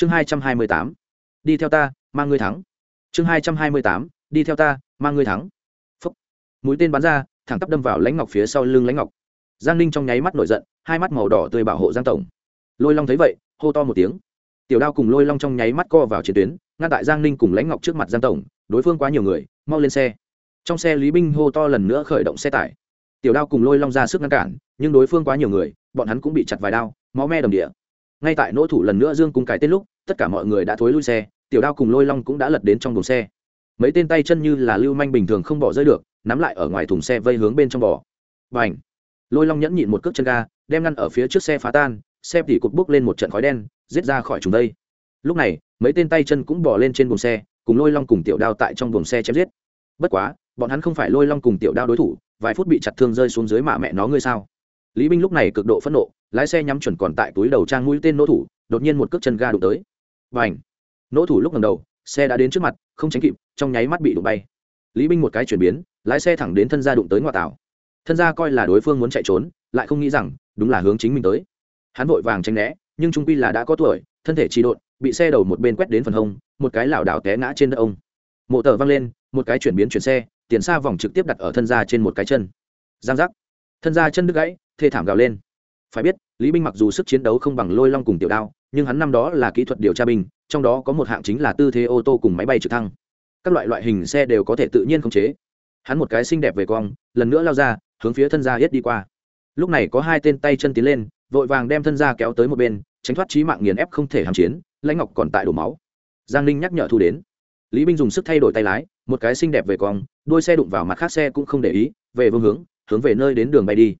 chương hai trăm hai mươi tám. Đi theo ta, mang ngươi thắng. Chương hai trăm hai mươi tám. Đi theo ta, mang ngươi thắng. Phúc. mũi tên bắn ra, thẳng tắp đâm vào lãnh ngọc phía sau lưng lãnh ngọc. Giang ninh trong nháy mắt nổi giận, hai mắt màu đỏ tươi bảo hộ giang tổng. Lôi long thấy vậy, hô to một tiếng. Tiểu đao cùng lôi long trong nháy mắt co vào chiến tuyến, ngăn tại giang ninh cùng lãnh ngọc trước mặt giang tổng, đối phương quá nhiều người, mau lên xe. Trong xe lý binh hô to lần nữa khởi động xe tải. Tiểu đao cùng lôi long ra sức ngăn cản, nhưng đối phương quá nhiều người, bọn hắn cũng bị chặt vài đao, máu me đầm địa ngay tại nỗ thủ lần nữa dương cung cái tên lúc, tất cả mọi người đã thối lui xe, tiểu đao cùng lôi long cũng đã lật đến trong đồn xe. Mấy tên tay chân như là lưu manh bình thường không bỏ rơi được, nắm lại ở ngoài thùng xe vây hướng bên trong bò. Và ảnh lôi long nhẫn nhịn một cước chân ga, đem ngăn ở phía trước xe phá tan, xe tỉ cục bốc lên một trận khói đen, giết ra khỏi chúng đây. Lúc này, mấy tên tay chân cũng bỏ lên trên buồng xe, cùng lôi long cùng tiểu đao tại trong buồng xe chém giết. Bất quá, bọn hắn không phải lôi long cùng tiểu đao đối thủ, vài phút bị chặt thương rơi xuống dưới mạ mẹ nó ngươi sao? Lý binh lúc này cực độ phẫn nộ lái xe nhắm chuẩn còn tại túi đầu trang mũi tên nỗ thủ, đột nhiên một cước chân ga đụng tới. Và ảnh nỗ thủ lúc ngầm đầu, xe đã đến trước mặt, không tránh kịp, trong nháy mắt bị đụng bay. Lý binh một cái chuyển biến, lái xe thẳng đến thân gia đụng tới ngoại tảo. Thân gia coi là đối phương muốn chạy trốn, lại không nghĩ rằng, đúng là hướng chính mình tới. Hắn vội vàng tranh né, nhưng trung quy là đã có tuổi, thân thể trì độn, bị xe đầu một bên quét đến phần hông, một cái lảo đảo té ngã trên đất ông. Mộ tờ văng lên, một cái chuyển biến chuyển xe, tiền xa vòng trực tiếp đặt ở thân gia trên một cái chân. Giang giác! Thân gia chân đứt gãy, thê thảm gào lên phải biết, lý binh mặc dù sức chiến đấu không bằng lôi long cùng tiểu đao, nhưng hắn năm đó là kỹ thuật điều tra binh, trong đó có một hạng chính là tư thế ô tô cùng máy bay trực thăng. Các loại loại hình xe đều có thể tự nhiên khống chế. Hắn một cái xinh đẹp về cong lần nữa lao ra, hướng phía thân gia hết đi qua. Lúc này có hai tên tay chân tiến lên, vội vàng đem thân gia kéo tới một bên, tránh thoát trí mạng nghiền ép không thể hàm chiến, lãnh ngọc còn tại đổ máu. Giang ninh nhắc nhở thu đến. Lý binh dùng sức thay đổi tay lái, một cái xinh đẹp về cong đôi xe đụng vào mặt khác xe cũng không để ý, về vương hướng hướng về nơi đến đường bay đi.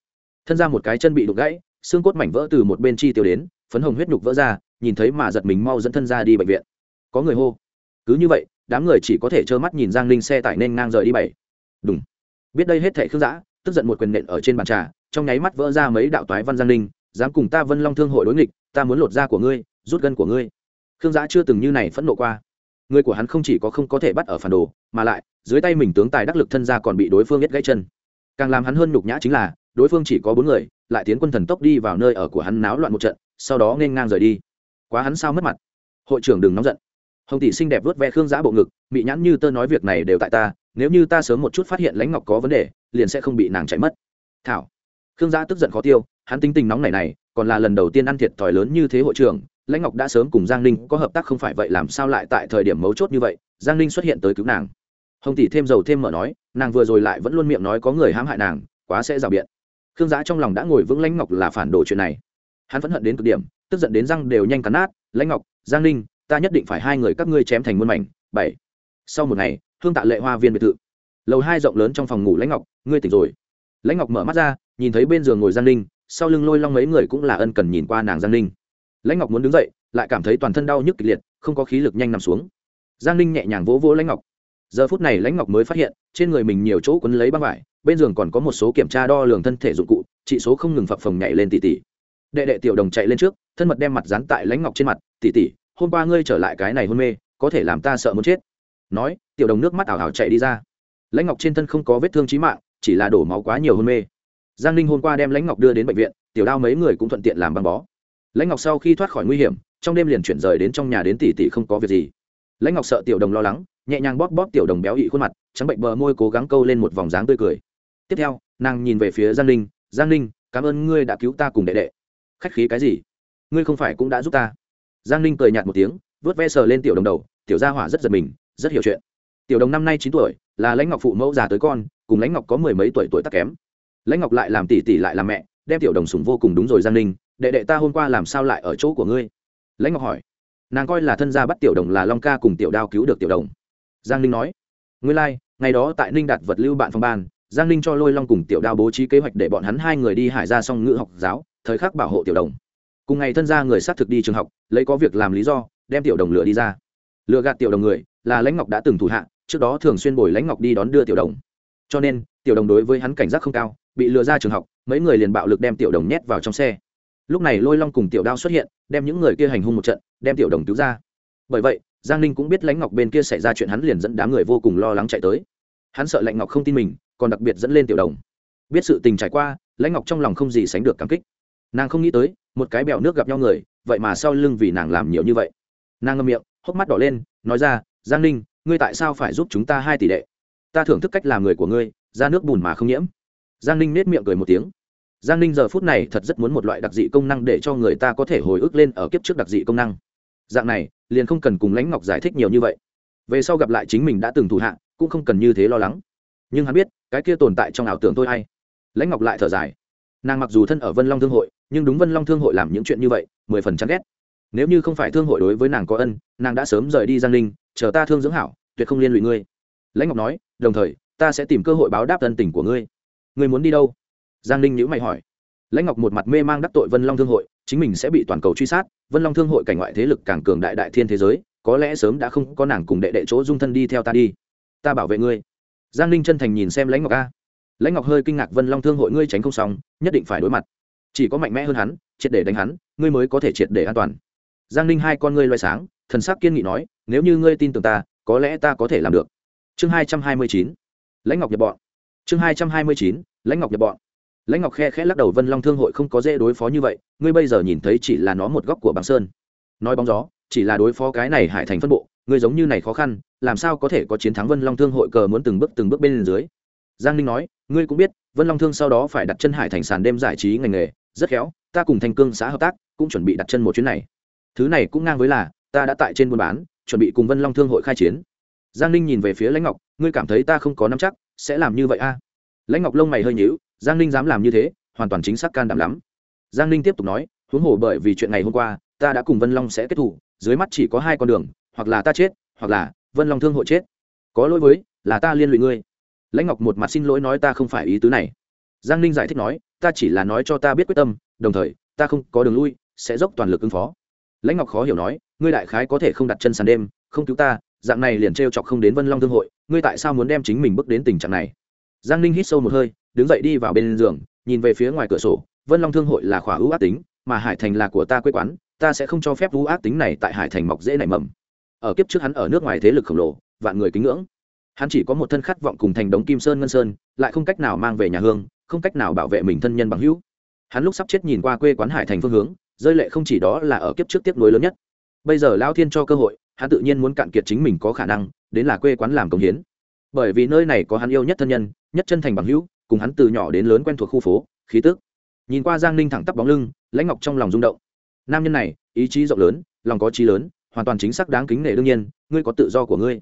Thân ra một cái chân bị đụng gãy xương cốt mảnh vỡ từ một bên chi tiêu đến, phấn hồng huyết nhục vỡ ra, nhìn thấy mà giật mình mau dẫn thân ra đi bệnh viện. Có người hô, cứ như vậy, đám người chỉ có thể trơ mắt nhìn giang ninh xe tải nên ngang rời đi bảy. Đúng biết đây hết thẻ khương giã tức giận một quyền nện ở trên bàn trà, trong nháy mắt vỡ ra mấy đạo toái văn giang ninh, dám cùng ta vân long thương hội đối nghịch, ta muốn lột da của ngươi, rút gân của ngươi. Khương giã chưa từng như này phẫn nộ qua. Người của hắn không chỉ có không có thể bắt ở phản đồ, mà lại, dưới tay mình tướng tài đắc lực thân ra còn bị đối phương biết gãy chân. Càng làm hắn hơn nhục nhã chính là, đối phương chỉ có bốn người lại tiến quân thần tốc đi vào nơi ở của hắn náo loạn một trận, sau đó nên ngang rời đi. Quá hắn sao mất mặt. Hội trưởng đừng nóng giận. Hồng tỷ xinh đẹp vớt ve khương giã bộ ngực, mị nhãn như tơ nói việc này đều tại ta, nếu như ta sớm một chút phát hiện lãnh ngọc có vấn đề, liền sẽ không bị nàng chạy mất. Thảo. Khương giã tức giận khó tiêu, hắn tinh tình nóng này này, còn là lần đầu tiên ăn thiệt thòi lớn như thế hội trưởng, lãnh ngọc đã sớm cùng giang ninh có hợp tác không phải vậy làm sao lại tại thời điểm mấu chốt như vậy, giang ninh xuất hiện tới cứu nàng. Hồng tỷ thêm dầu thêm mở nói, nàng vừa rồi lại vẫn luôn miệng nói có người hãm hại nàng, quá sẽ rào biện khương giã trong lòng đã ngồi vững lãnh ngọc là phản đồ chuyện này. Hắn vẫn hận đến cực điểm, tức giận đến răng đều nhanh cắn nát. Lãnh ngọc, giang ninh, ta nhất định phải hai người các ngươi chém thành muôn mảnh. Bảy. Sau một ngày, hương tạ lệ hoa viên biệt thự. Lầu hai rộng lớn trong phòng ngủ lãnh ngọc, ngươi tỉnh rồi. Lãnh ngọc mở mắt ra, nhìn thấy bên giường ngồi giang ninh, sau lưng lôi long mấy người cũng là ân cần nhìn qua nàng giang ninh. Lãnh ngọc muốn đứng dậy, lại cảm thấy toàn thân đau nhức kịch liệt, không có khí lực nhanh nằm xuống. Giang ninh nhẹ nhàng vỗ vỗ lãnh ngọc. Giờ phút này lãnh ngọc mới phát hiện, trên người mình nhiều chỗ quấn lấy băng vải bên giường còn có một số kiểm tra đo lường thân thể dụng cụ trị số không ngừng phập phồng nhảy lên tỉ tỉ. Đệ đệ tiểu đồng chạy lên trước, thân mật đem mặt dán tại lãnh ngọc trên mặt, tỉ tỉ, hôm qua ngươi trở lại cái này hôn mê, có thể làm ta sợ muốn chết. Nói, tiểu đồng nước mắt ảo ảo chạy đi ra. Lãnh ngọc trên thân không có vết thương trí mạng, chỉ là đổ máu quá nhiều hôn mê. Giang ninh hôm qua đem lãnh ngọc đưa đến bệnh viện, tiểu đao mấy người cũng thuận tiện làm băng bó. Lãnh ngọc sau khi thoát khỏi nguy hiểm, trong đêm liền chuyển rời đến trong nhà đến tỷ tỷ không có việc gì. Lãnh ngọc sợ tiểu đồng lo lắng, nhẹ nhàng bóp bóp tiểu đồng béo ị khuôn mặt, trắng bệnh bờ môi cố gắng câu lên một vòng dáng tươi cười tiếp theo nàng nhìn về phía giang ninh giang ninh cảm ơn ngươi đã cứu ta cùng đệ đệ. Khách khí cái gì? Ngươi không phải cũng đã giúp ta? Giang ninh cười nhạt một tiếng vớt ve sờ lên tiểu đồng đầu tiểu gia hỏa rất giật mình rất hiểu chuyện. Tiểu đồng năm nay chín tuổi là lãnh ngọc phụ mẫu già tới con cùng lãnh ngọc có mười mấy tuổi tuổi tắc kém. Lãnh ngọc lại làm tỷ tỷ lại làm mẹ đem tiểu đồng sủng vô cùng đúng rồi giang ninh đệ đệ ta hôm qua làm sao lại ở chỗ của ngươi? Lãnh ngọc hỏi. Nàng coi là thân gia bắt tiểu đồng là long ca cùng tiểu đao cứu được tiểu đồng. Giang ninh nói. Ngươi lai、like, ngày đó tại ninh đạt vật lưu bạn phòng ban giang ninh cho lôi long cùng tiểu đao bố trí kế hoạch để bọn hắn hai người đi hải ra xong ngữ học giáo, thời khắc bảo hộ tiểu đồng. Cùng ngày thân gia người xác thực đi trường học, lấy có việc làm lý do, đem tiểu đồng lửa đi ra. Lừa gạt tiểu đồng người, là lãnh ngọc đã từng thủ hạ, trước đó thường xuyên bồi lãnh ngọc đi đón đưa tiểu đồng. Cho nên, tiểu đồng đối với hắn cảnh giác không cao, bị lừa ra trường học, mấy người liền bạo lực đem tiểu đồng nhét vào trong xe. Lúc này lôi long cùng tiểu đao xuất hiện, đem những người kia hành hung một trận, đem tiểu đồng cứu ra. Bởi vậy, giang ninh cũng biết lãnh ngọc bên kia xảy ra chuyện hắn liền dẫn đám người vô cùng lo lắng chạy tới. Hắn sợ lãnh ngọc không tin mình còn đặc biệt dẫn lên tiểu đồng. Biết sự tình trải qua, lãnh ngọc trong lòng không gì sánh được cảm kích. Nàng không nghĩ tới, một cái bèo nước gặp nhau người, vậy mà sau lưng vì nàng làm nhiều như vậy. Nàng ngâm miệng, hốc mắt đỏ lên, nói ra, giang ninh, ngươi tại sao phải giúp chúng ta hai tỷ đệ? Ta thưởng thức cách làm người của ngươi, ra nước bùn mà không nhiễm. Giang ninh nết miệng cười một tiếng. Giang ninh giờ phút này thật rất muốn một loại đặc dị công năng để cho người ta có thể hồi ức lên ở kiếp trước đặc dị công năng. Dạng này, liền không cần cùng lãnh ngọc giải thích nhiều như vậy. Về sau gặp lại chính mình đã từng thủ hạ, cũng không cần như thế lo lắng nhưng hắn biết, cái kia tồn tại trong ảo tưởng thôi hay. Lãnh ngọc lại thở dài. Nàng mặc dù thân ở vân long thương hội, nhưng đúng vân long thương hội làm những chuyện như vậy, mười phần chán ghét. Nếu như không phải thương hội đối với nàng có ân, nàng đã sớm rời đi giang ninh, chờ ta thương dưỡng hảo, tuyệt không liên lụy ngươi. Lãnh ngọc nói, đồng thời, ta sẽ tìm cơ hội báo đáp thân tình của ngươi. Ngươi muốn đi đâu? Giang ninh nhữ mày hỏi. Lãnh ngọc một mặt mê mang đắc tội vân long thương hội, chính mình sẽ bị toàn cầu truy sát. Vân long thương hội cảnh ngoại thế lực càng cường đại đại thiên thế giới, có lẽ sớm đã không có nàng cùng đệ đệ chỗ dung thân đi theo ta đi. Ta bảo vệ ngươi giang ninh chân thành nhìn xem lãnh ngọc a. Lãnh ngọc hơi kinh ngạc, vân long thương hội ngươi tránh không xong, nhất định phải đối mặt. Chỉ có mạnh mẽ hơn hắn, triệt để đánh hắn, ngươi mới có thể triệt để an toàn. Giang ninh hai con ngươi loay sáng, thần sắc kiên nghị nói, nếu như ngươi tin tưởng ta, có lẽ ta có thể làm được. Chương hai trăm hai mươi chín, lãnh ngọc nhập bọn. Chương hai trăm hai mươi chín, lãnh ngọc nhập bọn. Lãnh ngọc khe khẽ lắc đầu, vân long thương hội không có dễ đối phó như vậy, ngươi bây giờ nhìn thấy chỉ là nó một góc của bằng sơn. Nói bóng gió, chỉ là đối phó cái này hải thành phân bộ ngươi giống như này khó khăn, làm sao có thể có chiến thắng vân long thương hội cờ muốn từng bước từng bước bên dưới? Giang ninh nói, ngươi cũng biết, vân long thương sau đó phải đặt chân hải thành sàn đêm giải trí ngành nghề, rất khéo, ta cùng thành cương xã hợp tác, cũng chuẩn bị đặt chân một chuyến này. Thứ này cũng ngang với là, ta đã tại trên buôn bán, chuẩn bị cùng vân long thương hội khai chiến. Giang ninh nhìn về phía lãnh ngọc, ngươi cảm thấy ta không có nắm chắc, sẽ làm như vậy a? Lãnh ngọc lông mày hơi nhíu, giang ninh dám làm như thế, hoàn toàn chính xác can đảm lắm. Giang ninh tiếp tục nói, huống hồ bởi vì chuyện ngày hôm qua, ta đã cùng vân long sẽ kết thủ, dưới mắt chỉ có hai con đường hoặc là ta chết, hoặc là vân long thương hội chết. Có lỗi với, là ta liên lụy ngươi. Lãnh ngọc một mặt xin lỗi nói ta không phải ý tứ này. Giang ninh giải thích nói, ta chỉ là nói cho ta biết quyết tâm, đồng thời, ta không có đường lui, sẽ dốc toàn lực ứng phó. Lãnh ngọc khó hiểu nói, ngươi đại khái có thể không đặt chân sàn đêm, không cứu ta, dạng này liền t r e o chọc không đến vân long thương hội, ngươi tại sao muốn đem chính mình bước đến tình trạng này? Giang ninh hít sâu một hơi, đứng dậy đi vào bên giường, nhìn về phía ngoài cửa sổ, vân long thương hội là khỏa ưu ác tính, mà hải thành là của ta quê quán, ta sẽ không cho phép ưu ác tính này tại hải thành mọc dễ nảy mầm ở kiếp trước hắn ở nước ngoài thế lực khổng lồ, vạn người kính ngưỡng. Hắn chỉ có một thân khát vọng cùng thành đống kim sơn ngân sơn, lại không cách nào mang về nhà hương, không cách nào bảo vệ mình thân nhân bằng hữu. Hắn lúc sắp chết nhìn qua quê quán hải thành phương hướng, rơi lệ không chỉ đó là ở kiếp trước tiếp nối lớn nhất. Bây giờ lao thiên cho cơ hội, hắn tự nhiên muốn cạn kiệt chính mình có khả năng, đến là quê quán làm công hiến. Bởi vì nơi này có hắn yêu nhất thân nhân, nhất chân thành bằng hữu, cùng hắn từ nhỏ đến lớn quen thuộc khu phố, khí tức. Nhìn qua giang ninh thẳng tắp bóng lưng, lãnh ngọc trong lòng rung động. Nam nhân này, ý chí rộng lớn, lòng có trí lớn hoàn toàn chính xác đáng kính nể đương nhiên, ngươi có tự do của ngươi.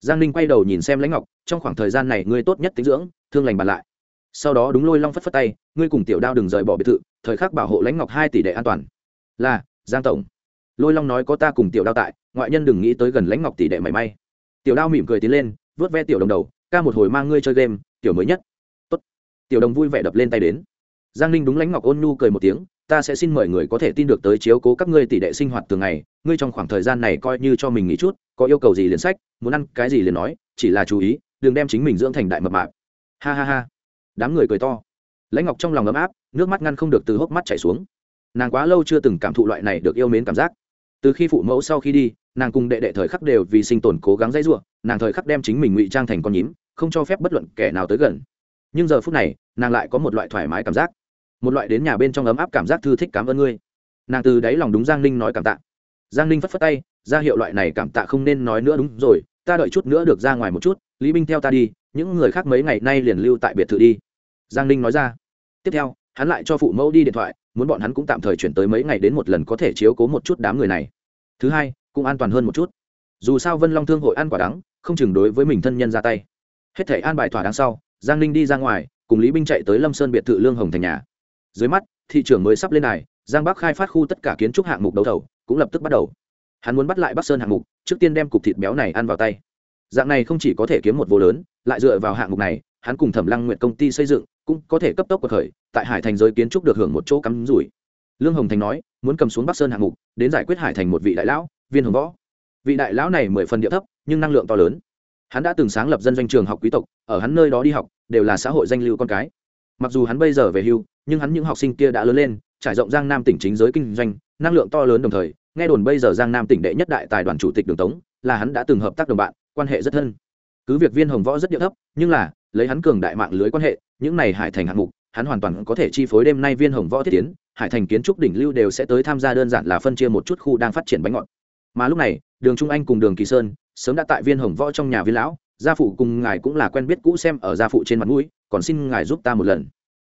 Giang ninh quay đầu nhìn xem lãnh ngọc, trong khoảng thời gian này ngươi tốt nhất tính dưỡng, thương lành bàn lại. Sau đó đúng lôi long phất phất tay, ngươi cùng tiểu đao đừng rời bỏ biệt thự, thời khắc bảo hộ lãnh ngọc hai tỷ đệ an toàn. Là, giang tổng. Lôi long nói có ta cùng tiểu đao tại, ngoại nhân đừng nghĩ tới gần lãnh ngọc tỷ đệ mảy may. Tiểu đao mỉm cười tiến lên, vớt ve tiểu đồng đầu, ca một hồi mang ngươi chơi game, tiểu mới nhất. Tốt. tiểu đồng vui vẻ đập lên tay đến giang ninh đúng lãnh ngọc ôn nhu cười một tiếng, ta sẽ xin mời người có thể tin được tới chiếu cố các ngươi tỷ đệ sinh hoạt thường ngày, ngươi trong khoảng thời gian này coi như cho mình nghỉ chút, có yêu cầu gì liền sách, muốn ăn cái gì liền nói, chỉ là chú ý, đừng đem chính mình dưỡng thành đại mập mạp. Ha ha ha. Đám người cười to. Lãnh ngọc trong lòng ấm áp, nước mắt ngăn không được từ hốc mắt chảy xuống. Nàng quá lâu chưa từng cảm thụ loại này được yêu mến cảm giác. Từ khi phụ mẫu sau khi đi, nàng cùng đệ đệ thời khắc đều vì sinh tồn cố gắng dãy ruộng nàng thời khắc đem chính mình ngụy trang thành con nhím, không cho phép bất luận kẻ nào tới gần. Nhưng giờ phút này, nàng lại có một loại thoải mái cảm giác một loại đến nhà bên trong ấm áp cảm giác thư thích cảm ơn ngươi. Nàng từ đáy lòng đúng giang ninh nói cảm tạ. Giang ninh phất phất tay, ra hiệu loại này cảm tạ không nên nói nữa đúng rồi, ta đợi chút nữa được ra ngoài một chút, lý binh theo ta đi, những người khác mấy ngày nay liền lưu tại biệt thự đi. Giang ninh nói ra. Tiếp theo, hắn lại cho phụ mẫu đi điện thoại, muốn bọn hắn cũng tạm thời chuyển tới mấy ngày đến một lần có thể chiếu cố một chút đám người này. Thứ hai, cũng an toàn hơn một chút. Dù sao vân long thương hội ăn quả đắng, không chừng đối với mình thân nhân ra tay. Hết thể an bài thỏa đáng sau, giang ninh đi ra ngoài, cùng lý binh chạy tới lâm sơn biệt thự lương hồng thành nhà dưới mắt, thị trường mới sắp lên này giang bắc khai phát khu tất cả kiến trúc hạng mục đấu thầu, cũng lập tức bắt đầu. Hắn muốn bắt lại bắc sơn hạng mục, trước tiên đem cục thịt béo này ăn vào tay. Dạng này không chỉ có thể kiếm một vô lớn, lại dựa vào hạng mục này, hắn cùng thẩm lăng nguyện công ty xây dựng, cũng có thể cấp tốc cuộc khởi, tại hải thành giới kiến trúc được hưởng một chỗ cắm rủi. Lương hồng thành nói, muốn cầm xuống bắc sơn hạng mục, đến giải quyết hải thành một vị đại lão, viên hồng võ. Vị đại lão này mười phần địa thấp, nhưng năng lượng to lớn. Hắn đã từng sáng lập dân doanh trường học quý tộc, ở hắn nơi đó đi học, đều là xã hội danh lưu con cái. Mặc dù hắn bây giờ về hưu nhưng hắn những học sinh kia đã lớn lên, trải rộng giang nam tỉnh chính giới kinh doanh, năng lượng to lớn đồng thời, nghe đồn bây giờ giang nam tỉnh đệ nhất đại tài đoàn chủ tịch đường tống, là hắn đã từng hợp tác đồng bạn, quan hệ rất thân. Cứ việc viên hồng võ rất địa thấp, nhưng là, lấy hắn cường đại mạng lưới quan hệ, những này hải thành hạng mục, hắn hoàn toàn có thể chi phối đêm nay viên hồng võ thiết tiến, hải thành kiến trúc đỉnh lưu đều sẽ tới tham gia đơn giản là phân chia một chút khu đang phát triển bánh ngọt. Mà lúc này, đường trung anh cùng đường kỳ sơn, sớm đã tại viên hồng võ trong nhà viên lão, gia phụ cùng ngài cũng là quen biết cũ xem ở gia phụ trên mặt mũi, còn xin ngài giúp ta một lần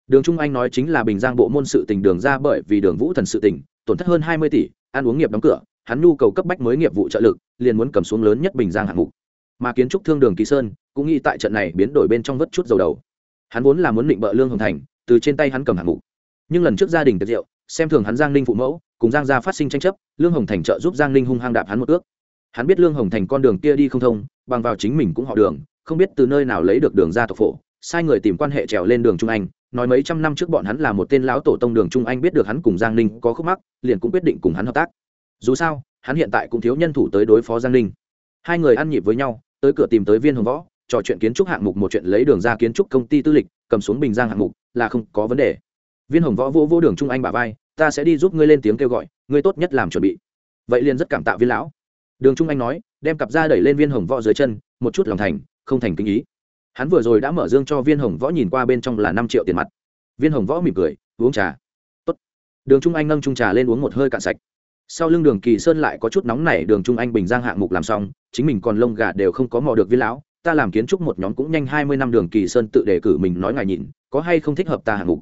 đường trung anh nói chính là bình giang bộ môn sự tình đường ra bởi vì đường vũ thần sự tình, tổn thất hơn hai mươi tỷ, ăn uống nghiệp đóng cửa, hắn nhu cầu cấp bách mới nghiệp vụ trợ lực, liền muốn cầm xuống lớn nhất bình giang hạng mục. Mà kiến trúc thương đường kỳ sơn, cũng nghĩ tại trận này biến đổi bên trong vất chút dầu đầu. Hắn vốn là muốn định bợ lương hồng thành, từ trên tay hắn cầm hạng mục. Nhưng lần trước gia đình tiệc rượu, xem thường hắn giang ninh phụ mẫu, cùng giang gia phát sinh tranh chấp, lương hồng thành trợ giúp giang ninh hung hăng đạp hắn một ước hắn biết lương hồng thành con đường kia đi không thông, bằng vào chính mình cũng họ đường, không biết từ nơi nào lấy được đường ra tộc phổ, sai người tìm quan hệ trèo lên đường trung anh nói mấy trăm năm trước bọn hắn là một tên lão tổ tông đường trung anh biết được hắn cùng giang ninh có khúc mắc, liền cũng quyết định cùng hắn hợp tác. Dù sao, hắn hiện tại cũng thiếu nhân thủ tới đối phó giang ninh. Hai người ăn nhịp với nhau, tới cửa tìm tới viên hồng võ, trò chuyện kiến trúc hạng mục một chuyện lấy đường ra kiến trúc công ty tư lịch, cầm xuống bình giang hạng mục, là không có vấn đề. Viên hồng võ vô vô đường trung anh bà vai, ta sẽ đi giúp ngươi lên tiếng kêu gọi, ngươi tốt nhất làm chuẩn bị. Vậy liền rất cảm tạ viên lão. Đường trung anh nói, đem cặp ra đẩy lên viên hồng võ dưới chân, một chút lòng thành, không thành kinh ý hắn vừa rồi đã mở dương cho viên hồng võ nhìn qua bên trong là năm triệu tiền mặt. Viên hồng võ mỉm cười, uống trà. Tốt. đường trung anh nâng trung trà lên uống một hơi cạn sạch. Sau lưng đường kỳ sơn lại có chút nóng nảy, đường trung anh bình giang hạng mục làm xong, chính mình còn lông gà đều không có mò được viên lão, ta làm kiến trúc một nhóm cũng nhanh hai mươi năm đường kỳ sơn tự đề cử mình nói ngài nhìn, có hay không thích hợp ta hạng mục?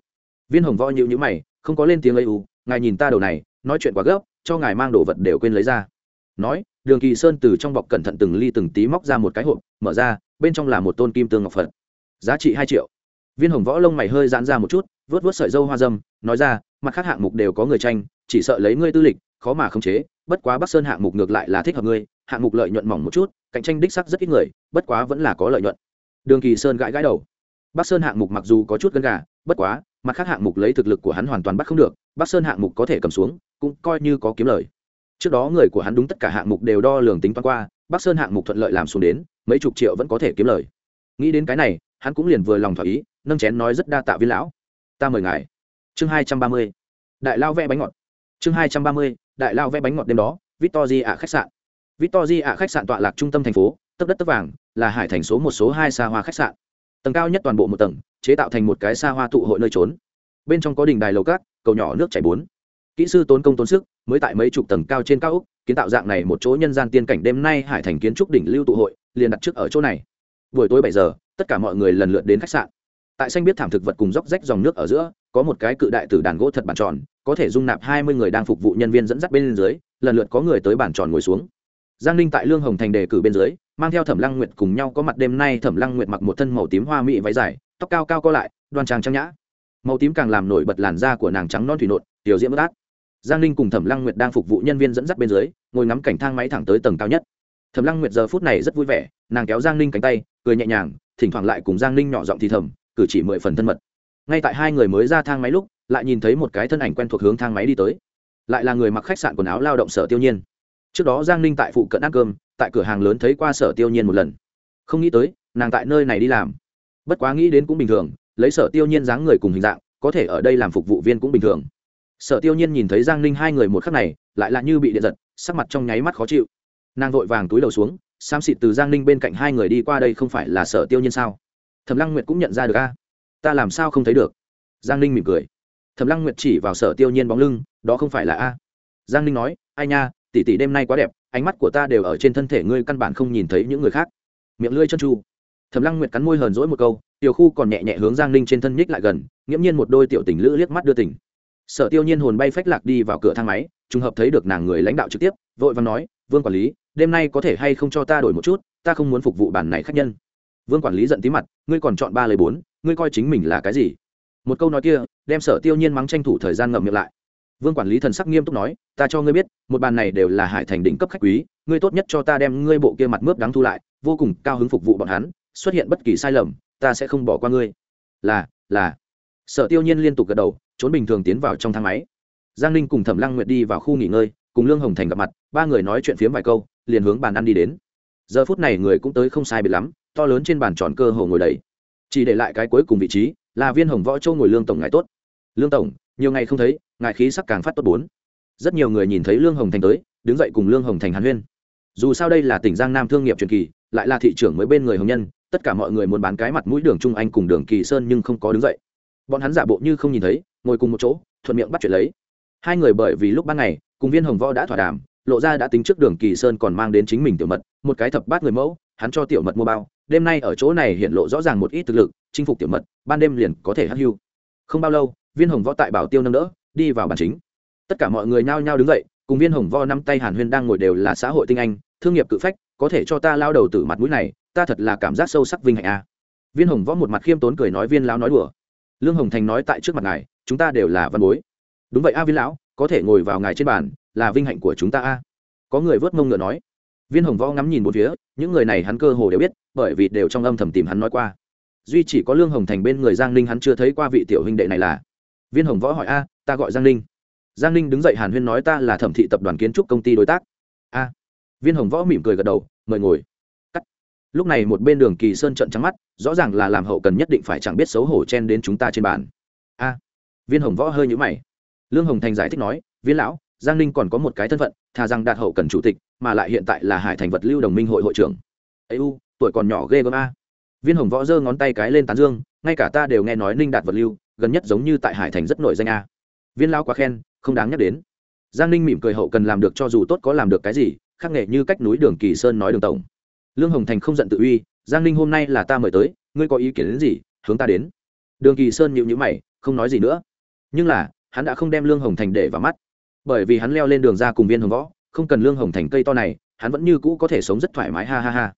Viên hồng võ nhịu nhữ mày, không có lên tiếng lấy u, ngài nhìn ta đầu này, nói chuyện quá gấp, cho ngài mang đồ vật đều quên lấy ra. Nói, đường kỳ sơn từ trong bọc cẩn thận từng ly từng tí móc ra một cái hộp, mở ra bên trong là một tôn kim tương ngọc phật. Giá trị hai triệu. Viên hồng võ lông mày hơi giãn ra một chút vớt vớt sợi dâu hoa dâm, nói ra, mặt khác hạng mục đều có người tranh, chỉ sợ lấy ngươi tư lịch, khó mà khống chế, bất quá bắc sơn hạng mục ngược lại là thích hợp ngươi, hạng mục lợi nhuận mỏng một chút, cạnh tranh đích sắc rất ít người, bất quá vẫn là có lợi nhuận. Đường kỳ sơn gãi gãi đầu. Bắc sơn hạng mục mặc dù có chút gân gà, bất quá, mặt khác hạng mục lấy thực lực của hắn hoàn toàn bắt không được, bắc sơn hạng mục có thể cầm xuống, cũng coi như có kiếm lời. Trước đó người của hắn đúng tất cả hạng mục đều đo lường tính toán qua, bắc sơn hạng mục thuận lợi làm xuống đến mấy chục triệu vẫn có thể kiếm lời. Nghĩ đến cái này, hắn cũng liền vừa lòng thỏa ý, nâng chén nói rất đa tạ viên lão. Ta mời ngài. Chương hai trăm ba mươi. Đại lao vẽ bánh ngọt. Chương hai trăm ba mươi, đại lao vẽ bánh ngọt đêm đó victory ạ khách sạn. Victory ạ khách sạn tọa lạc trung tâm thành phố, tấp đất tấp vàng, là hải thành số một số hai xa hoa khách sạn. Tầng cao nhất toàn bộ một tầng, chế tạo thành một cái xa hoa tụ hội nơi trốn. Bên trong có đình đài lầu cát, cầu nhỏ nước chảy bốn. Kỹ sư tốn công tốn sức, mới tại mấy chục tầng cao trên cao úc, kiến tạo dạng này một chỗ nhân gian tiên cảnh đêm nay hải thành kiến trúc đỉnh lưu tụ hội liền đặt trước ở chỗ này. Buổi tối bảy giờ, tất cả mọi người lần lượt đến khách sạn. Tại xanh biết thảm thực vật cùng dốc rách dòng nước ở giữa, có một cái cự đại từ đàn gỗ thật bàn tròn, có thể dung nạp hai mươi người đang phục vụ nhân viên dẫn dắt bên dưới, lần lượt có người tới bàn tròn ngồi xuống. Giang ninh tại lương hồng thành đề cử bên dưới, mang theo thẩm lăng nguyệt cùng nhau có mặt đêm nay thẩm lăng nguyệt mặc một thân màu tím hoa mỹ váy dài, tóc cao cao co lại, đoan trang trang nhã. Màu tím càng làm nổi bật làn da của nàng trắng non thủy nộn, tiểu diễm bất át. Giang ninh cùng thẩm lăng nguyệt đang phục vụ nhân viên dẫn dắt bên dưới, ngồi ngắm cảnh thang máy thẳng tới tầng cao nhất thẩm lăng nguyệt giờ phút này rất vui vẻ, nàng kéo giang ninh cánh tay, cười nhẹ nhàng, thỉnh thoảng lại cùng giang ninh nhỏ giọng thì thầm, cử chỉ mười phần thân mật. Ngay tại hai người mới ra thang máy lúc, lại nhìn thấy một cái thân ảnh quen thuộc hướng thang máy đi tới. Lại là người mặc khách sạn quần áo lao động sở tiêu nhiên. Trước đó giang ninh tại phụ cận ăn cơm, tại cửa hàng lớn thấy qua sở tiêu nhiên một lần. Không nghĩ tới, nàng tại nơi này đi làm. Bất quá nghĩ đến cũng bình thường, lấy sở tiêu nhiên dáng người cùng hình dạng, có thể ở đây làm phục vụ viên cũng bình thường. Sở tiêu nhiên nhìn thấy giang ninh hai người một khắc này, lại là như bị điện giật, sắc mặt trong nháy mắt khó chịu nàng vội vàng túi đầu xuống xám xịt từ giang ninh bên cạnh hai người đi qua đây không phải là sở tiêu nhiên sao? Thẩm lăng nguyệt cũng nhận ra được a. Ta làm sao không thấy được? Giang ninh mỉm cười. Thẩm lăng nguyệt chỉ vào sở tiêu nhiên bóng lưng, đó không phải là a. Giang ninh nói, ai nha, tỷ tỷ đêm nay quá đẹp, ánh mắt của ta đều ở trên thân thể ngươi căn bản không nhìn thấy những người khác. Miệng lưỡi chân tru thẩm lăng nguyệt cắn môi hờn dỗi một câu, tiểu khu còn nhẹ nhẹ hướng giang ninh trên thân nhích lại gần, nghiễm nhiên một đôi tiểu tình lữ liếc mắt đưa tỉnh sở tiêu nhiên hồn bay phách lạc đi vào cửa thang máy, trùng hợp thấy được nàng người lãnh đạo trực tiếp, vội và nói, vương quản lý đêm nay có thể hay không cho ta đổi một chút, ta không muốn phục vụ bản này khách nhân. Vương quản lý giận tí mặt, ngươi còn chọn ba lời bốn, ngươi coi chính mình là cái gì? Một câu nói kia, đem sở tiêu nhiên mắng tranh thủ thời gian ngậm miệng lại. Vương quản lý thần sắc nghiêm túc nói, ta cho ngươi biết, một bàn này đều là hải thành đỉnh cấp khách quý, ngươi tốt nhất cho ta đem ngươi bộ kia mặt mướp đáng thu lại, vô cùng cao hứng phục vụ bọn hắn, xuất hiện bất kỳ sai lầm, ta sẽ không bỏ qua ngươi. Là là. Sở tiêu nhiên liên tục gật đầu, trốn bình thường tiến vào trong thang máy. Giang ninh cùng thẩm lăng nguyệt đi vào khu nghỉ ngơi, cùng lương hồng thành gặp mặt, ba người nói chuyện phiếm vài câu liền hướng bàn ăn đi đến. Giờ phút này người cũng tới không sai biệt lắm, to lớn trên bàn tròn cơ hồ ngồi đầy. Chỉ để lại cái cuối cùng vị trí, là viên hồng võ châu ngồi lương tổng ngài tốt. Lương tổng, nhiều ngày không thấy, ngài khí sắc càng phát tốt bốn. Rất nhiều người nhìn thấy lương hồng thành tới, đứng dậy cùng lương hồng thành hàn huyên. Dù sao đây là tỉnh giang nam thương nghiệp truyền kỳ, lại là thị trưởng mới bên người hồng nhân, tất cả mọi người muốn bán cái mặt mũi đường trung anh cùng đường kỳ sơn nhưng không có đứng dậy. Bọn hắn giả bộ như không nhìn thấy, ngồi cùng một chỗ, thuận miệng bắt chuyện lấy. Hai người bởi vì lúc ban ngày, cùng viên hồng võ đã thỏa đàm lộ ra đã tính trước đường kỳ sơn còn mang đến chính mình tiểu mật, một cái thập bát người mẫu, hắn cho tiểu mật mua bao, đêm nay ở chỗ này hiện lộ rõ ràng một ít thực lực, chinh phục tiểu mật, ban đêm liền có thể hắc hưu. Không bao lâu, viên hồng võ tại bảo tiêu nâng đỡ, đi vào bàn chính. Tất cả mọi người nhao nhao đứng dậy, cùng viên hồng võ năm tay hàn huyên đang ngồi đều là xã hội tinh anh, thương nghiệp cự phách, có thể cho ta lao đầu từ mặt mũi này, ta thật là cảm giác sâu sắc vinh hạnh a. Viên hồng võ một mặt khiêm tốn cười nói viên lão nói đùa. Lương hồng thành nói tại trước mặt ngài, chúng ta đều là văn bối. Đúng vậy a viên lão, có thể ngồi vào ngài trên bàn là vinh hạnh của chúng ta a. Có người vớt mông ngựa nói. Viên hồng võ ngắm nhìn một phía, những người này hắn cơ hồ đều biết, bởi vì đều trong âm thầm tìm hắn nói qua. Duy chỉ có lương hồng thành bên người giang ninh hắn chưa thấy qua vị tiểu huynh đệ này là. Viên hồng võ hỏi, a, ta gọi giang ninh. Giang ninh đứng dậy hàn huyên nói, ta là thẩm thị tập đoàn kiến trúc công ty đối tác. A. Viên hồng võ mỉm cười gật đầu, mời ngồi. Cắt. Lúc này một bên đường kỳ sơn trận trắng mắt, rõ ràng là làm hậu cần nhất định phải chẳng biết xấu hổ chen đến chúng ta trên bàn. A. Viên hồng võ hơi nhũ mày. Lương hồng thành giải thích nói, viên lão giang ninh còn có một cái thân phận, thà rằng đạt hậu cần chủ tịch, mà lại hiện tại là hải thành vật lưu đồng minh hội hội trưởng. Ấy u, tuổi còn nhỏ ghê gớm a. Viên hồng võ giơ ngón tay cái lên tán dương, ngay cả ta đều nghe nói ninh đạt vật lưu, gần nhất giống như tại hải thành rất nổi danh a. Viên lão quá khen, không đáng nhắc đến. Giang ninh mỉm cười hậu cần làm được cho dù tốt có làm được cái gì khắc nghệ như cách núi đường kỳ sơn nói đường tổng. Lương hồng thành không giận tự uy, giang ninh hôm nay là ta mời tới, ngươi có ý kiến đến gì, hướng ta đến. Đường kỳ sơn nhịu nhữ mày, không nói gì nữa. Nhưng là, hắn đã không đem lương hồng thành để vào mắt bởi vì hắn leo lên đường ra cùng viên hồng võ, không cần lương hồng thành cây to này, hắn vẫn như cũ có thể sống rất thoải mái, ha ha ha.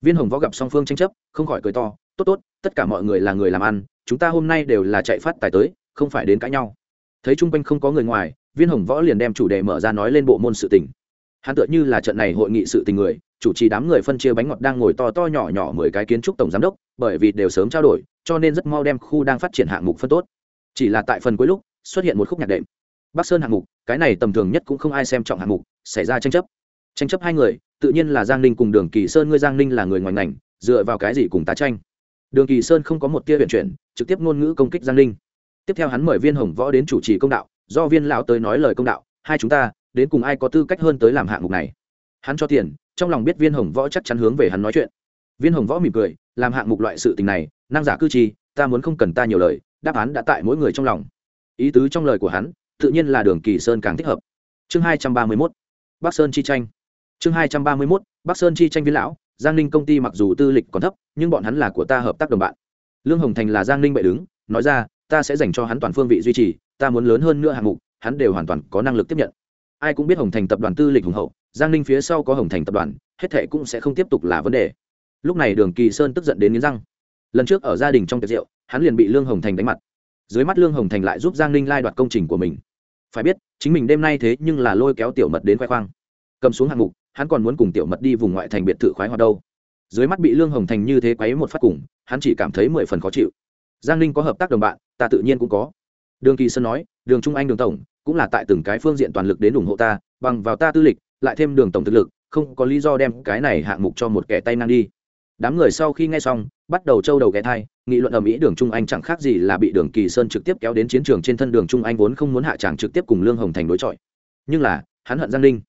Viên hồng võ gặp song phương tranh chấp, không khỏi cười to, tốt tốt, tất cả mọi người là người làm ăn, chúng ta hôm nay đều là chạy phát tài tới, không phải đến cãi nhau. Thấy chung quanh không có người ngoài, viên hồng võ liền đem chủ đề mở ra nói lên bộ môn sự tình. Hắn tựa như là trận này hội nghị sự tình người, chủ trì đám người phân chia bánh ngọt đang ngồi to to nhỏ nhỏ mười cái kiến trúc tổng giám đốc, bởi vì đều sớm trao đổi, cho nên rất mau đem khu đang phát triển hạng mục phân tốt. Chỉ là tại phần cuối lúc, xuất hiện một khúc nhạc đệm bắc sơn hạng mục, cái này tầm thường nhất cũng không ai xem trọng hạng mục, xảy ra tranh chấp. Tranh chấp hai người, tự nhiên là giang ninh cùng đường kỳ sơn, ngươi giang ninh là người ngoài ngành, dựa vào cái gì cùng tá tranh? Đường kỳ sơn không có một tia viện chuyển, trực tiếp ngôn ngữ công kích giang ninh. Tiếp theo hắn mời viên hồng võ đến chủ trì công đạo, do viên lão tới nói lời công đạo, hai chúng ta, đến cùng ai có tư cách hơn tới làm hạng mục này? Hắn cho tiền, trong lòng biết viên hồng võ chắc chắn hướng về hắn nói chuyện. Viên hồng võ mỉm cười, làm hạng mục loại sự tình này, năng giả cư trì, ta muốn không cần ta nhiều lời, đáp án đã tại mỗi người trong lòng. Ý tứ trong lời của hắn tự nhiên là đường kỳ sơn càng thích hợp. Chương hai trăm ba mươi mốt, bắc sơn chi tranh. Chương hai trăm ba mươi mốt, bắc sơn chi tranh viên lão, giang ninh công ty mặc dù tư lịch còn thấp, nhưng bọn hắn là của ta hợp tác đồng bạn. Lương hồng thành là giang ninh bệ đứng, nói ra, ta sẽ dành cho hắn toàn phương vị duy trì, ta muốn lớn hơn nữa hạng mục, hắn đều hoàn toàn có năng lực tiếp nhận. Ai cũng biết hồng thành tập đoàn tư lịch hùng hậu, giang ninh phía sau có hồng thành tập đoàn, hết thệ cũng sẽ không tiếp tục là vấn đề. Lúc này đường kỳ sơn tức giận đến nghiến răng. Lần trước ở gia đình trong tiệc rượu, hắn liền bị lương hồng thành đánh mặt. Dưới mắt lương hồng thành lại giúp giang ninh lai đoạt công trình của mình phải biết, chính mình đêm nay thế nhưng là lôi kéo tiểu mật đến khoe khoang. Cầm xuống hạng mục, hắn còn muốn cùng tiểu mật đi vùng ngoại thành biệt thự khoái hoạt đâu. Dưới mắt bị lương hồng thành như thế quấy một phát cùng, hắn chỉ cảm thấy mười phần khó chịu. Giang ninh có hợp tác đồng bạn, ta tự nhiên cũng có. Đường kỳ sơn nói, đường trung anh, đường tổng, cũng là tại từng cái phương diện toàn lực đến ủng hộ ta, bằng vào ta tư lịch, lại thêm đường tổng thực lực, không có lý do đem cái này hạng mục cho một kẻ tay năng đi. Đám người sau khi nghe xong bắt đầu trâu đầu ghé thai, nghị luận ở mỹ đường trung anh chẳng khác gì là bị đường kỳ sơn trực tiếp kéo đến chiến trường trên thân đường trung anh vốn không muốn hạ tràng trực tiếp cùng lương hồng thành đối chọi. Nhưng là, hắn hận giang ninh.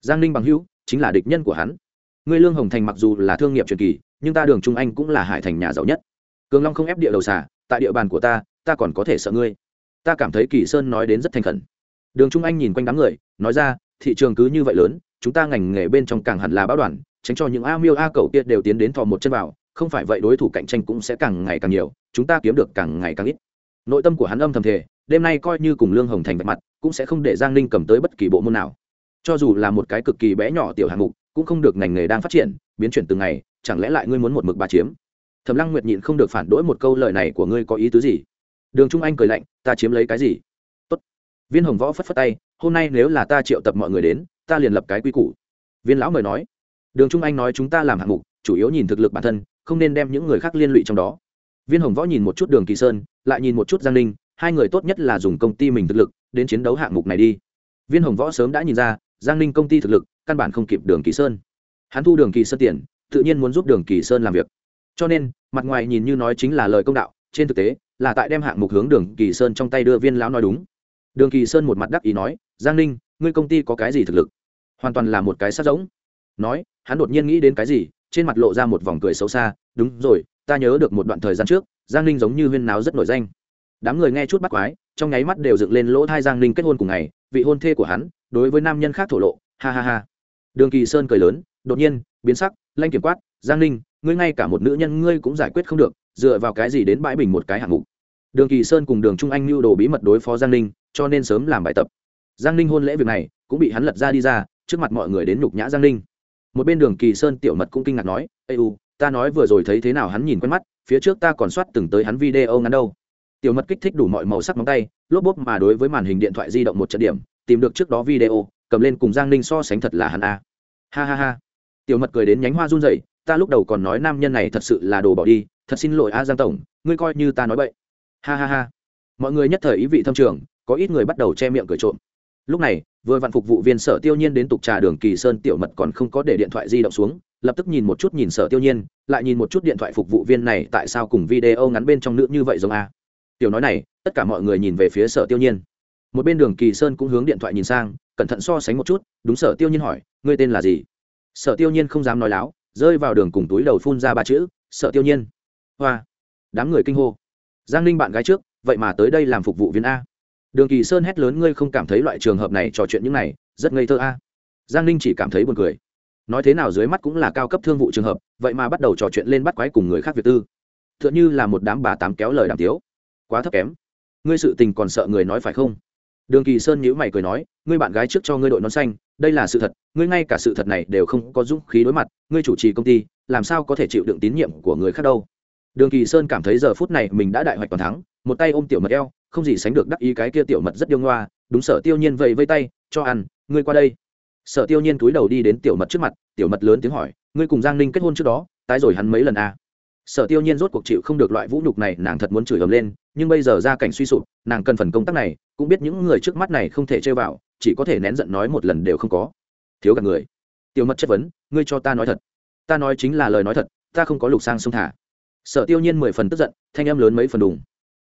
Giang ninh bằng hữu, chính là địch nhân của hắn. Ngươi lương hồng thành mặc dù là thương nghiệp truyền kỳ, nhưng ta đường trung anh cũng là hải thành nhà giàu nhất. Cường long không ép địa đầu xả tại địa bàn của ta ta còn có thể sợ ngươi. Ta cảm thấy kỳ sơn nói đến rất thành khẩn. Đường trung anh nhìn quanh đám người, nói ra, thị trường cứ như vậy lớn, chúng ta ngành nghề bên trong càng hẳn là báo đoàn, tránh cho những a miêu a cầu kia đều tiến đến thò một chân vào không phải vậy đối thủ cạnh tranh cũng sẽ càng ngày càng nhiều, chúng ta kiếm được càng ngày càng ít. Nội tâm của hắn âm thầm thể đêm nay coi như cùng lương hồng thành vạch mặt, cũng sẽ không để giang ninh cầm tới bất kỳ bộ môn nào. Cho dù là một cái cực kỳ bé nhỏ tiểu hạng mục, cũng không được ngành nghề đang phát triển, biến chuyển từng ngày, chẳng lẽ lại ngươi muốn một mực bà chiếm? Thẩm lăng nguyệt nhịn không được phản đối một câu lời này của ngươi có ý tứ gì? Đường trung anh cười lạnh, ta chiếm lấy cái gì? Tốt. viên hồng võ phất phất tay, hôm nay nếu là ta triệu tập mọi người đến, ta liền lập cái quy củ. Viên lão mời nói, đường trung anh nói chúng ta làm hạng mục, chủ yếu nhìn thực lực bản thân không nên đem những người khác liên lụy trong đó. Viên hồng võ nhìn một chút đường kỳ sơn, lại nhìn một chút giang ninh, hai người tốt nhất là dùng công ty mình thực lực đến chiến đấu hạng mục này đi. Viên hồng võ sớm đã nhìn ra, giang ninh công ty thực lực căn bản không kịp đường kỳ sơn. Hắn thu đường kỳ sơn tiền, tự nhiên muốn giúp đường kỳ sơn làm việc. Cho nên, mặt ngoài nhìn như nói chính là lời công đạo, trên thực tế, là tại đem hạng mục hướng đường kỳ sơn trong tay đưa viên lão nói đúng. Đường kỳ sơn một mặt đắc ý nói, giang ninh, ngươi công ty có cái gì thực lực? Hoàn toàn là một cái sát giống. Nói, hắn đột nhiên nghĩ đến cái gì trên mặt lộ ra một vòng cười xấu xa, đúng rồi, ta nhớ được một đoạn thời gian trước, giang ninh giống như huyên náo rất nổi danh. Đám người nghe chút bắt quái, trong nháy mắt đều dựng lên lỗ thai giang ninh kết hôn cùng ngày, vị hôn thê của hắn, đối với nam nhân khác thổ lộ, ha ha ha. Đường kỳ sơn cười lớn, đột nhiên, biến sắc, lanh kiểm quát, giang ninh, ngươi ngay cả một nữ nhân ngươi cũng giải quyết không được, dựa vào cái gì đến bãi bình một cái hạng mục? Đường kỳ sơn cùng đường trung anh mưu đồ bí mật đối phó giang ninh, cho nên sớm làm bài tập. Giang ninh hôn lễ việc này, cũng bị hắn lật ra đi ra, trước mặt mọi người đến nhục nhã giang ninh một bên đường kỳ sơn tiểu mật cũng kinh ngạc nói ây u, ta nói vừa rồi thấy thế nào hắn nhìn quen mắt, phía trước ta còn soát từng tới hắn video ngắn đâu. Tiểu mật kích thích đủ mọi màu sắc móng tay, lốp bốp mà đối với màn hình điện thoại di động một trận điểm, tìm được trước đó video, cầm lên cùng giang ninh so sánh thật là hắn a. Ha ha ha. Tiểu mật cười đến nhánh hoa run rẩy, ta lúc đầu còn nói nam nhân này thật sự là đồ bỏ đi, thật xin lỗi a giang tổng, ngươi coi như ta nói vậy ha ha ha. Mọi người nhất thời ý vị thâm trường, có ít người bắt đầu che miệng cười trộm lúc này, vừa vạn phục vụ viên sở tiêu nhiên đến tục trà đường kỳ sơn tiểu mật còn không có để điện thoại di động xuống, lập tức nhìn một chút nhìn sở tiêu nhiên, lại nhìn một chút điện thoại phục vụ viên này tại sao cùng video ngắn bên trong nữ như vậy giống a. Tiểu nói này, tất cả mọi người nhìn về phía sở tiêu nhiên. Một bên đường kỳ sơn cũng hướng điện thoại nhìn sang, cẩn thận so sánh một chút, đúng sở tiêu nhiên hỏi, ngươi tên là gì? Sở tiêu nhiên không dám nói láo, rơi vào đường cùng túi đầu phun ra ba chữ, sở tiêu nhiên. Hoa. Đám người kinh hô. Giang ninh bạn gái trước, vậy mà tới đây làm phục vụ viên a đường kỳ sơn hét lớn, ngươi không cảm thấy loại trường hợp này trò chuyện những này, rất ngây thơ a. Giang ninh chỉ cảm thấy buồn cười. Nói thế nào dưới mắt cũng là cao cấp thương vụ trường hợp, vậy mà bắt đầu trò chuyện lên bắt quái cùng người khác việc tư. T h ư ợ n là một đám bà tám kéo lời đàm tiếu. Quá thấp kém. Ngươi sự tình còn sợ người nói phải không? Đường kỳ sơn nhữ mày cười nói, ngươi bạn gái trước cho ngươi đội nón xanh, đây là sự thật, ngươi ngay cả sự thật này đều không có dũng khí đối mặt, ngươi chủ trì công ty, làm sao có thể chịu đựng tín nhiệm của người khác đâu? Đường kỳ sơn cảm thấy giờ phút này mình đã đại hoạch toàn thắng, một tay ôm tiểu mật eo không gì sánh được đắc ý cái kia tiểu mật rất điêu ngoa, đúng sở tiêu nhiên vẫy vây tay, cho ăn, ngươi qua đây. Sở tiêu nhiên túi đầu đi đến tiểu mật trước mặt, tiểu mật lớn tiếng hỏi, ngươi cùng giang ninh kết hôn trước đó, tái rồi hắn mấy lần à. sở tiêu nhiên rốt cuộc chịu không được loại vũ nhục này, nàng thật muốn chửi ầm lên, nhưng bây giờ ra cảnh suy sụp, nàng cần phần công tác này, cũng biết những người trước mắt này không thể chơi vào, chỉ có thể nén giận nói một lần đều không có. Thiếu cả người. Tiểu mật chất vấn, ngươi cho ta nói thật. Ta nói chính là lời nói thật, ta không có lục sang sông thả. Sở tiêu nhiên mười phần tức giận, thanh em lớn mấy phần đùng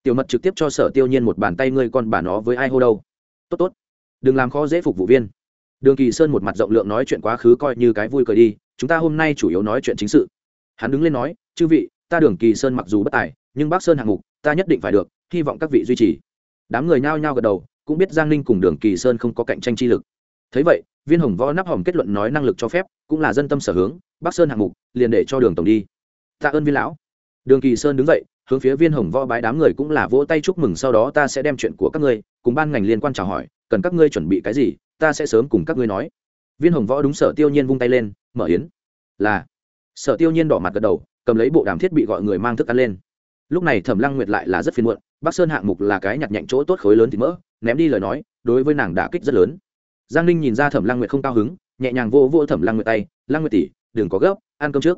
tiểu mật trực tiếp cho sở tiêu nhiên một bàn tay ngươi con bà nó với ai hô đâu. Tốt tốt. Đừng làm khó dễ phục vụ viên. Đường kỳ sơn một mặt rộng lượng nói chuyện quá khứ coi như cái vui cười đi, chúng ta hôm nay chủ yếu nói chuyện chính sự. Hắn đứng lên nói, chư vị, ta đường kỳ sơn mặc dù bất tài, nhưng bác sơn hạng mục, ta nhất định phải được, hy vọng các vị duy trì. Đám người nhao nhao gật đầu, cũng biết giang ninh cùng đường kỳ sơn không có cạnh tranh chi lực. Thấy vậy, viên hồng võ nắp hòm kết luận nói năng lực cho phép, cũng là dân tâm sở hướng bắc sơn hạng mục, liền để cho đường tổng đi. Tạ ơn viên lão. Đường kỳ sơn đứng dậy hướng phía viên hồng võ bái đám người cũng là vỗ tay chúc mừng, sau đó ta sẽ đem chuyện của các ngươi cùng ban ngành liên quan chào hỏi, cần các ngươi chuẩn bị cái gì, ta sẽ sớm cùng các ngươi nói. Viên hồng võ đúng sở tiêu nhiên vung tay lên, mở yến. Là. Sở tiêu nhiên đỏ mặt gật đầu, cầm lấy bộ đàm thiết bị gọi người mang thức ăn lên. Lúc này thẩm lăng nguyệt lại là rất phiền muộn, bắc sơn hạng mục là cái nhặt nhạnh chỗ tốt khối lớn thì mỡ ném đi lời nói, đối với nàng đã kích rất lớn. Giang ninh nhìn ra thẩm lăng nguyệt không cao hứng, nhẹ nhàng vô vô thẩm lăng nguyệt tay, lăng nguyệt tỷ, đừng có gấp, ăn cơm trước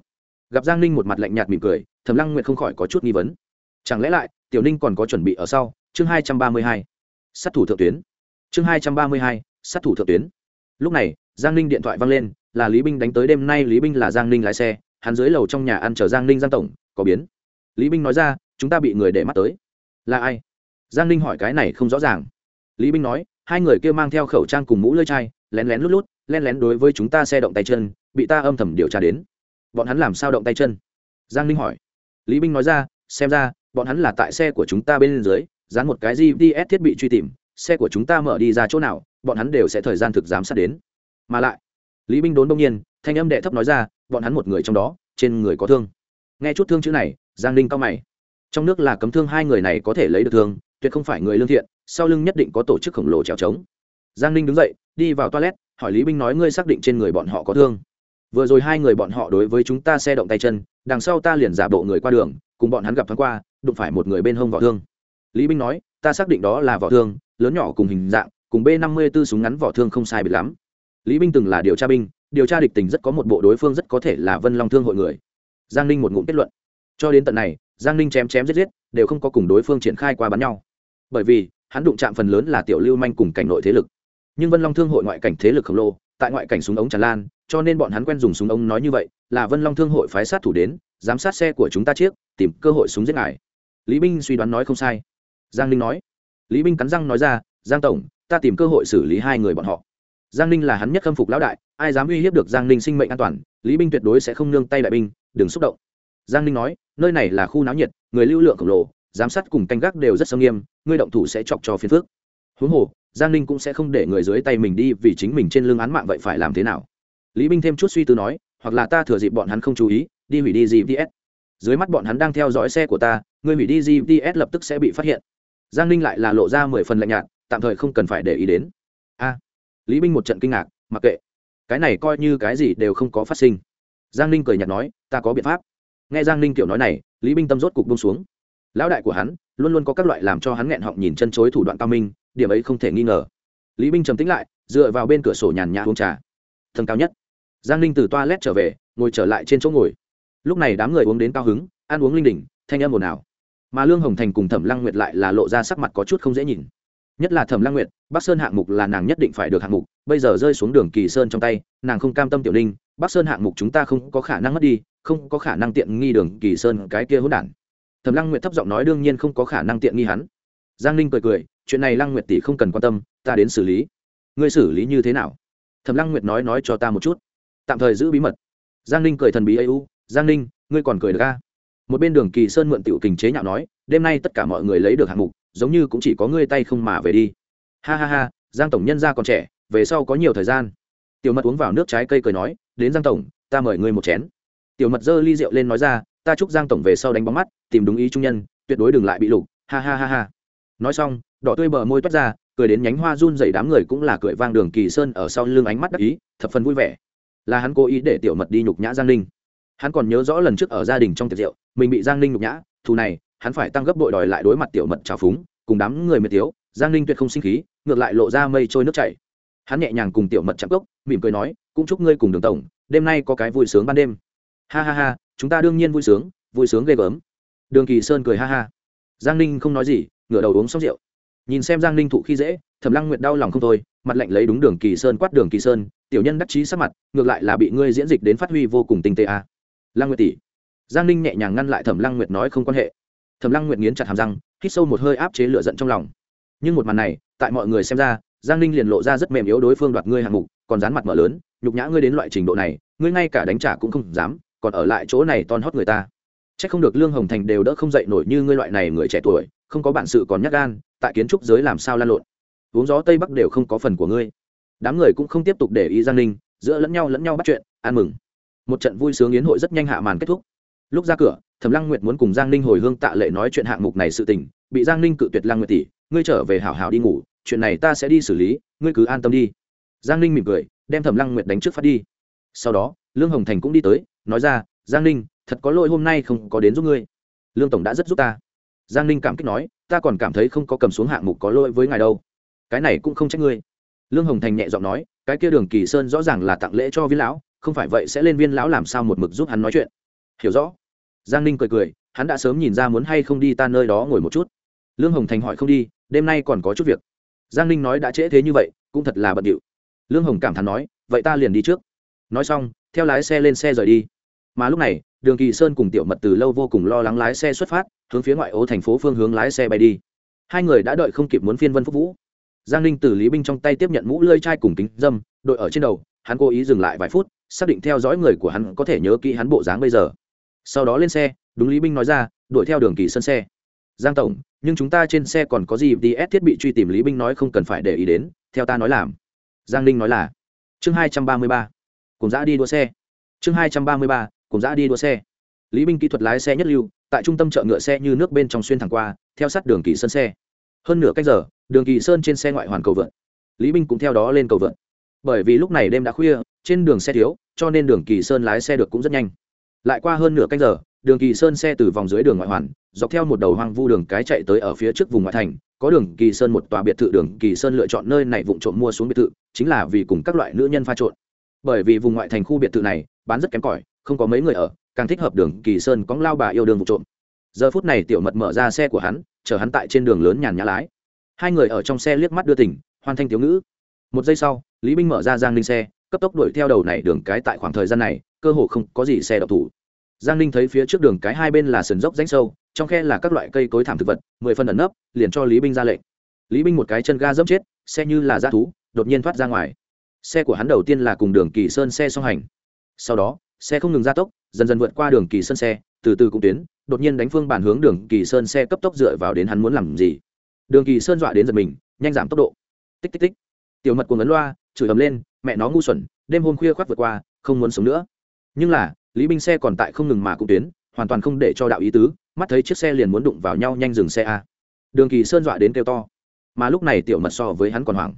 gặp giang ninh một mặt lạnh nhạt mỉm cười thẩm lăng nguyệt không khỏi có chút nghi vấn. Chẳng lẽ lại, tiểu ninh còn có chuẩn bị ở sau? Chương hai trăm ba mươi hai, sát thủ thượng tuyến. Chương hai trăm ba mươi hai, sát thủ thượng tuyến. Lúc này, giang ninh điện thoại văng lên, là lý binh đánh tới đêm nay lý binh là giang ninh lái xe, hắn dưới lầu trong nhà ăn chờ giang ninh giang tổng, có biến. Lý binh nói ra, chúng ta bị người để mắt tới. Là ai? Giang ninh hỏi cái này không rõ ràng. Lý binh nói, hai người kia mang theo khẩu trang cùng mũ lơi chai, lén lén lút lút len lén đối với chúng ta xe động tay chân, bị ta âm thầm điều tra đến bọn hắn làm sao động tay chân? Giang ninh hỏi. Lý binh nói ra, xem ra, bọn hắn là tại xe của chúng ta bên dưới, dán một cái gps thiết bị truy tìm, xe của chúng ta mở đi ra chỗ nào, bọn hắn đều sẽ thời gian thực giám sát đến. Mà lại, lý binh đốn đông nhiên, thanh âm đệ thấp nói ra, bọn hắn một người trong đó, trên người có thương. Nghe chút thương chữ này, giang ninh cao mày. Trong nước là cấm thương hai người này có thể lấy được thương, tuyệt không phải người lương thiện, sau lưng nhất định có tổ chức khổng lồ trèo trống. Giang ninh đứng dậy, đi vào toilet, hỏi lý binh nói ngươi xác định trên người bọn họ có thương vừa rồi hai người bọn họ đối với chúng ta xe động tay chân, đằng sau ta liền giả bộ người qua đường, cùng bọn hắn gặp thoáng qua, đụng phải một người bên hông vỏ thương. Lý binh nói, ta xác định đó là vỏ thương, lớn nhỏ cùng hình dạng, cùng b năm mươi b ố súng ngắn vỏ thương không sai biệt lắm. Lý binh từng là điều tra binh, điều tra địch tình rất có một bộ đối phương rất có thể là vân long thương hội người. Giang ninh một ngụm kết luận. Cho đến tận này, giang ninh chém chém giết giết, đều không có cùng đối phương triển khai qua bắn nhau. Bởi vì, hắn đụng chạm phần lớn là tiểu lưu manh cùng cảnh nội thế lực. Nhưng vân long thương hội ngoại cảnh thế lực khổng lồ, tại ngoại cảnh súng ống tràn lan cho nên bọn hắn quen dùng súng ông nói như vậy, là vân long thương hội phái sát thủ đến, giám sát xe của chúng ta chiếc tìm cơ hội súng giết ngài. Lý binh suy đoán nói không sai. Giang ninh nói. Lý binh cắn răng nói ra, giang tổng, ta tìm cơ hội xử lý hai người bọn họ. Giang ninh là hắn nhất khâm phục lão đại, ai dám uy hiếp được giang ninh sinh mệnh an toàn, lý binh tuyệt đối sẽ không nương tay đại binh, đừng xúc động. Giang ninh nói, nơi này là khu náo nhiệt, người lưu lượng khổng lồ, giám sát cùng canh gác đều rất sâm nghiêm, ngươi động thủ sẽ chọc cho phiền phước huống hồ, giang ninh cũng sẽ không để người dưới tay mình đi vì chính mình trên lưng án mạng vậy phải làm thế nào? Lý binh thêm chút suy tư nói, hoặc là ta thừa dịp bọn hắn không chú ý, đi hủy đi gps dưới mắt bọn hắn đang theo dõi xe của ta người hủy đi gps lập tức sẽ bị phát hiện. Giang ninh lại là lộ ra mười phần lạnh nhạt, tạm thời không cần phải để ý đến. A. Lý binh một trận kinh ngạc, mặc kệ. Cái này coi như cái gì đều không có phát sinh. Giang ninh cười nhạt nói, ta có biện pháp. Nghe giang ninh kiểu nói này, lý binh tâm rốt cục bông xuống. Lão đại của hắn luôn luôn có các loại làm cho hắn nghẹn họng nhìn chân chối thủ đoạn cao minh, điểm ấy không thể nghi ngờ. Lý binh trầm tính lại, dựa vào bên cửa sổ nhàn nhã uống trà. Thân cao nhất giang ninh từ toa lét trở về, ngồi trở lại trên chỗ ngồi. Lúc này đám người uống đến cao hứng, ăn uống linh đỉnh, thanh âm ồn ào. Mà lương hồng thành cùng thẩm lăng nguyệt lại là lộ ra sắc mặt có chút không dễ nhìn. Nhất là thẩm lăng nguyệt, bắc sơn hạng mục là nàng nhất định phải được hạng mục, bây giờ rơi xuống đường kỳ sơn trong tay, nàng không cam tâm tiểu ninh, bắc sơn hạng mục chúng ta không có khả năng mất đi, không có khả năng tiện nghi đường kỳ sơn cái kia hỗn đản. Thẩm lăng nguyệt thấp giọng nói đương nhiên không có khả năng tiện nghi hắn. Giang ninh cười cười, chuyện này lăng nguyệt tỷ không cần quan tâm, ta đến xử lý. Ngươi xử lý như thế nào? Thẩm lăng nguyệt nói nói cho ta một chút tạm thời giữ bí mật. Giang ninh cười thần bí ấy u, giang ninh, ngươi còn cười được ca một bên đường kỳ sơn mượn tiểu kình chế nhạo nói, đêm nay tất cả mọi người lấy được hạng mục, giống như cũng chỉ có ngươi tay không mà về đi. Ha ha ha, giang tổng nhân gia còn trẻ, về sau có nhiều thời gian. Tiểu mật uống vào nước trái cây cười nói, đến giang tổng, ta mời ngươi một chén. Tiểu mật giơ ly rượu lên nói ra, ta chúc giang tổng về sau đánh bóng mắt, tìm đúng ý trung nhân, tuyệt đối đừng lại bị lục, ha ha ha ha. Nói xong, đỏ tươi bờ môi toát ra, cười đến nhánh hoa run dày đám người cũng là cười vang đường kỳ sơn ở sau lưng ánh mắt đắc ý, thập phần vui vẻ là hắn cố ý để tiểu mật đi nhục nhã giang ninh. Hắn còn nhớ rõ lần trước ở gia đình trong tiệc rượu, mình bị giang ninh nhục nhã, thù này, hắn phải tăng gấp bội đòi lại đối mặt tiểu mật trào phúng, cùng đám người mệt tiếu giang ninh tuyệt không sinh khí, ngược lại lộ ra mây trôi nước chảy. Hắn nhẹ nhàng cùng tiểu mật chạm cốc, mỉm cười nói, cũng chúc ngươi cùng đường tổng, đêm nay có cái vui sướng ban đêm. Ha ha ha, chúng ta đương nhiên vui sướng vui sướng ghê gớm. Đường kỳ sơn cười ha ha. Giang ninh không nói gì, ngửa đầu uống xong rượu. Nhìn xem giang ninh thụ khi dễ, thẩm lăng nguyện đau lòng không thôi, mặt lạnh lấy đúng đường kỳ sơn quát đường kỳ sơn tiểu nhân đắc chí sắc mặt, ngược lại là bị ngươi diễn dịch đến phát huy vô cùng tinh tế a à. lăng nguyệt tỷ. Giang ninh nhẹ nhàng ngăn lại thẩm lăng nguyệt nói không quan hệ. Thẩm lăng nguyệt nghiến chặt hàm răng, hít sâu một hơi áp chế lửa giận trong lòng. Nhưng một màn này, tại mọi người xem ra, giang ninh liền lộ ra rất mềm yếu đối phương đoạt ngươi hạng mục, còn dán mặt mở lớn, nhục nhã ngươi đến loại trình độ này, ngươi ngay cả đánh trả cũng không dám, còn ở lại chỗ này ton hót người ta. C h ắ c không được lương hồng thành đều đỡ không dậy nổi như ngươi loại này người trẻ tuổi, không có bản sự còn nhắc gan, tại kiến trúc giới làm sao lan lộn? Uống gió tây bắc đều không có phần của ngươi đám người cũng không tiếp tục để ý giang ninh, giữa lẫn nhau lẫn nhau bắt chuyện, ăn mừng. Một trận vui sướng yến hội rất nhanh hạ màn kết thúc. Lúc ra cửa, thẩm lăng nguyệt muốn cùng giang ninh hồi hương tạ lệ nói chuyện hạng mục này sự tình, bị giang ninh cự tuyệt lăng nguyệt tỷ, ngươi trở về hảo hảo đi ngủ, chuyện này ta sẽ đi xử lý, ngươi cứ an tâm đi. Giang ninh mỉm cười, đem thẩm lăng nguyệt đánh trước phát đi. Sau đó, lương hồng thành cũng đi tới, nói ra, giang ninh, thật có lỗi hôm nay không có đến giúp ngươi. Lương tổng đã rất giúp ta. Giang ninh cảm kích nói, ta còn cảm thấy không có cầm xuống hạng mục có lỗi với ngài đâu. Cái này cũng không trách ngươi lương hồng thành nhẹ giọng nói, cái kia đường kỳ sơn rõ ràng là tặng lễ cho viên lão, không phải vậy sẽ lên viên lão làm sao một mực giúp hắn nói chuyện. Hiểu rõ. Giang ninh cười cười, hắn đã sớm nhìn ra muốn hay không đi ta nơi đó ngồi một chút. Lương hồng thành hỏi không đi, đêm nay còn có chút việc. Giang ninh nói đã trễ thế như vậy, cũng thật là bận điệu. Lương hồng cảm thán nói, vậy ta liền đi trước. Nói xong, theo lái xe lên xe rời đi. Mà lúc này, đường kỳ sơn cùng tiểu mật từ lâu vô cùng lo lắng lái xe xuất phát, hướng phía ngoại ô thành phố phương hướng lái xe bay đi. Hai người đã đợi không kịp muốn phiên vân phúc vũ giang ninh từ lý binh trong tay tiếp nhận mũ lơi chai cùng kính dâm, đội ở trên đầu, hắn cố ý dừng lại vài phút, xác định theo dõi người của hắn có thể nhớ kỹ hắn bộ dáng bây giờ. Sau đó lên xe, đúng lý binh nói ra, đuổi theo đường kỳ sân xe. Giang tổng, nhưng chúng ta trên xe còn có gì ds thiết bị truy tìm lý binh nói không cần phải để ý đến, theo ta nói làm. Giang ninh nói là, chương hai trăm ba mươi ba, cùng giã đi đua xe. Chương hai trăm ba mươi ba, cùng giã đi đua xe. Lý binh kỹ thuật lái xe nhất lưu, tại trung tâm chợ ngựa xe như nước bên trong xuyên thẳng qua, theo sát đường kỳ sân xe. Hơn nửa cách giờ đường kỳ sơn trên xe ngoại hoàn cầu vượt. Lý binh cũng theo đó lên cầu vượt. Bởi vì lúc này đêm đã khuya, trên đường xe thiếu, cho nên đường kỳ sơn lái xe được cũng rất nhanh. Lại qua hơn nửa canh giờ, đường kỳ sơn xe từ vòng dưới đường ngoại hoàn, dọc theo một đầu hoang vu đường cái chạy tới ở phía trước vùng ngoại thành, có đường kỳ sơn một tòa biệt thự đường kỳ sơn lựa chọn nơi này vụ trộm mua xuống biệt thự, chính là vì cùng các loại nữ nhân pha trộn. Bởi vì vùng ngoại thành khu biệt thự này, bán rất kém cỏi, không có mấy người ở, càng thích hợp đường kỳ sơn cóng lao bà yêu đương vụ trộm. Giờ phút này tiểu mật mở ra xe của hắn chở hắn tại trên đường lớn nhàn nhã lái hai người ở trong xe liếc mắt đưa tỉnh hoàn thành thiếu ngữ. Một giây sau, lý binh mở ra giang Ninh xe, cấp tốc đuổi theo đầu này đường cái tại khoảng thời gian này, cơ hồ không có gì xe đậu thủ. Giang ninh thấy phía trước đường cái hai bên là sườn dốc rãnh sâu, trong khe là các loại cây cối thảm thực vật, mười phân ẩn nấp, liền cho lý binh ra lệnh. Lý binh một cái chân ga dẫm chết, xe như là g thú, đột nhiên thoát ra ngoài. Xe của hắn đầu tiên là cùng đường kỳ sơn xe song hành. Sau đó, xe không ngừng gia tốc, dần dần vượt qua đường kỳ sơn xe, từ từ cũng tiến đột nhiên đánh phương bản hướng đường kỳ sơn xe cấp tốc dựa vào đến hắn muốn làm gì đường kỳ sơn dọa đến giật mình, nhanh giảm tốc độ. Tích tích tích. Tiểu mật cuồng ấn loa chửi ầm lên, mẹ nó ngu xuẩn, đêm hôm khuya khoác vượt qua, không muốn sống nữa. Nhưng là, lý binh xe còn tại không ngừng mà cũng tuyến, hoàn toàn không để cho đạo ý tứ, mắt thấy chiếc xe liền muốn đụng vào nhau nhanh dừng xe a. Đường kỳ sơn dọa đến kêu to. Mà lúc này tiểu mật so với hắn còn hoảng.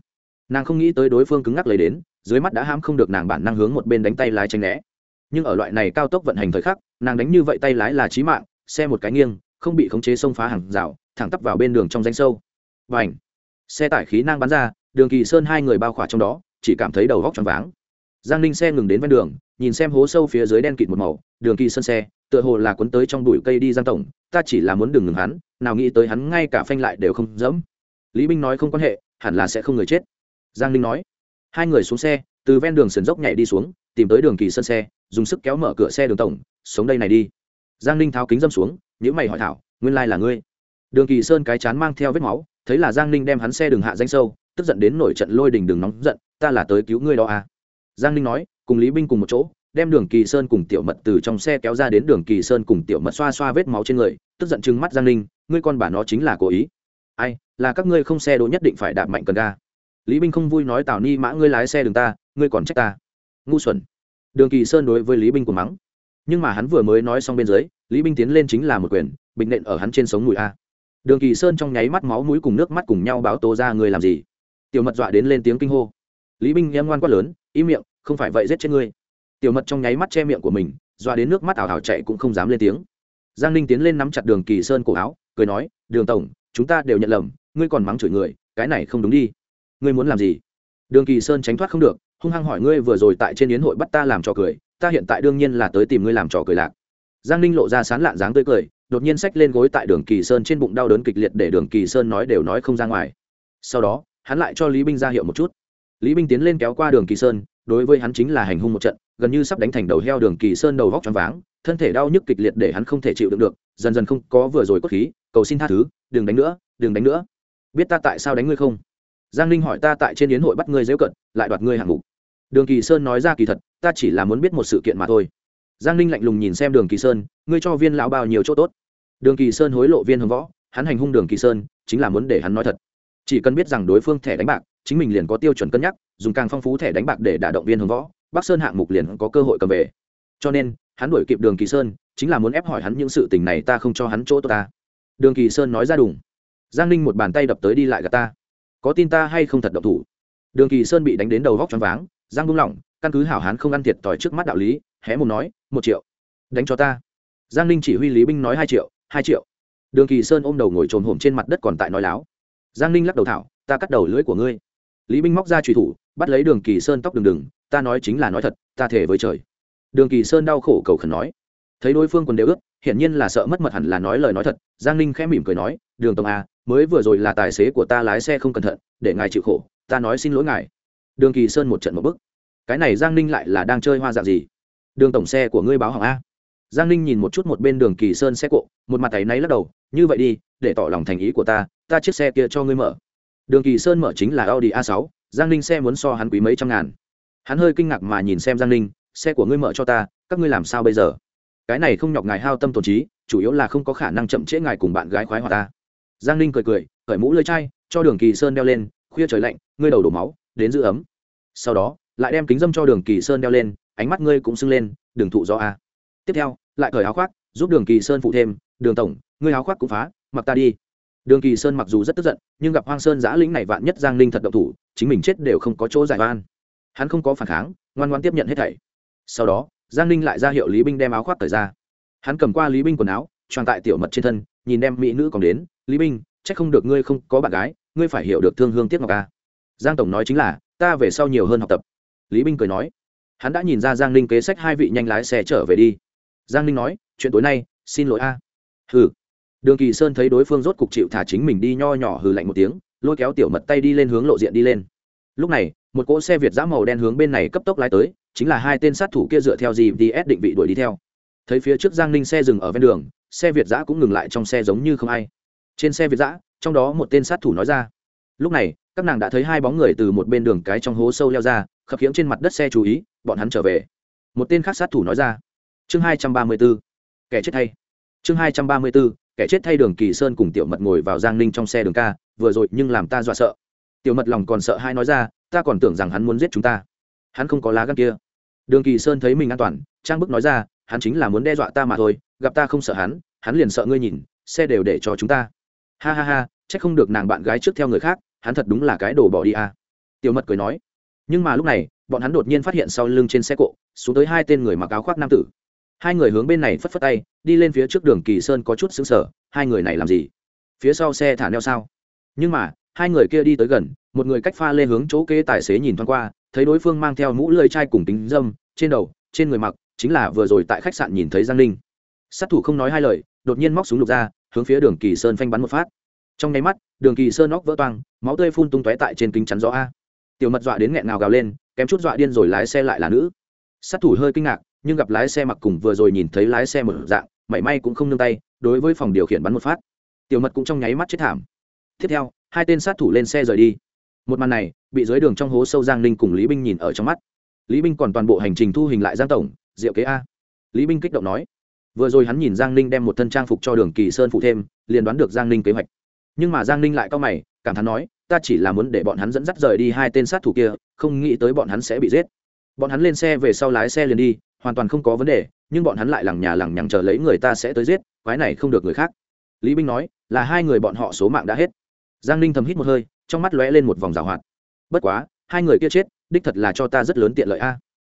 Nàng không nghĩ tới đối phương cứng ngắc lấy đến, dưới mắt đã hãm không được nàng bản năng hướng một bên đánh tay lái tranh né. Nhưng ở loại này cao tốc vận hành thời khắc, nàng đánh như vậy tay lái là trí mạng, xe một cái nghiêng không bị khống chế xông phá hàng rào, thẳng tắp vào bên đường trong danh sâu. Và ảnh xe tải khí năng bắn ra, đường kỳ sơn hai người bao khỏa trong đó, chỉ cảm thấy đầu góc choáng váng. Giang ninh xe ngừng đến ven đường, nhìn xem hố sâu phía dưới đen kịt một màu, đường kỳ sơn xe, tựa hồ là cuốn tới trong bụi cây đi giang tổng, ta chỉ là muốn đừng ngừng hắn, nào nghĩ tới hắn ngay cả phanh lại đều không dẫm. Lý binh nói không quan hệ, hẳn là sẽ không người chết. Giang ninh nói. Hai người xuống xe, từ ven đường sườn dốc nhảy đi xuống, tìm tới đường kỳ sơn xe, dùng sức kéo mở cửa xe đường tổng, sống đây này đi. Giang ninh tháo kính dâm xuống những mày hỏi thảo, nguyên lai là ngươi. Đường kỳ sơn cái chán mang theo vết máu, thấy là giang ninh đem hắn xe đường hạ danh sâu, tức giận đến nổi trận lôi đình đường nóng giận, ta là tới cứu ngươi đó à. Giang ninh nói, cùng lý binh cùng một chỗ, đem đường kỳ sơn cùng tiểu mật từ trong xe kéo ra đến đường kỳ sơn cùng tiểu mật xoa xoa vết máu trên người, tức giận chừng mắt giang ninh, ngươi con bà nó chính là cố ý. Ai, là các ngươi không xe đỗ nhất định phải đạp mạnh cần ga. Lý binh không vui nói tào ni mã ngươi lái xe đường ta, ngươi còn trách ta. Ngu xuẩn. Đường kỳ sơn đối với lý binh của mắng nhưng mà hắn vừa mới nói xong bên dưới, lý binh tiến lên chính là một quyền, bình nện ở hắn trên sống mùi a. Đường kỳ sơn trong nháy mắt máu mũi cùng nước mắt cùng nhau báo tố ra người làm gì. Tiểu mật dọa đến lên tiếng kinh hô. Lý binh em ngoan quát lớn, im miệng, không phải vậy giết chết ngươi. Tiểu mật trong nháy mắt che miệng của mình, dọa đến nước mắt ảo ảo chạy cũng không dám lên tiếng. Giang ninh tiến lên nắm chặt đường kỳ sơn cổ áo, cười nói, đường tổng, chúng ta đều nhận lầm, ngươi còn mắng chửi người, cái này không đúng đi. Ngươi muốn làm gì? Đường kỳ sơn tránh thoát không được, hung hăng hỏi, ngươi vừa rồi tại trên yến hội bắt ta làm trò cười ta hiện tại đương nhiên là tới tìm ngươi làm trò cười lạc. Giang ninh lộ ra sán lạn dáng tươi cười, đột nhiên xách lên gối tại đường kỳ sơn trên bụng đau đớn kịch liệt để đường kỳ sơn nói đều nói không ra ngoài. Sau đó, hắn lại cho lý binh ra hiệu một chút. Lý binh tiến lên kéo qua đường kỳ sơn, đối với hắn chính là hành hung một trận, gần như sắp đánh thành đầu heo đường kỳ sơn đầu vóc choáng váng, thân thể đau nhức kịch liệt để hắn không thể chịu đựng được, dần dần không có vừa rồi cốt khí, cầu xin tha thứ, đừng đánh nữa, đừng đánh nữa. Biết ta tại sao đánh ngươi không? Giang ninh hỏi ta tại trên yến hội bắt ngươi dễu cận, lại đoạt ngươi hạng mục đường kỳ sơn nói ra kỳ thật, ta chỉ là muốn biết một sự kiện mà thôi. Giang ninh lạnh lùng nhìn xem đường kỳ sơn, ngươi cho viên lão bao nhiêu chỗ tốt? Đường kỳ sơn hối lộ viên hồng võ, hắn hành hung đường kỳ sơn, chính là muốn để hắn nói thật. Chỉ cần biết rằng đối phương thẻ đánh bạc, chính mình liền có tiêu chuẩn cân nhắc, dùng càng phong phú thẻ đánh bạc để đả động viên hồng võ, bắc sơn hạng mục liền có cơ hội cầm về. Cho nên, hắn đuổi kịp đường kỳ sơn, chính là muốn ép hỏi hắn những sự tình này ta không cho hắn chỗ tốt ta. Đường kỳ sơn nói ra đùng. Giang ninh một bàn tay đập tới đi lại gà ta. Có tin ta hay không thật động thủ? Đường kỳ sơn bị đánh đến đầu vóc choáng váng giang buông lỏng căn cứ hảo hán không ăn thiệt tỏi trước mắt đạo lý hé mồm nói một triệu đánh cho ta. Giang ninh chỉ huy lý binh nói hai triệu hai triệu. Đường kỳ sơn ôm đầu ngồi trồn hổm trên mặt đất còn tại nói láo. Giang ninh lắc đầu thảo ta cắt đầu lưỡi của ngươi. Lý binh móc ra trùy thủ bắt lấy đường kỳ sơn tóc đường đừng ta nói chính là nói thật ta thể với trời. Đường kỳ sơn đau khổ cầu khẩn nói. Thấy đối phương còn đều ướt hiển nhiên là sợ mất mật hẳn là nói lời nói thật giang ninh khẽ mỉm cười nói đường tổng a à, mới vừa rồi là tài xế của ta lái xe không cẩn thận để ngài chịu khổ ta nói xin lỗi ngài. Đường kỳ sơn một trận một bức cái này giang ninh lại là đang chơi hoa dạng gì? Đường tổng xe của ngươi báo hỏng a. Giang ninh nhìn một chút một bên đường kỳ sơn xe cộ, một mặt tay náy lắc đầu, như vậy đi, để tỏ lòng thành ý của ta ta chiếc xe kia cho ngươi mở. Đường kỳ sơn mở chính là audi a 6 giang ninh xe muốn so hắn quý mấy trăm ngàn. Hắn hơi kinh ngạc mà nhìn xem giang ninh, xe của ngươi mở cho ta, các ngươi làm sao bây giờ? Cái này không nhọc ngài hao tâm tổn trí, chủ yếu là không có khả năng chậm trễ ngài cùng bạn gái khoái hòa ta. Giang ninh cười cười khởi mũ lơi chai, cho đường kỳ sơn đeo lên, khuya trời lạnh, ngươi đầu đổ máu, đến giữ ấm. Sau đó lại đem kính dâm cho đường kỳ sơn đeo lên, ánh mắt ngươi cũng sưng lên đường thụ do a à. tiếp theo, lại cởi áo khoác, giúp đường kỳ sơn phụ thêm, đường tổng, ngươi áo khoác cũng phá, mặc ta đi. Đường kỳ sơn mặc dù rất tức giận, nhưng gặp hoang sơn giã lĩnh này vạn nhất giang ninh thật độc thủ, chính mình chết đều không có chỗ giải van hắn không có phản kháng, ngoan ngoan tiếp nhận hết thảy. Sau đó, giang ninh lại ra hiệu lý binh đem áo khoác cởi ra. Hắn cầm qua lý binh quần áo tròn tại tiểu mật trên thân, nhìn đem mỹ nữ còn đến, lý binh c h ắ c không được ngươi không có bạn gái, ngươi phải hiểu được thương hương tiếc ngọc ca giang tổng nói chính là, ta về sau nhiều hơn học tập lý binh cười nói, hắn đã nhìn ra giang ninh kế sách hai vị nhanh lái xe trở về đi. Giang ninh nói, chuyện tối nay, xin lỗi a. À. hừ. Đường kỳ sơn thấy đối phương rốt cục chịu thả chính mình đi nho nhỏ hừ lạnh một tiếng, lôi kéo tiểu mật tay đi lên hướng lộ diện đi lên. Lúc này, một cỗ xe việt giã màu đen hướng bên này cấp tốc lái tới, chính là hai tên sát thủ kia dựa theo gps định vị đuổi đi theo. Thấy phía trước giang ninh xe dừng ở ven đường, xe việt giã cũng ngừng lại trong xe giống như không ai. Trên xe việt giã, trong đó một tên sát thủ nói ra, lúc này, các nàng đã thấy hai bóng người từ một bên đường cái trong hố sâu leo ra khập khiễng trên mặt đất xe chú ý, bọn hắn trở về. Một tên khác sát thủ nói ra. Chương hai trăm ba mươi b ố kẻ chết thay. Chương hai trăm ba mươi b ố kẻ chết thay đường kỳ sơn cùng tiểu mật ngồi vào giang ninh trong xe đường ca, vừa rồi nhưng làm ta dọa sợ. Tiểu mật lòng còn sợ hai nói ra, ta còn tưởng rằng hắn muốn giết chúng ta. Hắn không có lá gan kia. Đường kỳ sơn thấy mình an toàn, trang bức nói ra, hắn chính là muốn đe dọa ta mà thôi, gặp ta không sợ hắn hắn liền sợ ngươi nhìn, xe đều để cho chúng ta. Ha ha ha c h ắ c không được nàng bạn gái trước theo người khác, hắn thật đúng là cái đồ bỏ đi à. tiểu mật cười nói nhưng mà lúc này, bọn hắn đột nhiên phát hiện sau lưng trên xe cộ, xuống tới hai tên người mặc áo khoác nam tử. Hai người hướng bên này phất phất tay, đi lên phía trước đường kỳ sơn có chút xứng sở hai người này làm gì? Phía sau xe thả neo sao? Nhưng mà, hai người kia đi tới gần, một người cách pha lên hướng chỗ kế tài xế nhìn thoáng qua, thấy đối phương mang theo mũ lưỡi chai cùng tính dâm, trên đầu, trên người mặc, chính là vừa rồi tại khách sạn nhìn thấy giang ninh. Sát thủ không nói hai lời, đột nhiên móc súng lục ra, hướng phía đường kỳ sơn phanh bắn một phát. Trong nháy mắt, đường kỳ sơn óc vỡ toang, máu tươi phun tung tóe tại trên kính chắn gió a tiểu mật dọa đến nghẹn ngào gào lên, kém chút dọa điên rồi lái xe lại là nữ. Sát thủ hơi kinh ngạc, nhưng gặp lái xe mặc cùng vừa rồi nhìn thấy lái xe một dạng, mảy may cũng không nương tay, đối với phòng điều khiển bắn một phát. Tiểu mật cũng trong nháy mắt chết thảm. Tiếp theo, hai tên sát thủ lên xe rời đi. Một màn này, bị dưới đường trong hố sâu giang ninh cùng lý binh nhìn ở trong mắt. Lý binh còn toàn bộ hành trình thu hình lại giang tổng, diệu kế a. Lý binh kích động nói. Vừa rồi hắn nhìn giang ninh đem một thân trang phục cho đường kỳ sơn phụ thêm, liền đoán được giang ninh kế hoạch. Nhưng mà giang ninh lại cao mày, cảm thán nói ta chỉ là muốn để bọn hắn dẫn dắt rời đi hai tên sát thủ kia, không nghĩ tới bọn hắn sẽ bị giết. Bọn hắn lên xe về sau lái xe liền đi, hoàn toàn không có vấn đề, nhưng bọn hắn lại lằng nhà lằng nhằng chờ lấy người ta sẽ tới giết, quái này không được người khác. Lý binh nói, là hai người bọn họ số mạng đã hết. Giang ninh thầm hít một hơi, trong mắt lóe lên một vòng rào hoạt. Bất quá, hai người kia chết, đích thật là cho ta rất lớn tiện lợi a.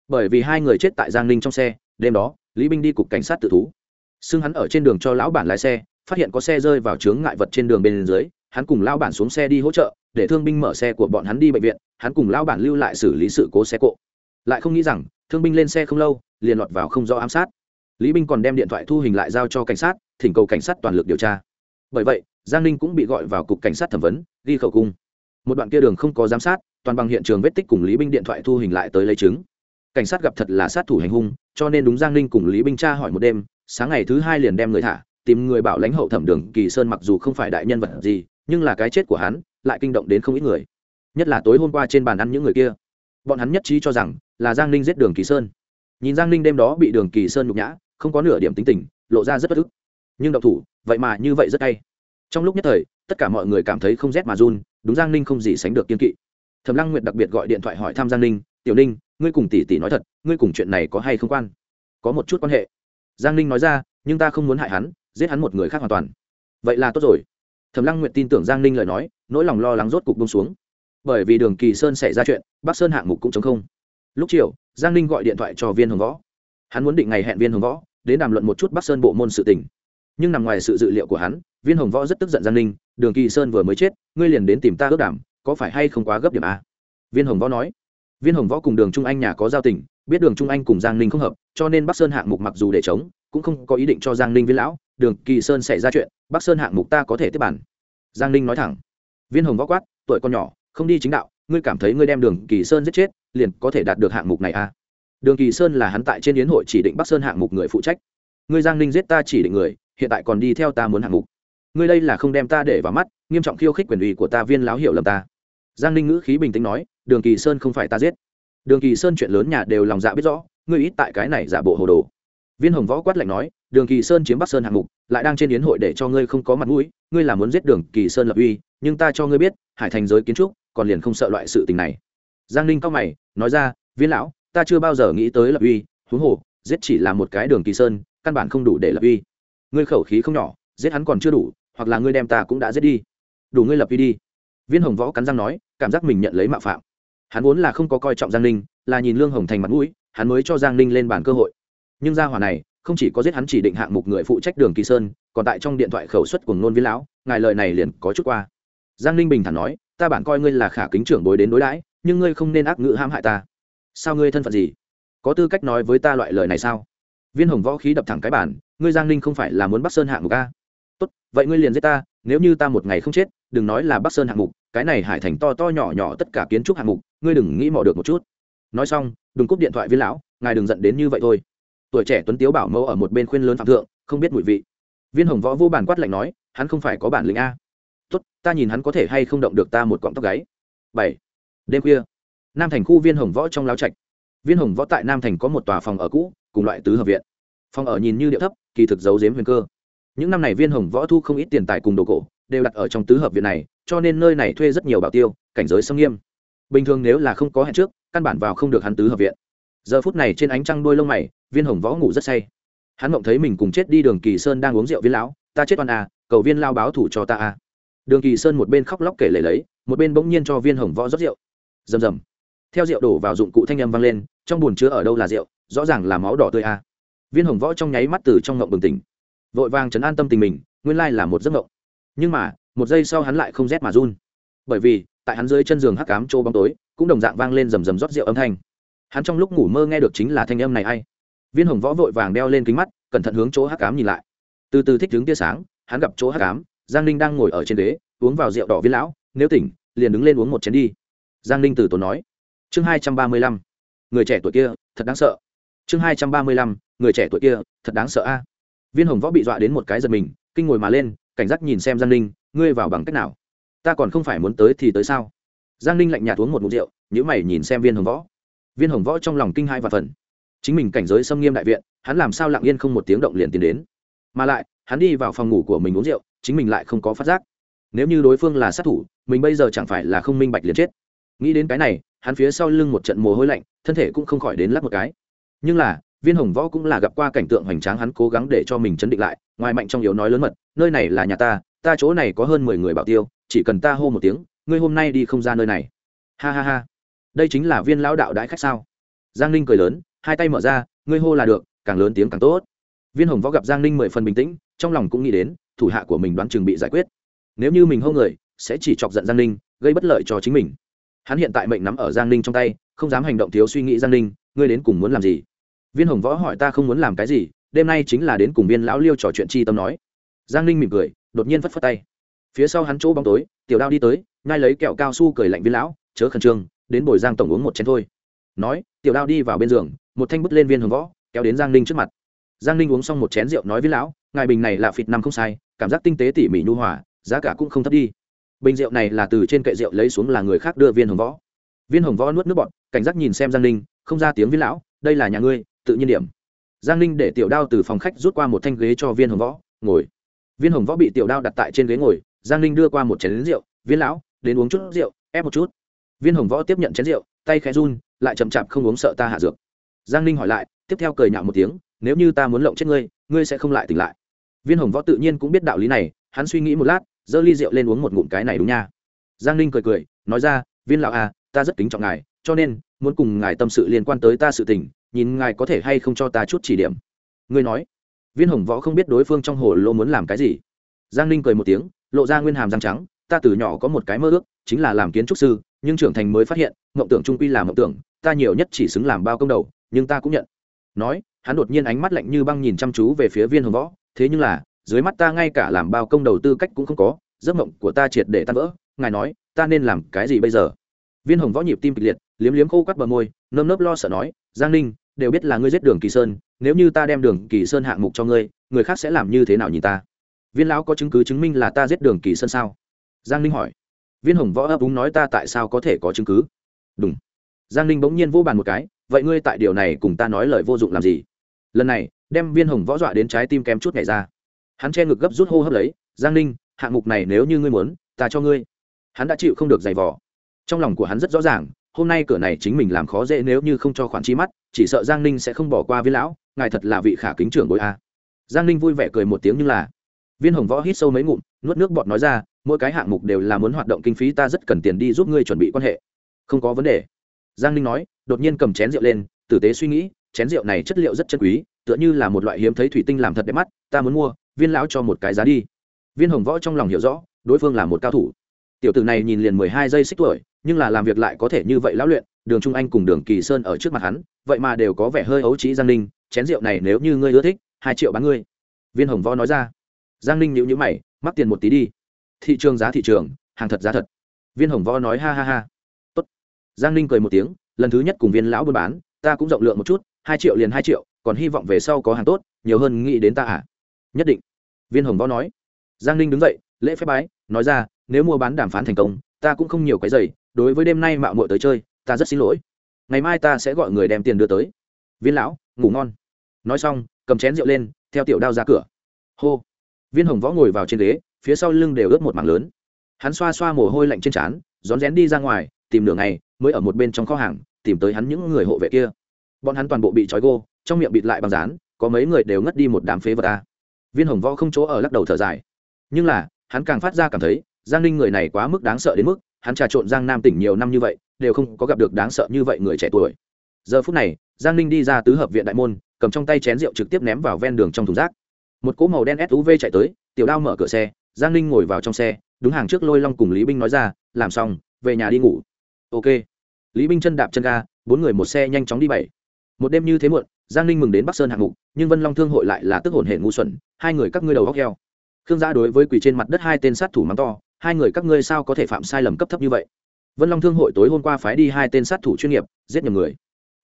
Bởi vì hai người chết tại giang ninh trong xe, đêm đó, lý binh đi cục cảnh sát tự thú. Xưng hắn ở trên đường cho lão bản lái xe, phát hiện có xe rơi vào chướng ngại vật trên đường bên dưới hắn cùng lao bản xuống xe đi hỗ trợ, để thương binh mở xe của bọn hắn đi bệnh viện, hắn cùng lao bản lưu lại xử lý sự cố xe cộ. Lại không nghĩ rằng, thương binh lên xe không lâu, liền lọt vào không do ám sát. Lý binh còn đem điện thoại thu hình lại giao cho cảnh sát, thỉnh cầu cảnh sát toàn lực điều tra. Bởi vậy, giang ninh cũng bị gọi vào cục cảnh sát thẩm vấn, ghi khẩu cung. Một đoạn kia đường không có giám sát, toàn bằng hiện trường vết tích cùng lý binh điện thoại thu hình lại tới lấy chứng. Cảnh sát gặp thật là sát thủ hành hung, cho nên đúng giang ninh cùng lý binh tra hỏi một đêm, sáng ngày thứ hai liền đem người thả, tìm người bảo lãnh hậu thẩm đường kỳ sơn mặc dù không phải đại nhân vật gì nhưng là cái chết của hắn lại kinh động đến không ít người. Nhất là tối hôm qua trên bàn ăn những người kia. Bọn hắn nhất trí cho rằng là giang ninh giết đường kỳ sơn. Nhìn giang ninh đêm đó bị đường kỳ sơn nhục nhã, không có nửa điểm tính tình, lộ ra rất bất ức. Nhưng độc thủ, vậy mà như vậy rất hay. Trong lúc nhất thời, tất cả mọi người cảm thấy không rét mà run, đúng giang ninh không gì sánh được kiên kỵ. Thẩm lăng nguyệt đặc biệt gọi điện thoại hỏi thăm giang ninh, tiểu ninh, ngươi cùng tỷ tỷ nói thật, ngươi cùng chuyện này có hay không quan? Có một chút quan hệ. Giang ninh nói ra, nhưng ta không muốn hại hắn, giết hắn một người khác hoàn toàn. Vậy là tốt rồi thẩm lăng nguyện tin tưởng giang ninh lời nói, nỗi lòng lo lắng rốt cục bông xuống. Bởi vì đường kỳ sơn xảy ra chuyện, bắc sơn hạng mục cũng chống không. Lúc chiều, giang ninh gọi điện thoại cho viên hồng võ. Hắn muốn định ngày hẹn viên hồng võ, đến đàm luận một chút bắc sơn bộ môn sự tình. Nhưng nằm ngoài sự dự liệu của hắn, viên hồng võ rất tức giận giang ninh, đường kỳ sơn vừa mới chết, ngươi liền đến tìm ta ước đảm có phải hay không quá gấp điểm a? Viên hồng võ nói. Viên hồng võ cùng đường trung anh nhà có giao tình, biết đường trung anh cùng giang ninh không hợp, cho nên bắc sơn hạng mục mặc dù để chống cũng không có ý định cho giang ninh viên lão, đường kỳ sơn xảy ra chuyện, bắc sơn hạng mục ta có thể tiếp bản giang ninh nói thẳng. Viên hồng võ quát, tuổi con nhỏ, không đi chính đạo, ngươi cảm thấy ngươi đem đường kỳ sơn giết chết, liền có thể đạt được hạng mục này à? Đường kỳ sơn là hắn tại trên yến hội chỉ định bắc sơn hạng mục người phụ trách. Ngươi giang ninh giết ta chỉ định người, hiện tại còn đi theo ta muốn hạng mục. Ngươi đây là không đem ta để vào mắt, nghiêm trọng khiêu khích quyền uy của ta viên láo hiểu lầm ta. Giang ninh ngữ khí bình tĩnh nói, đường kỳ sơn không phải ta giết. Đường kỳ sơn chuyện lớn nhà đều lòng dạ biết rõ, ngươi ít tại cái này giả bộ hồ đồ viên hồng võ quát lạnh nói, đường kỳ sơn chiếm bắc sơn hạng mục, lại đang trên yến hội để cho ngươi không có mặt mũi, ngươi là muốn giết đường kỳ sơn lập uy, nhưng ta cho ngươi biết, hải thành giới kiến trúc còn liền không sợ loại sự tình này. Giang ninh cao mày, nói ra, viên lão, ta chưa bao giờ nghĩ tới lập uy, huống hồ, giết chỉ là một cái đường kỳ sơn, căn bản không đủ để lập uy. Ngươi khẩu khí không nhỏ, giết hắn còn chưa đủ, hoặc là ngươi đem ta cũng đã giết đi. Đủ ngươi lập uy đi. Viên hồng võ cắn răng nói, cảm giác mình nhận lấy mạo phạm. Hắn vốn là không có coi trọng giang ninh, là nhìn lương hồng thành mặt mũi, hắn mới cho giang ninh lên bàn cơ hội nhưng gia hỏa này không chỉ có giết hắn chỉ định hạng mục người phụ trách đường kỳ sơn, còn tại trong điện thoại khẩu suất của nôn viên lão, ngài lời này liền có chút qua. Giang ninh bình thản nói, ta bản coi ngươi là khả kính trưởng bối đến đối đãi, nhưng ngươi không nên ác ngữ ham hại ta. Sao ngươi thân phận gì? Có tư cách nói với ta loại lời này sao? Viên hồng võ khí đập thẳng cái bản, ngươi giang ninh không phải là muốn bắc sơn hạng mục a? Tốt, vậy ngươi liền giết ta, nếu như ta một ngày không chết, đừng nói là bắc sơn hạng mục, cái này hải thành to to nhỏ nhỏ tất cả kiến trúc hạng mục, ngươi đừng nghĩ mò được một chút. Nói xong, đừng cúp điện thoại viên lão, ngài đừng giận đến như vậy thôi tuổi trẻ tuấn tiếu bảo mẫu ở một bên khuyên lớn phạm thượng, không biết mùi vị. Viên hồng võ vô bản quát lạnh nói, hắn không phải có bản lĩnh a. Tốt, ta nhìn hắn có thể hay không động được ta một cọng tóc gáy. Bảy. Đêm khuya, nam thành khu viên hồng võ trong lao trạch. Viên hồng võ tại nam thành có một tòa phòng ở cũ, cùng loại tứ hợp viện. Phòng ở nhìn như địa thấp, kỳ thực giấu giếm huyền cơ. Những năm này viên hồng võ thu không ít tiền tài cùng đồ cổ, đều đặt ở trong tứ hợp viện này, cho nên nơi này thuê rất nhiều bảo tiêu, cảnh giới xâm nghiêm. Bình thường nếu là không có hẹn trước, căn bản vào không được hắn tứ hợp viện giờ phút này trên ánh trăng đôi lông mày, viên hồng võ ngủ rất say. Hắn mộng thấy mình cùng chết đi đường kỳ sơn đang uống rượu viên lão, ta chết toàn à cầu viên lao báo thủ cho ta à. Đường kỳ sơn một bên khóc lóc kể lể lấy, một bên bỗng nhiên cho viên hồng võ rót rượu. Rầm rầm. Theo rượu đổ vào dụng cụ thanh âm vang lên, trong bồn chứa ở đâu là rượu? Rõ ràng là máu đỏ tươi à. viên hồng võ trong nháy mắt từ trong ngộng bừng tỉnh. Vội vàng chấn an tâm tình mình, nguyên lai là một giấc ngộng. Nhưng mà, một giây sau hắn lại không rét mà run. Bởi vì, tại hắn dưới chân giường hắc cám trô bóng tối, cũng đồng dạng vang lên rầm rầm rót rượu âm thanh hắn trong lúc ngủ mơ nghe được chính là thanh âm này ai. Viên hồng võ vội vàng đeo lên kính mắt cẩn thận hướng chỗ hắc cám nhìn lại. Từ từ thích tiếng tia sáng hắn gặp chỗ hắc cám giang ninh đang ngồi ở trên đế, uống vào rượu đỏ viên lão nếu tỉnh liền đứng lên uống một chén đi. Giang ninh từ tốn nói. Chương hai trăm ba mươi lăm. Người trẻ tuổi kia thật đáng sợ. Chương hai trăm ba mươi lăm. Người trẻ tuổi kia thật đáng sợ a. Viên hồng võ bị dọa đến một cái giật mình kinh ngồi mà lên cảnh giác nhìn xem giang ninh ngươi vào bằng cách nào? Ta còn không phải muốn tới thì tới sao? Giang ninh lạnh nhạt uống một mục rượu nhữ mày nhìn xem viên hồng võ viên hồng võ trong lòng kinh hai và phần chính mình cảnh giới xâm nghiêm đại viện, hắn làm sao lặng yên không một tiếng động liền tiến đến. Mà lại, hắn đi vào phòng ngủ của mình uống rượu, chính mình lại không có phát giác. Nếu như đối phương là sát thủ, mình bây giờ chẳng phải là không minh bạch liền chết. Nghĩ đến cái này, hắn phía sau lưng một trận mồ hôi lạnh, thân thể cũng không khỏi đến lắp một cái. Nhưng là, viên hồng võ cũng là gặp qua cảnh tượng hoành tráng hắn cố gắng để cho mình chấn định lại, ngoài mạnh trong yếu nói lớn mật, nơi này là nhà ta ta chỗ này có hơn mười người bảo tiêu, chỉ cần ta hô một tiếng, ngươi hôm nay đi không ra nơi này. Ha ha ha đây chính là viên lão đạo đãi khách sao? Giang ninh cười lớn, hai tay mở ra, ngươi hô là được, càng lớn tiếng càng tốt. Viên hồng võ gặp giang ninh mười phần bình tĩnh, trong lòng cũng nghĩ đến, thủ hạ của mình đoán chừng bị giải quyết. Nếu như mình hô người, sẽ chỉ chọc giận giang ninh, gây bất lợi cho chính mình. Hắn hiện tại mệnh nắm ở giang ninh trong tay, không dám hành động thiếu suy nghĩ giang ninh, ngươi đến cùng muốn làm gì? Viên hồng võ hỏi ta không muốn làm cái gì, đêm nay chính là đến cùng viên lão liêu trò chuyện chi tâm nói. Giang ninh mỉm cười, đột nhiên phất phất tay. Phía sau hắn chỗ bóng tối, tiểu đao đi tới ngay lấy kẹo cao su cười lạnh viên lão, chớ khẩn trương đến bồi giang tổng uống một chén thôi. Nói, tiểu đao đi vào bên giường, một thanh bứt lên viên hồng võ, kéo đến giang ninh trước mặt. Giang ninh uống xong một chén rượu nói với lão, ngài bình này là phịt năm không sai, cảm giác tinh tế tỉ mỉ nhu hòa, giá cả cũng không thấp đi. Bình rượu này là từ trên kệ rượu lấy xuống là người khác đưa viên hồng võ. Viên hồng võ nuốt nước bọt, cảnh giác nhìn xem giang ninh, không ra tiếng với lão, đây là nhà ngươi, tự nhiên điểm. Giang ninh để tiểu đao từ phòng khách rút qua một thanh ghế cho viên hồng võ, ngồi. Viên hồng võ bị tiểu đao đặt tại trên ghế ngồi, giang ninh đưa qua một chén lính rượu, viên lão, đến uống chút rượu, ép một chút viên hồng võ tiếp nhận chén rượu, tay khẽ run, lại chậm chạp không uống sợ ta hạ dược. Giang ninh hỏi lại, tiếp theo cười nhạo một tiếng, nếu như ta muốn lộng chết ngươi ngươi sẽ không lại tỉnh lại. Viên hồng võ tự nhiên cũng biết đạo lý này, hắn suy nghĩ một lát, giơ ly rượu lên uống một ngụm cái này đúng nha. Giang ninh cười cười, nói ra, viên lão à ta rất kính trọng ngài, cho nên muốn cùng ngài tâm sự liên quan tới ta sự tình, nhìn ngài có thể hay không cho ta chút chỉ điểm. Ngươi nói. Viên hồng võ không biết đối phương trong hồ lô muốn làm cái gì. Giang ninh cười một tiếng, lộ ra nguyên hàm răng trắng, ta từ nhỏ có một cái mơ ước, chính là làm kiến trúc sư nhưng trưởng thành mới phát hiện, mộng tưởng trung quy là mộng tưởng, ta nhiều nhất chỉ xứng làm bao công đầu, nhưng ta cũng nhận. Nói, hắn đột nhiên ánh mắt lạnh như băng nhìn chăm chú về phía viên hồng võ, thế nhưng là, dưới mắt ta ngay cả làm bao công đầu tư cách cũng không có, giấc mộng của ta triệt để tan vỡ, ngài nói, ta nên làm cái gì bây giờ? Viên hồng võ nhịp tim kịch liệt, liếm liếm khô quắt bờ môi, nơm nớp lo sợ nói, giang ninh, đều biết là ngươi giết đường kỳ sơn, nếu như ta đem đường kỳ sơn hạng mục cho ngươi, người khác sẽ làm như thế nào nhìn ta? Viên lão có chứng cứ chứng minh là ta giết đường kỳ sơn sao? Giang ninh hỏi viên hồng võ ấp úng nói ta tại sao có thể có chứng cứ? Đúng. Giang ninh bỗng nhiên vô bàn một cái, vậy ngươi tại điều này cùng ta nói lời vô dụng làm gì? Lần này, đem viên hồng võ dọa đến trái tim kém chút nhảy ra. Hắn che ngực gấp rút hô hấp lấy, giang ninh, hạng mục này nếu như ngươi muốn, ta cho ngươi. Hắn đã chịu không được giày vò. Trong lòng của hắn rất rõ ràng, hôm nay cửa này chính mình làm khó dễ nếu như không cho khoản chi mắt, chỉ sợ giang ninh sẽ không bỏ qua viên lão, ngài thật là vị khả kính trưởng bội a. Giang ninh vui vẻ cười một tiếng nhưng là, viên hồng võ hít sâu mấy ngụm, nuốt nước bọt nói ra mỗi cái hạng mục đều là muốn hoạt động kinh phí, ta rất cần tiền đi giúp ngươi chuẩn bị quan hệ. Không có vấn đề. Giang ninh nói, đột nhiên cầm chén rượu lên, tử tế suy nghĩ, chén rượu này chất liệu rất chân quý, tựa như là một loại hiếm thấy thủy tinh làm thật đẹp mắt, ta muốn mua, viên lão cho một cái giá đi. Viên hồng võ trong lòng hiểu rõ, đối phương là một cao thủ. Tiểu tử này nhìn liền mười hai giây xích tuổi, nhưng là làm việc lại có thể như vậy lão luyện, đường trung anh cùng đường kỳ sơn ở trước mặt hắn, vậy mà đều có vẻ hơi ấu trí giang ninh, chén rượu này nếu như ngươi ưa thích, hai triệu bán ngươi. Viên hồng võ nói ra. Giang ninh nhữ nhữ mày, mắc tiền một tí đi thị trường giá thị trường, hàng thật giá thật. Viên hồng võ nói ha ha ha. Tốt. giang ninh cười một tiếng, lần thứ nhất cùng viên lão buôn bán, ta cũng rộng lượng một chút, hai triệu liền hai triệu, còn hy vọng về sau có hàng tốt, nhiều hơn nghĩ đến ta à? Nhất định. Viên hồng võ nói. Giang ninh đứng dậy, lễ phép bái, nói ra, nếu mua bán đàm phán thành công, ta cũng không nhiều cái giày đối với đêm nay mạo muội tới chơi, ta rất xin lỗi. Ngày mai ta sẽ gọi người đem tiền đưa tới. Viên lão, ngủ ngon. Nói xong, cầm chén rượu lên, theo tiểu đao ra cửa. Hô. Viên hồng võ ngồi vào trên ghế phía sau lưng đều ướt một mảng lớn. Hắn xoa xoa mồ hôi lạnh trên trán, rón rén đi ra ngoài, tìm nửa ngày, mới ở một bên trong kho hàng, tìm tới hắn những người hộ vệ kia. Bọn hắn toàn bộ bị trói gô, trong miệng bịt lại bằng dán, có mấy người đều ngất đi một đám phế vật ta viên hồng võ không chỗ ở lắc đầu thở dài. Nhưng là, hắn càng phát ra cảm thấy, giang ninh người này quá mức đáng sợ đến mức, hắn trà trộn giang nam tỉnh nhiều năm như vậy, đều không có gặp được đáng sợ như vậy người trẻ tuổi. Giờ phút này, giang ninh đi ra tứ hợp viện đại môn, cầm trong tay chén rượu trực tiếp ném vào ven đường trong thùng rác. Một cỗ màu đen suv chạy tới, tiểu đao mở cửa xe giang ninh ngồi vào trong xe, đúng hàng trước lôi long cùng lý binh nói ra, làm xong, về nhà đi ngủ. Ok. Lý binh chân đạp chân ga, bốn người một xe nhanh chóng đi bảy. Một đêm như thế muộn, giang ninh mừng đến bắc sơn hạng mục, nhưng vân long thương hội lại là tức hồn hệ ngu xuẩn, hai người các ngươi đầu góc heo. Khương gia đối với quỳ trên mặt đất hai tên sát thủ mắng to, hai người các ngươi sao có thể phạm sai lầm cấp thấp như vậy? Vân long thương hội tối hôm qua phái đi hai tên sát thủ chuyên nghiệp, giết nhầm người.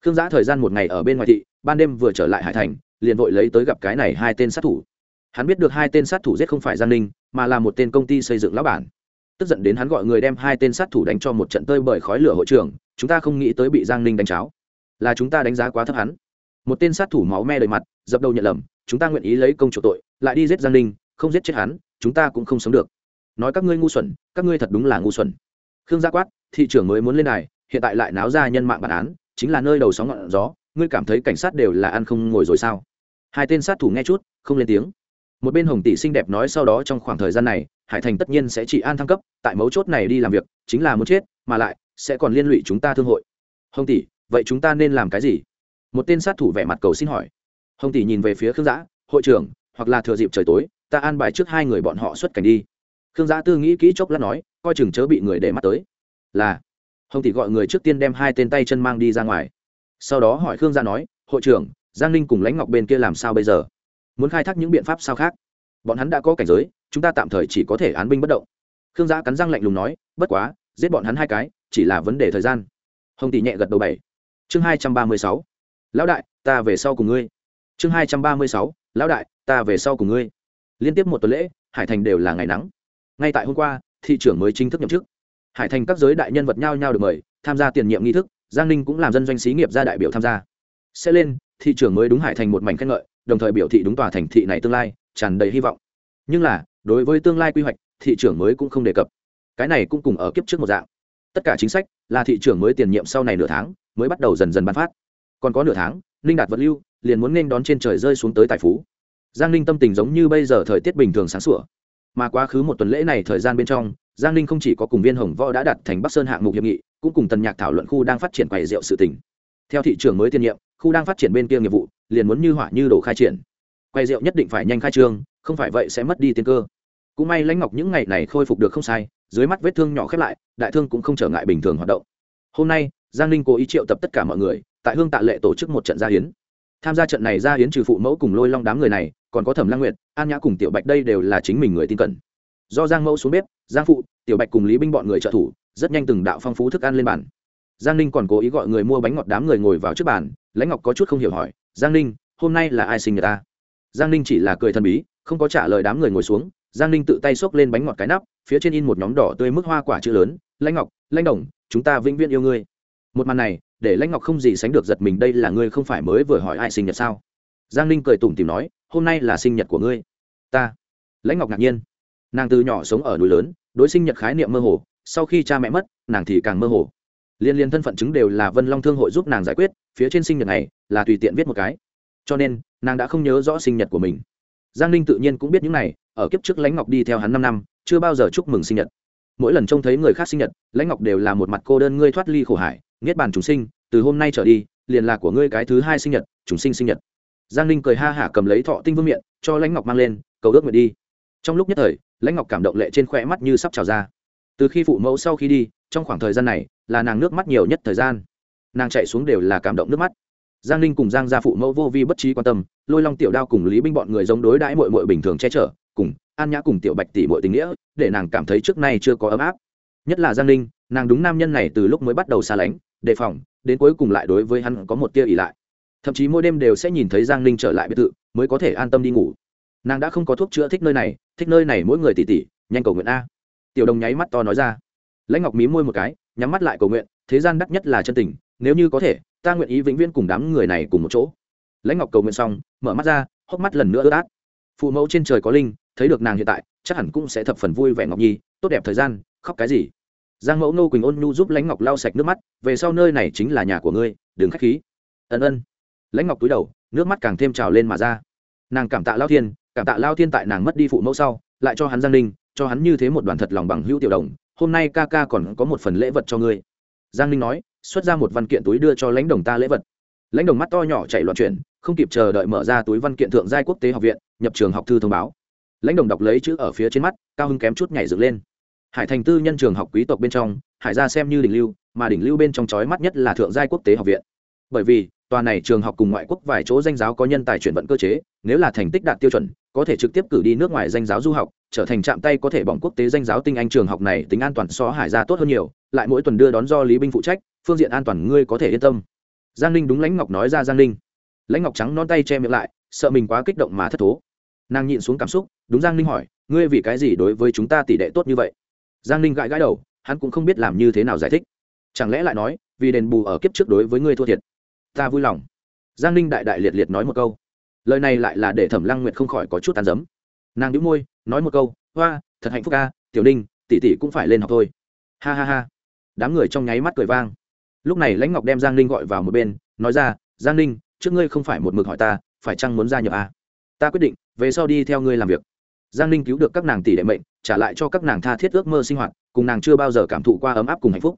Khương giã thời gian một ngày ở bên ngoài thị, ban đêm vừa trở lại hải thành, liền vội lấy tới gặp cái này hai tên sát thủ hắn biết được hai tên sát thủ giết không phải giang ninh mà là một tên công ty xây dựng lão bản. Tức giận đến hắn gọi người đem hai tên sát thủ đánh cho một trận tơi bởi khói lửa hội trưởng chúng ta không nghĩ tới bị giang ninh đánh cháo. Là chúng ta đánh giá quá thấp hắn. Một tên sát thủ máu me đầy mặt dập đầu nhận lầm chúng ta nguyện ý lấy công chủ tội lại đi giết giang ninh không giết chết hắn chúng ta cũng không sống được. Nói các ngươi ngu xuẩn các ngươi thật đúng là ngu xuẩn. Khương gia quát thị trưởng mới muốn lên này, hiện tại lại náo ra nhân mạng bản án chính là nơi đầu sóng ngọn gió ngươi cảm thấy cảnh sát đều là ăn không ngồi rồi sao? Hai tên sát thủ nghe chút không lên tiếng một bên hồng tỷ xinh đẹp nói sau đó trong khoảng thời gian này, hải thành tất nhiên sẽ chỉ an thăng cấp, tại mấu chốt này đi làm việc, chính là muốn chết, mà lại, sẽ còn liên lụy chúng ta thương hội. Hồng tỷ, vậy chúng ta nên làm cái gì? Một tên sát thủ vẻ mặt cầu xin hỏi. Hồng tỷ nhìn về phía khương giã, hội trưởng, hoặc là thừa dịp trời tối, ta an bài trước hai người bọn họ xuất cảnh đi. Khương giã tư nghĩ kỹ chốc lát nói, coi chừng chớ bị người để mắt tới. Là. Hồng tỷ gọi người trước tiên đem hai tên tay chân mang đi ra ngoài. Sau đó hỏi khương giã nói, hội trưởng, giang ninh cùng lãnh ngọc bên kia làm sao bây giờ? Muốn khai thác những biện pháp sao khác. Bọn hắn đã có cảnh giới, chúng ta tạm thời chỉ có thể án binh bất động. Khương giã cắn răng lạnh lùng nói, bất quá, giết bọn hắn hai cái, chỉ là vấn đề thời gian. Hồng tỷ nhẹ gật đầu bảy. Chương hai trăm ba mươi sáu. Lão đại, ta về sau cùng ngươi. Chương hai trăm ba mươi sáu. Lão đại, ta về sau cùng ngươi. Liên tiếp một tuần lễ, hải thành đều là ngày nắng. Ngay tại hôm qua, thị trưởng mới chính thức nhậm chức. Hải thành các giới đại nhân vật nhau nhau được mời, tham gia tiền nhiệm nghi thức, giang ninh cũng làm dân doanh xí nghiệp ra đại biểu tham gia. Sẽ lên, thị trưởng mới đúng hải thành một mảnh khen ngợi đồng thời biểu thị đúng tòa thành thị này tương lai, tràn đầy hy vọng. Nhưng là, đối với tương lai quy hoạch, thị trưởng mới cũng không đề cập. Cái này cũng cùng ở kiếp trước một dạng. Tất cả chính sách là thị trưởng mới tiền nhiệm sau này nửa tháng mới bắt đầu dần dần bán phát. Còn có nửa tháng, ninh đạt vật lưu liền muốn nên đón trên trời rơi xuống tới tài phú. Giang ninh tâm tình giống như bây giờ thời tiết bình thường sáng sủa. Mà quá khứ một tuần lễ này thời gian bên trong, giang ninh không chỉ có cùng viên hồng võ đã đặt thành bắc sơn hạng mục hiệp nghị, cũng cùng tần nhạc thảo luận khu đang phát triển quầy rượu sự tỉnh theo thị trường mới tiên nhiệm, khu đang phát triển bên kia nghiệp vụ liền muốn như hỏa như đồ khai triển. Quay rượu nhất định phải nhanh khai trương, không phải vậy sẽ mất đi tiên cơ. Cũng may lãnh ngọc những ngày này khôi phục được không sai, dưới mắt vết thương nhỏ khép lại, đại thương cũng không trở ngại bình thường hoạt động. Hôm nay, giang ninh cố ý triệu tập tất cả mọi người, tại hương tạ lệ tổ chức một trận gia hiến. Tham gia trận này gia hiến trừ phụ mẫu cùng lôi long đám người này, còn có thẩm lang nguyệt, an nhã cùng tiểu bạch đây đều là chính mình người tin cẩn. Do giang mẫu xuống bếp, giang phụ, tiểu bạch cùng lý binh bọn người trợ thủ, rất nhanh từng đạo phong phú thức ăn lên bàn. Giang ninh còn cố ý gọi người mua bánh ngọt đám người ngồi vào trước bàn, lãnh ngọc có chút không hiểu hỏi giang ninh, hôm nay là ai sinh nhật ta? Giang ninh chỉ là cười thần bí, không có trả lời đám người ngồi xuống. Giang ninh tự tay xốc lên bánh ngọt cái nắp, phía trên in một nhóm đỏ tươi mức hoa quả chữ lớn, lãnh ngọc, lãnh đồng, chúng ta vĩnh viễn yêu ngươi. Một màn này, để lãnh ngọc không gì sánh được giật mình, đây là ngươi không phải mới vừa hỏi ai sinh nhật sao? Giang ninh cười tủm tìm nói, hôm nay là sinh nhật của ngươi. Ta? Lãnh ngọc ngạc nhiên. Nàng từ nhỏ sống ở núi lớn, đối sinh nhật khái niệm mơ hồ, sau khi cha mẹ mất, nàng thì càng mơ hồ. Liên liên thân phận chứng đều là vân long thương hội giúp nàng giải quyết phía trên sinh nhật này là tùy tiện viết một cái. Cho nên, nàng đã không nhớ rõ sinh nhật của mình. Giang ninh tự nhiên cũng biết những này, ở kiếp trước lãnh ngọc đi theo hắn năm năm, chưa bao giờ chúc mừng sinh nhật. Mỗi lần trông thấy người khác sinh nhật, lãnh ngọc đều là một mặt cô đơn ngươi thoát ly khổ hải, niết bàn chúng sinh, từ hôm nay trở đi, liền là của ngươi cái thứ hai sinh nhật chúng sinh sinh nhật. Giang ninh cười ha hả cầm lấy thọ tinh vương miệng, cho lãnh ngọc mang lên, cầu ước nguyện đi. Trong lúc nhất thời, lãnh ngọc cảm động lệ trên khỏe mắt như sắp trào ra. Từ khi phụ mẫu sau khi đi, trong khoảng thời gian này, là nàng nước mắt nhiều nhất thời gian nàng chạy xuống đều là cảm động nước mắt. Giang ninh cùng giang gia phụ mẫu vô vi bất trí quan tâm, lôi long tiểu đao cùng lý binh bọn người giống đối đãi mội mội bình thường che chở, cùng an nhã cùng tiểu bạch tỷ mội tình nghĩa, để nàng cảm thấy trước nay chưa có ấm áp. Nhất là giang ninh, nàng đúng nam nhân này từ lúc mới bắt đầu xa lánh, đề phòng, đến cuối cùng lại đối với hắn có một tia ỉ lại. Thậm chí mỗi đêm đều sẽ nhìn thấy giang ninh trở lại biệt thự, mới có thể an tâm đi ngủ. Nàng đã không có thuốc chữa thích nơi này, thích nơi này mỗi người tỉ tỉ, nhanh cầu nguyện a. Tiểu đồng nháy mắt to nói ra. Lãnh ngọc mí môi một cái nhắm mắt lại cầu nguyện, thế gian đắt nhất là chân tình, nếu như có thể, ta nguyện ý vĩnh viễn cùng đám người này cùng một chỗ. Lãnh ngọc cầu nguyện xong, mở mắt ra, hốc mắt lần nữa ướt át. Phụ mẫu trên trời có linh, thấy được nàng hiện tại, chắc hẳn cũng sẽ thập phần vui vẻ ngọc nhi, tốt đẹp thời gian, khóc cái gì? Giang mẫu nô quỳnh ôn nhu giúp lãnh ngọc lau sạch nước mắt, về sau nơi này chính là nhà của ngươi, đừng k h á c h khí. Ân ân. Lãnh ngọc túi đầu, nước mắt càng thêm trào lên mà ra. Nàng cảm tạ lao thiên, cảm tạ lao thiên tại nàng mất đi phụ mẫu sau, lại cho hắn giang ninh, cho hắn như thế một đoàn thật lòng bằng hữu tiểu đồng hôm nay ca ca còn có một phần lễ vật cho ngươi. Giang ninh nói, xuất ra một văn kiện túi đưa cho lãnh đồng ta lễ vật. Lãnh đồng mắt to nhỏ chạy loạn chuyển, không kịp chờ đợi mở ra túi văn kiện thượng giai quốc tế học viện, nhập trường học thư thông báo. Lãnh đồng đọc lấy chữ ở phía trên mắt, cao hưng kém chút nhảy dựng lên. Hải thành tư nhân trường học quý tộc bên trong, hải ra xem như đỉnh lưu, mà đỉnh lưu bên trong trói mắt nhất là thượng giai quốc tế học viện. Bởi vì, tòa này trường học cùng ngoại quốc vài chỗ danh giáo có nhân tài chuyển vận cơ chế, nếu là thành tích đạt tiêu chuẩn có thể trực tiếp cử đi nước ngoài danh giáo du học, trở thành trạm tay có thể bỏng quốc tế danh giáo tinh anh trường học này tính an toàn so hải gia tốt hơn nhiều, lại mỗi tuần đưa đón do lý binh phụ trách, phương diện an toàn ngươi có thể yên tâm. Giang ninh đúng lãnh ngọc nói ra giang ninh. Lãnh ngọc trắng non tay che miệng lại, sợ mình quá kích động mà thất thố. Nàng nhịn xuống cảm xúc, đúng giang ninh hỏi, ngươi vì cái gì đối với chúng ta tỷ đệ tốt như vậy? Giang ninh gãi gãi đầu, hắn cũng không biết làm như thế nào giải thích. Chẳng lẽ lại nói, vì đền bù ở kiếp trước đối với ngươi thua thiệt, ta vui lòng. Giang ninh đại đại liệt liệt nói một câu lời này lại là để thẩm lăng nguyệt không khỏi có chút tàn giấm nàng đĩu môi, nói một câu, hoa, thật hạnh phúc ca tiểu ninh, tỷ tỷ cũng phải lên học thôi. Ha ha ha. Đám người trong nháy mắt cười vang. Lúc này lãnh ngọc đem giang ninh gọi vào một bên, nói ra, giang ninh, trước ngươi không phải một mực hỏi ta, phải chăng muốn gia nhập à? ta quyết định, về sau đi theo ngươi làm việc. Giang ninh cứu được các nàng tỷ đệ mệnh, trả lại cho các nàng tha thiết ước mơ sinh hoạt, cùng nàng chưa bao giờ cảm thụ qua ấm áp cùng hạnh phúc.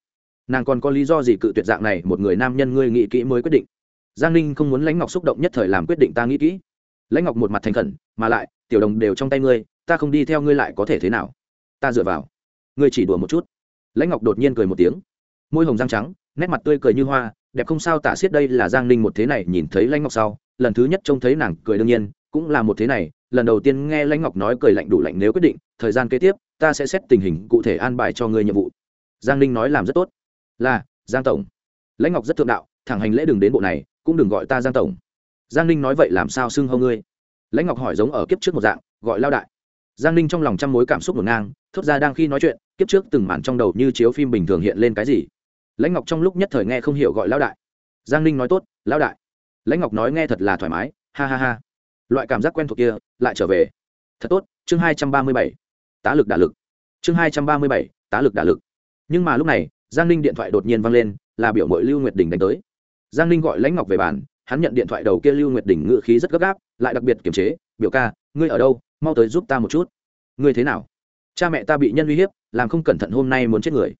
Nàng còn có lý do gì cự tuyệt dạng này, một người nam nhân ngươi nghĩ kỹ mới quyết định giang ninh không muốn lãnh ngọc xúc động nhất thời làm quyết định ta nghĩ kỹ. Lãnh ngọc một mặt thành khẩn, mà lại, tiểu đồng đều trong tay ngươi, ta không đi theo ngươi lại có thể thế nào? Ta dựa vào. Ngươi chỉ đùa một chút. Lãnh ngọc đột nhiên cười một tiếng. Môi hồng răng trắng, nét mặt tươi cười như hoa, đẹp không sao tả xiết đây là giang ninh một thế này nhìn thấy lãnh ngọc sau, lần thứ nhất trông thấy nàng cười đương nhiên, cũng là một thế này, lần đầu tiên nghe lãnh ngọc nói cười lạnh đủ lạnh nếu quyết định, thời gian kế tiếp, ta sẽ xét tình hình cụ thể an bài cho ngươi nhiệm vụ. Giang ninh nói làm rất tốt. Là, giang tổng. Lãnh ngọc rất thượng đạo, thẳng hành lễ đừng đến bộ này cũng đừng gọi ta giang tổng. Giang ninh nói vậy làm sao xưng hâu ngươi? Lãnh ngọc hỏi giống ở kiếp trước một dạng, gọi lao đại. Giang ninh trong lòng trăm mối cảm xúc ngổn ngang, thốt ra đang khi nói chuyện, kiếp trước từng màn trong đầu như chiếu phim bình thường hiện lên cái gì? Lãnh ngọc trong lúc nhất thời nghe không hiểu gọi lao đại. Giang ninh nói tốt, lao đại. Lãnh ngọc nói nghe thật là thoải mái, ha ha ha. Loại cảm giác quen thuộc kia, lại trở về. Thật tốt, chương hai trăm ba mươi bảy, tá lực đả lực. Chương hai trăm ba mươi bảy, tá lực đả lực. Nhưng mà lúc này, giang ninh điện thoại đột nhiên vang lên, là biểu mội lưu nguyệt đình đánh tới giang ninh gọi lãnh ngọc về bàn, hắn nhận điện thoại đầu kia lưu nguyệt đình ngự khí rất gấp gáp, lại đặc biệt kiềm chế, biểu ca, ngươi ở đâu? Mau tới giúp ta một chút. Ngươi thế nào? Cha mẹ ta bị nhân uy hiếp, làm không cẩn thận hôm nay muốn chết người.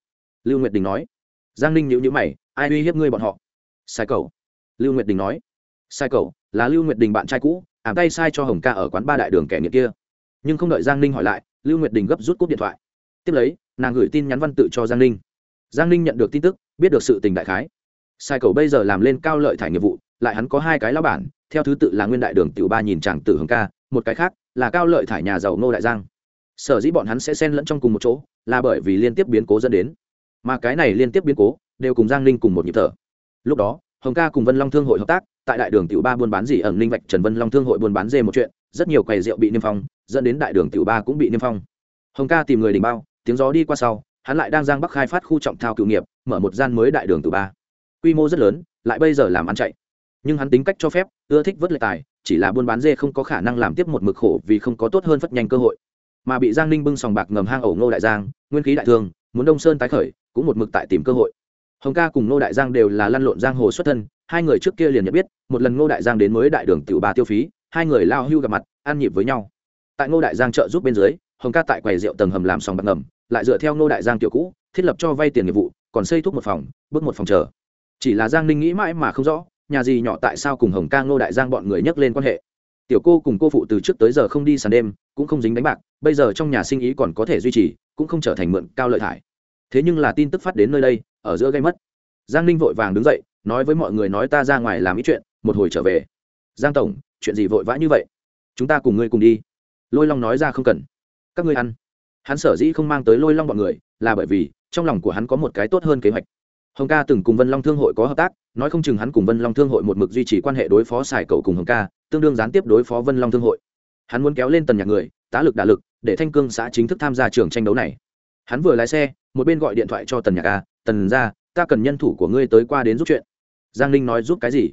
Lưu nguyệt đình nói. Giang ninh nhữ nhữ mày, ai uy hiếp ngươi bọn họ? Sai cầu lưu nguyệt đình nói. Sai cầu là lưu nguyệt đình bạn trai cũ, ảm tay sai cho hồng ca ở quán ba đại đường kẻ nghiện kia. Nhưng không đợi giang ninh hỏi lại, lưu nguyệt đình gấp rút cúp điện thoại. Tiếp lấy, nàng gửi tin nhắn văn tự cho giang ninh. Giang ninh nhận được tin tức, biết được sự tình đại khái sai cầu bây giờ làm lên cao lợi thải nghiệp vụ, lại hắn có hai cái lao bản, theo thứ tự là nguyên đại đường tiểu ba nhìn chàng tử hồng ca, một cái khác là cao lợi thải nhà giàu nô đại giang. Sở dĩ bọn hắn sẽ xen lẫn trong cùng một chỗ, là bởi vì liên tiếp biến cố dẫn đến. Mà cái này liên tiếp biến cố, đều cùng giang ninh cùng một nhịp thở. Lúc đó, hồng ca cùng vân long thương hội hợp tác, tại đại đường tiểu ba buôn bán gì ẩn ninh vạch trần vân long thương hội buôn bán dê một chuyện, rất nhiều quầy rượu bị niêm phong, dẫn đến đại đường tiểu ba cũng bị niêm phong. Hồng ca tìm người đình bao, tiếng gió đi qua sau, hắn lại đang giang bắc khai phát khu trọng thao cựu nghiệp, mở một gian mới đại đường tiểu ba quy mô rất lớn, lại bây giờ làm ăn chạy. Nhưng hắn tính cách cho phép, ưa thích vớt lệ tài, chỉ là buôn bán dê không có khả năng làm tiếp một mực khổ vì không có tốt hơn phất nhanh cơ hội. Mà bị giang ninh bưng sòng bạc ngầm hang ổ ngô đại giang, nguyên khí đại thương muốn đông sơn tái khởi, cũng một mực tại tìm cơ hội. Hồng ca cùng ngô đại giang đều là lăn lộn giang hồ xuất thân, hai người trước kia liền nhận biết, một lần ngô đại giang đến mới đại đường tiểu bà tiêu phí, hai người lao hưu gặp mặt, ăn nhịp với nhau. Tại ngô đại giang trợ giúp bên dưới, hồng ca tại quầy rượu tầng hầm làm sòng bạc ngầm, lại dựa theo ngô đại giang tiểu cũ, thiết lập cho vay tiền nghiệp vụ, còn xây thuốc một phòng, bước một phòng chờ chỉ là giang ninh nghĩ mãi mà không rõ, nhà gì nhỏ tại sao cùng hồng ca, ngô đại giang bọn người nhắc lên quan hệ. Tiểu cô cùng cô phụ từ trước tới giờ không đi sàn đêm, cũng không dính đánh bạc, bây giờ trong nhà sinh ý còn có thể duy trì, cũng không trở thành mượn cao lợi thải. Thế nhưng là tin tức phát đến nơi đây, ở giữa gây mất. Giang ninh vội vàng đứng dậy, nói với mọi người nói ta ra ngoài làm ít chuyện, một hồi trở về. Giang tổng, chuyện gì vội vã như vậy? Chúng ta cùng ngươi cùng đi. Lôi long nói ra không cần. Các ngươi ăn. Hắn sở dĩ không mang tới lôi long bọn người, là bởi vì trong lòng của hắn có một cái tốt hơn kế hoạch hồng ca từng cùng vân long thương hội có hợp tác nói không chừng hắn cùng vân long thương hội một mực duy trì quan hệ đối phó xài cầu cùng hồng ca tương đương gián tiếp đối phó vân long thương hội. Hắn muốn kéo lên tần nhạc người tá lực đả lực để thanh cương xã chính thức tham gia trường tranh đấu này. Hắn vừa lái xe một bên gọi điện thoại cho tần nhạc ca, tần ra ta cần nhân thủ của ngươi tới qua đến giúp chuyện. Giang linh nói giúp cái gì?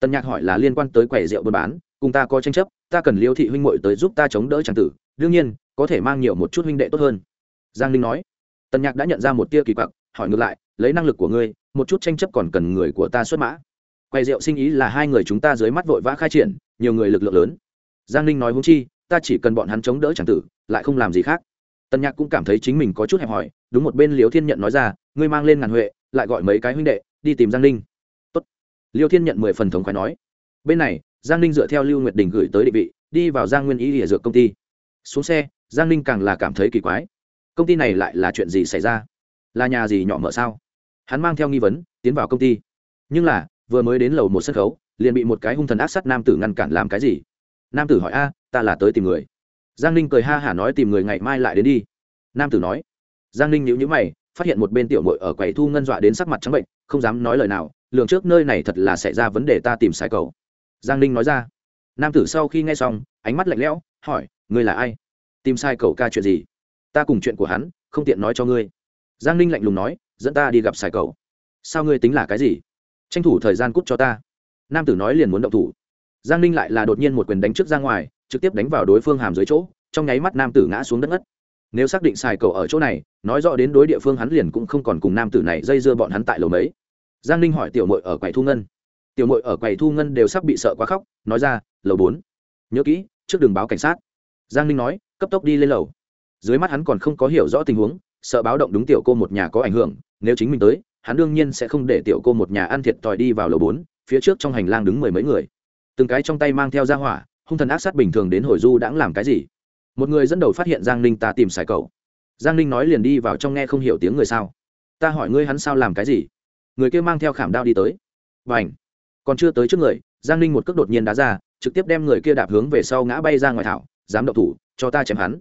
Tần nhạc hỏi là liên quan tới quẻ rượu buôn bán cùng ta có tranh chấp ta cần liêu thị huynh Mội tới giúp ta chống đỡ tràng tử đương nhiên có thể mang nhiều một chút huynh đệ tốt hơn. Giang ninh nói. Tần nhạc đã nhận ra một tia kỳ quặc hỏi ngược lại lấy năng lực của ngươi, một chút tranh chấp còn cần người của ta xuất mã. Quay rượu sinh ý là hai người chúng ta dưới mắt vội vã khai triển, nhiều người lực lượng lớn. Giang ninh nói húng chi, ta chỉ cần bọn hắn chống đỡ c tử, lại không làm gì khác. Tần nhạc cũng cảm thấy chính mình có chút hẹp hòi, đúng một bên liều thiên nhận nói ra, ngươi mang lên ngàn huệ, lại gọi mấy cái huynh đệ, đi tìm giang ninh. Tốt. liêu thiên nhận mười phần thống khoái nói. Bên này, giang ninh dựa theo lưu nguyệt đình gửi tới định vị, đi vào giang nguyên ý địa dược công ty. Xuống xe, giang ninh càng là cảm thấy kỳ quái. Công ty này lại là chuyện gì xảy ra? Là nhà gì nhỏ mở sao? Hắn mang theo nghi vấn, tiến vào công ty. Nhưng là, vừa mới đến lầu một sân khấu, liền bị một cái hung thần ác sắt nam tử ngăn cản làm cái gì? Nam tử hỏi, a, ta là tới tìm người. Giang ninh cười ha hả nói, tìm người ngày mai lại đến đi. Nam tử nói. Giang ninh nhữ nhữ mày, phát hiện một bên tiểu mội ở quầy thu ngân dọa đến sắc mặt trắng bệnh, không dám nói lời nào, lường trước nơi này thật là xảy ra vấn đề ta tìm sai cầu. Giang ninh nói ra. Nam tử sau khi nghe xong, ánh mắt lạnh lẽo, hỏi, ngươi là ai? Tìm sai cầu ca chuyện gì? Ta cùng chuyện của hắn, không tiện nói cho ngươi. Giang ninh lạnh lùng nói dẫn ta đi gặp sài cầu. Sao ngươi tính là cái gì? Tranh thủ thời gian cút cho ta. Nam tử nói liền muốn động thủ. Giang ninh lại là đột nhiên một quyền đánh trước ra ngoài, trực tiếp đánh vào đối phương hàm dưới chỗ, trong nháy mắt nam tử ngã xuống đất ngất. Nếu xác định xài cầu ở chỗ này, nói rõ đến đối địa phương hắn liền cũng không còn cùng nam tử này dây dưa bọn hắn tại lầu mấy. Giang ninh hỏi tiểu mội ở quầy thu ngân. Tiểu mội ở quầy thu ngân đều sắp bị sợ quá khóc, nói ra, lầu bốn. Nhớ kỹ, trước đường báo cảnh sát. Giang ninh nói, cấp tốc đi lên lầu. Dưới mắt hắn còn không có hiểu rõ tình huống sợ báo động đúng tiểu cô một nhà có ảnh hưởng, nếu chính mình tới, hắn đương nhiên sẽ không để tiểu cô một nhà ăn thiệt thòi đi vào lầu bốn, phía trước trong hành lang đứng mười mấy người. Từng cái trong tay mang theo ra hỏa, hung thần ác sát bình thường đến hồi du đãng làm cái gì? Một người dẫn đầu phát hiện giang ninh ta tìm xài cậu. Giang ninh nói liền đi vào trong nghe không hiểu tiếng người sao. Ta hỏi ngươi hắn sao làm cái gì? Người kia mang theo khảm đao đi tới. Và ảnh còn chưa tới trước người, giang ninh một cước đột nhiên đá ra, trực tiếp đem người kia đạp hướng về sau ngã bay ra ngoài thảo, dám động thủ, cho ta chém hắn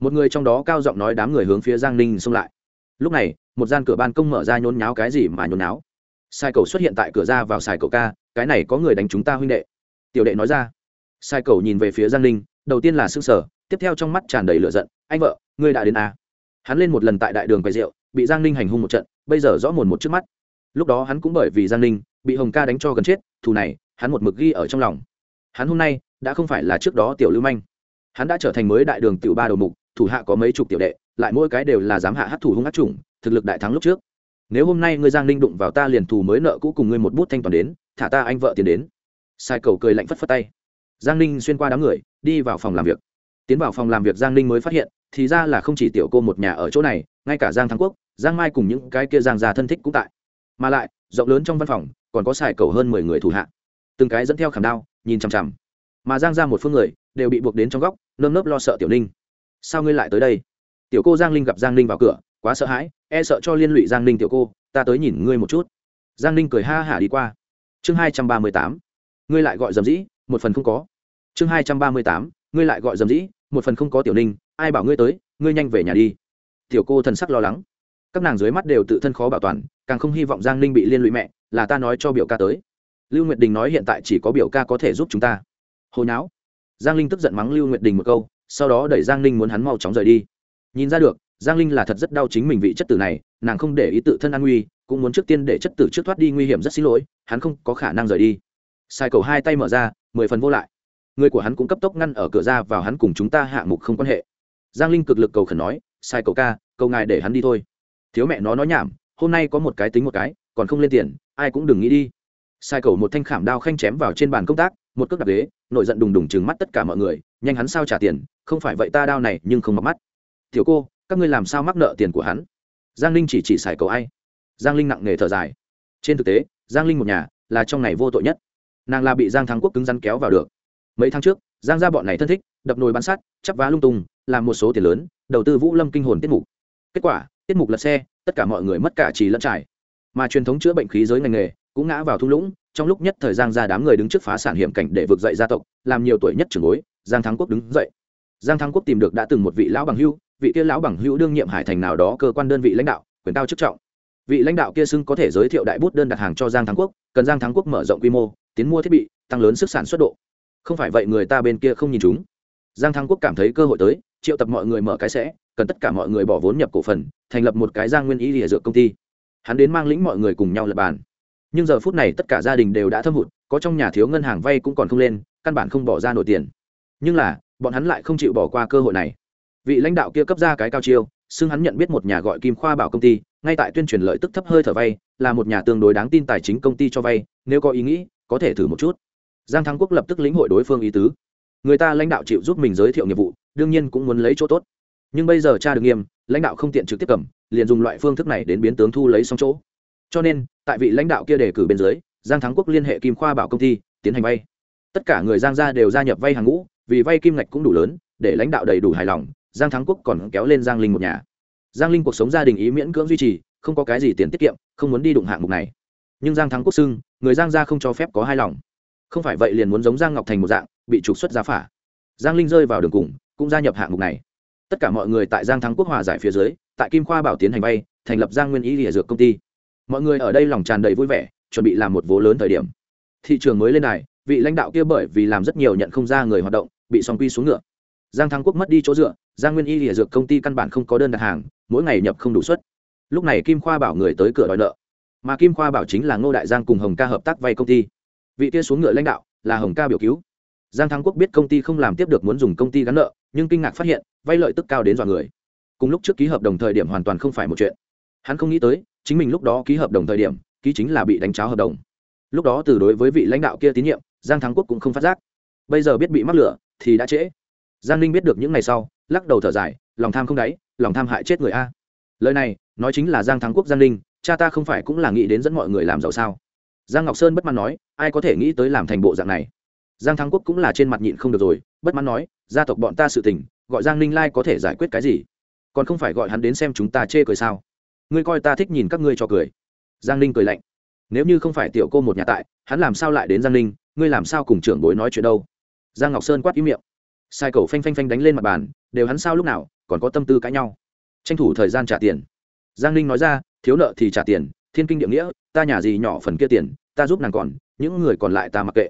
một người trong đó cao giọng nói đám người hướng phía giang ninh xông lại. Lúc này, một gian cửa ban công mở ra nhốn nháo cái gì mà nhốn nháo? Sai cầu xuất hiện tại cửa ra vào Sai cầu ca, cái này có người đánh chúng ta huynh đệ. Tiểu đệ nói ra. Sai cầu nhìn về phía giang ninh, đầu tiên là s ư n g sở tiếp theo trong mắt tràn đầy lửa giận, anh vợ, ngươi đã đến à. hắn lên một lần tại đại đường quầy rượu, bị giang ninh hành hung một trận, bây giờ rõ mồn một trước mắt. Lúc đó hắn cũng bởi vì giang ninh, bị hồng ca đánh cho gần chết, thù này, hắn một mực ghi ở trong lòng. Hắn hôm nay, đã không phải là trước đó tiểu lưu manh. Hắn đã trở thành mới đại đường tiểu ba đầu mục thủ hạ có mấy chục tiểu đệ, lại mỗi cái đều là dám hạ hát thủ hung hát chủng, thực lực đại thắng lúc trước. Nếu hôm nay ngươi giang ninh đụng vào ta liền thù mới nợ cũ cùng ngươi một bút thanh toàn đến, thả ta anh vợ tiền đến. Sai cầu cười lạnh phất phất tay. Giang ninh xuyên qua đám người, đi vào phòng làm việc. Tiến vào phòng làm việc giang ninh mới phát hiện, thì ra là không chỉ tiểu cô một nhà ở chỗ này, ngay cả giang thắng quốc, giang mai cùng những cái kia giang già thân thích cũng tại. Mà lại, rộng lớn trong văn phòng, còn có xài cầu hơn mười người thủ hạ. Từng cái dẫn theo khảm đao, nhìn chằm chằm. Mà giang ra một phương người, đều bị buộc đến trong góc, nơm nớp lo sợ tiểu ninh sao ngươi lại tới đây? Tiểu cô giang linh gặp giang Linh vào cửa, quá sợ hãi e sợ cho liên lụy giang Linh tiểu cô, ta tới nhìn ngươi một chút. Giang Linh cười ha hả đi qua. Chương hai trăm ba mươi tám, ngươi lại gọi dầm dĩ, một phần không có. Chương hai trăm ba mươi tám, ngươi lại gọi dầm dĩ, một phần không có tiểu ninh ai bảo ngươi tới, ngươi nhanh về nhà đi. Tiểu cô thần sắc lo lắng. Các nàng dưới mắt đều tự thân khó bảo toàn, càng không hy vọng giang ninh bị liên lụy mẹ, là ta nói cho biểu ca tới. Lưu nguyệt đình nói hiện tại chỉ có biểu ca có thể giúp chúng ta. Hồi não giang linh tức giận mắng lưu nguyệt đình một câu sau đó đẩy giang ninh muốn hắn mau chóng rời đi. Nhìn ra được, giang linh là thật rất đau chính mình vị chất tử này, nàng không để ý tự thân an nguy, cũng muốn trước tiên để chất tử trước thoát đi nguy hiểm rất xin lỗi, hắn không có khả năng rời đi. Sai cầu hai tay mở ra, mười phần vô lại. Người của hắn cũng cấp tốc ngăn ở cửa ra vào hắn cùng chúng ta hạ mục không quan hệ. Giang linh cực lực cầu khẩn nói, sai cầu ca, cầu ngài để hắn đi thôi. Thiếu mẹ nó nói nhảm, hôm nay có một cái tính một cái, còn không lên tiền, ai cũng đừng nghĩ đi. Sai cầu một thanh khảm đao khanh chém vào trên bàn công tác, một cước đặt ghế nổi giận đùng đùng trừng mắt tất cả mọi người, nhanh hắn sao trả tiền, không phải vậy ta đao này nhưng không mặc mắt. Thiếu cô, các ngươi làm sao mắc nợ tiền của hắn? Giang linh chỉ chỉ xài cầu ai? Giang linh nặng nề thở dài. Trên thực tế, giang linh một nhà là trong ngày vô tội nhất. Nàng là bị giang thắng quốc cứng rắn kéo vào được. Mấy tháng trước, giang ra bọn này thân thích, đập nồi bán sát chắp vá lung tung, làm một số tiền lớn, đầu tư vũ lâm kinh hồn tiết mục. Kết quả, tiết mục lật xe, tất cả mọi người mất cả trì lẫn trải. Mà truyền thống chữa bệnh khí giới ngành nghề cũng ngã vào thung lũng trong lúc nhất thời giang ra đám người đứng trước phá sản hiểm cảnh để vực dậy gia tộc, làm nhiều tuổi nhất trưởng bối, giang thắng quốc đứng dậy. Giang thắng quốc tìm được đã từng một vị lão bằng hưu vị kia lão bằng hưu đương nhiệm hải thành nào đó cơ quan đơn vị lãnh đạo, quyền cao chức trọng. Vị lãnh đạo kia xưng có thể giới thiệu đại bút đơn đặt hàng cho giang thắng quốc, cần giang thắng quốc mở rộng quy mô, tiến mua thiết bị, tăng lớn sức sản xuất độ. Không phải vậy người ta bên kia không nhìn chúng. Giang thắng quốc cảm thấy cơ hội tới, triệu tập mọi người mở cái sẽ, cần tất cả mọi người bỏ vốn nhập cổ phần, thành lập một cái giang nguyên ý địa dược công ty. Hắn đến mang lĩnh mọi người cùng nhau lập bàn nhưng giờ phút này tất cả gia đình đều đã thâm hụt, có trong nhà thiếu ngân hàng vay cũng còn không lên, căn bản không bỏ ra nổi tiền. Nhưng là, bọn hắn lại không chịu bỏ qua cơ hội này. Vị lãnh đạo kia cấp ra cái cao chiêu, xưng hắn nhận biết một nhà gọi kim khoa bảo công ty, ngay tại tuyên truyền lợi tức thấp hơi thở vay, là một nhà tương đối đáng tin tài chính công ty cho vay, nếu có ý nghĩ, có thể thử một chút. Giang thắng quốc lập tức lĩnh hội đối phương ý tứ. Người ta lãnh đạo chịu giúp mình giới thiệu nghiệp vụ, đương nhiên cũng muốn lấy chỗ tốt. Nhưng bây giờ cha được nghiêm, lãnh đạo không tiện trực tiếp cầm, liền dùng loại phương thức này đến biến tướng thu lấy xong chỗ cho nên, tại vị lãnh đạo kia đề cử bên dưới, giang thắng quốc liên hệ kim khoa bảo công ty, tiến hành vay. Tất cả người giang gia đều gia nhập vay hàng ngũ, vì vay kim ngạch cũng đủ lớn, để lãnh đạo đầy đủ hài lòng, giang thắng quốc còn kéo lên giang linh một nhà. Giang linh cuộc sống gia đình ý miễn cưỡng duy trì, không có cái gì tiền tiết kiệm, không muốn đi đụng hạng mục này. Nhưng giang thắng quốc xưng, người giang gia không cho phép có hai lòng. Không phải vậy liền muốn giống giang ngọc thành một dạng, bị trục xuất giá phả. Giang linh rơi vào đường cùng, cũng gia nhập hạng mục này. Tất cả mọi người tại giang thắng quốc hòa giải phía dưới, tại kim khoa bảo tiến hành vay, thành lập giang nguyên ý địa dược công ty mọi người ở đây lòng tràn đầy vui vẻ, chuẩn bị làm một vố lớn thời điểm. Thị trường mới lên này vị lãnh đạo kia bởi vì làm rất nhiều nhận không ra người hoạt động, bị song quy xuống ngựa. Giang thắng quốc mất đi chỗ dựa, giang nguyên y lìa dược công ty căn bản không có đơn đặt hàng, mỗi ngày nhập không đủ suất. Lúc này kim khoa bảo người tới cửa đòi nợ. Mà kim khoa bảo chính là ngô đại giang cùng hồng ca hợp tác vay công ty. Vị kia xuống ngựa lãnh đạo là hồng ca biểu cứu. Giang thắng quốc biết công ty không làm tiếp được muốn dùng công ty gắn nợ, nhưng kinh ngạc phát hiện, vay lợi tức cao đến dọa người. Cùng lúc trước ký hợp đồng thời điểm hoàn toàn không phải một chuyện. Hắn không nghĩ tới chính mình lúc đó ký hợp đồng thời điểm, ký chính là bị đánh cháo hợp đồng. Lúc đó từ đối với vị lãnh đạo kia tín nhiệm, giang thắng quốc cũng không phát giác. Bây giờ biết bị mắc lửa, thì đã trễ. Giang ninh biết được những ngày sau, lắc đầu thở dài, lòng tham không đáy, lòng tham hại chết người a. Lời này, nói chính là giang thắng quốc giang ninh, cha ta không phải cũng là nghĩ đến dẫn mọi người làm giàu sao? Giang ngọc sơn bất mãn nói, ai có thể nghĩ tới làm thành bộ dạng này? Giang thắng quốc cũng là trên mặt nhịn không được rồi, bất mãn nói, gia tộc bọn ta sự tình, gọi giang ninh lai có thể giải quyết cái gì? Còn không phải gọi hắn đến xem chúng ta chê cười sao? Ngươi coi ta thích nhìn các ngươi cho cười. Giang ninh cười lạnh. Nếu như không phải tiểu cô một nhà tại, hắn làm sao lại đến giang ninh? Ngươi làm sao cùng trưởng bối nói chuyện đâu? Giang ngọc sơn quát ý miệng. Sai cầu phanh phanh phanh đánh lên mặt bàn, đều hắn sao lúc nào, còn có tâm tư cãi nhau. Tranh thủ thời gian trả tiền. Giang ninh nói ra, thiếu nợ thì trả tiền, thiên kinh địa nghĩa, ta nhà gì nhỏ phần kia tiền, ta giúp nàng còn, những người còn lại ta mặc kệ.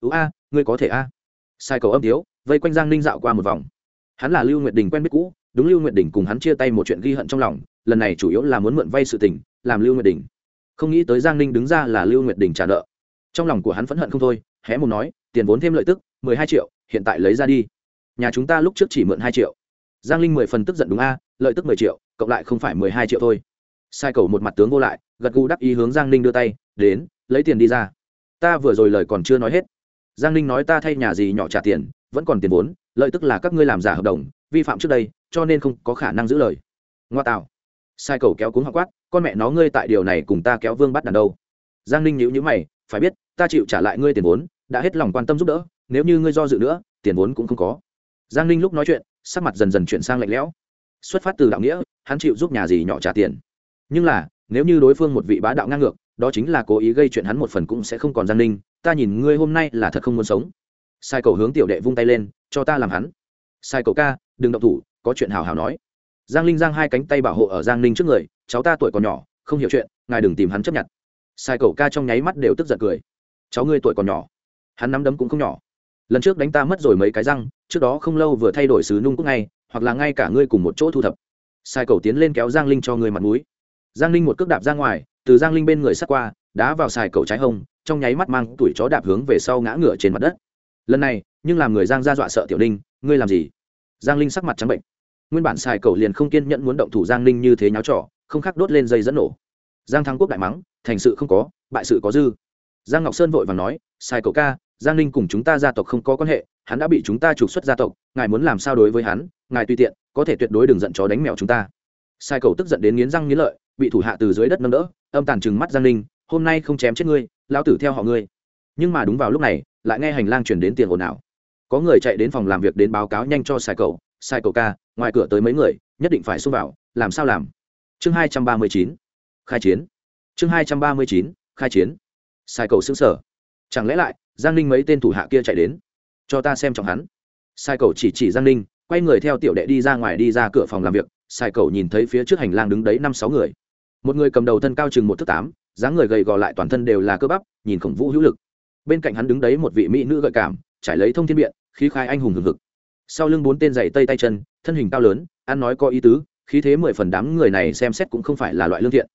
Ú a, ngươi có thể a. Sai cầu âm thiếu, vây quanh giang ninh dạo qua một vòng. Hắn là lưu nguyệt đình quen biết cũ, đúng lưu nguyệt đình cùng hắn chia tay một chuyện ghi hận trong lòng lần này chủ yếu là muốn mượn vay sự tình, làm lưu nguyệt đình. Không nghĩ tới giang ninh đứng ra là lưu nguyệt đình trả nợ. Trong lòng của hắn phẫn hận không thôi, hé một nói, tiền vốn thêm lợi tức, mười hai triệu, hiện tại lấy ra đi. Nhà chúng ta lúc trước chỉ mượn hai triệu. Giang linh mười phần tức giận đúng a, lợi tức mười triệu, cộng lại không phải mười hai triệu thôi. Sai cầu một mặt tướng vô lại, gật gù đắc ý hướng giang ninh đưa tay, đến, lấy tiền đi ra. Ta vừa rồi lời còn chưa nói hết. Giang ninh nói, ta thay nhà gì nhỏ trả tiền, vẫn còn tiền vốn, lợi tức là các ngươi làm giả hợp đồng, vi phạm trước đây, cho nên không có khả năng giữ lời. Ngoa tạo sai cầu kéo cúng hoa quát, con mẹ nó ngươi tại điều này cùng ta kéo vương bắt đàn đâu? Giang ninh nhữ nhữ mày, phải biết, ta chịu trả lại ngươi tiền vốn, đã hết lòng quan tâm giúp đỡ, nếu như ngươi do dự nữa, tiền vốn cũng không có. Giang ninh lúc nói chuyện, sắc mặt dần dần chuyển sang lạnh lẽo. Xuất phát từ đạo nghĩa, hắn chịu giúp nhà gì nhỏ trả tiền. Nhưng là, nếu như đối phương một vị bá đạo ngang ngược, đó chính là cố ý gây chuyện hắn một phần cũng sẽ không còn giang ninh, ta nhìn ngươi hôm nay là thật không muốn sống. Sai cầu hướng tiểu đệ vung tay lên, cho ta làm hắn. Sai cầu ca, đừng động thủ, có chuyện hào hào nói giang linh giang hai cánh tay bảo hộ ở giang ninh trước người, cháu ta tuổi còn nhỏ, không hiểu chuyện, ngài đừng tìm hắn chấp nhận. Sai cầu ca trong nháy mắt đều tức giận cười. Cháu ngươi tuổi còn nhỏ. Hắn nắm đấm cũng không nhỏ. Lần trước đánh ta mất rồi mấy cái răng, trước đó không lâu vừa thay đổi sứ nung cúc ngay, hoặc là ngay cả ngươi cùng một chỗ thu thập. Sai cầu tiến lên kéo giang linh cho người mặt mũi. Giang linh một cước đạp ra ngoài, từ giang linh bên người sắt qua, đá vào xài cầu trái hông, trong nháy mắt mang tuổi chó đạp hướng về sau ngã ngửa trên mặt đất. Lần này, nhưng làm người giang ra dọa sợ tiểu linh, ngươi làm gì? Giang linh sắc mặt trắng bệnh nguyên bản xài cầu liền không kiên nhẫn muốn động thủ giang Ninh như thế nháo trỏ không khác đốt lên dây dẫn nổ. Giang thắng quốc đại mắng, thành sự không có, bại sự có dư. Giang ngọc sơn vội và nói sai cầu ca, giang ninh cùng chúng ta gia tộc không có quan hệ, hắn đã bị chúng ta trục xuất gia tộc, ngài muốn làm sao đối với hắn, ngài tùy tiện, có thể tuyệt đối đừng giận chó đánh mèo chúng ta. Sai cầu tức giận đến nghiến răng nghiến lợi, bị thủ hạ từ dưới đất nâng đỡ, âm tàn chừng mắt giang ninh, hôm nay không chém chết ngươi lao tử theo họ ngươi. Nhưng mà đúng vào lúc này, lại nghe hành lang chuyển đến tiền ồn ào. Có người chạy đến phòng làm việc đến báo cáo nhanh cho sai cầu sai cầu ca ngoài cửa tới mấy người, nhất định phải xông vào, làm sao làm? Chương hai trăm ba mươi chín, khai chiến. Chương hai trăm ba mươi chín, khai chiến. Sai cầu xứng sở. Chẳng lẽ lại, giang ninh mấy tên thủ hạ kia chạy đến? Cho ta xem trọng hắn. Sai cầu chỉ chỉ giang ninh, quay người theo tiểu đệ đi ra ngoài đi ra cửa phòng làm việc. Sai cầu nhìn thấy phía trước hành lang đứng đấy năm sáu người. Một người cầm đầu thân cao chừng một thước tám, dáng người gầy gò lại toàn thân đều là cơ bắp, nhìn khổng vũ hữu lực. Bên cạnh hắn đứng đấy một vị mỹ nữ gợi cảm, trải lấy thông thiên biện, khí khai anh hùng hừng hực sau lưng bốn tên dày tây tay chân, thân hình cao lớn, ăn nói có ý tứ, khí thế mười phần đám người này xem xét cũng không phải là loại lương thiện.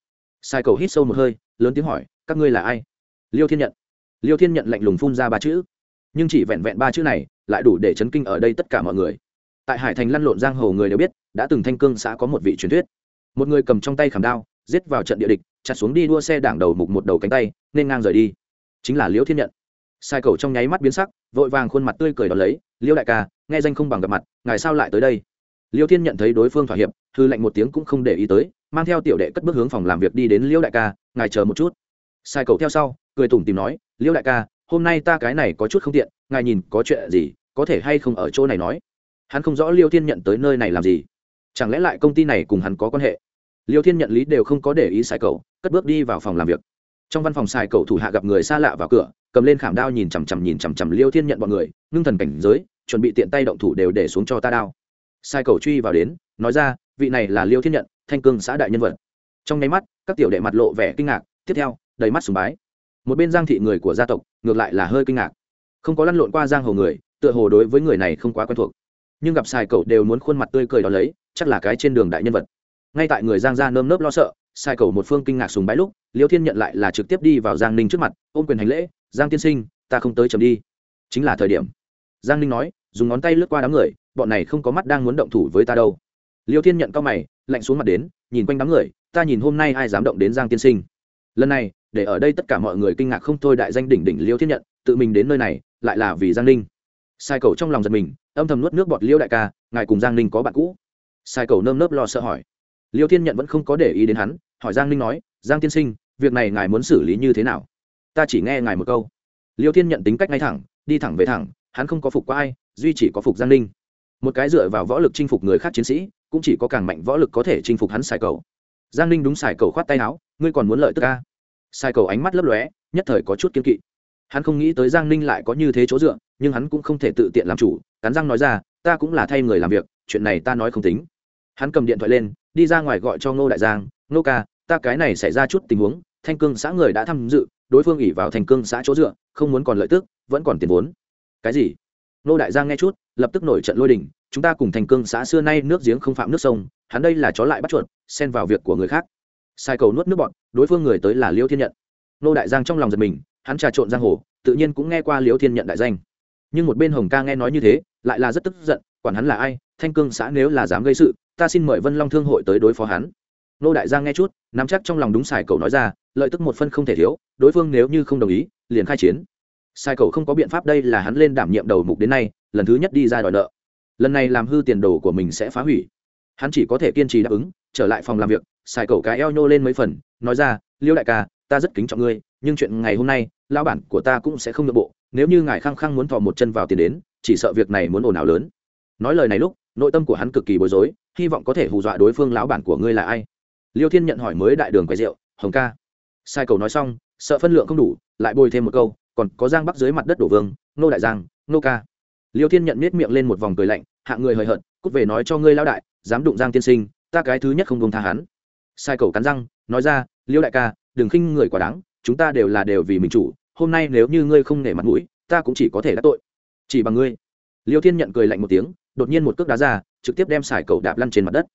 Sai cầu hít sâu một hơi, lớn tiếng hỏi, các ngươi là ai? Liêu thiên nhận. Liêu thiên nhận lạnh lùng phun ra ba chữ. Nhưng chỉ vẹn vẹn ba chữ này, lại đủ để chấn kinh ở đây tất cả mọi người. Tại hải thành lăn lộn giang hồ người đều biết, đã từng thanh cương xã có một vị truyền thuyết. Một người cầm trong tay khảm đao, giết vào trận địa địch, chặt xuống đi đua xe đảng đầu mục một đầu cánh tay, nên ngang rời đi. Chính là liễu thiên nhận. Sai cầu trong nháy mắt biến sắc, vội vàng khuôn mặt tươi cười đón lấy liễu đại ca nghe danh không bằng gặp mặt, ngài sao lại tới đây? Liêu thiên nhận thấy đối phương thỏa hiệp, hư lệnh một tiếng cũng không để ý tới, mang theo tiểu đệ cất bước hướng phòng làm việc đi đến Liêu đại ca, ngài chờ một chút. Sai cầu theo sau, cười tủm tìm nói, Liêu đại ca, hôm nay ta cái này có chút không tiện, ngài nhìn có chuyện gì, có thể hay không ở chỗ này nói? Hắn không rõ liêu thiên nhận tới nơi này làm gì. Chẳng lẽ lại công ty này cùng hắn có quan hệ? Liêu thiên nhận lý đều không có để ý sai cầu cất bước đi vào phòng làm việc. Trong văn phòng sai cầu thủ hạ gặp người xa lạ vào cửa, cầm lên khảm đao nhìn chằm chằm nhìn chằm chằm liêu thiên nhận bọn người, ngưng thần cảnh giới chuẩn bị tiện tay động thủ đều để xuống cho ta đao. Sai cầu truy vào đến, nói ra, vị này là liêu thiên nhận, thanh cương xã đại nhân vật. Trong nháy mắt, các tiểu đệ mặt lộ vẻ kinh ngạc, tiếp theo, đầy mắt sùng bái. Một bên giang thị người của gia tộc, ngược lại là hơi kinh ngạc. Không có lăn lộn qua giang hồ người, tựa hồ đối với người này không quá quen thuộc. Nhưng gặp sai cầu đều muốn khuôn mặt tươi cười đó lấy, chắc là cái trên đường đại nhân vật. Ngay tại người giang gia nơm nớp lo sợ, sai cầu một phương kinh ngạc sùng bái lúc, liêu thiên nhận lại là trực tiếp đi vào giang ninh trước mặt, ôm quyền hành lễ, giang tiên sinh, ta không tới chấm đi. Chính là thời điểm giang ninh nói, dùng ngón tay lướt qua đám người, bọn này không có mắt đang muốn động thủ với ta đâu. Liêu thiên nhận cao mày, lạnh xuống mặt đến, nhìn quanh đám người, ta nhìn hôm nay ai dám động đến giang tiên sinh. Lần này, để ở đây tất cả mọi người kinh ngạc không thôi đại danh đỉnh đỉnh liêu thiên nhận, tự mình đến nơi này, lại là vì giang ninh. Sai cầu trong lòng giật mình, âm thầm nuốt nước bọt liêu đại ca, ngài cùng giang ninh có bạn cũ. Sai cầu nơm nớp lo sợ hỏi. Liêu thiên nhận vẫn không có để ý đến hắn, hỏi giang ninh nói, giang tiên sinh, việc này ngài muốn xử lý như thế nào? Ta chỉ nghe ngài một câu. Liêu thiên nhận tính cách ngay thẳng, đi thẳng về thẳng hắn không có phục qua ai, duy chỉ có phục giang ninh. Một cái dựa vào võ lực chinh phục người khác chiến sĩ, cũng chỉ có càng mạnh võ lực có thể chinh phục hắn xài cầu. Giang ninh đúng xài cầu khoát tay áo, ngươi còn muốn lợi tức ca xài cầu ánh mắt lấp lóe, nhất thời có chút kiên kỵ. Hắn không nghĩ tới giang ninh lại có như thế chỗ dựa, nhưng hắn cũng không thể tự tiện làm chủ, cắn răng nói ra, ta cũng là thay người làm việc, chuyện này ta nói không tính. Hắn cầm điện thoại lên, đi ra ngoài gọi cho ngô đại giang, ngô ca, ta cái này xảy ra chút tình huống, thanh cương xã người đã tham dự, đối phương ỉ vào thành cương xã chỗ dựa, không muốn còn lợi tức, vẫn còn tiền vốn cái gì? Nô đại giang nghe chút, lập tức nổi trận lôi đình, chúng ta cùng thành cương xã xưa nay nước giếng không phạm nước sông, hắn đây là chó lại bắt chuột, xen vào việc của người khác. Sai cầu nuốt nước bọn, đối phương người tới là liêu thiên nhận. Nô đại giang trong lòng giật mình, hắn trà trộn giang hồ, tự nhiên cũng nghe qua liêu thiên nhận đại danh. Nhưng một bên hồng ca nghe nói như thế, lại là rất tức giận, quản hắn là ai, thanh cương xã nếu là dám gây sự, ta xin mời vân long thương hội tới đối phó hắn. Nô đại giang nghe chút, nắm chắc trong lòng đúng xài cầu nói ra, lợi tức một phân không thể thiếu, đối phương nếu như không đồng ý, liền khai chiến sai cầu không có biện pháp đây là hắn lên đảm nhiệm đầu mục đến nay, lần thứ nhất đi ra đòi nợ. Lần này làm hư tiền đồ của mình sẽ phá hủy. Hắn chỉ có thể kiên trì đáp ứng, trở lại phòng làm việc, sai cầu cái eo nhô lên mấy phần, nói ra, liêu đại ca, ta rất kính trọng ngươi, nhưng chuyện ngày hôm nay lao bản của ta cũng sẽ không nội bộ, nếu như ngài khăng khăng muốn thò một chân vào tiền đến, chỉ sợ việc này muốn ồn ào lớn. Nói lời này lúc, nội tâm của hắn cực kỳ bối rối, hy vọng có thể hù dọa đối phương lão bản của ngươi là ai. Liêu thiên nhận hỏi mới đại đường quay rượu, hồng ca. Sai cầu nói xong, sợ phân lượng không đủ, lại bồi thêm một câu còn có giang bắc dưới mặt đất đổ vương nô đại giang nô ca. Liêu thiên nhận nết miệng lên một vòng cười lạnh, hạ người hời hợt, cút về nói cho ngươi lão đại, dám đụng giang tiên sinh, ta cái thứ nhất không công tha hắn. Sai cầu cắn răng, nói ra, liêu đại ca, đừng khinh người quá đáng, chúng ta đều là đều vì mình chủ, hôm nay nếu như ngươi không nể mặt mũi, ta cũng chỉ có thể đắc tội. Chỉ bằng ngươi. Liêu thiên nhận cười lạnh một tiếng, đột nhiên một cước đá ra, trực tiếp đem sải cầu đạp lăn trên mặt đất.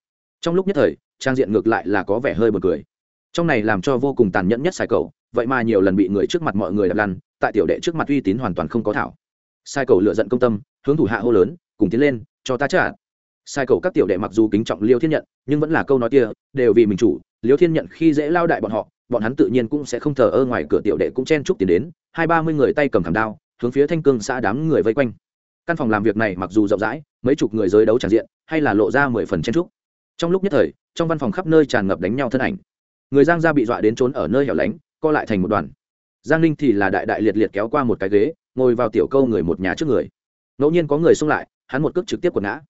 Trong lúc nhất thời, trang diện ngược lại là có vẻ hơi b u ồ n cười. Trong này làm cho vô cùng tàn nhẫn nhất sải cầu vậy mà nhiều lần bị người trước mặt mọi người đạp lăn tại tiểu đệ trước mặt uy tín hoàn toàn không có thảo. Sai cầu lựa giận công tâm, hướng thủ hạ hô lớn, cùng tiến lên, cho ta trả. Sai cầu các tiểu đệ mặc dù kính trọng liêu thiên nhận, nhưng vẫn là câu nói kia, đều vì mình chủ, liêu thiên nhận khi dễ lao đại bọn họ, bọn hắn tự nhiên cũng sẽ không thờ ơ ngoài cửa tiểu đệ cũng chen chúc tiền đến, hai ba mươi người tay cầm khảm đao, hướng phía thanh cương xã đám người vây quanh. Căn phòng làm việc này mặc dù rộng rãi, mấy chục người giới đấu tràn diện, hay là lộ ra mười phần chen trúc trong lúc nhất thời, trong văn phòng khắp nơi tràn ngập đánh nhau thân ảnh. Người giang gia bị dọa đến trốn ở nơi hẻo lánh, co lại thành một đoàn giang ninh thì là đại đại liệt liệt kéo qua một cái ghế, ngồi vào tiểu câu người một nhà trước người. Ngẫu nhiên có người xông lại, hắn một cước trực tiếp quật ngã.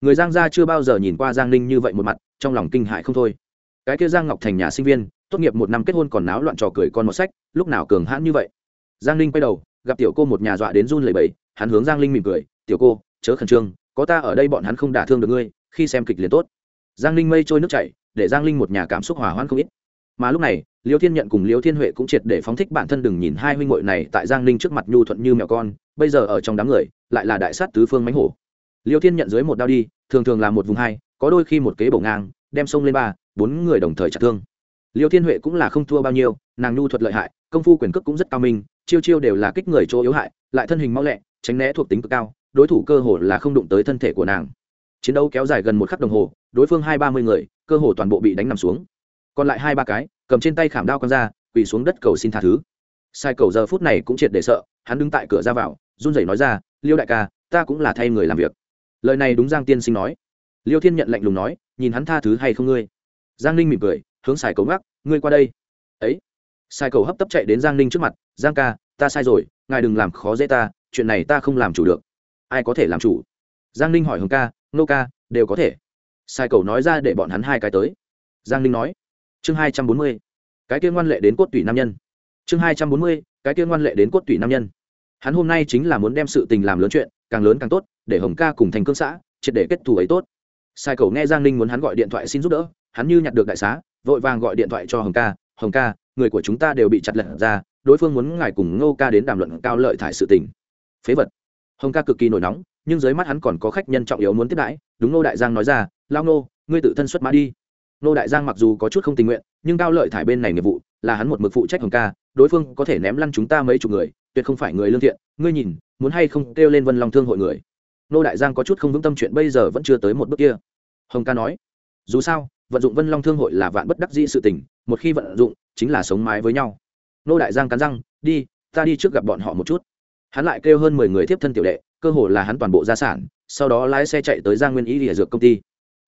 Người giang gia chưa bao giờ nhìn qua giang ninh như vậy một mặt, trong lòng kinh hại không thôi. Cái kia giang ngọc thành nhà sinh viên, tốt nghiệp một năm kết hôn còn náo loạn trò cười con một sách, lúc nào cường hãn như vậy? Giang ninh quay đầu, gặp tiểu cô một nhà dọa đến run lầy bầy hắn hướng giang linh mỉm cười, tiểu cô, chớ khẩn trương, có ta ở đây bọn hắn không đả thương được ngươi, khi xem kịch liền tốt. Giang linh mây trôi nước chảy, để giang linh một nhà cảm xúc hòa hoãn không ít mà lúc này, liêu thiên nhận cùng liêu thiên huệ cũng triệt để phóng thích bản thân đừng nhìn hai huynh hội này tại giang Ninh trước mặt nhu thuận như mèo con, bây giờ ở trong đám người, lại là đại sát tứ phương mánh hổ. Liêu thiên nhận dưới một đao đi, thường thường là một vùng hai, có đôi khi một kế bổ ngang, đem sông lên ba, bốn người đồng thời chặt thương. Liêu thiên huệ cũng là không thua bao nhiêu, nàng nhu thuật lợi hại, công phu quyền cước cũng rất cao minh, chiêu chiêu đều là kích người chỗ yếu hại, lại thân hình mau lẹ, tránh né thuộc tính cực cao, đối thủ cơ hồ là không đụng tới thân thể của nàng. Chiến đấu kéo dài gần một khắc đồng hồ, đối phương hai ba mươi người, cơ hồ toàn bộ bị đánh nằm xuống còn lại hai ba cái, cầm trên tay khảm đao con ra, quỳ xuống đất cầu xin tha thứ. Sai cầu giờ phút này cũng triệt để sợ, hắn đứng tại cửa ra vào, run rẩy nói ra, liêu đại ca, ta cũng là thay người làm việc. Lời này đúng giang tiên sinh nói. Liêu thiên nhận lạnh lùng nói, nhìn hắn tha thứ hay không ngươi? Giang ninh mỉm cười, hướng sai cầu ngắc, ngươi qua đây. Ấy. Sai cầu hấp tấp chạy đến giang ninh trước mặt, giang ca, ta sai rồi, ngài đừng làm khó dễ ta, chuyện này ta không làm chủ được. Ai có thể làm chủ? Giang ninh hỏi hồng ca, nô ca, đều có thể. Sai cầu nói ra để bọn hắn hai cái tới. Giang ninh nói chương hai trăm bốn mươi, cái kia ngoan lệ đến cốt tủy nam nhân. Chương hai trăm bốn mươi, cái kia ngoan lệ đến cốt tủy nam nhân. Hắn hôm nay chính là muốn đem sự tình làm lớn chuyện, càng lớn càng tốt, để hồng ca cùng thành cương xã, triệt để kết thù ấy tốt. Sai cầu nghe giang ninh muốn hắn gọi điện thoại xin giúp đỡ, hắn như nhặt được đại xá, vội vàng gọi điện thoại cho hồng ca hồng ca, người của chúng ta đều bị chặt lật ra, đối phương muốn ngài cùng ngô ca đến đàm luận cao lợi thải sự tình. Phế vật. Hồng ca cực kỳ nổi nóng, nhưng dưới mắt hắn còn có khách nhân trọng yếu muốn tiếp đãi, đúng ngô đại giang nói ra, lao ngô, ngươi tự thân xuất mã đi. Nô đại giang mặc dù có chút không tình nguyện, nhưng cao lợi thải bên này nghiệp vụ, là hắn một mực phụ trách hồng ca, đối phương có thể ném lăn chúng ta mấy chục người, tuyệt không phải người lương thiện. Ngươi nhìn, muốn hay không kêu lên vân long thương hội người? Nô đại giang có chút không vững tâm chuyện bây giờ vẫn chưa tới một bước kia. Hồng ca nói, dù sao, vận dụng vân long thương hội là vạn bất đắc dĩ sự tình, một khi vận dụng, chính là sống mái với nhau. Nô đại giang cắn răng, đi, ta đi trước gặp bọn họ một chút. Hắn lại kêu hơn mười người tiếp thân tiểu đệ, cơ hồ là hắn toàn bộ gia sản, sau đó lái xe chạy tới giang nguyên ý lìa dược công ty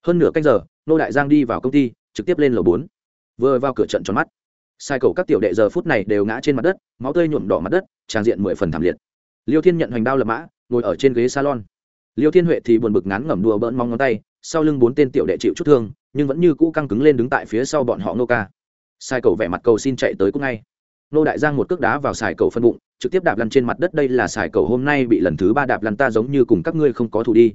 hơn nửa canh giờ, nô đại giang đi vào công ty, trực tiếp lên lầu bốn. Vừa vào cửa trận tròn mắt. Sai cầu các tiểu đệ giờ phút này đều ngã trên mặt đất, máu tươi nhuộm đỏ mặt đất, tràn diện mười phần thảm liệt. Liêu thiên nhận hoành đao lập mã, ngồi ở trên ghế salon. Liêu thiên huệ thì buồn bực ngắn ngẩm đùa bỡn mong ngón tay, sau lưng bốn tên tiểu đệ chịu chút thương, nhưng vẫn như cũ căng cứng lên đứng tại phía sau bọn họ nô ca. Sai cầu vẻ mặt cầu xin chạy tới cũng ngay. Nô đại giang một cước đá vào xài cầu phân bụng, trực tiếp đạp lăn trên mặt đất, đây là xài cầu hôm nay bị lần thứ ba đạp lăn ta giống như cùng các ngươi không có thủ đi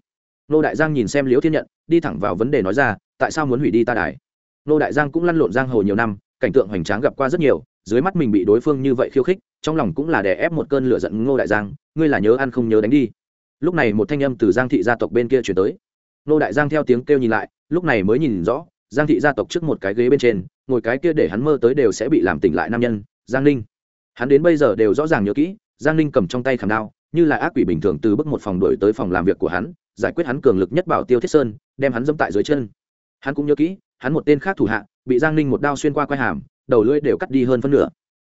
nô đại giang nhìn xem liễu thiên nhận, đi thẳng vào vấn đề nói ra, tại sao muốn hủy đi ta đài? Nô đại giang cũng lăn lộn giang hồ nhiều năm, cảnh tượng hoành tráng gặp qua rất nhiều, dưới mắt mình bị đối phương như vậy khiêu khích, trong lòng cũng là đè ép một cơn lửa giận ngô đại giang, ngươi là nhớ ăn không nhớ đánh đi. Lúc này một thanh âm từ giang thị gia tộc bên kia chuyển tới. Nô đại giang theo tiếng kêu nhìn lại, lúc này mới nhìn rõ, giang thị gia tộc trước một cái ghế bên trên, ngồi cái kia để hắn mơ tới đều sẽ bị làm tỉnh lại nam nhân, giang ninh. Hắn đến bây giờ đều rõ ràng nhớ kỹ, giang ninh cầm trong tay khảm đao, như là ác quỷ bình thường từ bước một phòng đuổi tới phòng làm việc của hắn giải quyết hắn cường lực nhất bảo tiêu thiết sơn, đem hắn dẫm tại dưới chân. Hắn cũng nhớ kỹ, hắn một tên khác thủ hạ, bị giang ninh một đao xuyên qua quai hàm, đầu lưỡi đều cắt đi hơn phân nửa.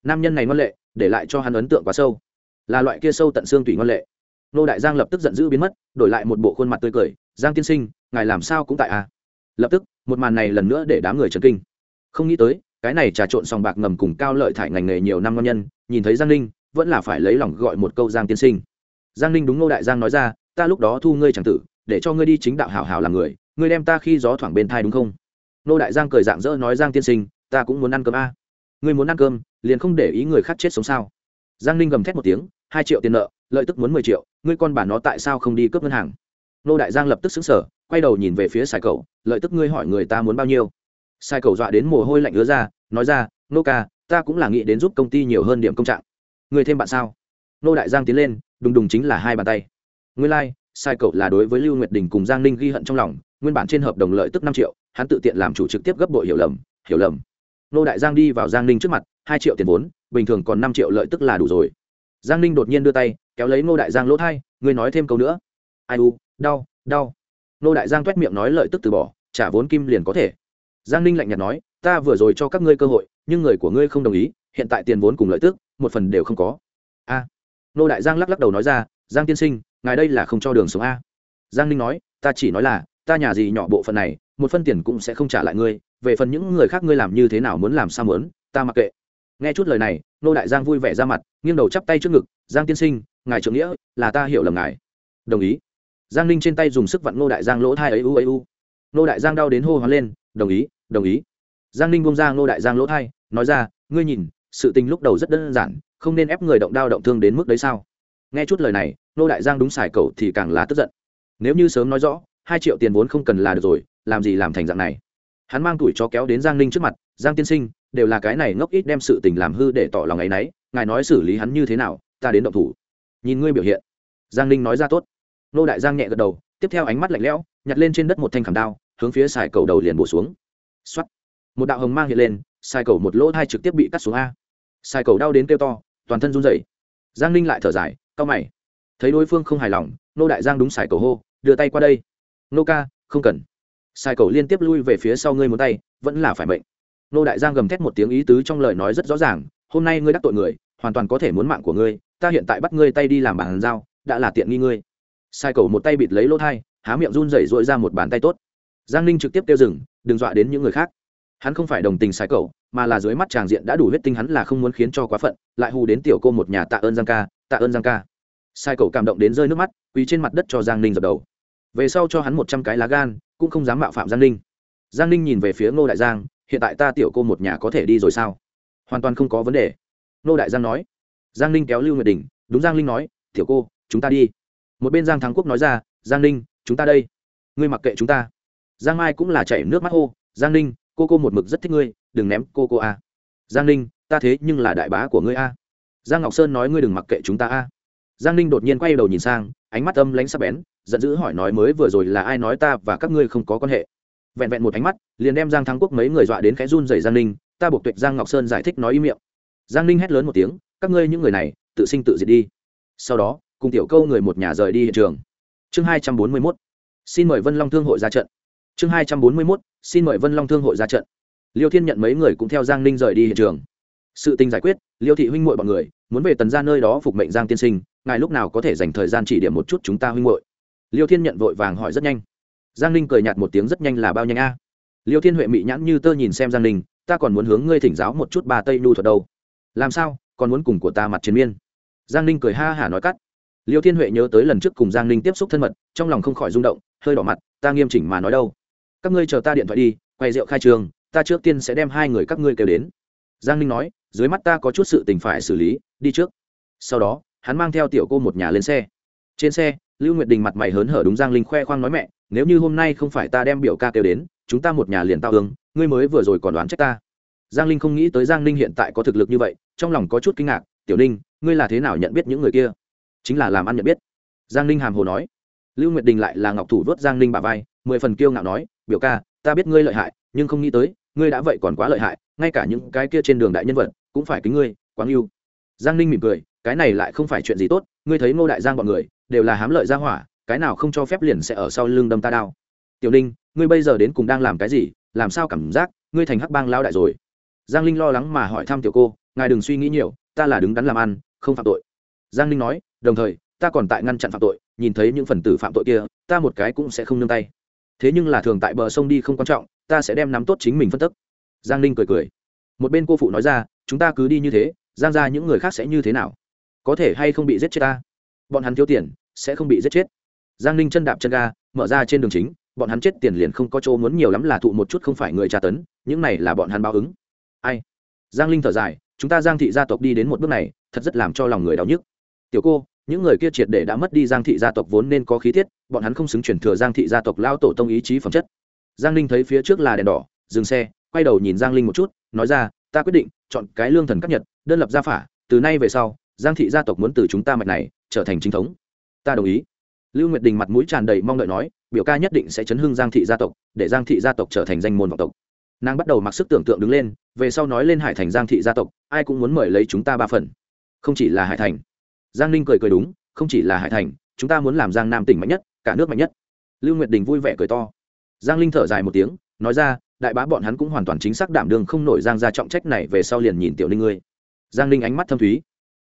Nam nhân này ngoan lệ, để lại cho hắn ấn tượng quá sâu. Là loại kia sâu tận xương tủy ngoan lệ. Nô đại giang lập tức giận dữ biến mất, đổi lại một bộ khuôn mặt tươi cười, giang tiên sinh, ngài làm sao cũng tại à? lập tức, một màn này lần nữa để đám người trần kinh. Không nghĩ tới, cái này trà trộn sòng bạc ngầm cùng cao lợi thải ngành nghề nhiều năm ngon nhân, nhìn thấy giang ninh, vẫn là phải lấy lòng gọi một câu giang tiên sinh. Giang ninh đúng ngô đại giang nói ra ta lúc đó thu ngươi chẳng tử, để cho ngươi đi chính đạo hảo hảo làm người, ngươi đem ta khi gió thoảng bên thai đúng không? Nô đại giang cười dạng dỡ nói giang tiên sinh, ta cũng muốn ăn cơm a. Ngươi muốn ăn cơm, liền không để ý người khác chết sống sao? Giang ninh gầm thét một tiếng, hai triệu tiền nợ, lợi tức muốn mười triệu, ngươi con bà nó tại sao không đi cướp ngân hàng? Nô đại giang lập tức xứng sở quay đầu nhìn về phía sài cầu lợi tức ngươi hỏi người ta muốn bao nhiêu? Sai cầu dọa đến mồ hôi lạnh ứa ra, nói ra, nô ca, ta cũng là nghĩ đến giúp công ty nhiều hơn điểm công trạng. Người thêm bạn sao? Nô đại giang tiến lên, đùng đùng chính là hai bàn tay nguyên lai、like, sai cậu là đối với lưu nguyệt đình cùng giang ninh ghi hận trong lòng nguyên bản trên hợp đồng lợi tức năm triệu hắn tự tiện làm chủ trực tiếp gấp bội hiểu lầm hiểu lầm. Nô đại giang đi vào giang ninh trước mặt hai triệu tiền vốn bình thường còn năm triệu lợi tức là đủ rồi. Giang ninh đột nhiên đưa tay kéo lấy nô đại giang lỗ thai ngươi nói thêm câu nữa. Ai u đau đau. Nô đại giang t u é t miệng nói lợi tức từ bỏ trả vốn kim liền có thể. Giang ninh lạnh nhạt nói ta vừa rồi cho các ngươi cơ hội nhưng người của ngươi không đồng ý hiện tại tiền vốn cùng lợi tức một phần đều không có. A. Nô đại giang lắc lắc đầu nói ra giang tiên sinh ngài đây là không cho đường sống a. Giang ninh nói, ta chỉ nói là, ta nhà gì nhỏ bộ phận này, một phân tiền cũng sẽ không trả lại ngươi, về phần những người khác ngươi làm như thế nào muốn làm sao muốn, ta mặc kệ. Nghe chút lời này, nô đại giang vui vẻ ra mặt, nghiêng đầu chắp tay trước ngực, giang tiên sinh, ngài trưởng nghĩa, là ta hiểu lầm ngài. Đồng ý. Giang ninh trên tay dùng sức vặn nô đại giang lỗ thai ấy u ấy u. Nô đại giang đau đến hô hoán lên, đồng ý đồng ý. Giang ninh bông ra ngô đại giang lỗ thai, nói ra, ngươi nhìn, sự tình lúc đầu rất đơn giản, không nên ép người động đao động thương đến mức đấy sao? Nghe chút lời này nô đại giang đúng xài cậu thì càng là tức giận. Nếu như sớm nói rõ, hai triệu tiền vốn không cần là được rồi, làm gì làm thành dạng này? Hắn mang tuổi cho kéo đến giang ninh trước mặt, giang tiên sinh, đều là cái này ngốc ít đem sự tình làm hư để tỏ lòng ấ y n ấ y ngài nói xử lý hắn như thế nào, ta đến động thủ. Nhìn ngươi biểu hiện. Giang ninh nói ra tốt. Nô đại giang nhẹ gật đầu, tiếp theo ánh mắt lạnh lẽo, nhặt lên trên đất một thanh khảm đao, hướng phía xài cầu đầu liền bổ xuống. X một đạo hồng mang hiện lên, xài cầu một lỗ thai trực tiếp bị cắt xuống a. Xài cầu đau đến kêu to, toàn thân run rẩy. Giang ninh lại thở dài, cau mày thấy đối phương không hài lòng, nô đại giang đúng sài cầu hô, đưa tay qua đây. Nô ca, không cần. Sài cầu liên tiếp lui về phía sau ngươi muốn tay, vẫn là phải mệnh. Nô đại giang gầm thét một tiếng ý tứ trong lời nói rất rõ ràng, hôm nay ngươi đắc tội người, hoàn toàn có thể muốn mạng của ngươi, ta hiện tại bắt ngươi tay đi làm bàn giao, đã là tiện nghi ngươi. Sai cầu một tay bịt lấy lỗ thai, há miệng run rẩy dội ra một bàn tay tốt. Giang ninh trực tiếp kêu dừng, đừng dọa đến những người khác. Hắn không phải đồng tình sai cầu, mà là dưới mắt tràng diện đã đủ huyết tinh hắn là không muốn khiến cho quá phận, lại hù đến tiểu cô một nhà tạ ơn giang ca, tạ ơn giang ca sai cầu cảm động đến rơi nước mắt, quỳ trên mặt đất cho giang ninh dập đầu. Về sau cho hắn một trăm cái lá gan, cũng không dám mạo phạm giang ninh. Giang ninh nhìn về phía ngô đại giang, hiện tại ta tiểu cô một nhà có thể đi rồi sao? Hoàn toàn không có vấn đề. Ngô đại giang nói. Giang ninh kéo lưu nguyệt đình, đúng giang linh nói, tiểu cô, chúng ta đi. Một bên giang thắng quốc nói ra, giang ninh, chúng ta đây. Ngươi mặc kệ chúng ta. Giang mai cũng là chảy nước mắt ô. giang ninh, cô cô một mực rất thích ngươi, đừng ném cô cô a. Giang ninh, ta thế nhưng là đại bá của ngươi a. Giang ngọc sơn nói, ngươi đừng mặc kệ chúng ta a giang ninh đột nhiên quay đầu nhìn sang, ánh mắt âm lánh sắc bén, giận dữ hỏi nói mới vừa rồi là ai nói ta và các ngươi không có quan hệ. Vẹn vẹn một ánh mắt, liền đem giang thắng quốc mấy người dọa đến khẽ run dày giang ninh, ta buộc tuệ giang ngọc sơn giải thích nói ý miệng. Giang ninh hét lớn một tiếng, các ngươi những người này, tự sinh tự diệt đi. Sau đó, cùng tiểu câu người một nhà rời đi hiện trường. Chương hai trăm bốn mươi mốt, xin mời vân long thương hội ra trận. Chương hai trăm bốn mươi mốt, xin mời vân long thương hội ra trận. Liêu thiên nhận mấy người cũng theo giang ninh rời đi hiện trường. Sự tình giải quyết, liêu thị huynh m bọn người, muốn về tần ra nơi đó phục mệnh giang tiên sinh ngài lúc nào có thể dành thời gian chỉ điểm một chút chúng ta huynh hội liêu thiên nhận vội vàng hỏi rất nhanh. Giang ninh cười nhạt một tiếng rất nhanh là bao nhanh a. Liêu thiên huệ mị nhãn như tơ nhìn xem giang ninh, ta còn muốn hướng ngươi thỉnh giáo một chút bà tây nhu thuật đâu. Làm sao? Còn muốn cùng của ta mặt chiến miên. Giang ninh cười ha hả nói cắt. Liêu thiên huệ nhớ tới lần trước cùng giang ninh tiếp xúc thân mật, trong lòng không khỏi rung động, hơi đỏ mặt, ta nghiêm chỉnh mà nói đâu. Các ngươi chờ ta điện thoại đi, quay rượu khai trường, ta trước tiên sẽ đem hai người các ngươi kêu đến. Giang ninh nói, dưới mắt ta có chút sự tình phải xử lý, đi trước. Sau đó hắn mang theo tiểu cô một nhà lên xe. Trên xe, lưu nguyệt đình mặt mày hớn hở đúng giang linh khoe khoang nói mẹ, nếu như hôm nay không phải ta đem biểu ca kêu đến, chúng ta một nhà liền tao hướng ngươi mới vừa rồi còn đoán trách ta. Giang linh không nghĩ tới giang Linh hiện tại có thực lực như vậy, trong lòng có chút kinh ngạc, tiểu ninh, ngươi là thế nào nhận biết những người kia? Chính là làm ăn nhận biết. Giang Linh hàm hồ nói. Lưu nguyệt đình lại là ngọc thủ vớt giang Linh bà vai, mười phần kiêu ngạo nói, biểu ca, ta biết ngươi lợi hại, nhưng không nghĩ tới, ngươi đã vậy còn quá lợi hại, ngay cả những cái kia trên đường đại nhân vật, cũng phải kính ngươi, quáng yêu. Giang ninh mỉm cười cái này lại không phải chuyện gì tốt, ngươi thấy ngô đại giang bọn người, đều là hám lợi ra hỏa, cái nào không cho phép liền sẽ ở sau lưng đâm ta đao. Tiểu ninh, ngươi bây giờ đến cùng đang làm cái gì, làm sao cảm giác, ngươi thành hắc bang lao đại rồi? Giang linh lo lắng mà hỏi thăm tiểu cô, ngài đừng suy nghĩ nhiều, ta là đứng đắn làm ăn, không phạm tội. Giang linh nói, đồng thời, ta còn tại ngăn chặn phạm tội, nhìn thấy những phần tử phạm tội kia, ta một cái cũng sẽ không nương tay. Thế nhưng là thường tại bờ sông đi không quan trọng, ta sẽ đem nắm tốt chính mình phân tức. Giang linh cười cười. Một bên cô phụ nói ra, chúng ta cứ đi như thế, giang ra những người khác sẽ như thế nào? Có thể hay không bị giết chết ta? Bọn hắn thiếu tiền, sẽ không bị giết chết. Giang ninh chân đạp chân ga, mở ra trên đường chính, bọn hắn chết tiền liền không có chỗ muốn nhiều lắm là thụ một chút không phải người tra tấn, những này là bọn hắn báo ứng. Ai? Giang linh thở dài, chúng ta giang thị gia tộc đi đến một bước này, thật rất làm cho lòng người đau nhức. Tiểu cô, những người kia triệt để đã mất đi giang thị gia tộc vốn nên có khí tiết, bọn hắn không xứng chuyển thừa giang thị gia tộc lao tổ tông ý chí phẩm chất. Giang linh thấy phía trước là đèn đỏ, dừng xe, quay đầu nhìn giang linh một chút, nói ra, ta quyết định, chọn cái lương thần cấp nhật, đơn lập gia phả, từ nay về sau giang thị gia tộc muốn từ chúng ta mạch này trở thành chính thống. Ta đồng ý. Lưu nguyệt đình mặt mũi tràn đầy mong đợi nói, biểu ca nhất định sẽ chấn hưng giang thị gia tộc, để giang thị gia tộc trở thành danh môn vọng tộc. Nàng bắt đầu mặc sức tưởng tượng đứng lên, về sau nói lên hải thành giang thị gia tộc, ai cũng muốn mời lấy chúng ta ba phần. Không chỉ là hải thành. Giang ninh cười cười đúng, không chỉ là hải thành, chúng ta muốn làm giang nam tỉnh mạnh nhất, cả nước mạnh nhất. Lưu nguyệt đình vui vẻ cười to. Giang linh thở dài một tiếng, nói ra, đại bá bọn hắn cũng hoàn toàn chính xác đảm đương không nổi giang ra trọng trách này, về sau liền nhìn tiểu ninh ngươi. Giang linh ánh mắt thâm thúy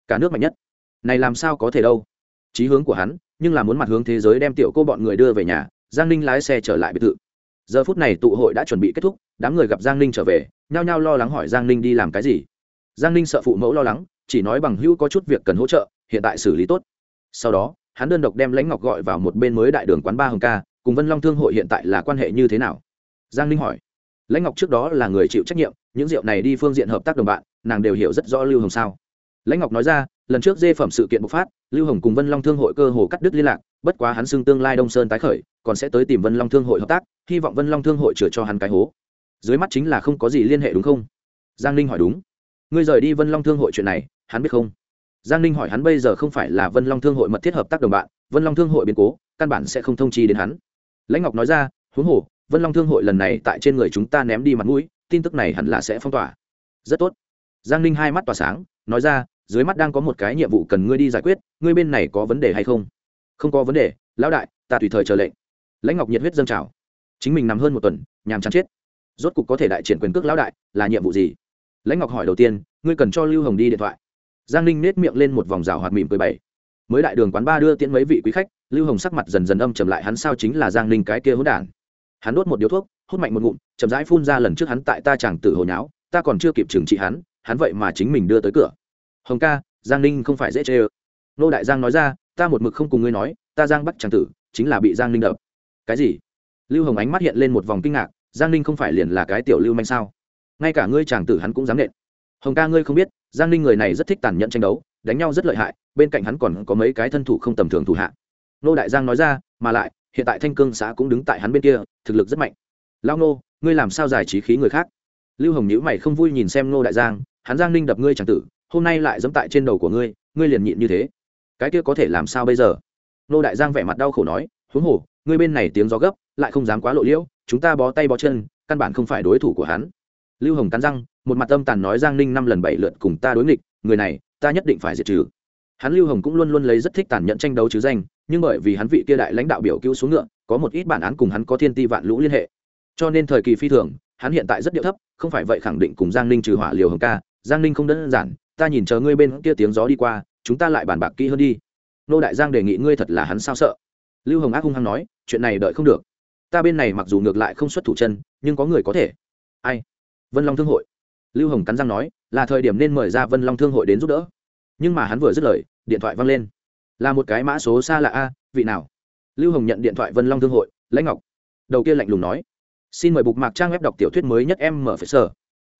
cả nước mạnh nhất. Này làm sao có thể đâu? Chí hướng của hắn, nhưng là muốn mặt hướng thế giới đem tiểu cô bọn người đưa về nhà, giang ninh lái xe trở lại biệt thự. Giờ phút này tụ hội đã chuẩn bị kết thúc, đám người gặp giang ninh trở về, nhao nhao lo lắng hỏi giang ninh đi làm cái gì. Giang ninh sợ phụ mẫu lo lắng, chỉ nói bằng hữu có chút việc cần hỗ trợ, hiện tại xử lý tốt. Sau đó, hắn đơn độc đem lãnh ngọc gọi vào một bên mới đại đường quán ba hồng ca, cùng vân long thương hội hiện tại là quan hệ như thế nào? Giang ninh hỏi. Lãnh ngọc trước đó là người chịu trách nhiệm, những rượu này đi phương diện hợp tác đồng bạn, nàng đều hiểu rất rõ lưu hồng sao lãnh ngọc nói ra, lần trước dê phẩm sự kiện bộc phát, lưu hồng cùng vân long thương hội cơ hồ cắt đứt liên lạc, bất quá hắn xưng tương lai đông sơn tái khởi, còn sẽ tới tìm vân long thương hội hợp tác, hy vọng vân long thương hội chừa cho hắn cái hố. Dưới mắt chính là không có gì liên hệ đúng không? Giang ninh hỏi đúng. Ngươi rời đi vân long thương hội chuyện này, hắn biết không? Giang ninh hỏi hắn bây giờ không phải là vân long thương hội mật thiết hợp tác đồng bạn, vân long thương hội biến cố, căn bản sẽ không thông chi đến hắn. Lãnh ngọc nói ra, huống hồ, vân long thương hội lần này tại trên người chúng ta ném đi mặt mũi, tin tức này hẳn là sẽ phong tỏa. Rất tốt. Giang ninh hai mắt tỏa sáng, nói ra dưới mắt đang có một cái nhiệm vụ cần ngươi đi giải quyết, ngươi bên này có vấn đề hay không? Không có vấn đề, lão đại, ta tùy thời chờ lệnh. Lãnh ngọc nhiệt huyết dâng trào. Chính mình nằm hơn một tuần, nhàm chán chết. Rốt cục có thể đại triển quyền cước lão đại, là nhiệm vụ gì? Lãnh ngọc hỏi đầu tiên, ngươi cần cho lưu hồng đi điện thoại. Giang ninh nết miệng lên một vòng rào hoạt mỉm cười bảy mới đại đường quán ba đưa tiễn mấy vị quý khách, lưu hồng sắc mặt dần dần âm trầm lại, hắn sao chính là giang ninh cái kia hỗn đản? Hắn đốt một điếu thuốc, hút mạnh một ngụm, chậm rãi phun ra lần trước hắn tại ta chàng tử hồi nháo, ta còn chưa kịp trừng trị hắn hắn vậy mà chính mình đưa tới cửa hồng ca, giang ninh không phải dễ chê ơ. Nô đại giang nói ra, ta một mực không cùng ngươi nói, ta giang bắt tràng tử, chính là bị giang ninh đập. Cái gì? Lưu hồng ánh mắt hiện lên một vòng kinh ngạc, giang ninh không phải liền là cái tiểu lưu manh sao? Ngay cả ngươi chàng tử hắn cũng dám nện. Hồng ca, ngươi không biết, giang ninh người này rất thích tàn nhẫn tranh đấu, đánh nhau rất lợi hại, bên cạnh hắn còn có mấy cái thân thủ không tầm thường thủ hạ. Nô đại giang nói ra, mà lại, hiện tại thanh cương xã cũng đứng tại hắn bên kia, thực lực rất mạnh. Lao nô, ngươi làm sao giải trí khí người khác? Lưu hồng nhữ mày không vui nhìn xem nô đại giang, hắn giang ninh đập ngươi c tử hôm nay lại dẫm tại trên đầu của ngươi ngươi liền nhịn như thế. Cái kia có thể làm sao bây giờ? Nô đại giang vẻ mặt đau khổ nói, huống hồ, ngươi bên này tiếng gió gấp, lại không dám quá lộ liễu, chúng ta bó tay bó chân, căn bản không phải đối thủ của hắn. Lưu hồng cắn răng, một mặt âm tàn nói giang ninh năm lần bảy lượt cùng ta đối nghịch, người này, ta nhất định phải diệt trừ. Hắn lưu hồng cũng luôn luôn lấy rất thích tàn nhẫn tranh đấu chứ danh, nhưng bởi vì hắn vị kia đại lãnh đạo biểu cứu xuống ngựa, có một ít bản án cùng hắn có thiên ti vạn lũ liên hệ. Cho nên thời kỳ phi thường, hắn hiện tại rất điệu thấp, không phải vậy khẳng định cùng giang ninh trừ hỏa liều hồng ca, giang ninh không đơn giản ta nhìn chờ ngươi bên kia tiếng gió đi qua, chúng ta lại bàn bạc kỹ hơn đi. Nô đại giang đề nghị ngươi thật là hắn sao sợ. Lưu hồng ác hung hăng nói, chuyện này đợi không được. Ta bên này mặc dù ngược lại không xuất thủ chân, nhưng có người có thể. Ai? Vân long thương hội. Lưu hồng cắn răng nói, là thời điểm nên mời ra vân long thương hội đến giúp đỡ. Nhưng mà hắn vừa dứt lời, điện thoại văng lên. Là một cái mã số xa là a, vị nào? Lưu hồng nhận điện thoại vân long thương hội, lãnh ngọc. Đầu kia lạnh lùng nói, xin mời bục mạc trang web đọc tiểu thuyết mới nhất em mở phải sở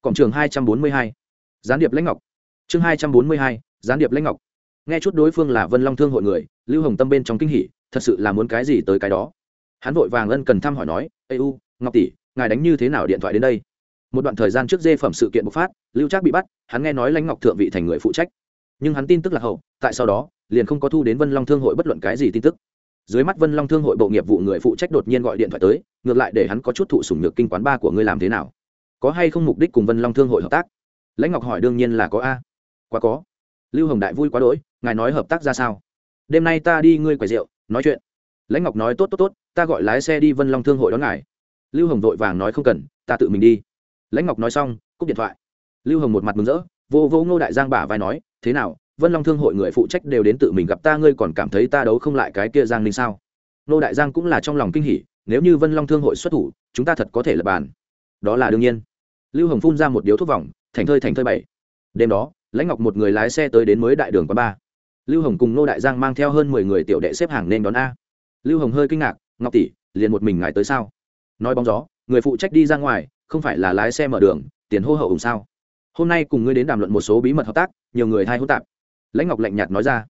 cổng trường hai trăm bốn mươi hai. Gián điệp lãnh ngọc chương hai trăm bốn mươi hai, gián điệp lãnh ngọc. Nghe chút đối phương là vân long thương hội người, lưu hồng tâm bên trong kinh hỉ, thật sự là muốn cái gì tới cái đó. Hắn vội vàng ân cần thăm hỏi nói ây u, ngọc tỷ, ngài đánh như thế nào điện thoại đến đây? Một đoạn thời gian trước dê phẩm sự kiện bộc phát, lưu trác bị bắt, hắn nghe nói lãnh ngọc thượng vị thành người phụ trách. Nhưng hắn tin tức là hậu, tại sau đó, liền không có thu đến vân long thương hội bất luận cái gì tin tức. Dưới mắt vân long thương hội bộ nghiệp vụ người phụ trách đột nhiên gọi điện thoại tới, ngược lại để hắn có chút thụ sủng nhược kinh quán ba của ngươi làm thế nào? Có hay không mục đích cùng vân long thương hội hợp tác? Lãnh ngọc hỏi đương nhiên là có a quá có. Lưu hồng đại vui quá đỗi, ngài nói hợp tác ra sao? Đêm nay ta đi ngươi quầy rượu, nói chuyện. Lãnh ngọc nói tốt tốt tốt, ta gọi lái xe đi vân long thương hội đón ngài. Lưu hồng vội vàng nói không cần, ta tự mình đi. Lãnh ngọc nói xong, cúp điện thoại. Lưu hồng một mặt mừng rỡ, vô vô ngô đại giang bả vai nói, thế nào, vân long thương hội người phụ trách đều đến tự mình gặp ta, ngươi còn cảm thấy ta đấu không lại cái kia giang ninh sao? Ngô đại giang cũng là trong lòng kinh hỉ, nếu như vân long thương hội xuất thủ, chúng ta thật có thể lập bàn. Đó là đương nhiên. Lưu hồng phun ra một điếu thuốc vòng, thành thơi thành thơi bảy đêm đó lãnh ngọc một người lái xe tới đến mới đại đường quán ba. Lưu hồng cùng Nô đại giang mang theo hơn mười người tiểu đệ xếp hàng nên đón a. Lưu hồng hơi kinh ngạc, ngọc tỷ, liền một mình ngài tới sao? Nói bóng gió, người phụ trách đi ra ngoài, không phải là lái xe mở đường, tiền hô hậu hùng sao? Hôm nay cùng ngươi đến đàm luận một số bí mật hợp tác, nhiều người thay hỗn tạp. Lãnh ngọc lạnh nhạt nói ra.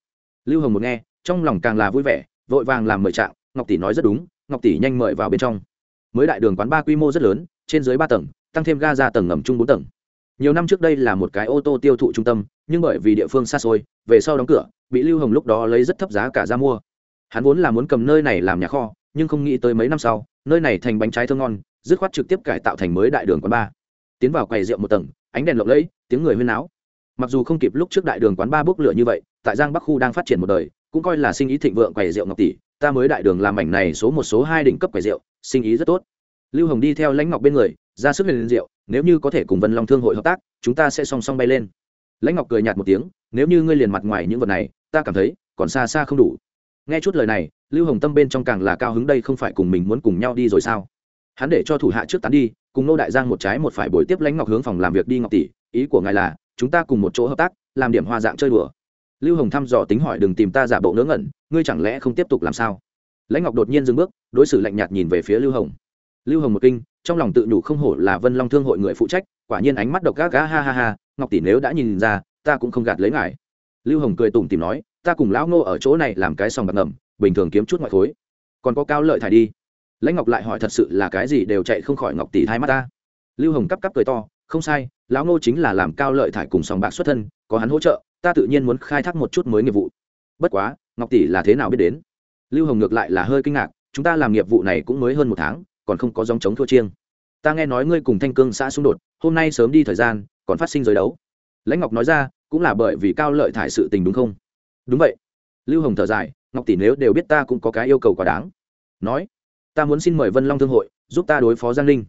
Lưu hồng một nghe, trong lòng càng là vui vẻ, vội vàng làm mời trạng ngọc tỷ nói rất đúng, ngọc tỷ nhanh mời vào bên trong. Mới đại đường quán ba quy mô rất lớn, trên dưới ba tầng, tăng thêm ga ra tầng ngầm chung bốn tầng nhiều năm trước đây là một cái ô tô tiêu thụ trung tâm, nhưng bởi vì địa phương xa xôi, về sau đóng cửa, bị lưu hồng lúc đó lấy rất thấp giá cả ra mua. Hắn vốn là muốn cầm nơi này làm nhà kho, nhưng không nghĩ tới mấy năm sau, nơi này thành bánh trái thơm ngon, dứt khoát trực tiếp cải tạo thành mới đại đường quán ba. Tiến vào quầy rượu một tầng, ánh đèn lộng lẫy, tiếng người huyên náo. Mặc dù không kịp lúc trước đại đường quán ba bốc lửa như vậy, tại giang bắc khu đang phát triển một đời, cũng coi là sinh ý thịnh vượng quầy rượu ngọc tỷ, ta mới đại đường làm mảnh này số một số hai đỉnh cấp quầy rượu, sinh ý rất tốt. Lưu hồng đi theo lãnh ngọc bên người ra sức liền rượu nếu như có thể cùng vân long thương hội hợp tác, chúng ta sẽ song song bay lên. Lãnh ngọc cười nhạt một tiếng, nếu như ngươi liền mặt ngoài những vật này, ta cảm thấy còn xa xa không đủ. Nghe chút lời này, lưu hồng tâm bên trong càng là cao hứng đây không phải cùng mình muốn cùng nhau đi rồi sao? Hắn để cho thủ hạ trước tán đi, cùng nô đại giang một trái một phải buổi tiếp lãnh ngọc hướng phòng làm việc đi ngọc tỷ, ý của ngài là, chúng ta cùng một chỗ hợp tác, làm điểm hoa dạng chơi đùa. Lưu hồng thăm dò tính hỏi đừng tìm ta giả bộ ngớ ngẩn, ngươi chẳng lẽ không tiếp tục làm sao? Lãnh ngọc đột nhiên dừng bước, đối xử lạnh nhạt nhìn về phía lưu hồng. Lưu hồng một kinh trong lòng tự nhủ không hổ là vân long thương hội người phụ trách, quả nhiên ánh mắt độc gác gá ha ha ha, ngọc tỷ nếu đã nhìn ra, ta cũng không gạt lấy ngài. Lưu hồng cười tủm tìm nói, ta cùng lão ngô ở chỗ này làm cái sòng bạc ngầm, bình thường kiếm chút ngoại khối. Còn có cao lợi thải đi. Lãnh ngọc lại hỏi thật sự là cái gì đều chạy không khỏi ngọc tỷ hai mắt ta. Lưu hồng cắp cắp cười to, không sai, lão ngô chính là làm cao lợi thải cùng sòng bạc xuất thân, có hắn hỗ trợ, ta tự nhiên muốn khai thác một chút mới nghiệp vụ. Bất quá, ngọc tỷ là thế nào biết đến? Lưu hồng ngược lại là hơi kinh ngạc, chúng ta làm nghiệp vụ này cũng mới hơn một tháng còn không có dòng chống thua chiêng. Ta nghe nói ngươi cùng thanh cương xã xung đột, hôm nay sớm đi thời gian, còn phát sinh giới đấu. Lãnh ngọc nói ra, cũng là bởi vì cao lợi thải sự tình đúng không? Đúng vậy. Lưu hồng thở dài, ngọc tỷ nếu đều biết ta cũng có cái yêu cầu quá đáng. Nói, ta muốn xin mời vân long thương hội, giúp ta đối phó giang Linh.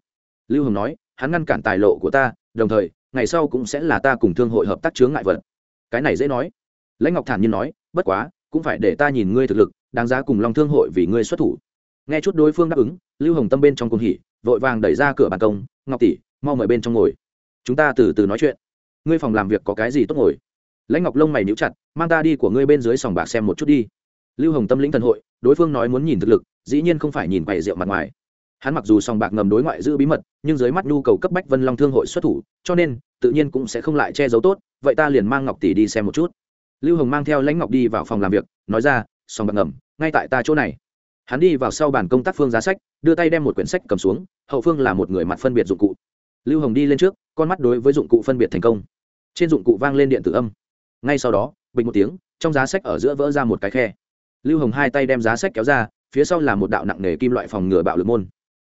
lưu hồng nói, hắn ngăn cản tài lộ của ta, đồng thời, ngày sau cũng sẽ là ta cùng thương hội hợp tác chướng ngại vật. Cái này dễ nói. Lãnh ngọc thản nhiên nói, bất quá, cũng phải để ta nhìn ngươi thực lực, đáng giá cùng long thương hội vì ngươi xuất thủ nghe chút đối phương đáp ứng, lưu hồng tâm bên trong cung hỉ, vội vàng đẩy ra cửa bàn công, ngọc tỷ, mau mời bên trong ngồi. Chúng ta từ từ nói chuyện. Ngươi phòng làm việc có cái gì tốt ngồi? Lãnh ngọc lông mày níu chặt, mang ta đi của ngươi bên dưới sòng bạc xem một chút đi. Lưu hồng tâm lĩnh thần hội, đối phương nói muốn nhìn thực lực, dĩ nhiên không phải nhìn quầy rượu mặt ngoài. Hắn mặc dù sòng bạc ngầm đối ngoại giữ bí mật, nhưng dưới mắt nhu cầu cấp bách vân long thương hội xuất thủ, cho nên, tự nhiên cũng sẽ không lại che giấu tốt, vậy ta liền mang ngọc tỷ đi xem một chút. Lưu hồng mang theo lãnh ngọc đi vào phòng làm việc, nói ra, sòng bạc ngầm, ngay tại ta chỗ này hắn đi vào sau bàn công tác phương giá sách, đưa tay đem một quyển sách cầm xuống, hậu phương là một người mặt phân biệt dụng cụ. Lưu hồng đi lên trước, con mắt đối với dụng cụ phân biệt thành công. Trên dụng cụ vang lên điện tử âm. Ngay sau đó, bình một tiếng, trong giá sách ở giữa vỡ ra một cái khe. Lưu hồng hai tay đem giá sách kéo ra, phía sau là một đạo nặng nề kim loại phòng ngừa bạo lực môn.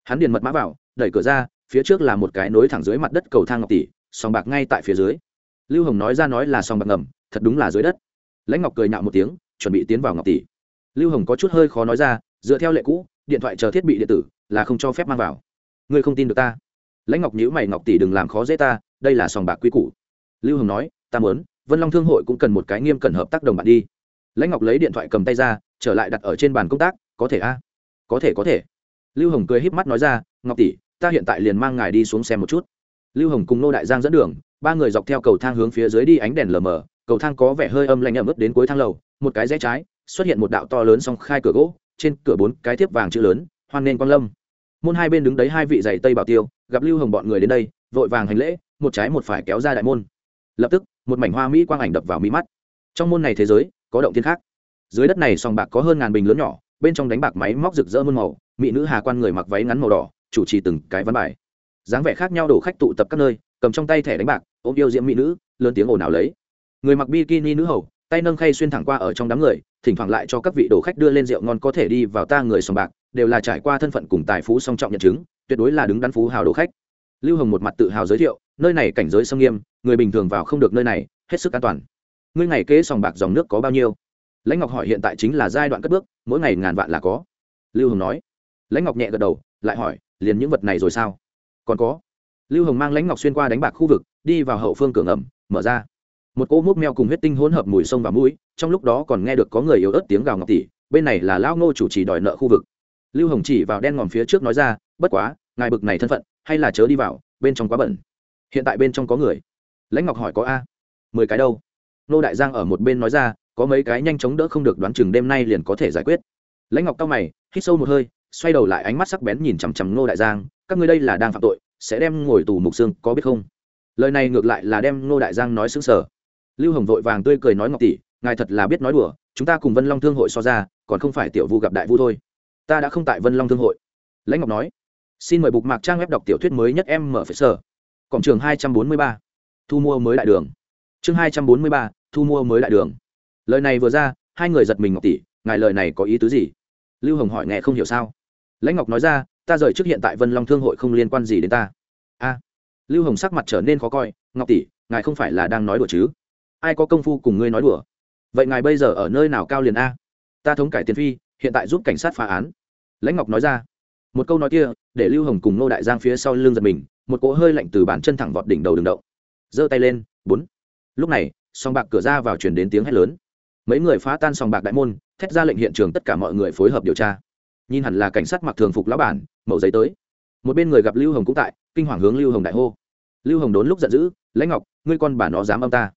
Hắn điền mật mã vào, đẩy cửa ra, phía trước là một cái nối thẳng dưới mặt đất cầu thang ngọc tỷ, sòng bạc ngay tại phía dưới. Lưu hồng nói ra nói là sòng bạc ngầm, thật đúng là dưới đất. Lãnh ngọc cười nhạo một tiếng, chuẩn bị tiến vào ngọc tỷ. Lưu hồng có chút hơi khó nói ra dựa theo lệ cũ, điện thoại chờ thiết bị điện tử là không cho phép mang vào. Ngươi không tin được ta. Lãnh ngọc nhữ mày, ngọc tỷ đừng làm khó dễ ta, đây là sòng bạc quy củ. Lưu hồng nói, ta muốn, vân long thương hội cũng cần một cái nghiêm cẩn hợp tác đồng bạn đi. Lãnh ngọc lấy điện thoại cầm tay ra, trở lại đặt ở trên bàn công tác, có thể a? Có thể có thể. Lưu hồng cười híp mắt nói ra, ngọc tỷ, ta hiện tại liền mang ngài đi xuống xem một chút. Lưu hồng cùng nô đại giang dẫn đường, ba người dọc theo cầu thang hướng phía dưới đi ánh đèn lờ mờ, cầu thang có vẻ hơi âm lạnh ẩm ướt đến cuối thang lầu, một cái rẽ trái, xuất hiện một đạo to lớn song khai cửa gỗ trên cửa bốn cái thiếp vàng chữ lớn, hoan nên quang lâm. Môn hai bên đứng đấy hai vị dạy tây bảo tiêu, gặp lưu hồng bọn người đến đây, vội vàng hành lễ, một trái một phải kéo ra đại môn. Lập tức, một mảnh hoa mỹ quang ảnh đập vào mỹ mắt. Trong môn này thế giới, có động thiên khác. Dưới đất này sòng bạc có hơn ngàn bình lớn nhỏ, bên trong đánh bạc máy móc rực rỡ muôn màu, mỹ nữ hà quan người mặc váy ngắn màu đỏ, chủ trì từng cái văn bài. Dáng vẻ khác nhau đổ khách tụ tập các nơi, cầm trong tay thẻ đánh bạc, ôm yêu diễm mỹ nữ, lớn tiếng ồn ào lấy. Người mặc bikini nữ hầu tay nâng khay xuyên thẳng qua ở trong đám người, thỉnh thoảng lại cho các vị đồ khách đưa lên rượu ngon có thể đi vào ta người sòng bạc, đều là trải qua thân phận cùng tài phú song trọng nhận chứng, tuyệt đối là đứng đắn phú hào đồ khách. Lưu hồng một mặt tự hào giới thiệu, nơi này cảnh giới sông nghiêm, người bình thường vào không được nơi này, hết sức an toàn. Ngươi ngày kế sòng bạc dòng nước có bao nhiêu? Lãnh ngọc hỏi, hiện tại chính là giai đoạn cất bước, mỗi ngày ngàn vạn là có. Lưu hồng nói. Lãnh ngọc nhẹ gật đầu, lại hỏi, liền những vật này rồi sao? Còn có. Lưu hồng mang lãnh ngọc xuyên qua đánh bạc khu vực, đi vào hậu phương cửa ngầm, mở ra một cỗ múc meo cùng huyết tinh hỗn hợp mùi sông và mũi, trong lúc đó còn nghe được có người yếu ớt tiếng gào ngọc tỷ bên này là lão ngô chủ trì đòi nợ khu vực. Lưu hồng chỉ vào đen ngòm phía trước nói ra, bất quá, ngài bực này thân phận, hay là chớ đi vào, bên trong quá bẩn. Hiện tại bên trong có người. Lãnh ngọc hỏi, có a? Mười cái đâu? Nô đại giang ở một bên nói ra, có mấy cái nhanh chóng đỡ không được đoán chừng đêm nay liền có thể giải quyết. Lãnh ngọc cao mày, hít sâu một hơi, xoay đầu lại ánh mắt sắc bén nhìn chằm chằm nô đại giang, các ngươi đây là đang phạm tội, sẽ đem ngồi tù mục xương, có biết không? Lời này ngược lại là đem nô đại giang nói xứng sở lưu hồng vội vàng tươi cười nói ngọc tỷ, ngài thật là biết nói đùa, chúng ta cùng vân long thương hội so ra, còn không phải tiểu vu gặp đại vu thôi. Ta đã không tại vân long thương hội. Lãnh ngọc nói, xin mời bục mạc trang web đọc tiểu thuyết mới nhất em mở phải sở cổng trường hai trăm bốn mươi ba, thu mua mới đại đường. Chương hai trăm bốn mươi ba, thu mua mới đại đường. Lời này vừa ra, hai người giật mình ngọc tỷ, ngài lời này có ý tứ gì? Lưu hồng hỏi, nghe không hiểu sao? Lãnh ngọc nói ra, ta rời trước hiện tại vân long thương hội không liên quan gì đến ta. A. Lưu hồng sắc mặt trở nên khó coi, ngọc tỷ, ngài không phải là đang nói đùa chứ? Ai có công phu cùng ngươi nói đùa? Vậy ngài bây giờ ở nơi nào cao liền a? Ta thống cải tiền phi, hiện tại giúp cảnh sát phá án. Lãnh ngọc nói ra. Một câu nói kia, để lưu hồng cùng nô đại giang phía sau lưng giật mình, một cỗ hơi lạnh từ bàn chân thẳng vọt đỉnh đầu đường động. Giơ tay lên, bốn. Lúc này song bạc cửa ra vào chuyển đến tiếng hét lớn. Mấy người phá tan sòng bạc đại môn, thét ra lệnh hiện trường tất cả mọi người phối hợp điều tra. Nhìn hẳn là cảnh sát mặc thường phục lão bản, mẫu giấy tới. Một bên người gặp lưu hồng cũng tại, kinh hoàng hướng lưu hồng đại hô. Lưu hồng đốn lúc giận dữ, lãnh ngọc, ngươi con bà nó dám âm ta?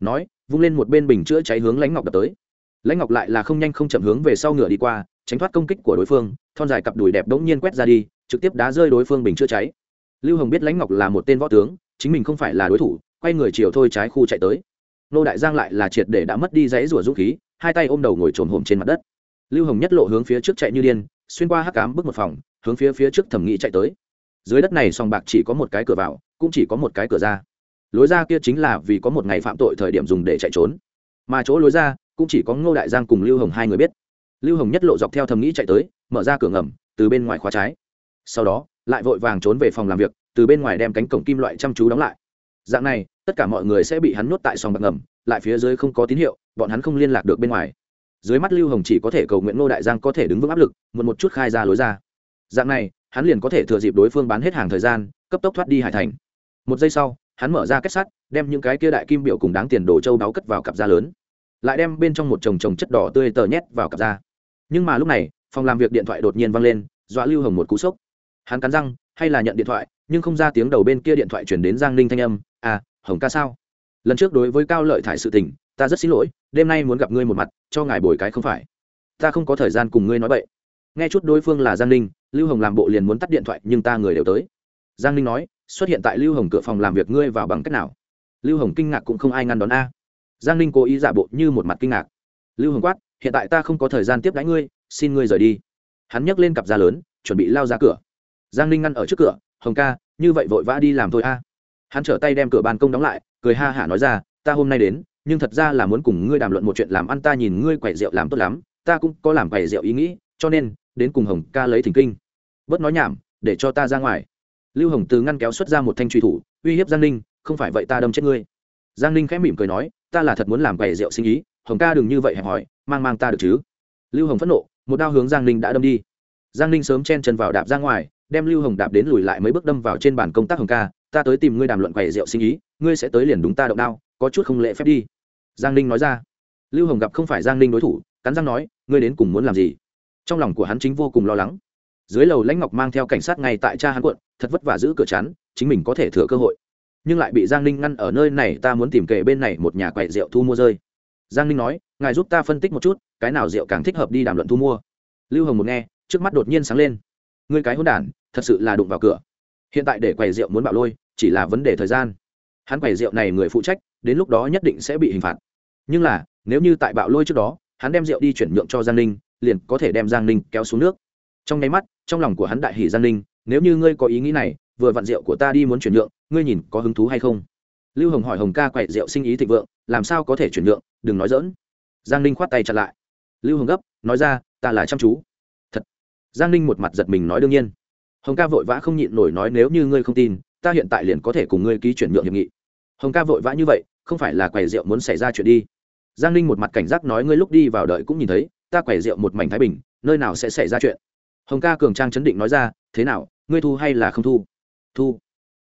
Nói, vung lên một bên bình chữa cháy hướng lãnh ngọc đập tới. Lãnh ngọc lại là không nhanh không chậm hướng về sau ngựa đi qua, tránh thoát công kích của đối phương, thon dài cặp đùi đẹp đống nhiên quét ra đi, trực tiếp đá rơi đối phương bình chữa cháy. Lưu hồng biết lãnh ngọc là một tên võ tướng, chính mình không phải là đối thủ, quay người chiều thôi trái khu chạy tới. Nô đại giang lại là triệt để đã mất đi dãy rủa dũng khí, hai tay ôm đầu ngồi trồn hồm trên mặt đất. Lưu hồng nhất lộ hướng phía trước chạy như điên, xuyên qua hắc cám bước một phòng, hướng phía phía trước thẩm nghị chạy tới. Dưới đất này sòng bạc chỉ có một cái cửa vào, cũng chỉ có một cái cửa ra lối ra kia chính là vì có một ngày phạm tội thời điểm dùng để chạy trốn. Mà chỗ lối ra cũng chỉ có ngô đại giang cùng lưu hồng hai người biết. Lưu hồng nhất lộ dọc theo thầm nghĩ chạy tới, mở ra cửa ngầm, từ bên ngoài khóa trái. Sau đó, lại vội vàng trốn về phòng làm việc, từ bên ngoài đem cánh cổng kim loại chăm chú đóng lại. Dạng này, tất cả mọi người sẽ bị hắn nuốt tại sòng bạc ngầm, lại phía dưới không có tín hiệu, bọn hắn không liên lạc được bên ngoài. Dưới mắt lưu hồng chỉ có thể cầu nguyện ngô đại giang có thể đứng vững áp lực một một chút khai ra lối ra. Dạng này, hắn liền có thể thừa dịp đối phương bán hết hàng thời gian, cấp tốc thoát đi hải thành. Một giây sau hắn mở ra kết sắt, đem những cái kia đại kim biểu cùng đáng tiền đồ châu đáo cất vào cặp da lớn. Lại đem bên trong một chồng chồng chất đỏ tươi tờ nhét vào cặp da. Nhưng mà lúc này, phòng làm việc điện thoại đột nhiên văng lên, dọa lưu hồng một cú sốc. Hắn cắn răng, hay là nhận điện thoại, nhưng không ra tiếng đầu bên kia điện thoại chuyển đến giang ninh thanh âm à hồng ca sao? Lần trước đối với cao lợi thải sự tình, ta rất xin lỗi, đêm nay muốn gặp ngươi một mặt, cho ngài bồi cái không phải. Ta không có thời gian cùng ngươi nói vậy nghe chút đối phương là giang ninh, lưu hồng làm bộ liền muốn tắt điện thoại, nhưng ta người đều tới. Giang ninh nói xuất hiện tại lưu hồng cửa phòng làm việc ngươi vào bằng cách nào? Lưu hồng kinh ngạc cũng không ai ngăn đón a. Giang ninh cố ý giả bộ như một mặt kinh ngạc. Lưu hồng quát, hiện tại ta không có thời gian tiếp đãi ngươi, xin ngươi rời đi. Hắn nhấc lên cặp da lớn, chuẩn bị lao ra cửa. Giang ninh ngăn ở trước cửa, hồng ca, như vậy vội vã đi làm thôi a. Hắn trở tay đem cửa ban công đóng lại, cười ha hả nói ra, ta hôm nay đến, nhưng thật ra là muốn cùng ngươi đàm luận một chuyện làm ăn ta nhìn ngươi quẻ rượu làm tốt lắm, ta cũng có làm quẻ rượu ý nghĩ, cho nên, đến cùng hồng ca lấy thỉnh kinh. Bớt nói nhảm, để cho ta ra ngoài lưu hồng từ ngăn kéo xuất ra một thanh truy thủ, uy hiếp giang ninh, không phải vậy ta đâm chết ngươi. Giang ninh khẽ mỉm cười nói, ta là thật muốn làm quầy rượu sinh ý, hồng ca đừng như vậy hẹp hỏi mang mang ta được chứ? Lưu hồng phẫn nộ, một đao hướng giang ninh đã đâm đi. Giang ninh sớm chen chân vào đạp ra ngoài, đem lưu hồng đạp đến lùi lại mấy bước đâm vào trên bàn công tác hồng ca, ta tới tìm ngươi đàm luận quầy rượu sinh ý, ngươi sẽ tới liền đúng ta động đao, có chút không lễ phép đi. Giang ninh nói ra. Lưu hồng gặp không phải giang ninh đối thủ, cắn răng nói, ngươi đến cùng muốn làm gì? Trong lòng của hắn chính vô cùng lo lắng dưới lầu lãnh ngọc mang theo cảnh sát ngay tại cha hắn quận, thật vất vả giữ cửa chắn, chính mình có thể thừa cơ hội. Nhưng lại bị giang ninh ngăn ở nơi này, ta muốn tìm kể bên này một nhà quậy rượu thu mua rơi. Giang ninh nói, ngài giúp ta phân tích một chút, cái nào rượu càng thích hợp đi đàm luận thu mua. Lưu hồng một nghe, trước mắt đột nhiên sáng lên. Người cái hôn đản, thật sự là đụng vào cửa. Hiện tại để quầy rượu muốn bạo lôi, chỉ là vấn đề thời gian. Hắn quầy rượu này người phụ trách, đến lúc đó nhất định sẽ bị hình phạt. Nhưng là, nếu như tại bạo lôi trước đó, hắn đem rượu đi chuyển nhượng cho giang ninh, liền có thể đem giang ninh kéo xuống nước. Trong nháy mắt trong lòng của hắn đại hỷ giang ninh nếu như ngươi có ý nghĩ này, vừa vặn rượu của ta đi muốn chuyển nhượng, ngươi nhìn có hứng thú hay không? Lưu hồng hỏi hồng ca quậy rượu sinh ý thịnh vượng, làm sao có thể chuyển nhượng, đừng nói dỡn giang ninh khoát tay chặt lại. Lưu hồng gấp, nói ra, ta là chăm chú. Thật. Giang ninh một mặt giật mình nói đương nhiên. Hồng ca vội vã không nhịn nổi nói nếu như ngươi không tin, ta hiện tại liền có thể cùng ngươi ký chuyển nhượng hiệp nghị. Hồng ca vội vã như vậy, không phải là quầy rượu muốn xảy ra chuyện đi. Giang ninh một mặt cảnh giác nói ngươi lúc đi vào đợi cũng nhìn thấy, ta quầy rượu một mảnh thái bình, nơi nào sẽ xảy ra chuyện? Hồng ca cường trang chấn định nói ra, thế nào, ngươi thu hay là không thu? Thu.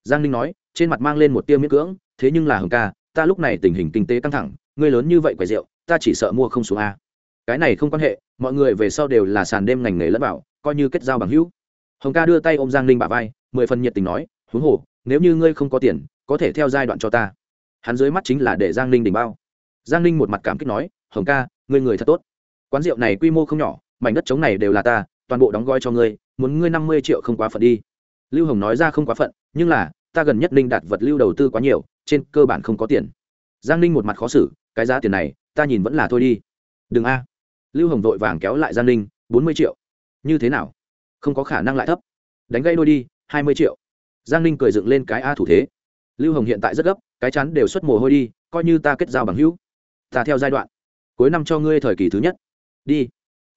Giang ninh nói, trên mặt mang lên một tiêu miễn cưỡng, thế nhưng là hồng ca, ta lúc này tình hình kinh tế căng thẳng, ngươi lớn như vậy quầy rượu, ta chỉ sợ mua không xuống a. Cái này không quan hệ, mọi người về sau đều là sàn đêm ngành nghề lẫn bảo coi như kết giao bằng hữu. Hồng ca đưa tay ô m giang ninh bà vai, mười phần nhiệt tình nói, huống hồ, nếu như ngươi không có tiền, có thể theo giai đoạn cho ta. Hắn dưới mắt chính là để giang ninh đỉnh bao. Giang ninh một mặt cảm kích nói, hồng ca, ngươi người thật tốt. Quán rượu này quy mô không nhỏ, mảnh đất trống này đều là ta toàn bộ đóng gói cho ngươi, muốn ngươi năm mươi triệu không quá phận đi. Lưu hồng nói ra không quá phận, nhưng là, ta gần nhất ninh đạt vật lưu đầu tư quá nhiều, trên cơ bản không có tiền. Giang ninh một mặt khó xử, cái giá tiền này, ta nhìn vẫn là thôi đi. Đừng a. Lưu hồng vội vàng kéo lại giang ninh, bốn mươi triệu. Như thế nào? Không có khả năng lại thấp. Đánh gây đôi đi, hai mươi triệu. Giang ninh cười dựng lên cái a thủ thế. Lưu hồng hiện tại rất gấp, cái chắn đều xuất mồ hôi đi, coi như ta kết giao bằng hữu. Ta theo giai đoạn. Cuối năm cho ngươi thời kỳ thứ nhất. Đi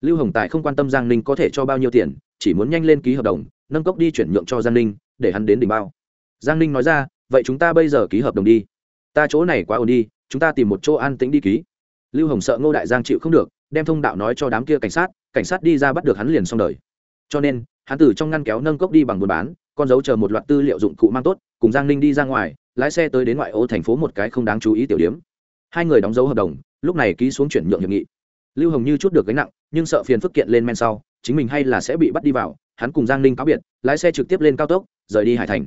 lưu hồng tài không quan tâm giang ninh có thể cho bao nhiêu tiền, chỉ muốn nhanh lên ký hợp đồng, nâng cốc đi chuyển nhượng cho giang ninh, để hắn đến đỉnh bao. Giang ninh nói ra, vậy chúng ta bây giờ ký hợp đồng đi. Ta chỗ này quá ổn đi, chúng ta tìm một chỗ an tĩnh đi ký. Lưu hồng sợ ngô đại giang chịu không được, đem thông đạo nói cho đám kia cảnh sát cảnh sát đi ra bắt được hắn liền xong đời. Cho nên, hắn từ trong ngăn kéo nâng cốc đi bằng buôn bán, con dấu chờ một loạt tư liệu dụng cụ mang tốt, cùng giang ninh đi ra ngoài, lái xe tới đến ngoại ô thành phố một cái không đáng chú ý tiểu điếm hai người đóng dấu hợp đồng, lúc này ký xuống chuyển nhượng hiệp nghị lưu hồng như chút được gánh nặng nhưng sợ phiền phức kiện lên men sau chính mình hay là sẽ bị bắt đi vào hắn cùng giang ninh cáo biệt lái xe trực tiếp lên cao tốc rời đi hải thành.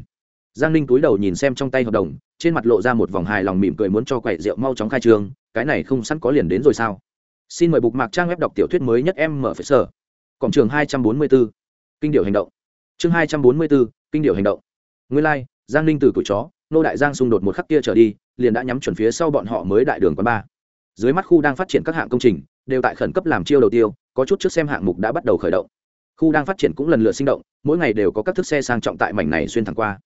Giang ninh túi đầu nhìn xem trong tay hợp đồng trên mặt lộ ra một vòng hài lòng mỉm cười muốn cho quậy rượu mau chóng khai trương cái này không sẵn có liền đến rồi sao? Xin mời bục mạc trang web đọc tiểu thuyết mới nhất em mở phải sở cổng trường hai trăm bốn mươi 244. kinh điệu hành động. Chương hai trăm bốn mươi 244, kinh điệu hành động. Nguyên lai、like, giang ninh từ cụi chó nô đại giang xung đột một khắc kia trở đi liền đã nhắm chuẩn phía sau bọn họ mới đại đường quán ba dưới mắt khu đang phát triển các hạng công trình đều tại khẩn cấp làm chiêu đầu tiêu, có chút trước xem hạng mục đã bắt đầu khởi động. Khu đang phát triển cũng lần lượt sinh động, mỗi ngày đều có các thức xe sang trọng tại mảnh này xuyên thẳng qua.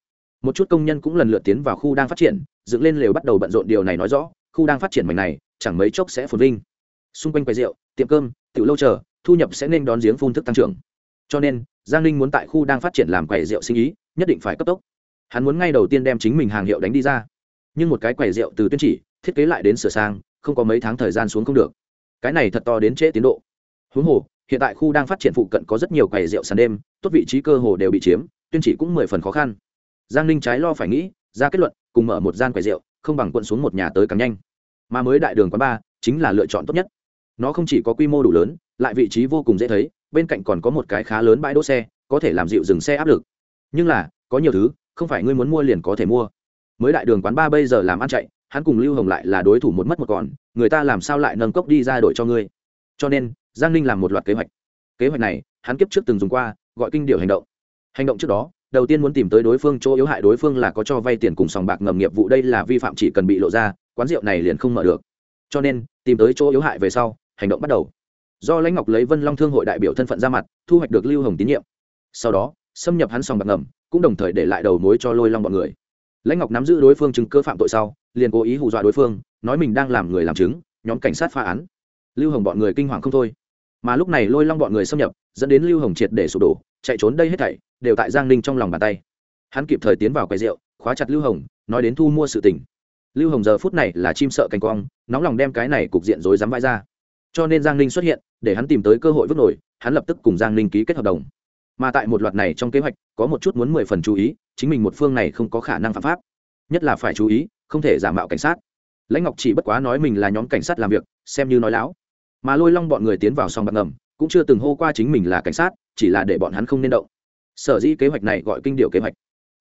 Một chút công nhân cũng lần lượt tiến vào khu đang phát triển, dựng lên lều bắt đầu bận rộn điều này nói rõ, khu đang phát triển mảnh này chẳng mấy chốc sẽ phồn vinh. Xung quanh quầy rượu, tiệm cơm, tiểu lâu chờ, thu nhập sẽ nên đón giếng phun thức tăng trưởng. Cho nên, giang ninh muốn tại khu đang phát triển làm quầy rượu sinh ý, nhất định phải cấp tốc. Hắn muốn ngay đầu tiên đem chính mình hàng hiệu đánh đi ra. Nhưng một cái quầy rượu từ tuyên chỉ, thiết kế lại đến sửa sang không có mấy tháng thời gian xuống không được. Cái này thật to đến trễ tiến độ. Huống hồ, hiện tại khu đang phát triển phụ cận có rất nhiều quầy rượu sàn đêm, tốt vị trí cơ hồ đều bị chiếm, tuyên chỉ cũng mười phần khó khăn. Giang ninh trái lo phải nghĩ, ra kết luận, cùng mở một gian quầy rượu, không bằng quận xuống một nhà tới càng nhanh. Mà mới đại đường quán ba, chính là lựa chọn tốt nhất. Nó không chỉ có quy mô đủ lớn, lại vị trí vô cùng dễ thấy, bên cạnh còn có một cái khá lớn bãi đỗ xe, có thể làm dịu dừng xe áp lực. Nhưng là, có nhiều thứ, không phải ngươi muốn mua liền có thể mua. Mới đại đường quán ba bây giờ làm ăn chạy hắn cùng lưu hồng lại là đối thủ một mất một còn, người ta làm sao lại nâng cốc đi ra đổi cho ngươi? Cho nên, giang ninh làm một loạt kế hoạch. Kế hoạch này, hắn kiếp trước từng dùng qua, gọi kinh điệu hành động. Hành động trước đó, đầu tiên muốn tìm tới đối phương chỗ yếu hại đối phương là có cho vay tiền cùng sòng bạc ngầm nghiệp vụ đây là vi phạm chỉ cần bị lộ ra, quán rượu này liền không mở được. Cho nên, tìm tới chỗ yếu hại về sau, hành động bắt đầu. Do lãnh ngọc lấy vân long thương hội đại biểu thân phận ra mặt, thu hoạch được lưu hồng tín nhiệm. Sau đó, xâm nhập hắn sòng bạc ngầm, cũng đồng thời để lại đầu mối cho lôi long bọn người lãnh ngọc nắm giữ đối phương chứng cơ phạm tội sau, liền cố ý hù dọa đối phương, nói mình đang làm người làm chứng, nhóm cảnh sát phá án. Lưu hồng bọn người kinh hoàng không thôi. Mà lúc này lôi long bọn người xâm nhập, dẫn đến lưu hồng triệt để sụp đổ, chạy trốn đây hết thảy, đều tại giang ninh trong lòng bàn tay. Hắn kịp thời tiến vào quầy rượu, khóa chặt lưu hồng, nói đến thu mua sự tình. Lưu hồng giờ phút này là chim sợ cành quang nóng lòng đem cái này cục diện rối dám vai ra. Cho nên giang ninh xuất hiện, để hắn tìm tới cơ hội vứt nổi, hắn lập tức cùng giang ninh ký kết hợp đồng. Mà tại một loạt này trong kế hoạch có một chút muốn mười phần chú ý, chính mình một phương này không có khả năng phạm pháp. Nhất là phải chú ý, không thể giả mạo cảnh sát. Lãnh ngọc chỉ bất quá nói mình là nhóm cảnh sát làm việc, xem như nói láo. Mà lôi long bọn người tiến vào sòng bạc ngầm, cũng chưa từng hô qua chính mình là cảnh sát, chỉ là để bọn hắn không nên động. Sở dĩ kế hoạch này gọi kinh điệu kế hoạch.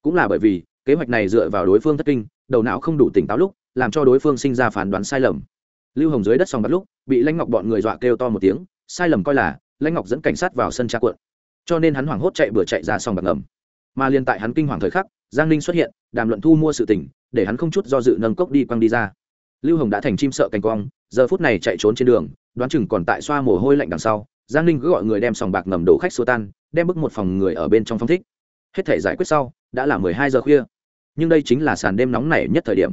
Cũng là bởi vì, kế hoạch này dựa vào đối phương thất kinh, đầu não không đủ tỉnh táo lúc, làm cho đối phương sinh ra phán đoán sai lầm. Lưu hồng dưới đất sòng bạc lúc, bị lãnh ngọc bọn người dọa kêu to một tiếng, sai lầm coi là, lãnh ngọc dẫn cảnh sát vào sân tra cuộn cho nên hắn hoảng hốt chạy bừa chạy ra sòng bạc ngầm. Mà liên tại hắn kinh hoàng thời khắc, giang ninh xuất hiện, đàm luận thu mua sự tình, để hắn không chút do dự nâng cốc đi quăng đi ra. Lưu hồng đã thành chim sợ cành quong, giờ phút này chạy trốn trên đường, đoán chừng còn tại xoa mồ hôi lạnh đằng sau, giang ninh cứ gọi người đem sòng bạc ngầm đổ khách xô tan, đem bức một phòng người ở bên trong phong thích. Hết thể giải quyết sau, đã là mười hai giờ khuya. Nhưng đây chính là sàn đêm nóng nảy nhất thời điểm.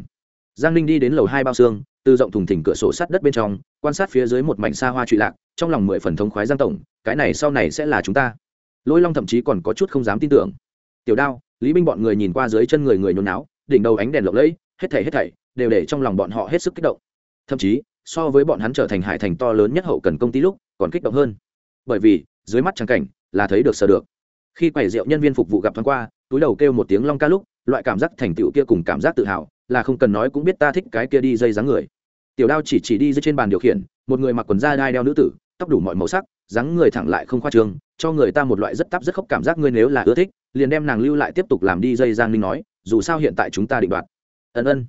Giang ninh đi đến lầu hai bao xương, từ rộng thùng thỉnh cửa sổ sát đất bên trong, quan sát phía dưới một mảnh xa hoa trụy lạc, trong lòng mười phần thống khoái giang tổng, cái này sau này sẽ là chúng ta lôi long thậm chí còn có chút không dám tin tưởng. Tiểu đao, lý binh bọn người nhìn qua dưới chân người người nhốn náo, đỉnh đầu ánh đèn lộng lẫy, hết thảy hết thảy đều để trong lòng bọn họ hết sức kích động. Thậm chí, so với bọn hắn trở thành hải thành to lớn nhất hậu cần công ty lúc, còn kích động hơn. Bởi vì, dưới mắt trang cảnh là thấy được sờ được. Khi quầy rượu nhân viên phục vụ gặp thoáng qua, túi đầu kêu một tiếng long ca lúc, loại cảm giác thành tựu kia cùng cảm giác tự hào là không cần nói cũng biết ta thích cái kia đi dây dáng người. Tiểu đao chỉ chỉ đi dưới trên bàn điều khiển, một người mặc quần da đai đeo nữ tử, tóc đủ mọi màu sắc dáng người thẳng lại không khoa trương, cho người ta một loại rất tắp rất khóc cảm giác ngươi nếu là ưa thích, liền đem nàng lưu lại tiếp tục làm đi dây giang ninh nói, dù sao hiện tại chúng ta định đoạt. Ân ân.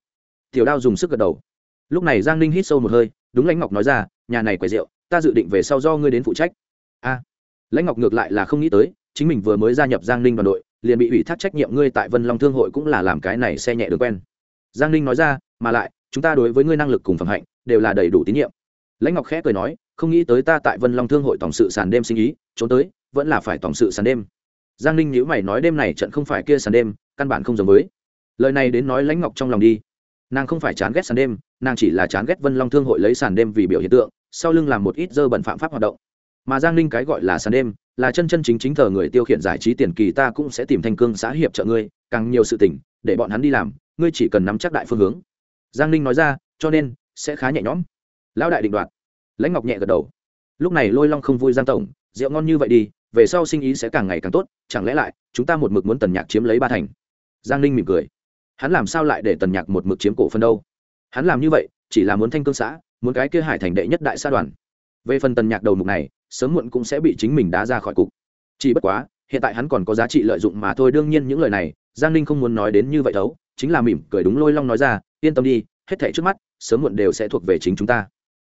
Tiểu đao dùng sức gật đầu. Lúc này giang ninh hít sâu một hơi, đúng lãnh ngọc nói ra, nhà này quầy rượu, ta dự định về sau do ngươi đến phụ trách. A. Lãnh ngọc ngược lại là không nghĩ tới, chính mình vừa mới gia nhập giang ninh đoàn đội, liền bị ủy thác trách nhiệm ngươi tại vân long thương hội cũng là làm cái này xe nhẹ được quen. Giang ninh nói ra, mà lại, chúng ta đối với ngươi năng lực cùng phẩm hạnh, đều là đầy đủ tín nhiệm lãnh ngọc khẽ cười nói, không nghĩ tới ta tại vân long thương hội tổng sự sàn đêm sinh ý, trốn tới, vẫn là phải tổng sự sàn đêm. Giang ninh nhữ mày nói, đêm này trận không phải kia sàn đêm, căn bản không giống với. Lời này đến nói lãnh ngọc trong lòng đi. Nàng không phải chán ghét sàn đêm, nàng chỉ là chán ghét vân long thương hội lấy sàn đêm vì biểu hiện tượng, sau lưng làm một ít dơ bẩn phạm pháp hoạt động. Mà giang ninh cái gọi là sàn đêm, là chân chân chính chính thờ người tiêu khiển giải trí tiền kỳ ta cũng sẽ tìm thanh cương xã hiệp trợ ngươi, càng nhiều sự tình, để bọn hắn đi làm, ngươi chỉ cần nắm chắc đại phương hướng. Giang ninh nói ra, cho nên, sẽ khá nhẹ nhõm lão đại định đoạt. Lãnh ngọc nhẹ gật đầu. Lúc này lôi long không vui giang tổng, rượu ngon như vậy đi, về sau sinh ý sẽ càng ngày càng tốt, chẳng lẽ lại, chúng ta một mực muốn tần nhạc chiếm lấy ba thành? Giang ninh mỉm cười. Hắn làm sao lại để tần nhạc một mực chiếm cổ phân đâu? Hắn làm như vậy, chỉ là muốn thanh cương xã, muốn cái kia hải thành đệ nhất đại sa đoàn. Về phần tần nhạc đầu mục này, sớm muộn cũng sẽ bị chính mình đá ra khỏi cục. Chỉ bất quá, hiện tại hắn còn có giá trị lợi dụng mà thôi, đương nhiên những lời này, giang ninh không muốn nói đến như vậy đâu chính là mỉm cười đúng lôi long nói ra, yên tâm đi, hết thảy trước mắt, sớm muộn đều sẽ thuộc về chính chúng ta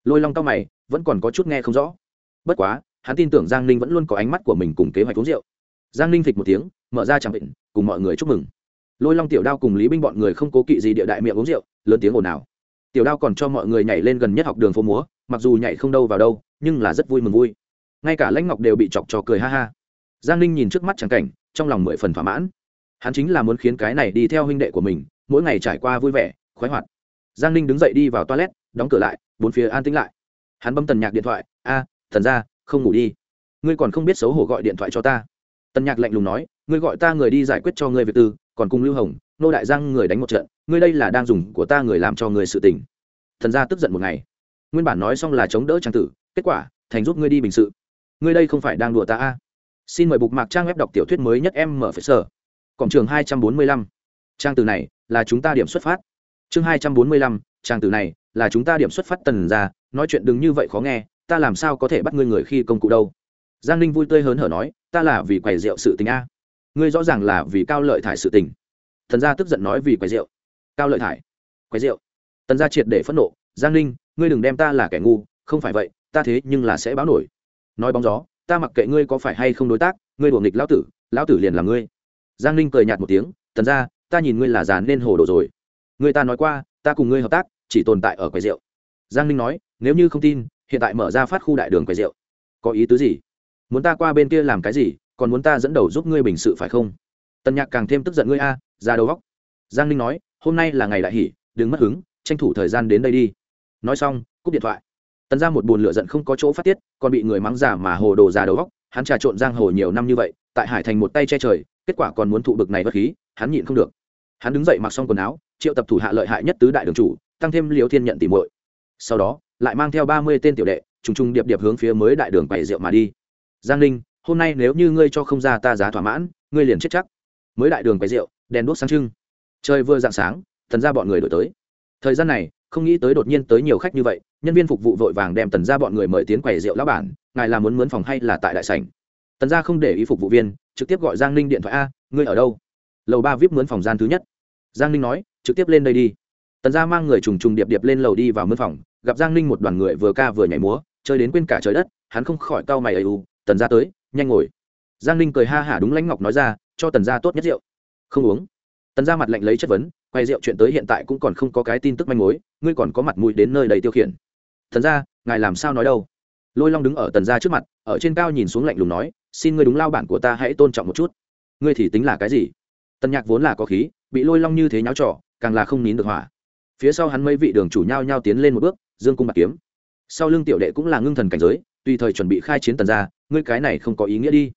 lôi long cao mày, vẫn còn có chút nghe không rõ. Bất quá, hắn tin tưởng giang ninh vẫn luôn có ánh mắt của mình cùng kế hoạch uống rượu. Giang ninh phịch một tiếng, mở ra chẳng định cùng mọi người chúc mừng. Lôi long tiểu đao cùng lý binh bọn người không cố kỵ gì địa đại miệng uống rượu, lớn tiếng ồn ào. Tiểu đao còn cho mọi người nhảy lên gần nhất học đường phố múa, mặc dù nhảy không đâu vào đâu, nhưng là rất vui mừng vui. Ngay cả lãnh ngọc đều bị chọc trò cười ha ha. Giang ninh nhìn trước mắt trắng cảnh, trong lòng mười phần thỏa mãn. Hắn chính là muốn khiến cái này đi theo huynh đệ của mình, mỗi ngày trải qua vui vẻ, khoái hoạt. Giang ninh đứng dậy đi vào toilet, đóng cửa lại bốn phía an tĩnh lại. Hắn bấm tần nhạc điện thoại, a, thần ra không ngủ đi. Ngươi còn không biết xấu hổ gọi điện thoại cho ta. Tần nhạc lạnh lùng nói, ngươi gọi ta người đi giải quyết cho ngươi việc tư, còn cùng lưu hồng, nô đại giang người đánh một trận, ngươi đây là đang dùng của ta người làm cho người sự tình. Thần ra tức giận một ngày. Nguyên bản nói xong là chống đỡ trang tử, kết quả, thành giúp ngươi đi bình sự. Ngươi đây không phải đang đùa ta a? Xin mời bục mạc trang web đọc tiểu thuyết mới nhất em mở phải sở cổng trường hai trăm bốn mươi lăm. Trang từ này, là chúng ta điểm xuất phát. Chương hai trăm bốn mươi lăm trang từ này, là chúng ta điểm xuất phát tần ra nói chuyện đừng như vậy khó nghe, ta làm sao có thể bắt ngươi người khi công cụ đâu? Giang ninh vui tươi hớn hở nói, ta là vì quầy rượu sự tình a. Ngươi rõ ràng là vì cao lợi thải sự tình. Thần gia tức giận nói, vì quầy rượu. Cao lợi thải? Quầy rượu? Tần gia triệt để phẫn nộ, giang ninh, ngươi đừng đem ta là kẻ ngu, không phải vậy, ta thế nhưng là sẽ báo nổi. Nói bóng gió, ta mặc kệ ngươi có phải hay không đối tác, ngươi đùa nghịch lão tử lão tử liền là ngươi. Giang ninh cười nhạt một tiếng, tần ra ta nhìn ngươi là già nên hồ đồ rồi. Người ta nói qua ta cùng ngươi hợp tác chỉ tồn tại ở quầy rượu. Giang ninh nói, nếu như không tin, hiện tại mở ra phát khu đại đường quầy rượu. Có ý tứ gì? Muốn ta qua bên kia làm cái gì? Còn muốn ta dẫn đầu giúp ngươi bình sự phải không? Tần nhạc càng thêm tức giận ngươi a, ra đầu góc giang ninh nói, hôm nay là ngày đại hỷ, đừng mất hứng, tranh thủ thời gian đến đây đi. Nói xong, cúp điện thoại. Tần ra một bùn lửa giận không có chỗ phát tiết, còn bị người mắng giả mà hồ đồ già đầu góc hắn trà trộn giang hồ nhiều năm như vậy, tại hải thành một tay che trời, kết quả còn muốn thụ bực này bất khí, hắn nhịn không được. Hắn đứng dậy mặc xong quần áo triệu tập thủ hạ lợi hại nhất tứ đại đường chủ, tăng thêm liều thiên nhận tỉ muội. Sau đó, lại mang theo ba mươi tên tiểu đệ, trùng trùng điệp điệp hướng phía mới đại đường quầy rượu mà đi. Giang ninh, hôm nay nếu như ngươi cho không ra ta giá thỏa mãn, ngươi liền chết chắc. Mới đại đường quầy rượu, đèn đốt sáng trưng. Trời vừa dạng sáng, thần ra bọn người đổi tới. Thời gian này, không nghĩ tới đột nhiên tới nhiều khách như vậy, nhân viên phục vụ vội vàng đem tần ra bọn người mời tiến quầy rượu lão bản, ngài là muốn mướn phòng hay là tại đại sảnh? Tần ra không để ý phục vụ viên, trực tiếp gọi giang ninh điện thoại, a, ngươi ở đâu? Lầu ba vip mướn phòng gian thứ nhất giang ninh nói trực tiếp lên đây đi. Tần Gia mang người trùng trùng điệp điệp lên lầu đi vào mướn phòng gặp giang ninh một đoàn người vừa ca vừa nhảy múa chơi đến quên cả trời đất hắn không khỏi cau mày ầy u tần Gia tới nhanh ngồi. Giang ninh cười ha hả đúng lãnh ngọc nói ra cho tần Gia tốt nhất rượu. Không uống. Tần Gia mặt lạnh lấy chất vấn quay rượu chuyện tới hiện tại cũng còn không có cái tin tức manh mối ngươi còn có mặt mũi đến nơi đầy tiêu khiển. Thần Gia, ngài làm sao nói đâu? Lôi long đứng ở tần Gia trước mặt ở trên cao nhìn xuống lạnh lùng nói xin ngươi đúng lao bản của ta hãy tôn trọng một chút. Ngươi thì tính là cái gì? Tần nhạc vốn là có khí, bị lôi long như thế nháo trỏ càng là không nín được hỏa. Phía sau hắn mấy vị đường chủ nhau nhau tiến lên một bước, dương cung bạc kiếm. Sau lưng tiểu đệ cũng là ngưng thần cảnh giới, tùy thời chuẩn bị khai chiến tần ra ngươi cái này không có ý nghĩa đi.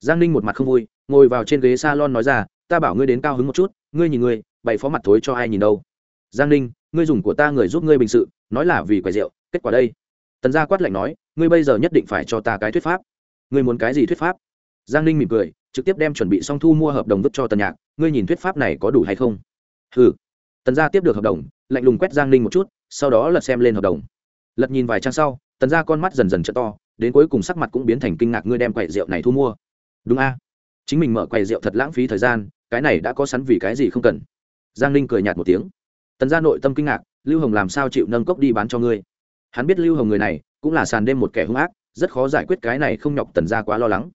Giang ninh một mặt không vui, ngồi vào trên ghế s a lon nói ra, ta bảo ngươi đến cao hứng một chút, ngươi nhìn ngươi, bày phó mặt thối cho ai nhìn đâu. Giang ninh, ngươi dùng của ta người giúp ngươi bình sự, nói là vì quầy rượu, kết quả đây. Tần gia quát lạnh nói, ngươi bây giờ nhất định phải cho ta cái thuyết pháp. Ngươi muốn cái gì thuyết pháp? Giang ninh mỉm cười trực tiếp đem chuẩn bị xong thu mua hợp đồng vứt cho tần nhạc, ngươi nhìn thuyết pháp này có đủ hay không? Ừ tần gia tiếp được hợp đồng, lạnh lùng quét giang ninh một chút, sau đó lật xem lên hợp đồng. Lật nhìn vài trang sau, tần gia con mắt dần dần t to, đến cuối cùng sắc mặt cũng biến thành kinh ngạc, ngươi đem quầy rượu này thu mua? Đúng a. Chính mình mở quầy rượu thật lãng phí thời gian, cái này đã có sẵn vì cái gì không cần. Giang ninh cười nhạt một tiếng. Tần gia nội tâm kinh ngạc, lưu hồng làm sao chịu nâng cốc đi bán cho ngươi? Hắn biết lưu hồng người này cũng là sàn đêm một kẻ hung ác, rất khó giải quyết cái này không nhọc tần gia quá lo lắng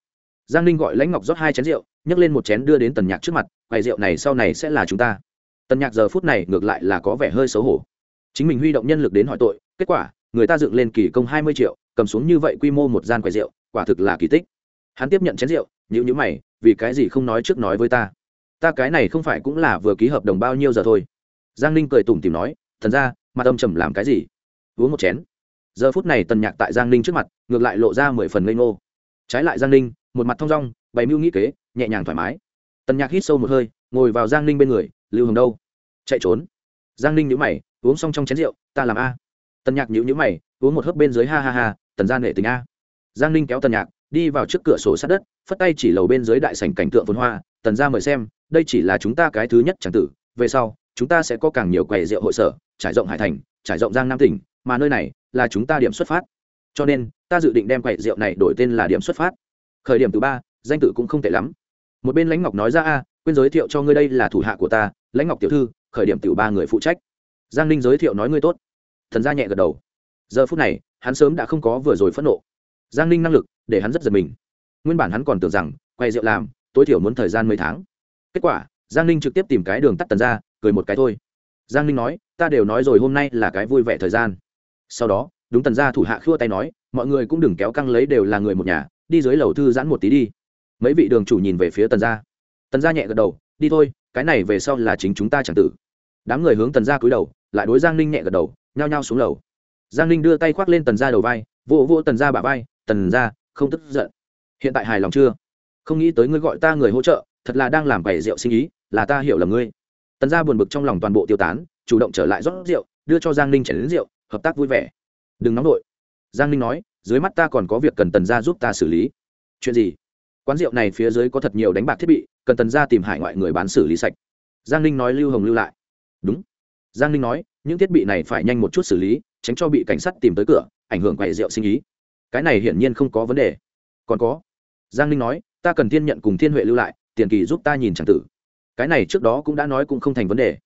giang ninh gọi lãnh ngọc rót hai chén rượu, nhấc lên một chén đưa đến tần nhạc trước mặt, quầy rượu này sau này sẽ là chúng ta. Tần nhạc giờ phút này ngược lại là có vẻ hơi xấu hổ. Chính mình huy động nhân lực đến hỏi tội, kết quả, người ta dựng lên kỳ công hai mươi triệu, cầm xuống như vậy quy mô một gian quầy rượu, quả thực là kỳ tích. Hắn tiếp nhận chén rượu nhữ nhữ mày, vì cái gì không nói trước nói với ta? Ta cái này không phải cũng là vừa ký hợp đồng bao nhiêu giờ thôi? Giang ninh cười tủm tìm nói, thần ra, mặt âm trầm làm cái gì? Uống một chén. Giờ phút này tần nhạc tại giang ninh trước mặt, ngược lại lộ ra mười phần ngây ngô trái lại giang ninh, một mặt thong dong, bày mưu nghĩ kế, nhẹ nhàng thoải mái. Tần nhạc hít sâu một hơi, ngồi vào giang ninh bên người, lưu hồng đâu? Chạy trốn. Giang ninh nhữ mày, uống xong trong chén rượu, ta làm a. Tần nhạc nhữ nhữ mày, uống một hớp bên dưới, ha ha ha, tần gia nể tình a. Giang ninh kéo tần nhạc, đi vào trước cửa sổ sát đất, phất tay chỉ lầu bên dưới đại sảnh cảnh tượng phồn hoa, tần gia mời xem, đây chỉ là chúng ta cái thứ nhất chẳng tử, về sau, chúng ta sẽ có càng nhiều quầy rượu hội sở, trải rộng hải thành, trải rộng giang nam tỉnh, mà nơi này là chúng ta điểm xuất phát cho nên, ta dự định đem quầy rượu này đổi tên là điểm xuất phát. Khởi điểm thứ ba, danh tự cũng không tệ lắm. Một bên lãnh ngọc nói ra, a, quên giới thiệu cho ngươi đây là thủ hạ của ta, lãnh ngọc tiểu thư, khởi điểm tiểu ba người phụ trách. Giang ninh giới thiệu nói, ngươi tốt. Thần gia nhẹ gật đầu. Giờ phút này, hắn sớm đã không có vừa rồi phẫn nộ. Giang ninh năng lực để hắn rất giật mình. Nguyên bản hắn còn tưởng rằng quay rượu làm, tối thiểu muốn thời gian mấy tháng. Kết quả, giang ninh trực tiếp tìm cái đường tắt tần ra cười một cái thôi. Giang ninh nói, ta đều nói rồi hôm nay là cái vui vẻ thời gian. Sau đó đúng tần gia thủ hạ khua tay nói, mọi người cũng đừng kéo căng lấy đều là người một nhà, đi dưới lầu thư giãn một tí đi. Mấy vị đường chủ nhìn về phía tần gia. Tần gia nhẹ gật đầu, đi thôi, cái này về sau là chính chúng ta chẳng tử. Đám người hướng tần gia cúi đầu, lại đối giang ninh nhẹ gật đầu, nhao nhao xuống lầu. Giang ninh đưa tay khoác lên tần gia đầu vai, vỗ vỗ tần gia bả vai, tần gia, không tức giận. Hiện tại hài lòng chưa? Không nghĩ tới ngươi gọi ta người hỗ trợ, thật là đang làm bày rượu sinh ý, là ta hiểu lầm ngươi. Tần gia buồn bực trong lòng toàn bộ tiêu tán, chủ động trở lại rót rượu, đưa cho giang ninh chảy đến rượu, hợp tác vui vẻ đừng nóng nổi giang ninh nói, dưới mắt ta còn có việc cần tần gia giúp ta xử lý. Chuyện gì? Quán rượu này phía dưới có thật nhiều đánh bạc thiết bị, cần tần gia tìm hải ngoại người bán xử lý sạch. Giang ninh nói lưu hồng lưu lại. Đúng. Giang ninh nói, những thiết bị này phải nhanh một chút xử lý, tránh cho bị cảnh sát tìm tới cửa, ảnh hưởng quầy rượu sinh ý. Cái này hiển nhiên không có vấn đề. Còn có. Giang ninh nói, ta cần thiên nhận cùng thiên huệ lưu lại, tiền kỳ giúp ta nhìn c tử. Cái này trước đó cũng đã nói cũng không thành vấn đề.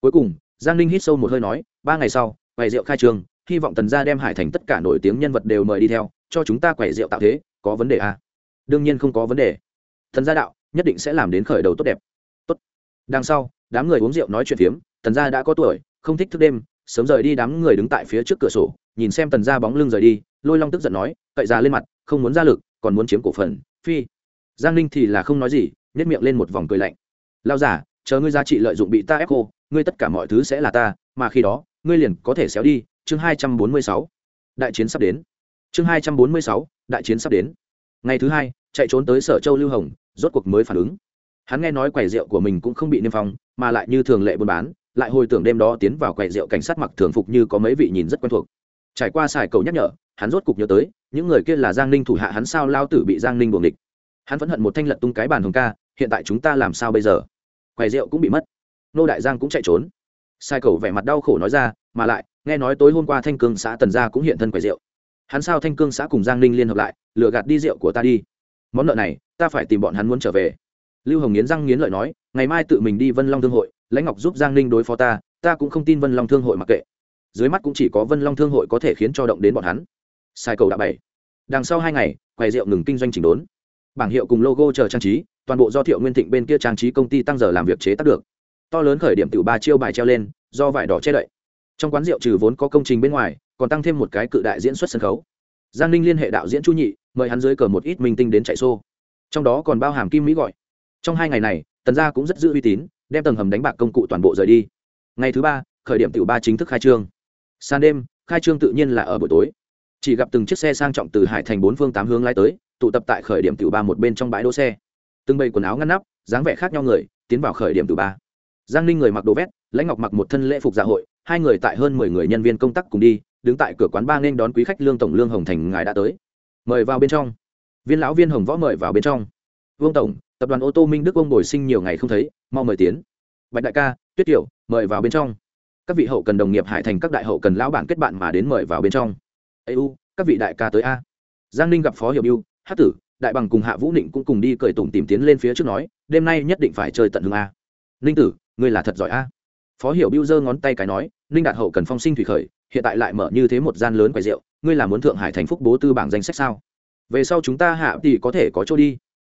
Cuối cùng, giang ninh hít sâu một hơi nói, ba ngày sau, quầy rượu khai trương hy vọng tần gia đem hải thành tất cả nổi tiếng nhân vật đều mời đi theo, cho chúng ta quẻ rượu tạo thế, có vấn đề à? đương nhiên không có vấn đề. Thần gia đạo, nhất định sẽ làm đến khởi đầu tốt đẹp. Tốt. Đằng sau, đám người uống rượu nói chuyện phiếm, tần gia đã có tuổi, không thích thức đêm, sớm rời đi đám người đứng tại phía trước cửa sổ, nhìn xem tần gia bóng lưng rời đi, lôi long tức giận nói, cậy ra lên mặt, không muốn ra lực, còn muốn chiếm cổ phần, phi. Giang ninh thì là không nói gì nhét miệng lên một vòng cười lạnh. Lao giả chờ ngươi giá trị lợi dụng bị ta ép cô ngươi tất cả mọi thứ sẽ là ta, mà khi đó, ngươi liền có thể xéo đi chương hai trăm bốn mươi sáu, đại chiến sắp đến. Chương hai trăm bốn mươi sáu, đại chiến sắp đến. Ngày thứ hai, chạy trốn tới sở châu lưu hồng, rốt cuộc mới phản ứng. Hắn nghe nói quầy rượu của mình cũng không bị niêm phong, mà lại như thường lệ buôn bán, lại hồi tưởng đêm đó tiến vào quầy rượu cảnh sát mặc thường phục như có mấy vị nhìn rất quen thuộc. Trải qua xài cầu nhắc nhở, hắn rốt cục nhớ tới, những người kia là giang ninh thủ hạ hắn sao lao tử bị giang ninh buồng địch. Hắn vẫn hận một thanh lật tung cái bàn hồng ca, hiện tại chúng ta làm sao bây giờ? Quầy rượu cũng bị mất. Nô đại giang cũng chạy trốn. Sai cầu vẻ mặt đau khổ nói ra mà lại, nghe nói tối hôm qua thanh cương xã tần gia cũng hiện thân quầy rượu. Hắn sao thanh cương xã cùng giang ninh liên hợp lại, lừa gạt đi rượu của ta đi. Món nợ này, ta phải tìm bọn hắn muốn trở về. Lưu hồng nghiến răng nghiến lợi nói, ngày mai tự mình đi vân long thương hội, lãnh ngọc giúp giang ninh đối phó ta ta cũng không tin vân long thương hội mặc kệ. Dưới mắt cũng chỉ có vân long thương hội có thể khiến cho động đến bọn hắn. Sai cầu đã bảy đằng sau hai ngày, quầy rượu ngừng kinh doanh chỉnh đốn. Bảng hiệu cùng logo chờ trang trí, toàn bộ do thiệu nguyên thịnh bên kia trang trí công ty tăng giờ làm việc chế tác được. To lớn khởi điểm từ ba chiêu bài treo lên, do vải đỏ che đậy trong quán rượu trừ vốn có công trình bên ngoài, còn tăng thêm một cái cự đại diễn xuất sân khấu. Giang ninh liên hệ đạo diễn chu nhị, mời hắn dưới cờ một ít minh tinh đến chạy xô trong đó còn bao hàm kim mỹ gọi. Trong hai ngày này, tần gia cũng rất giữ uy tín, đem tầng hầm đánh bạc công cụ toàn bộ rời đi. Ngày thứ ba, khởi điểm tiểu ba chính thức khai trương. Sàn đêm, khai trương tự nhiên là ở buổi tối. Chỉ gặp từng chiếc xe sang trọng từ hải thành bốn phương tám hướng lái tới, tụ tập tại khởi điểm tiểu ba một bên trong bãi đỗ xe. Từng bầy quần áo ngăn nắp, dáng vẻ khác nhau người, tiến vào khởi điểm tiểu ba. Giang ninh người mặc đồ vét, lãnh ngọc mặc một thân lễ phục dạ hội hai người tại hơn mười người nhân viên công tác cùng đi, đứng tại cửa quán ba nên đón quý khách lương tổng lương hồng thành ngài đã tới. Mời vào bên trong. Viên lão viên hồng võ mời vào bên trong. Vương tổng, tập đoàn ô tô minh đức ông bồi sinh nhiều ngày không thấy, mau mời tiến. Bạch đại ca, tuyết tiểu, mời vào bên trong. Các vị hậu cần đồng nghiệp hải thành các đại hậu cần lão bản kết bạn mà đến mời vào bên trong. Ây u, các vị đại ca tới a. Giang ninh gặp phó hiệu biêu hát tử, đại bằng cùng hạ vũ định cũng cùng đi cởi tùng tìm tiến lên phía trước nói, đêm nay nhất định phải chơi tận hương a. Ninh tử, ngươi là thật giỏi a phó hiểu biêu giơ ngón tay cái nói, ninh đạt hậu cần phong sinh thủy khởi, hiện tại lại mở như thế một gian lớn quầy rượu, ngươi là muốn thượng hải thành phúc bố tư bảng danh sách sao? Về sau chúng ta hạ thì có thể có chỗ đi.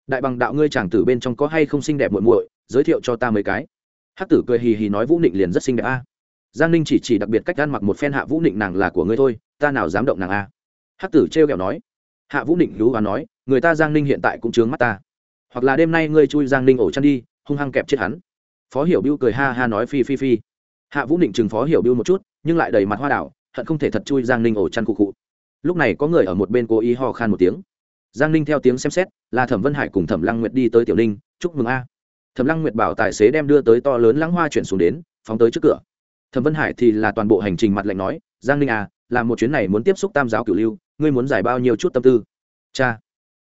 Đại bằng đạo ngươi chàng tử bên trong có hay không xinh đẹp muội muội, giới thiệu cho ta mấy cái. Hắc tử cười hì hì nói, vũ nịnh liền rất xinh đẹp a. Giang ninh chỉ chỉ đặc biệt cách ăn mặc một phen hạ vũ nịnh nàng là của ngươi thôi, ta nào dám động nàng a. Hắc tử trêu ghẹo nói. Hạ vũ nịnh lú và nói, người ta giang ninh hiện tại cũng chướng mắt ta. Hoặc là đêm nay ngươi chui giang ninh ổ chăn đi, hung hăng kẹp chết hắn phó hiểu biêu cười ha ha nói phi phi phi. Hạ vũ định chừng phó hiểu biêu một chút, nhưng lại đầy mặt hoa đảo, hận không thể thật chui giang ninh ổ chăn cụ cụ. Lúc này có người ở một bên cố ý ho khan một tiếng. Giang ninh theo tiếng xem xét, là thẩm vân hải cùng thẩm lăng nguyệt đi tới tiểu ninh, chúc mừng a. Thẩm lăng nguyệt bảo tài xế đem đưa tới to lớn lãng hoa chuyển xuống đến, phóng tới trước cửa. Thẩm vân hải thì là toàn bộ hành trình mặt lạnh nói, giang ninh à làm một chuyến này muốn tiếp xúc tam giáo cửu lưu, ngươi muốn giải bao nhiêu chút tâm tư? Cha.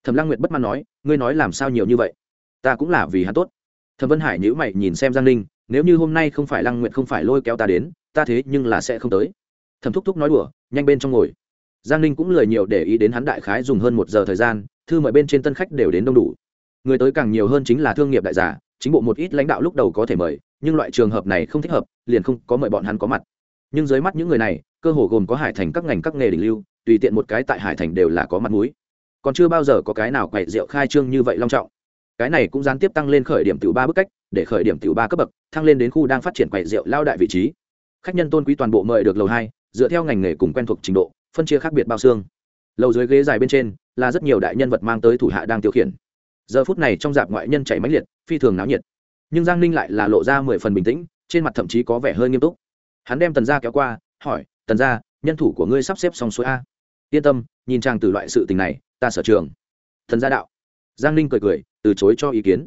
Thẩm lăng nguyệt bất mãn nói, ngươi nói làm sao nhiều như vậy? Ta cũng là vì hắn tốt thẩm vân hải nhữ mày nhìn xem giang ninh, nếu như hôm nay không phải lăng nguyện không phải lôi kéo ta đến, ta thế nhưng là sẽ không tới. Thẩm thúc thúc nói đùa, nhanh bên trong ngồi. Giang ninh cũng lười nhiều để ý đến hắn đại khái dùng hơn một giờ thời gian, thư mời bên trên tân khách đều đến đông đủ. Người tới càng nhiều hơn chính là thương nghiệp đại giả chính bộ một ít lãnh đạo lúc đầu có thể mời, nhưng loại trường hợp này không thích hợp, liền không có mời bọn hắn có mặt. Nhưng dưới mắt những người này, cơ hồ gồm có hải thành các ngành các nghề đỉnh lưu, tùy tiện một cái tại hải thành đều là có mặt mũi. Còn chưa bao giờ có cái nào quậy rượu khai trương như vậy long trọng cái này cũng gián tiếp tăng lên khởi điểm tiểu ba bức cách, để khởi điểm tiểu ba cấp bậc, thăng lên đến khu đang phát triển quậy rượu lao đại vị trí. Khách nhân tôn quý toàn bộ mời được lầu hai, dựa theo ngành nghề cùng quen thuộc trình độ, phân chia khác biệt bao xương. Lầu dưới ghế dài bên trên, là rất nhiều đại nhân vật mang tới thủ hạ đang tiêu khiển. Giờ phút này trong dạp ngoại nhân chảy mãnh liệt, phi thường náo nhiệt. Nhưng giang ninh lại là lộ ra mười phần bình tĩnh, trên mặt thậm chí có vẻ hơi nghiêm túc. Hắn đem tần gia kéo qua, hỏi, tần gia, nhân thủ của ngươi sắp xếp xong xuôi a? Yên tâm, nhìn trang từ loại sự tình này, ta sở trường. Thần gia đạo giang ninh cười cười, từ chối cho ý kiến.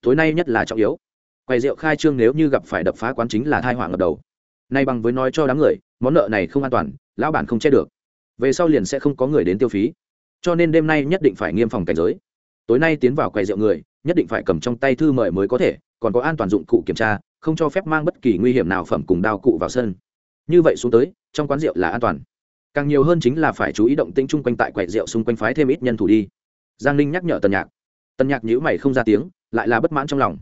Tối nay nhất là trọng yếu. Quầy rượu khai trương nếu như gặp phải đập phá quán chính là thai họa ngập đầu. Nay bằng với nói cho đám người, món nợ này không an toàn, lão bản không che được. Về sau liền sẽ không có người đến tiêu phí. Cho nên đêm nay nhất định phải nghiêm phòng cảnh giới. Tối nay tiến vào quầy rượu người, nhất định phải cầm trong tay thư mời mới có thể, còn có an toàn dụng cụ kiểm tra, không cho phép mang bất kỳ nguy hiểm nào phẩm cùng đao cụ vào sân. Như vậy xuống tới, trong quán rượu là an toàn. Càng nhiều hơn chính là phải chú ý động tĩnh chung quanh tại quầy rượu xung quanh phái thêm ít nhân thủ đi giang ninh nhắc nhở tần nhạc. Tần nhạc nhữ mày không ra tiếng, lại là bất mãn trong lòng.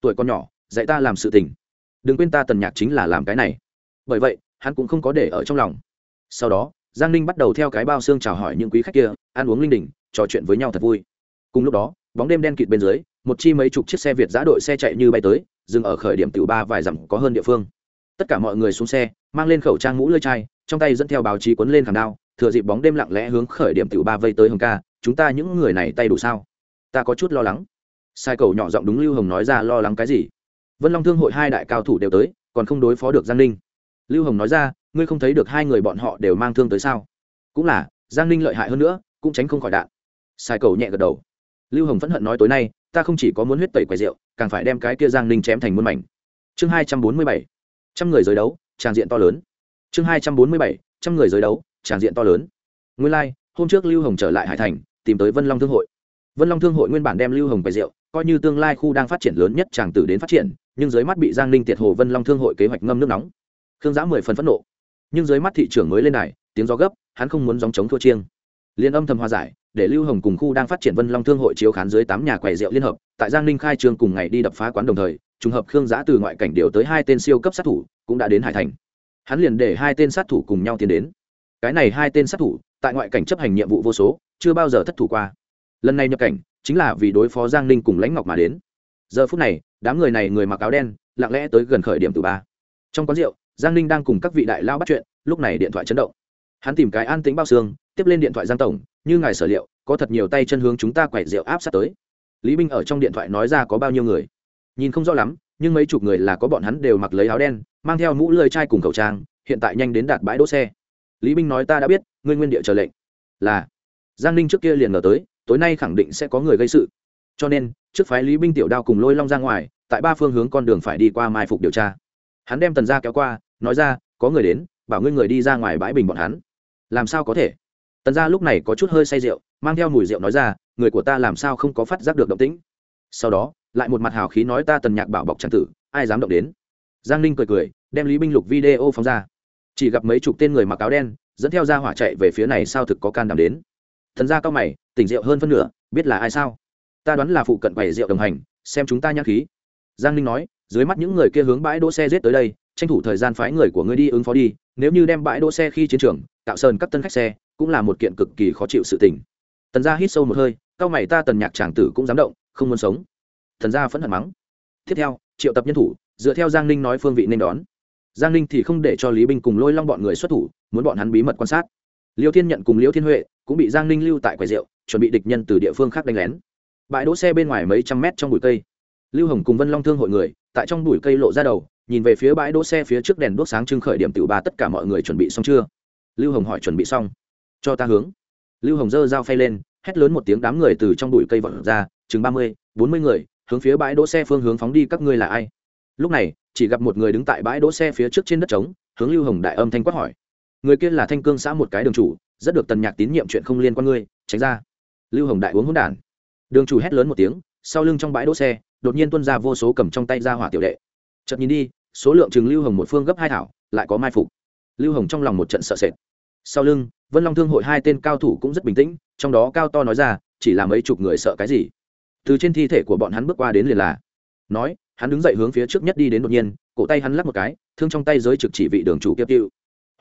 Tuổi con nhỏ, dạy ta làm sự tình. Đừng quên ta tần nhạc chính là làm cái này. Bởi vậy, hắn cũng không có để ở trong lòng. Sau đó, giang ninh bắt đầu theo cái bao xương chào hỏi những quý khách kia, ăn uống linh đình, trò chuyện với nhau thật vui. Cùng lúc đó, bóng đêm đen kịt bên dưới, một chi mấy chục chiếc xe việt giã đội xe chạy như bay tới, dừng ở khởi điểm tiểu ba vài dặm có hơn địa phương. Tất cả mọi người xuống xe, mang lên khẩu trang mũ lơi chai, trong tay dẫn theo báo chí quấn lên khảm đao, thừa dịp bóng đêm lặng lẽ hướng khởi điểm tiểu ba vây tới hồng ca chúng ta những người này tay đủ sao? Ta có chút lo lắng. Sai cầu nhỏ giọng đúng lưu hồng nói ra lo lắng cái gì? Vân long thương hội hai đại cao thủ đều tới còn không đối phó được giang ninh. Lưu hồng nói ra ngươi không thấy được hai người bọn họ đều mang thương tới sao? Cũng là giang ninh lợi hại hơn nữa cũng tránh không khỏi đạn. Sai cầu nhẹ gật đầu. Lưu hồng phẫn hận nói tối nay ta không chỉ có muốn huyết tẩy quầy rượu càng phải đem cái kia giang ninh chém thành muôn mảnh. Chương hai trăm bốn mươi bảy. Trăm người giới đấu tràng diện to lớn. Chương hai trăm bốn mươi bảy. Trăm người giới đấu tràng diện to lớn. Nguyên lai、like, hôm trước lưu hồng trở lại hải thành tìm tới vân long thương hội. Vân long thương hội nguyên bản đem lưu hồng bày rượu coi như tương lai khu đang phát triển lớn nhất tràng tử đến phát triển, nhưng dưới mắt bị giang ninh tiệt hồ vân long thương hội kế hoạch ngâm nước nóng. Khương giã mười phần phẫn nộ. Nhưng dưới mắt thị trường mới lên này tiếng gió gấp, hắn không muốn dòng chống thua chiêng. Liên âm thầm hòa giải, để lưu hồng cùng khu đang phát triển vân long thương hội chiếu khán dưới tám nhà quầy rượu liên hợp, tại giang ninh khai trương cùng ngày đi đập phá quán đồng thời, trùng hợp khương giã từ ngoại cảnh điều tới hai tên siêu cấp sát thủ, cũng đã đến hải thành. Hắn liền để hai tên sát thủ cùng nhau tiến đến. Cái này hai tên sát thủ, tại ngoại cảnh chấp hành nhiệm vụ vô số chưa bao giờ thất thủ qua. Lần này nhập cảnh chính là vì đối phó giang ninh cùng lãnh ngọc mà đến. Giờ phút này, đám người này người mặc áo đen, lặng lẽ tới gần khởi điểm từ ba. Trong quán rượu, giang ninh đang cùng các vị đại lao bắt chuyện, lúc này điện thoại chấn động. Hắn tìm cái an tính bao xương, tiếp lên điện thoại giang tổng, như ngài sở liệu, có thật nhiều tay chân hướng chúng ta quẹt rượu áp sát tới. Lý binh ở trong điện thoại nói ra có bao nhiêu người. Nhìn không rõ lắm, nhưng mấy chục người là có bọn hắn đều mặc lấy áo đen, mang theo mũ lơi chai cùng khẩu trang, hiện tại nhanh đến đạt bãi đỗ xe. Lý binh nói, ta đã biết, ngươi nguyên địa chờ lệnh. Là giang ninh trước kia liền ngờ tới, tối nay khẳng định sẽ có người gây sự. Cho nên, trước phái lý binh tiểu đao cùng lôi long ra ngoài, tại ba phương hướng con đường phải đi qua mai phục điều tra. Hắn đem tần ra kéo qua, nói ra, có người đến, bảo ngươi người đi ra ngoài bãi bình bọn hắn. Làm sao có thể? Tần ra lúc này có chút hơi say rượu, mang theo mùi rượu nói ra, người của ta làm sao không có phát giác được động tĩnh? Sau đó, lại một mặt hào khí nói ta tần nhạc bảo bọc tràng tử, ai dám động đến? Giang ninh cười cười, đem lý binh lục video phóng ra. Chỉ gặp mấy chục tên người mặc áo đen, dẫn theo ra hỏa chạy về phía này sao thực có can đảm đến thần gia cao mày, tỉnh rượu hơn phân nửa, biết là ai sao? Ta đoán là phụ cận bảy rượu đồng hành, xem chúng ta nhắc khí. Giang ninh nói, dưới mắt những người kia hướng bãi đỗ xe giết tới đây, tranh thủ thời gian phái người của ngươi đi ứng phó đi, nếu như đem bãi đỗ xe khi chiến trường tạo sơn các tân khách xe, cũng là một kiện cực kỳ khó chịu sự tình. Tần gia hít sâu một hơi, cao mày ta tần nhạc tràng tử cũng dám động, không muốn sống. Thần gia phẫn hận mắng. Tiếp theo, triệu tập nhân thủ, dựa theo giang ninh nói phương vị nên đón. Giang ninh thì không để cho lý binh cùng lôi long bọn người xuất thủ, muốn bọn hắn bí mật quan sát liêu thiên nhận cùng liêu thiên huệ cũng bị giang ninh lưu tại quầy rượu, chuẩn bị địch nhân từ địa phương khác đánh lén. Bãi đỗ xe bên ngoài mấy trăm mét trong bụi cây. Lưu hồng cùng vân long thương hội người, tại trong bụi cây lộ ra đầu, nhìn về phía bãi đỗ xe phía trước đèn đốt sáng trưng khởi điểm tiểu ba tất cả mọi người chuẩn bị xong chưa? Lưu hồng hỏi chuẩn bị xong. Cho ta hướng. Lưu hồng giơ dao phay lên, hét lớn một tiếng đám người từ trong bụi cây vọt ra, chừng ba mươi, bốn mươi người, hướng phía bãi đỗ xe phương hướng phóng đi, các ngươi là ai? Lúc này, chỉ gặp một người đứng tại bãi đỗ xe phía trước trên đất trống, hướng lưu hồng đại âm thanh quát hỏi người kia là thanh cương xã một cái đường chủ, rất được tần nhạc tín nhiệm chuyện không liên quan ngươi, tránh ra. Lưu hồng đại uống hỗn đản. Đường chủ hét lớn một tiếng, sau lưng trong bãi đỗ xe, đột nhiên tuân ra vô số cầm trong tay ra hỏa tiểu đệ. Chợt nhìn đi, số lượng chừng lưu hồng một phương gấp hai thảo, lại có mai phục. Lưu hồng trong lòng một trận sợ sệt. Sau lưng, vân long thương hội hai tên cao thủ cũng rất bình tĩnh, trong đó cao to nói ra, chỉ là mấy chục người sợ cái gì. Từ trên thi thể của bọn hắn bước qua đến liền là. Nói, hắn đứng dậy hướng phía trước nhất đi đến đột nhiên, cổ tay hắn lắc một cái, thương trong tay giới trực chỉ vị đường chủ kiếp tiêu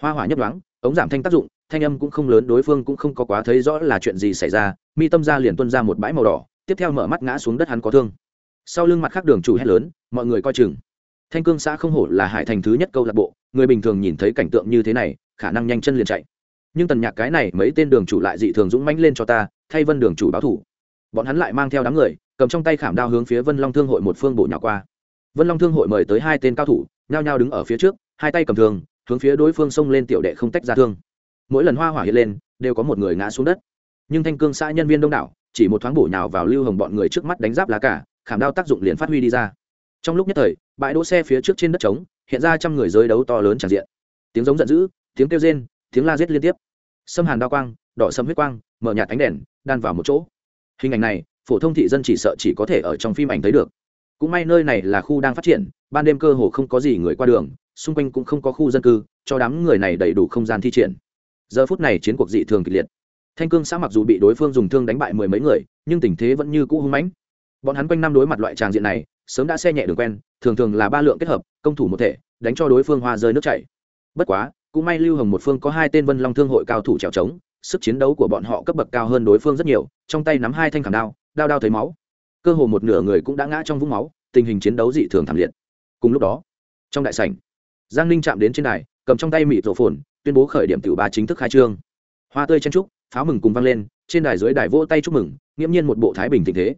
hoa hỏa nhất đoán, ống giảm thanh tác dụng, thanh âm cũng không lớn, đối phương cũng không có quá thấy rõ là chuyện gì xảy ra, mi tâm ra liền tuân ra một bãi màu đỏ, tiếp theo mở mắt ngã xuống đất hắn có thương. Sau lưng mặt khác đường chủ hét lớn, mọi người coi chừng. Thanh cương xã không hổ là hải thành thứ nhất câu lạc bộ, người bình thường nhìn thấy cảnh tượng như thế này, khả năng nhanh chân liền chạy. Nhưng tần nhạc cái này, mấy tên đường chủ lại dị thường dũng mãnh lên cho ta, thay vân đường chủ báo thủ. Bọn hắn lại mang theo đám người, cầm trong tay khảm đao hướng phía vân long thương hội một phương bổ nhỏ qua. Vân long thương hội mời tới hai tên cao thủ, nhao nhao đứng ở phía trước, hai tay cầm thường hướng phía đối phương xông lên tiểu đệ không tách ra thương. Mỗi lần hoa hỏa hiện lên, đều có một người ngã xuống đất. Nhưng thanh cương xã nhân viên đông đảo, chỉ một thoáng bổ nhào vào lưu hồng bọn người trước mắt đánh giáp lá cả khảm đao tác dụng liền phát huy đi ra. Trong lúc nhất thời, bãi đỗ xe phía trước trên đất trống, hiện ra trăm người giới đấu to lớn tràn diện. Tiếng giống giận dữ, tiếng kêu rên, tiếng la giết liên tiếp. Xâm hàn đao quang, đỏ sâm huyết quang, mở nhạt ánh đèn, đan vào một chỗ. Hình ảnh này, phổ thông thị dân chỉ sợ chỉ có thể ở trong phim ảnh thấy được cũng may nơi này là khu đang phát triển, ban đêm cơ hồ không có gì người qua đường, xung quanh cũng không có khu dân cư, cho đám người này đầy đủ không gian thi triển. Giờ phút này chiến cuộc dị thường kịch liệt. Thanh cương xã mặc dù bị đối phương dùng thương đánh bại mười mấy người, nhưng tình thế vẫn như cũ hung mãnh. Bọn hắn quanh năm đối mặt loại tràng diện này, sớm đã xe nhẹ đường quen, thường thường là ba lượng kết hợp, công thủ một thể, đánh cho đối phương hoa rơi nước chảy. Bất quá, cũng may lưu hồng một phương có hai tên vân long thương hội cao thủ trèo trống, sức chiến đấu của bọn họ cấp bậc cao hơn đối phương rất nhiều, trong tay nắm hai thanh khảm đao đao đao thấy máu cơ hồ một nửa người cũng đã ngã trong vũng máu, tình hình chiến đấu dị thường thảm liệt. Cùng lúc đó, trong đại sảnh, giang ninh chạm đến trên đài, cầm trong tay mịt rổ phồn, tuyên bố khởi điểm tiểu ba chính thức khai trương. Hoa tươi chen trúc, pháo mừng cùng vang lên, trên đài dưới đài vỗ tay chúc mừng, nghiễm nhiên một bộ thái bình tình thế.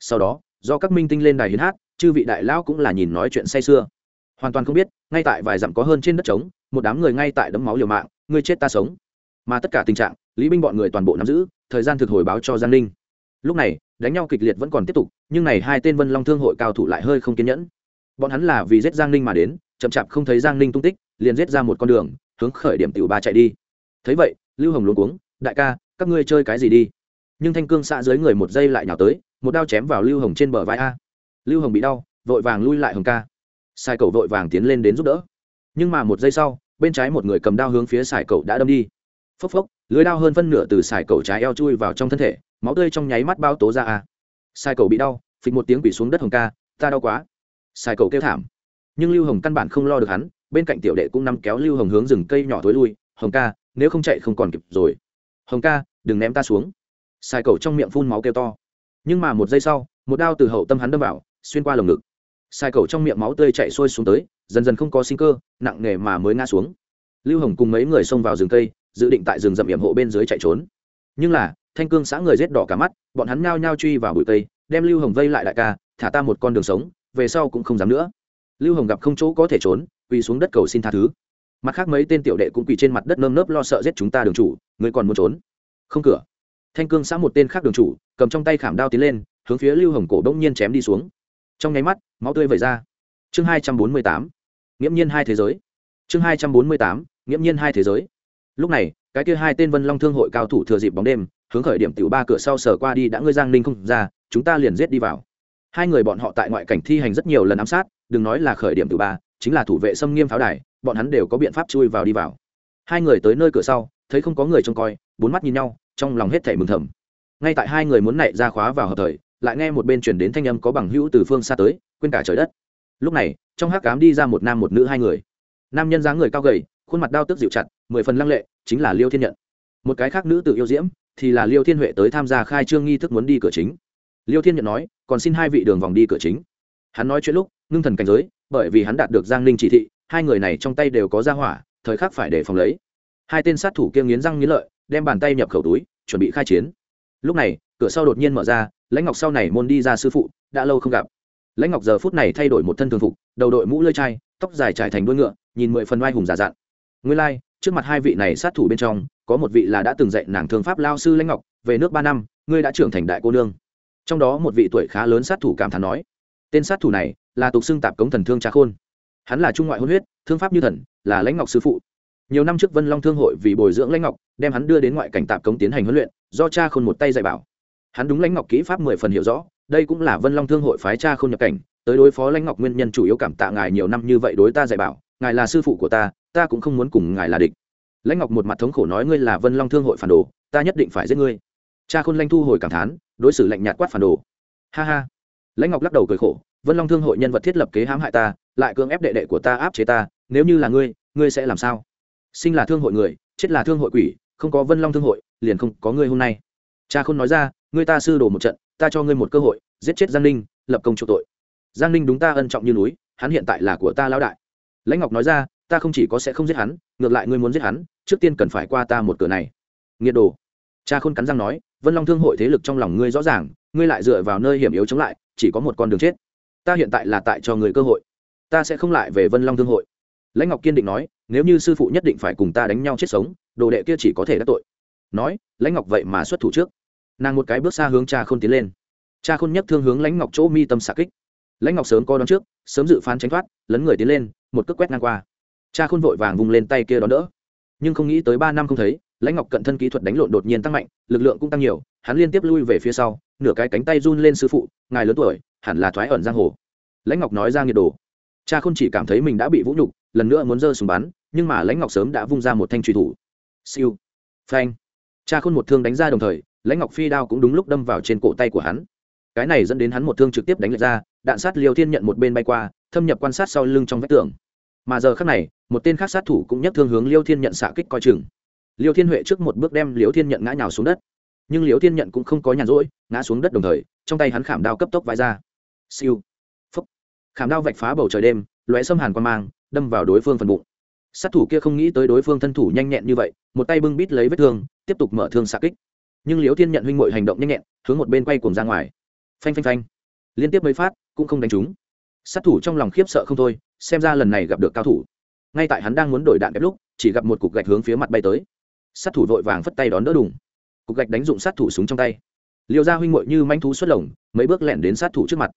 Sau đó, do các minh tinh lên đài hiến hát, chư vị đại lão cũng là nhìn nói chuyện say sưa. Hoàn toàn không biết, ngay tại vài dặm có hơn trên đất trống, một đám người ngay tại đấm máu liều mạng, ngươi chết ta sống. Mà tất cả tình trạng, lý binh bọn người toàn bộ nắm giữ, thời gian thực hồi báo cho giang ninh. Lúc này đánh nhau kịch liệt vẫn còn tiếp tục, nhưng này hai tên vân long thương hội cao thủ lại hơi không kiên nhẫn. Bọn hắn là vì giết giang ninh mà đến, chậm chạp không thấy giang ninh tung tích, liền giết ra một con đường, hướng khởi điểm tiểu ba chạy đi. Thấy vậy, lưu hồng luống cuống, đại ca, các ngươi chơi cái gì đi? Nhưng thanh cương xạ dưới người một giây lại nhào tới, một đao chém vào lưu hồng trên bờ vai a. Lưu hồng bị đau, vội vàng lui lại hồng ca. Sai cầu vội vàng tiến lên đến giúp đỡ. Nhưng mà một giây sau, bên trái một người cầm đao hướng phía sài cầu đã đâm đi. Phốc phốc, lưới đao hơn phân nửa từ sài cầu trái eo chui vào trong thân thể máu tươi trong nháy mắt bao tố ra à? sai cầu bị đau, phịch một tiếng quỷ xuống đất hồng ca, ta đau quá. Sai cầu kêu thảm. Nhưng lưu hồng căn bản không lo được hắn, bên cạnh tiểu đệ cũng nắm kéo lưu hồng hướng rừng cây nhỏ thối lui, hồng ca, nếu không chạy không còn kịp rồi. Hồng ca, đừng ném ta xuống. Sai cầu trong miệng phun máu kêu to. Nhưng mà một giây sau, một đao từ hậu tâm hắn đâm vào, xuyên qua lồng ngực. Sai cầu trong miệng máu tươi chạy sôi xuống tới, dần dần không có sinh cơ, nặng nề mà mới ngã xuống. Lưu hồng cùng mấy người xông vào rừng cây, dự định tại rừng rậm hiểm hộ bên dưới chạy trốn. Nhưng là thanh cương xã người rết đỏ cả mắt, bọn hắn nhao nhao truy vào bụi cây, đem lưu hồng vây lại đại ca, thả ta một con đường sống, về sau cũng không dám nữa. Lưu hồng gặp không chỗ có thể trốn, quỳ xuống đất cầu xin tha thứ. Mặt khác mấy tên tiểu đệ cũng quỳ trên mặt đất nơm nớp lo sợ giết chúng ta đường chủ, người còn muốn trốn? Không cửa. Thanh cương xã một tên khác đường chủ, cầm trong tay khảm đao tiến lên, hướng phía lưu hồng cổ đông nhiên chém đi xuống. Trong nháy mắt, máu tươi vẩy ra. Chương hai trăm bốn mươi tám, nghiễm nhiên hai thế giới. Chương hai trăm bốn mươi tám, nghiễm nhiên hai thế giới. Lúc này cái kia hai tên vân long thương hội cao thủ thừa dịp bóng đêm, hướng khởi điểm tiểu ba cửa sau sở qua đi đã ngươi giang ninh không ra, chúng ta liền giết đi vào. Hai người bọn họ tại ngoại cảnh thi hành rất nhiều lần ám sát, đừng nói là khởi điểm tiểu ba, chính là thủ vệ xâm nghiêm pháo đài, bọn hắn đều có biện pháp chui vào đi vào. Hai người tới nơi cửa sau, thấy không có người trông coi, bốn mắt nhìn nhau, trong lòng hết thảy mừng thầm. Ngay tại hai người muốn nảy ra khóa vào hợp thời, lại nghe một bên truyền đến thanh âm có bằng hữu từ phương xa tới, quên cả trời đất. Lúc này, trong hắc cám đi ra một nam một nữ hai người. Nam nhân dáng người cao gầy khuôn mặt đao tức dịu chặt, mười phần lăng lệ, chính là liêu thiên nhận. Một cái khác nữ tự yêu diễm, thì là liêu thiên huệ tới tham gia khai trương nghi thức muốn đi cửa chính. Liêu thiên nhận nói, còn xin hai vị đường vòng đi cửa chính. Hắn nói chuyện lúc, ngưng thần cảnh giới, bởi vì hắn đạt được giang ninh chỉ thị, hai người này trong tay đều có ra hỏa, thời khắc phải để phòng lấy. Hai tên sát thủ kia nghiến răng nghiến lợi, đem bàn tay nhập khẩu túi, chuẩn bị khai chiến. Lúc này, cửa sau đột nhiên mở ra, lãnh ngọc sau này môn đi ra sư phụ, đã lâu không gặp. Lãnh ngọc giờ phút này thay đổi một thân thường phục, đầu đội mũ lơi chai, tóc dài trải thành đuôi ngựa, nhìn mười phần oai hùng giả dạn nguyên lai、like, trước mặt hai vị này sát thủ bên trong có một vị là đã từng dạy nàng thương pháp lao sư lãnh ngọc về nước ba năm ngươi đã trưởng thành đại cô nương. Trong đó một vị tuổi khá lớn sát thủ cảm thán nói tên sát thủ này là tục xưng tạp cống thần thương trà khôn. Hắn là trung ngoại hôn huyết thương pháp như thần là lãnh ngọc sư phụ. Nhiều năm trước vân long thương hội vì bồi dưỡng lãnh ngọc đem hắn đưa đến ngoại cảnh tạp cống tiến hành huấn luyện do cha khôn một tay dạy bảo. Hắn đúng lãnh ngọc kỹ pháp mười phần hiểu rõ đây cũng là vân long thương hội phái cha khôn nhập cảnh tới đối phó lãnh ngọc nguyên nhân chủ yếu cảm tạ ngài nhiều năm như vậy đối ta dạy bảo ngài là sư phụ của ta ta cũng không muốn cùng ngài là địch. Lãnh ngọc một mặt thống khổ nói ngươi là vân long thương hội phản đồ, ta nhất định phải giết ngươi. Cha khôn lanh thu hồi cảm thán, đối xử lạnh nhạt quát phản đồ. Ha ha. Lãnh ngọc lắc đầu cười khổ, vân long thương hội nhân vật thiết lập kế hãm hại ta, lại cưỡng ép đệ đệ của ta áp chế ta, nếu như là ngươi ngươi sẽ làm sao? Sinh là thương hội người, chết là thương hội quỷ, không có vân long thương hội, liền không có ngươi hôm nay. Cha khôn nói ra, ngươi ta sư đổ một trận, ta cho ngươi một cơ hội, giết chết giang ninh, lập công chủ tội. Giang ninh đúng ta ân trọng như núi, hắn hiện tại là của ta lão đại. Lãnh ngọc nói ra ta không chỉ có sẽ không giết hắn, ngược lại ngươi muốn giết hắn, trước tiên cần phải qua ta một cửa này. Nghiệt đồ. Cha khôn cắn răng nói, vân long thương hội thế lực trong lòng ngươi rõ ràng, ngươi lại dựa vào nơi hiểm yếu chống lại, chỉ có một con đường chết. Ta hiện tại là tại cho người cơ hội. Ta sẽ không lại về vân long thương hội. Lãnh ngọc kiên định nói, nếu như sư phụ nhất định phải cùng ta đánh nhau chết sống, đồ đệ kia chỉ có thể đắc tội. Nói, lãnh ngọc vậy mà xuất thủ trước. Nàng một cái bước xa hướng cha k h ô n tiến lên. Cha khôn nhất thương hướng lãnh ngọc chỗ mi tâm xạ kích. Lãnh ngọc sớm co đón trước, sớm dự phán tránh thoát, lấn người tiến lên, một cước quét ngang qua cha khôn vội vàng vung lên tay kia đón đỡ. Nhưng không nghĩ tới ba năm không thấy, lãnh ngọc cận thân kỹ thuật đánh lộn đột nhiên tăng mạnh, lực lượng cũng tăng nhiều, hắn liên tiếp lui về phía sau, nửa cái cánh tay run lên sư phụ, ngài lớn tuổi, hẳn là thoái ẩn giang hồ. Lãnh ngọc nói ra nhiệt đồ. Cha Khôn chỉ cảm thấy mình đã bị vũ nhục, lần nữa muốn giơ súng bắn, nhưng mà lãnh ngọc sớm đã vung ra một thanh truy thủ. Siêu. Phanh. Cha khôn một thương đánh ra đồng thời, lãnh ngọc phi đao cũng đúng lúc đâm vào trên cổ tay của hắn. Cái này dẫn đến hắn một thương trực tiếp đánh lệch ra, đạn sát liều thiên nhận một bên bay qua, thâm nhập quan sát sau lưng trong vách tường mà giờ khác này, một tên khác sát thủ cũng nhắc thương hướng liêu thiên nhận xạ kích coi chừng. Liêu thiên huệ trước một bước đem liêu thiên nhận ngã nhào xuống đất. Nhưng liêu thiên nhận cũng không có nhàn rỗi, ngã xuống đất đồng thời, trong tay hắn khảm đao cấp tốc vãi ra. Siêu. Phúc. Khảm đao vạch phá bầu trời đêm, lóe xâm hàn quan mang, đâm vào đối phương phần bụng. Sát thủ kia không nghĩ tới đối phương thân thủ nhanh nhẹn như vậy, một tay bưng bít lấy vết thương, tiếp tục mở thương xạ kích. Nhưng liêu thiên nhận huynh mội hành động nhanh nhẹn, hướng một bên quay cuồng ra ngoài. Phanh phanh phanh. Liên tiếp mấy phát, cũng không đánh trúng. Sát thủ trong lòng khiếp sợ không thôi xem ra lần này gặp được cao thủ. Ngay tại hắn đang muốn đổi đạn ép lúc, chỉ gặp một cục gạch hướng phía mặt bay tới. Sát thủ vội vàng phất tay đón đỡ đùng. Cục gạch đánh dụng sát thủ súng trong tay. Liêu ra huynh ngội như manh thú xuất lồng, mấy bước lẻn đến sát thủ trước mặt.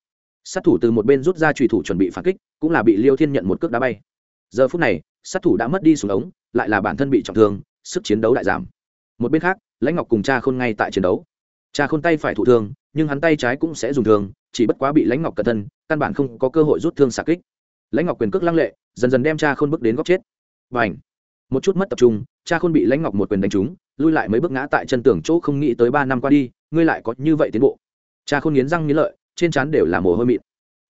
Sát thủ từ một bên rút ra trùy thủ chuẩn bị phản kích, cũng là bị liêu thiên nhận một cước đá bay. Giờ phút này, sát thủ đã mất đi xuống ống, lại là bản thân bị trọng thương, sức chiến đấu đại giảm. Một bên khác, lãnh ngọc cùng cha khôn ngay tại chiến đấu. Cha khôn tay phải thụ thương, nhưng hắn tay trái cũng sẽ dùng thương, chỉ bất quá bị lãnh ngọc cẩn thân, căn bản không có cơ hội rút thương xạ kích lãnh ngọc quyền cước lăng lệ, dần dần đem cha khôn bước đến góc chết. Và ảnh một chút mất tập trung, cha khôn bị lãnh ngọc một quyền đánh trúng, lui lại mấy bước ngã tại chân tường chỗ không nghĩ tới ba năm qua đi, ngươi lại có như vậy tiến bộ. Cha khôn nghiến răng nghiến lợi, trên trán đều là mồ hôi mịn.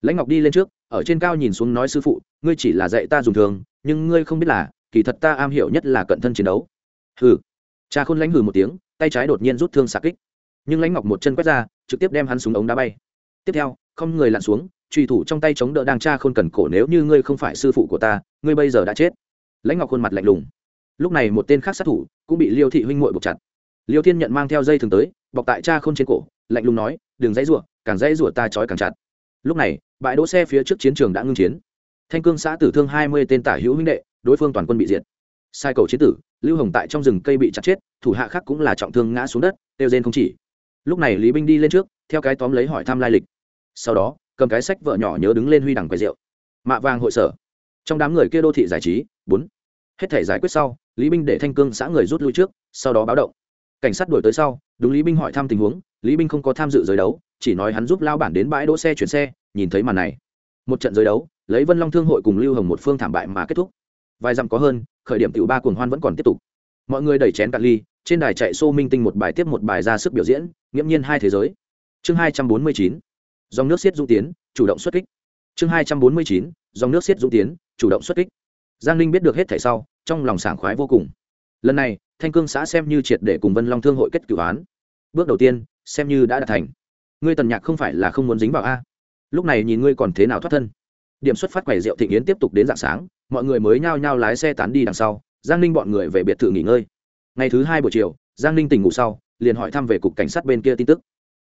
Lãnh ngọc đi lên trước, ở trên cao nhìn xuống nói sư phụ, ngươi chỉ là dạy ta dùng thường, nhưng ngươi không biết là, kỳ thật ta am hiểu nhất là cận thân chiến đấu. Hừ! Cha khôn lãnh hừ một tiếng, tay trái đột nhiên rút thương xạ kích. Nhưng lãnh ngọc một chân quét ra, trực tiếp đem hắn súng ống đá bay. Tiếp theo, không người lặn xuống truy thủ trong tay chống đỡ đang cha khôn cần cổ nếu như ngươi không phải sư phụ của ta, ngươi bây giờ đã chết. Lãnh ngọc khuôn mặt lạnh lùng. Lúc này một tên khác sát thủ cũng bị liêu thị huynh muội buộc chặt. Liêu thiên nhận mang theo dây thường tới, bọc tại cha khôn trên cổ, lạnh lùng nói, đừng dãy rủa, càng dãy rủa ta trói càng chặt. Lúc này, bãi đỗ xe phía trước chiến trường đã ngưng chiến. Thanh cương xã tử thương hai mươi tên tả hữu huynh đệ, đối phương toàn quân bị diệt. Sai cầu chiến tử, lưu hồng tại trong rừng cây bị chặt chết, thủ hạ khác cũng là trọng thương ngã xuống đất tiêu rên không chỉ. Lúc này lý binh đi lên trước, theo cái tóm lấy hỏi thăm lai lịch. Sau đó cầm cái sách vợ nhỏ nhớ đứng lên huy đằng quầy rượu. Mạ vàng hội sở. Trong đám người kia đô thị giải trí, bốn. Hết thể giải quyết sau, lý binh để thanh cương xã người rút lui trước, sau đó báo động. Cảnh sát đuổi tới sau, đúng lý binh hỏi thăm tình huống, lý binh không có tham dự giới đấu, chỉ nói hắn giúp lao bản đến bãi đỗ xe chuyển xe, nhìn thấy màn này. Một trận giới đấu, lấy vân long thương hội cùng lưu hồng một phương thảm bại mà kết thúc. Vài dặm có hơn, khởi điểm tiểu ba cuồng hoan vẫn còn tiếp tục. Mọi người đẩy chén cạn ly, trên đài chạy xô minh tinh một bài tiếp một bài ra sức biểu diễn, nghiễm nhiên hai thế giới. Chương hai trăm bốn mươi chín dòng nước xiết dũng tiến, chủ động xuất kích. Chương hai trăm bốn mươi chín, dòng nước xiết dũng tiến, chủ động xuất kích. Giang ninh biết được hết thảy sau, trong lòng sảng khoái vô cùng. Lần này, thanh cương xã xem như triệt để cùng vân long thương hội kết cửu án. Bước đầu tiên, xem như đã đạt thành. Ngươi tần nhạc không phải là không muốn dính vào a? Lúc này nhìn ngươi còn thế nào thoát thân. Điểm xuất phát quầy rượu thịnh yến tiếp tục đến dạng sáng, mọi người mới nhao nhao lái xe tán đi đằng sau, giang ninh bọn người về biệt thự nghỉ ngơi. Ngày thứ hai buổi chiều, giang ninh tỉnh ngủ sau, liền hỏi thăm về cục cảnh sát bên kia tin tức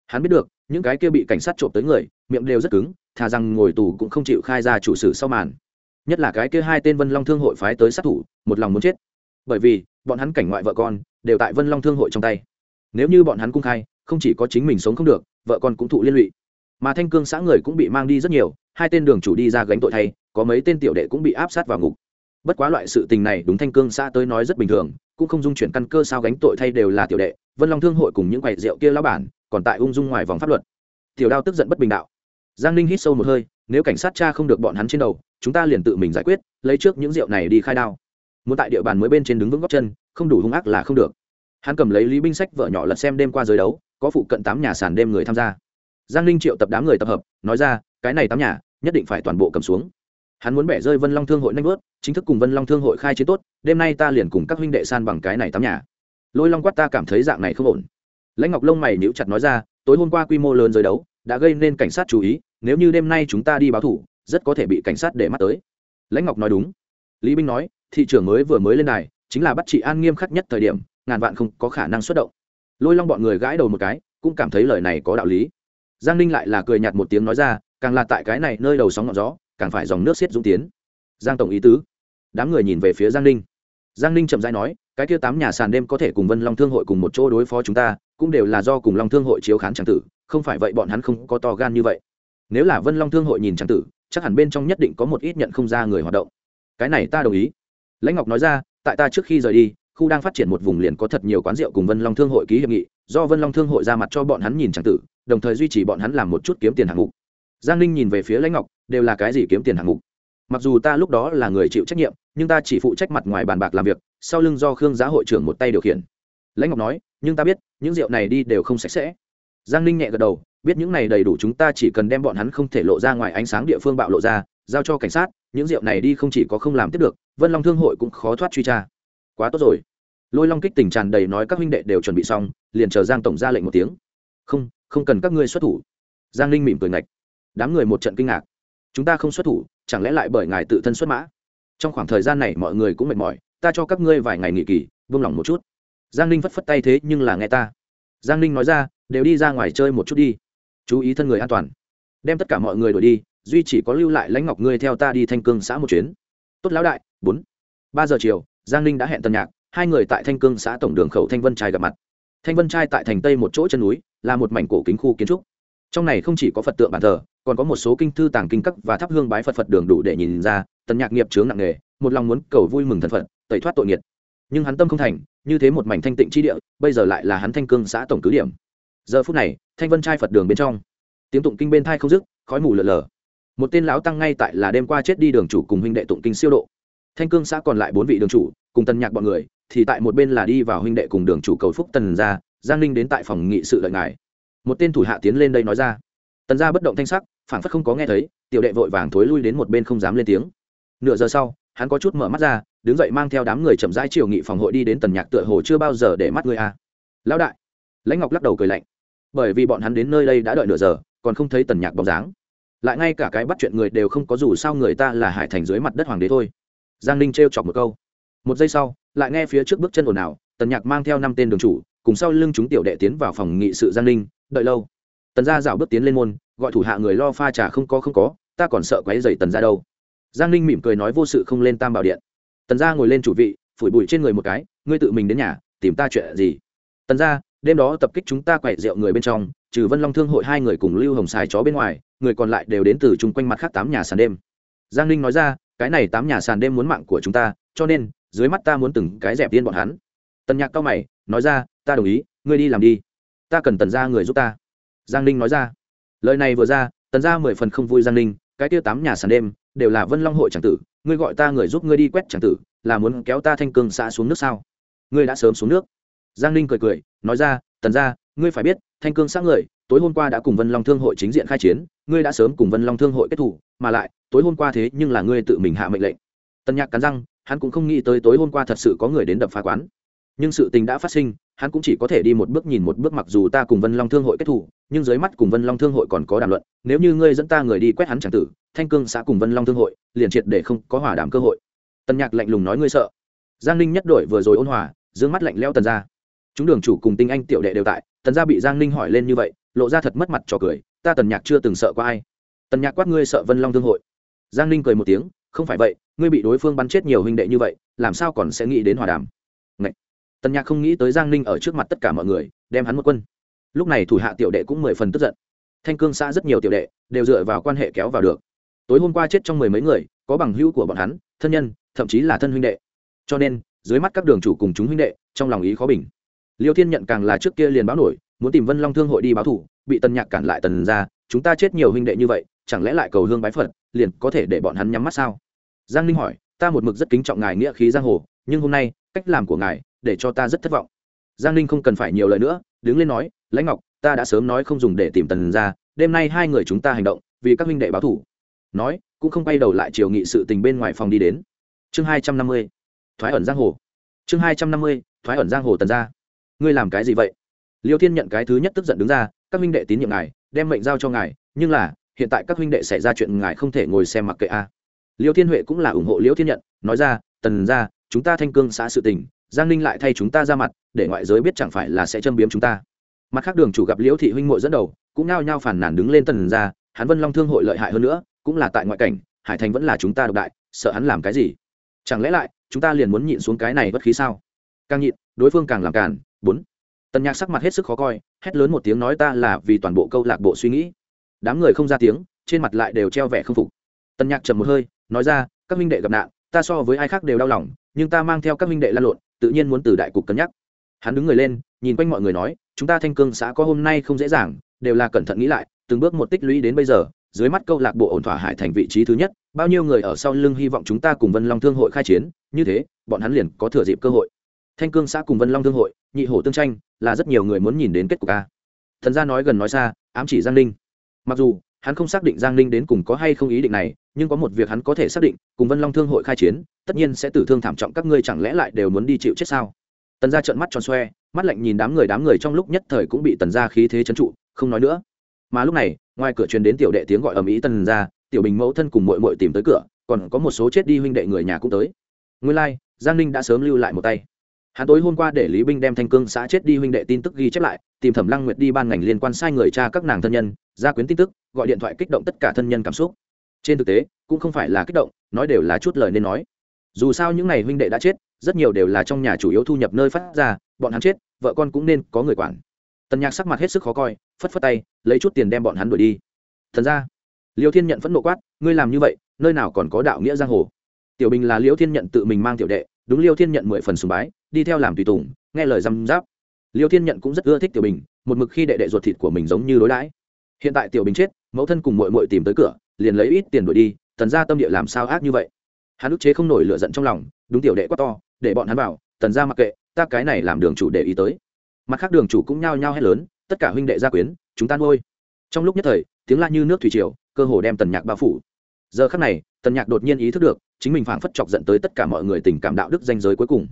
hắn biết được, những cái kia bị cảnh sát trộm tới người, miệng đều rất cứng, thà rằng ngồi tù cũng không chịu khai ra chủ sử sau màn. Nhất là cái kia hai tên vân long thương hội phái tới sát thủ, một lòng muốn chết. Bởi vì, bọn hắn cảnh ngoại vợ con, đều tại vân long thương hội trong tay. Nếu như bọn hắn cung khai, không chỉ có chính mình sống không được, vợ con cũng thụ liên lụy. Mà thanh cương xã người cũng bị mang đi rất nhiều, hai tên đường chủ đi ra gánh tội thay, có mấy tên tiểu đệ cũng bị áp sát vào ngục. Bất quá loại sự tình này đúng thanh cương xã tới nói rất bình thường, cũng không dung chuyển căn cơ sao gánh tội thay đều là tiểu đệ. Vân long thương hội cùng những quầy rượu kia lão bản còn tại ung dung ngoài vòng pháp luật. Tiểu đao tức giận bất bình đạo. Giang ninh hít sâu một hơi, nếu cảnh sát cha không được bọn hắn trên đầu, chúng ta liền tự mình giải quyết, lấy trước những rượu này đi khai đao. Muốn tại địa bàn mới bên trên đứng vững góc chân, không đủ hung ác là không được. Hắn cầm lấy lý binh sách vợ nhỏ lật xem đêm qua giới đấu, có phụ cận tám nhà sàn đêm người tham gia. Giang ninh triệu tập đám người tập hợp, nói ra, cái này tám nhà, nhất định phải toàn bộ cầm xuống. Hắn muốn bẻ rơi vân long thương hội nanh vớt, chính thức cùng vân long thương hội khai chiến tốt, đêm nay ta liền cùng các huynh đệ san bằng cái này tám nhà. Lôi long quát ta cảm thấy dạng này không ổn lãnh ngọc lông mày níu chặt nói ra, tối hôm qua quy mô lớn giới đấu, đã gây nên cảnh sát chú ý, nếu như đêm nay chúng ta đi báo thủ, rất có thể bị cảnh sát để mắt tới. Lãnh ngọc nói đúng. Lý binh nói, thị trường mới vừa mới lên đài, chính là bắt chị an nghiêm khắc nhất thời điểm, ngàn vạn không có khả năng xuất động. Lôi long bọn người gãi đầu một cái, cũng cảm thấy lời này có đạo lý. Giang ninh lại là cười nhạt một tiếng nói ra, càng là tại cái này nơi đầu sóng ngọn gió, càng phải dòng nước xiết dũng tiến. Giang tổng ý tứ. Đám người nhìn về phía giang ninh. Giang ninh chậm dãi nói cái kia tám nhà sàn đêm có thể cùng vân long thương hội cùng một chỗ đối phó chúng ta, cũng đều là do cùng long thương hội chiếu khán tràng tử, không phải vậy bọn hắn không có to gan như vậy. Nếu là vân long thương hội nhìn tràng tử, chắc hẳn bên trong nhất định có một ít nhận không ra người hoạt động. Cái này ta đồng ý. Lãnh ngọc nói ra, tại ta trước khi rời đi, khu đang phát triển một vùng liền có thật nhiều quán rượu cùng vân long thương hội ký hiệp nghị, do vân long thương hội ra mặt cho bọn hắn nhìn tràng tử, đồng thời duy trì bọn hắn làm một chút kiếm tiền hạng mục. Giang ninh nhìn về phía lãnh ngọc, đều là cái gì kiếm tiền hạng mục? Mặc dù ta lúc đó là người chịu trách nhiệm, nhưng ta chỉ phụ trách mặt ngoài bàn bạc làm việc sau lưng do khương giá hội trưởng một tay điều khiển. Lãnh ngọc nói, nhưng ta biết, những rượu này đi đều không sạch sẽ. Giang ninh nhẹ gật đầu, biết những này đầy đủ chúng ta chỉ cần đem bọn hắn không thể lộ ra ngoài ánh sáng địa phương bạo lộ ra, giao cho cảnh sát, những rượu này đi không chỉ có không làm tiếp được, vân long thương hội cũng khó thoát truy tra. Quá tốt rồi. Lôi long kích tình tràn đầy nói, các huynh đệ đều chuẩn bị xong, liền chờ giang tổng ra lệnh một tiếng. Không không cần các ngươi xuất thủ. Giang ninh mỉm cười ngạch. Đám người một trận kinh ngạc. Chúng ta không xuất thủ, chẳng lẽ lại bởi ngài tự thân xuất mã? Trong khoảng thời gian này mọi người cũng mệt mỏi ta cho các ngươi vài ngày nghỉ kỳ vung lòng một chút. Giang ninh phất phất tay thế nhưng là nghe ta. Giang ninh nói ra đều đi ra ngoài chơi một chút đi. Chú ý thân người an toàn. Đem tất cả mọi người đổi đi duy chỉ có lưu lại lãnh ngọc ngươi theo ta đi thanh cương xã một chuyến. Tốt lão đại bốn. Ba giờ chiều giang ninh đã hẹn tân nhạc hai người tại thanh cương xã tổng đường khẩu thanh vân trai gặp mặt. Thanh vân trai tại thành tây một chỗ chân núi là một mảnh cổ kính khu kiến trúc. Trong này không chỉ có phật tượng bàn thờ còn có một số kinh thư tàng kinh cấp và thắp hương bái phật phật đường đủ để nhìn ra tần nhạc nghiệp chướng nặng nghề, một lòng muốn cầu vui mừng thần phật tẩy thoát tội nghiệt. Nhưng hắn tâm không thành, như thế một mảnh thanh tịnh chi địa, bây giờ lại là hắn thanh cương xã tổng cứ điểm. Giờ phút này, thanh vân trai phật đường bên trong. Tiếng tụng kinh bên thai không dứt, khói mù lờ lờ một tên lão tăng ngay tại là đêm qua chết đi đường chủ cùng huynh đệ tụng kinh siêu độ. Thanh cương xã còn lại bốn vị đường chủ, cùng tân nhạc bọn người, thì tại một bên là đi vào huynh đệ cùng đường chủ cầu phúc tần ra giang ninh đến tại phòng nghị sự lợi ngài. Một tên thủ hạ tiến lên đây nói ra. Tần gia bất động thanh sắc phản phất không có nghe thấy, tiểu đệ vội vàng thối lui đến một bên không dám lên tiếng. Nửa giờ sau, hắn có chút mở mắt ra đứng dậy mang theo đám người chậm rãi triều nghị phòng hội đi đến tần nhạc tựa hồ chưa bao giờ để mắt người a à. lão đại. Lãnh ngọc lắc đầu cười lạnh. Bởi vì bọn hắn đến nơi đây đã đợi nửa giờ, còn không thấy tần nhạc bóng dáng. Lại ngay cả cái bắt chuyện người đều không có dù sao người ta là hải thành dưới mặt đất hoàng đế thôi. Giang ninh t chọc một câu. Một giây sau, lại nghe phía trước bước chân ồn ào, tần nhạc mang theo năm tên đường chủ, cùng sau lưng chúng tiểu đệ tiến vào phòng nghị sự giang ninh, đợi lâu. Tần gia dạo bước tiến lên môn, gọi thủ hạ người lo pha trà không có không có, ta còn sợ quấy dày tần gia đâu. Giang ninh mỉm cười nói vô sự không lên tam bảo điện tần gia ngồi lên chủ vị, phủi bụi trên người một cái, ngươi tự mình đến nhà, tìm ta chuyện gì? Tần gia, đêm đó tập kích chúng ta quậy rượu người bên trong, trừ vân long thương hội hai người cùng lưu hồng xài chó bên ngoài, người còn lại đều đến từ chung quanh mặt khác tám nhà sàn đêm. Giang ninh nói ra, cái này tám nhà sàn đêm muốn mạng của chúng ta, cho nên, dưới mắt ta muốn từng cái dẹp tiên bọn hắn. Tần nhạc cao mày, nói ra, ta đồng ý, ngươi đi làm đi. Ta cần tần ra người giúp ta. Giang ninh nói ra, lời này vừa ra, tần ra mười phần không vui giang ninh, cái tiêu tám nhà sàn đêm, đều là vân long hội tràng tử ngươi gọi ta người giúp ngươi đi quét chẳng tử, là muốn kéo ta thanh cương xã xuống nước sao? Ngươi đã sớm xuống nước. Giang ninh cười cười, nói ra, tần ra ngươi phải biết, thanh cương xã người, tối hôm qua đã cùng vân long thương hội chính diện khai chiến, ngươi đã sớm cùng vân long thương hội kết thủ, mà lại, tối hôm qua thế nhưng là ngươi tự mình hạ mệnh lệnh. Tần nhạc cắn răng, hắn cũng không nghĩ tới tối hôm qua thật sự có người đến đập phá quán. Nhưng sự tình đã phát sinh hắn cũng chỉ có thể đi một bước nhìn một bước mặc dù ta cùng vân long thương hội kết thủ nhưng dưới mắt cùng vân long thương hội còn có đàm luận, nếu như ngươi dẫn ta người đi quét hắn c tử, thanh cương xã cùng vân long thương hội liền triệt để không có hòa đàm cơ hội. Tần nhạc lạnh lùng nói ngươi sợ. Giang ninh nhất đổi vừa rồi ôn hòa d ư ơ n g mắt lạnh leo tần ra. Chúng đường chủ cùng tinh anh tiểu đệ đều tại, tần gia bị giang ninh hỏi lên như vậy, lộ ra thật mất mặt trò cười, ta tần nhạc chưa từng sợ qua ai. Tần nhạc quát ngươi sợ vân long thương hội. Giang ninh cười một tiếng, không phải vậy, ngươi bị đối phương bắn chết nhiều huynh đệ như vậy, làm sao còn sẽ nghĩ đến hòa đàm? Ngậy! Tần nhạc không nghĩ tới giang ninh ở trước mặt tất cả mọi người, đem hắn một quân. Lúc này thủ hạ tiểu đệ cũng mười phần tức giận. Thanh cương xã rất nhiều tiểu đệ đều dựa vào quan hệ kéo vào được. Tối hôm qua chết trong mười mấy người, có bằng hữu của bọn hắn, thân nhân, thậm chí là thân huynh đệ. Cho nên, dưới mắt các đường chủ cùng chúng huynh đệ, trong lòng ý khó bình. Liêu thiên nhận càng là trước kia liền báo nổi, muốn tìm vân long thương hội đi báo thủ, bị tần nhạc cản lại tần ra, chúng ta chết nhiều huynh đệ như vậy, chẳng lẽ lại cầu hương bái phật, liền có thể để bọn hắn nhắm mắt sao? Giang ninh hỏi, ta một mực rất kính trọng ngài nghĩa khí giang hồ, nhưng hôm nay, cách làm của ngài để cho ta rất thất vọng. Giang ninh không cần phải nhiều lời nữa, đứng lên nói, lãnh ngọc, ta đã sớm nói không dùng để tìm tần ra, đêm nay hai người chúng ta hành động, vì các huynh đệ báo thủ. Nói, cũng không quay đầu lại chiều nghị sự tình bên ngoài phòng đi đến. Chương hai trăm năm mươi, thoái ẩn giang hồ. Chương hai trăm năm mươi, thoái ẩn giang hồ tần ra. Ngươi làm cái gì vậy? Liêu thiên nhận cái thứ nhất tức giận đứng ra, các huynh đệ tín nhiệm ngài, đem mệnh giao cho ngài, nhưng là, hiện tại các huynh đệ xảy ra chuyện ngài không thể ngồi xem mặc kệ a. À. liêu thiên huệ cũng là ủng hộ liêu thiên nhận, nói ra, tần ra, chúng ta thanh cương xã sự tình giang ninh lại thay chúng ta ra mặt, để ngoại giới biết chẳng phải là sẽ châm biếm chúng ta. Mặt khác đường chủ gặp liễu thị huynh mội dẫn đầu, cũng nao nhao phản nản đứng lên tần ra, hắn vân long thương hội lợi hại hơn nữa, cũng là tại ngoại cảnh, hải thành vẫn là chúng ta độc đại, sợ hắn làm cái gì? Chẳng lẽ lại, chúng ta liền muốn nhịn xuống cái này bất khí sao? Càng nhịn, đối phương càng làm càn, bốn. Tần nhạc sắc mặt hết sức khó coi, hét lớn một tiếng nói ta là vì toàn bộ câu lạc bộ suy nghĩ. Đám người không ra tiếng, trên mặt lại đều treo vẻ không phục. Tần nhạc trầm một hơi, nói ra, các minh đệ gặp nạn, ta so với ai khác đều đau lòng, nhưng ta mang theo các minh đệ lan lộn tự nhiên muốn từ đại cục cân nhắc. Hắn đứng người lên, nhìn quanh mọi người nói, chúng ta thanh cương xã có hôm nay không dễ dàng, đều là cẩn thận nghĩ lại, từng bước một tích lũy đến bây giờ, dưới mắt câu lạc bộ ổn thỏa hải thành vị trí thứ nhất, bao nhiêu người ở sau lưng hy vọng chúng ta cùng vân long thương hội khai chiến, như thế, bọn hắn liền có thừa dịp cơ hội. Thanh cương xã cùng vân long thương hội, nhị hổ tương tranh, là rất nhiều người muốn nhìn đến kết cục a. Thần gia nói gần nói xa, ám chỉ giang ninh. Mặc dù, hắn không xác định giang ninh đến cùng có hay không ý định này nhưng có một việc hắn có thể xác định cùng vân long thương hội khai chiến tất nhiên sẽ tử thương thảm trọng các ngươi chẳng lẽ lại đều muốn đi chịu chết sao? Tần gia trợn mắt tròn xoe mắt lạnh nhìn đám người đám người trong lúc nhất thời cũng bị tần gia khí thế chấn trụ không nói nữa. Mà lúc này ngoài cửa truyền đến tiểu đệ tiếng gọi ầm ĩ tần gia tiểu bình mẫu thân cùng mội mội tìm tới cửa còn có một số chết đi huynh đệ người nhà cũng tới. Nguyên lai、like, giang ninh đã sớm lưu lại một tay. Hắn tối hôm qua để lý binh đem thanh cương xã chết đi huynh đệ tin tức ghi chép lại tìm thẩm lăng nguyệt đi ban ngành liên quan sai người cha các nàng thân nhân ra quyến tin tức gọi điện thoại kích động tất cả thân nhân cảm xúc trên thực tế, cũng không phải là kích động, nói đều là chút lời nên nói. Dù sao những n à y huynh đệ đã chết, rất nhiều đều là trong nhà chủ yếu thu nhập nơi phát ra, bọn hắn chết, vợ con cũng nên có người quản. Tần nhạc sắc mặt hết sức khó coi, phất phất tay, lấy chút tiền đem bọn hắn đuổi đi. Thần ra liêu thiên nhận phẫn nộ quát, ngươi làm như vậy, nơi nào còn có đạo nghĩa giang hồ? Tiểu bình là liêu thiên nhận tự mình mang tiểu đệ, đúng liêu thiên nhận mười phần sùng bái, đi theo làm tùy tùng, nghe lời răm giáp liêu thiên nhận cũng rất ưa thích tiểu bình, một mực khi đệ đệ ruột thịt của mình giống như đối đãi. Hiện tại tiểu bình chết, mẫu thân cùng mội mội tìm tới cửa liền lấy ít tiền đuổi đi, tần ra tâm địa làm sao ác như vậy? Hắn ức chế không nổi lửa giận trong lòng, đúng tiểu đệ quá to, để bọn hắn bảo tần ra mặc kệ, ta cái này làm đường chủ để ý tới. Mặt khác đường chủ cũng nhao nhao hét lớn, tất cả huynh đệ gia quyến, chúng ta nuôi. Trong lúc nhất thời, tiếng la như nước thủy triều, cơ hồ đem tần nhạc bao phủ. Giờ khắc này, tần nhạc đột nhiên ý thức được, chính mình phảng phất chọc dẫn tới tất cả mọi người tình cảm đạo đức danh giới cuối cùng.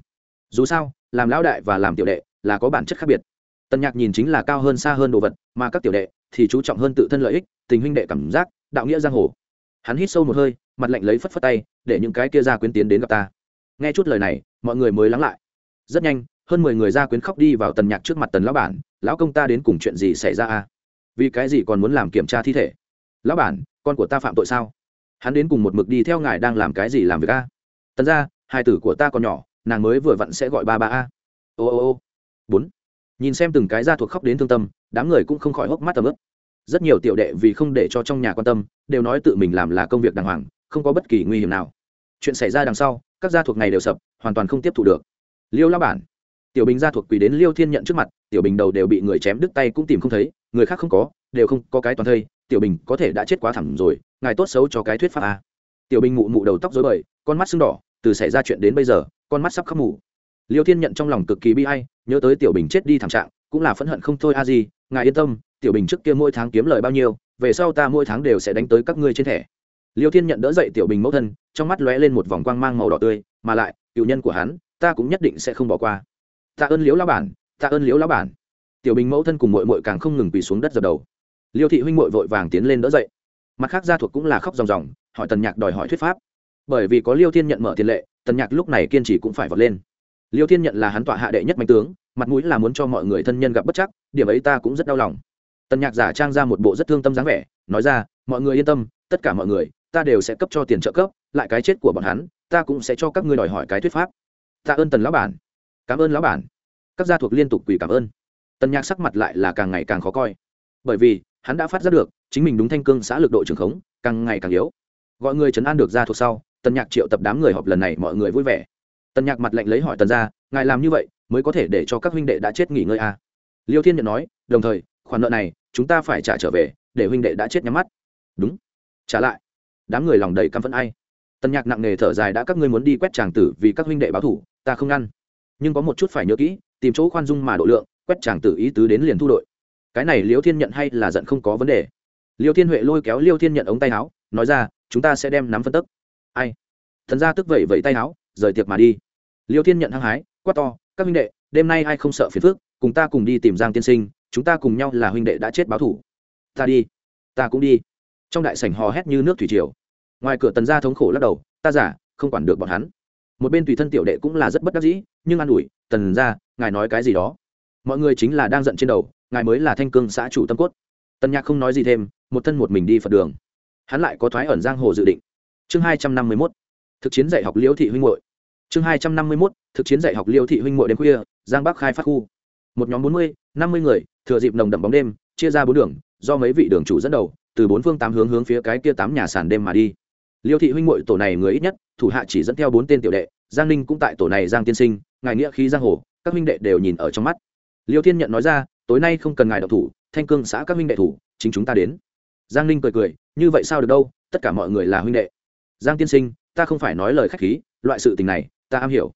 Dù sao, làm lão đại và làm tiểu đệ là có bản chất khác biệt. Tần nhạc nhìn chính là cao hơn xa hơn đồ vật, mà các tiểu đệ thì chú trọng hơn tự thân lợi ích, tình huynh đệ cảm giác đạo nghĩa giang hồ. Hắn hít sâu một hơi, mặt lạnh lấy phất phất tay, để những cái kia gia quyến tiến đến gặp ta. Nghe chút lời này, mọi người mới lắng lại. Rất nhanh, hơn mười người gia quyến khóc đi vào tần nhạc trước mặt tần lão bản, lão công ta đến cùng chuyện gì xảy ra a vì cái gì còn muốn làm kiểm tra thi thể? Lão bản, con của ta phạm tội sao? Hắn đến cùng một mực đi theo ngài đang làm cái gì làm việc a tần ra hai tử của ta còn nhỏ, nàng mới vừa vặn sẽ gọi ba ba a. Ô ô ô. Bốn. Nhìn xem từng cái gia thuộc khóc đến thương tâm, đám người cũng không khỏi hốc mắt tầm ướp rất nhiều tiểu đệ vì không để cho trong nhà quan tâm, đều nói tự mình làm là công việc đàng hoàng, không có bất kỳ nguy hiểm nào. Chuyện xảy ra đằng sau, các gia thuộc này đều sập, hoàn toàn không tiếp thu được. Liêu la bản, tiểu bình gia thuộc quỳ đến liêu thiên nhận trước mặt, tiểu bình đầu đều bị người chém đứt tay cũng tìm không thấy, người khác không có, đều không có cái toàn thây, tiểu bình có thể đã chết quá thẳng rồi, ngài tốt xấu cho cái thuyết pháp a. Tiểu bình mụ mụ đầu tóc dối bời, con mắt sưng đỏ, từ xảy ra chuyện đến bây giờ, con mắt sắp khóc mù. Liêu thiên nhận trong lòng cực kỳ bi hay nhớ tới tiểu bình chết đi thảm trạng, cũng là phẫn hận không thôi a gì ngài yên tâm tiểu bình trước kia mỗi tháng kiếm lời bao nhiêu, về sau ta mỗi tháng đều sẽ đánh tới các ngươi trên thẻ. Liêu thiên nhận đỡ dậy tiểu bình mẫu thân, trong mắt lóe lên một vòng quang mang màu đỏ tươi, mà lại, cựu nhân của hắn, ta cũng nhất định sẽ không bỏ qua. Tạ ơn liễu lão bản, tạ ơn liễu lão bản. Tiểu bình mẫu thân cùng mội mội càng không ngừng quỳ xuống đất dập đầu. Liêu thị huynh mội vội vàng tiến lên đỡ dậy. Mặt khác gia thuộc cũng là khóc ròng ròng, hỏi tần nhạc đòi hỏi thuyết pháp. Bởi vì có liêu thiên nhận mở tiền lệ, tần nhạc lúc này kiên trì cũng phải vọt lên. Liêu thiên nhận là hắn tọa hạ đệ nhất mạnh tướng, mặt mũi là muốn cho mọi người thân nhân gặp bất chắc, điểm ấy ta cũng rất đau lòng tần nhạc giả trang ra một bộ rất thương tâm dáng vẻ, nói ra, mọi người yên tâm, tất cả mọi người, ta đều sẽ cấp cho tiền trợ cấp, lại cái chết của bọn hắn, ta cũng sẽ cho các ngươi đòi hỏi cái thuyết pháp. Tạ ơn tần lão bản. Cảm ơn lão bản. Các gia thuộc liên tục quỳ cảm ơn. Tần nhạc sắc mặt lại là càng ngày càng khó coi. Bởi vì, hắn đã phát giác được, chính mình đúng thanh cương xã lực độ trưởng khống, càng ngày càng yếu. Gọi người chấn an được gia thuộc sau, tần nhạc triệu tập đám người họp lần này mọi người vui vẻ. Tần nhạc mặt lạnh lấy hỏi tần ra ngài làm như vậy, mới có thể để cho các huynh đệ đã chết nghỉ ngơi à. liêu thiên nhận nói, đồng thời khoản nợ này, chúng ta phải trả trở về, để huynh đệ đã chết nhắm mắt. Đúng. Trả lại. Đám người lòng đầy căm phẫn ai. Tân nhạc nặng nề thở dài, đã các ngươi muốn đi quét tràng tử vì các huynh đệ báo thủ ta không ngăn. Nhưng có một chút phải nhớ kỹ, tìm chỗ khoan dung mà độ lượng, quét tràng tử ý tứ đến liền thu đội. Cái này liêu thiên nhận hay là giận không có vấn đề. Liêu thiên huệ lôi kéo liêu thiên nhận ống tay áo, nói ra, chúng ta sẽ đem nắm phân tức. Ai? Thần ra tức vẩy vẫy tay áo, rời tiệc mà đi. Liêu thiên nhận hăng hái, quát to, các huynh đệ, đêm nay ai không sợ phiền phước cùng ta cùng đi tìm giang tiên sinh chúng ta cùng nhau là huynh đệ đã chết báo thủ. Ta đi. Ta cũng đi. Trong đại sảnh hò hét như nước thủy triều. Ngoài cửa tần gia thống khổ lắc đầu, ta giả, không quản được bọn hắn. Một bên tùy thân tiểu đệ cũng là rất bất đắc dĩ, nhưng an ủi, tần gia, ngài nói cái gì đó? Mọi người chính là đang giận trên đầu, ngài mới là thanh cương xã chủ tâm cốt. Tần nhạc không nói gì thêm, một thân một mình đi phật đường. Hắn lại có thoái ẩn giang hồ dự định. Chương hai trăm năm mươi mốt, thực chiến dạy học liễu thị huynh hội chương hai trăm năm mươi mốt, thực chiến dạy học liễu thị huynh hội đêm khuya, giang bắc khai phát khu. Một nhóm bốn mươi, năm mươi người thừa dịp nồng đậm bóng đêm, chia ra bốn đường, do mấy vị đường chủ dẫn đầu, từ bốn phương tám hướng hướng phía cái kia tám nhà sàn đêm mà đi. Liêu thị huynh muội tổ này người ít nhất, thủ hạ chỉ dẫn theo bốn tên tiểu đệ, giang ninh cũng tại tổ này giang tiên sinh, ngài nghĩa khí giang hồ, các huynh đệ đều nhìn ở trong mắt. Liêu thiên nhận nói ra, tối nay không cần ngài độc thủ, thanh cương xã các huynh đệ thủ, chính chúng ta đến. Giang ninh cười cười, như vậy sao được đâu, tất cả mọi người là huynh đệ. Giang tiên sinh, ta không phải nói lời khách khí, loại sự tình này, ta am hiểu.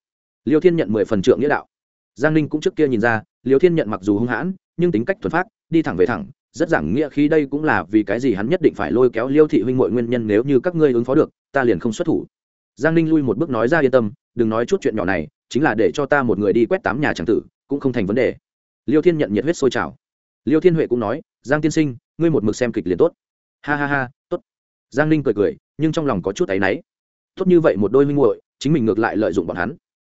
Liêu thiên nhận mười phần trượng nghĩa đạo. Giang ninh cũng trước kia nhìn ra, liêu thiên nhận mặc dù hung hãn nhưng tính cách thuần phát đi thẳng về thẳng, rất giảng nghĩa khi đây cũng là vì cái gì hắn nhất định phải lôi kéo liêu thị huynh mọi nguyên nhân nếu như các ngươi ứng phó được, ta liền không xuất thủ. Giang ninh lui một bước nói ra yên tâm, đừng nói chút chuyện nhỏ này, chính là để cho ta một người đi quét tám nhà tràng tử, cũng không thành vấn đề. Liêu thiên nhận nhiệt huyết sôi trào. Liêu thiên huệ cũng nói, giang tiên sinh, ngươi một mực xem kịch liền tốt. Ha ha ha, tốt. Giang ninh cười cười, nhưng trong lòng có chút áy náy. Tốt như vậy một đôi minh muội, chính mình ngược lại lợi dụng bọn hắn.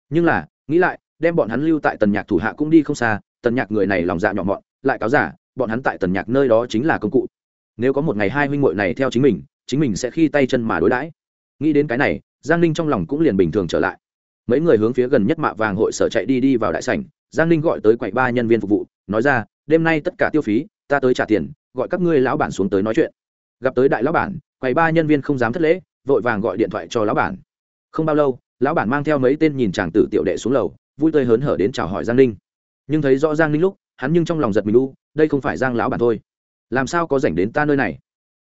Nhưng là, nghĩ lại, đem bọn hắn lưu tại tần nhạc thủ hạ cũng đi không xa tần nhạc người này lòng dạ nhỏ mọn, lại cáo giả, bọn hắn tại tần nhạc nơi đó chính là công cụ. Nếu có một ngày hai huynh muội này theo chính mình chính mình sẽ khi tay chân mà đối đãi. Nghĩ đến cái này, giang ninh trong lòng cũng liền bình thường trở lại. Mấy người hướng phía gần nhất mạ vàng hội sở chạy đi đi vào đại sảnh, giang ninh gọi tới quậy ba nhân viên phục vụ, nói ra, đêm nay tất cả tiêu phí, ta tới trả tiền, gọi các ngươi lão bản xuống tới nói chuyện. Gặp tới đại lão bản quầy ba nhân viên không dám thất lễ, vội vàng gọi điện thoại cho lão bản. Không bao lâu, lão bản mang theo mấy tên nhìn chàng tử tiểu đệ xuống lầu, vui tươi hớn hở đến chào hỏi giang ninh nhưng thấy rõ giang ninh lúc, hắn nhưng trong lòng giật mình u, đây không phải giang lão bản thôi. Làm sao có dành đến ta nơi này?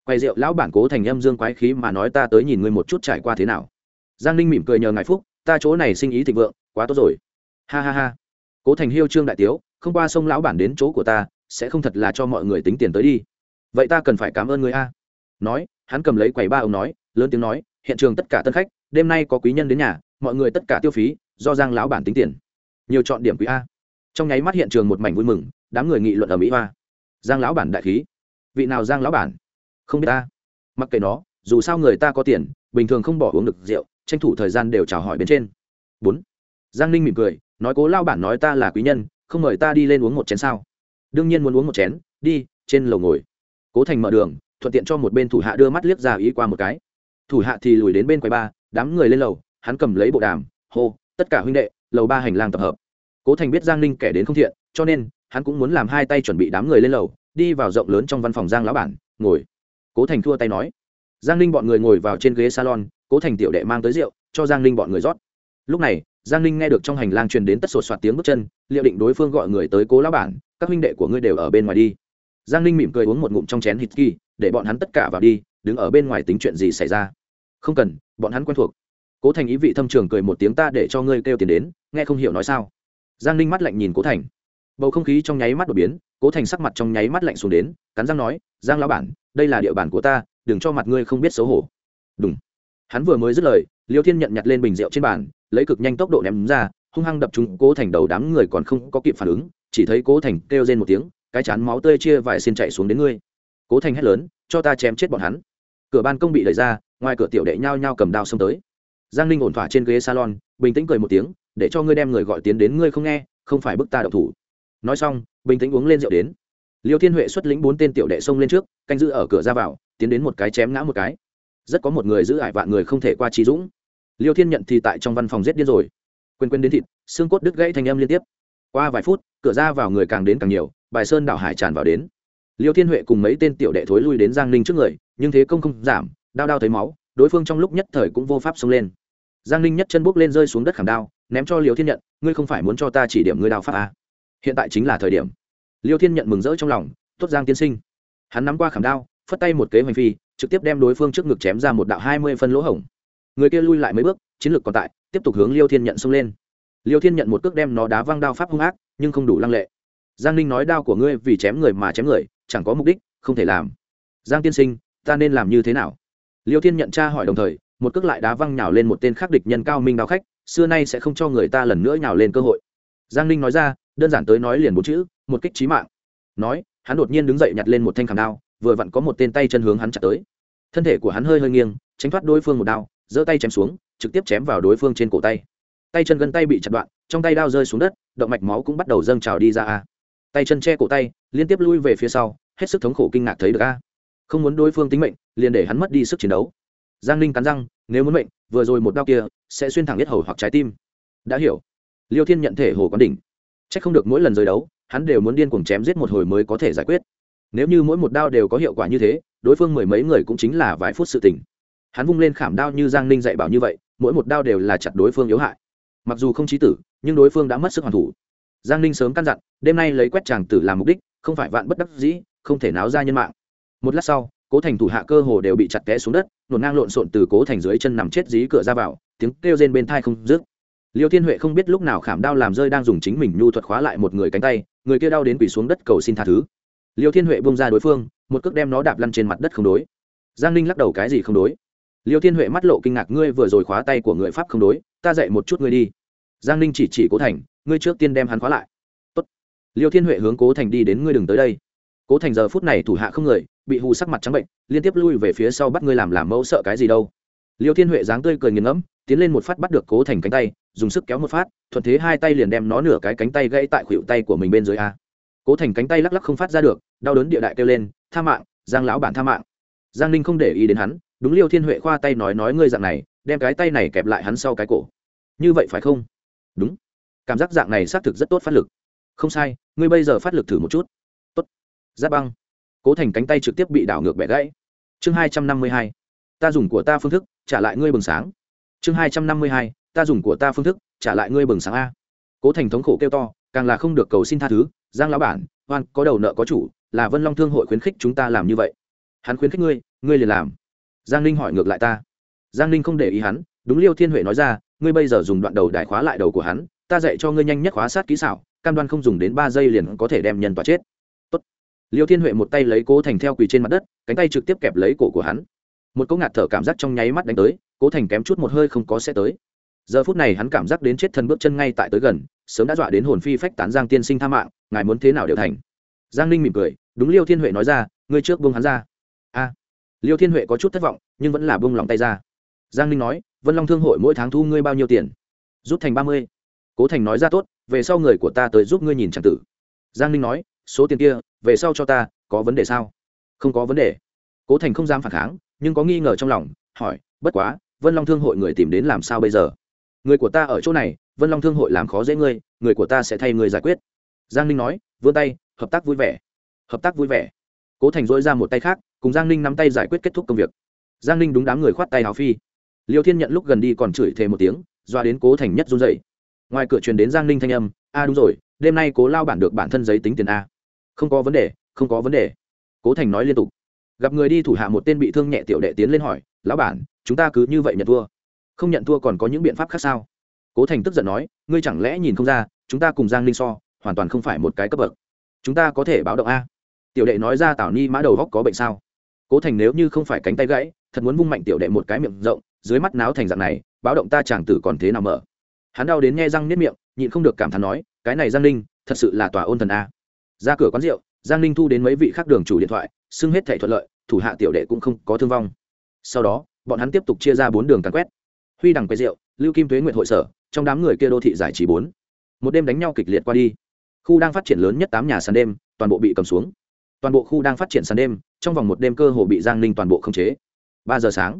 Quay rượu, lão bản cố thành âm dương quái khí mà nói ta tới nhìn ngươi một chút trải qua thế nào. Giang ninh mỉm cười nhờ ngài phúc, ta chỗ này sinh ý thịnh vượng, quá tốt rồi. Ha ha ha. Cố thành hiêu trương đại tiếu, không qua sông lão bản đến chỗ của ta, sẽ không thật là cho mọi người tính tiền tới đi. Vậy ta cần phải cảm ơn người a. Nói, hắn cầm lấy quầy ba ông nói, lớn tiếng nói, hiện trường tất cả tân khách, đêm nay có quý nhân đến nhà, mọi người tất cả tiêu phí, do giang lão bản tính tiền. Nhiều chọn điểm quý a trong nháy mắt hiện trường một mảnh vui mừng, đám người nghị luận ở mỹ hoa. Giang lão bản đại khí. Vị nào giang lão bản? Không biết ta. Mặc kệ nó, dù sao người ta có tiền, bình thường không bỏ uống được rượu, tranh thủ thời gian đều chào hỏi bên trên. Bốn. Giang ninh mỉm cười, nói cố lao bản nói ta là quý nhân, không mời ta đi lên uống một chén sao? Đương nhiên muốn uống một chén, đi, trên lầu ngồi. Cố thành mở đường, thuận tiện cho một bên thủ hạ đưa mắt liếc ra ý qua một cái. Thủ hạ thì lùi đến bên quầy ba, đám người lên lầu, hắn cầm lấy bộ đàm, hô, tất cả huynh đệ, lầu ba hành lang tập hợp cố thành biết giang ninh kẻ đến không thiện, cho nên hắn cũng muốn làm hai tay chuẩn bị đám người lên lầu, đi vào rộng lớn trong văn phòng giang lão bản, ngồi. Cố thành thua tay nói. Giang ninh bọn người ngồi vào trên ghế salon, cố thành tiểu đệ mang tới rượu, cho giang ninh bọn người rót. Lúc này, giang ninh nghe được trong hành lang truyền đến tất sột soạt tiếng bước chân, liệu định đối phương gọi người tới cố lão bản, các huynh đệ của ngươi đều ở bên ngoài đi. Giang ninh mỉm cười uống một ngụm trong chén hít kỳ, để bọn hắn tất cả vào đi, đứng ở bên ngoài tính chuyện gì xảy ra? Không cần, bọn hắn quen thuộc. Cố thành ý vị thâm trường cười một tiếng, ta để cho ngươi kêu tiền đến, nghe không hiểu nói sao giang ninh mắt lạnh nhìn cố thành. Bầu không khí trong nháy mắt đột biến, cố thành sắc mặt trong nháy mắt lạnh xuống đến, cắn răng nói, giang lão bản, đây là địa bàn của ta, đừng cho mặt ngươi không biết xấu hổ. Đúng hắn vừa mới dứt lời, liêu thiên nhận nhặt lên bình rượu trên bàn, lấy cực nhanh tốc độ ném ra, hung hăng đập chúng cố thành đầu đám người còn không có kịp phản ứng, chỉ thấy cố thành kêu rên một tiếng, cái chán máu tươi chia vài xin chạy xuống đến ngươi. Cố thành hét lớn, cho ta chém chết bọn hắn. Cửa ban công bị đẩy ra, ngoài cửa tiểu đệ nhao nhao cầm đao xông tới. Giang ninh ổn thỏa trên ghế salon, bình tĩnh cười một tiếng để cho ngươi đem người gọi tiến đến ngươi không nghe, không phải bức ta độc thủ. Nói xong, bình tĩnh uống lên rượu đến. Liêu thiên huệ xuất lĩnh bốn tên tiểu đệ xông lên trước, canh giữ ở cửa ra vào, tiến đến một cái chém ngã một cái. Rất có một người giữ ải vạn người không thể qua trí dũng. Liêu thiên nhận thì tại trong văn phòng giết điên rồi. Quên quên đến thịt, xương cốt đứt gãy thành âm liên tiếp. Qua vài phút, cửa ra vào người càng đến càng nhiều, bài sơn đảo hải tràn vào đến. Liêu thiên huệ cùng mấy tên tiểu đệ thối lui đến giang ninh trước người, nhưng thế công không giảm, đao đao thấy máu, đối phương trong lúc nhất thời cũng vô pháp xông lên. Giang ninh nhất chân bước lên rơi xuống đất khảm đao ném cho liêu thiên nhận, ngươi không phải muốn cho ta chỉ điểm ngươi đào pháp à. hiện tại chính là thời điểm. Liêu thiên nhận mừng rỡ trong lòng, tốt giang tiên sinh. Hắn nắm qua khảm đao, phất tay một kế hoành phi, trực tiếp đem đối phương trước ngực chém ra một đạo hai mươi phân lỗ hổng. Người kia lui lại mấy bước, chiến lược còn tại, tiếp tục hướng liêu thiên nhận xông lên. Liêu thiên nhận một cước đem nó đá văng đao pháp hung ác, nhưng không đủ lăng lệ. Giang ninh nói đao của ngươi vì chém người mà chém người, chẳng có mục đích, không thể làm. Giang tiên sinh, ta nên làm như thế nào? Liêu thiên nhận tra hỏi đồng thời, một cước lại đá văng nhào lên một tên khắc địch nhân cao minh đao khách xưa nay sẽ không cho người ta lần nữa nhào lên cơ hội. Giang ninh nói ra, đơn giản tới nói liền bốn chữ, một kích trí mạng. Nói, hắn đột nhiên đứng dậy nhặt lên một thanh khảm đao, vừa vặn có một tên tay chân hướng hắn chặt tới. Thân thể của hắn hơi hơi nghiêng, tránh thoát đối phương một đao, giơ tay chém xuống, trực tiếp chém vào đối phương trên cổ tay. Tay chân gân tay bị chặt đoạn, trong tay đao rơi xuống đất, động mạch máu cũng bắt đầu dâng trào đi ra a. Tay chân che cổ tay, liên tiếp lui về phía sau, hết sức thống khổ kinh ngạc thấy được a. Không muốn đối phương tính mệnh, liền để hắn mất đi sức chiến đấu. Giang ninh cắn răng, nếu muốn mệnh vừa rồi một đao kia sẽ xuyên thẳng nhất hầu hoặc trái tim. Đã hiểu. Liêu thiên nhận thể hồ quán đỉnh. C h ắ c không được mỗi lần rời đấu, hắn đều muốn điên cuồng chém giết một hồi mới có thể giải quyết. Nếu như mỗi một đao đều có hiệu quả như thế, đối phương mười mấy người cũng chính là vài phút sự tình. Hắn vung lên khảm đao như giang ninh dạy bảo như vậy, mỗi một đao đều là chặt đối phương yếu hại. Mặc dù không trí tử, nhưng đối phương đã mất sức hoàn thủ. Giang ninh sớm căn dặn, đêm nay lấy quét tràng tử làm mục đích, không phải vạn bất đắc dĩ, không thể náo ra nhân mạng. Một lát sau cố thành thủ hạ cơ hồ đều bị chặt té xuống đất nổn ngang lộn xộn từ cố thành dưới chân nằm chết dí cửa ra vào, tiếng kêu rên bên thai không dứt. Liêu thiên huệ không biết lúc nào khảm đao làm rơi đang dùng chính mình nhu thuật khóa lại một người cánh tay, người kia đau đến quỳ xuống đất cầu xin tha thứ. Liêu thiên huệ bông ra đối phương, một cước đem nó đạp lăn trên mặt đất không đối. Giang ninh lắc đầu cái gì không đối? Liêu thiên huệ mắt lộ kinh ngạc, ngươi vừa rồi khóa tay của người pháp không đối, ta dạy một chút ngươi đi. Giang ninh chỉ chỉ cố thành, ngươi trước tiên đem hắn khóa lại. Tốt. liêu thiên huệ hướng cố thành đi đến, ngươi đừng tới đây. Cố thành giờ phút này thủ hạ không người bị hù sắc mặt trắng bệnh, liên tiếp lui về phía sau bắt ngươi làm làm mẫu sợ cái gì đâu. Liêu thiên huệ dáng tươi cười nghiền ngẫm, tiến lên một phát bắt được cố thành cánh tay, dùng sức kéo một phát, thuận thế hai tay liền đem nó nửa cái cánh tay gãy tại khuỷu tay của mình bên dưới a. Cố thành cánh tay lắc lắc không phát ra được, đau đớn địa đại kêu lên, tha mạng, giang lão bản tha mạng. Giang ninh không để ý đến hắn, đúng liêu thiên huệ khoa tay nói nói ngươi dạng này, đem cái tay này kẹp lại hắn sau cái cổ. Như vậy phải không? Đúng. Cảm giác dạng này xác thực rất tốt phát lực. Không sai, ngươi bây giờ phát lực thử một chút. Tốt. Giáp băng cố thành cánh tay trực tiếp bị đảo ngược bẻ gãy. Chương hai trăm năm mươi hai, ta dùng của ta phương thức, trả lại ngươi bừng sáng. Chương hai trăm năm mươi hai, ta dùng của ta phương thức, trả lại ngươi bừng sáng a. Cố thành thống khổ kêu to, càng là không được cầu xin tha thứ. Giang lão bản, oan, có đầu nợ có chủ, là vân long thương hội khuyến khích chúng ta làm như vậy. Hắn khuyến khích ngươi ngươi liền làm. Giang ninh hỏi ngược lại ta. Giang ninh không để ý hắn, đúng liêu thiên huệ nói ra, ngươi bây giờ dùng đoạn đầu đài khóa lại đầu của hắn, ta dạy cho ngươi nhanh nhất khóa sát kỹ xảo, cam đoan không dùng đến ba giây liền có thể đem nhân tỏa chết liêu thiên huệ một tay lấy cố thành theo quỳ trên mặt đất, cánh tay trực tiếp kẹp lấy cổ của hắn. Một cỗ ngạt thở cảm giác trong nháy mắt đánh tới, cố thành kém chút một hơi không có sẽ tới. Giờ phút này hắn cảm giác đến chết thân bước chân ngay tại tới gần, sớm đã dọa đến hồn phi phách tán giang tiên sinh tha mạng, ngài muốn thế nào đều thành. Giang ninh mỉm cười, đúng liêu thiên huệ nói ra, ngươi trước buông hắn ra. A. Liêu thiên huệ có chút thất vọng, nhưng vẫn là buông lòng tay ra. Giang ninh nói, vân long thương hội mỗi tháng thu ngươi bao nhiêu tiền? Rút thành ba mươi. Cố thành nói ra tốt, về sau người của ta tới giúp ngươi nhìn c tử. Giang ninh nói số tiền kia, về sau cho ta, có vấn đề sao? Không có vấn đề. Cố thành không dám phản kháng, nhưng có nghi ngờ trong lòng, hỏi, bất quá, vân long thương hội người tìm đến làm sao bây giờ? Người của ta ở chỗ này, vân long thương hội làm khó dễ ngươi, người của ta sẽ thay ngươi giải quyết. Giang ninh nói, vươn tay, hợp tác vui vẻ. Hợp tác vui vẻ. Cố thành dỗi ra một tay khác, cùng giang ninh nắm tay giải quyết kết thúc công việc. Giang ninh đúng đám người khoát tay hào phi. Liêu thiên nhận lúc gần đi còn chửi thề một tiếng, doa đến cố thành nhất run dậy ngoài cửa truyền đến giang ninh thanh âm, a, đúng rồi, đêm nay cố lao bản được bản thân giấy tính tiền a không có vấn đề không có vấn đề. Cố thành nói liên tục. Gặp người đi thủ hạ một tên bị thương nhẹ tiểu đệ tiến lên hỏi lão bản chúng ta cứ như vậy nhận thua? Không nhận thua còn có những biện pháp khác sao? Cố thành tức giận nói ngươi chẳng lẽ nhìn không ra chúng ta cùng giang Linh so hoàn toàn không phải một cái cấp bậc. Chúng ta có thể báo động a. Tiểu đệ nói ra tảo ni mã đầu góc có bệnh sao? Cố thành nếu như không phải cánh tay gãy thật muốn vung mạnh tiểu đệ một cái miệng rộng dưới mắt náo thành dạng này báo động ta chẳng tử còn thế nào mở? Hắn đau đến nghe răng nếp miệng nhịn không được cảm thán nói cái này giang Linh, thật sự là tòa ôn thần a ra cửa quán rượu, giang ninh thu đến mấy vị khác đường chủ điện thoại, xưng hết thẻ thuận lợi, thủ hạ tiểu đệ cũng không có thương vong. Sau đó, bọn hắn tiếp tục chia ra bốn đường càn quét. Huy đằng quay rượu, lưu kim thuế nguyện hội sở, trong đám người kia đô thị giải trí bốn. Một đêm đánh nhau kịch liệt qua đi. Khu đang phát triển lớn nhất tám nhà sàn đêm, toàn bộ bị cầm xuống. Toàn bộ khu đang phát triển sàn đêm, trong vòng một đêm cơ hồ bị giang ninh toàn bộ khống chế. Ba giờ sáng,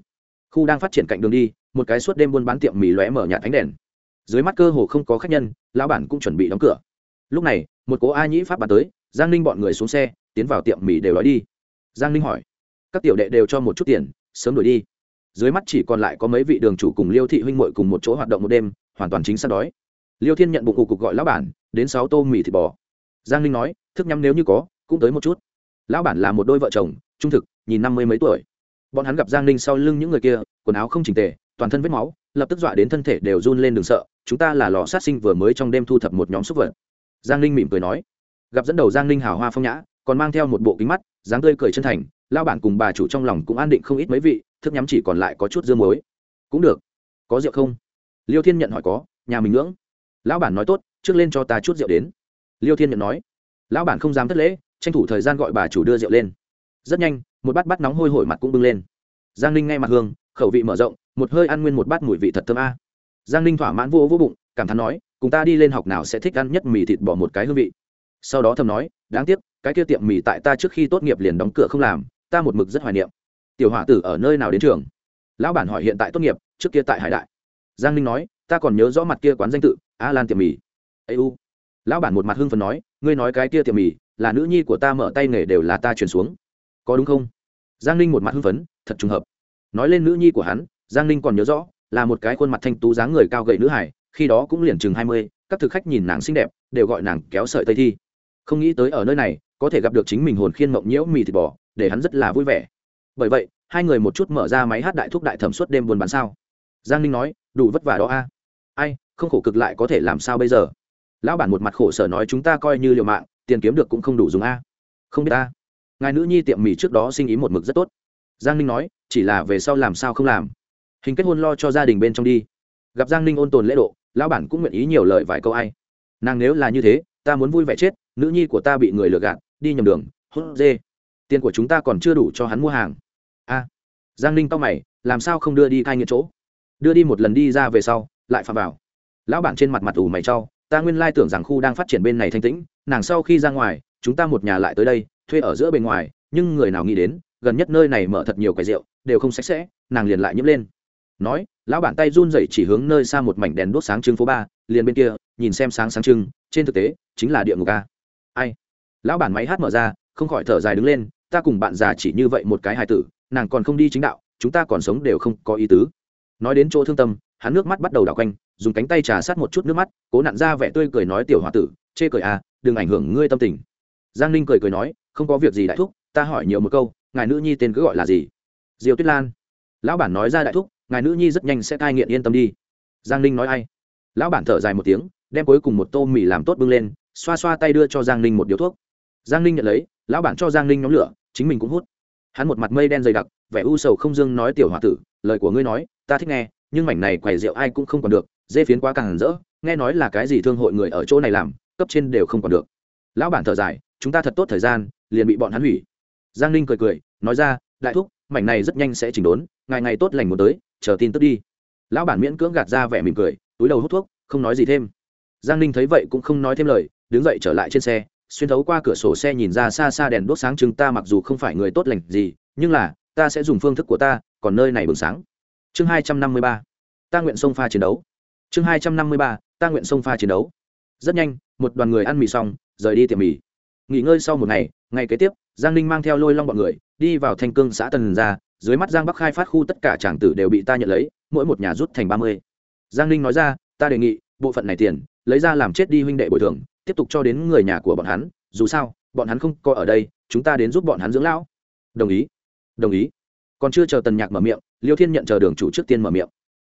khu đang phát triển cạnh đường đi, một cái suốt đêm buôn bán tiệm mì lóe mở nhạt ánh đèn. Dưới mắt cơ hồ không có khách nhân, lão bản cũng chuẩn bị đóng cửa lúc này, một cố a nhĩ pháp bàn tới, giang ninh bọn người xuống xe, tiến vào tiệm mì đều nói đi. Giang ninh hỏi, các tiểu đệ đều cho một chút tiền, sớm đuổi đi. Dưới mắt chỉ còn lại có mấy vị đường chủ cùng liêu thị huynh muội cùng một chỗ hoạt động một đêm, hoàn toàn chính xác đói. Liêu thiên nhận bụng cụ cục gọi lão bản, đến sáu tô mì thịt bò. Giang ninh nói, thức nhắm nếu như có, cũng tới một chút. Lão bản là một đôi vợ chồng, trung thực, nhìn năm mươi mấy tuổi. Bọn hắn gặp giang ninh sau lưng những người kia, quần áo không chỉnh tề, toàn thân vết máu, lập tức dọa đến thân thể đều run lên đường sợ, chúng ta là lò sát sinh vừa mới trong đêm thu thập một nhóm súc vật giang ninh mỉm cười nói, gặp dẫn đầu giang ninh hào hoa phong nhã, còn mang theo một bộ kính mắt, dáng tươi cười chân thành lao bản cùng bà chủ trong lòng cũng an định không ít mấy vị, thức nhắm chỉ còn lại có chút dương muối. Cũng được. Có rượu không? Liêu thiên nhận hỏi có, nhà mình ngưỡng. Lão bản nói tốt, trước lên cho ta chút rượu đến. Liêu thiên nhận nói, lão bản không dám thất lễ, tranh thủ thời gian gọi bà chủ đưa rượu lên. Rất nhanh, một bát bát nóng hôi hổi mặt cũng bưng lên. Giang ninh ngay mặt hương, khẩu vị mở rộng, một hơi ăn nguyên một bát mùi vị thật thơm a. Giang ninh thỏa mãn vô vô bụng, cảm thán nói cùng ta đi lên học nào sẽ thích ăn nhất mì thịt bỏ một cái hương vị. Sau đó thầm nói, đáng tiếc, cái kia tiệm mì tại ta trước khi tốt nghiệp liền đóng cửa không làm, ta một mực rất hoài niệm. Tiểu hỏa tử ở nơi nào đến trường? Lão bản hỏi hiện tại tốt nghiệp, trước kia tại hải đại. Giang ninh nói, ta còn nhớ rõ mặt kia quán danh tự, a lan tiệm mì. Ây u. Lão bản một mặt hưng phần nói, ngươi nói cái kia tiệm mì, là nữ nhi của ta mở tay nghề đều là ta truyền xuống. Có đúng không? Giang ninh một mặt hưng phấn, thật trùng hợp. Nói lên nữ nhi của hắn, giang ninh còn nhớ rõ, là một cái khuôn mặt thanh tú dáng người cao gầy nữ hải khi đó cũng liền chừng hai mươi, các thực khách nhìn nàng xinh đẹp, đều gọi nàng kéo sợi tây thi. Không nghĩ tới ở nơi này, có thể gặp được chính mình hồn khiên mộng nhiễu mì thịt bò, để hắn rất là vui vẻ. Bởi vậy, hai người một chút mở ra máy hát đại thúc đại thẩm suốt đêm buồn bán sao. Giang ninh nói, đủ vất vả đó a. Ai, không khổ cực lại có thể làm sao bây giờ? Lão bản một mặt khổ sở nói chúng ta coi như liều mạng, tiền kiếm được cũng không đủ dùng a. Không biết a ngài nữ nhi tiệm mì trước đó sinh ý một mực rất tốt. Giang ninh nói, chỉ là về sau làm sao không làm? Hình kết hôn lo cho gia đình bên trong đi gặp giang ninh ôn tồn lễ độ, lão bản cũng nguyện ý nhiều lời vài câu ai. Nàng nếu là như thế, ta muốn vui vẻ chết, nữ nhi của ta bị người lừa gạt, đi nhầm đường, hốt dê. Tiền của chúng ta còn chưa đủ cho hắn mua hàng. A. Giang ninh tao mày, làm sao không đưa đi cai nghiện chỗ? Đưa đi một lần đi ra về sau, lại phạm vào. Lão bản trên mặt mặt ủ mày trau, ta nguyên lai tưởng rằng khu đang phát triển bên này thanh tĩnh, nàng sau khi ra ngoài, chúng ta một nhà lại tới đây, thuê ở giữa bên ngoài, nhưng người nào nghĩ đến, gần nhất nơi này mở thật nhiều quầy rượu, đều không sạch sẽ, nàng liền lại nhiễm lên. Nói lão bản tay run rẩy chỉ hướng nơi xa một mảnh đèn đốt sáng trưng phố ba, liền bên kia, nhìn xem sáng sáng trưng, trên thực tế, chính là địa ngục a. Ai? Lão bản máy hát mở ra, không khỏi thở dài đứng lên, ta cùng bạn già chỉ như vậy một cái hài tử, nàng còn không đi chính đạo, chúng ta còn sống đều không có ý tứ. Nói đến chỗ thương tâm, hắn nước mắt bắt đầu đảo quanh, dùng cánh tay trà sát một chút nước mắt, cố nặn ra vẻ tươi cười nói tiểu h o a tử, chê cười à đừng ảnh hưởng ngươi tâm tình. Giang ninh cười cười nói, không có việc gì đại thúc, ta hỏi nhiều một câu, ngài nữ nhi tên cứ gọi là gì? Diều tuyết lan. Lão bản nói ra đại thúc ngài nữ nhi rất nhanh sẽ cai nghiện yên tâm đi. Giang ninh nói ai? Lão bản thở dài một tiếng, đem cuối cùng một tô mì làm tốt bưng lên, xoa xoa tay đưa cho giang ninh một điếu thuốc. Giang ninh nhận lấy, lão bản cho giang ninh nhóm lửa, chính mình cũng hút. Hắn một mặt mây đen dày đặc, vẻ u sầu không dương nói tiểu h o a tử, lời của ngươi nói, ta thích nghe, nhưng mảnh này quầy rượu ai cũng không còn được, dê phiến quá càng rỡ, nghe nói là cái gì thương hội người ở chỗ này làm, cấp trên đều không còn được. Lão bản thở dài, chúng ta thật tốt thời gian, liền bị bọn hắn hủy. Giang ninh cười cười, nói ra, đại thúc, mảnh này rất nhanh sẽ chỉnh đốn ngày ngày tốt lành muốn tới chờ tin tức đi. Lão bản miễn cưỡng gạt ra vẻ mỉm cười, túi đầu hút thuốc, không nói gì thêm. Giang ninh thấy vậy cũng không nói thêm lời, đứng dậy trở lại trên xe, xuyên thấu qua cửa sổ xe nhìn ra xa xa đèn đốt sáng chừng ta mặc dù không phải người tốt lành gì, nhưng là, ta sẽ dùng phương thức của ta, còn nơi này bừng sáng. Chương hai trăm năm mươi ba, ta nguyện sông pha chiến đấu. Chương hai trăm năm mươi ba, ta nguyện sông pha chiến đấu. Rất nhanh, một đoàn người ăn mì xong, rời đi tiệm mì. Nghỉ ngơi sau một ngày ngày kế tiếp, giang ninh mang theo lôi long bọn người, đi vào thanh cương xã tần ra dưới mắt giang bắc khai phát khu tất cả tràng tử đều bị ta nhận lấy, mỗi một nhà rút thành ba mươi. Giang ninh nói ra, ta đề nghị, bộ phận này tiền, lấy ra làm chết đi huynh đệ bồi thường, tiếp tục cho đến người nhà của bọn hắn, dù sao, bọn hắn không có ở đây, chúng ta đến giúp bọn hắn dưỡng lão. Đồng ý đồng ý. Còn chưa chờ tần nhạc mở miệng, liêu thiên nhận chờ đường chủ trước tiên mở miệng.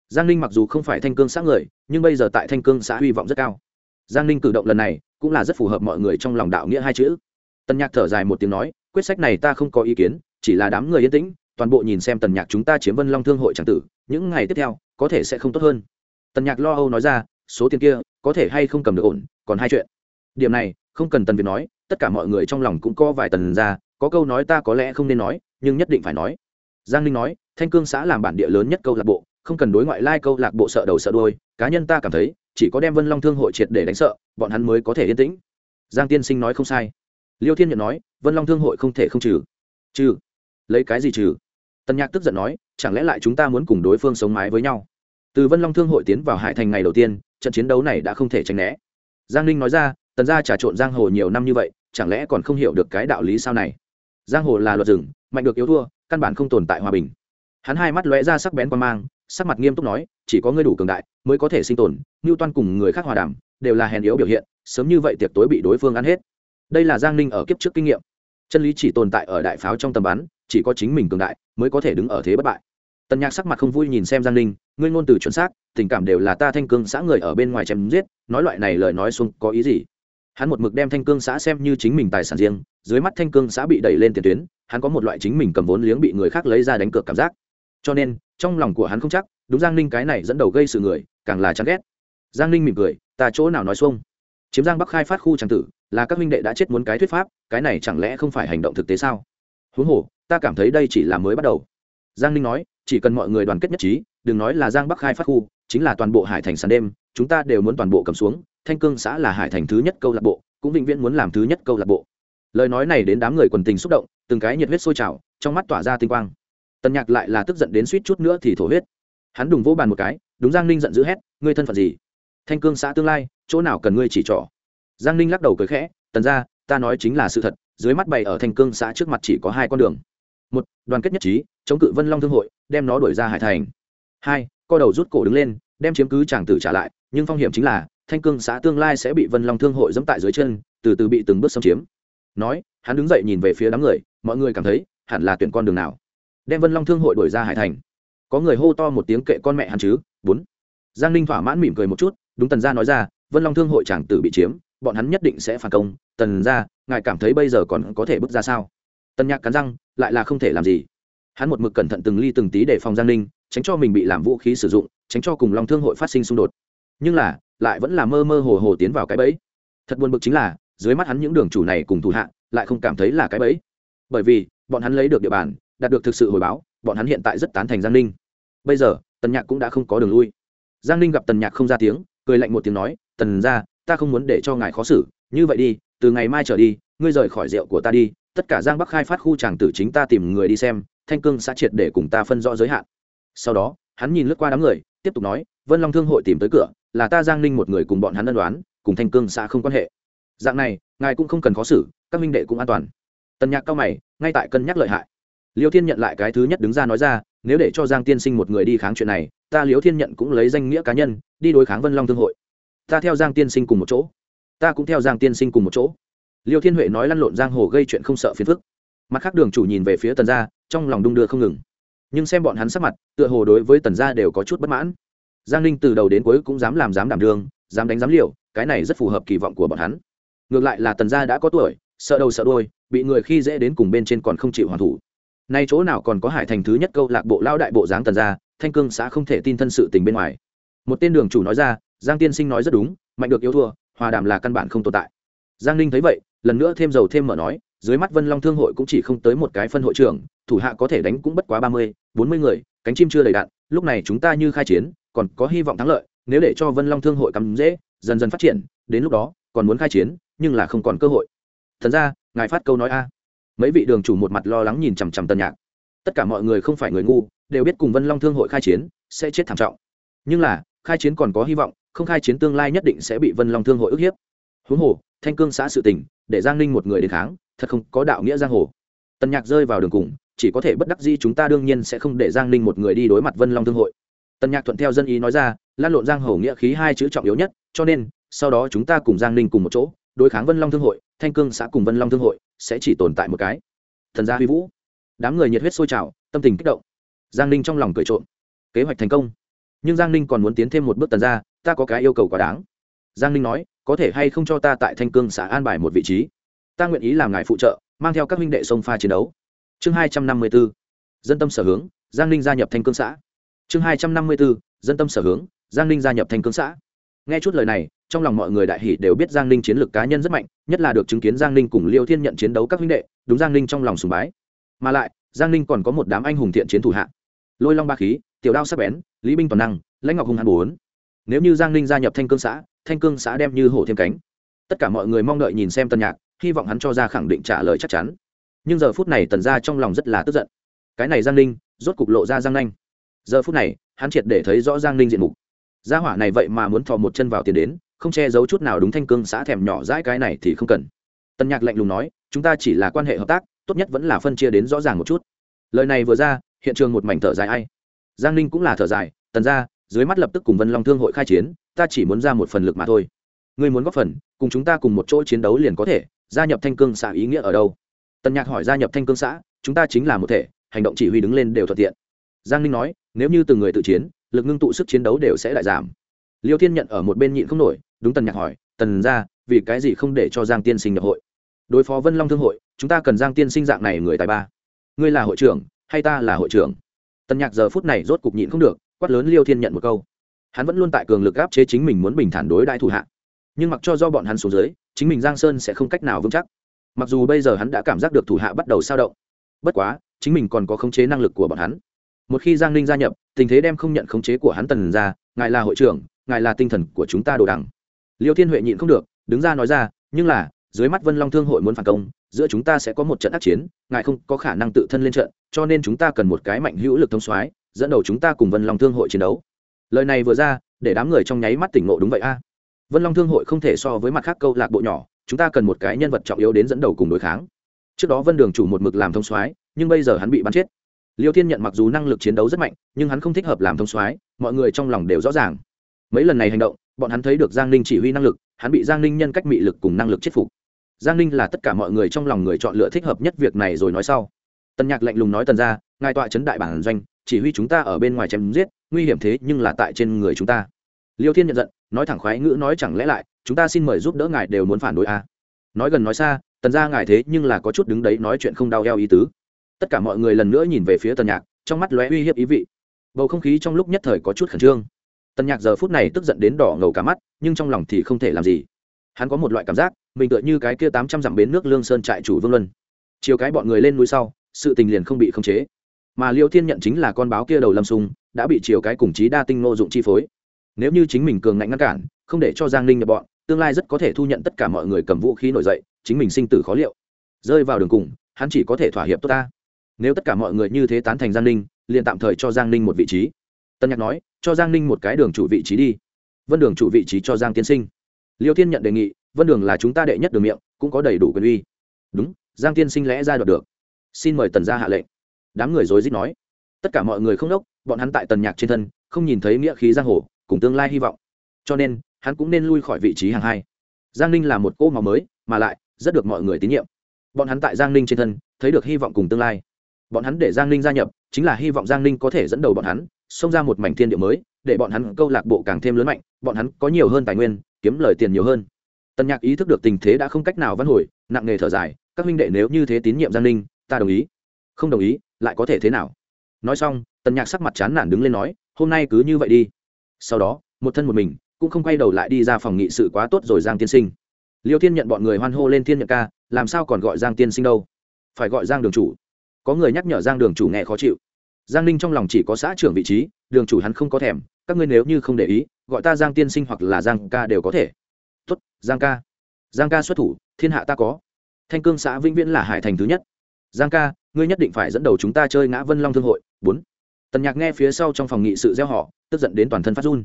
Giang ninh mặc dù không phải thanh cương xã người, nhưng bây giờ tại thanh cương xã hy vọng rất cao. Giang ninh cử động lần này, cũng là rất phù hợp mọi người trong lòng đạo nghĩa hai chữ. Tần nhạc thở dài một tiếng nói, quyết sách này ta không có ý kiến, chỉ là đám người yên tĩnh toàn bộ nhìn xem tần nhạc chúng ta chiếm vân long thương hội tràng tử, những ngày tiếp theo, có thể sẽ không tốt hơn. Tần nhạc lo âu nói ra, số tiền kia, có thể hay không cầm được ổn, còn hai chuyện. Điểm này, không cần tần việt nói, tất cả mọi người trong lòng cũng có vài tần ra, có câu nói ta có lẽ không nên nói, nhưng nhất định phải nói. Giang ninh nói, thanh cương xã làm bản địa lớn nhất câu lạc bộ, không cần đối ngoại lai câu lạc bộ sợ đầu sợ đôi cá nhân ta cảm thấy, chỉ có đem vân long thương hội triệt để đánh sợ, bọn hắn mới có thể yên tĩnh. Giang tiên sinh nói không sai. Liêu thiên nhận nói, vân long thương hội không thể không trừ. Trừ. Lấy cái gì trừ? Tần nhạc tức giận nói, chẳng lẽ lại chúng ta muốn cùng đối phương sống mái với nhau? Từ vân long thương hội tiến vào hải thành ngày đầu tiên, trận chiến đấu này đã không thể tránh né. Giang ninh nói ra, tần gia trà trộn giang hồ nhiều năm như vậy, chẳng lẽ còn không hiểu được cái đạo lý sao này? Giang hồ là luật rừng, mạnh được yếu thua, căn bản không tồn tại hòa bình. Hắn hai mắt lóe ra sắc bén quan mang, sắc mặt nghiêm túc nói, chỉ có ngươi đủ cường đại, mới có thể sinh tồn ngưu toan cùng người khác hòa đàm, đều là hèn yếu biểu hiện, sớm như vậy tiệc tối bị đối phương ăn hết. Đây là giang ninh ở kiếp trước kinh nghiệm. Chân lý chỉ tồn tại ở đại pháo trong tầm bắn chỉ có chính mình cường đại mới có thể đứng ở thế bất bại. Tần nhạc sắc mặt không vui nhìn xem giang ninh, ngươi ngôn từ chuẩn xác, tình cảm đều là ta thanh cương xã người ở bên ngoài chém giết, nói loại này lời nói xuống có ý gì? Hắn một mực đem thanh cương xã xem như chính mình tài sản riêng, dưới mắt thanh cương xã bị đẩy lên tiền tuyến, hắn có một loại chính mình cầm vốn liếng bị người khác lấy ra đánh cược cảm giác. Cho nên, trong lòng của hắn không chắc, đúng giang ninh cái này dẫn đầu gây sự người, càng là chán ghét. Giang ninh mỉm cười, ta chỗ nào nói xuông? Chiếm giang bắc khai phát khu tràng tử, là các huynh đệ đã chết muốn cái thuyết pháp, cái này chẳng lẽ không phải hành động thực tế sao? Huống hồ ta cảm thấy đây chỉ là mới bắt đầu. Giang ninh nói, chỉ cần mọi người đoàn kết nhất trí, đừng nói là giang bắc khai phát khu, chính là toàn bộ hải thành sàn đêm, chúng ta đều muốn toàn bộ cầm xuống, thanh cương xã là hải thành thứ nhất câu lạc bộ, cũng vĩnh viễn muốn làm thứ nhất câu lạc bộ. Lời nói này đến đám người quần tình xúc động, từng cái nhiệt huyết sôi trào, trong mắt tỏa ra tinh quang. Tần nhạc lại là tức giận đến suýt chút nữa thì thổ huyết. Hắn đùng vỗ bàn một cái, đúng giang ninh giận dữ hét, ngươi thân phận gì? Thanh cương xã tương lai, chỗ nào cần ngươi chỉ trỏ? Giang ninh lắc đầu cười khẽ, tần ra ta nói chính là sự thật, dưới mắt bày ở thanh cương xã trước mặt chỉ có hai con đường một, đoàn kết nhất trí, chống cự vân long thương hội, đem nó đuổi ra hải thành. Hai, co đầu rút cổ đứng lên, đem chiếm cứ tràng tử trả lại, nhưng phong hiểm chính là, thanh cương xã tương lai sẽ bị vân long thương hội dẫm tại dưới chân, từ từ bị từng bước xâm chiếm. Nói, hắn đứng dậy nhìn về phía đám người, mọi người cảm thấy, hẳn là tuyển con đường nào? Đem vân long thương hội đuổi ra hải thành. Có người hô to một tiếng kệ con mẹ hắn chứ, bốn. Giang ninh thỏa mãn mỉm cười một chút, đúng tần gia nói ra, vân long thương hội chàng tử bị chiếm, bọn hắn nhất định sẽ phản công. Tần gia, ngài cảm thấy bây giờ còn có thể bước ra sao? Tân nhạc cắn răng, lại là không thể làm gì. Hắn một mực cẩn thận từng ly từng tí để phòng giang ninh, tránh cho mình bị làm vũ khí sử dụng, tránh cho cùng long thương hội phát sinh xung đột. Nhưng là, lại vẫn là mơ mơ hồ hồ tiến vào cái bẫy. Thật buồn bực chính là, dưới mắt hắn những đường chủ này cùng thủ hạ, lại không cảm thấy là cái bẫy. Bởi vì, bọn hắn lấy được địa bàn, đạt được thực sự hồi báo, bọn hắn hiện tại rất tán thành giang ninh. Bây giờ, tần nhạc cũng đã không có đường lui. Giang ninh gặp tần nhạc không ra tiếng, cười lạnh một tiếng nói, tần ra, ta không muốn để cho ngài khó xử, như vậy đi, từ ngày mai trở đi, ngươi rời khỏi rượu của ta đi tất cả giang bắc khai phát khu tràng tử chính ta tìm người đi xem, thanh cương xã triệt để cùng ta phân rõ giới hạn. Sau đó, hắn nhìn lướt qua đám người, tiếp tục nói, vân long thương hội tìm tới cửa, là ta giang ninh một người cùng bọn hắn ân đoán cùng thanh cương xã không quan hệ. Dạng này, ngài cũng không cần khó xử, các minh đệ cũng an toàn. Tần nhạc cao mày, ngay tại cân nhắc lợi hại. Liêu thiên nhận lại cái thứ nhất đứng ra nói ra, nếu để cho giang tiên sinh một người đi kháng chuyện này, ta liêu thiên nhận cũng lấy danh nghĩa cá nhân, đi đối kháng vân long thương hội. Ta theo giang tiên sinh cùng một chỗ. Ta cũng theo giang tiên sinh cùng một chỗ liêu thiên huệ nói lăn lộn giang hồ gây chuyện không sợ phiền phức. Mặt khác đường chủ nhìn về phía tần gia, trong lòng đung đưa không ngừng. Nhưng xem bọn hắn sắc mặt, tựa hồ đối với tần gia đều có chút bất mãn. Giang ninh từ đầu đến cuối cũng dám làm dám đảm đường dám đánh dám liều, cái này rất phù hợp kỳ vọng của bọn hắn. Ngược lại là tần gia đã có tuổi, sợ đầu sợ đôi bị người khi dễ đến cùng bên trên còn không chịu hoàn thủ. Nay chỗ nào còn có hải thành thứ nhất câu lạc bộ lao đại bộ dáng tần gia, thanh cương xã không thể tin thân sự tình bên ngoài. Một tên đường chủ nói ra, giang tiên sinh nói rất đúng, mạnh được yếu thua, hòa đàm là căn bản không tồn tại. Giang ninh thấy vậy lần nữa thêm dầu thêm mở nói, dưới mắt vân long thương hội cũng chỉ không tới một cái phân hội trưởng, thủ hạ có thể đánh cũng bất quá ba mươi, bốn mươi người, cánh chim chưa đầy đạn, lúc này chúng ta như khai chiến, còn có hy vọng thắng lợi, nếu để cho vân long thương hội cắm dễ, dần dần phát triển, đến lúc đó, còn muốn khai chiến, nhưng là không còn cơ hội. Thật ra ngài phát câu nói a. Mấy vị đường chủ một mặt lo lắng nhìn chằm chằm tân nhạc. Tất cả mọi người không phải người ngu, đều biết cùng vân long thương hội khai chiến, sẽ chết thảm trọng. Nhưng là, khai chiến còn có hy vọng, không khai chiến tương lai nhất định sẽ bị vân long thương hội ức hiếp. Huống hồ, thanh cương xã sự tỉnh để giang ninh một người đến kháng, thật không có đạo nghĩa giang hồ. Tần nhạc rơi vào đường cùng, chỉ có thể bất đắc di chúng ta đương nhiên sẽ không để giang ninh một người đi đối mặt vân long thương hội. Tần nhạc thuận theo dân ý nói ra, lan lộn giang hồ nghĩa khí hai chữ trọng yếu nhất, cho nên, sau đó chúng ta cùng giang ninh cùng một chỗ, đối kháng vân long thương hội, thanh cương xã cùng vân long thương hội sẽ chỉ tồn tại một cái. Thần gia huy vũ. Đám người nhiệt huyết sôi trào, tâm tình kích động. Giang ninh trong lòng cười trộm. Kế hoạch thành công. Nhưng giang ninh còn muốn tiến thêm một bước tần ra ta có cái yêu cầu quá đáng. Giang ninh nói có thể hay không cho ta tại thanh cương xã an bài một vị trí? Ta nguyện ý làm ngài phụ trợ, mang theo các minh đệ sông pha chiến đấu. Chương hai trăm năm mươi b ố dân tâm sở hướng, giang ninh gia nhập thanh cương xã. Chương hai trăm năm mươi b ố dân tâm sở hướng, giang ninh gia nhập thanh cương xã. Nghe chút lời này, trong lòng mọi người đại hỷ đều biết giang ninh chiến lược cá nhân rất mạnh, nhất là được chứng kiến giang ninh cùng liêu thiên nhận chiến đấu các huynh đệ, đúng giang ninh trong lòng sùng bái. Mà lại, giang ninh còn có một đám anh hùng thiện chiến thủ hạ. Lôi long ba khí, tiểu đao sắc bén, lý binh toàn năng, lãnh ngọc hùng hàn bốn. Nếu như giang ninh gia nhập thanh cương xã thanh cương xã đem như hổ thêm cánh. Tất cả mọi người mong đợi nhìn xem tân nhạc, hy vọng hắn cho ra khẳng định trả lời chắc chắn. Nhưng giờ phút này tần ra trong lòng rất là tức giận. Cái này giang ninh, rốt cục lộ ra giang nanh. Giờ phút này, hắn triệt để thấy rõ giang ninh diện mục. Gia hỏa này vậy mà muốn thò một chân vào tiền đến, không che giấu chút nào đúng thanh cương xã thèm nhỏ dãi cái này thì không cần. Tân nhạc lạnh lùng nói, chúng ta chỉ là quan hệ hợp tác, tốt nhất vẫn là phân chia đến rõ ràng một chút. Lời này vừa ra, hiện trường một mảnh thở dài ai. Giang ninh cũng là thở dài, tần ra dưới mắt lập tức cùng vân long thương hội khai chiến, ta chỉ muốn ra một phần lực mà thôi. Ngươi muốn góp phần, cùng chúng ta cùng một chỗ chiến đấu liền có thể, gia nhập thanh cương xã ý nghĩa ở đâu? Tần nhạc hỏi gia nhập thanh cương xã, chúng ta chính là một thể, hành động chỉ huy đứng lên đều thuận tiện. Giang ninh nói, nếu như từng người tự chiến, lực ngưng tụ sức chiến đấu đều sẽ lại giảm. Liêu thiên nhận ở một bên nhịn không nổi, đúng tần nhạc hỏi, tần ra, vì cái gì không để cho giang tiên sinh nhập hội? Đối phó vân long thương hội, chúng ta cần giang tiên sinh dạng này người tài ba. Ngươi là hội trưởng, hay ta là hội trưởng? Tần nhạc giờ phút này rốt cục nhịn không được quát lớn liêu thiên nhận một câu. Hắn vẫn luôn tại cường lực áp chế chính mình muốn bình thản đối đại thủ hạ. Nhưng mặc cho do bọn hắn xuống dưới, chính mình giang sơn sẽ không cách nào vững chắc. Mặc dù bây giờ hắn đã cảm giác được thủ hạ bắt đầu sao động, bất quá, chính mình còn có khống chế năng lực của bọn hắn. Một khi giang ninh gia nhập, tình thế đem không nhận khống chế của hắn tần ra, ngài là hội trưởng, ngài là tinh thần của chúng ta đồ đẳng. liêu thiên huệ nhịn không được, đứng ra nói ra, nhưng là, dưới mắt vân long thương hội muốn phản công, giữa chúng ta sẽ có một trận ác chiến, ngài không có khả năng tự thân lên trận, cho nên chúng ta cần một cái mạnh hữu lực thông soái dẫn đầu chúng ta cùng vân long thương hội chiến đấu. Lời này vừa ra, để đám người trong nháy mắt tỉnh ngộ đúng vậy a. Vân long thương hội không thể so với mặt khác câu lạc bộ nhỏ, chúng ta cần một cái nhân vật trọng yếu đến dẫn đầu cùng đối kháng. Trước đó vân đường chủ một mực làm thông soái, nhưng bây giờ hắn bị bắn chết. Liêu thiên nhận mặc dù năng lực chiến đấu rất mạnh, nhưng hắn không thích hợp làm thông soái, mọi người trong lòng đều rõ ràng. Mấy lần này hành động, bọn hắn thấy được giang ninh chỉ huy năng lực, hắn bị giang ninh nhân cách mị lực cùng năng lực chết phục. Giang ninh là tất cả mọi người trong lòng người chọn lựa thích hợp nhất việc này rồi nói sau. Tần nhạc lạnh lùng nói tần ra ngài tọa chấn đại bản doanh chỉ huy chúng ta ở bên ngoài chém giết, nguy hiểm thế nhưng là tại trên người chúng ta. Liêu thiên nhận giận, nói thẳng khoái ngữ nói chẳng lẽ lại, chúng ta xin mời giúp đỡ ngài đều muốn phản đối à. nói gần nói xa, tần ra ngài thế nhưng là có chút đứng đấy nói chuyện không đau eo ý tứ. Tất cả mọi người lần nữa nhìn về phía tần nhạc, trong mắt lóe uy hiếp ý vị. Bầu không khí trong lúc nhất thời có chút khẩn trương. Tần nhạc giờ phút này tức giận đến đỏ ngầu cả mắt, nhưng trong lòng thì không thể làm gì. Hắn có một loại cảm giác, mình tựa như cái kia tám trăm dặm bến nước lương sơn trại chủ vương luân. Chiều cái bọn người lên núi sau, sự tình liền không bị khống chế mà liêu thiên nhận chính là con báo kia đầu lâm sung, đã bị chiều cái cùng chí đa tinh ngô dụng chi phối. Nếu như chính mình cường ngạnh ngăn cản, không để cho giang ninh nhập bọn, tương lai rất có thể thu nhận tất cả mọi người cầm vũ khí nổi dậy, chính mình sinh tử khó liệu. Rơi vào đường cùng, hắn chỉ có thể thỏa hiệp tốt ta. Nếu tất cả mọi người như thế tán thành giang ninh, liền tạm thời cho giang ninh một vị trí. Tân nhạc nói, cho giang ninh một cái đường chủ vị trí đi. Vân đường chủ vị trí cho giang tiên sinh. Liêu thiên nhận đề nghị, vân đường là chúng ta đệ nhất đường miệng, cũng có đầy đủ quyền uy. Đúng, giang tiên sinh lẽ ra đoạt được. Xin mời tần gia hạ lệnh đám người rối rít nói. Tất cả mọi người không đốc, bọn hắn tại tần nhạc trên thân, không nhìn thấy nghĩa khí giang hồ, cùng tương lai hy vọng. Cho nên, hắn cũng nên lui khỏi vị trí hàng hai. Giang ninh là một cô màu mới, mà lại, rất được mọi người tín nhiệm. Bọn hắn tại giang ninh trên thân, thấy được hy vọng cùng tương lai. Bọn hắn để giang ninh gia nhập, chính là hy vọng giang ninh có thể dẫn đầu bọn hắn, xông ra một mảnh thiên địa mới, để bọn hắn câu lạc bộ càng thêm lớn mạnh, bọn hắn có nhiều hơn tài nguyên, kiếm lời tiền nhiều hơn. Tần nhạc ý thức được tình thế đã không cách nào văn hồi, nặng nề thở dài, các huynh đệ nếu như thế tín nhiệm giang ninh, ta đồng ý. Không đồng ý lại có thể thế nào? Nói xong, tần nhạc sắc mặt chán nản đứng lên nói, hôm nay cứ như vậy đi. Sau đó, một thân một mình, cũng không quay đầu lại đi ra phòng nghị sự quá tốt rồi giang tiên sinh. Liêu thiên nhận bọn người hoan hô lên thiên nhận ca, làm sao còn gọi giang tiên sinh đâu? Phải gọi giang đường chủ. Có người nhắc nhở giang đường chủ nghe khó chịu. Giang ninh trong lòng chỉ có xã trưởng vị trí, đường chủ hắn không có thèm, các ngươi nếu như không để ý, gọi ta giang tiên sinh hoặc là giang ca đều có thể. Tuất giang ca. Giang ca xuất thủ, thiên hạ ta có. Thanh cương xã vĩnh viễn là hải thành thứ nhất. Giang ca ngươi nhất định phải dẫn đầu chúng ta chơi ngã vân long thương hội. Bốn. Tần nhạc nghe phía sau trong phòng nghị sự gieo họ tức giận đến toàn thân phát run.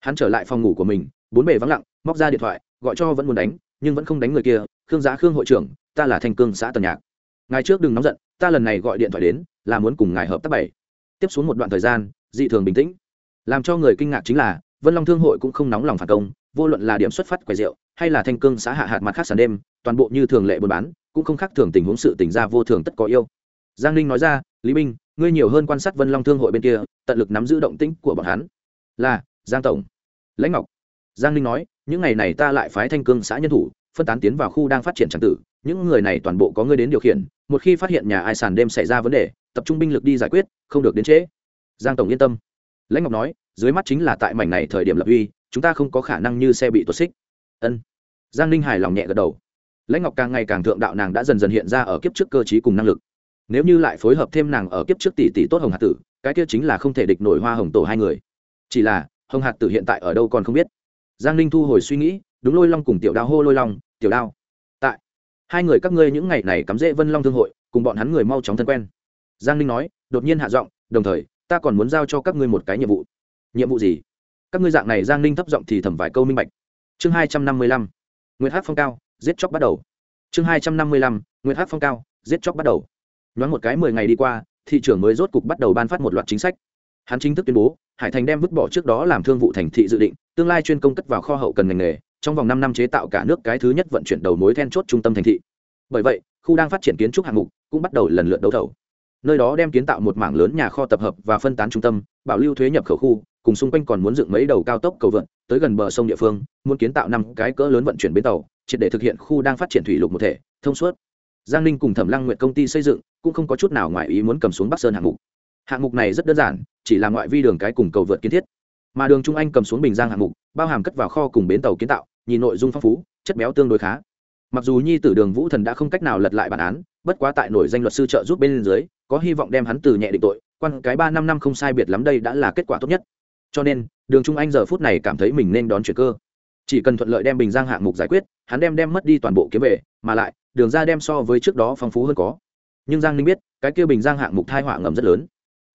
Hắn trở lại phòng ngủ của mình, bốn bề vắng lặng, móc ra điện thoại, gọi cho vẫn muốn đánh, nhưng vẫn không đánh người kia, khương giá, khương hội trưởng, ta là thanh cương xã tần nhạc. Ngài trước đừng nóng giận, ta lần này gọi điện thoại đến, là muốn cùng ngài hợp tác bảy. Tiếp xuống một đoạn thời gian, dị thường bình tĩnh. Làm cho người kinh ngạc chính là, vân long thương hội cũng không nóng lòng phản công, vô luận là điểm xuất phát quầy rượu, hay là thanh cương xã hạ hạt mặt khác sàn đêm, toàn bộ như thường lệ buôn bán, cũng không khác thường tình huống sự tình ra vô thường tất có yêu giang ninh nói ra, lý minh, ngươi nhiều hơn quan sát vân long thương hội bên kia, tận lực nắm giữ động tĩnh của bọn hắn. Là, giang tổng. Lãnh ngọc. Giang ninh nói, những ngày này ta lại phái thanh cương xã nhân thủ, phân tán tiến vào khu đang phát triển tràng tử. Những người này toàn bộ có ngươi đến điều khiển, một khi phát hiện nhà ai sàn đêm xảy ra vấn đề, tập trung binh lực đi giải quyết, không được đến trễ. Giang tổng yên tâm. Lãnh ngọc nói, dưới mắt chính là tại mảnh này thời điểm lập uy, chúng ta không có khả năng như xe bị tuột xích. Ân. Giang ninh hài lòng nhẹ gật đầu. Lãnh ngọc càng ngày càng thượng đạo nàng đã dần dần hiện ra ở kiếp trước cơ chí cùng năng lực nếu như lại phối hợp thêm nàng ở kiếp trước tỷ tỷ tốt hồng hạt tử, cái kia chính là không thể địch nổi hoa hồng tổ hai người. Chỉ là, hồng hạt tử hiện tại ở đâu còn không biết. Giang ninh thu hồi suy nghĩ, đúng lôi long cùng tiểu đao hô lôi long, tiểu đao, tại. Hai người các ngươi những ngày này cắm rễ vân long thương hội, cùng bọn hắn người mau chóng thân quen. Giang ninh nói, đột nhiên hạ giọng, đồng thời, ta còn muốn giao cho các ngươi một cái nhiệm vụ. Nhiệm vụ gì? Các ngươi dạng này giang ninh thấp giọng thì thầm vài câu minh bạch. Chương hai trăm năm mươi lăm. Nguyễn hát phong cao, giết chóc bắt đầu. Chương hai trăm năm mươi lăm. Nguyễn hát phong cao, giết chóc bắt đầu nhoáng một cái mười ngày đi qua, thị trường mới rốt cục bắt đầu ban phát một loạt chính sách. Hắn chính thức tuyên bố, hải thành đem vứt bỏ trước đó làm thương vụ thành thị dự định, tương lai chuyên công cất vào kho hậu cần ngành nghề, trong vòng năm năm chế tạo cả nước cái thứ nhất vận chuyển đầu mối then chốt trung tâm thành thị. Bởi vậy, khu đang phát triển kiến trúc hạng mục cũng bắt đầu lần lượt đấu thầu. Nơi đó đem kiến tạo một mảng lớn nhà kho tập hợp và phân tán trung tâm, bảo lưu thuế nhập khẩu khu, cùng xung quanh còn muốn dựng mấy đầu cao tốc cầu vượt tới gần bờ sông địa phương, muốn kiến tạo năm cái cỡ lớn vận chuyển bến tàu, triệt để thực hiện khu đang phát triển thủy lục một thể, thông suốt giang ninh cùng thẩm lăng nguyện công ty xây dựng cũng không có chút nào ngoài ý muốn cầm xuống bắc sơn hạng mục. Hạng mục này rất đơn giản, chỉ là ngoại vi đường cái cùng cầu vượt kiến thiết. Mà đường trung anh cầm xuống bình giang hạng mục, bao hàm cất vào kho cùng bến tàu kiến tạo, nhìn nội dung phong phú, chất béo tương đối khá. Mặc dù nhi tử đường vũ thần đã không cách nào lật lại bản án, bất quá tại nổi danh luật sư trợ giúp bên dưới, có hy vọng đem hắn từ nhẹ định tội, quan cái ba năm năm không sai biệt lắm đây đã là kết quả tốt nhất. Cho nên, đường trung anh giờ phút này cảm thấy mình nên đón chuyện cơ chỉ cần thuận lợi đem bình giang hạng mục giải quyết, hắn đem đem mất đi toàn bộ kiếm về, mà lại, đường ra đem so với trước đó phong phú hơn có. Nhưng giang ninh biết, cái kia bình giang hạng mục thai họa ngầm rất lớn.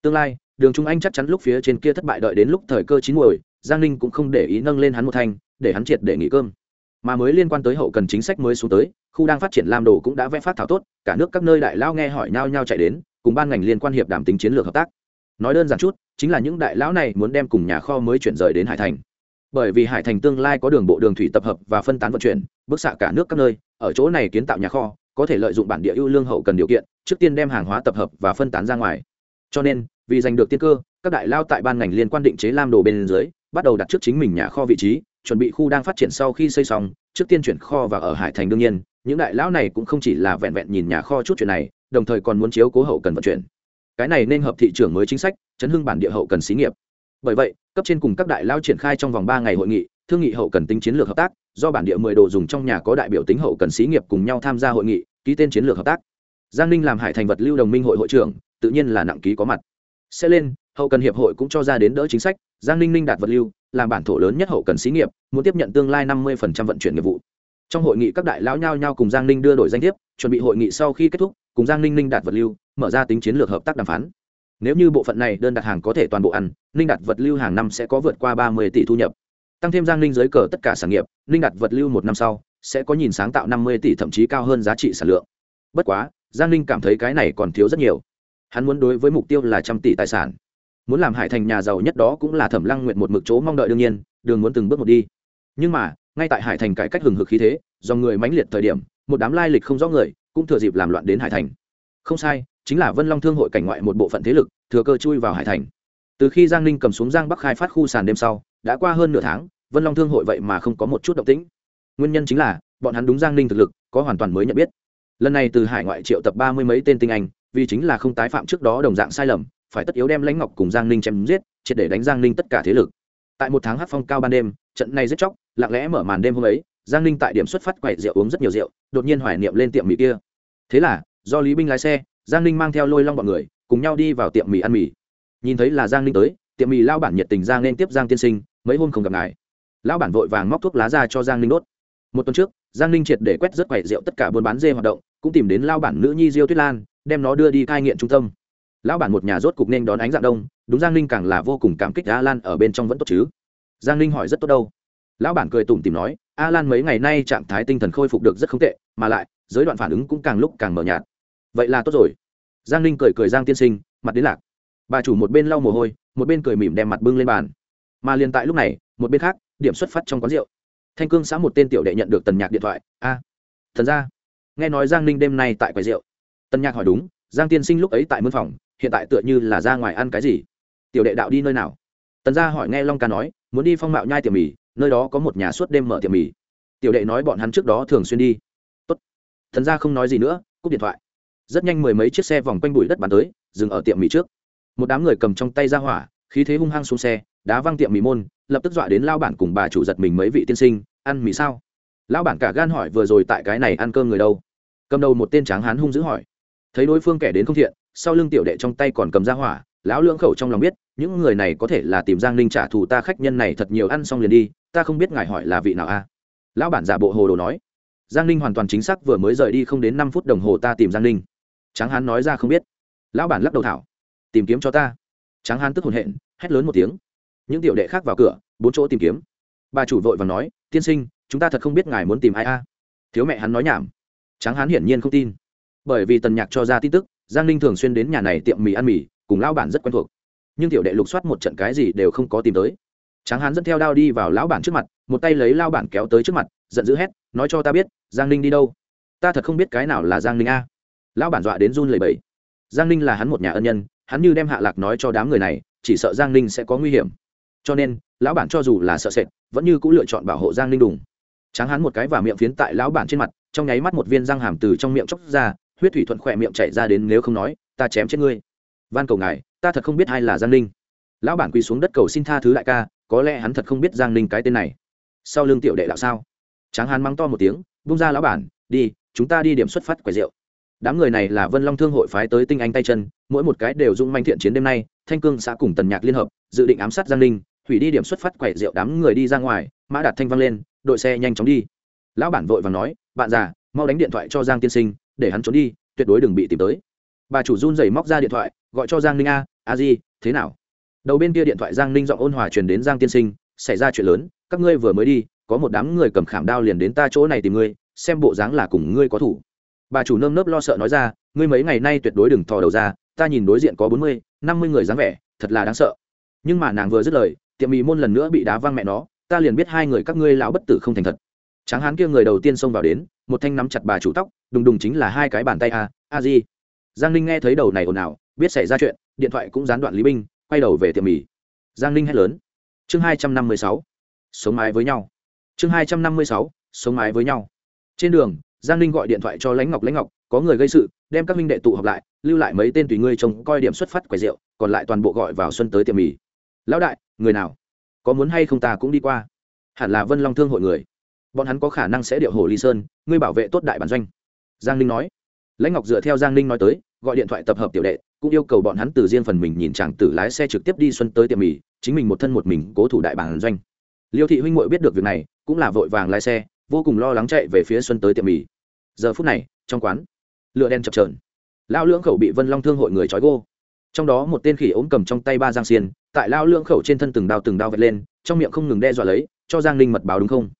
Tương lai, đường trung anh chắc chắn lúc phía trên kia thất bại đợi đến lúc thời cơ chín muồi, giang ninh cũng không để ý nâng lên hắn một thanh, để hắn triệt để nghỉ cơm. Mà mới liên quan tới hậu cần chính sách mới xuống tới, khu đang phát triển lam đồ cũng đã vẽ phát thảo tốt, cả nước các nơi đại lao nghe hỏi nhau nhau chạy đến, cùng ban ngành liên quan hiệp đàm tính chiến lược hợp tác. Nói đơn giản chút, chính là những đại lão này muốn đem cùng nhà kho mới chuyển rời đến hải thành bởi vì hải thành tương lai có đường bộ đường thủy tập hợp và phân tán vận chuyển, bức xạ cả nước các nơi, ở chỗ này kiến tạo nhà kho, có thể lợi dụng bản địa ưu lương hậu cần điều kiện, trước tiên đem hàng hóa tập hợp và phân tán ra ngoài. Cho nên, vì giành được tiên cơ, các đại lao tại ban ngành liên quan định chế lam đồ bên dưới, bắt đầu đặt trước chính mình nhà kho vị trí, chuẩn bị khu đang phát triển sau khi xây xong, trước tiên chuyển kho và ở hải thành đương nhiên, những đại lão này cũng không chỉ là vẹn vẹn nhìn nhà kho chút chuyện này, đồng thời còn muốn chiếu cố hậu cần vận chuyển. Cái này nên hợp thị trường mới chính sách, chấn hưng bản địa hậu cần xí nghiệp. Bởi vậy cấp trên cùng các đại lao triển khai trong vòng ba ngày hội nghị, thương nghị hậu cần tính chiến lược hợp tác, do bản địa mười đồ dùng trong nhà có đại biểu tính hậu cần xí nghiệp cùng nhau tham gia hội nghị, ký tên chiến lược hợp tác. Giang ninh làm hải thành vật lưu đồng minh hội hội trưởng, tự nhiên là nặng ký có mặt. Sẽ lên, hậu cần hiệp hội cũng cho ra đến đỡ chính sách, giang ninh ninh đạt vật lưu, làm bản thổ lớn nhất hậu cần xí nghiệp, muốn tiếp nhận tương lai năm mươi vận chuyển nghiệp vụ. Trong hội nghị các đại lão nhao nhao cùng giang ninh đưa đổi danh thiếp, chuẩn bị hội nghị sau khi kết thúc, cùng giang ninh ninh đạt vật lưu, mở ra tính chiến lược hợp tác đàm phán nếu như bộ phận này đơn đặt hàng có thể toàn bộ ăn, ninh đặt vật lưu hàng năm sẽ có vượt qua ba mươi tỷ thu nhập. Tăng thêm giang ninh dưới cờ tất cả sản nghiệp, ninh đặt vật lưu một năm sau, sẽ có nhìn sáng tạo năm mươi tỷ thậm chí cao hơn giá trị sản lượng. Bất quá, giang ninh cảm thấy cái này còn thiếu rất nhiều. Hắn muốn đối với mục tiêu là trăm tỷ tài sản. Muốn làm hải thành nhà giàu nhất đó cũng là thẩm lăng nguyện một mực chỗ mong đợi đương nhiên, đường muốn từng bước một đi. Nhưng mà, ngay tại hải thành cải cách hừng hực khí thế, do người mãnh liệt thời điểm, một đám lai lịch không rõ người, cũng thừa dịp làm loạn đến hải thành. Không sai chính là vân long thương hội cảnh ngoại một bộ phận thế lực, thừa cơ chui vào hải thành. Từ khi giang ninh cầm xuống giang bắc khai phát khu sàn đêm sau, đã qua hơn nửa tháng, vân long thương hội vậy mà không có một chút động tĩnh. Nguyên nhân chính là, bọn hắn đúng giang ninh thực lực, có hoàn toàn mới nhận biết. Lần này từ hải ngoại triệu tập ba mươi mấy tên tinh anh, vì chính là không tái phạm trước đó đồng dạng sai lầm, phải tất yếu đem lãnh ngọc cùng giang ninh chém giết, triệt để đánh giang ninh tất cả thế lực. Tại một tháng hát phong cao ban đêm, trận này giết chóc, lặng lẽ mở màn đêm hôm ấy, giang ninh tại điểm xuất phát quậy rượu uống rất nhiều rượu, đột nhiên hoài niệm lên tiệm mì kia. Thế là, do lý binh lái xe giang ninh mang theo lôi long bọn người, cùng nhau đi vào tiệm mì ăn mì. Nhìn thấy là giang ninh tới, tiệm mì lao bản nhiệt tình giang nên tiếp giang tiên sinh, mấy hôm không gặp ngài. Lão bản vội vàng móc thuốc lá ra cho giang ninh đốt. Một tuần trước, giang ninh triệt để quét rất quậy rượu tất cả buôn bán dê hoạt động, cũng tìm đến lao bản nữ nhi diêu tuyết lan, đem nó đưa đi cai nghiện trung tâm. Lão bản một nhà rốt cục nên đón ánh dạng đông, đúng giang ninh càng là vô cùng cảm kích a lan ở bên trong vẫn tốt chứ. Giang ninh hỏi rất tốt đâu. Lão bản cười tủm tìm nói a lan mấy ngày nay trạng thái tinh thần khôi phục được rất không tệ, mà lại, giới đoạn phản ứng cũng càng lúc càng mờ nhạt vậy là tốt rồi. Giang ninh cười cười giang tiên sinh, mặt đến lạc. Bà chủ một bên lau mồ hôi, một bên cười mỉm đem mặt bưng lên bàn. Mà liền tại lúc này, một bên khác, điểm xuất phát trong quán rượu. Thanh cương xã một tên tiểu đệ nhận được tần nhạc điện thoại. A, thần ra nghe nói giang ninh đêm nay tại quầy rượu. Tần nhạc hỏi đúng, giang tiên sinh lúc ấy tại mương phòng, hiện tại tựa như là ra ngoài ăn cái gì? Tiểu đệ đạo đi nơi nào? Tần gia hỏi nghe long ca nói, muốn đi phong mạo nhai tiệm mì, nơi đó có một nhà suốt đêm mở tiệm mì. Tiểu đệ nói bọn hắn trước đó thường xuyên đi. Tốt. Thần gia không nói gì nữa, cúp điện thoại rất nhanh mười mấy chiếc xe vòng quanh bụi đất bắn tới, dừng ở tiệm mì trước. Một đám người cầm trong tay ra hỏa, khí thế hung hăng xuống xe, đá văng tiệm mì môn, lập tức dọa đến lao bản cùng bà chủ giật mình mấy vị tiên sinh, ăn mì sao? Lão bản cả gan hỏi, vừa rồi tại cái này ăn cơm người đâu? Cầm đầu một tên tráng hán hung dữ hỏi. Thấy đối phương kẻ đến không thiện, sau lưng tiểu đệ trong tay còn cầm ra hỏa, lão lưỡng khẩu trong lòng biết, những người này có thể là tìm giang ninh trả thù ta khách nhân này thật nhiều ăn xong liền đi, ta không biết ngài hỏi là vị nào a. Lão bản giả bộ hồ đồ nói. Giang ninh hoàn toàn chính xác vừa mới rời đi không đến năm phút đồng hồ ta tìm giang ninh tráng hán nói ra không biết. Lão bản lắc đầu thảo. Tìm kiếm cho ta. Tráng hán tức hồn hện, hét lớn một tiếng. Những tiểu đệ khác vào cửa, bốn chỗ tìm kiếm. Bà chủ vội và nói, tiên sinh, chúng ta thật không biết ngài muốn tìm ai a. Thiếu mẹ hắn nói nhảm. Tráng hán hiển nhiên không tin. Bởi vì tần nhạc cho ra tin tức, giang ninh thường xuyên đến nhà này tiệm mì ăn mì, cùng lão bản rất quen thuộc. Nhưng tiểu đệ lục soát một trận cái gì đều không có tìm tới. Tráng hán dẫn theo đao đi vào lão bản trước mặt, một tay lấy lao bản kéo tới trước mặt, giận dữ hét, nói cho ta biết, giang ninh đi đâu? Ta thật không biết cái nào là giang ninh a lão bản dọa đến run lầy bẫy giang ninh là hắn một nhà ân nhân, hắn như đem hạ lạc nói cho đám người này, chỉ sợ giang ninh sẽ có nguy hiểm. Cho nên, lão bản cho dù là sợ sệt, vẫn như cũng lựa chọn bảo hộ giang ninh đùng. Tráng hắn một cái và miệng phiến tại lão bản trên mặt, trong nháy mắt một viên răng hàm từ trong miệng chóc ra, huyết thủy thuận khỏe miệng chạy ra đến nếu không nói, ta chém chết ngươi. Van cầu ngài, ta thật không biết ai là giang ninh. Lão bản quỳ xuống đất cầu xin tha thứ đại ca, có lẽ hắn thật không biết giang ninh cái tên này. Sau lưng tiểu đệ đạo sao? Tráng hán mắng to một tiếng bung ra lão bản, đi, chúng ta đi điểm xuất phát quầy rượu đám người này là vân long thương hội phái tới tinh anh tay chân, mỗi một cái đều dung manh thiện chiến đêm nay, thanh cương xã cùng tần nhạc liên hợp, dự định ám sát giang ninh, hủy đi điểm xuất phát quẻ rượu đám người đi ra ngoài, mã đạt thanh văng lên, đội xe nhanh chóng đi. Lão bản vội và nói, bạn già, mau đánh điện thoại cho giang tiên sinh, để hắn trốn đi, tuyệt đối đừng bị tìm tới. Bà chủ run rẩy móc ra điện thoại, gọi cho giang ninh a a di, thế nào? Đầu bên kia điện thoại giang ninh giọng ôn hòa truyền đến giang tiên sinh, xảy ra chuyện lớn, các ngươi vừa mới đi, có một đám người cầm khảm đao liền đến ta chỗ này tìm ngươi, xem bộ dáng là cùng ngươi có thủ bà chủ nơm nớp lo sợ nói ra, ngươi mấy ngày nay tuyệt đối đừng thò đầu ra, ta nhìn đối diện có bốn mươi, năm mươi người dáng vẻ, thật là đáng sợ. Nhưng mà nàng vừa dứt lời, tiệm mì môn lần nữa bị đá văng mẹ nó, ta liền biết hai người các ngươi lão bất tử không thành thật. Tráng hán kia người đầu tiên xông vào đến, một thanh nắm chặt bà chủ tóc, đùng đùng chính là hai cái bàn tay a a di. Giang ninh nghe thấy đầu này ồn ào, biết xảy ra chuyện, điện thoại cũng gián đoạn lý binh quay đầu về tiệm mì. Giang ninh hét lớn, chương hai trăm năm mươi sáu, sống mái với nhau. Chương hai trăm năm mươi sáu, sống mái với nhau. Trên đường giang ninh gọi điện thoại cho lãnh ngọc lãnh ngọc, có người gây sự, đem các minh đệ tụ họp lại, lưu lại mấy tên tùy ngươi trông coi điểm xuất phát quầy rượu, còn lại toàn bộ gọi vào xuân tới tiệm mì. Lão đại, người nào? Có muốn hay không ta cũng đi qua. Hẳn là vân long thương hội người. Bọn hắn có khả năng sẽ điệu hồ ly sơn, ngươi bảo vệ tốt đại bản doanh. Giang ninh nói. Lãnh ngọc dựa theo giang ninh nói tới, gọi điện thoại tập hợp tiểu đệ, cũng yêu cầu bọn hắn từ riêng phần mình nhìn chàng tử lái xe trực tiếp đi xuân tới tiệm mì, chính mình một thân một mình cố thủ đại bản doanh. Liêu thị huynh muội biết được việc này, cũng là vội vàng lái xe vô cùng lo lắng chạy về phía xuân tới tiệm mì. Giờ phút này, trong quán, lửa đen chập trờn lao lưỡng khẩu bị vân long thương hội người trói gô. Trong đó một tên khỉ ốm cầm trong tay ba giang xiên, tại lao lưỡng khẩu trên thân từng đao từng đao vệt lên, trong miệng không ngừng đe dọa lấy, cho giang ninh mật báo đúng không?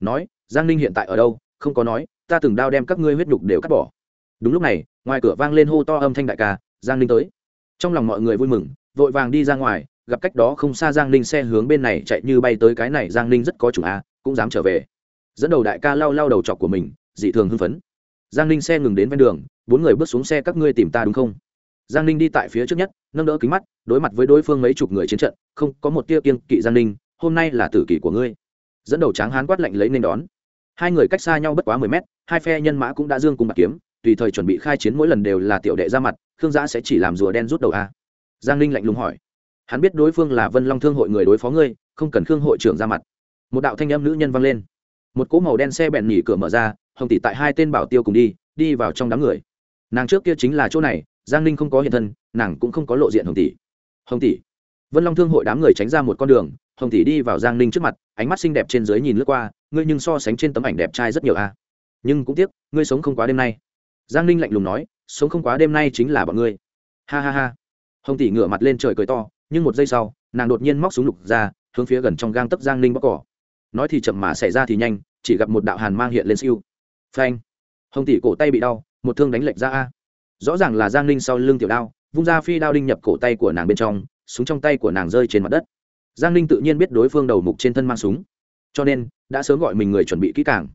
Nói, giang ninh hiện tại ở đâu? Không có nói, ta từng đao đem các ngươi huyết nhục đều cắt bỏ. Đúng lúc này, ngoài cửa vang lên hô to âm thanh đại ca, giang ninh tới. Trong lòng mọi người vui mừng, vội vàng đi ra ngoài, gặp cách đó không xa giang ninh xe hướng bên này chạy như bay tới cái này, giang ninh rất có chủ a, cũng dám trở về dẫn đầu đại ca lau lau đầu chọc của mình, dị thường hưng phấn. Giang ninh xe ngừng đến ven đường, bốn người bước xuống xe, các ngươi tìm ta đúng không? Giang ninh đi tại phía trước nhất, nâng đỡ kính mắt, đối mặt với đối phương mấy chục người chiến trận, không có một tia kiên kỵ giang ninh, hôm nay là tử kỷ của ngươi. Dẫn đầu tráng hán quát lạnh lấy nên đón. Hai người cách xa nhau bất quá mười mét, hai phe nhân mã cũng đã dương cùng bạc kiếm, tùy thời chuẩn bị khai chiến mỗi lần đều là tiểu đệ ra mặt, khương giã sẽ chỉ làm rùa đen rút đầu a. Giang ninh lạnh lùng hỏi. Hắn biết đối phương là vân long thương hội người đối phó ngươi, không cần khương hội trưởng ra mặt. Một đạo thanh âm nữ nhân vang lên một cỗ màu đen xe bẹn nhỉ cửa mở ra, hồng tỷ tại hai tên bảo tiêu cùng đi đi vào trong đám người. Nàng trước kia chính là chỗ này, giang ninh không có hiện thân, nàng cũng không có lộ diện hồng tỷ. Hồng tỷ. Vân long thương hội đám người tránh ra một con đường, hồng tỷ đi vào giang ninh trước mặt, ánh mắt xinh đẹp trên dưới nhìn lướt qua, ngươi nhưng so sánh trên tấm ảnh đẹp trai rất nhiều a. Nhưng cũng tiếc, ngươi sống không quá đêm nay. Giang ninh lạnh lùng nói, sống không quá đêm nay chính là bọn ngươi. Ha ha ha. Hồng tỷ ngửa mặt lên trời cười to, nhưng một giây sau, nàng đột nhiên móc súng lục ra, hướng phía gần trong gang tấp giang ninh bóc cỏ nói thì chậm mà xảy ra thì nhanh, chỉ gặp một đạo hàn mang hiện lên siêu. Phanh. Hồng tỷ cổ tay bị đau, một thương đánh lệch ra a. Rõ ràng là giang ninh sau lưng tiểu đao, vung ra phi đao đinh nhập cổ tay của nàng bên trong, súng trong tay của nàng rơi trên mặt đất. Giang ninh tự nhiên biết đối phương đầu mục trên thân mang súng, cho nên đã sớm gọi mình người chuẩn bị kỹ càng.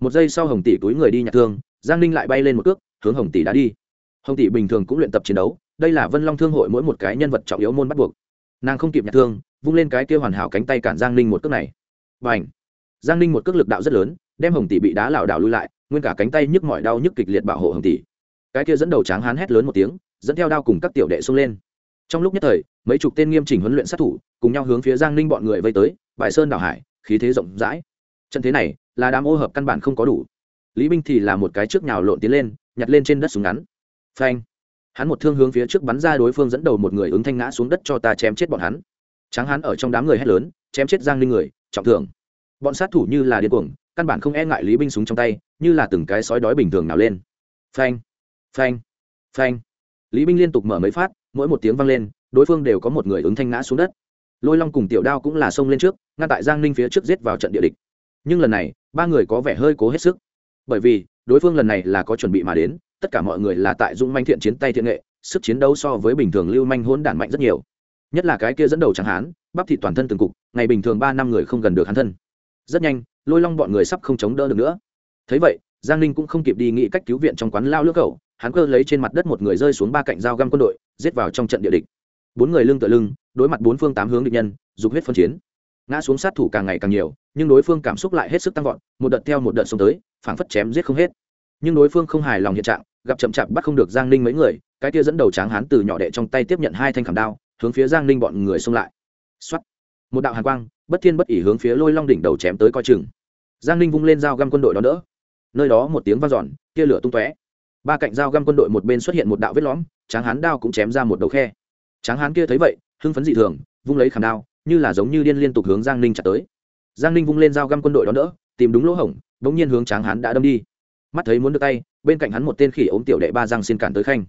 Một giây sau hồng tỷ túi người đi nhặt thương, giang ninh lại bay lên một cước, hướng hồng tỷ đã đi. Hồng tỷ bình thường cũng luyện tập chiến đấu, đây là vân long thương hội mỗi một cái nhân vật trọng yếu môn bắt buộc. Nàng không kịp nhặt thương, vung lên cái kia hoàn hảo cánh tay cản giang ninh một cước này và ảnh. Giang ninh một cước lực đạo rất lớn, đem hồng tỷ bị đá lảo đảo lui lại, nguyên cả cánh tay nhức mọi đau nhức kịch liệt bảo hộ hồng tỷ. Cái kia dẫn đầu tráng hán hét lớn một tiếng, dẫn theo đao cùng các tiểu đệ xông lên. Trong lúc nhất thời, mấy chục tên nghiêm chỉnh huấn luyện sát thủ, cùng nhau hướng phía giang ninh bọn người vây tới, bài sơn đảo hải, khí thế rộng rãi. Trận thế này, là đám ô hợp căn bản không có đủ. Lý binh thì là một cái trước nhào lộn tiến lên, nhặt lên trên đất súng ngắn. Phanh. Hắn một thương hướng phía trước bắn ra đối phương dẫn đầu một người ứng thanh ngã xuống đất cho ta chém chết bọn hắn. Tráng hắn ở trong đám người hét lớn, chém chết giang ninh người trọng thưởng. Bọn sát thủ như là điên cuồng, căn bản không e ngại lý binh súng trong tay, như là từng cái sói đói bình thường nào lên. Phanh phanh phanh. Lý binh liên tục mở mấy phát, mỗi một tiếng vang lên, đối phương đều có một người ứng thanh ngã xuống đất. Lôi long cùng tiểu đao cũng là xông lên trước, ngăn tại giang ninh phía trước giết vào trận địa địch. Nhưng lần này, ba người có vẻ hơi cố hết sức. Bởi vì, đối phương lần này là có chuẩn bị mà đến, tất cả mọi người là tại Dung manh thiện chiến tay thiện nghệ, sức chiến đấu so với bình thường lưu manh hỗn đản mạnh rất nhiều nhất là cái kia dẫn đầu chẳng hán, bắp thịt toàn thân từng cục, ngày bình thường ba năm người không gần được hắn thân. Rất nhanh, lôi long bọn người sắp không chống đỡ được nữa. Thấy vậy, giang ninh cũng không kịp đi nghĩ cách cứu viện trong quán lao lưỡng cầu hắn cơ lấy trên mặt đất một người rơi xuống ba cạnh dao găm quân đội, giết vào trong trận địa địch. Bốn người lưng tựa lưng, đối mặt bốn phương tám hướng địch nhân, dục huyết phân chiến. Ngã xuống sát thủ càng ngày càng nhiều, nhưng đối phương cảm xúc lại hết sức tăng vọt, một đợt theo một đợt xuống tới, phảng phất chém giết không hết. Nhưng đối phương không hài lòng hiện trạng, gặp chậm chạp bắt không được giang ninh mấy người, cái kia dẫn đầu tráng hán từ nhỏ đệ trong tay tiếp nhận hai thanh khảm đao hướng phía giang ninh bọn người xông lại. Xuất một đạo hàn quang, bất thiên bất ỉ hướng phía lôi long đỉnh đầu chém tới coi chừng. Giang ninh vung lên dao găm quân đội đó đỡ. Nơi đó một tiếng v a n giòn tia lửa tung tóe. Ba cạnh dao găm quân đội một bên xuất hiện một đạo vết lõm, tráng hán đao cũng chém ra một đầu khe. Tráng hán kia thấy vậy, hưng phấn dị thường, vung lấy khảm đao, như là giống như điên liên tục hướng giang ninh chặt tới. Giang ninh vung lên dao găm quân đội đó đỡ, tìm đúng lỗ hổng đ ỗ n g nhiên hướng tráng hán đã đâm đi. Mắt thấy muốn được tay, bên cạnh hắn một tên khỉ ốm tiểu đệ ba giang xin cản tới khanh.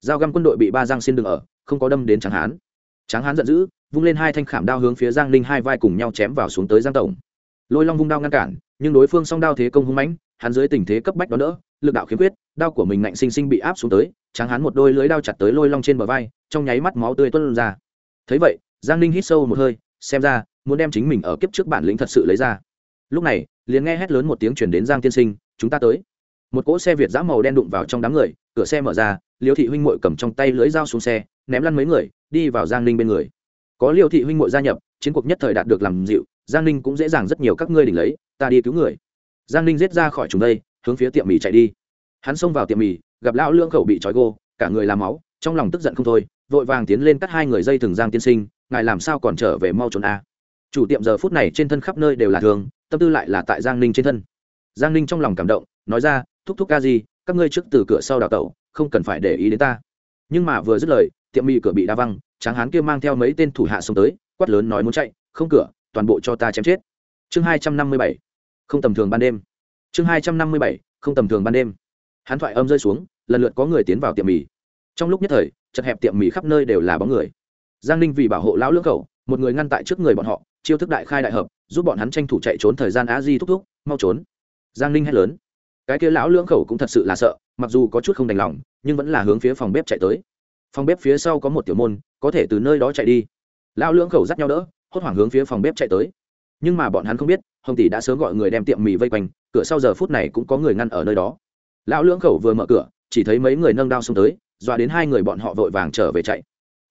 Dao găm quân đội bị ba giang xin đừng ở, không có đâm đến tráng hán tráng hán giận dữ, vung lên hai thanh khảm đao hướng phía giang ninh hai vai cùng nhau chém vào xuống tới giang tổng. Lôi long vung đao ngăn cản, nhưng đối phương song đao thế công hung mãnh, hắn dưới tình thế cấp bách đó đỡ, lực đạo khiếm khuyết, đao của mình ngạnh sinh sinh bị áp xuống tới, tráng hắn một đôi lưới đao chặt tới lôi long trên bờ vai, trong nháy mắt máu tươi tuôn ra. Thấy vậy, giang ninh hít sâu một hơi, xem ra, muốn đem chính mình ở kiếp trước bản lĩnh thật sự lấy ra. Lúc này, liền nghe hét lớn một tiếng chuyển đến giang tiên sinh, chúng ta tới. Một cỗ xe việt giã màu đen đụng vào trong đám người, cửa xe mở ra, liêu thị huynh mội cầm trong tay lưới dao xuống xe ném lăn mấy người, đi vào giang ninh bên người. Có liêu thị huynh mội gia nhập, chiến cuộc nhất thời đạt được làm dịu, giang ninh cũng dễ dàng rất nhiều các ngươi đỉnh lấy, ta đi cứu người. Giang ninh giết ra khỏi chúng đây, hướng phía tiệm mì chạy đi. Hắn xông vào tiệm mì, gặp lão lương khẩu bị trói gô, cả người làm máu, trong lòng tức giận không thôi, vội vàng tiến lên cắt hai người dây thừng giang tiên sinh, ngài làm sao còn trở về mau trốn a? Chủ tiệm giờ phút này trên thân khắp nơi đều là thường tâm tư lại là tại giang ninh trên thân. Giang ninh trong lòng cảm động, nói ra, thúc thúc ca gì các ngươi trước từ cửa sau đào tẩu, không cần phải để ý đến ta. Nhưng mà vừa dứt lời tiệm mì cửa bị đa văng, tráng hán kia mang theo mấy tên thủ hạ xông tới, quát lớn nói muốn chạy, không cửa, toàn bộ cho ta chém chết. Chương hai trăm năm mươi bảy, không tầm thường ban đêm. Chương hai trăm năm mươi bảy, không tầm thường ban đêm. Hắn thoại âm rơi xuống, lần lượt có người tiến vào tiệm mì. Trong lúc nhất thời, chật hẹp tiệm mì khắp nơi đều là bóng người. Giang ninh vì bảo hộ lão lưỡng khẩu, một người ngăn tại trước người bọn họ, chiêu thức đại khai đại hợp, giúp bọn hắn tranh thủ chạy trốn thời gian á di thúc thúc, mau trốn. Giang ninh hét lớn. Cái kia lão lưỡng khẩu cũng thật sự là sợ, mặc dù có chút không đành lòng, nhưng vẫn là hướng phía phòng bếp chạy tới phòng bếp phía sau có một tiểu môn, có thể từ nơi đó chạy đi. Lão lưỡng khẩu dắt nhau đỡ, hốt hoảng hướng phía phòng bếp chạy tới. Nhưng mà bọn hắn không biết, hồng tỷ đã sớm gọi người đem tiệm mì vây quanh, cửa sau giờ phút này cũng có người ngăn ở nơi đó. Lão lưỡng khẩu vừa mở cửa, chỉ thấy mấy người nâng đao xông tới, dọa đến hai người bọn họ vội vàng trở về chạy.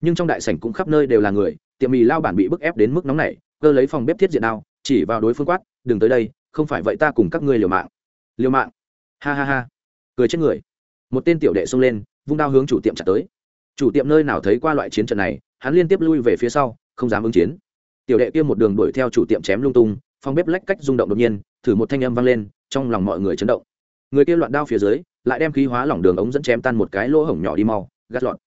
Nhưng trong đại sảnh cũng khắp nơi đều là người, tiệm mì lao bản bị bức ép đến mức nóng này cơ lấy phòng bếp thiết diện đao, chỉ vào đối phương quát, đừng tới đây, không phải vậy ta cùng các ngươi liều mạng. Liều mạng? Ha ha ha. Cười chết người. Một tên tiểu đệ xông lên, vung đao hướng chủ tiệm chặt tới chủ tiệm nơi nào thấy qua loại chiến trận này, hắn liên tiếp lui về phía sau, không dám ứng chiến. Tiểu đệ kia một đường đuổi theo chủ tiệm chém lung tung phòng bếp lách cách rung động đột nhiên, thử một thanh âm vang lên, trong lòng mọi người chấn động. Người kia loạn đao phía dưới, lại đem khí hóa lỏng đường ống dẫn chém tan một cái lỗ hổng nhỏ đi mau gắt lọn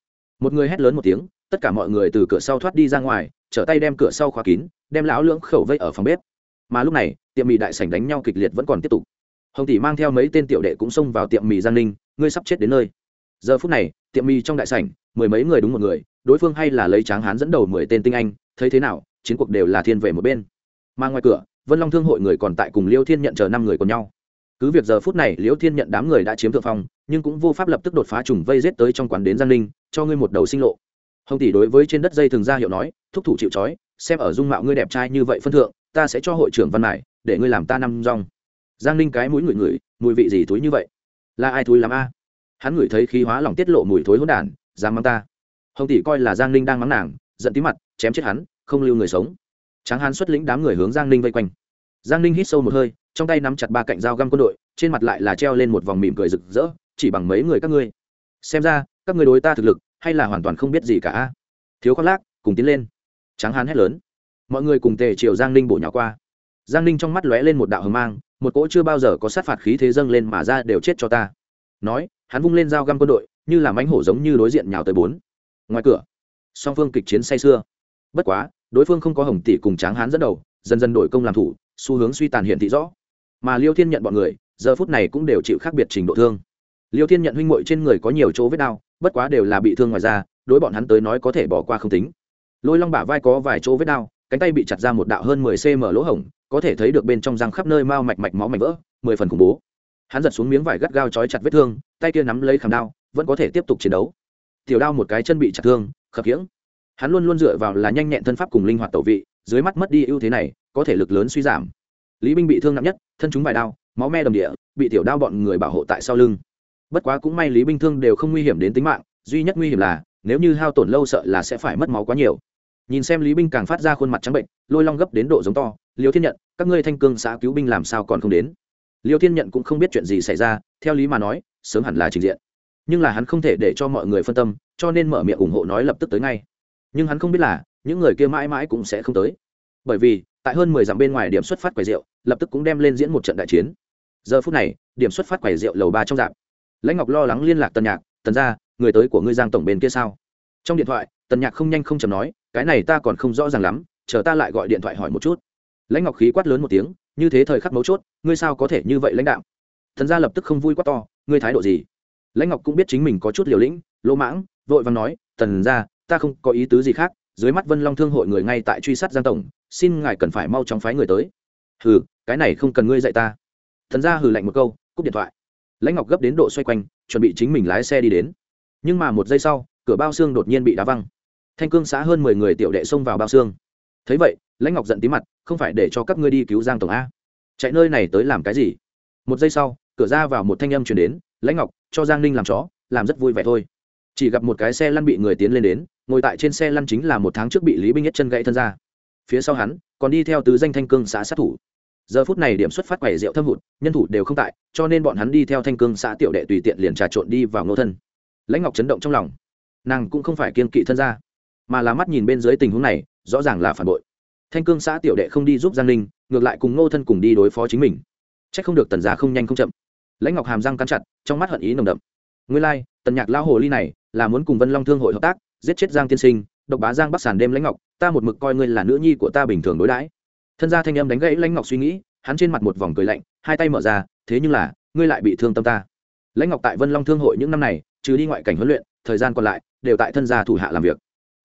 một người hét lớn một tiếng, tất cả mọi người từ cửa sau thoát đi ra ngoài, trở tay đem cửa sau khóa kín, đem lão lưỡng khẩu vây ở phòng bếp. Mà lúc này, tiệm mì đại sảnh đánh nhau kịch liệt vẫn còn tiếp tục. Hồng tỷ mang theo mấy tên tiểu đệ cũng xông vào tiệm mì giang ninh, ngươi sắp chết đến nơi giờ phút này, tiệm mì trong đại sảnh, mười mấy người đúng một người, đối phương hay là lấy tráng hán dẫn đầu mười tên tinh anh, thấy thế nào, chiến cuộc đều là thiên về một bên. Mà ngoài cửa, vân long thương hội người còn tại cùng liêu thiên nhận chờ năm người còn nhau. Cứ việc giờ phút này liêu thiên nhận đám người đã chiếm thượng phong, nhưng cũng vô pháp lập tức đột phá trùng vây rết tới trong quán đến giang ninh, cho ngươi một đầu sinh lộ. Hồng tỷ đối với trên đất dây thường ra hiệu nói, thúc thủ chịu trói, xem ở dung mạo ngươi đẹp trai như vậy phân thượng, ta sẽ cho hội trưởng văn mải để ngươi làm ta năm rong. Giang ninh cái mũi ngửi ngửi, mùi vị gì túi như vậy? Là ai túi làm a? Hắn ngửi thấy khí hóa lỏng tiết lộ mùi thối hỗn đản, dám mắng ta. Hồng tỷ coi là giang ninh đang mắng nàng, giận tí mặt, chém chết hắn, không lưu người sống. Tráng hán xuất lĩnh đám người hướng giang ninh vây quanh. Giang ninh hít sâu một hơi, trong tay nắm chặt ba cạnh dao găm quân đội, trên mặt lại là treo lên một vòng mỉm cười rực rỡ, chỉ bằng mấy người các ngươi. Xem ra, các người đối ta thực lực, hay là hoàn toàn không biết gì cả thiếu khoác lác, cùng tiến lên. Tráng hán hét lớn. Mọi người cùng tề chiều giang ninh bổ nhỏ qua. Giang ninh trong mắt lóe lên một đạo hờ mang, một cỗ chưa bao giờ có sát phạt khí thế dâng lên mà ra đều chết cho ta nói, hắn vung lên dao găm quân đội, như làm ánh hổ giống như đối diện nhào tới bốn. Ngoài cửa, song phương kịch chiến say sưa. Bất quá, đối phương không có hồng tỷ cùng tráng hán dẫn đầu, dần dần đổi công làm thủ, xu hướng suy tàn hiện thị rõ. Mà liêu thiên nhận bọn người, giờ phút này cũng đều chịu khác biệt trình độ thương. Liêu thiên nhận huynh muội trên người có nhiều chỗ vết đau, bất quá đều là bị thương ngoài ra đối bọn hắn tới nói có thể bỏ qua không tính. Lôi long bả vai có vài chỗ vết đau, cánh tay bị chặt ra một đạo hơn mười cm lỗ hổng, có thể thấy được bên trong răng khắp nơi mau mạch mạch máu mạch vỡ, mười phần khủng bố hắn giật xuống miếng vải gắt gao chói chặt vết thương, tay kia nắm lấy khảm đao, vẫn có thể tiếp tục chiến đấu. Tiểu đao một cái chân bị chặt thương, khập khiễng. Hắn luôn luôn dựa vào là nhanh nhẹn thân pháp cùng linh hoạt tẩu vị, dưới mắt mất đi ưu thế này, có thể lực lớn suy giảm. Lý binh bị thương nặng nhất, thân chúng vài đao, máu me đầm địa, bị tiểu đao bọn người bảo hộ tại sau lưng. Bất quá cũng may lý binh thương đều không nguy hiểm đến tính mạng, duy nhất nguy hiểm là, nếu như hao tổn lâu sợ là sẽ phải mất máu quá nhiều. Nhìn xem lý binh càng phát ra khuôn mặt trắng bệnh, lôi long gấp đến độ giống to liều thiên nhận, các ngươi thanh cương xã cứu binh làm sao còn không đến? Liêu thiên nhận cũng không biết chuyện gì xảy ra, theo lý mà nói, sớm hẳn là trình diện. Nhưng là hắn không thể để cho mọi người phân tâm, cho nên mở miệng ủng hộ nói lập tức tới ngay. Nhưng hắn không biết là, những người kia mãi mãi cũng sẽ không tới. Bởi vì, tại hơn mười dặm bên ngoài điểm xuất phát quầy rượu, lập tức cũng đem lên diễn một trận đại chiến. Giờ phút này, điểm xuất phát quầy rượu lầu ba trong dạp. Lãnh ngọc lo lắng liên lạc tần nhạc, tần ra người tới của ngươi giang tổng bên kia sao? Trong điện thoại, tần nhạc không nhanh không chầm nói, cái này ta còn không rõ ràng lắm, chờ ta lại gọi điện thoại hỏi một chút. Lãnh ngọc khí quát lớn một tiếng như thế thời khắc mấu chốt, ngươi sao có thể như vậy lãnh đạo thần gia lập tức không vui quá to, ngươi thái độ gì? Lãnh ngọc cũng biết chính mình có chút liều lĩnh, lỗ mãng, vội vàng nói, thần gia, ta không có ý tứ gì khác, dưới mắt vân long thương hội người ngay tại truy sát giang tổng, xin ngài cần phải mau chóng phái người tới. Hừ, cái này không cần ngươi dạy ta. Thần gia hừ lạnh một câu, cúp điện thoại. Lãnh ngọc gấp đến độ xoay quanh, chuẩn bị chính mình lái xe đi đến. Nhưng mà một giây sau, cửa bao xương đột nhiên bị đá văng. Thanh cương xã hơn mười người tiểu đệ xông vào bao xương thấy vậy, lãnh ngọc giận tí mặt, không phải để cho các ngươi đi cứu giang tổng a. Chạy nơi này tới làm cái gì? Một giây sau, cửa ra vào một thanh âm chuyển đến, lãnh ngọc, cho giang ninh làm chó, làm rất vui vẻ thôi. Chỉ gặp một cái xe lăn bị người tiến lên đến, ngồi tại trên xe lăn chính là một tháng trước bị lý binh nhất chân gãy thân ra. Phía sau hắn, còn đi theo tứ danh thanh cương xã sát thủ. Giờ phút này điểm xuất phát quẻ rượu thâm hụt, nhân thủ đều không tại, cho nên bọn hắn đi theo thanh cương xã tiểu đệ tùy tiện liền trà trộn đi vào ngô thân. Lãnh ngọc chấn động trong lòng. Nàng cũng không phải kiên kỵ thân ra mà là mắt nhìn bên dưới tình huống này rõ ràng là phản bội. Thanh cương xã tiểu đệ không đi giúp giang ninh ngược lại cùng ngô thân cùng đi đối phó chính mình. C h ắ c không được tần giá không nhanh không chậm. Lãnh ngọc hàm răng cắn chặt trong mắt hận ý nồng đậm. Nguyên lai、like, tần nhạc lao hồ ly này là muốn cùng vân long thương hội hợp tác giết chết giang tiên sinh độc bá giang bắc sàn đêm lãnh ngọc ta một mực coi ngươi là nữ nhi của ta bình thường đối đãi. Thân gia thanh âm đánh gãy lãnh ngọc suy nghĩ hắn trên mặt một vòng cười lạnh hai tay mở ra thế nhưng là ngươi lại bị thương tâm ta. Lãnh ngọc tại vân long thương hội những năm này trừ đi ngoại cảnh huấn luyện thời gian còn lại đều tại thân gia thủ hạ làm việc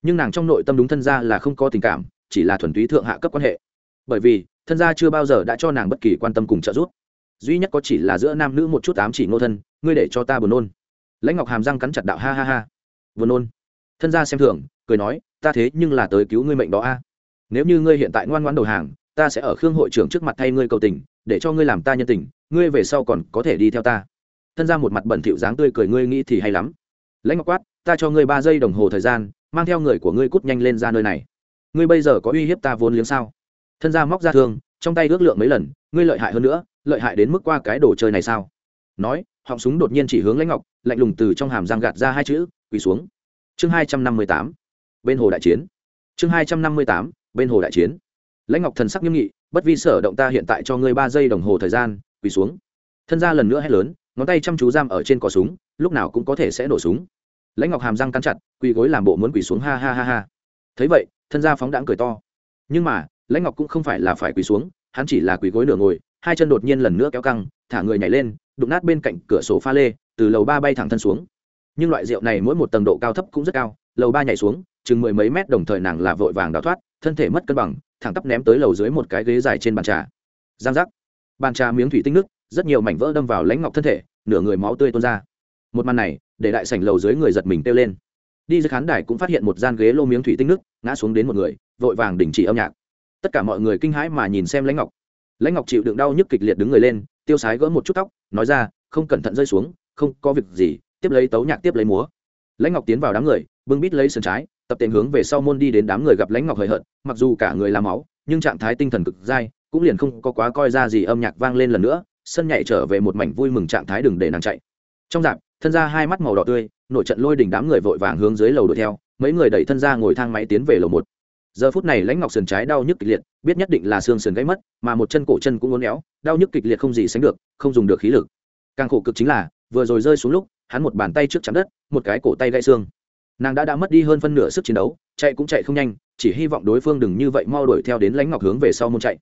nhưng nàng trong nội tâm đúng thân gia là không có tình cảm, chỉ là thuần túy thượng hạ cấp quan hệ. Bởi vì, thân gia chưa bao giờ đã cho nàng bất kỳ quan tâm cùng trợ giúp. Duy nhất có chỉ là giữa nam nữ một chút ám chỉ ngô thân, ngươi để cho ta buồn nôn. Lãnh ngọc hàm răng cắn chặt đạo, ha ha ha, buồn nôn. Thân gia xem thường, cười nói, ta thế nhưng là tới cứu ngươi mệnh đó a. Nếu như ngươi hiện tại ngoan ngoãn đầu hàng, ta sẽ ở khương hội trưởng trước mặt thay ngươi cầu tình, để cho ngươi làm ta nhân tình, ngươi về sau còn có thể đi theo ta. Thân ra một mặt bẩn thỉu dáng tươi cười, ngươi nghĩ thì hay lắm. Lãnh ngọc quát, ta cho ngươi ba giây đồng hồ thời gian mang theo người của ngươi cút nhanh lên ra nơi này. Ngươi bây giờ có uy hiếp ta vốn liếng sao? Thân ra móc ra thương, trong tay ước lượng mấy lần, ngươi lợi hại hơn nữa, lợi hại đến mức qua cái đồ chơi này sao? Nói, họng súng đột nhiên chỉ hướng lãnh ngọc, lạnh lùng từ trong hàm giang gạt ra hai chữ, quỳ xuống. Chương hai trăm năm mươi tám, bên hồ đại chiến. Chương hai trăm năm mươi tám, bên hồ đại chiến. Lãnh ngọc thần sắc nghiêm nghị, bất vi sở động ta hiện tại cho ngươi ba giây đồng hồ thời gian, quỳ xuống. Thân ra lần nữa hét lớn, ngón tay chăm chú giam ở trên cò súng, lúc nào cũng có thể sẽ nổ súng lãnh ngọc hàm răng cắn chặt, quỳ gối làm bộ muốn quỳ xuống, ha ha ha ha. Thấy vậy, thân gia phóng đãng cười to. Nhưng mà, lãnh ngọc cũng không phải là phải quỳ xuống, hắn chỉ là quỳ gối nửa ngồi, hai chân đột nhiên lần nữa kéo căng, thả người nhảy lên, đụng nát bên cạnh cửa sổ pha lê, từ lầu ba bay thẳng thân xuống. Nhưng loại rượu này mỗi một tầng độ cao thấp cũng rất cao, lầu ba nhảy xuống, chừng mười mấy mét đồng thời nàng là vội vàng đào thoát, thân thể mất cân bằng, thẳng tắp ném tới lầu dưới một cái ghế dài trên bàn trà. Giang giác. Bàn trà miếng thủy tinh nước, rất nhiều mảnh vỡ đâm vào lãnh ngọc thân thể, nửa người máu tươi tuôn ra một màn này, để đại sảnh lầu dưới người giật mình kêu lên. Đi dưới khán đài cũng phát hiện một gian ghế lô miếng thủy tinh nước, ngã xuống đến một người, vội vàng đình chỉ âm nhạc. Tất cả mọi người kinh hãi mà nhìn xem lãnh ngọc. Lãnh ngọc chịu đựng đau nhức kịch liệt đứng người lên, tiêu sái gỡ một chút tóc, nói ra, không cẩn thận rơi xuống, không có việc gì, tiếp lấy tấu nhạc tiếp lấy múa. Lãnh ngọc tiến vào đám người, bưng bít lấy sườn trái, tập tiền hướng về sau môn đi đến đám người gặp lãnh ngọc hời hợt, mặc dù cả người làm máu, nhưng trạng thái tinh thần cực dai, cũng liền không có quá coi ra gì âm nhạc vang lên lần nữa, sân nhảy trở về một mảnh vui mừng trạng thái đừng để nàng chạy. Trong dạp thân ra hai mắt màu đỏ tươi nội trận lôi đỉnh đám người vội vàng hướng dưới lầu đuổi theo, mấy người đẩy thân ra ngồi thang máy tiến về lầu một. Giờ phút này lãnh ngọc sườn trái đau nhức kịch liệt, biết nhất định là xương sườn gãy mất, mà một chân cổ chân cũng uốn éo, đau nhức kịch liệt không gì sánh được, không dùng được khí lực. Càng khổ cực chính là, vừa rồi rơi xuống lúc, hắn một bàn tay trước chạm đất, một cái cổ tay gãy xương. Nàng đã đã mất đi hơn phân nửa sức chiến đấu, chạy cũng chạy không nhanh, chỉ hy vọng đối phương đừng như vậy mau đuổi theo đến lãnh ngọc hướng về sau môn chạy.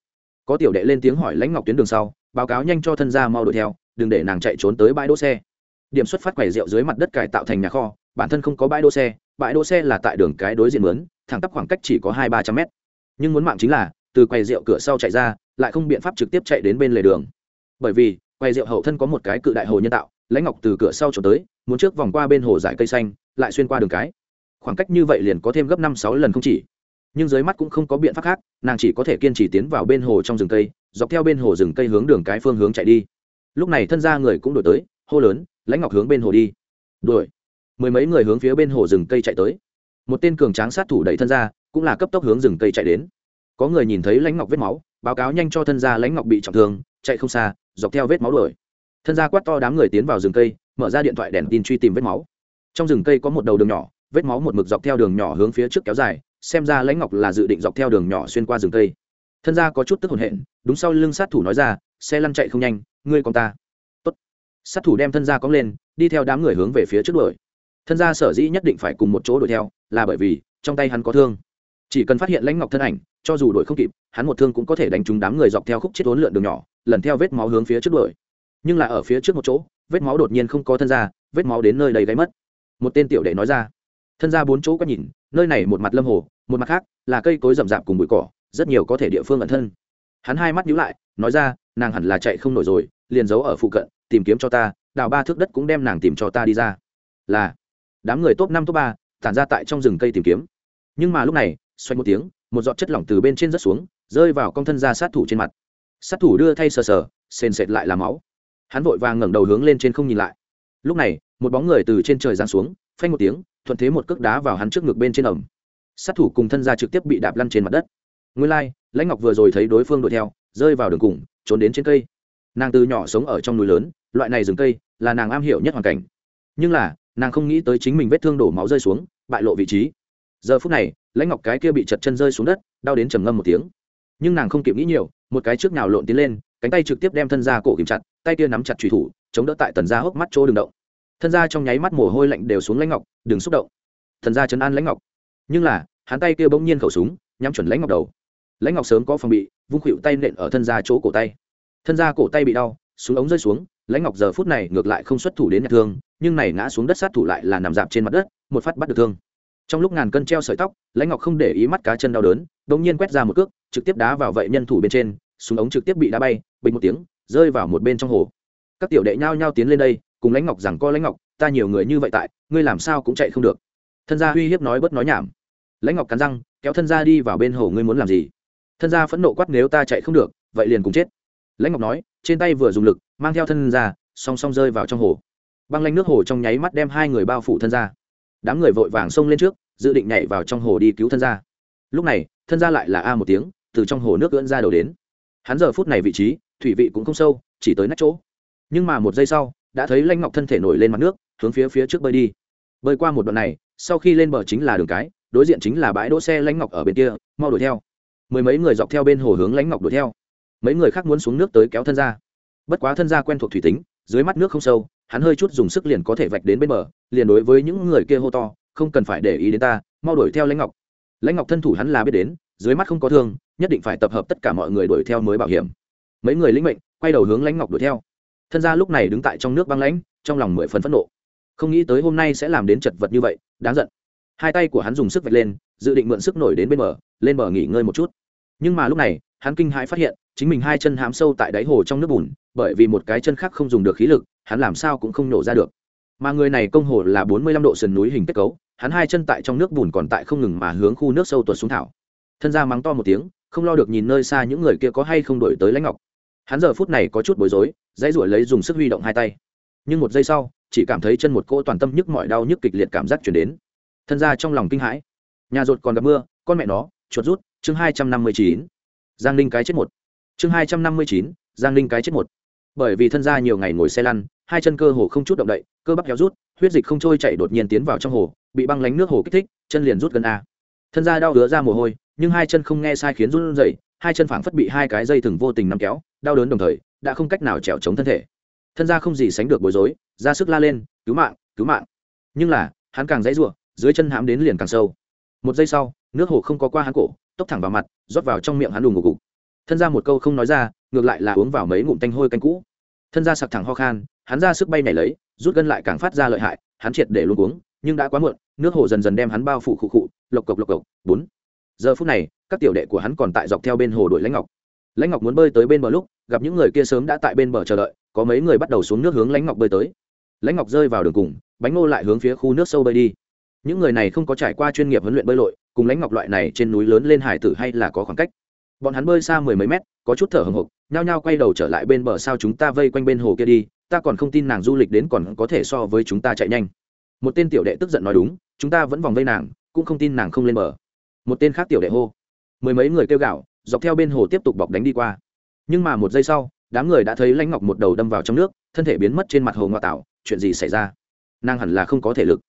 Có tiểu đệ lên tiếng hỏi lãnh ngọc tuyến đường sau, báo cáo nhanh cho thân gia mau đuổi theo, đừng để nàng chạy trốn tới bãi đỗ xe điểm xuất phát quầy rượu dưới mặt đất cải tạo thành nhà kho, bản thân không có bãi đỗ xe, bãi đỗ xe là tại đường cái đối diện mướn, thẳng tắp khoảng cách chỉ có hai ba trăm mét. Nhưng muốn mạng chính là, từ quầy rượu cửa sau chạy ra, lại không biện pháp trực tiếp chạy đến bên lề đường. Bởi vì, quầy rượu hậu thân có một cái cự đại hồ nhân tạo, lãnh ngọc từ cửa sau trốn tới, muốn trước vòng qua bên hồ dải cây xanh, lại xuyên qua đường cái. Khoảng cách như vậy liền có thêm gấp năm sáu lần không chỉ. Nhưng dưới mắt cũng không có biện pháp khác, nàng chỉ có thể kiên trì tiến vào bên hồ trong rừng cây, dọc theo bên hồ rừng cây hướng đường cái phương hướng chạy đi. Lúc này thân gia người cũng đổi tới hô lớn lãnh ngọc hướng bên hồ đi. Đuổi. Mười mấy người hướng phía bên hồ rừng cây chạy tới. Một tên cường tráng sát thủ đẩy thân ra, cũng là cấp tốc hướng rừng cây chạy đến. Có người nhìn thấy lãnh ngọc vết máu báo cáo nhanh cho thân gia lãnh ngọc bị trọng thương chạy không xa dọc theo vết máu đuổi. Thân gia quát to đám người tiến vào rừng cây mở ra điện thoại đèn tin truy tìm vết máu. Trong rừng cây có một đầu đường nhỏ vết máu một mực dọc theo đường nhỏ hướng phía trước kéo dài xem ra lãnh ngọc là dự định dọc theo đường nhỏ xuyên qua rừng cây. Thân gia có chút tức hồn hện đúng sau lưng sát thủ nói ra xe lăn chạy không nhanh ngươi con ta sát thủ đem thân gia cóng lên, đi theo đám người hướng về phía trước đuổi. Thân gia sở dĩ nhất định phải cùng một chỗ đuổi theo, là bởi vì trong tay hắn có thương. Chỉ cần phát hiện lãnh ngọc thân ảnh, cho dù đuổi không kịp, hắn một thương cũng có thể đánh trúng đám người dọc theo khúc chết hốn lượn đường nhỏ, lần theo vết máu hướng phía trước đuổi. Nhưng là ở phía trước một chỗ, vết máu đột nhiên không có thân gia, vết máu đến nơi đầy gáy mất. Một tên tiểu đệ nói ra. Thân ra bốn chỗ có nhìn, nơi này một mặt lâm hồ, một mặt khác là cây cối rậm rạp cùng bụi cỏ, rất nhiều có thể địa phương ẩn thân. Hắn hai mắt nhíu lại, nói ra, nàng hẳn là chạy không nổi rồi liền giấu ở phụ cận tìm kiếm cho ta đào ba thước đất cũng đem nàng tìm cho ta đi ra. Là đám người top năm top ba tản ra tại trong rừng cây tìm kiếm. Nhưng mà lúc này xoay một tiếng một giọt chất lỏng từ bên trên rớt xuống rơi vào con thân ra sát thủ trên mặt. Sát thủ đưa thay sờ sờ sền sệt lại là máu. Hắn vội vàng ngẩng đầu hướng lên trên không nhìn lại. Lúc này một bóng người từ trên trời giáng xuống phanh một tiếng thuận thế một cước đá vào hắn trước ngực bên trên ẩm sát thủ cùng thân ra trực tiếp bị đạp lăn trên mặt đất. Nguyên lai、like, lãnh ngọc vừa rồi thấy đối phương đuổi theo rơi vào đường cùng trốn đến trên cây nàng từ nhỏ sống ở trong núi lớn, loại này rừng cây là nàng am hiểu nhất hoàn cảnh. Nhưng là, nàng không nghĩ tới chính mình vết thương đổ máu rơi xuống, bại lộ vị trí. Giờ phút này, lãnh ngọc cái kia bị chật chân rơi xuống đất, đau đến trầm ngâm một tiếng. Nhưng nàng không kịp nghĩ nhiều, một cái trước nào lộn tiến lên, cánh tay trực tiếp đem thân ra cổ kìm chặt, tay kia nắm chặt trùy thủ, chống đỡ tại tần ra hốc mắt chỗ đường động. Thân ra trong nháy mắt mồ hôi lạnh đều xuống lãnh ngọc, đừng xúc động. Thần ra chấn an lãnh ngọc. Nhưng là, hắn tay kia bỗng nhiên khẩu súng, nhắm chuẩn lãnh ngọc đầu. Lãnh ngọc sớm có phòng bị, vung khuỵu tay nện ở thân ra chỗ cổ tay thân ra cổ tay bị đau, súng ống rơi xuống, lãnh ngọc giờ phút này ngược lại không xuất thủ đến nhạc thương, nhưng này ngã xuống đất sát thủ lại là nằm dạp trên mặt đất, một phát bắt được thương. Trong lúc ngàn cân treo sợi tóc, lãnh ngọc không để ý mắt cá chân đau đớn đ ỗ n g nhiên quét ra một cước, trực tiếp đá vào vậy nhân thủ bên trên, súng ống trực tiếp bị đá bay, bình một tiếng, rơi vào một bên trong hồ. Các tiểu đệ nhao nhao tiến lên đây, cùng lãnh ngọc rằng co, lãnh ngọc, ta nhiều người như vậy tại, ngươi làm sao cũng chạy không được. Thân gia uy hiếp nói bớt nói nhảm. Lãnh ngọc cắn răng, kéo thân gia đi vào bên hồ, ngươi muốn làm gì? Thân gia phẫn nộ quát, nếu ta chạy không được, vậy liền cùng chết lãnh ngọc nói, trên tay vừa dùng lực, mang theo thân gia song song rơi vào trong hồ. Băng lanh nước hồ trong nháy mắt đem hai người bao phủ thân gia đám người vội vàng xông lên trước, dự định nhảy vào trong hồ đi cứu thân gia lúc này, thân gia lại là a một tiếng, từ trong hồ nước ưỡn ra đầu đến. Hắn giờ phút này vị trí, thủy vị cũng không sâu, chỉ tới nách chỗ. Nhưng mà một giây sau, đã thấy lanh ngọc thân thể nổi lên mặt nước, hướng phía phía trước bơi đi. Bơi qua một đoạn này, sau khi lên bờ chính là đường cái, đối diện chính là bãi đỗ xe lãnh ngọc ở bên kia, mau đuổi theo. Mười mấy người dọc theo bên hồ hướng lãnh ngọc đuổi theo mấy người khác muốn xuống nước tới kéo thân ra. Bất quá thân ra quen thuộc thủy tính, dưới mắt nước không sâu, hắn hơi chút dùng sức liền có thể vạch đến bên bờ, liền đối với những người kia hô to, không cần phải để ý đến ta, mau đuổi theo lãnh ngọc. Lãnh ngọc thân thủ hắn là biết đến, dưới mắt không có thương, nhất định phải tập hợp tất cả mọi người đuổi theo mới bảo hiểm. Mấy người lĩnh mệnh, quay đầu hướng lãnh ngọc đuổi theo. Thân gia lúc này đứng tại trong nước băng lãnh, trong lòng mười phần phẫn nộ. Không nghĩ tới hôm nay sẽ làm đến chật vật như vậy, đáng giận. Hai tay của hắn dùng sức vạch lên, dự định mượn sức nổi đến bên bờ, lên bờ nghỉ ngơi một chút. Nhưng mà lúc này hắn kinh hãi phát hiện, chính mình hai chân hám sâu tại đáy hồ trong nước bùn, bởi vì một cái chân khác không dùng được khí lực, hắn làm sao cũng không nổ ra được. Mà người này công hồ là bốn mươi lăm độ sườn núi hình kết cấu, hắn hai chân tại trong nước bùn còn tại không ngừng mà hướng khu nước sâu tuột xuống thảo. Thân ra mắng to một tiếng, không lo được nhìn nơi xa những người kia có hay không đổi tới lãnh ngọc. Hắn giờ phút này có chút bối rối, dãy ruổi lấy dùng sức huy động hai tay. Nhưng một giây sau, chỉ cảm thấy chân một cỗ toàn tâm nhức mọi đau nhức kịch liệt cảm giác chuyển đến. Thân ra trong lòng kinh hãi. Nhà rột còn gặp mưa, con mẹ nó, chuột rút, chương hai trăm năm mươi chín giang ninh cái chết một. Chương hai trăm năm mươi chín, giang ninh cái chết một. Bởi vì thân ra nhiều ngày ngồi xe lăn, hai chân cơ hồ không chút động đậy, cơ bắp héo rút, huyết dịch không trôi chảy đột nhiên tiến vào trong hồ, bị băng lánh nước hồ kích thích, chân liền rút gần a. Thân ra đau đứa ra mồ hôi, nhưng hai chân không nghe sai khiến run rẩy, hai chân phảng phất bị hai cái dây thừng vô tình nắm kéo, đau đớn đồng thời, đã không cách nào trèo chống thân thể. Thân ra không gì sánh được bối rối, ra sức la lên, cứu mạng cứu mạng. Nhưng là, hắn càng dãy ruộng dưới chân hãm đến liền càng sâu. Một giây sau, nước hồ không có qua hắn cổ tốc thẳng vào mặt, rót vào trong miệng hắn đùng ngục gục thân ra một câu không nói ra, ngược lại là uống vào mấy ngụm tanh hôi canh cũ. Thân ra sặc thẳng ho khan, hắn ra sức bay nhảy lấy, rút gân lại càng phát ra lợi hại, hắn triệt để luôn uống nhưng đã quá muộn, nước hồ dần dần đem hắn bao phủ khụ khụ, lộc cộc lộc cộc, bốn. Giờ phút này, các tiểu đệ của hắn còn tại dọc theo bên hồ đuổi lãnh ngọc. Lãnh ngọc muốn bơi tới bên bờ lúc, gặp những người kia sớm đã tại bên bờ chờ đợi, có mấy người bắt đầu xuống nước hướng lãnh ngọc bơi tới. Lãnh ngọc rơi vào đường cùng, bánh ngô lại hướng phía khu nước sâu bơi đi. Những người này không có trải qua chuyên nghiệp huấn luyện bơi lội cùng lãnh ngọc loại này trên núi lớn lên hải tử hay là có khoảng cách. Bọn hắn bơi xa mười mấy mét, có chút thở hồng hộc, nhao nhao quay đầu trở lại bên bờ sao chúng ta vây quanh bên hồ kia đi, ta còn không tin nàng du lịch đến còn có thể so với chúng ta chạy nhanh. Một tên tiểu đệ tức giận nói đúng, chúng ta vẫn vòng vây nàng, cũng không tin nàng không lên bờ. Một tên khác tiểu đệ hô. Mười mấy người kêu gạo dọc theo bên hồ tiếp tục bọc đánh đi qua. Nhưng mà một giây sau, đám người đã thấy lãnh ngọc một đầu đâm vào trong nước, thân thể biến mất trên mặt hồ ngoại tạo chuyện gì xảy ra? Nàng hẳn là không có thể lực.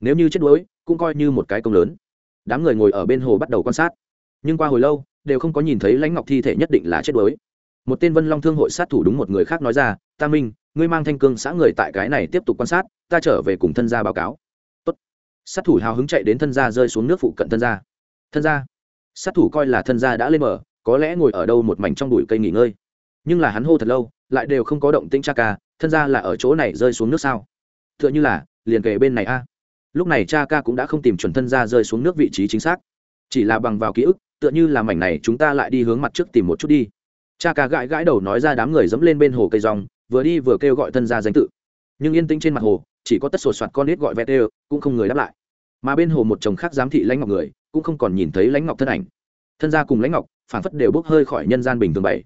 Nếu như chết đuối, cũng coi như một cái công lớn đám người ngồi ở bên hồ bắt đầu quan sát. Nhưng qua hồi lâu, đều không có nhìn thấy lãnh ngọc thi thể nhất định là chết đuối. Một tên vân long thương hội sát thủ đúng một người khác nói ra, ta minh, ngươi mang thanh cương xã người tại cái này tiếp tục quan sát, ta trở về cùng thân gia báo cáo. Tốt. sát thủ hào hứng chạy đến thân gia rơi xuống nước phụ cận thân gia. Thân gia. Sát thủ coi là thân gia đã lên mở có lẽ ngồi ở đâu một mảnh trong bụi cây nghỉ ngơi. Nhưng là hắn hô thật lâu, lại đều không có động tĩnh cha ca, thân gia là ở chỗ này rơi xuống nước sao? Tựa như là, liền kề bên này a lúc này cha ca cũng đã không tìm chuẩn thân gia rơi xuống nước vị trí chính xác. Chỉ là bằng vào ký ức, tựa như là mảnh này chúng ta lại đi hướng mặt trước tìm một chút đi. Cha ca gãi gãi đầu nói ra đám người dẫm lên bên hồ cây rong, vừa đi vừa kêu gọi thân gia danh tự. Nhưng yên tĩnh trên mặt hồ, chỉ có tất sột soạt con nít gọi vẹt đều, cũng không người đáp lại. Mà bên hồ một chồng khác giám thị lãnh ngọc người, cũng không còn nhìn thấy lãnh ngọc thân ảnh. Thân gia cùng lãnh ngọc phản phất đều bốc hơi khỏi nhân gian bình thường bảy.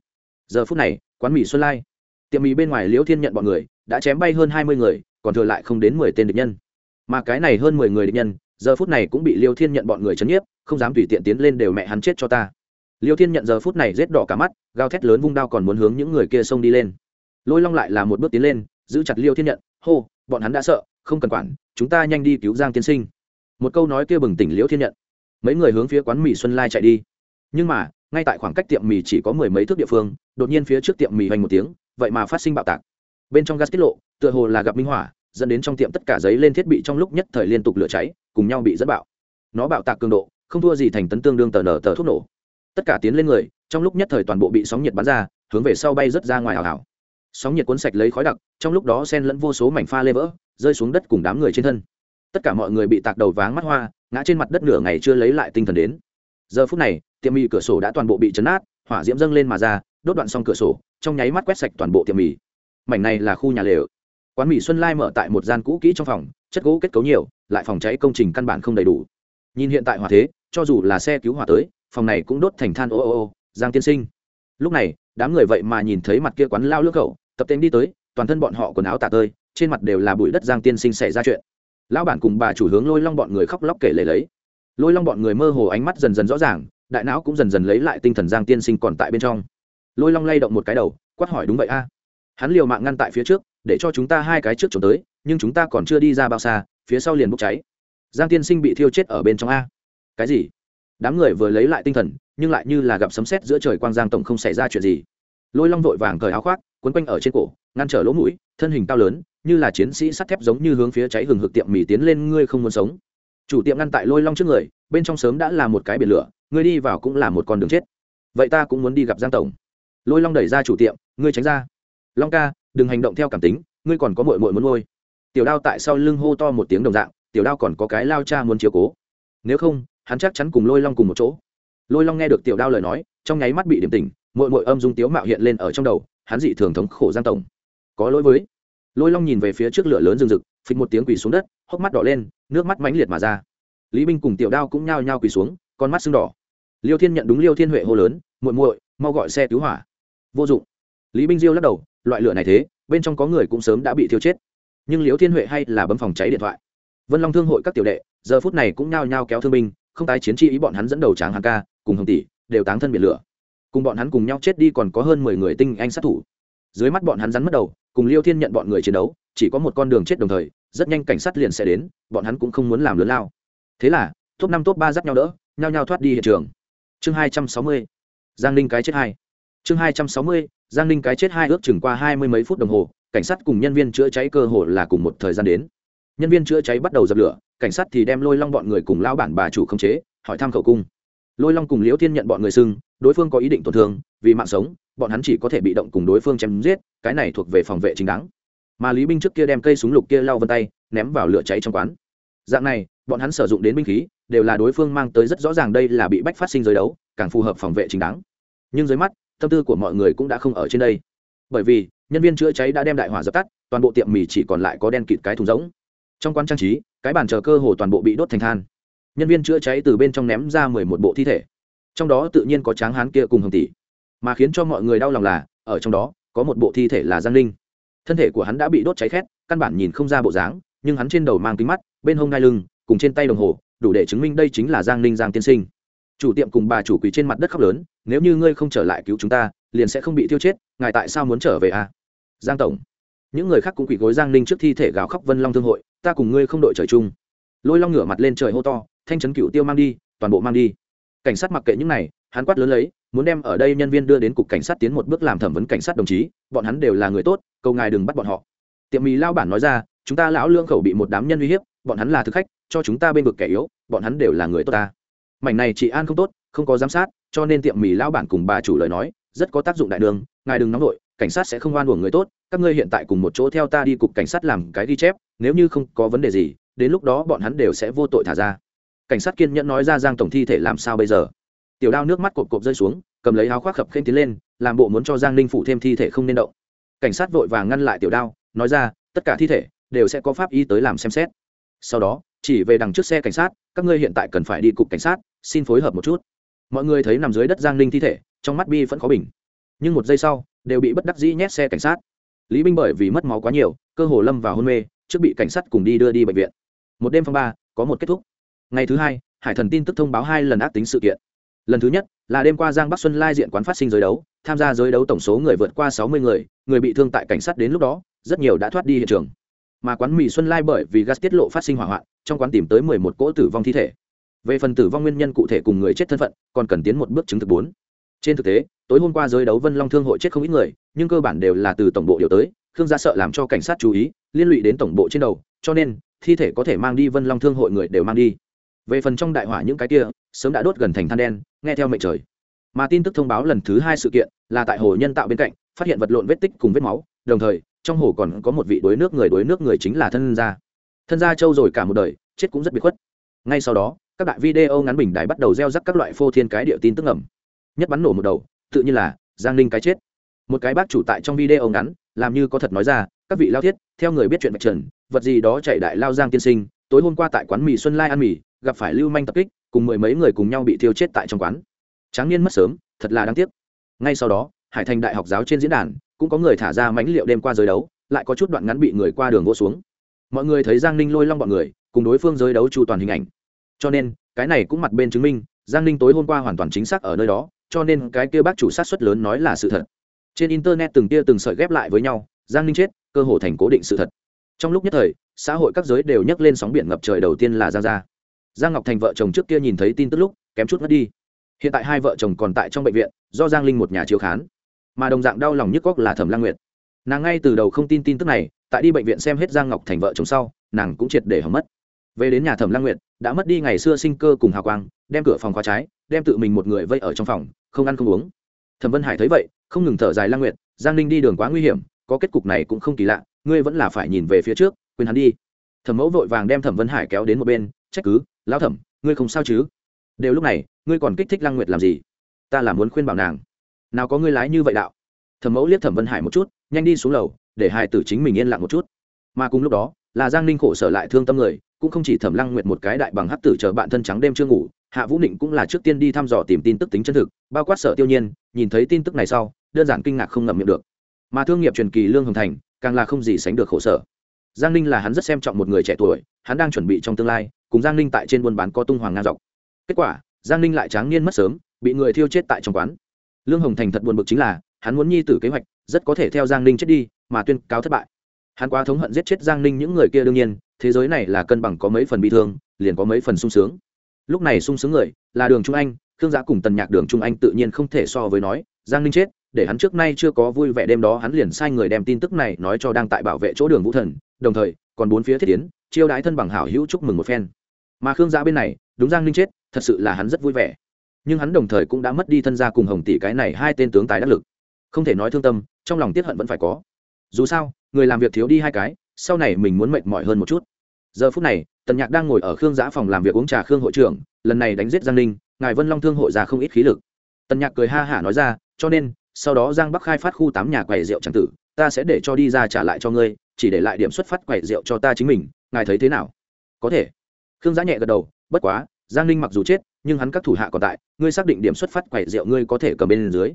Giờ phút này, quán mì xuân lai, tiệm mì bên ngoài liễu thiên nhận bọn người, đã chém bay hơn hai mươi người, còn thừa lại không đến mười tên địch nhân mà cái này hơn mười người địch nhân, giờ phút này cũng bị liêu thiên nhận bọn người chấn nhiếp, không dám tùy tiện tiến lên đều mẹ hắn chết cho ta. Liêu thiên nhận giờ phút này rết đỏ cả mắt, gào thét lớn vung đao còn muốn hướng những người kia xông đi lên. Lôi long lại là một bước tiến lên, giữ chặt liêu thiên nhận, hô, bọn hắn đã sợ, không cần quản, chúng ta nhanh đi cứu giang tiên sinh. Một câu nói kia bừng tỉnh liêu thiên nhận. Mấy người hướng phía quán mì xuân lai chạy đi. Nhưng mà, ngay tại khoảng cách tiệm mì chỉ có mười mấy thước địa phương, đột nhiên phía trước tiệm mì hoành một tiếng, vậy mà phát sinh bạo tạc. Bên trong gas tiết lộ, tựa hồ là gặp minh hỏa dẫn đến trong tiệm tất cả giấy lên thiết bị trong lúc nhất thời liên tục lửa cháy, cùng nhau bị dẫn bạo. Nó bạo tạc cường độ, không thua gì thành tấn tương đương tờ nở tờ thuốc nổ. Tất cả tiến lên người, trong lúc nhất thời toàn bộ bị sóng nhiệt bắn ra, hướng về sau bay rớt ra ngoài hào hào sóng nhiệt cuốn sạch lấy khói đặc, trong lúc đó sen lẫn vô số mảnh pha lê vỡ, rơi xuống đất cùng đám người trên thân. Tất cả mọi người bị tạc đầu váng mắt hoa, ngã trên mặt đất nửa ngày chưa lấy lại tinh thần đến. Giờ phút này, tiệm mì cửa sổ đã toàn bộ bị chấn át hỏa diễm dâng lên mà ra, đốt đoạn xong cửa sổ, trong nháy mắt quét sạch toàn bộ tiệm mì. Mảnh này là khu nhà lều quán mì xuân lai mở tại một gian cũ kỹ trong phòng, chất gỗ kết cấu nhiều, lại phòng cháy công trình căn bản không đầy đủ. Nhìn hiện tại hỏa thế, cho dù là xe cứu hỏa tới, phòng này cũng đốt thành than ô ô ô, giang tiên sinh. Lúc này, đám người vậy mà nhìn thấy mặt kia quán lao lưỡng khẩu tập tên đi tới, toàn thân bọn họ quần áo tả tơi, trên mặt đều là bụi đất giang tiên sinh xảy ra chuyện. Lão bản cùng bà chủ hướng lôi long bọn người khóc lóc kể lể lấy. Lôi long bọn người mơ hồ ánh mắt dần dần rõ ràng, đại não cũng dần dần lấy lại tinh thần giang tiên sinh còn tại bên trong. Lôi long lay động một cái đầu, quát hỏi đúng vậy a. Hắn liều mạng ngăn tại phía trước để cho chúng ta hai cái trước trốn tới, nhưng chúng ta còn chưa đi ra bao xa, phía sau liền bốc cháy. Giang tiên sinh bị thiêu chết ở bên trong a. Cái gì? Đám người vừa lấy lại tinh thần, nhưng lại như là gặp sấm sét giữa trời quang giang tổng không xảy ra chuyện gì. Lôi long vội vàng cởi áo khoác, quấn quanh ở trên cổ, ngăn trở lỗ mũi, thân hình cao lớn, như là chiến sĩ sắt thép giống như hướng phía cháy hừng hực tiệm mì tiến lên, ngươi không muốn sống. Chủ tiệm ngăn tại lôi long trước người, bên trong sớm đã là một cái biển lửa, ngươi đi vào cũng là một con đường chết. Vậy ta cũng muốn đi gặp giang tổng. Lôi long đẩy ra chủ tiệm, ngươi tránh ra. Long ca đừng hành động theo cảm tính, ngươi còn có mội mội muốn ngôi tiểu đao tại sau lưng hô to một tiếng đồng dạng, tiểu đao còn có cái lao cha muốn chiếu cố. Nếu không, hắn chắc chắn cùng lôi long cùng một chỗ. Lôi long nghe được tiểu đao lời nói, trong nháy mắt bị điểm tỉnh mội mội âm dung tiếu mạo hiện lên ở trong đầu, hắn dị thường thống khổ giang tổng. Có lỗi với. Lôi long nhìn về phía trước lửa lớn rừng rực, phịch một tiếng quỳ xuống đất, hốc mắt đỏ lên, nước mắt mãnh liệt mà ra. Lý binh cùng tiểu đao cũng nhao nhao quỳ xuống, con mắt sưng đỏ. Liêu thiên nhận đúng liêu thiên huệ hô lớn, muội muội, mau gọi xe cứu hỏa. Vô dụng. Lý binh diêu lắc đầu loại lửa này thế, bên trong có người cũng sớm đã bị thiêu chết. Nhưng Liễu thiên huệ hay là bấm phòng cháy điện thoại. Vân long thương hội các tiểu đệ, giờ phút này cũng nhao nhao kéo thương binh, không tái chiến chi ý bọn hắn dẫn đầu tráng hàng ca, cùng hồng tỷ, đều táng thân biển lửa. Cùng bọn hắn cùng nhau chết đi còn có hơn mười người tinh anh sát thủ. Dưới mắt bọn hắn rắn mất đầu, cùng liêu thiên nhận bọn người chiến đấu, chỉ có một con đường chết đồng thời, rất nhanh cảnh sát liền sẽ đến, bọn hắn cũng không muốn làm lớn lao. Thế là, top năm, top ba dắt nhau đỡ, nhao nhao thoát đi hiện trường. Chương hai trăm sáu mươi. Giang ninh cái chết hai chương hai trăm sáu mươi giang ninh cái chết hai ước chừng qua hai mươi mấy phút đồng hồ, cảnh sát cùng nhân viên chữa cháy cơ hồ là cùng một thời gian đến. Nhân viên chữa cháy bắt đầu dập lửa, cảnh sát thì đem lôi long bọn người cùng lao bản bà chủ khống chế, hỏi thăm khẩu cung. Lôi long cùng liễu thiên nhận bọn người xưng, đối phương có ý định tổn thương, vì mạng sống, bọn hắn chỉ có thể bị động cùng đối phương chém giết, cái này thuộc về phòng vệ chính đáng. Mà lý binh trước kia đem cây súng lục kia lao vân tay, ném vào lửa cháy trong quán. Dạng này, bọn hắn sử dụng đến binh khí, đều là đối phương mang tới rất rõ ràng đây là bị bách phát sinh giới đấu, càng phù hợp phòng vệ chính đáng. Nhưng dưới mắt tâm tư của mọi người cũng đã không ở trên đây. Bởi vì, nhân viên chữa cháy đã đem đại hỏa dập tắt, toàn bộ tiệm mì chỉ còn lại có đen kịt cái thùng rỗng. Trong quán trang trí, cái bàn chờ cơ hồ toàn bộ bị đốt thành than. Nhân viên chữa cháy từ bên trong ném ra mười một bộ thi thể. Trong đó tự nhiên có tráng hán kia cùng hồng tỷ. Mà khiến cho mọi người đau lòng là, ở trong đó, có một bộ thi thể là giang linh. Thân thể của hắn đã bị đốt cháy khét, căn bản nhìn không ra bộ dáng, nhưng hắn trên đầu mang kính mắt, bên hông đai lưng, cùng trên tay đồng hồ, đủ để chứng minh đây chính là giang ninh giang tiên sinh chủ tiệm cùng bà chủ quỳ trên mặt đất khóc lớn, nếu như ngươi không trở lại cứu chúng ta, liền sẽ không bị tiêu chết, ngài tại sao muốn trở về à? Giang tổng. Những người khác cũng quỳ gối giang ninh trước thi thể gào khóc vân long thương hội, ta cùng ngươi không đội trời chung. Lôi long ngửa mặt lên trời hô to, thanh trấn cựu tiêu mang đi, toàn bộ mang đi. Cảnh sát mặc kệ những này, hắn quát lớn lấy, muốn đem ở đây nhân viên đưa đến cục cảnh sát tiến một bước làm thẩm vấn cảnh sát đồng chí, bọn hắn đều là người tốt, cầu ngài đừng bắt bọn họ. Tiệm mì lao bản nói ra, chúng ta lão lương khẩu bị một đám nhân uy hiếp, bọn hắn là thực khách, cho chúng ta bên vực kẻ yếu, bọn hắn đều là người tốt ta mảnh này chị an không tốt, không có giám sát, cho nên tiệm mì lao bản cùng bà chủ lời nói, rất có tác dụng đại đường, ngài đừng nóng vội, cảnh sát sẽ không oan uổng người tốt, các ngươi hiện tại cùng một chỗ theo ta đi cục cảnh sát làm cái ghi chép, nếu như không có vấn đề gì, đến lúc đó bọn hắn đều sẽ vô tội thả ra. Cảnh sát kiên nhẫn nói ra giang tổng thi thể làm sao bây giờ. Tiểu đao nước mắt cộp cộp rơi xuống, cầm lấy áo khoác khập khênh tiến lên, làm bộ muốn cho giang ninh phụ thêm thi thể không nên động. Cảnh sát vội vàng ngăn lại tiểu đao, nói ra, tất cả thi thể đều sẽ có pháp y tới làm xem xét. Sau đó, chỉ về đằng trước xe cảnh sát, các ngươi hiện tại cần phải đi cục cảnh sát xin phối hợp một chút. Mọi người thấy nằm dưới đất giang ninh thi thể, trong mắt bi vẫn khó bình. Nhưng một giây sau, đều bị bất đắc dĩ nhét xe cảnh sát. Lý binh bởi vì mất máu quá nhiều, cơ hồ lâm vào hôn mê, trước bị cảnh sát cùng đi đưa đi bệnh viện. Một đêm phong ba, có một kết thúc. Ngày thứ hai, hải thần tin tức thông báo hai lần ác tính sự kiện. Lần thứ nhất, là đêm qua giang bắc xuân lai diện quán phát sinh giới đấu, tham gia giới đấu tổng số người vượt qua sáu mươi người người bị thương tại cảnh sát đến lúc đó, rất nhiều đã thoát đi hiện trường. Mà quán mì xuân lai bởi vì gas tiết lộ phát sinh hỏa hoạn, trong quán tìm tới mười một cỗ tử vong thi thể về phần tử vong nguyên nhân cụ thể cùng người chết thân phận, còn cần tiến một bước chứng thực bốn. Trên thực tế, tối hôm qua giới đấu vân long thương hội chết không ít người, nhưng cơ bản đều là từ tổng bộ điều tới, khương gia sợ làm cho cảnh sát chú ý, liên lụy đến tổng bộ trên đầu, cho nên, thi thể có thể mang đi vân long thương hội người đều mang đi. Về phần trong đại hỏa những cái kia, sớm đã đốt gần thành than đen, nghe theo mệnh trời. Mà tin tức thông báo lần thứ hai sự kiện, là tại hồ nhân tạo bên cạnh, phát hiện vật lộn vết tích cùng vết máu, đồng thời, trong hồ còn có một vị đuối nước người đuối nước người chính là thân gia. Thân gia trâu rồi cả một đời, chết cũng rất bị khuất. Ngay sau đó các đại video ngắn bình đài bắt đầu gieo rắc các loại phô thiên cái địa tin tức ngầm. Nhất bắn nổ một đầu, tự nhiên là giang ninh cái chết. Một cái bác chủ tại trong video ngắn, làm như có thật nói ra, các vị lao thiết, theo người biết chuyện bạch trần, vật gì đó chạy đại lao giang tiên sinh, tối hôm qua tại quán mì xuân lai ăn mì, gặp phải lưu manh tập kích, cùng mười mấy người cùng nhau bị thiêu chết tại trong quán. Tráng niên mất sớm, thật là đáng tiếc. Ngay sau đó, hải thành đại học giáo trên diễn đàn, cũng có người thả ra mãnh liệu đêm qua giới đấu, lại có chút đoạn ngắn bị người qua đường vô xuống. Mọi người thấy giang ninh lôi long bọn người, cùng đối phương giới đấu chu toàn hình ảnh cho nên, cái này cũng mặt bên chứng minh, giang ninh tối hôm qua hoàn toàn chính xác ở nơi đó, cho nên cái kia bác chủ sát xuất lớn nói là sự thật. Trên internet từng tia từng sợi ghép lại với nhau, giang ninh chết, cơ hồ thành cố định sự thật. Trong lúc nhất thời, xã hội các giới đều nhấc lên sóng biển ngập trời đầu tiên là giang gia. Giang ngọc thành vợ chồng trước kia nhìn thấy tin tức lúc, kém chút mất đi. Hiện tại hai vợ chồng còn tại trong bệnh viện, do giang linh một nhà chiếu khán. Mà đồng dạng đau lòng nhức góc là thẩm lang nguyệt. Nàng ngay từ đầu không tin tin tức này, tại đi bệnh viện xem hết giang ngọc thành vợ chồng sau, nàng cũng triệt để hỏng mất về đến nhà thẩm lang nguyệt, đã mất đi ngày xưa sinh cơ cùng hào quang, đem cửa phòng khóa trái, đem tự mình một người vây ở trong phòng, không ăn không uống. Thẩm vân hải thấy vậy, không ngừng thở dài lang nguyệt, giang ninh đi đường quá nguy hiểm, có kết cục này cũng không kỳ lạ, ngươi vẫn là phải nhìn về phía trước, quên hắn đi. Thẩm mẫu vội vàng đem thẩm vân hải kéo đến một bên, trách cứ, lão thẩm, ngươi không sao chứ? Đều lúc này, ngươi còn kích thích lăng nguyệt làm gì? Ta là muốn khuyên bảo nàng. Nào có ngươi lái như vậy đạo. Thẩm mẫu liếc thẩm vân hải một chút, nhanh đi xuống lầu, để hai tử chính mình yên lặng một chút. Mà cùng lúc đó là giang ninh khổ sở lại thương tâm người, cũng không chỉ thẩm lăng nguyệt một cái đại bằng hắc tử chờ bạn thân trắng đêm chưa ngủ, hạ vũ định cũng là trước tiên đi thăm dò tìm tin tức tính chân thực, bao quát sở tiêu nhiên, nhìn thấy tin tức này sau, đơn giản kinh ngạc không ngậm miệng được. Mà thương nghiệp truyền kỳ lương hồng thành, càng là không gì sánh được khổ sở. Giang ninh là hắn rất xem trọng một người trẻ tuổi, hắn đang chuẩn bị trong tương lai, cùng giang ninh tại trên buôn bán có tung hoàng ngang dọc. Kết quả, giang ninh lại tráng niên mất sớm, bị người thiêu chết tại trong quán. Lương hồng thành thật buồn bực chính là, hắn muốn nhi tử kế hoạch, rất có thể theo giang ninh chết đi, mà tuyên cáo thất bại hắn quá thống hận giết chết giang ninh những người kia đương nhiên thế giới này là cân bằng có mấy phần bị thương liền có mấy phần sung sướng lúc này sung sướng người là đường trung anh khương giã cùng tần nhạc đường trung anh tự nhiên không thể so với nói giang ninh chết để hắn trước nay chưa có vui vẻ đêm đó hắn liền sai người đem tin tức này nói cho đang tại bảo vệ chỗ đường vũ thần đồng thời còn bốn phía thiết tiến chiêu đái thân bằng hảo hữu chúc mừng một phen mà khương giã bên này đúng giang ninh chết thật sự là hắn rất vui vẻ nhưng hắn đồng thời cũng đã mất đi thân gia cùng hồng tỷ cái này hai tên tướng tài đắc lực không thể nói thương tâm trong lòng tiết hận vẫn phải có dù sao, người làm việc thiếu đi hai cái, sau này mình muốn mệt mỏi hơn một chút. Giờ phút này, tần nhạc đang ngồi ở khương giã phòng làm việc uống trà khương hội trưởng, lần này đánh giết giang ninh, ngài vân long thương hội ra không ít khí lực. Tần nhạc cười ha hả nói ra, cho nên, sau đó giang bắc khai phát khu tám nhà quầy rượu tràng tử, ta sẽ để cho đi ra trả lại cho ngươi, chỉ để lại điểm xuất phát quầy rượu cho ta chính mình, ngài thấy thế nào? Có thể. Khương giã nhẹ gật đầu, bất quá, giang ninh mặc dù chết, nhưng hắn các thủ hạ còn tại, ngươi xác định điểm xuất phát quầy rượu ngươi có thể cầm bên dưới.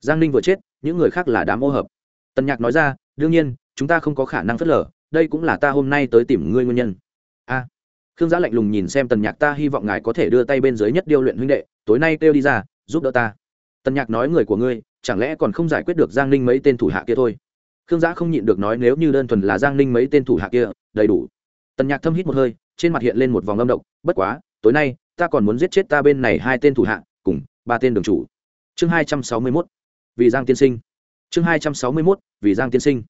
Giang ninh vừa chết, những người khác là đám ô hợp. Tần nhạc nói ra đương nhiên, chúng ta không có khả năng phớt lờ, đây cũng là ta hôm nay tới tìm ngươi nguyên nhân. A, khương giã lạnh lùng nhìn xem tần nhạc, ta hy vọng ngài có thể đưa tay bên dưới nhất điêu luyện huynh đệ, tối nay kêu đi ra, giúp đỡ ta. Tần nhạc nói người của ngươi, chẳng lẽ còn không giải quyết được giang ninh mấy tên thủ hạ kia thôi? Khương giã không nhịn được nói nếu như đơn thuần là giang ninh mấy tên thủ hạ kia, đầy đủ. Tần nhạc thâm hít một hơi, trên mặt hiện lên một vòng âm độc, bất quá, tối nay, ta còn muốn giết chết ta bên này hai tên thủ hạ, cùng ba tên đường chủ. Chương hai trăm sáu mươi mốt, vì giang tiên sinh chương hai trăm sáu mươi mốt, vì giang tiên sinh.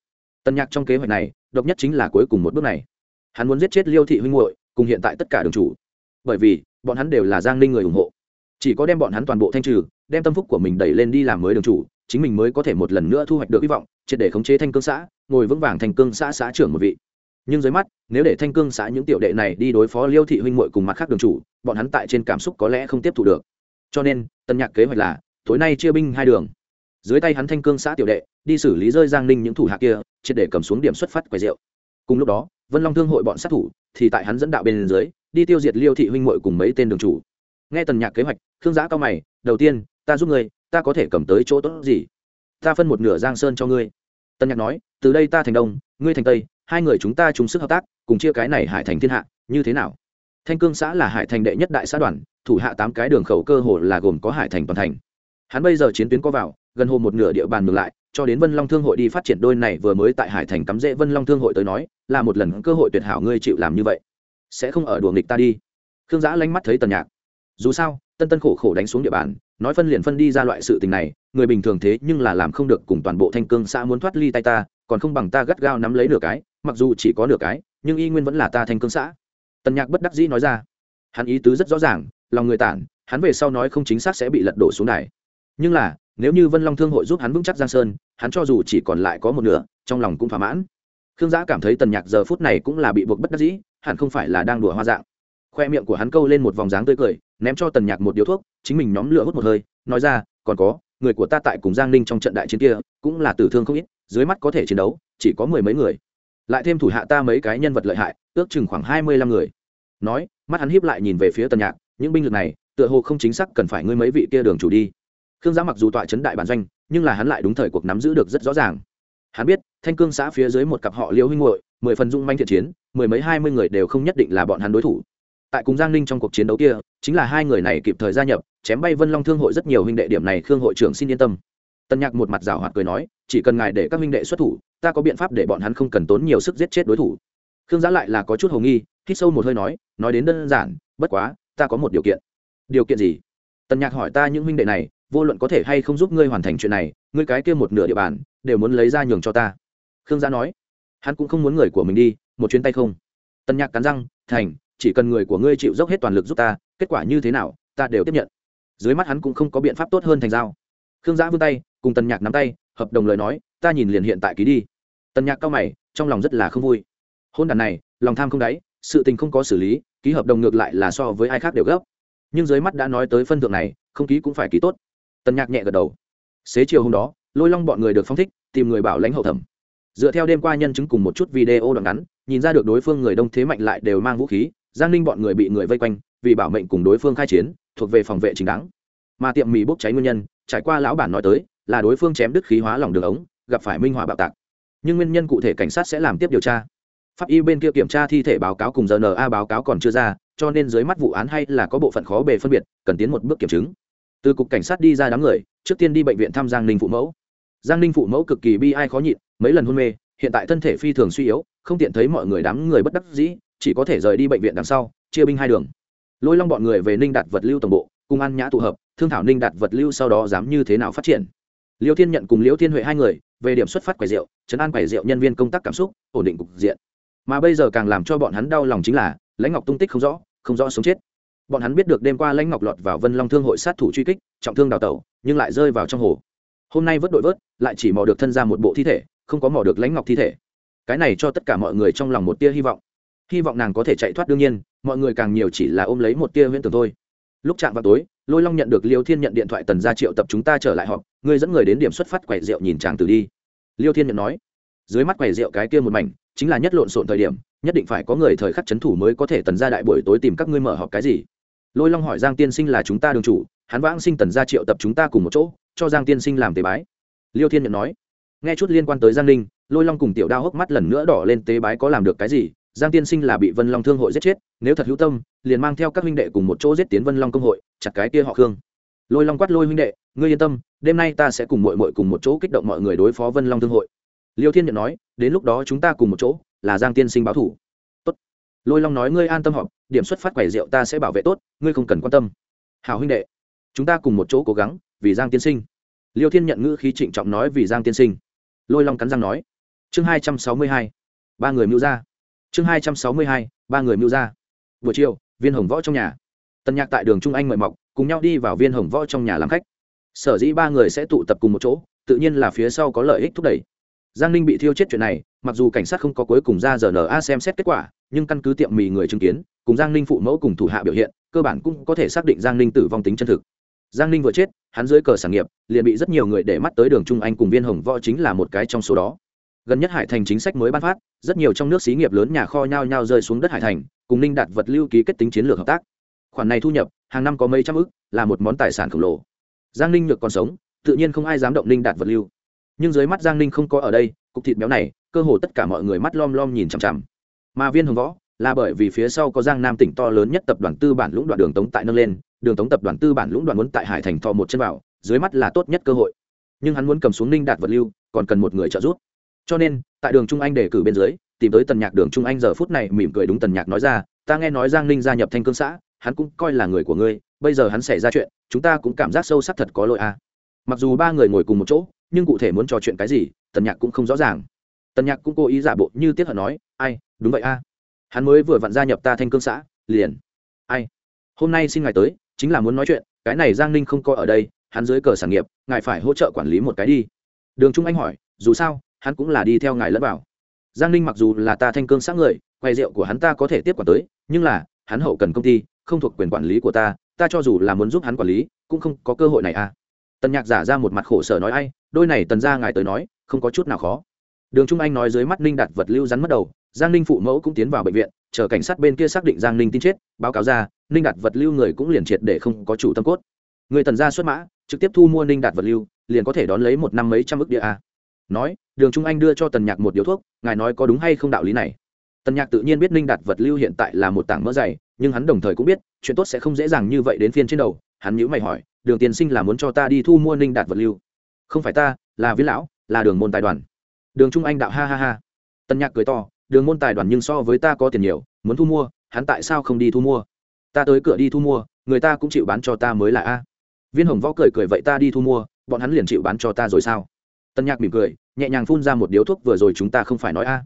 Tần nhạc trong kế hoạch này, độc nhất chính là cuối cùng một bước này. Hắn muốn giết chết liêu thị huynh hội cùng hiện tại tất cả đường chủ. Bởi vì, bọn hắn đều là giang ninh người ủng hộ. Chỉ có đem bọn hắn toàn bộ thanh trừ, đem tâm phúc của mình đẩy lên đi làm mới đường chủ, chính mình mới có thể một lần nữa thu hoạch được hy vọng, triệt để khống chế thanh cương xã, ngồi vững vàng thành cương xã xã trưởng một vị. Nhưng dưới mắt, nếu để thanh cương xã những tiểu đệ này đi đối phó liêu thị huynh muội cùng mặt khác đường chủ, bọn hắn tại trên cảm xúc có lẽ không tiếp thu được. Cho nên, tân nhạc kế hoạch là, tối nay chia binh hai đường dưới tay hắn thanh cương xã tiểu đệ, đi xử lý rơi giang ninh những thủ hạ kia, triệt để cầm xuống điểm xuất phát quầy rượu. Cùng lúc đó, vân long thương hội bọn sát thủ thì tại hắn dẫn đạo bên dưới, đi tiêu diệt liêu thị huynh muội cùng mấy tên đường chủ. Nghe tần nhạc kế hoạch thương giã cao mày, đầu tiên, ta giúp ngươi, ta có thể cầm tới chỗ tốt gì? Ta phân một nửa giang sơn cho ngươi. Tần nhạc nói, từ đây ta thành đông, ngươi thành tây, hai người chúng ta chung sức hợp tác, cùng chia cái này hải thành thiên hạ, như thế nào? Thanh cương xã là hải thành đệ nhất đại xã đoàn, thủ hạ tám cái đường khẩu cơ hồ là gồm có hải thành toàn thành hắn bây giờ chiến tuyến có vào, gần hồ một nửa địa bàn ngược lại, cho đến vân long thương hội đi phát triển đôi này vừa mới tại hải thành cắm rễ vân long thương hội tới nói, là một lần cơ hội tuyệt hảo ngươi chịu làm như vậy. Sẽ không ở đùa nghịch ta đi. Khương giã lánh mắt thấy tần nhạc. Dù sao, tân tân khổ khổ đánh xuống địa bàn, nói phân liền phân đi ra loại sự tình này, người bình thường thế nhưng là làm không được cùng toàn bộ thanh cương xã muốn thoát ly tay ta, còn không bằng ta gắt gao nắm lấy nửa cái, mặc dù chỉ có nửa cái, nhưng y nguyên vẫn là ta thanh cương xã. Tần nhạc bất đắc dĩ nói ra. Hắn ý tứ rất rõ ràng, lòng người tản, hắn về sau nói không chính xác sẽ bị lật đổ xuống đài nhưng là, nếu như vân long thương hội giúp hắn vững chắc giang sơn, hắn cho dù chỉ còn lại có một nửa, trong lòng cũng thỏa mãn. Khương giã cảm thấy tần nhạc giờ phút này cũng là bị buộc bất đắc dĩ, hẳn không phải là đang đùa hoa dạng. Khoe miệng của hắn câu lên một vòng dáng tươi cười, ném cho tần nhạc một điếu thuốc, chính mình nhóm lửa hút một hơi, nói ra, còn có, người của ta tại cùng giang ninh trong trận đại chiến kia, cũng là tử thương không ít, dưới mắt có thể chiến đấu, chỉ có mười mấy người. Lại thêm thủ hạ ta mấy cái nhân vật lợi hại, ước chừng khoảng hai mươi lăm người. Nói, mắt hắn hiếp lại nhìn về phía tần nhạc, những binh lực này, tựa hồ không chính xác cần phải ngươi mấy vị kia đường chủ đi khương giá mặc dù tọa chấn đại bản doanh, nhưng là hắn lại đúng thời cuộc nắm giữ được rất rõ ràng. Hắn biết, thanh cương xã phía dưới một cặp họ liêu huynh hội mười phần dung manh thiện chiến, mười mấy hai mươi người đều không nhất định là bọn hắn đối thủ. Tại cùng giang ninh trong cuộc chiến đấu kia, chính là hai người này kịp thời gia nhập, chém bay vân long thương hội rất nhiều huynh đệ điểm này khương hội trưởng xin yên tâm. Tân nhạc một mặt rào hoạt cười nói, chỉ cần ngài để các huynh đệ xuất thủ, ta có biện pháp để bọn hắn không cần tốn nhiều sức giết chết đối thủ. Khương giá lại là có chút hồ nghi, hít sâu một hơi nói nói đến đơn giản, bất quá, ta có một điều kiện. Điều kiện gì? Tần nhạc hỏi ta những huynh đệ này vô luận có thể hay không giúp ngươi hoàn thành chuyện này, ngươi cái kia một nửa địa bàn, đều muốn lấy ra nhường cho ta. Khương gia nói. Hắn cũng không muốn người của mình đi, một chuyến tay không. Tân nhạc cắn răng, thành, chỉ cần người của ngươi chịu dốc hết toàn lực giúp ta, kết quả như thế nào, ta đều tiếp nhận. Dưới mắt hắn cũng không có biện pháp tốt hơn thành giao. Khương giã vươn tay, cùng tần nhạc nắm tay, hợp đồng lời nói, ta nhìn liền hiện tại ký đi. Tần nhạc cao mày, trong lòng rất là không vui. Hôn đàn này, lòng tham không đáy, sự tình không có xử lý, ký hợp đồng ngược lại là so với ai khác đều gấp. Nhưng dưới mắt đã nói tới phân thượng này, không ký cũng phải ký tốt tần nhạc nhẹ gật đầu. Xế chiều hôm đó, lôi long bọn người được phong thích, tìm người bảo lãnh hậu thẩm. Dựa theo đêm qua nhân chứng cùng một chút video đoạn ngắn, nhìn ra được đối phương người đông thế mạnh lại đều mang vũ khí, giang ninh bọn người bị người vây quanh, vì bảo mệnh cùng đối phương khai chiến, thuộc về phòng vệ chính đáng. Mà tiệm mì bốc cháy nguyên nhân, trải qua lão bản nói tới, là đối phương chém đứt khí hóa lỏng đường ống, gặp phải minh hỏa bạo tạc. Nhưng nguyên nhân cụ thể cảnh sát sẽ làm tiếp điều tra. Pháp y bên kia kiểm tra thi thể báo cáo cùng rna báo cáo còn chưa ra, cho nên dưới mắt vụ án hay là có bộ phận khó bề phân biệt, cần tiến một bước kiểm chứng từ cục cảnh sát đi ra đám người, trước tiên đi bệnh viện thăm giang ninh phụ mẫu. Giang ninh phụ mẫu cực kỳ bi ai khó nhịn, mấy lần hôn mê, hiện tại thân thể phi thường suy yếu, không tiện thấy mọi người đám người bất đắc dĩ, chỉ có thể rời đi bệnh viện đằng sau, chia binh hai đường. Lôi long bọn người về ninh đạt vật lưu tổng bộ, cùng ăn nhã tụ hợp, thương thảo ninh đạt vật lưu sau đó dám như thế nào phát triển. Liêu thiên nhận cùng liêu thiên huệ hai người, về điểm xuất phát quầy rượu chấn an quầy rượu nhân viên công tác cảm xúc, ổn định cục diện. Mà bây giờ càng làm cho bọn hắn đau lòng chính là, lãnh ngọc tung tích không rõ không rõ sống chết bọn hắn biết được đêm qua lãnh ngọc lọt vào vân long thương hội sát thủ truy kích, trọng thương đào tẩu, nhưng lại rơi vào trong hồ. Hôm nay vớt đội vớt, lại chỉ mò được thân ra một bộ thi thể, không có mò được lãnh ngọc thi thể. Cái này cho tất cả mọi người trong lòng một tia hy vọng. Hy vọng nàng có thể chạy thoát đương nhiên, mọi người càng nhiều chỉ là ôm lấy một tia huyễn tưởng thôi. Lúc chạm vào tối, lôi long nhận được liêu thiên nhận điện thoại tần gia triệu tập chúng ta trở lại họp, ngươi dẫn người đến điểm xuất phát quầy rượu nhìn chàng từ đi. Liêu thiên nhận nói, dưới mắt quầy rượu cái kia một mảnh, chính là nhất lộn xộn thời điểm, nhất định phải có người thời khắc c h ấ n thủ mới có thể tần ra đại buổi tối tìm các ngươi mở họp cái gì lôi long hỏi giang tiên sinh là chúng ta đường chủ, hắn vãng sinh tần gia triệu tập chúng ta cùng một chỗ, cho giang tiên sinh làm tế bái. Liêu thiên nhận nói, nghe chút liên quan tới giang ninh, lôi long cùng tiểu đao hốc mắt lần nữa đỏ lên tế bái có làm được cái gì, giang tiên sinh là bị vân long thương hội giết chết, nếu thật hữu tâm, liền mang theo các huynh đệ cùng một chỗ giết tiến vân long công hội, chặt cái kia họ khương. Lôi long quát lôi huynh đệ, ngươi yên tâm, đêm nay ta sẽ cùng mội mội cùng một chỗ kích động mọi người đối phó vân long thương hội. Liêu thiên nhận nói, đến lúc đó chúng ta cùng một chỗ, là giang tiên sinh báo thủ lôi long nói ngươi an tâm họp, điểm xuất phát quẻ rượu ta sẽ bảo vệ tốt, ngươi không cần quan tâm. Hào huynh đệ, chúng ta cùng một chỗ cố gắng, vì giang tiên sinh. Liêu thiên nhận ngữ khí trịnh trọng nói vì giang tiên sinh. Lôi long cắn răng nói, chương hai trăm sáu mươi hai, ba người mưu ra. Chương hai trăm sáu mươi hai, ba người mưu ra. Buổi chiều, viên hồng võ trong nhà. Tân nhạc tại đường trung anh mời mọc, cùng nhau đi vào viên hồng võ trong nhà làm khách. Sở dĩ ba người sẽ tụ tập cùng một chỗ, tự nhiên là phía sau có lợi ích thúc đẩy giang ninh bị thiêu chết chuyện này, mặc dù cảnh sát không có cuối cùng ra giờ na xem xét kết quả, nhưng căn cứ tiệm mì người chứng kiến, cùng giang ninh phụ mẫu cùng thủ hạ biểu hiện, cơ bản cũng có thể xác định giang ninh tử vong tính chân thực. Giang ninh vừa chết, hắn dưới cờ sản nghiệp, liền bị rất nhiều người để mắt tới đường trung anh cùng viên hồng võ chính là một cái trong số đó. Gần nhất hải thành chính sách mới ban phát, rất nhiều trong nước xí nghiệp lớn nhà kho nhao nhao rơi xuống đất hải thành, cùng ninh đạt vật lưu ký kết tính chiến lược hợp tác. Khoản này thu nhập, hàng năm có mấy trăm ức, là một món tài sản khổng lồ. Giang ninh nhược còn sống, tự nhiên không ai dám động ninh đạt vật lưu nhưng dưới mắt giang ninh không có ở đây, cục thịt béo này, cơ hồ tất cả mọi người mắt lom lom nhìn chằm chằm. Mà viên hồng võ, là bởi vì phía sau có giang nam tỉnh to lớn nhất tập đoàn tư bản lũng đoạn đường tống tại nâng lên, đường tống tập đoàn tư bản lũng đoạn muốn tại hải thành thò một chân vào, dưới mắt là tốt nhất cơ hội. Nhưng hắn muốn cầm xuống ninh đạt vật lưu, còn cần một người trợ giúp. Cho nên, tại đường trung anh đề cử bên dưới, tìm tới tần nhạc đường trung anh giờ phút này mỉm cười đúng tần nhạc nói ra, ta nghe nói giang ninh gia nhập thanh cương xã, hắn cũng coi là người của ngươi, bây giờ hắn xảy ra chuyện, chúng ta cũng cảm giác sâu sắc thật có lỗi à. mặc dù ba người ngồi cùng một chỗ nhưng cụ thể muốn trò chuyện cái gì, tần nhạc cũng không rõ ràng. Tần nhạc cũng cố ý giả bộ như Tiết hận nói, ai, đúng vậy a. À. hắn mới vừa vặn gia nhập ta thanh cương xã, liền. Ai? Hôm nay xin ngài tới, chính là muốn nói chuyện, cái này giang ninh không coi ở đây, hắn dưới cờ sản nghiệp, ngài phải hỗ trợ quản lý một cái đi. Đường trung anh hỏi, dù sao, hắn cũng là đi theo ngài lẫn vào. Giang ninh mặc dù là ta thanh cương xã người, quay rượu của hắn ta có thể tiếp quản tới, nhưng là, hắn hậu cần công ty, không thuộc quyền quản lý của ta ta cho dù là muốn giúp hắn quản lý, cũng không có cơ hội này à tần nhạc giả ra một mặt khổ sở nói ai, đôi này tần ra ngài tới nói, không có chút nào khó. Đường trung anh nói dưới mắt ninh đặt vật lưu rắn mất đầu, giang ninh phụ mẫu cũng tiến vào bệnh viện, chờ cảnh sát bên kia xác định giang ninh tin chết, báo cáo ra, ninh đặt vật lưu người cũng liền triệt để không có chủ tâm cốt. Người tần ra xuất mã, trực tiếp thu mua ninh đạt vật lưu, liền có thể đón lấy một năm mấy trăm ước địa a. Nói, đường trung anh đưa cho tần nhạc một điếu thuốc, ngài nói có đúng hay không đạo lý này? Tần nhạc tự nhiên biết ninh đạt vật lưu hiện tại là một tảng mỡ dày, nhưng hắn đồng thời cũng biết, chuyện tốt sẽ không dễ dàng như vậy đến phiên trên đầu, hắn nhữ mày hỏi đường tiền sinh là muốn cho ta đi thu mua ninh đạt vật lưu. Không phải ta, là viên lão, là đường môn tài đoàn. Đường trung anh đạo ha ha ha. Tân nhạc cười to, đường môn tài đoàn nhưng so với ta có tiền nhiều, muốn thu mua, hắn tại sao không đi thu mua? Ta tới cửa đi thu mua, người ta cũng chịu bán cho ta mới là a. Viên hồng võ cười cười vậy ta đi thu mua, bọn hắn liền chịu bán cho ta rồi sao? Tân nhạc mỉm cười, nhẹ nhàng phun ra một điếu thuốc vừa rồi chúng ta không phải nói a.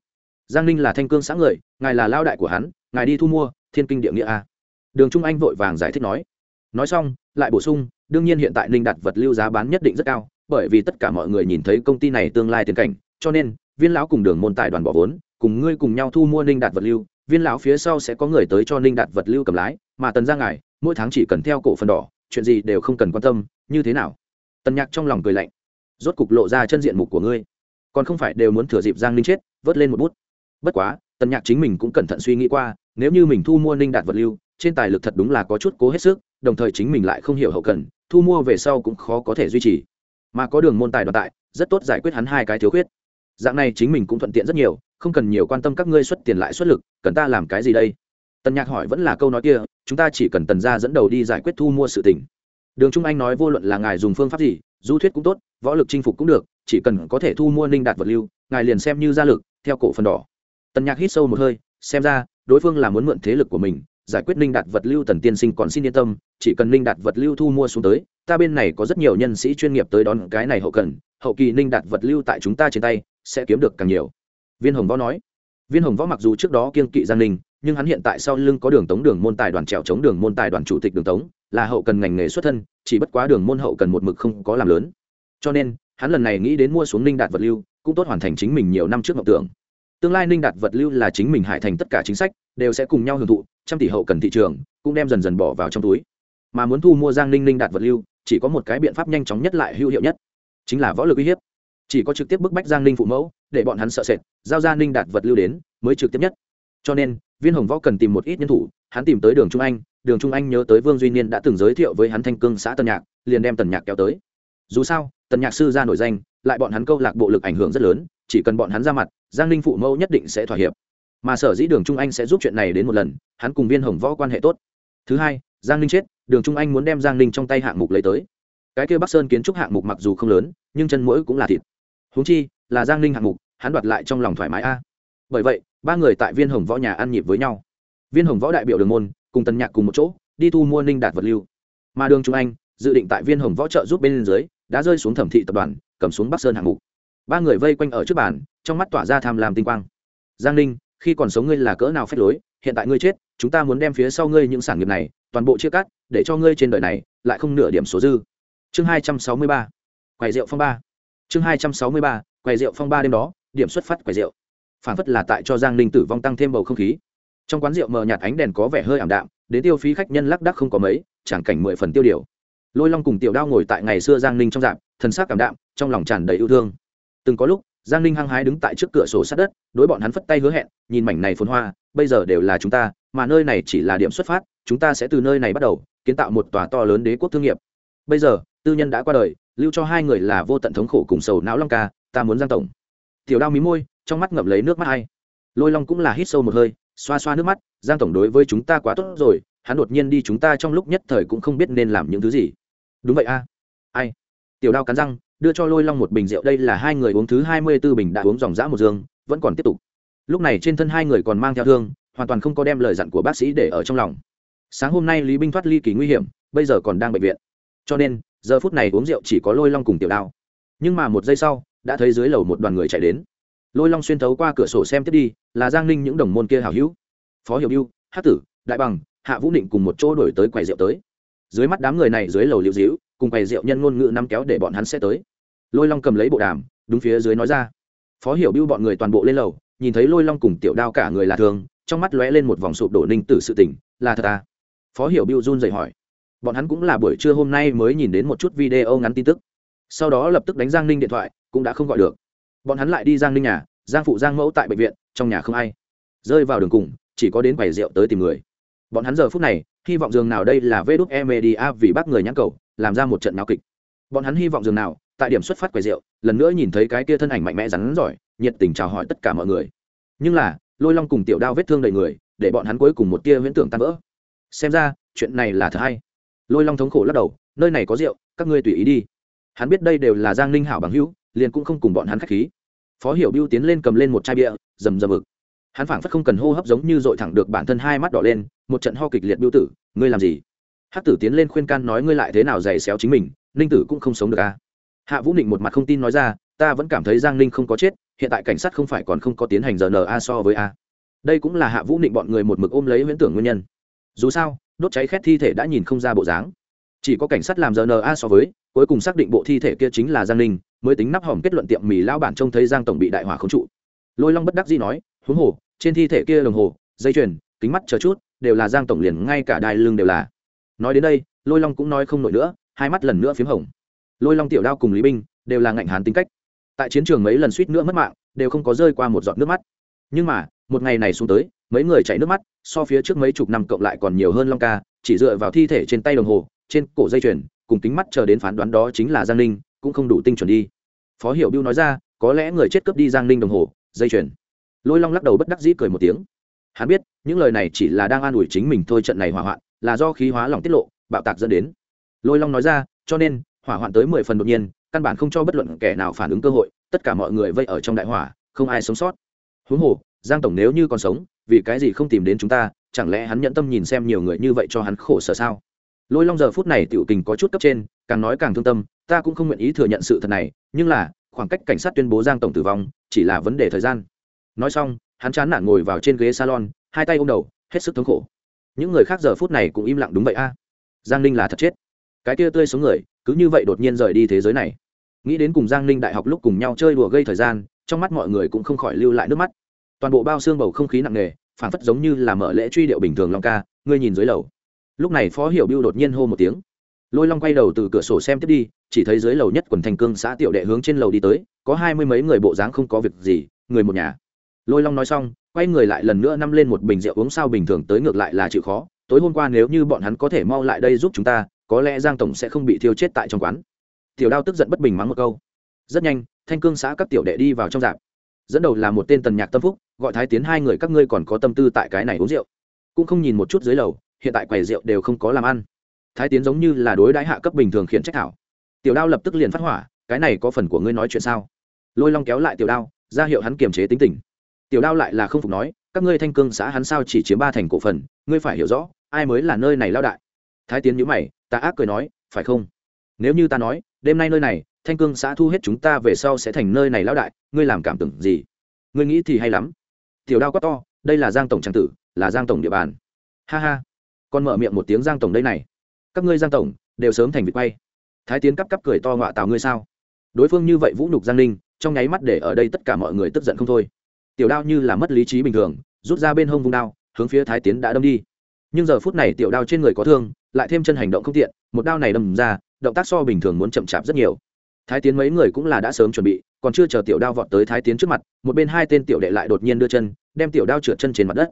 Giang ninh là thanh cương xã người, ngài là lao đại của hắn, ngài đi thu mua, thiên kinh địa nghĩa a. Đường trung anh vội vàng giải thích nói. Nói xong, lại bổ sung đương nhiên hiện tại ninh đạt vật lưu giá bán nhất định rất cao, bởi vì tất cả mọi người nhìn thấy công ty này tương lai tiền cảnh, cho nên, viên lão cùng đường môn tài đoàn bỏ vốn, cùng ngươi cùng nhau thu mua ninh đạt vật lưu, viên lão phía sau sẽ có người tới cho ninh đạt vật lưu cầm lái, mà tần ra ngài mỗi tháng chỉ cần theo cổ phần đỏ, chuyện gì đều không cần quan tâm, như thế nào? Tần nhạc trong lòng cười lạnh, rốt cục lộ ra chân diện mục của ngươi. Còn không phải đều muốn thừa dịp giang ninh chết, vớt lên một bút. Bất quá, tần nhạc chính mình cũng cẩn thận suy nghĩ qua, nếu như mình thu mua ninh đạt vật lưu, trên tài lực thật đúng là có chút cố hết sức đồng thời chính mình lại không hiểu hậu cần, thu mua về sau cũng khó có thể duy trì. Mà có đường môn tài đoàn tại, rất tốt giải quyết hắn hai cái thiếu khuyết. Dạng này chính mình cũng thuận tiện rất nhiều, không cần nhiều quan tâm các ngươi xuất tiền lại xuất lực, cần ta làm cái gì đây? Tần nhạc hỏi vẫn là câu nói kia, chúng ta chỉ cần tần ra dẫn đầu đi giải quyết thu mua sự tỉnh đường trung anh nói vô luận là ngài dùng phương pháp gì, du thuyết cũng tốt, võ lực chinh phục cũng được, chỉ cần có thể thu mua ninh đạt vật lưu, ngài liền xem như gia lực, theo cổ phần đỏ. Tần nhạc hít sâu một hơi, xem ra, đối phương là muốn mượn thế lực của mình giải quyết ninh đạt vật lưu tần tiên sinh còn xin yên tâm, chỉ cần ninh đạt vật lưu thu mua xuống tới, ta bên này có rất nhiều nhân sĩ chuyên nghiệp tới đón cái này hậu cần, hậu kỳ ninh đạt vật lưu tại chúng ta trên tay, sẽ kiếm được càng nhiều. Viên hồng võ nói. Viên hồng võ mặc dù trước đó kiên kỵ giang ninh, nhưng hắn hiện tại sau lưng có đường tống, đường môn tài đoàn trèo chống, đường môn tài đoàn chủ tịch đường tống, là hậu cần ngành nghề xuất thân, chỉ bất quá đường môn hậu cần một mực không có làm lớn. Cho nên, hắn lần này nghĩ đến mua xuống ninh đạt vật lưu, cũng tốt hoàn thành chính mình nhiều năm trước mộng tưởng tương lai ninh đạt vật lưu là chính mình hải thành tất cả chính sách, đều sẽ cùng nhau hưởng thụ, trăm tỷ hậu cần thị trường cũng đem dần dần bỏ vào trong túi. Mà muốn thu mua giang ninh ninh đạt vật lưu, chỉ có một cái biện pháp nhanh chóng nhất lại hữu hiệu nhất, chính là võ lực uy hiếp. Chỉ có trực tiếp bức bách giang ninh phụ mẫu, để bọn hắn sợ sệt, giao ra ninh đạt vật lưu đến, mới trực tiếp nhất. Cho nên, viên hồng võ cần tìm một ít nhân thủ, hắn tìm tới đường trung anh, đường trung anh nhớ tới vương duy niên đã từng giới thiệu với hắn thanh cương xã tân nhạc, liền đem tần nhạc kéo tới. Dù sao tần nhạc sư ra nổi danh, lại bọn hắn câu lạc bộ lực ảnh hưởng rất lớn chỉ cần bọn hắn ra mặt, giang ninh phụ mẫu nhất định sẽ thỏa hiệp. Mà sở dĩ đường trung anh sẽ giúp chuyện này đến một lần, hắn cùng viên hồng võ quan hệ tốt. Thứ hai, giang ninh chết, đường trung anh muốn đem giang ninh trong tay hạng mục lấy tới. Cái kia bắc sơn kiến trúc hạng mục mặc dù không lớn, nhưng chân mũi cũng là thịt. Húng chi, là giang ninh hạng mục, hắn đoạt lại trong lòng thoải mái a. Bởi vậy, ba người tại viên hồng võ nhà ăn nhịp với nhau. Viên hồng võ đại biểu đường môn, cùng tần nhạc cùng một chỗ, đi thu mua ninh đạt vật lưu. Mà đường trung anh, dự định tại viên hồng võ trợ giúp bên dưới, đã rơi xuống thẩm thị tập đoàn, cầm xuống bắc sơn hạng mục ba người vây quanh ở trước bàn, trong mắt tỏa ra tham lam tinh quang. Giang ninh, khi còn sống ngươi là cỡ nào phép lối, hiện tại ngươi chết, chúng ta muốn đem phía sau ngươi những sản nghiệp này, toàn bộ chia cắt, để cho ngươi trên đời này, lại không nửa điểm số dư. Chương hai trăm sáu mươi ba, quầy rượu phong ba. Chương hai trăm sáu mươi ba, quầy rượu phong ba đêm đó, điểm xuất phát quầy rượu. Phản phất là tại cho giang ninh tử vong tăng thêm bầu không khí. Trong quán rượu mờ nhạt ánh đèn có vẻ hơi ảm đạm, đến tiêu phí khách nhân lác đắc không có mấy, chẳng cảnh mười phần tiêu điều. Lôi long cùng tiểu đao ngồi tại ngày xưa giang ninh trong dạp, thần sắc cảm đạm, trong lòng tràn đầy yêu thương từng có lúc, giang ninh hăng hái đứng tại trước cửa sổ sát đất, đối bọn hắn phất tay hứa hẹn, nhìn mảnh này phồn hoa, bây giờ đều là chúng ta, mà nơi này chỉ là điểm xuất phát, chúng ta sẽ từ nơi này bắt đầu, kiến tạo một tòa to lớn đế quốc thương nghiệp. Bây giờ, tư nhân đã qua đời, lưu cho hai người là vô tận thống khổ cùng sầu não long ca, ta muốn giang tổng. Tiểu đao mí môi, trong mắt ngậm lấy nước mắt hay lôi long cũng là hít sâu một hơi, xoa xoa nước mắt, giang tổng đối với chúng ta quá tốt rồi, hắn đột nhiên đi chúng ta trong lúc nhất thời cũng không biết nên làm những thứ gì. Đúng vậy a. Ai? Tiểu đao cắn răng đưa cho lôi long một bình rượu, đây là hai người uống thứ hai mươi b ố bình đã uống dòng dã một dương, vẫn còn tiếp tục. Lúc này trên thân hai người còn mang theo thương, hoàn toàn không có đem lời dặn của bác sĩ để ở trong lòng. Sáng hôm nay lý binh thoát ly kỳ nguy hiểm, bây giờ còn đang bệnh viện. Cho nên, giờ phút này uống rượu chỉ có lôi long cùng tiểu đao. Nhưng mà một giây sau, đã thấy dưới lầu một đoàn người chạy đến. Lôi long xuyên thấu qua cửa sổ xem tiếp đi, là giang ninh những đồng môn kia hào hữu. Phó hiệu biêu hát tử, đại bằng, hạ vũ định cùng một chỗ đổi tới quầy rượu tới. Dưới mắt đám người này dưới lầu liệu dĩu cùng quầy rượu nhân ngôn ngữ năm kéo để bọn hắn sẽ tới. Lôi long cầm lấy bộ đàm, đúng phía dưới nói ra. Phó hiểu bưu bọn người toàn bộ lên lầu, nhìn thấy lôi long cùng tiểu đao cả người là thường trong mắt lóe lên một vòng sụp đổ ninh tử sự tỉnh là thật à? Phó hiểu bưu run dậy hỏi. Bọn hắn cũng là buổi trưa hôm nay mới nhìn đến một chút video ngắn tin tức. Sau đó lập tức đánh giang ninh điện thoại, cũng đã không gọi được. Bọn hắn lại đi giang ninh nhà, giang phụ giang mẫu tại bệnh viện, trong nhà không ai. Rơi vào đường cùng, chỉ có đến quầy rượu tới tìm người. Bọn hắn giờ phút này hy vọng dường nào đây là vê đúc e media vì bác người nhãn cầu, làm ra một trận náo kịch. Bọn hắn hy vọng dường nào, tại điểm xuất phát quầy rượu, lần nữa nhìn thấy cái kia thân ảnh mạnh mẽ rắn giỏi, nhiệt tình chào hỏi tất cả mọi người. Nhưng là, lôi long cùng tiểu đao vết thương đầy người, để bọn hắn cuối cùng một tia huyễn tưởng tan vỡ. Xem ra, chuyện này là thật hay? Lôi long thống khổ lắc đầu, nơi này có rượu, các ngươi tùy ý đi. Hắn biết đây đều là giang ninh hảo bằng hữu, liền cũng không cùng bọn hắn k h á c h khí. Phó hiểu biêu tiến lên cầm lên một chai bia, rầm rầm ực hắn phảng phất không cần hô hấp giống như dội thẳng được bản thân hai mắt đỏ lên, một trận ho kịch liệt biêu tử, ngươi làm gì? Hắc tử tiến lên khuyên can nói, ngươi lại thế nào dày xéo chính mình, ninh tử cũng không sống được a à? hạ vũ nịnh một mặt không tin nói ra, ta vẫn cảm thấy giang ninh không có chết, hiện tại cảnh sát không phải còn không có tiến hành rna so với a. Đây cũng là hạ vũ nịnh bọn người một mực ôm lấy huyễn tưởng nguyên nhân. Dù sao, đốt cháy khét thi thể đã nhìn không ra bộ dáng. Chỉ có cảnh sát làm rna so với, cuối cùng xác định bộ thi thể kia chính là giang ninh, mới tính nắp hỏng kết luận tiệm mì lao bản trông thấy giang tổng bị đại hỏa không trụ. Lôi long bất đắc dĩ nói, huống hồ trên thi thể kia đồng hồ, dây chuyền, kính mắt chờ chút, đều là giang tổng liền ngay cả đai lưng đều là. Nói đến đây, lôi long cũng nói không nổi nữa, hai mắt lần nữa p h í m hồng. Lôi long tiểu đao cùng lý binh đều là ngạnh hán tính cách. Tại chiến trường mấy lần suýt nữa mất mạng, đều không có rơi qua một giọt nước mắt. Nhưng mà, một ngày này xuống tới, mấy người chảy nước mắt, so phía trước mấy chục năm cộng lại còn nhiều hơn long ca, chỉ dựa vào thi thể trên tay đồng hồ, trên cổ dây chuyền, cùng kính mắt chờ đến phán đoán đó chính là giang ninh, cũng không đủ tinh chuẩn đi. Phó hiểu biêu nói ra, có lẽ người chết cướp đi giang ninh đồng hồ, dây chuyền lôi long lắc đầu bất đắc dĩ cười một tiếng. Hắn biết, những lời này chỉ là đang an ủi chính mình thôi trận này hỏa hoạn, là do khí hóa lỏng tiết lộ, bạo tạc dẫn đến. Lôi long nói ra, cho nên, hỏa hoạn tới mười phần đột nhiên, căn bản không cho bất luận kẻ nào phản ứng cơ hội, tất cả mọi người vây ở trong đại hỏa, không ai sống sót. Huống hồ, giang tổng nếu như còn sống, vì cái gì không tìm đến chúng ta, chẳng lẽ hắn nhận tâm nhìn xem nhiều người như vậy cho hắn khổ sở sao? Lôi long giờ phút này tiểu tình có chút cấp trên, càng nói càng thương tâm, ta cũng không nguyện ý thừa nhận sự thật này, nhưng là, khoảng cách cảnh sát tuyên bố giang tổng tử vong, chỉ là vấn đề thời gian nói xong, hắn chán nản ngồi vào trên ghế salon, hai tay ôm đầu, hết sức thống khổ. Những người khác giờ phút này cũng im lặng đúng vậy a. Giang ninh là thật chết. Cái kia tươi sống người, cứ như vậy đột nhiên rời đi thế giới này. Nghĩ đến cùng giang ninh đại học lúc cùng nhau chơi đùa gây thời gian, trong mắt mọi người cũng không khỏi lưu lại nước mắt. Toàn bộ bao xương bầu không khí nặng nề phản phất giống như là mở lễ truy điệu bình thường long ca, ngươi nhìn dưới lầu. Lúc này phó hiểu biêu đột nhiên hô một tiếng. Lôi long quay đầu từ cửa sổ xem tiếp đi, chỉ thấy dưới lầu nhất quần thành cương xã tiểu đệ hướng trên lầu đi tới, có hai mươi mấy người bộ dáng không có việc gì, người một nhà lôi long nói xong, quay người lại lần nữa năm lên một bình rượu uống sao bình thường tới ngược lại là chịu khó. Tối hôm qua nếu như bọn hắn có thể mau lại đây giúp chúng ta, có lẽ giang tổng sẽ không bị thiêu chết tại trong quán. Tiểu đao tức giận bất bình mắng một câu. Rất nhanh, thanh cương xã các tiểu đệ đi vào trong dạp. Dẫn đầu là một tên tần nhạc tâm phúc, gọi thái tiến hai người các ngươi còn có tâm tư tại cái này uống rượu. Cũng không nhìn một chút dưới lầu, hiện tại quầy rượu đều không có làm ăn. Thái tiến giống như là đối đãi hạ cấp bình thường khiển trách thảo. Tiểu đao lập tức liền phát hỏa, cái này có phần của ngươi nói chuyện sao? Lôi long kéo lại tiểu đao, ra hiệu hắn kiềm chế tính tình tiểu đao lại là không phục nói, các ngươi thanh cương xã hắn sao chỉ chiếm ba thành cổ phần, ngươi phải hiểu rõ, ai mới là nơi này lao đại. Thái tiến nhữ mày, ta ác cười nói, phải không? Nếu như ta nói, đêm nay nơi này, thanh cương xã thu hết chúng ta về sau sẽ thành nơi này lao đại, ngươi làm cảm tưởng gì? Ngươi nghĩ thì hay lắm. Tiểu đao quá to, đây là giang tổng trang tử, là giang tổng địa bàn. Ha ha. Con mở miệng một tiếng, giang tổng đây này, các ngươi giang tổng đều sớm thành vị quay. Thái tiến cắp cắp cười to ngọa tào, ngươi sao? Đối phương như vậy vũ nhục giang ninh, trong nháy mắt để ở đây tất cả mọi người tức giận không thôi tiểu đao như là mất lý trí bình thường, rút ra bên hông vung đao, hướng phía thái tiến đã đâm đi. Nhưng giờ phút này tiểu đao trên người có thương, lại thêm chân hành động không tiện, một đao này đâm ra, động tác so bình thường muốn chậm chạp rất nhiều. Thái tiến mấy người cũng là đã sớm chuẩn bị, còn chưa chờ tiểu đao vọt tới thái tiến trước mặt, một bên hai tên tiểu đệ lại đột nhiên đưa chân, đem tiểu đao trượt chân trên mặt đất.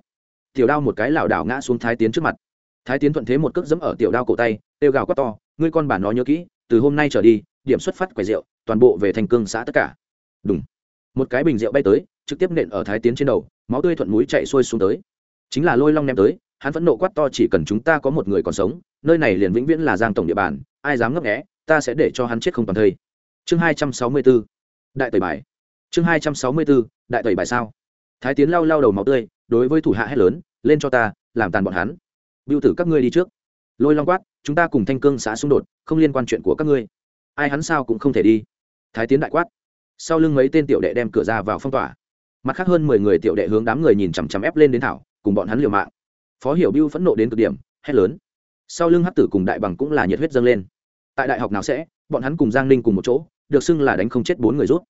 Tiểu đao một cái lảo đảo ngã xuống thái tiến trước mặt. Thái tiến thuận thế một cước dẫm ở tiểu đao cổ tay tiêu gào quát to, ngươi con bản nó nhớ kỹ, từ hôm nay trở đi, điểm xuất phát quầy rượu, toàn bộ về thành cương xã tất cả. Đúng một cái bình rượu bay tới, trực tiếp nện ở thái tiến trên đầu, máu tươi thuận mũi chạy xuôi xuống tới. Chính là lôi long ném tới, hắn vẫn nộ quát to chỉ cần chúng ta có một người còn sống, nơi này liền vĩnh viễn là giang tổng địa bàn, ai dám ngấp nghẽ ta sẽ để cho hắn chết không toàn thây. Chương hai trăm sáu mươi b ố đại tẩy bài. Chương hai trăm sáu mươi b ố đại tẩy bài sao? Thái tiến lau lau đầu máu tươi, đối với thủ hạ hét lớn, lên cho ta, làm tàn bọn hắn. Biêu tử các ngươi đi trước. Lôi long quát, chúng ta cùng thanh cương xã xung đột, không liên quan chuyện của các ngươi. Ai hắn sao cũng không thể đi. Thái tiến đại quát sau lưng mấy tên tiểu đệ đem cửa ra vào phong tỏa. Mặt khác hơn mười người tiểu đệ hướng đám người nhìn chằm chằm ép lên đến thảo, cùng bọn hắn liều mạng. Phó hiểu biêu phẫn nộ đến cực điểm, hét lớn. Sau lưng hắc tử cùng đại bằng cũng là nhiệt huyết dâng lên. Tại đại học nào sẽ, bọn hắn cùng giang ninh cùng một chỗ, được xưng là đánh không chết bốn người rút.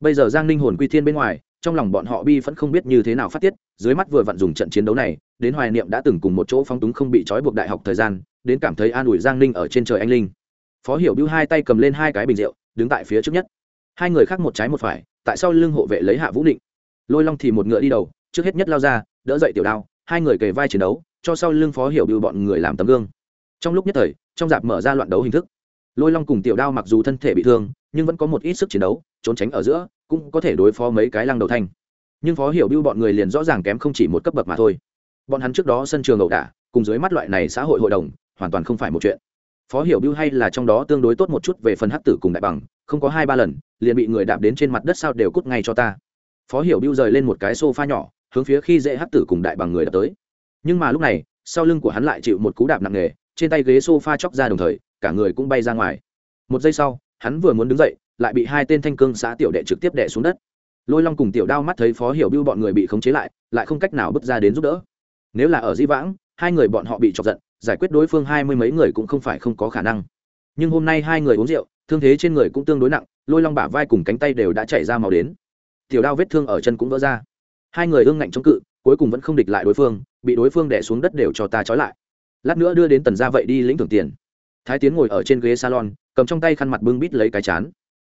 Bây giờ giang ninh hồn quy thiên bên ngoài, trong lòng bọn họ bi vẫn không biết như thế nào phát tiết, dưới mắt vừa vặn dùng trận chiến đấu này, đến hoài niệm đã từng cùng một chỗ phóng túng không bị trói buộc đại học thời gian, đến cảm thấy an ủi giang ninh ở trên trời anh linh. Phó hiểu biêu hai tay cầm lên hai cái bình rượu, đứng tại phía trước nhất hai người khác một trái một phải, tại sao lưng hộ vệ lấy hạ vũ định. Lôi long thì một ngựa đi đầu, trước hết nhất lao ra, đỡ dậy tiểu đao, hai người kề vai chiến đấu, cho sau lưng phó hiểu bưu bọn người làm tấm gương. Trong lúc nhất thời, trong dạp mở ra loạn đấu hình thức. Lôi long cùng tiểu đao mặc dù thân thể bị thương, nhưng vẫn có một ít sức chiến đấu, trốn tránh ở giữa, cũng có thể đối phó mấy cái lăng đầu thanh nhưng phó hiểu bưu bọn người liền rõ ràng kém không chỉ một cấp bậc mà thôi. Bọn hắn trước đó sân trường ẩu đả, cùng dưới mắt loại này xã hội hội đồng, hoàn toàn không phải một chuyện. Phó hiểu bưu hay là trong đó tương đối tốt một chút về phần hắc tử cùng đại bằng, không có hai ba lần liền bị người đạp đến trên mặt đất sao đều cút ngay cho ta. Phó hiểu biêu rời lên một cái sofa nhỏ, hướng phía khi dễ hắc tử cùng đại bằng người đạp tới. Nhưng mà lúc này, sau lưng của hắn lại chịu một cú đạp nặng nề, trên tay ghế sofa chóc ra đồng thời, cả người cũng bay ra ngoài. Một giây sau, hắn vừa muốn đứng dậy, lại bị hai tên thanh cương xã tiểu đệ trực tiếp đè xuống đất. Lôi long cùng tiểu đao mắt thấy phó hiểu biêu bọn người bị khống chế lại lại không cách nào bước ra đến giúp đỡ. Nếu là ở di vãng, hai người bọn họ bị chọc giận, giải quyết đối phương hai mươi mấy người cũng không phải không có khả năng. Nhưng hôm nay hai người uống rượu thương thế trên người cũng tương đối nặng, lôi long bả vai cùng cánh tay đều đã chảy ra màu đến. Tiểu đao vết thương ở chân cũng vỡ ra. Hai người ương ngạnh chống cự, cuối cùng vẫn không địch lại đối phương, bị đối phương đẻ xuống đất đều cho ta trói lại. Lát nữa đưa đến tần gia vậy đi lĩnh thưởng tiền. Thái tiến ngồi ở trên ghế salon, cầm trong tay khăn mặt bưng bít lấy cái chán.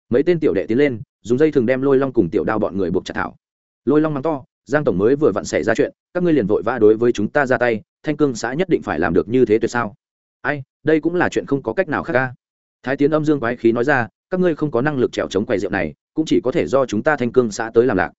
Mấy tên tiểu đệ tiến lên, dùng dây thường đem lôi long cùng tiểu đao bọn người buộc chặt thảo. Lôi long mắng to, giang tổng mới vừa vặn xảy ra chuyện, các ngươi liền vội vã đối với chúng ta ra tay, thanh cương xã nhất định phải làm được như thế tuyệt sao? Ai, đây cũng là chuyện không có cách nào khác ca thái tiến âm dương quái khí nói ra, các ngươi không có năng lực trèo chống quầy rượu này, cũng chỉ có thể do chúng ta thanh cương xã tới làm lạc.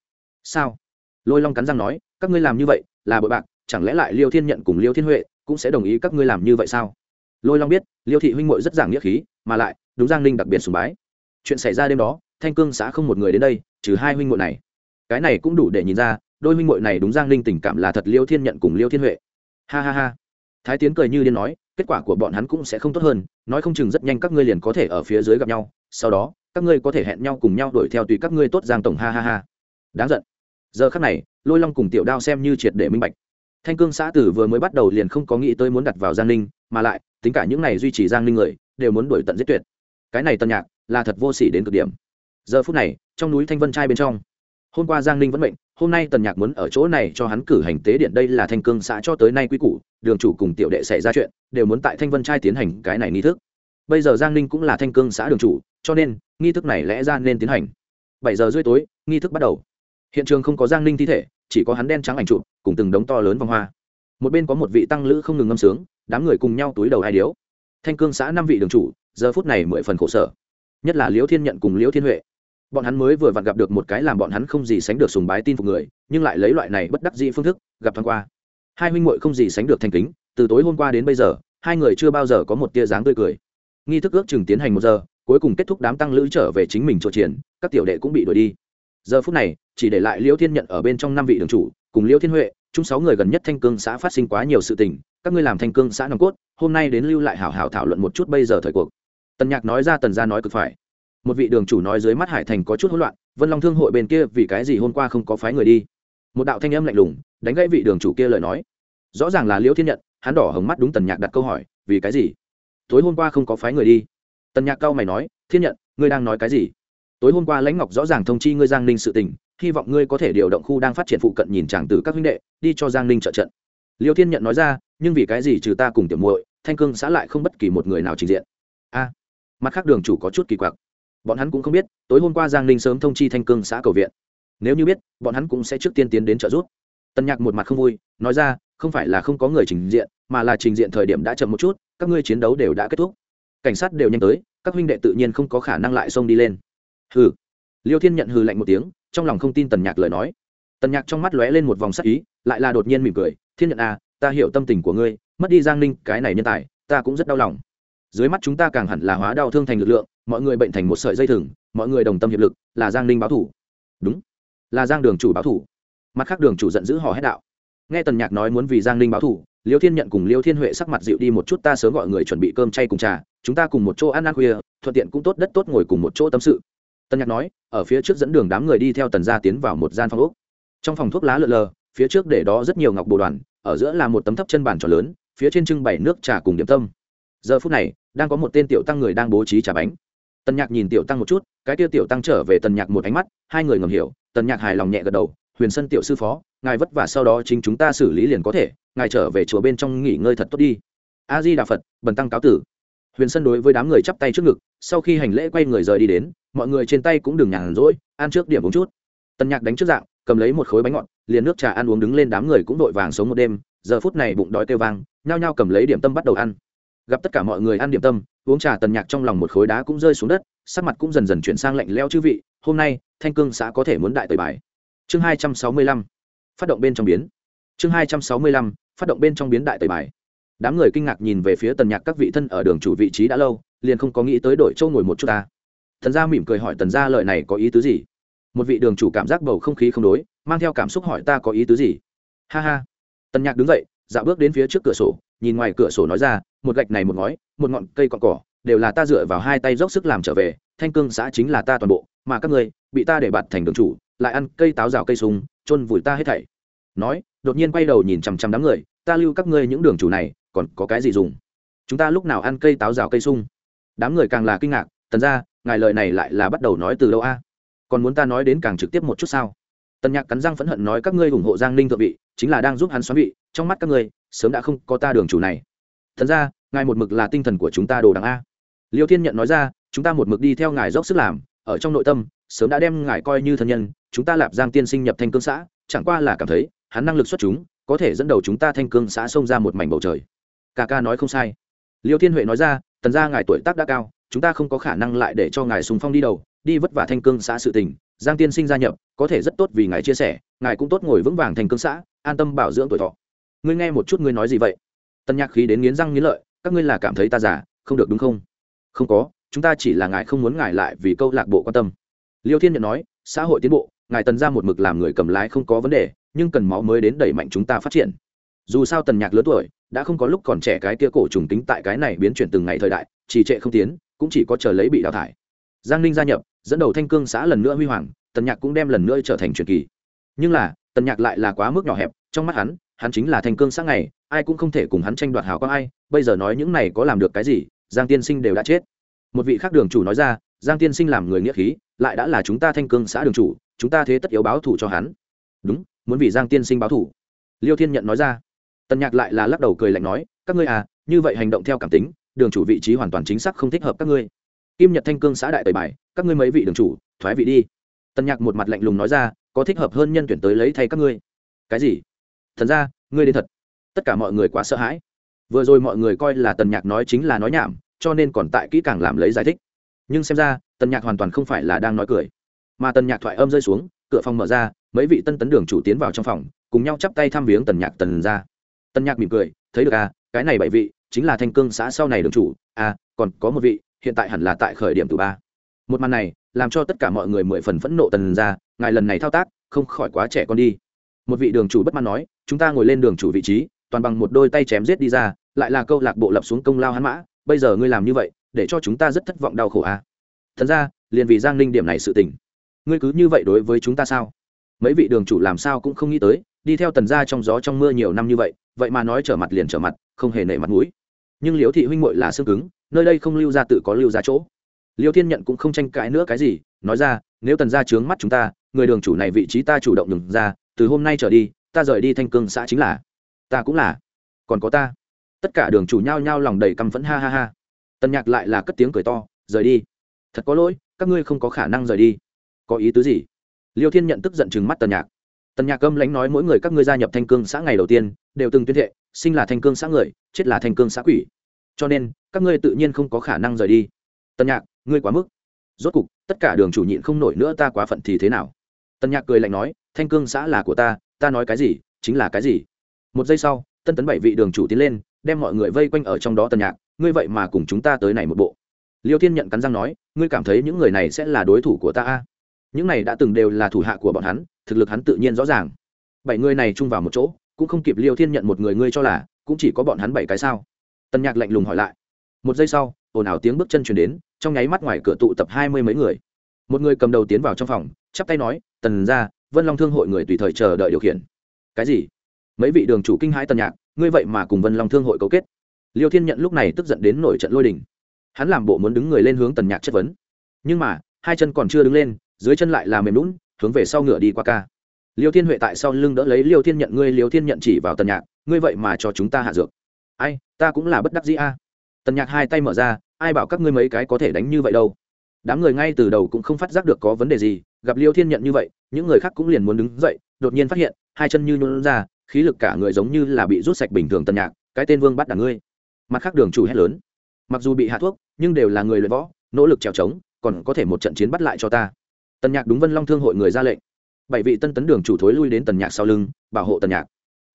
Sao? Lôi long cắn răng nói, các ngươi làm như vậy, là bội bạc, chẳng lẽ lại liêu thiên nhận cùng liêu thiên huệ cũng sẽ đồng ý các ngươi làm như vậy sao? Lôi long biết, liêu thị huynh muội rất giảng nghĩa khí, mà lại, đúng giang ninh đặc biệt sùng bái. Chuyện xảy ra đêm đó, thanh cương xã không một người đến đây, trừ hai huynh muội này. Cái này cũng đủ để nhìn ra, đôi huynh muội này đúng giang ninh tình cảm là thật liêu thiên nhận cùng liêu thiên huệ. Ha ha ha thái tiến cười như điên nói, kết quả của bọn hắn cũng sẽ không tốt hơn, nói không chừng rất nhanh các ngươi liền có thể ở phía dưới gặp nhau, sau đó, các ngươi có thể hẹn nhau cùng nhau đuổi theo tùy các ngươi tốt giang tổng, ha ha ha. Đáng giận. Giờ khắc này, lôi long cùng tiểu đao xem như triệt để minh bạch. Thanh cương xã tử vừa mới bắt đầu liền không có nghĩ tới muốn đặt vào giang ninh, mà lại, tính cả những này duy trì giang ninh người, đều muốn đuổi tận giết tuyệt. Cái này tân nhạc, là thật vô s ỉ đến cực điểm. Giờ phút này, trong núi thanh vân trai bên trong, hôm qua giang ninh vẫn bệnh hôm nay tần nhạc muốn ở chỗ này cho hắn cử hành tế điện đây là thanh cương xã cho tới nay quy củ, đường chủ cùng tiểu đệ xảy ra chuyện, đều muốn tại thanh vân trai tiến hành cái này nghi thức. Bây giờ giang ninh cũng là thanh cương xã đường chủ, cho nên, nghi thức này lẽ ra nên tiến hành. Bảy giờ rưỡi tối, nghi thức bắt đầu. Hiện trường không có giang ninh thi thể, chỉ có hắn đen trắng ảnh chụp, cùng từng đống to lớn vòng hoa. Một bên có một vị tăng lữ không ngừng ngâm sướng, đám người cùng nhau túi đầu hai điếu. Thanh cương xã năm vị đường chủ, giờ phút này mười phần khổ sở. Nhất là liễu thiên nhận cùng liễu thiên huệ bọn hắn mới vừa vặn gặp được một cái làm bọn hắn không gì sánh được sùng bái tin phục người, nhưng lại lấy loại này bất đắc dĩ phương thức, gặp thoáng qua. Hai huynh muội không gì sánh được thành kính, từ tối hôm qua đến bây giờ, hai người chưa bao giờ có một tia dáng tươi cười. Nghi thức ước chừng tiến hành một giờ, cuối cùng kết thúc đám tăng lữ trở về chính mình chỗ triển, các tiểu đệ cũng bị đuổi đi. Giờ phút này, chỉ để lại liễu thiên nhận ở bên trong năm vị đường chủ, cùng liễu thiên huệ, chung sáu người gần nhất thanh cương xã phát sinh quá nhiều sự tình, các ngươi làm thanh cương xã nòng cốt, hôm nay đến lưu lại hảo hảo thảo luận một chút bây giờ thời cuộc. Tần nhạc nói ra tần gia nói cực phải một vị đường chủ nói dưới mắt hải thành có chút hỗn loạn, vân long thương hội bên kia vì cái gì hôm qua không có phái người đi? Một đạo thanh âm lạnh lùng, đánh gãy vị đường chủ kia lời nói. Rõ ràng là liễu thiên nhận, hắn đỏ hồng mắt đúng tần nhạc đặt câu hỏi, vì cái gì? Tối hôm qua không có phái người đi. Tần nhạc cao mày nói, thiên nhận, ngươi đang nói cái gì? Tối hôm qua lãnh ngọc rõ ràng thông chi ngươi giang ninh sự tình, hy vọng ngươi có thể điều động khu đang phát triển phụ cận nhìn chàng từ các huynh đệ, đi cho giang ninh trợ trận. Liêu thiên nhận nói ra, nhưng vì cái gì trừ ta cùng tiểu muội, thanh cương xã lại không bất kỳ một người nào trình diện? A, mặt khác đường chủ có chút kỳ quặc bọn hắn cũng không biết, tối hôm qua giang ninh sớm thông chi thanh cương xã cầu viện. Nếu như biết, bọn hắn cũng sẽ trước tiên tiến đến trợ giúp. Tân nhạc một mặt không vui, nói ra, không phải là không có người trình diện, mà là trình diện thời điểm đã chậm một chút, các ngươi chiến đấu đều đã kết thúc. Cảnh sát đều nhanh tới, các huynh đệ tự nhiên không có khả năng lại xông đi lên. Hừ. Liêu thiên nhận hừ lạnh một tiếng, trong lòng không tin tần nhạc lời nói. Tần nhạc trong mắt lóe lên một vòng sắc ý, lại là đột nhiên mỉm cười, thiên nhận à ta hiểu tâm tình của ngươi, mất đi giang ninh, cái này nhân tài, ta cũng rất đau lòng dưới mắt chúng ta càng hẳn là hóa đau thương thành lực lượng, mọi người bệnh thành một sợi dây thừng, mọi người đồng tâm hiệp lực, là giang ninh báo thủ. Đúng, là giang đường chủ báo thủ. Mặt khác đường chủ giận dữ hò hét đạo. Nghe tần nhạc nói muốn vì giang ninh báo thủ, liêu thiên nhận cùng liêu thiên huệ sắc mặt dịu đi một chút, ta sớm gọi người chuẩn bị cơm chay cùng trà, chúng ta cùng một chỗ ăn ăn khuya, thuận tiện cũng tốt, đất tốt ngồi cùng một chỗ tâm sự. Tần nhạc nói, ở phía trước dẫn đường đám người đi theo tần gia tiến vào một gian phòng úc trong phòng thuốc lá lợn lờ, phía trước để đó rất nhiều ngọc bồ đoàn, ở giữa là một tấm thấp chân bàn tròn lớn, phía trên trưng bày nước trà cùng điểm tâm. Giờ phút này đang có một tên tiểu tăng người đang bố trí trà bánh. Tần nhạc nhìn tiểu tăng một chút, cái tiêu tiểu tăng trở về tần nhạc một ánh mắt, hai người ngầm hiểu, tần nhạc hài lòng nhẹ gật đầu, huyền sân tiểu sư phó, ngài vất vả sau đó chính chúng ta xử lý liền có thể, ngài trở về chùa bên trong nghỉ ngơi thật tốt đi. A di đà phật, bần tăng cáo tử. Huyền sân đối với đám người chắp tay trước ngực, sau khi hành lễ quay người rời đi đến, mọi người trên tay cũng đừng nhàn rỗi, ăn trước điểm uống chút. Tần nhạc đánh trước dạng, cầm lấy một khối bánh ngọt, liền nước trà ăn uống đứng lên đám người cũng đội vàng sống một đêm, giờ phút này bụng đói kêu vang, nhao nhao cầm lấy điểm tâm bắt đầu ăn gặp tất cả mọi người ăn điểm tâm, uống trà tần nhạc trong lòng một khối đá cũng rơi xuống đất, sắc mặt cũng dần dần chuyển sang lạnh leo chư vị, hôm nay, thanh cương xã có thể muốn đại tời bài. Chương hai trăm sáu mươi lăm, phát động bên trong biến. Chương hai trăm sáu mươi lăm, phát động bên trong biến đại tời bài. Đám người kinh ngạc nhìn về phía tần nhạc các vị thân ở đường chủ vị trí đã lâu, liền không có nghĩ tới đổi châu ngồi một chút ta. Thần gia mỉm cười hỏi tần gia lời này có ý tứ gì? Một vị đường chủ cảm giác bầu không khí không đối, mang theo cảm xúc hỏi ta có ý tứ gì? Ha ha. Tần nhạc đứng dậy, dạo bước đến phía trước cửa sổ nhìn ngoài cửa sổ nói ra, một gạch này một ngói, một ngọn cây cọn cỏ, đều là ta dựa vào hai tay dốc sức làm trở về, thanh cương xã chính là ta toàn bộ, mà các ngươi, bị ta để bạt thành đường chủ, lại ăn cây táo rào cây sung, chôn vùi ta hết thảy. Nói, đột nhiên quay đầu nhìn chằm chằm đám người, ta lưu các ngươi những đường chủ này, còn có cái gì dùng? Chúng ta lúc nào ăn cây táo rào cây sung? Đám người càng là kinh ngạc, tần ra ngài lời này lại là bắt đầu nói từ đâu a? Còn muốn ta nói đến càng trực tiếp một chút sao? Tần nhạc cắn răng phẫn hận nói, các ngươi ủng hộ giang ninh thượng vị, chính là đang giúp hắn xoắn vị, trong mắt các ngươi sớm đã không có ta đường chủ này. Thật ra, ngài một mực là tinh thần của chúng ta đồ đằng a. Liêu thiên nhận nói ra, chúng ta một mực đi theo ngài dốc sức làm, ở trong nội tâm, sớm đã đem ngài coi như thân nhân, chúng ta lạp giang tiên sinh nhập thanh cương xã, chẳng qua là cảm thấy, hắn năng lực xuất chúng, có thể dẫn đầu chúng ta thanh cương xã xông ra một mảnh bầu trời. Ca ca nói không sai. Liêu thiên huệ nói ra, tần ra ngài tuổi tác đã cao, chúng ta không có khả năng lại để cho ngài sùng phong đi đầu, đi vất vả thanh cương xã sự tình, giang tiên sinh gia nhập, có thể rất tốt vì ngài chia sẻ, ngài cũng tốt ngồi vững vàng thanh cương xã, an tâm bảo dưỡng tuổi thọ ngươi nghe một chút ngươi nói gì vậy? Tân nhạc khí đến nghiến răng nghiến lợi, các ngươi là cảm thấy ta giả không được đúng không? Không có, chúng ta chỉ là ngài không muốn ngài lại vì câu lạc bộ quan tâm. Liêu thiên nhận nói, xã hội tiến bộ, ngài tần ra một mực làm người cầm lái không có vấn đề, nhưng cần máu mới đến đẩy mạnh chúng ta phát triển. Dù sao tần nhạc lớn tuổi, đã không có lúc còn trẻ cái kia cổ trùng tính tại cái này biến chuyển từng ngày thời đại, trì trệ không tiến, cũng chỉ có chờ lấy bị đào thải. Giang ninh gia nhập, dẫn đầu thanh cương xã lần nữa huy hoàng, tần nhạc cũng đem lần nữa trở thành truyền kỳ. Nhưng là, tần nhạc lại là quá mức nhỏ hẹp, trong mắt hắn hắn chính là thanh cương xã ngày, ai cũng không thể cùng hắn tranh đoạt hào quang ai, bây giờ nói những này có làm được cái gì, giang tiên sinh đều đã chết. Một vị khác đường chủ nói ra, giang tiên sinh làm người nghĩa khí, lại đã là chúng ta thanh cương xã đường chủ, chúng ta thế tất yếu báo thủ cho hắn. Đúng, muốn vì giang tiên sinh báo thủ liêu thiên nhận nói ra. Tần nhạc lại là lắc đầu cười lạnh nói, các ngươi à như vậy hành động theo cảm tính, đường chủ vị trí hoàn toàn chính xác không thích hợp các ngươi. Kim nhật thanh cương xã đại tẩy bài, các ngươi mấy vị đường chủ, thoái vị đi. Tần nhạc một mặt lạnh lùng nói ra, có thích hợp hơn nhân tuyển tới lấy thay các ngươi. Cái gì? Thần ra ngươi đến thật. Tất cả mọi người quá sợ hãi. Vừa rồi mọi người coi là tần nhạc nói chính là nói nhảm, cho nên còn tại kỹ càng làm lấy giải thích. Nhưng xem ra, tần nhạc hoàn toàn không phải là đang nói cười. Mà tần nhạc thoại âm rơi xuống, cửa phòng mở ra, mấy vị tân tấn đường chủ tiến vào trong phòng, cùng nhau chắp tay thăm viếng tần nhạc tần ra tần nhạc mỉm cười, thấy được à cái này bảy vị, chính là thanh cương xã sau này đường chủ. À còn có một vị, hiện tại hẳn là tại khởi điểm từ ba. Một màn này, làm cho tất cả mọi người mười phần phẫn nộ tần ra ngài lần này thao tác, không khỏi quá trẻ con đi. Một vị đường chủ bất mãn nói chúng ta ngồi lên đường chủ vị trí, toàn bằng một đôi tay chém giết đi ra, lại là câu lạc bộ lập xuống công lao hắn mã, bây giờ ngươi làm như vậy, để cho chúng ta rất thất vọng đau khổ à. thật ra, liền vì giang ninh điểm này sự tình, ngươi cứ như vậy đối với chúng ta sao? Mấy vị đường chủ làm sao cũng không nghĩ tới, đi theo tần gia trong gió trong mưa nhiều năm như vậy vậy mà nói trở mặt liền trở mặt, không hề nể mặt mũi. Nhưng liễu thị huynh muội là xương cứng, nơi đây không lưu ra tự có lưu ra chỗ. Liêu thiên nhận cũng không tranh cãi nữa cái gì, nói ra, nếu tần gia trướng mắt chúng ta, người đường chủ này vị trí ta chủ động nhường ra, từ hôm nay trở đi ta rời đi thanh cương xã chính là, ta cũng là, còn có ta. Tất cả đường chủ nhao nhao lòng đầy căm phẫn, ha ha ha. Tần nhạc lại là cất tiếng cười to, rời đi. Thật có lỗi, các ngươi không có khả năng rời đi. Có ý tứ gì? Liêu thiên nhận tức giận chừng mắt tần nhạc. Tần nhạc âm lãnh nói mỗi người các ngươi gia nhập thanh cương xã ngày đầu tiên, đều từng tuyên thệ, sinh là thanh cương xã người, chết là thanh cương xã quỷ. Cho nên, các ngươi tự nhiên không có khả năng rời đi. Tần nhạc, ngươi quá mức. Rốt cục, tất cả đường chủ nhịn không nổi nữa, ta quá phận thì thế nào? Tần nhạc cười lạnh nói, thanh cương xã là của ta ta nói cái gì, chính là cái gì? Một giây sau, tân tấn bảy vị đường chủ tiến lên, đem mọi người vây quanh ở trong đó tân nhạc, ngươi vậy mà cùng chúng ta tới này một bộ. Liêu thiên nhận cắn răng nói, ngươi cảm thấy những người này sẽ là đối thủ của ta a? Những này đã từng đều là thủ hạ của bọn hắn, thực lực hắn tự nhiên rõ ràng. Bảy người này chung vào một chỗ, cũng không kịp liêu thiên nhận một người ngươi cho là, cũng chỉ có bọn hắn bảy cái sao? Tân nhạc lạnh lùng hỏi lại. Một giây sau, ồn ào tiếng bước chân chuyển đến, trong nháy mắt ngoài cửa tụ tập hai mươi mấy người. Một người cầm đầu tiến vào trong phòng, chắp tay nói, tần ra vân long thương hội người tùy thời chờ đợi điều khiển. Cái gì? Mấy vị đường chủ kinh hãi tần nhạc, ngươi vậy mà cùng vân long thương hội cấu kết. Liêu thiên nhận lúc này tức giận đến nổi trận lôi đình. Hắn làm bộ muốn đứng người lên hướng tần nhạc chất vấn. Nhưng mà, hai chân còn chưa đứng lên, dưới chân lại là mềm lún hướng về sau ngựa đi qua ca. Liêu thiên huệ tại sau lưng đỡ lấy liêu thiên nhận, ngươi liêu thiên nhận chỉ vào tần nhạc, ngươi vậy mà cho chúng ta hạ dược. Ai, ta cũng là bất đắc dĩ a. Tần nhạc hai tay mở ra, ai bảo các ngươi mấy cái có thể đánh như vậy đâu? Đám người ngay từ đầu cũng không phát giác được có vấn đề gì gặp liêu thiên nhận như vậy, những người khác cũng liền muốn đứng dậy, đột nhiên phát hiện, hai chân như nhuôn ra, khí lực cả người giống như là bị rút sạch bình thường tần nhạc, cái tên vương bắt đảng ngươi. Mặt khác đường chủ hét lớn, mặc dù bị hạ thuốc, nhưng đều là người luyện võ, nỗ lực trèo trống, còn có thể một trận chiến bắt lại cho ta. Tần nhạc đúng vân long thương hội người ra lệnh. Bảy vị tân tấn đường chủ thối lui đến tần nhạc sau lưng, bảo hộ tần nhạc.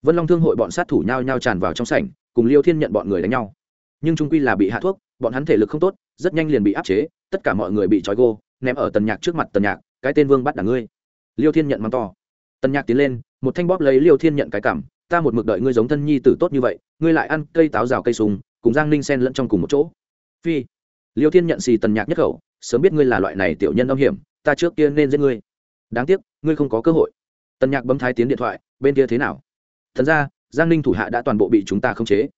Vân long thương hội bọn sát thủ nhau nhau tràn vào trong sảnh, cùng liêu thiên nhận bọn người đánh nhau. Nhưng trung quy là bị hạ thuốc, bọn hắn thể lực không tốt, rất nhanh liền bị áp chế, tất cả mọi người bị trói gô, ném ở tần nhạc trước mặt tần nhạc cái tên vương bắt đảng ngươi. Liêu thiên nhận mắng to. Tần nhạc tiến lên, một thanh bóp lấy liêu thiên nhận cái cảm ta một mực đợi ngươi giống thân nhi tử tốt như vậy, ngươi lại ăn cây táo rào cây sùng, cùng giang ninh sen lẫn trong cùng một chỗ. Phi. Liêu thiên nhận xì tần nhạc nhất khẩu, sớm biết ngươi là loại này tiểu nhân âm hiểm, ta trước kia nên giết ngươi. Đáng tiếc, ngươi không có cơ hội. Tần nhạc bấm thái tiến điện thoại, bên kia thế nào? Thần ra, giang ninh thủ hạ đã toàn bộ bị chúng ta khống chế.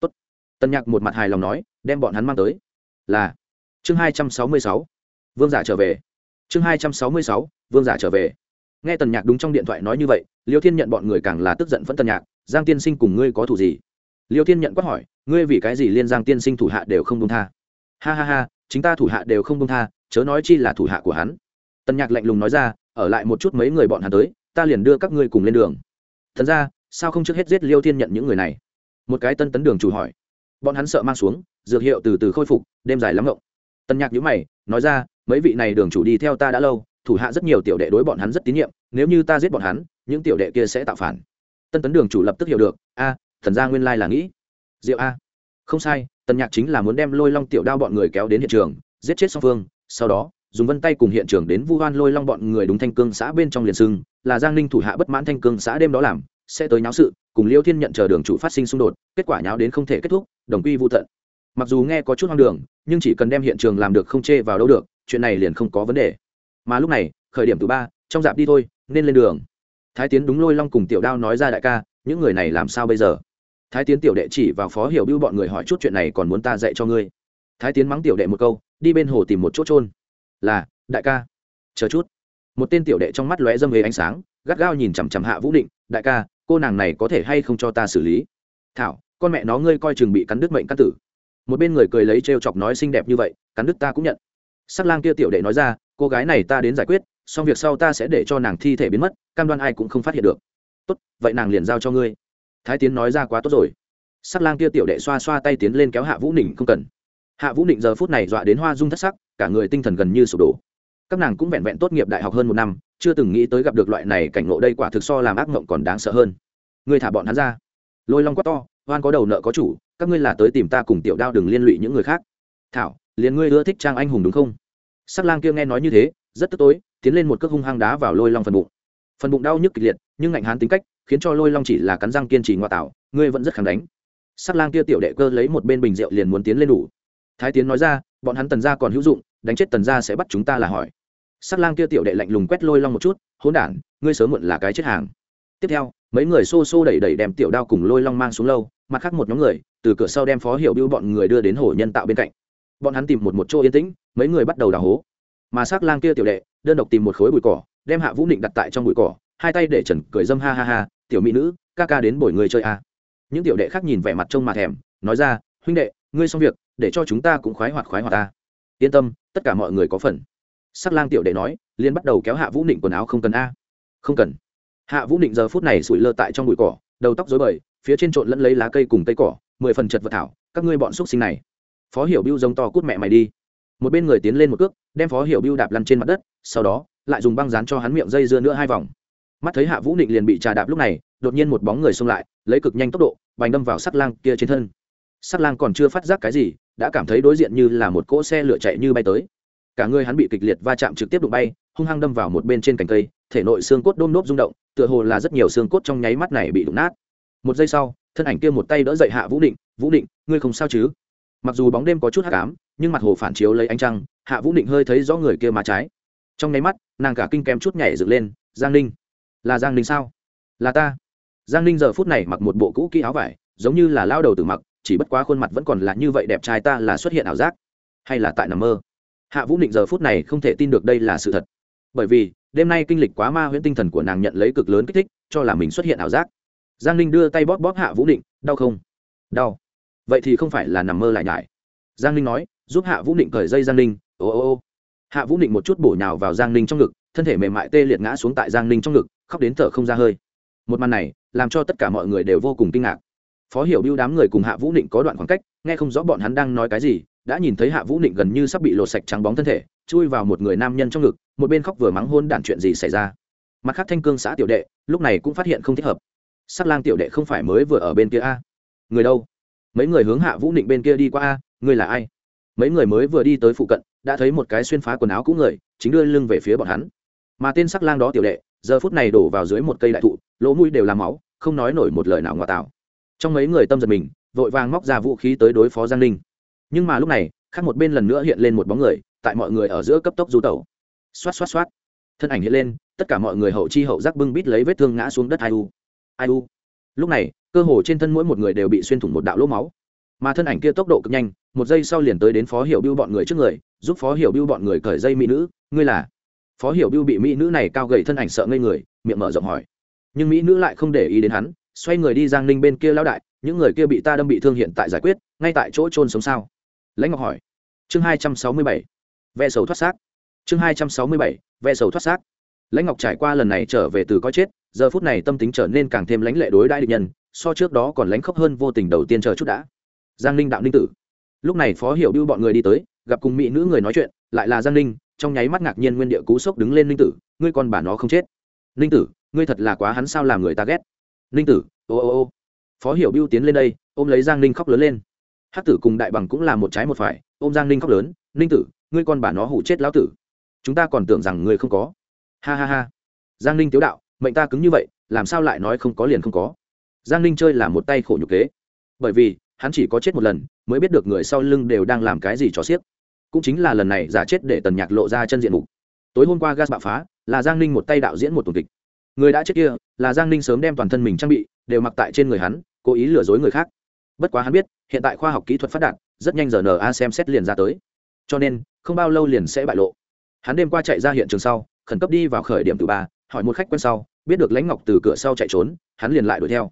Tốt. tần nhạc một mặt hài lòng nói, đem bọn hắn mang tới. Là. Chương hai trăm sáu mươi sáu. Vương giả trở về chương hai trăm sáu mươi sáu, vương giả trở về. Nghe tần nhạc đúng trong điện thoại nói như vậy, liêu thiên nhận bọn người càng là tức giận phẫn tần nhạc, giang tiên sinh cùng ngươi có thủ gì? Liêu thiên nhận quát hỏi, ngươi vì cái gì liên giang tiên sinh thủ hạ đều không công tha? Ha ha ha, chính ta thủ hạ đều không công tha, chớ nói chi là thủ hạ của hắn. Tần nhạc lạnh lùng nói ra, ở lại một chút mấy người bọn hắn tới, ta liền đưa các ngươi cùng lên đường. Thật ra, sao không trước hết giết liêu thiên nhận những người này? Một cái tân tấn đường chủ hỏi. Bọn hắn sợ mang xuống, dược hiệu từ từ khôi phục, đêm dài lắm ngộng. Tần nhạc nhữ mày, nói ra mấy vị này đường chủ đi theo ta đã lâu, thủ hạ rất nhiều tiểu đệ đối bọn hắn rất tín nhiệm, nếu như ta giết bọn hắn, những tiểu đệ kia sẽ tạo phản. Tân tấn đường chủ lập tức hiểu được, a, thần gia nguyên lai là nghĩ. Diệu a. Không sai, tần nhạc chính là muốn đem lôi long tiểu đao bọn người kéo đến hiện trường, giết chết song phương, sau đó, dùng vân tay cùng hiện trường đến vu hoan lôi long bọn người đúng thanh cương xã bên trong liền sưng, là giang ninh thủ hạ bất mãn thanh cương xã đêm đó làm, sẽ tới nháo sự, cùng liêu thiên nhận chờ đường chủ phát sinh xung đột, kết quả nháo đến không thể kết thúc, đồng quy vô tận. Mặc dù nghe có chút hoang đường, nhưng chỉ cần đem hiện trường làm được không chê vào đâu được chuyện này liền không có vấn đề. Mà lúc này, khởi điểm thứ ba, trong dạp đi thôi, nên lên đường. Thái tiến đúng lôi long cùng tiểu đao nói ra đại ca, những người này làm sao bây giờ? Thái tiến tiểu đệ chỉ vào phó hiểu bưu bọn người hỏi chút chuyện này còn muốn ta dạy cho ngươi. Thái tiến mắng tiểu đệ một câu, đi bên hồ tìm một chỗ trôn là, đại ca, chờ chút. Một tên tiểu đệ trong mắt lóe dâm về ánh sáng, gắt gao nhìn chằm chằm hạ vũ định, đại ca, cô nàng này có thể hay không cho ta xử lý? Thảo, con mẹ nó ngươi coi chừng bị cắn đứt mệnh căn tử. Một bên người cười lấy trêu chọc nói xinh đẹp như vậy, cắn đứt ta cũng nhận sắc lang kia tiểu đệ nói ra, cô gái này ta đến giải quyết, xong việc sau ta sẽ để cho nàng thi thể biến mất, cam đoan ai cũng không phát hiện được. Tốt, vậy nàng liền giao cho ngươi. Thái tiến nói ra quá tốt rồi. Sắc lang kia tiểu đệ xoa xoa tay tiến lên kéo hạ vũ nịnh không cần. Hạ vũ nịnh giờ phút này dọa đến hoa dung thất sắc, cả người tinh thần gần như sụp đổ. Các nàng cũng vẹn vẹn tốt nghiệp đại học hơn một năm, chưa từng nghĩ tới gặp được loại này cảnh ngộ đây quả thực so làm ác mộng còn đáng sợ hơn. Ngươi thả bọn hắn ra. Lôi long quá to hoan có đầu nợ có chủ, các ngươi là tới tìm ta cùng tiểu đao đừng liên lụy những người khác. Thảo liền ngươi ưa thích trang anh hùng đúng không? Sắc lang kia nghe nói như thế, rất tức tối, tiến lên một cước hung hăng đá vào lôi long phần bụng. Phần bụng đau nhức kịch liệt, nhưng ngạnh hán tính cách, khiến cho lôi long chỉ là cắn răng kiên trì ngoại tạo, ngươi vẫn rất kháng đánh. Sắc lang kia tiểu đệ cơ lấy một bên bình rượu liền muốn tiến lên đủ. Thái tiến nói ra, bọn hắn tần gia còn hữu dụng, đánh chết tần gia sẽ bắt chúng ta là hỏi. Sắc lang kia tiểu đệ lạnh lùng quét lôi long một chút, hỗn đản, ngươi sớm muộn là cái chết hàng. Tiếp theo, mấy người xô xô đẩy đẩy đem tiểu đao cùng lôi long mang xuống lâu, mặt khác một nhóm người, từ cửa sau đem phó hiệu biêu bọn người đưa đến hồ nhân tạo bên cạnh bọn hắn tìm một một chỗ yên tĩnh, mấy người bắt đầu đào hố. Mà s lang kia tiểu đệ, đơn độc tìm một khối bụi cỏ, đem hạ vũ định đặt tại trong bụi cỏ, hai tay để trần, cười dâm ha ha ha, tiểu mỹ nữ, ca ca đến bồi người chơi a những tiểu đệ khác nhìn vẻ mặt trông mà thèm, nói ra, huynh đệ, ngươi xong việc, để cho chúng ta cũng khoái hoạt khoái hoạt ta. Yên tâm, tất cả mọi người có phần. Sắc lang tiểu đệ nói liên bắt đầu kéo hạ vũ định quần áo không cần a. Không cần. Hạ vũ định giờ phút này sủi lơ tại trong bụi cỏ, đầu tóc dối bời, phía trên trộn lẫn lấy lá cây cùng cây cỏ, mười phần chật vật thảo, các ngươi bọn xúc sinh này phó hiểu biêu giống to cút mẹ mày đi. Một bên người tiến lên một cước, đem phó hiểu biêu đạp lăn trên mặt đất, sau đó, lại dùng băng dán cho hắn miệng dây dưa nữa hai vòng. Mắt thấy hạ vũ định liền bị trà đạp lúc này, đột nhiên một bóng người xông lại, lấy cực nhanh tốc độ bành đâm vào sắc lang kia trên thân. Sắc lang còn chưa phát giác cái gì, đã cảm thấy đối diện như là một cỗ xe lửa chạy như bay tới. Cả người hắn bị kịch liệt va chạm trực tiếp đụng bay, hung hăng đâm vào một bên trên cành cây, thể nội xương cốt đôm nốt rung động, tựa hồ là rất nhiều xương cốt trong nháy mắt này bị đụng nát. Một giây sau, thân ảnh kia một tay đỡ dậy hạ vũ định vũ định ngươi không sao chứ? Mặc dù bóng đêm có chút hắc ám, nhưng mặt hồ phản chiếu lấy ánh trăng, hạ vũ định hơi thấy rõ người kia má trái. Trong nháy mắt, nàng cả kinh kém chút nhảy dựng lên, giang ninh, là giang ninh sao? Là ta. Giang ninh giờ phút này mặc một bộ cũ kỹ áo vải, giống như là lao đầu từ mặc, chỉ bất quá khuôn mặt vẫn còn là như vậy đẹp trai ta là xuất hiện ảo giác, hay là tại nằm mơ. Hạ vũ định giờ phút này không thể tin được đây là sự thật. Bởi vì, đêm nay kinh lịch quá ma huyễn tinh thần của nàng nhận lấy cực lớn kích thích, cho là mình xuất hiện ảo giác. Giang ninh đưa tay bóp bóp hạ vũ định đau không? Đau vậy thì không phải là nằm mơ lại nhải. Giang ninh nói, giúp hạ vũ định cởi dây giang ninh. Ô ô ô. Hạ vũ định một chút bổ nhào vào giang ninh trong ngực, thân thể mềm mại tê liệt ngã xuống tại giang ninh trong ngực, khóc đến thở không ra hơi. Một màn này, làm cho tất cả mọi người đều vô cùng kinh ngạc. Phó hiểu biêu đám người cùng hạ vũ định có đoạn khoảng cách, nghe không rõ bọn hắn đang nói cái gì, đã nhìn thấy hạ vũ định gần như sắp bị lột sạch trắng bóng thân thể, chui vào một người nam nhân trong ngực, một bên khóc vừa mắng hôn đản chuyện gì xảy ra. Mặt khác thanh cương xã tiểu đệ, lúc này cũng phát hiện không thích hợp. Sắc lang tiểu đệ không phải mới vừa ở bên kia a. Người đâu? Mấy người hướng hạ vũ nịnh bên kia đi qua, a, ngươi là ai? Mấy người mới vừa đi tới phụ cận, đã thấy một cái xuyên phá quần áo cũ người, chính đưa lưng về phía bọn hắn. Mà tên sắc lang đó tiểu đệ, giờ phút này đổ vào dưới một cây đại thụ, lỗ mũi đều làm máu, không nói nổi một lời nào ngoại tạo trong mấy người tâm giật mình, vội vàng móc ra vũ khí tới đối phó giang ninh. Nhưng mà lúc này, khác một bên lần nữa hiện lên một bóng người, tại mọi người ở giữa cấp tốc du tẩu. Xoát xoát xoát. Thân ảnh hiện lên, tất cả mọi người hậu chi hậu giác bưng bít lấy vết thương ngã xuống đất ai u. Ai u lúc này, cơ hồ trên thân mỗi một người đều bị xuyên thủng một đạo lỗ máu. Mà thân ảnh kia tốc độ cực nhanh, một giây sau liền tới đến phó hiểu biêu bọn người trước người, giúp phó hiểu biêu bọn người cởi dây mỹ nữ, ngươi là? Phó hiểu biêu bị mỹ nữ này cao gầy thân ảnh sợ ngây người, miệng mở rộng hỏi. Nhưng mỹ nữ lại không để ý đến hắn, xoay người đi giang ninh bên kia lão đại, những người kia bị ta đâm bị thương hiện tại giải quyết, ngay tại chỗ trôn sống sao? Lãnh ngọc hỏi. Chương hai trăm sáu mươi bảy. Ve sầu thoát xác. Chương hai trăm sáu mươi bảy. Ve sầu thoát xác lãnh ngọc trải qua lần này trở về từ coi chết, giờ phút này tâm tính trở nên càng thêm lãnh lệ đối đại địch nhân, so trước đó còn lãnh khốc hơn vô tình đầu tiên chờ chút đã. Giang ninh đạo ninh tử. Lúc này phó hiểu biêu bọn người đi tới, gặp cùng mỹ nữ người nói chuyện, lại là giang ninh, trong nháy mắt ngạc nhiên nguyên địa cú sốc đứng lên ninh tử, ngươi còn bà nó không chết. Ninh tử, ngươi thật là quá hắn sao làm người ta ghét. Ninh tử, ô ô ô. Phó hiểu biêu tiến lên đây, ôm lấy giang ninh khóc lớn lên. Hát tử cùng đại bằng cũng là một trái một phải, ôm giang ninh khóc lớn, ninh tử, ngươi còn bà nó hủ chết lão tử. Chúng ta còn tưởng rằng ngươi không có ha ha ha. Giang ninh tiếu đạo, mệnh ta cứng như vậy, làm sao lại nói không có liền không có? Giang ninh chơi là một tay khổ nhục kế. Bởi vì, hắn chỉ có chết một lần, mới biết được người sau lưng đều đang làm cái gì cho xiếc cũng chính là lần này giả chết để tần nhạc lộ ra chân diện mục. Tối hôm qua gas bạo phá, là giang ninh một tay đạo diễn một tuần kịch. Người đã chết kia, là giang ninh sớm đem toàn thân mình trang bị, đều mặc tại trên người hắn, cố ý lừa dối người khác. Bất quá hắn biết, hiện tại khoa học kỹ thuật phát đạt, rất nhanh giờ na xem xét liền ra tới. Cho nên, không bao lâu liền sẽ bại lộ. Hắn đêm qua chạy ra hiện trường sau khẩn cấp đi vào khởi điểm thứ ba, hỏi một khách quen sau, biết được lãnh ngọc từ cửa sau chạy trốn, hắn liền lại đuổi theo.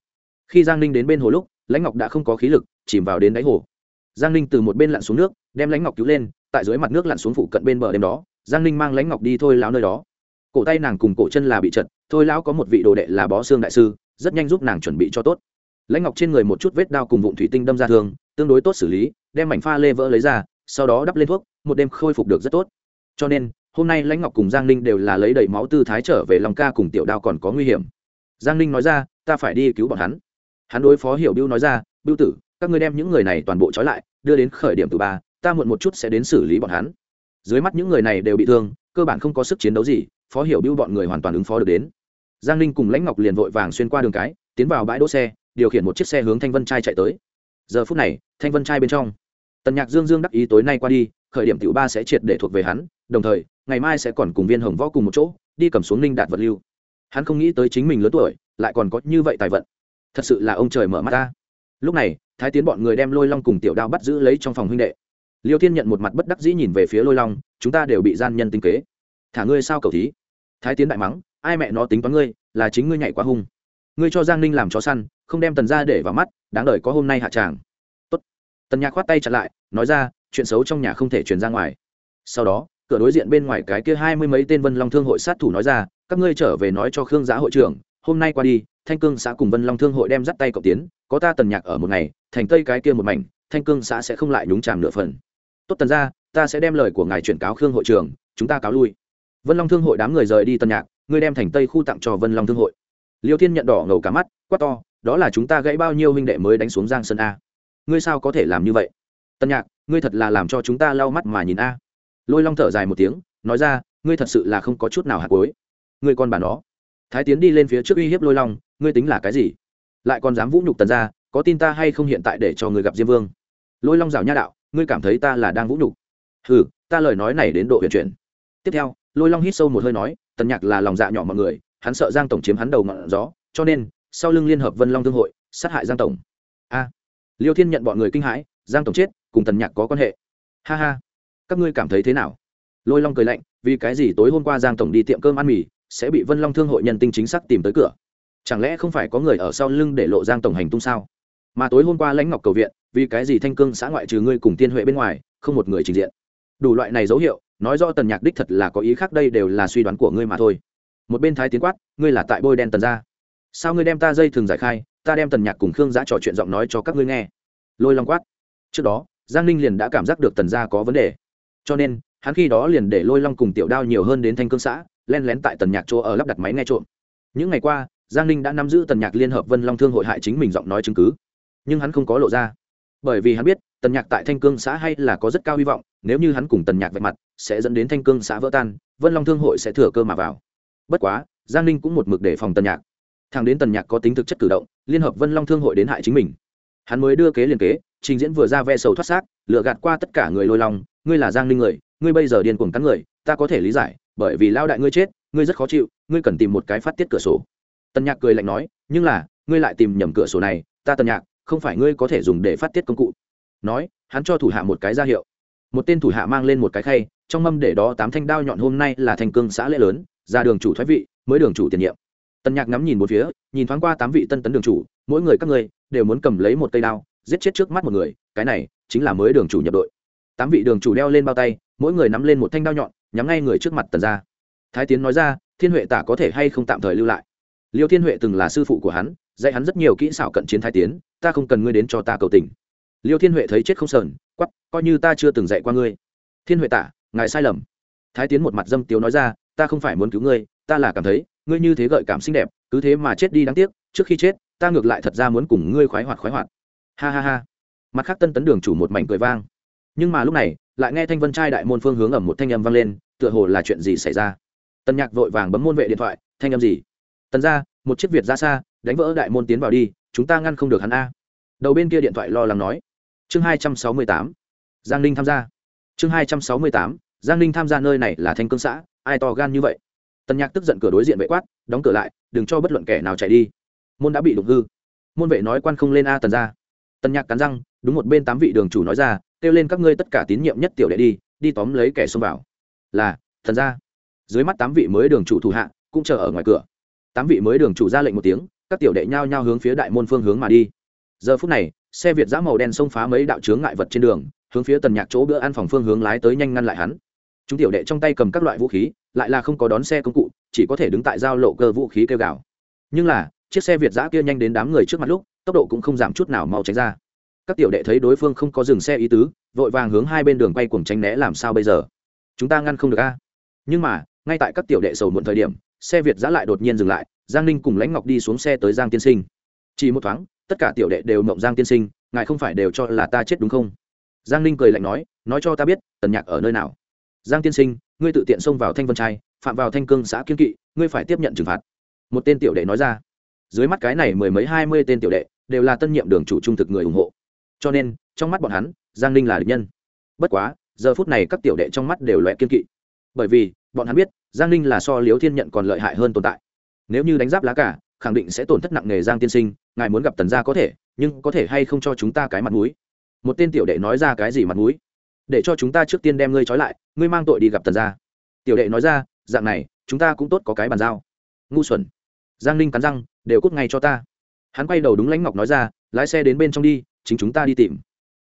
Khi giang ninh đến bên hồ lúc, lãnh ngọc đã không có khí lực, chìm vào đến đáy hồ. Giang ninh từ một bên lặn xuống nước, đem lãnh ngọc cứu lên, tại dưới mặt nước lặn xuống phụ cận bên bờ đêm đó, giang ninh mang lãnh ngọc đi thôi láo nơi đó. Cổ tay nàng cùng cổ chân là bị chật, thôi lão có một vị đồ đệ là bó xương đại sư, rất nhanh giúp nàng chuẩn bị cho tốt. Lãnh ngọc trên người một chút vết đao cùng vụn thủy tinh đâm ra thương, tương đối tốt xử lý, đem mảnh pha lê vỡ lấy ra, sau đó đắp lên thuốc, một đêm khôi phục được rất tốt. Cho nên hôm nay lãnh ngọc cùng giang ninh đều là lấy đầy máu tư thái trở về lòng ca cùng tiểu đao còn có nguy hiểm. Giang ninh nói ra, ta phải đi cứu bọn hắn. Hắn đối phó hiểu biêu nói ra biêu tử, các ngươi đem những người này toàn bộ trói lại, đưa đến khởi điểm từ ba, ta muộn một chút sẽ đến xử lý bọn hắn. Dưới mắt những người này đều bị thương, cơ bản không có sức chiến đấu gì, phó hiểu biêu bọn người hoàn toàn ứng phó được đến. Giang ninh cùng lãnh ngọc liền vội vàng xuyên qua đường cái, tiến vào bãi đỗ xe, điều khiển một chiếc xe hướng thanh vân trai chạy tới. Giờ phút này, thanh vân trai bên trong. Tần nhạc dương dương đắc ý tối nay qua đi khởi điểm tiểu ba sẽ triệt để thuộc về hắn, đồng thời, ngày mai sẽ còn cùng viên hồng võ cùng một chỗ, đi cầm xuống ninh đạt vật lưu. Hắn không nghĩ tới chính mình lớn tuổi, lại còn có như vậy tài vận. Thật sự là ông trời mở mắt ta lúc này, thái tiến bọn người đem lôi long cùng tiểu đao bắt giữ lấy trong phòng huynh đệ. Liêu thiên nhận một mặt bất đắc dĩ nhìn về phía lôi long, chúng ta đều bị gian nhân tinh kế. Thả ngươi sao cầu thí? Thái tiến đại mắng, ai mẹ nó tính toán ngươi, là chính ngươi nhảy quá hung. Ngươi cho giang ninh làm chó săn, không đem tần ra để vào mắt, đáng đời có hôm nay hạ tràng. Tốt. tần nhạc khoát tay chặt lại, nói ra chuyện xấu trong nhà không thể truyền ra ngoài. Sau đó, cửa đối diện bên ngoài cái kia hai mươi mấy tên vân long thương hội sát thủ nói ra, các ngươi trở về nói cho khương giá hội trưởng, hôm nay qua đi, thanh cương xã cùng vân long thương hội đem dắt tay cộng tiến, có ta tần nhạc ở một ngày, thành tây cái kia một mảnh, thanh cương xã sẽ không lại nhúng chàm nửa phần. Tốt tần ra ta sẽ đem lời của ngài chuyển cáo khương hội trưởng, chúng ta cáo lui. Vân long thương hội đám người rời đi tần nhạc, ngươi đem thành tây khu tặng cho vân long thương hội. Liêu thiên nhận đỏ ngầu cả mắt, quát to, đó là chúng ta gãy bao nhiêu huynh đệ mới đánh xuống giang sơn a? Ngươi sao có thể làm như vậy? Tần nhạc ngươi thật là làm cho chúng ta lau mắt mà nhìn a. À. Lôi long thở dài một tiếng, nói ra, ngươi thật sự là không có chút nào hạt cối ngươi con bà nó. Thái tiến đi lên phía trước uy hiếp lôi long, ngươi tính là cái gì? Lại còn dám vũ nhục tần ra có tin ta hay không hiện tại để cho người gặp diêm vương? Lôi long rào nha đạo, ngươi cảm thấy ta là đang vũ nhục? Ừ ta lời nói này đến độ huyền chuyển. Tiếp theo, lôi long hít sâu một hơi nói, tần nhạc là lòng dạ nhỏ mọi người, hắn sợ giang tổng chiếm hắn đầu ngọn gió, cho nên, sau lưng liên hợp vân long thương hội, sát hại giang tổng. A. Liêu thiên nhận bọn người kinh hãi, giang tổng chết cùng tần nhạc có quan hệ. Ha ha. Các ngươi cảm thấy thế nào? Lôi long cười lạnh, vì cái gì tối hôm qua giang tổng đi tiệm cơm ăn mì, sẽ bị vân long thương hội nhân tinh chính xác tìm tới cửa? Chẳng lẽ không phải có người ở sau lưng để lộ giang tổng hành tung sao? Mà tối hôm qua lãnh ngọc cầu viện, vì cái gì thanh cương xã ngoại trừ ngươi cùng tiên huệ bên ngoài, không một người trình diện? Đủ loại này dấu hiệu, nói rõ tần nhạc đích thật là có ý khác đây đều là suy đoán của ngươi mà thôi. Một bên thái tiến quát, ngươi là tại bôi đen tần ra sao ngươi đem ta dây thường giải khai, ta đem tần nhạc cùng khương giã trò chuyện giọng nói cho các ngươi nghe? Lôi long quát, trước đó giang ninh liền đã cảm giác được tần gia có vấn đề. Cho nên, hắn khi đó liền để lôi long cùng tiểu đao nhiều hơn đến thanh cương xã, len lén tại tần nhạc chỗ ở lắp đặt máy nghe trộm. Những ngày qua, giang ninh đã nắm giữ tần nhạc liên hợp vân long thương hội hại chính mình giọng nói chứng cứ. Nhưng hắn không có lộ ra. Bởi vì hắn biết, tần nhạc tại thanh cương xã hay là có rất cao hy vọng, nếu như hắn cùng tần nhạc vạch mặt, sẽ dẫn đến thanh cương xã vỡ tan, vân long thương hội sẽ thừa cơ mà vào. Bất quá, giang ninh cũng một mực để phòng tần nhạc. Thằng đến tần nhạc có tính thực chất cử động, liên hợp vân long thương hội đến hại chính mình. Hắn mới đưa kế liền kế trình diễn vừa ra ve sầu thoát xác lựa gạt qua tất cả người lôi lòng ngươi là giang ninh người, ngươi bây giờ điên cuồng cắn người, ta có thể lý giải, bởi vì lao đại ngươi chết, ngươi rất khó chịu, ngươi cần tìm một cái phát tiết cửa sổ. Tần nhạc cười lạnh nói, nhưng là, ngươi lại tìm nhầm cửa sổ này, ta tần nhạc, không phải ngươi có thể dùng để phát tiết công cụ. Nói, hắn cho thủ hạ một cái ra hiệu. Một tên thủ hạ mang lên một cái khay, trong mâm để đó tám thanh đao nhọn hôm nay là thành cương xã lễ lớn, ra đường chủ thoái vị, mới đường chủ tiền nhiệm. Tần nhạc ngắm nhìn một phía, nhìn thoáng qua tám vị tân tấn đường chủ, mỗi người các ngươi đều muốn cầm lấy một cây đao giết chết trước mắt một người, cái này chính là mới đường chủ nhập đội. Tám vị đường chủ đeo lên bao tay, mỗi người nắm lên một thanh đao nhọn, nhắm ngay người trước mặt tần ra thái tiến nói ra, thiên huệ tả có thể hay không tạm thời lưu lại? Liêu thiên huệ từng là sư phụ của hắn, dạy hắn rất nhiều kỹ xảo cận chiến thái tiến, ta không cần ngươi đến cho ta cầu tình. Liêu thiên huệ thấy chết không sờn quắp coi như ta chưa từng dạy qua ngươi. Thiên huệ tả, ngài sai lầm. Thái tiến một mặt dâm tiếu nói ra, ta không phải muốn cứu ngươi, ta là cảm thấy, ngươi như thế gợi cảm xinh đẹp, cứ thế mà chết đi đáng tiếc, trước khi chết, ta ngược lại thật ra muốn cùng ngươi khoái hoạt khoái hoạt ha ha ha. Mặt khác tân tấn đường chủ một mảnh cười vang. Nhưng mà lúc này, lại nghe thanh vân trai đại môn phương hướng ẩm một thanh âm vang lên, tựa hồ là chuyện gì xảy ra. Tân nhạc vội vàng bấm môn vệ điện thoại, thanh âm gì? Tần ra một chiếc việt ra xa, đánh vỡ đại môn tiến vào đi, chúng ta ngăn không được hắn a. Đầu bên kia điện thoại lo lắng nói. Chương hai trăm sáu mươi tám. Giang ninh tham gia. Chương hai trăm sáu mươi tám. Giang ninh tham gia nơi này là thanh cương xã, ai to gan như vậy? Tần nhạc tức giận cửa đối diện vệ quát, đóng cửa lại, đừng cho bất luận kẻ nào chạy đi. Môn đã bị đục hư. Môn vệ nói quan không lên a tần ra tần nhạc cắn răng, đúng một bên tám vị đường chủ nói ra, kêu lên các ngươi tất cả tín nhiệm nhất tiểu đệ đi đi tóm lấy kẻ xông vào. Là, thần ra dưới mắt tám vị mới đường chủ thủ hạ, cũng chờ ở ngoài cửa. Tám vị mới đường chủ ra lệnh một tiếng, các tiểu đệ nhao nhao hướng phía đại môn phương hướng mà đi. Giờ phút này, xe việt giã màu đen xông phá mấy đạo chướng ngại vật trên đường, hướng phía tần nhạc chỗ bữa ăn phòng phương hướng lái tới nhanh ngăn lại hắn. Chúng tiểu đệ trong tay cầm các loại vũ khí, lại là không có đón xe công cụ, chỉ có thể đứng tại giao lộ cơ vũ khí kêu gào. Nhưng là, chiếc xe việt giã kia nhanh đến đám người trước mặt lúc tốc độ cũng không giảm chút nào mau tránh ra. Các tiểu đệ thấy đối phương không có dừng xe ý tứ, vội vàng hướng hai bên đường quay cuồng tránh né làm sao bây giờ? Chúng ta ngăn không được a. Nhưng mà, ngay tại các tiểu đệ sầu muộn thời điểm, xe việt giã lại đột nhiên dừng lại, giang ninh cùng lãnh ngọc đi xuống xe tới giang tiên sinh. Chỉ một thoáng, tất cả tiểu đệ đều mộng giang tiên sinh, ngài không phải đều cho là ta chết đúng không? Giang ninh cười lạnh nói nói cho ta biết, tần nhạc ở nơi nào? Giang tiên sinh, ngươi tự tiện xông vào thanh vân trai, phạm vào thanh cương xã kiên kỵ, ngươi phải tiếp nhận trừng phạt. Một tên tiểu đệ nói ra. Dưới mắt cái này mười mấy hai mươi tên tiểu đệ đều là tân nhiệm đường chủ trung thực người ủng hộ. Cho nên, trong mắt bọn hắn, giang ninh là địch nhân. Bất quá, giờ phút này các tiểu đệ trong mắt đều loẹ kiên kỵ. Bởi vì, bọn hắn biết, giang ninh là so liếu thiên nhận còn lợi hại hơn tồn tại. Nếu như đánh giáp lá cả khẳng định sẽ tổn thất nặng nề giang tiên sinh, ngài muốn gặp tần gia có thể, nhưng có thể hay không cho chúng ta cái mặt mũi? Một tên tiểu đệ nói ra cái gì mặt mũi? Để cho chúng ta trước tiên đem ngươi trói lại, ngươi mang tội đi gặp tần gia. Tiểu đệ nói ra, dạng này, chúng ta cũng tốt có cái bàn giao. Ngu xuẩn. Giang ninh cắn răng, đều cút ngay cho ta hắn quay đầu đúng lãnh ngọc nói ra, lái xe đến bên trong đi, chính chúng ta đi tìm.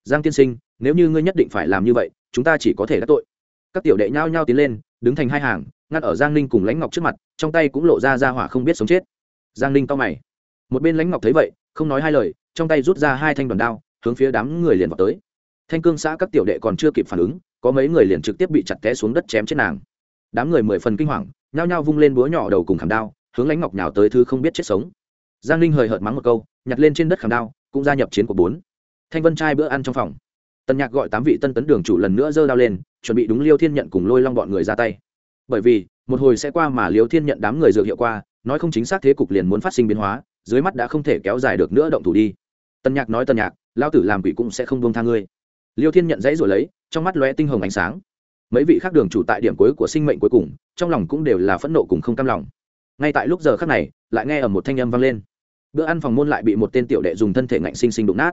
Giang tiên sinh, nếu như ngươi nhất định phải làm như vậy, chúng ta chỉ có thể đắc tội. Các tiểu đệ nhao nhao tiến lên, đứng thành hai hàng, ngắt ở giang ninh cùng lãnh ngọc trước mặt, trong tay cũng lộ ra ra hỏa không biết sống chết. Giang ninh to mày. Một bên lãnh ngọc thấy vậy, không nói hai lời, trong tay rút ra hai thanh đoàn đao, hướng phía đám người liền vào tới. Thanh cương xã các tiểu đệ còn chưa kịp phản ứng, có mấy người liền trực tiếp bị chặt té xuống đất chém chết nàng. Đám người mười phần kinh hoàng, nhao nhao vung lên búa nhỏ đầu cùng khảm đao, hướng lãnh ngọc nhào tới thứ không biết chết sống giang ninh hời hợt mắng một câu, nhặt lên trên đất khảm đao, cũng gia nhập chiến của bốn. Thanh vân trai bữa ăn trong phòng. Tần nhạc gọi tám vị tân tấn đường chủ lần nữa giơ đao lên, chuẩn bị đúng liêu thiên nhận cùng lôi long bọn người ra tay. Bởi vì, một hồi sẽ qua mà liêu thiên nhận đám người dược hiệu qua, nói không chính xác thế cục liền muốn phát sinh biến hóa, dưới mắt đã không thể kéo dài được nữa động thủ đi. Tần nhạc nói tần nhạc lao tử làm quỷ cũng sẽ không buông tha ngươi. Liêu thiên nhận dãy rồi lấy, trong mắt lóe tinh hồng ánh sáng. Mấy vị khác đường chủ tại điểm cuối của sinh mệnh cuối cùng, trong lòng cũng đều là phẫn nộ cùng không cam lòng. Ngay tại lúc giờ khác này lại nghe ở một thanh âm vang lên. Bữa ăn phòng môn lại bị một tên tiểu đệ dùng thân thể ngạnh sinh sinh đụng nát.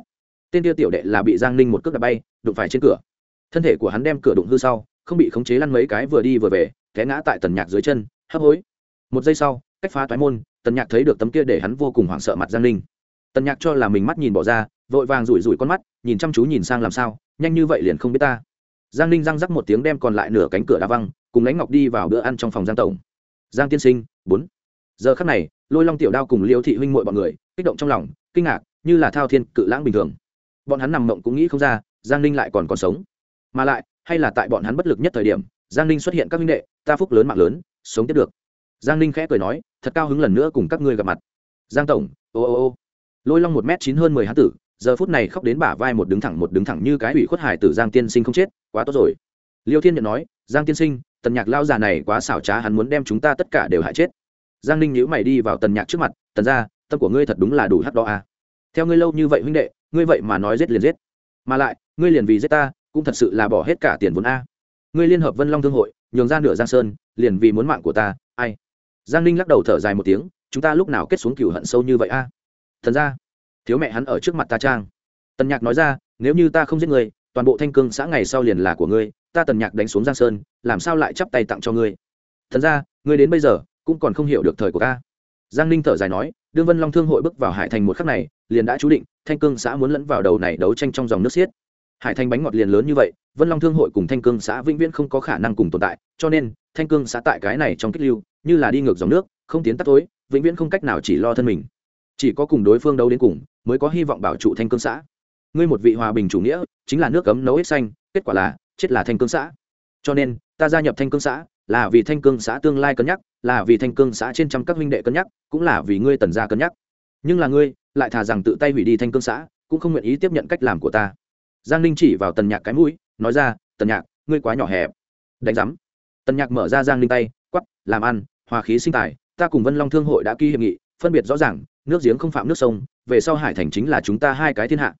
Tên tiêu tiểu đệ là bị giang ninh một cước đạp bay, đụng phải trên cửa. Thân thể của hắn đem cửa đụng hư sau, không bị khống chế lăn mấy cái vừa đi vừa về, té ngã tại tần nhạc dưới chân, hấp hối. Một giây sau, cách phá toái môn, tần nhạc thấy được tấm kia để hắn vô cùng hoảng sợ mặt giang ninh. Tần nhạc cho là mình mắt nhìn bỏ ra, vội vàng rủi rủi con mắt, nhìn chăm chú nhìn sang làm sao, nhanh như vậy liền không biết ta. Giang ninh răng rắc một tiếng đem còn lại nửa cánh cửa đá văng, cùng lãnh ngọc đi vào bữa ăn trong phòng giang tổng. Giang tiên sinh, bốn giờ khắc này, lôi long tiểu đao cùng liêu thị huynh mội bọn người, kích động trong lòng, kinh ngạc, như là thao thiên cự lãng bình thường. Bọn hắn nằm mộng cũng nghĩ không ra, giang ninh lại còn còn sống. Mà lại, hay là tại bọn hắn bất lực nhất thời điểm, giang ninh xuất hiện các huynh đệ, ta phúc lớn mạng lớn, sống tiếp được. Giang ninh khẽ cười nói, thật cao hứng lần nữa cùng các ngươi gặp mặt. Giang tổng, ô ô ô. Lôi long một m chín hơn mười hán tử, giờ phút này khóc đến bả vai một đứng thẳng một đứng thẳng như cái ủy khuất hải tử giang tiên sinh không chết, quá tốt rồi. Liêu thiên nhận nói, giang tiên sinh, tần nhạc lao già này quá xảo trá, hắn muốn đem chúng ta tất cả đều hại chết giang ninh nhữ mày đi vào tần nhạc trước mặt tần ra tâm của ngươi thật đúng là đủ hắc đo à. theo ngươi lâu như vậy huynh đệ ngươi vậy mà nói giết liền giết. Mà lại ngươi liền vì giết ta cũng thật sự là bỏ hết cả tiền vốn a. Ngươi liên hợp vân long thương hội nhường ra nửa giang sơn liền vì muốn mạng của ta ai? Giang ninh lắc đầu thở dài một tiếng chúng ta lúc nào kết xuống cửu hận sâu như vậy a? Thần ra thiếu mẹ hắn ở trước mặt ta trang. Tần nhạc nói ra nếu như ta không giết người, toàn bộ thanh cương xã ngày sau liền là của ngươi ta tần nhạc đánh xuống giang sơn làm sao lại chắp tay tặng cho ngươi? Thần ra ngươi đến bây giờ cũng còn không hiểu được thời của ca giang ninh thở dài nói, đương vân long thương hội bước vào hải thành một khắc này, liền đã chú định, thanh cương xã muốn lẫn vào đầu này đấu tranh trong dòng nước xiết. Hải thành bánh ngọt liền lớn như vậy, vân long thương hội cùng thanh cương xã vĩnh viễn không có khả năng cùng tồn tại, cho nên, thanh cương xã tại cái này trong kích lưu, như là đi ngược dòng nước, không tiến tắt tối, vĩnh viễn không cách nào chỉ lo thân mình. Chỉ có cùng đối phương đấu đến cùng, mới có hy vọng bảo trụ thanh cương xã. Ngươi một vị hòa bình chủ nghĩa, chính là nước cấm nấu hết xanh, kết quả là, chết là thanh cương xã. Cho nên, ta gia nhập thanh cương xã là vì thanh cương xã tương lai cân nhắc, là vì thanh cương xã trên trăm các huynh đệ cân nhắc, cũng là vì ngươi tần gia cân nhắc. Nhưng là ngươi, lại thà rằng tự tay hủy đi thanh cương xã, cũng không nguyện ý tiếp nhận cách làm của ta. Giang ninh chỉ vào tần nhạc cái mũi, nói ra, tần nhạc, ngươi quá nhỏ hẹp. Đánh giám. Tần nhạc mở ra giang ninh tay, quắp, làm ăn, hòa khí sinh tài, ta cùng vân long thương hội đã ký hiệp nghị, phân biệt rõ ràng, nước giếng không phạm nước sông, về sau hải thành chính là chúng ta hai cái thiên hạ.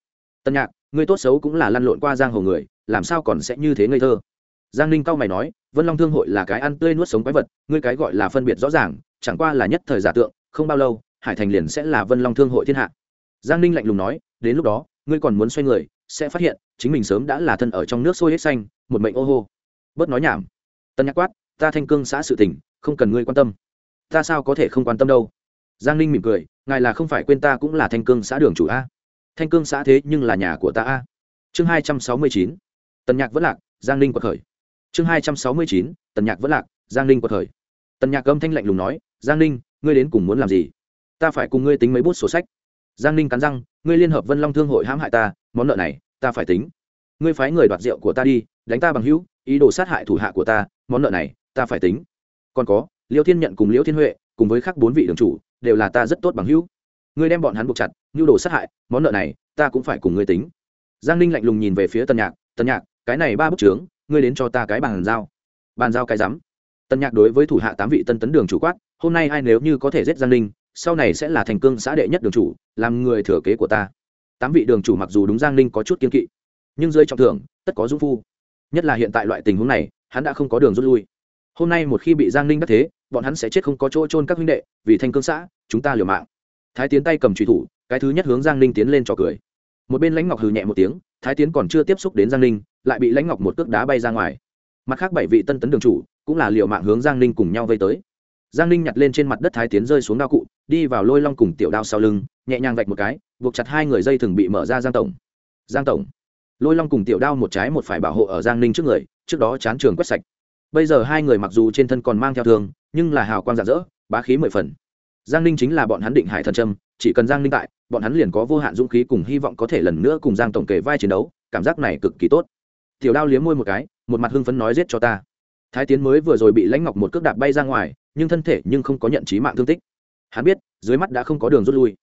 Tần nhạc, ngươi tốt xấu cũng là lăn lộn qua giang hồ người, làm sao còn sẽ như thế ngây thơ? Giang ninh cao mày nói, vân long thương hội là cái ăn tươi nuốt sống quái vật, ngươi cái gọi là phân biệt rõ ràng, chẳng qua là nhất thời giả tượng, không bao lâu, hải thành liền sẽ là vân long thương hội thiên hạ. Giang ninh lạnh lùng nói, đến lúc đó, ngươi còn muốn xoay người, sẽ phát hiện, chính mình sớm đã là thân ở trong nước sôi hết xanh, một mệnh ô hô. Bớt nói nhảm. Tân nhắc quát, ta thanh cương xã sự tỉnh không cần ngươi quan tâm. Ta sao có thể không quan tâm đâu? Giang ninh mỉm cười, ngài là không phải quên ta cũng là thanh cương xã đường chủ a. Thanh cương xã thế nhưng là nhà của ta a. Chương hai trăm sáu mươi chín. Tần nhạc vẫn lạc, giang ninh quật khởi chương hai trăm sáu mươi chín, tần nhạc vẫn lạc, giang ninh có thời tần nhạc âm thanh lạnh lùng nói, giang ninh, ngươi đến cùng muốn làm gì? Ta phải cùng ngươi tính mấy bút sổ sách. Giang ninh cắn răng, ngươi liên hợp vân long thương hội hãm hại ta, món nợ này, ta phải tính. Ngươi phái người đoạt rượu của ta đi, đánh ta bằng hữu, ý đồ sát hại thủ hạ của ta, món nợ này, ta phải tính. Còn có, liêu thiên nhận cùng liêu thiên huệ, cùng với khác bốn vị đường chủ, đều là ta rất tốt bằng hữu. Ngươi đem bọn hắn buộc chặt, nhu đồ sát hại, món nợ này, ta cũng phải cùng ngươi tính. Giang ninh lạnh lùng nhìn về phía tân nhạc tân nhạc, cái này ba bức trướng ngươi đến cho ta cái bàn giao. Bàn giao cái rắm tân nhạc đối với thủ hạ tám vị tân tấn đường chủ quát, hôm nay ai nếu như có thể giết giang ninh, sau này sẽ là thành cương xã đệ nhất đường chủ, làm người thừa kế của ta. Tám vị đường chủ mặc dù đúng giang ninh có chút kiên kỵ, nhưng dưới trọng thưởng, tất có dũng phu. Nhất là hiện tại loại tình huống này, hắn đã không có đường rút lui. Hôm nay một khi bị giang ninh bắt thế, bọn hắn sẽ chết không có chỗ trôn các huynh đệ, vì thanh cương xã, chúng ta liều mạng. Thái tiến tay cầm truy thủ, cái thứ nhất hướng giang ninh tiến lên trò cười. Một bên lãnh ngọc hừ nhẹ một tiếng thái tiến còn chưa tiếp xúc đến giang ninh, lại bị lãnh ngọc một cước đá bay ra ngoài. Mặt khác bảy vị tân tấn đường chủ, cũng là liều mạng hướng giang ninh cùng nhau vây tới. Giang ninh nhặt lên trên mặt đất thái tiến rơi xuống đao cụ, đi vào lôi long cùng tiểu đao sau lưng, nhẹ nhàng vạch một cái, buộc chặt hai người dây thường bị mở ra giang tổng. Giang tổng. Lôi long cùng tiểu đao một trái một phải bảo hộ ở giang ninh trước người, trước đó chán trường quét sạch. Bây giờ hai người mặc dù trên thân còn mang theo thương, nhưng là hào quang rạng rỡ, bá khí mười phần. Giang ninh chính là bọn hắn định hải thần trâm chỉ cần giang ninh tại, bọn hắn liền có vô hạn dũng khí cùng hy vọng có thể lần nữa cùng giang tổng kể vai chiến đấu, cảm giác này cực kỳ tốt. Tiểu đao liếm môi một cái, một mặt hưng phấn nói giết cho ta. Thái tiến mới vừa rồi bị lãnh ngọc một cước đạp bay ra ngoài, nhưng thân thể nhưng không có nhận trí mạng thương tích. Hắn biết, dưới mắt đã không có đường rút lui.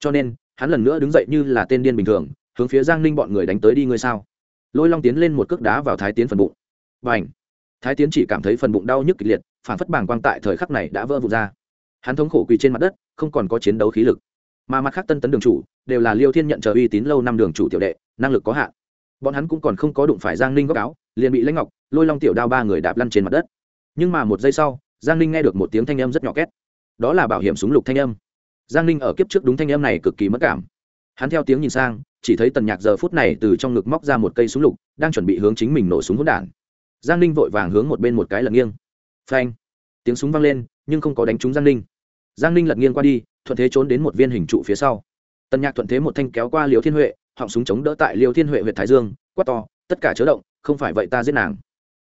Cho nên, hắn lần nữa đứng dậy như là tên điên bình thường, hướng phía giang ninh bọn người đánh tới đi ngươi sao? Lôi long tiến lên một cước đá vào thái tiến phần bụng. Và ảnh thái tiến chỉ cảm thấy phần bụng đau nhức kịch liệt, phản phất bàng quang tại thời khắc này đã vỡ vụt ra. Hắn thống khổ quỳ trên mặt đất, không còn có chiến đấu khí lực mà mặt khác tân tấn đường chủ đều là liêu thiên nhận chờ uy tín lâu năm đường chủ tiểu đệ năng lực có hạn bọn hắn cũng còn không có đụng phải giang ninh góc áo liền bị lãnh ngọc lôi long tiểu đao ba người đạp lăn trên mặt đất nhưng mà một giây sau giang ninh nghe được một tiếng thanh âm rất nhỏ két đó là bảo hiểm súng lục thanh âm giang ninh ở kiếp trước đúng thanh âm này cực kỳ mất cảm hắn theo tiếng nhìn sang chỉ thấy tần nhạc giờ phút này từ trong ngực móc ra một cây súng lục đang chuẩn bị hướng chính mình nổ súng hỗn đản giang ninh vội vàng hướng một bên một cái lật nghiêng phanh tiếng súng vang lên nhưng không có đánh trúng giang ninh giang ninh lật nghiêng qua đi thuận thế trốn đến một viên hình trụ phía sau. Tần nhạc thuận thế một thanh kéo qua liều thiên huệ, họng súng chống đỡ tại liều thiên huệ huyện thái dương, quát to, tất cả chớ động, không phải vậy ta giết nàng.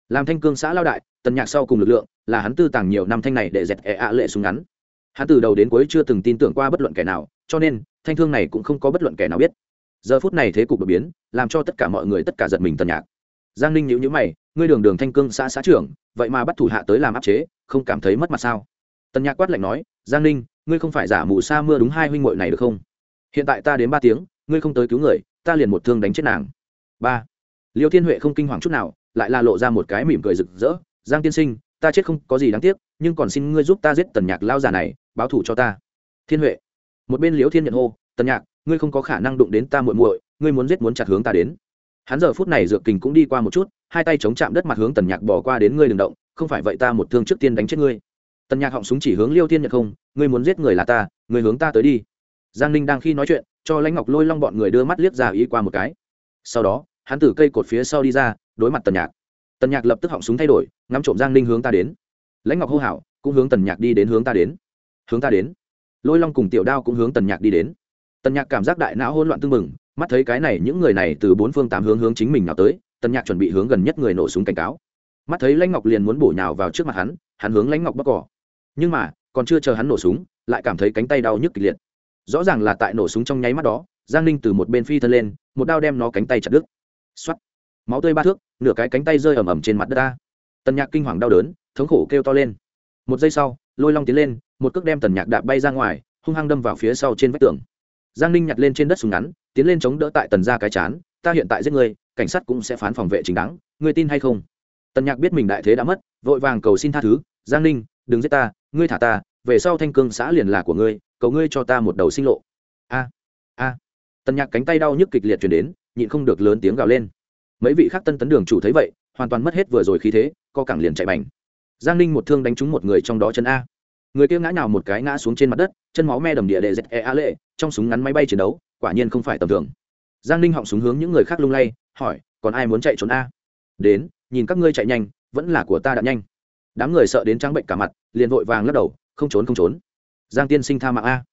Làm thanh cương xã lao đại, tần nhạc sau cùng lực lượng là hắn tư tàng nhiều năm thanh này để dẹt ẹ ạ lệ súng ngắn. Hắn từ đầu đến cuối chưa từng tin tưởng qua bất luận kẻ nào, cho nên thanh thương này cũng không có bất luận kẻ nào biết. Giờ phút này thế cục đột biến, làm cho tất cả mọi người tất cả giật mình tần nhạc. Giang ninh nhữ nhữ mày, ngươi đường đường thanh cương xã xã trưởng, vậy mà bắt thủ hạ tới làm áp chế, không cảm thấy mất mặt sao? Tần nhạc quát lạnh nói, giang ninh ngươi không phải giả mù sa mưa đúng hai huynh muội này được không? Hiện tại ta đến ba tiếng, ngươi không tới cứu người, ta liền một thương đánh chết nàng. Ba. Liêu thiên huệ không kinh hoàng chút nào, lại la lộ ra một cái mỉm cười rực rỡ. Giang tiên sinh, ta chết không có gì đáng tiếc, nhưng còn xin ngươi giúp ta giết tần nhạc lao già này, báo thủ cho ta. Thiên huệ. Một bên liễu thiên nhận hô, tần nhạc, ngươi không có khả năng đụng đến ta muội muội, ngươi muốn giết muốn chặt hướng ta đến. Hắn giờ phút này dược kình cũng đi qua một chút, hai tay chống chạm đất mặt hướng tần nhạc bỏ qua đến ngươi đừng động, không phải vậy ta một thương trước tiên đánh chết ngươi tần nhạc họng súng chỉ hướng liêu thiên nhật không, ngươi muốn giết người là ta, ngươi hướng ta tới đi. Giang ninh đang khi nói chuyện, cho lãnh ngọc lôi long bọn người đưa mắt liếc ra ý qua một cái. Sau đó, hắn từ cây cột phía sau đi ra, đối mặt tần nhạc. Tần nhạc lập tức họng súng thay đổi, ngắm trộm giang ninh hướng ta đến. Lãnh ngọc hô hào, cũng hướng tần nhạc đi đến hướng ta đến. Hướng ta đến. Lôi long cùng tiểu đao cũng hướng tần nhạc đi đến. Tần nhạc cảm giác đại não hỗn loạn tưng mừng mắt thấy cái này những người này từ bốn phương tám hướng hướng chính mình nào tới, tần nhạc chuẩn bị hướng gần nhất người nổ súng cảnh cáo. Mắt thấy lãnh ngọc liền muốn bổ nhào vào trước mặt hắn hắn hướng lãnh ngọc bóc cỏ nhưng mà, còn chưa chờ hắn nổ súng, lại cảm thấy cánh tay đau nhức kịch liệt. Rõ ràng là tại nổ súng trong nháy mắt đó, giang ninh từ một bên phi thân lên, một đao đem nó cánh tay chặt đứt. X máu tươi ba thước, nửa cái cánh tay rơi ầm ầm trên mặt đất ta. Tần nhạc kinh hoàng đau đớn, thống khổ kêu to lên. Một giây sau, lôi long tiến lên, một cước đem tần nhạc đạp bay ra ngoài, hung hăng đâm vào phía sau trên vách tường. Giang ninh nhặt lên trên đất súng ngắn, tiến lên chống đỡ tại tần ra cái chán, ta hiện tại giết người cảnh sát cũng sẽ phán phòng vệ chính đáng người tin hay không? Tần nhạc biết mình đại thế đã mất, vội vàng cầu xin tha thứ, giang ninh đừng giết ta, ngươi thả ta, về sau thanh cương xã liền là của ngươi, cầu ngươi cho ta một đầu sinh lộ. A a. Tần nhạc cánh tay đau nhức kịch liệt chuyển đến, nhịn không được lớn tiếng gào lên. Mấy vị khác tân tấn đường chủ thấy vậy, hoàn toàn mất hết vừa rồi khí thế, co cẳng liền chạy bành. Giang ninh một thương đánh trúng một người trong đó chân a. Người kia ngã nào một cái ngã xuống trên mặt đất, chân máu me đầm địa đệ dệt e a lệ, trong súng ngắn máy bay chiến đấu, quả nhiên không phải tầm thường. Giang ninh họng súng hướng những người khác lung lay, hỏi, còn ai muốn chạy trốn a? Đến, nhìn các ngươi chạy nhanh, vẫn là của ta đã nhanh đám người sợ đến trắng bệnh cả mặt, liền vội vàng lắc đầu, không trốn không trốn. Giang tiên sinh tha mạng a.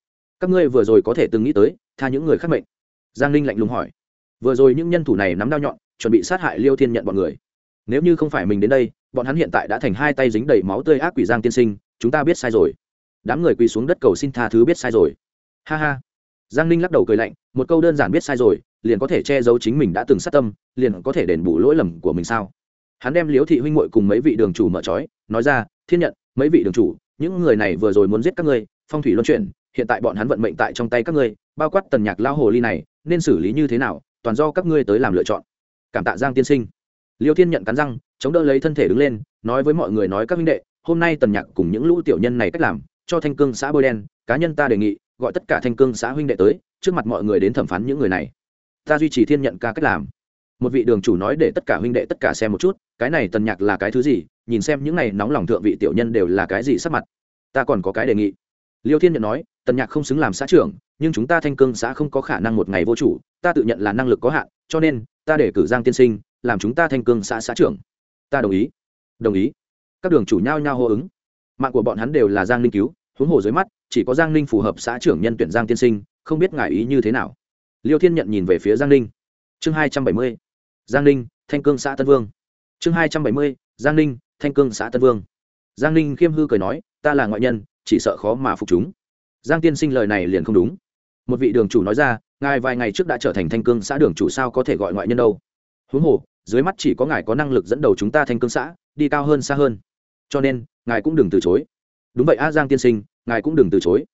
Các ngươi vừa rồi có thể từng nghĩ tới, tha những người khác mệnh. Giang ninh lạnh lùng hỏi. Vừa rồi những nhân thủ này nắm đao nhọn, chuẩn bị sát hại liêu thiên nhận bọn người. Nếu như không phải mình đến đây, bọn hắn hiện tại đã thành hai tay dính đầy máu tươi ác quỷ giang tiên sinh, chúng ta biết sai rồi. Đám người quỳ xuống đất cầu xin tha thứ biết sai rồi. Ha ha. Giang ninh lắc đầu cười lạnh, một câu đơn giản biết sai rồi, liền có thể che giấu chính mình đã từng sát tâm, liền có thể đền bù lỗi lầm của mình sao? Hắn đem liễu thị huynh muội cùng mấy vị đường chủ mở trói, nói ra, thiên nhận, mấy vị đường chủ, những người này vừa rồi muốn giết các ngươi, phong thủy luân chuyển, hiện tại bọn hắn vận mệnh tại trong tay các ngươi, bao quát tần nhạc lao hồ ly này, nên xử lý như thế nào, toàn do các ngươi tới làm lựa chọn. Cảm tạ giang tiên sinh. Liêu thiên nhận cắn răng, chống đỡ lấy thân thể đứng lên, nói với mọi người nói, các minh đệ, hôm nay tần nhạc cùng những lũ tiểu nhân này cách làm, cho thanh cương xã bôi đen, cá nhân ta đề nghị, gọi tất cả thanh cương xã huynh đệ tới, trước mặt mọi người đến thẩm phán những người này. Ta duy trì thiên nhận ca cách làm một vị đường chủ nói để tất cả huynh đệ tất cả xem một chút, cái này tần nhạc là cái thứ gì, nhìn xem những này nóng lòng thượng vị tiểu nhân đều là cái gì sắc mặt. Ta còn có cái đề nghị. Liêu thiên nhận nói, tần nhạc không xứng làm xã trưởng, nhưng chúng ta thanh cương xã không có khả năng một ngày vô chủ, ta tự nhận là năng lực có hạn, cho nên, ta để cử giang tiên sinh, làm chúng ta thanh cương xã xã trưởng. Ta đồng ý. Đồng ý. Các đường chủ nhao nhao hô ứng. Mạng của bọn hắn đều là giang ninh cứu, huống hồ dưới mắt, chỉ có giang ninh phù hợp xã trưởng nhân tuyển giang tiên sinh, không biết ngại ý như thế nào. Liêu thiên nhận nhìn về phía giang ninh. Chương hai trăm bảy mươi giang ninh, thanh cương xã tân vương. Chương hai trăm bảy mươi, giang ninh, thanh cương xã tân vương. Giang ninh khiêm hư cười nói, ta là ngoại nhân, chỉ sợ khó mà phục chúng. Giang tiên sinh lời này liền không đúng. Một vị đường chủ nói ra, ngài vài ngày trước đã trở thành thanh cương xã đường chủ sao có thể gọi ngoại nhân đâu? Huống hồ, dưới mắt chỉ có ngài có năng lực dẫn đầu chúng ta Thanh cương xã, đi cao hơn xa hơn. Cho nên, ngài cũng đừng từ chối. Đúng vậy a, giang tiên sinh, ngài cũng đừng từ chối.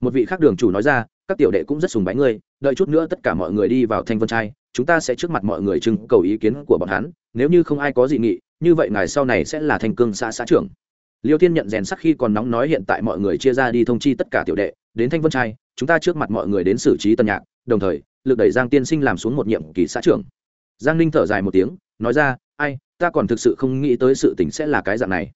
Một vị khác đường chủ nói ra các tiểu đệ cũng rất sùng bái ngươi, đợi chút nữa tất cả mọi người đi vào thanh vân trai, chúng ta sẽ trước mặt mọi người trưng cầu ý kiến của bọn hắn, nếu như không ai có dị nghị, như vậy ngài sau này sẽ là thành cương xã xã trưởng. Liêu thiên nhận rèn sắc khi còn nóng nói hiện tại mọi người chia ra đi thông chi tất cả tiểu đệ, đến thanh vân trai, chúng ta trước mặt mọi người đến xử trí tân nhạc, đồng thời, lực đẩy giang tiên sinh làm xuống một nhiệm kỳ xã trưởng. Giang ninh thở dài một tiếng, nói ra, ai, ta còn thực sự không nghĩ tới sự tình sẽ là cái dạng này.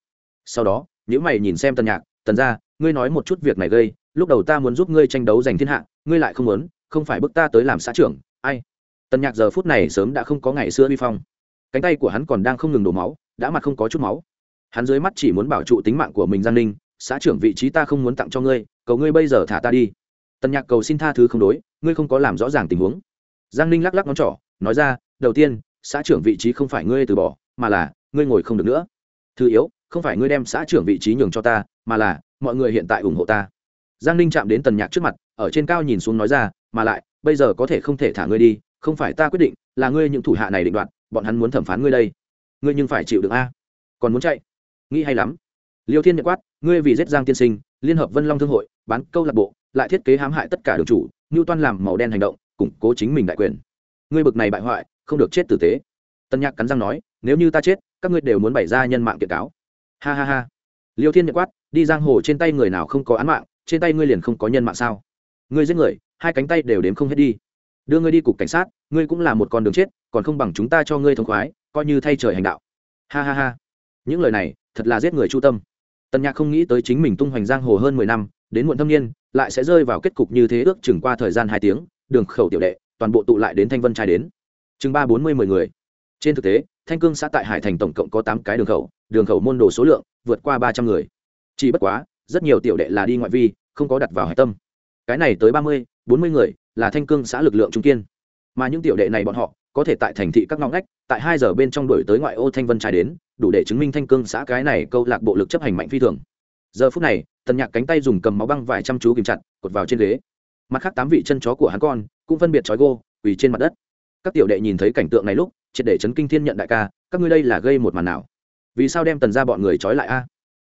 Sau đó nếu mày nhìn xem tân nhạc, tần ra ngươi nói một chút việc này gây lúc đầu ta muốn giúp ngươi tranh đấu giành thiên hạ, ngươi lại không muốn, không phải bức ta tới làm xã trưởng, ai? Tần nhạc giờ phút này sớm đã không có ngày xưa vi phong. Cánh tay của hắn còn đang không ngừng đổ máu, đã mặt không có chút máu. Hắn dưới mắt chỉ muốn bảo trụ tính mạng của mình giang ninh, xã trưởng vị trí ta không muốn tặng cho ngươi, cầu ngươi bây giờ thả ta đi. Tần nhạc cầu xin tha thứ không đối, ngươi không có làm rõ ràng tình huống. Giang ninh lắc lắc ngón trỏ, nói ra, đầu tiên, xã trưởng vị trí không phải ngươi từ bỏ, mà là, ngươi ngồi không được nữa. Thứ yếu, không phải ngươi đem xã trưởng vị trí nhường cho ta, mà là, mọi người hiện tại ủng hộ ta giang ninh chạm đến tần nhạc trước mặt, ở trên cao nhìn xuống nói ra, mà lại, bây giờ có thể không thể thả ngươi đi, không phải ta quyết định, là ngươi những thủ hạ này định đoạt, bọn hắn muốn thẩm phán ngươi đây. Ngươi nhưng phải chịu được a. Còn muốn chạy? Nghĩ hay lắm. Liêu thiên nhật quát, ngươi vì giết giang tiên sinh, liên hợp vân long thương hội, bán câu lạc bộ, lại thiết kế hãm hại tất cả đường chủ ngưu toan làm màu đen hành động, củng cố chính mình đại quyền. Ngươi bực này bại hoại, không được chết tử tế. Tân nhạc cắn răng nói, nếu như ta chết, các ngươi đều muốn bày ra nhân mạng kiện cáo. Ha ha ha. Liêu thiên nhật quát, đi giang hồ trên tay người nào không có án mạng trên tay ngươi liền không có nhân mạng sao? Ngươi giết người, hai cánh tay đều đếm không hết đi. Đưa ngươi đi cục cảnh sát, ngươi cũng là một con đường chết, còn không bằng chúng ta cho ngươi thông khoái, coi như thay trời hành đạo. Ha ha ha. Những lời này, thật là giết người chu tâm. Tần nhạc không nghĩ tới chính mình tung hoành giang hồ hơn mười năm, đến muộn thâm niên, lại sẽ rơi vào kết cục như thế ước chừng qua thời gian hai tiếng, đường khẩu tiểu đệ, toàn bộ tụ lại đến thanh vân trai đến. Chừng ba bốn mươi mười người. Trên thực tế, thanh cương xã tại hải thành tổng cộng có tám cái đường khẩu đường khẩu môn đồ số lượng vượt qua ba trăm người. Chỉ bất quá rất nhiều tiểu đệ là đi ngoại vi, không có đặt vào hải tâm. Cái này tới ba mươi, bốn mươi người là thanh cương xã lực lượng trung kiên. Mà những tiểu đệ này bọn họ, có thể tại thành thị các ngõ ngách, tại hai giờ bên trong đổi tới ngoại ô thanh vân trai đến, đủ để chứng minh thanh cương xã cái này câu lạc bộ lực chấp hành mạnh phi thường. Giờ phút này, tần nhạc cánh tay dùng cầm máu băng vải chăm chú kìm chặt, cột vào trên ghế. Mặt khác tám vị chân chó của hắn con, cũng phân biệt trói gô, quỳ trên mặt đất. Các tiểu đệ nhìn thấy cảnh tượng này lúc, triệt để chấn kinh thiên nhận đại ca, các ngươi đây là gây một màn nào? Vì sao đem tần ra bọn người trói lại a?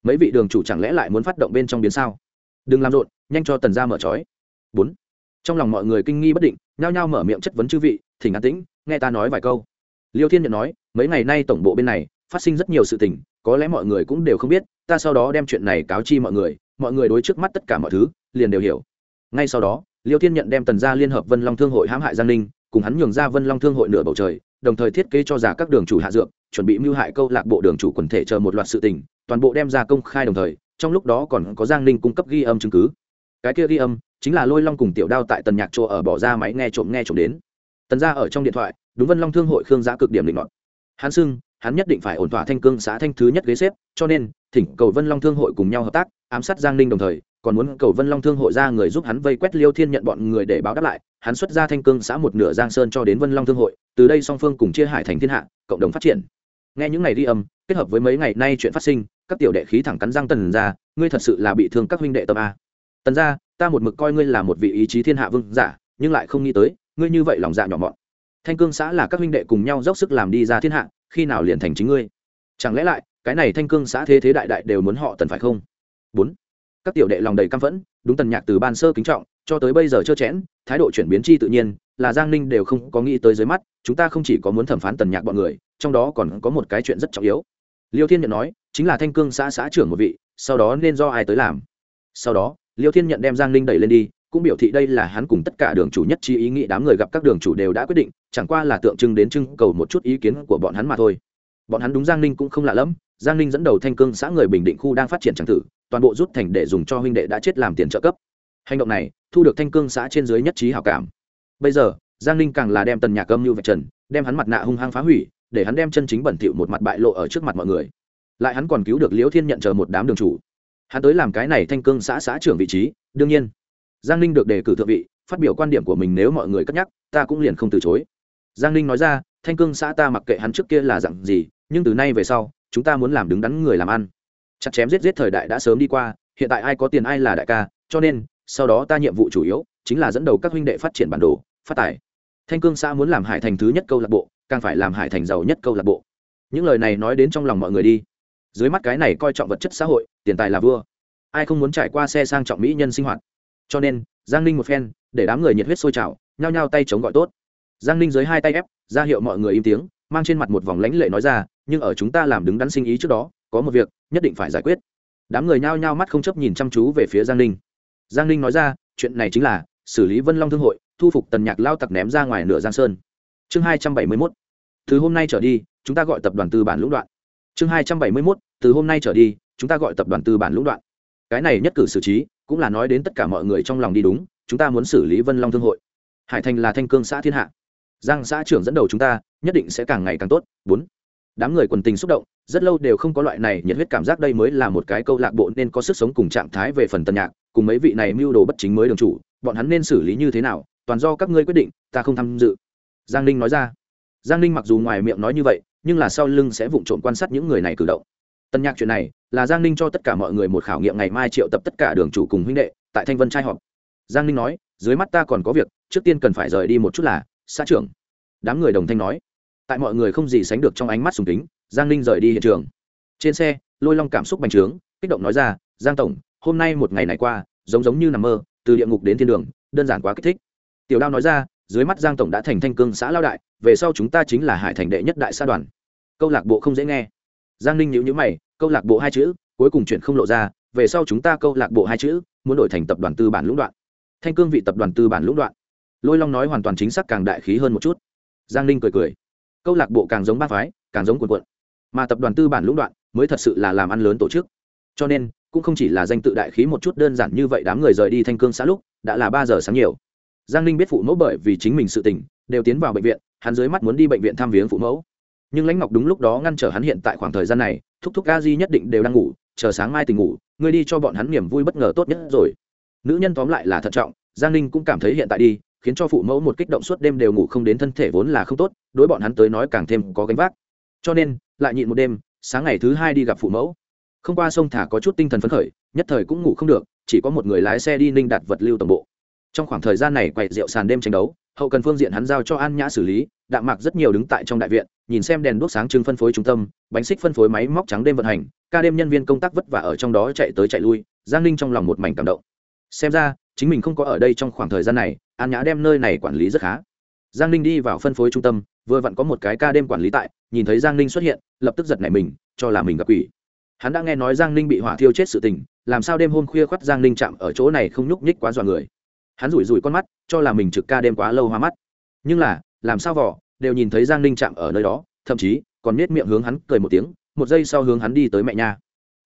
Mấy vị đường chủ chẳng lẽ lại muốn phát động bên trong biến sao? Đừng làm rộn, nhanh cho tần ra mở trói. Bốn. Trong lòng mọi người kinh nghi bất định, nhao nhao mở miệng chất vấn chư vị, thỉnh an tĩnh, nghe ta nói vài câu. Liêu thiên nhận nói, mấy ngày nay tổng bộ bên này, phát sinh rất nhiều sự tình, có lẽ mọi người cũng đều không biết, ta sau đó đem chuyện này cáo chi mọi người mọi người đối trước mắt tất cả mọi thứ, liền đều hiểu. Ngay sau đó, liêu thiên nhận đem tần gia liên hợp vân long thương hội hãm hại giang ninh, cùng hắn nhường ra vân long thương hội nửa bầu trời, đồng thời thiết kế cho giả các đường chủ hạ dược chuẩn bị mưu hại câu lạc bộ đường chủ quần thể chờ một loạt sự tình, toàn bộ đem ra công khai đồng thời, trong lúc đó còn có giang ninh cung cấp ghi âm chứng cứ. Cái kia ghi âm chính là lôi long cùng tiểu đao tại tần nhạc chỗ ở bỏ ra máy nghe trộm nghe trộm đến. Tần ra ở trong điện thoại, đúng vân long thương hội khương giã cực điểm định ngọn hắn xưng, hắn nhất định phải ổn thỏa thanh cương xã thanh thứ nhất ghế xếp, cho nên, thỉnh cầu vân long thương hội cùng nhau hợp tác, ám sát giang ninh đồng thời, còn muốn cầu vân long thương hội ra người giúp hắn vây quét liêu thiên nhận bọn người để báo đáp lại. Hắn xuất ra thanh cương xã một nửa giang sơn cho đến vân long thương hội, từ đây song phương cùng chia hải thành thiên hạ, cộng đồng phát triển nghe những ngày đi âm, kết hợp với mấy ngày nay chuyện phát sinh, các tiểu đệ khí thẳng cắn răng tần ra, ngươi thật sự là bị thương các huynh đệ tâm a. Tần ra, ta một mực coi ngươi là một vị ý chí thiên hạ vương giả, nhưng lại không nghĩ tới, ngươi như vậy lòng dạ nhỏ mọn. Thanh cương xã là các huynh đệ cùng nhau dốc sức làm đi ra thiên hạ, khi nào liền thành chính ngươi? Chẳng lẽ lại, cái này thanh cương xã thế thế đại đại đều muốn họ tần phải không? Bốn. Các tiểu đệ lòng đầy căm phẫn, đúng tần nhạc từ ban sơ kính trọng, cho tới bây giờ trơ chẽn, thái độ chuyển biến chi tự nhiên, là giang ninh đều không có nghĩ tới dưới mắt, chúng ta không chỉ có muốn thẩm phán tần nhạc bọn người trong đó còn có một cái chuyện rất trọng yếu. Liêu thiên nhận nói, chính là thanh cương xã xã trưởng một vị, sau đó nên do ai tới làm? Sau đó, liêu thiên nhận đem giang ninh đẩy lên đi, cũng biểu thị đây là hắn cùng tất cả đường chủ nhất trí ý nghĩ đám người gặp các đường chủ đều đã quyết định, chẳng qua là tượng trưng đến trưng cầu một chút ý kiến của bọn hắn mà thôi. Bọn hắn đúng giang ninh cũng không lạ lẫm, giang ninh dẫn đầu thanh cương xã người bình định khu đang phát triển tràng tử toàn bộ rút thành để dùng cho huynh đệ đã chết làm tiền trợ cấp. Hành động này, thu được thanh cương xã trên dưới nhất trí hảo cảm. Bây giờ, giang ninh càng là đem tần nhạc âm như vạch trần, đem hắn mặt nạ hung hăng phá hủy để hắn đem chân chính bẩn thỉu một mặt bại lộ ở trước mặt mọi người. Lại hắn còn cứu được liễu thiên nhận chờ một đám đường chủ. Hắn tới làm cái này thanh cương xã xã trưởng vị trí, đương nhiên. Giang ninh được đề cử thượng vị, phát biểu quan điểm của mình nếu mọi người cất nhắc, ta cũng liền không từ chối. Giang ninh nói ra, thanh cương xã ta mặc kệ hắn trước kia là dặn gì, nhưng từ nay về sau, chúng ta muốn làm đứng đắn người làm ăn. Chặt chém giết giết thời đại đã sớm đi qua, hiện tại ai có tiền ai là đại ca, cho nên, sau đó ta nhiệm vụ chủ yếu chính là dẫn đầu các huynh đệ phát triển bản đồ, phát tài. Thanh cương xã muốn làm hải thành thứ nhất câu lạc bộ càng phải làm hải thành giàu nhất câu lạc bộ. Những lời này nói đến trong lòng mọi người đi. Dưới mắt cái này coi trọng vật chất xã hội, tiền tài là vua. Ai không muốn trải qua xe sang trọng mỹ nhân sinh hoạt. Cho nên, giang ninh một phen, để đám người nhiệt huyết sôi trào, nhao nhao tay chống gọi tốt. Giang ninh dưới hai tay ép, ra hiệu mọi người im tiếng, mang trên mặt một vòng lãnh lệ nói ra, nhưng ở chúng ta làm đứng đắn sinh ý trước đó, có một việc nhất định phải giải quyết. Đám người nhao nhao mắt không chấp nhìn chăm chú về phía giang ninh. Giang ninh nói ra, chuyện này chính là xử lý vân long thương hội, thu phục tần nhạc lao tặc ném ra ngoài nửa giang sơn chương hai trăm bảy mươi mốt. Từ hôm nay trở đi, chúng ta gọi tập đoàn tư bản lũng đoạn. Chương hai trăm bảy mươi mốt, từ hôm nay trở đi, chúng ta gọi tập đoàn tư bản lũng đoạn. Cái này nhất cử xử trí, cũng là nói đến tất cả mọi người trong lòng đi đúng, chúng ta muốn xử lý vân long thương hội. Hải thành là thanh cương xã thiên hạ. Giang xã trưởng dẫn đầu chúng ta, nhất định sẽ càng ngày càng tốt. Bốn. Đám người quần tình xúc động, rất lâu đều không có loại này nhiệt huyết cảm giác đây mới là một cái câu lạc bộ nên có sức sống cùng trạng thái về phần tân nhạc, cùng mấy vị này mưu đồ bất chính mới đường chủ, bọn hắn nên xử lý như thế nào, toàn do các ngươi quyết định, ta không tham dự giang ninh nói ra. Giang ninh mặc dù ngoài miệng nói như vậy, nhưng là sau lưng sẽ vụng trộm quan sát những người này cử động. Tân nhạc chuyện này, là giang ninh cho tất cả mọi người một khảo nghiệm ngày mai triệu tập tất cả đường chủ cùng huynh đệ tại thanh vân trai họp. Giang ninh nói, dưới mắt ta còn có việc, trước tiên cần phải rời đi một chút là, xã trưởng. Đám người đồng thanh nói. Tại mọi người không gì sánh được trong ánh mắt sùng kính, giang ninh rời đi hiện trường. Trên xe, lôi long cảm xúc bành trướng, kích động nói ra, giang tổng, hôm nay một ngày này qua, giống giống như nằm mơ, từ địa ngục đến thiên đường, đơn giản quá kích thích. Tiểu đao nói ra dưới mắt giang tổng đã thành thanh cương xã lao đại, về sau chúng ta chính là hải thành đệ nhất đại xã đoàn. Câu lạc bộ không dễ nghe. Giang ninh nhữ nhữ mày, câu lạc bộ hai chữ, cuối cùng chuyện không lộ ra, về sau chúng ta câu lạc bộ hai chữ, muốn đổi thành tập đoàn tư bản lũng đoạn. Thanh cương vị tập đoàn tư bản lũng đoạn. Lôi long nói hoàn toàn chính xác càng đại khí hơn một chút. Giang ninh cười cười. Câu lạc bộ càng giống ba phái, càng giống quần quận mà tập đoàn tư bản lũng đoạn mới thật sự là làm ăn lớn tổ chức. Cho nên, cũng không chỉ là danh tự đại khí một chút đơn giản như vậy đám người rời đi thanh cương xã lúc, đã là ba giờ sáng nhiều giang ninh biết phụ mẫu bởi vì chính mình sự tình, đều tiến vào bệnh viện, hắn dưới mắt muốn đi bệnh viện thăm viếng phụ mẫu. Nhưng lãnh ngọc đúng lúc đó ngăn trở hắn hiện tại khoảng thời gian này, thúc thúc a di nhất định đều đang ngủ, chờ sáng mai tỉnh ngủ, ngươi đi cho bọn hắn niềm vui bất ngờ tốt nhất rồi. Nữ nhân tóm lại là thận trọng, giang ninh cũng cảm thấy hiện tại đi, khiến cho phụ mẫu một kích động suốt đêm đều ngủ không đến thân thể vốn là không tốt, đối bọn hắn tới nói càng thêm có gánh vác. Cho nên, lại nhịn một đêm, sáng ngày thứ hai đi gặp phụ mẫu. Không qua sông thả có chút tinh thần phấn khởi, nhất thời cũng ngủ không được, chỉ có một người lái xe đi ninh đặt vật lưu tổng bộ trong khoảng thời gian này quậy rượu sàn đêm tranh đấu, hậu cần phương diện hắn giao cho an nhã xử lý đạm mạc rất nhiều đứng tại trong đại viện, nhìn xem đèn đuốc sáng trưng phân phối trung tâm, bánh xích phân phối máy móc trắng đêm vận hành, ca đêm nhân viên công tác vất vả ở trong đó chạy tới chạy lui, giang ninh trong lòng một mảnh cảm động. Xem ra, chính mình không có ở đây trong khoảng thời gian này, an nhã đem nơi này quản lý rất khá. Giang ninh đi vào phân phối trung tâm, vừa vặn có một cái ca đêm quản lý tại, nhìn thấy giang ninh xuất hiện, lập tức giật nảy mình, cho là mình gặp quỷ. Hắn đã nghe nói giang ninh bị hỏa thiêu chết sự tình, làm sao đêm hôm khuya khoắt giang ninh chạm ở chỗ này không nhúc nhích quá dọa người hắn rủi rủi con mắt, cho là mình trực ca đêm quá lâu hoa mắt. Nhưng là, làm sao vỏ đều nhìn thấy giang ninh chạm ở nơi đó, thậm chí, còn nết miệng hướng hắn cười một tiếng, một giây sau hướng hắn đi tới mẹ nha.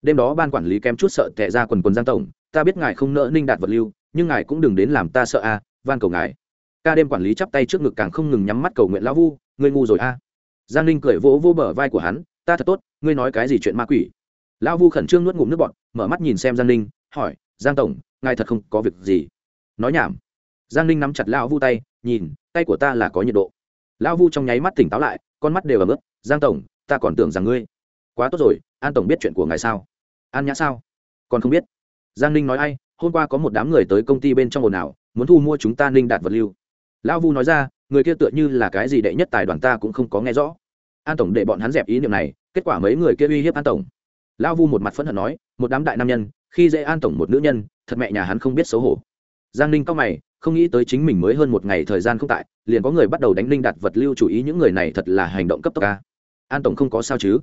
Đêm đó ban quản lý kém chút sợ tệ ra quần quần giang tổng, ta biết ngài không nỡ ninh đạt vật lưu, nhưng ngài cũng đừng đến làm ta sợ a, van cầu ngài. Ca đêm quản lý chắp tay trước ngực càng không ngừng nhắm mắt cầu nguyện lão vu, ngươi ngu rồi a. Giang ninh cười vỗ vỗ bờ vai của hắn, ta thật tốt, ngươi nói cái gì chuyện ma quỷ? Lão vu khẩn trương nuốt ngụm nước bọt, mở mắt nhìn xem giang ninh, hỏi, giang tổng, ngài thật không có việc gì? Nói nhảm. Giang ninh nắm chặt lão vu tay, nhìn, tay của ta là có nhiệt độ. Lão vu trong nháy mắt tỉnh táo lại, con mắt đều ấm ướt. Giang tổng, ta còn tưởng rằng ngươi. Quá tốt rồi, an tổng biết chuyện của ngài sao? An nhã sao? Còn không biết. Giang ninh nói ai, hôm qua có một đám người tới công ty bên trong ồn ào, muốn thu mua chúng ta ninh đạt vật lưu. Lão vu nói ra, người kia tựa như là cái gì đệ nhất tài đoàn ta cũng không có nghe rõ. An tổng để bọn hắn dẹp ý niệm này, kết quả mấy người kia uy hiếp an tổng. Lão vu một mặt phẫn hận nói, một đám đại nam nhân, khi dễ an tổng một nữ nhân, thật mẹ nhà hắn không biết xấu hổ giang ninh cao mày, không nghĩ tới chính mình mới hơn một ngày thời gian không tại, liền có người bắt đầu đánh ninh đặt vật lưu chủ ý những người này thật là hành động cấp tốc ca an tổng không có sao chứ?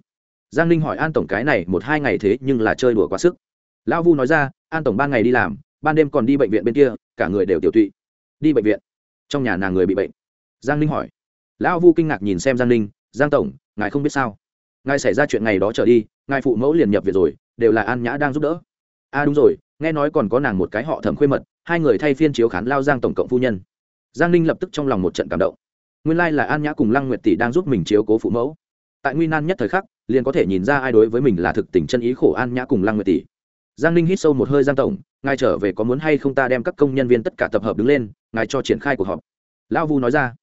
Giang ninh hỏi an tổng cái này một hai ngày thế nhưng là chơi đùa quá sức. Lão vu nói ra, an tổng ban ngày đi làm, ban đêm còn đi bệnh viện bên kia, cả người đều tiểu tụy. Đi bệnh viện? Trong nhà nàng người bị bệnh. Giang ninh hỏi. Lão vu kinh ngạc nhìn xem giang ninh, giang tổng, ngài không biết sao? Ngài xảy ra chuyện ngày đó trở đi, ngài phụ mẫu liền nhập viện rồi, đều là an nhã đang giúp đỡ. A à đúng rồi, nghe nói còn có nàng một cái họ thẩm khuê mật hai người thay phiên chiếu khán lao giang tổng cộng phu nhân. Giang ninh lập tức trong lòng một trận cảm động. Nguyên lai là an nhã cùng lăng nguyệt tỷ đang giúp mình chiếu cố phụ mẫu. Tại nguy nan nhất thời khắc, liền có thể nhìn ra ai đối với mình là thực tình chân ý khổ an nhã cùng lăng nguyệt tỷ. Giang ninh hít sâu một hơi giang tổng, ngài trở về có muốn hay không ta đem các công nhân viên tất cả tập hợp đứng lên, ngài cho triển khai cuộc họp. Lão vu nói ra.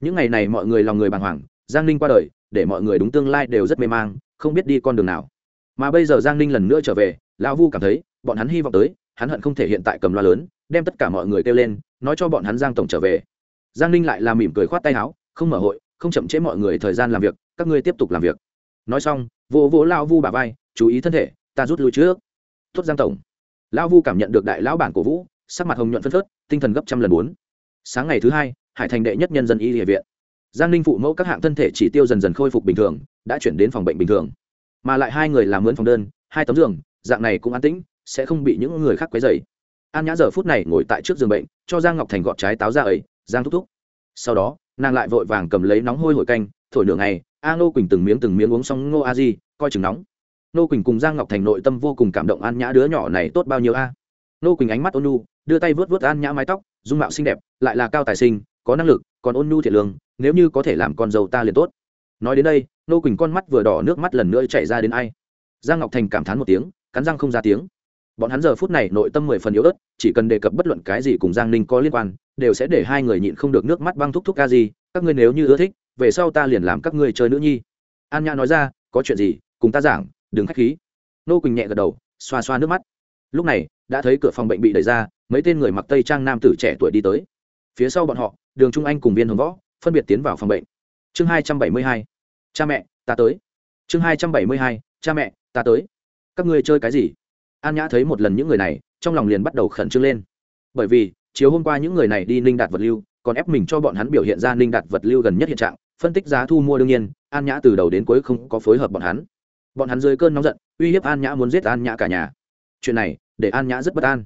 Những ngày này mọi người lòng người bàng hoàng, giang ninh qua đời, để mọi người đúng tương lai đều rất mê mang, không biết đi con đường nào. Mà bây giờ giang ninh lần nữa trở về, lão vu cảm thấy, bọn hắn hy vọng tới, hắn hận không thể hiện tại cầm loa lớn đem tất cả mọi người kêu lên, nói cho bọn hắn giang tổng trở về. Giang ninh lại làm mỉm cười khoát tay áo, không mở hội, không chậm trễ mọi người thời gian làm việc, các ngươi tiếp tục làm việc. Nói xong vô vô lao vu bà vai, chú ý thân thể, ta rút lui trước. Tuất giang tổng. Lão vu cảm nhận được đại lão bản cổ vũ, sắc mặt hồng nhuận phân phớt, tinh thần gấp trăm lần bốn. Sáng ngày thứ hai, hải thành đệ nhất nhân dân y địa viện. Giang ninh phụ mẫu các hạng thân thể chỉ tiêu dần dần khôi phục bình thường, đã chuyển đến phòng bệnh bình thường. Mà lại hai người làm mướn phòng đơn, hai tấm giường, dạng này cũng an tĩnh, sẽ không bị những người khác quấy dày an nhã giờ phút này ngồi tại trước giường bệnh, cho giang ngọc thành gọt trái táo ra ấy, giang thúc thúc. Sau đó, nàng lại vội vàng cầm lấy nóng hôi hổi canh, thổi nửa ngày, a ngô quỳnh từng miếng từng miếng uống xong ngô a di, coi chừng nóng. Nô quỳnh cùng giang ngọc thành nội tâm vô cùng cảm động an nhã đứa nhỏ này tốt bao nhiêu a. Nô quỳnh ánh mắt ôn nhu, đưa tay vớt vớt an nhã mái tóc, dung mạo xinh đẹp, lại là cao tài sinh, có năng lực, còn ôn nhu thiệt lương, nếu như có thể làm con dâu ta liền tốt. Nói đến đây nô quỳnh con mắt vừa đỏ nước mắt lần nữa chạy ra đến ai. Giang ngọc thành cảm thán một tiếng, cắn răng không ra tiếng bọn hắn giờ phút này nội tâm mười phần yếu ớt, chỉ cần đề cập bất luận cái gì cùng giang ninh có liên quan, đều sẽ để hai người nhịn không được nước mắt băng thúc thúc ca gì các ngươi nếu như ưa thích, về sau ta liền làm các ngươi chơi nữ nhi. An nhã nói ra, có chuyện gì, cùng ta giảng, đừng khách khí. Nô quỳnh nhẹ gật đầu, xoa xoa nước mắt. Lúc này, đã thấy cửa phòng bệnh bị đẩy ra, mấy tên người mặc tây trang nam tử trẻ tuổi đi tới. Phía sau bọn họ, đường trung anh cùng viên hồng võ, phân biệt tiến vào phòng bệnh. Chương hai trăm bảy mươi hai, cha mẹ, ta tới. Chương hai trăm bảy mươi hai, cha mẹ, ta tới. Các ngươi chơi cái gì? An nhã thấy một lần những người này, trong lòng liền bắt đầu khẩn trương lên. Bởi vì, chiều hôm qua những người này đi ninh đạt vật lưu, còn ép mình cho bọn hắn biểu hiện ra ninh đạt vật lưu gần nhất hiện trạng, phân tích giá thu mua đương nhiên, an nhã từ đầu đến cuối không có phối hợp bọn hắn. Bọn hắn dưới cơn nóng giận, uy hiếp an nhã muốn giết an nhã cả nhà. Chuyện này, để an nhã rất bất an.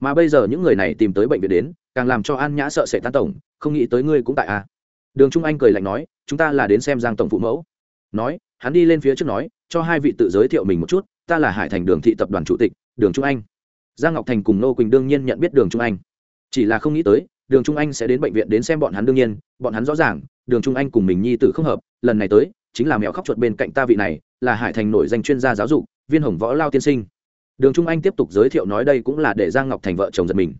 Mà bây giờ những người này tìm tới bệnh viện đến, càng làm cho an nhã sợ sệt tan tổng, không nghĩ tới ngươi cũng tại a à. đường trung anh cười lạnh nói, chúng ta là đến xem giang tổng phụ mẫu. Nói, hắn đi lên phía trước nói, cho hai vị tự giới thiệu mình một chút ta là hải thành đường thị tập đoàn chủ tịch, đường trung anh. Giang ngọc thành cùng nô quỳnh đương nhiên nhận biết đường trung anh. Chỉ là không nghĩ tới, đường trung anh sẽ đến bệnh viện đến xem bọn hắn đương nhiên, bọn hắn rõ ràng, đường trung anh cùng mình nhi tử không hợp, lần này tới, chính là mèo khóc chuột bên cạnh ta vị này, là hải thành nổi danh chuyên gia giáo dục, viên hồng võ lao tiên sinh. Đường trung anh tiếp tục giới thiệu nói đây cũng là để giang ngọc thành vợ chồng giật mình.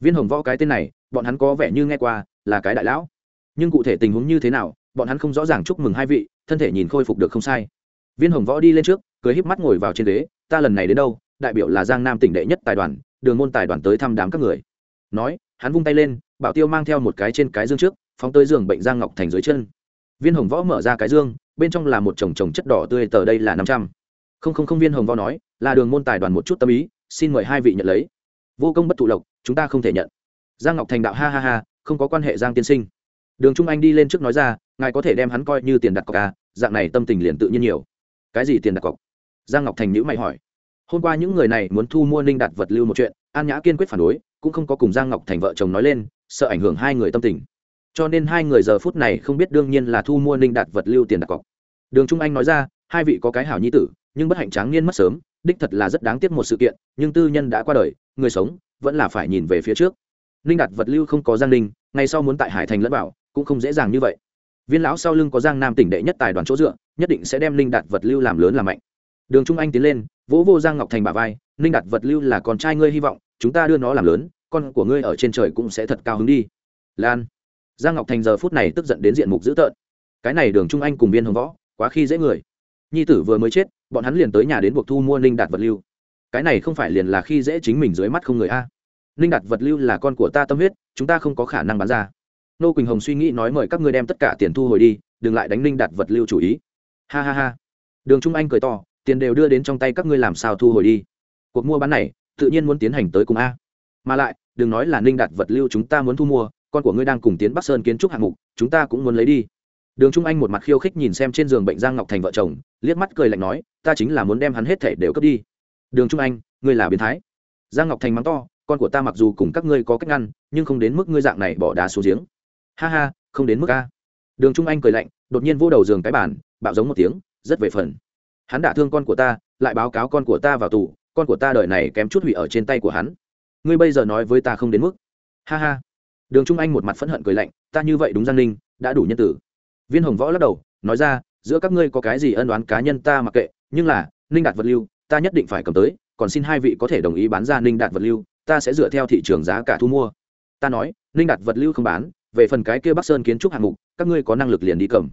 Viên hồng võ cái tên này, bọn hắn có vẻ như nghe qua, là cái đại lão. Nhưng cụ thể tình huống như thế nào, bọn hắn không rõ ràng chúc mừng hai vị, thân thể nhìn khôi phục được không sai. Viên hồng võ đi lên trước cười híp mắt ngồi vào trên ghế, ta lần này đến đâu? Đại biểu là giang nam tỉnh đệ nhất tài đoàn, đường môn tài đoàn tới thăm đám các người. Nói, hắn vung tay lên, bảo tiêu mang theo một cái trên cái dương trước, phóng tới giường bệnh giang ngọc thành dưới chân. Viên hồng võ mở ra cái dương, bên trong là một chồng chồng chất đỏ tươi, tờ đây là năm trăm. Không không không, viên hồng võ nói, là đường môn tài đoàn một chút tâm ý, xin mời hai vị nhận lấy. Vô công bất thụ lộc, chúng ta không thể nhận. Giang ngọc thành đạo, ha ha ha, không có quan hệ giang tiên sinh. Đường trung anh đi lên trước nói ra, ngài có thể đem hắn coi như tiền đặt cọc à dạng này tâm tình liền tự nhiên nhiều. Cái gì tiền đặt cọc? Giang ngọc thành nhữ mày hỏi. Hôm qua những người này muốn thu mua ninh Đạt vật lưu một chuyện, an nhã kiên quyết phản đối, cũng không có cùng giang ngọc thành vợ chồng nói lên, sợ ảnh hưởng hai người tâm tình. Cho nên hai người giờ phút này không biết đương nhiên là thu mua ninh đạt vật lưu tiền đặt cọc. Đường trung anh nói ra, hai vị có cái hảo nhi tử, nhưng bất hạnh tráng niên mất sớm, đích thật là rất đáng tiếc một sự kiện, nhưng tư nhân đã qua đời, người sống, vẫn là phải nhìn về phía trước. Ninh đạt vật lưu không có giang ninh, ngay sau muốn tại hải thành lẫn bảo, cũng không dễ dàng như vậy. Viên lão sau lưng có giang nam tỉnh đệ nhất tài đoàn chỗ dựa, nhất định sẽ đem ninh đạt vật lưu làm lớn làm mạnh đường trung anh tiến lên, vỗ vô giang ngọc thành bà vai, ninh đạt vật lưu là con trai ngươi hy vọng, chúng ta đưa nó làm lớn, con của ngươi ở trên trời cũng sẽ thật cao hứng đi. Lan. Giang ngọc thành giờ phút này tức giận đến diện mục dữ tợn. Cái này đường trung anh cùng viên hồng võ, quá khi dễ người. Nhi tử vừa mới chết, bọn hắn liền tới nhà đến buộc thu mua ninh đạt vật lưu. Cái này không phải liền là khi dễ chính mình dưới mắt không người a. Ninh đạt vật lưu là con của ta tâm huyết, chúng ta không có khả năng bán ra. Nô quỳnh hồng suy nghĩ nói mời các ngươi đem tất cả tiền thu hồi đi, đừng lại đánh ninh đạt vật lưu chủ ý. Ha ha ha. Đường trung anh cười to tiền đều đưa đến trong tay các ngươi làm sao thu hồi đi. Cuộc mua bán này, tự nhiên muốn tiến hành tới cùng a. Mà lại, đừng nói là ninh đạt vật lưu chúng ta muốn thu mua, con của ngươi đang cùng tiến bắc sơn kiến trúc hạng mục, chúng ta cũng muốn lấy đi. Đường trung anh một mặt khiêu khích nhìn xem trên giường bệnh giang ngọc thành vợ chồng, liếc mắt cười lạnh nói, ta chính là muốn đem hắn hết thể đều cướp đi. Đường trung anh, ngươi là biến thái. Giang ngọc thành mắng to, con của ta mặc dù cùng các ngươi có cách ngăn, nhưng không đến mức ngươi dạng này bỏ đá xuống giếng. Ha ha, không đến mức a. Đường trung anh cười lạnh, đột nhiên vô đầu giường cái bàn, bạo giống một tiếng, rất về phần hắn đả thương con của ta, lại báo cáo con của ta vào tù, con của ta đợi này kém chút hủy ở trên tay của hắn. Ngươi bây giờ nói với ta không đến mức. Ha ha. Đường trung anh một mặt phẫn hận cười lạnh, ta như vậy đúng giang ninh, đã đủ nhân tử. Viên hồng võ lắc đầu, nói ra, giữa các ngươi có cái gì ân đoán cá nhân ta mặc kệ, nhưng là, ninh đạt vật lưu, ta nhất định phải cầm tới, còn xin hai vị có thể đồng ý bán ra ninh đạt vật lưu, ta sẽ dựa theo thị trường giá cả thu mua. Ta nói, ninh đạt vật lưu không bán, về phần cái kia bắc sơn kiến trúc hạng mục, các ngươi có năng lực liền đi cầm.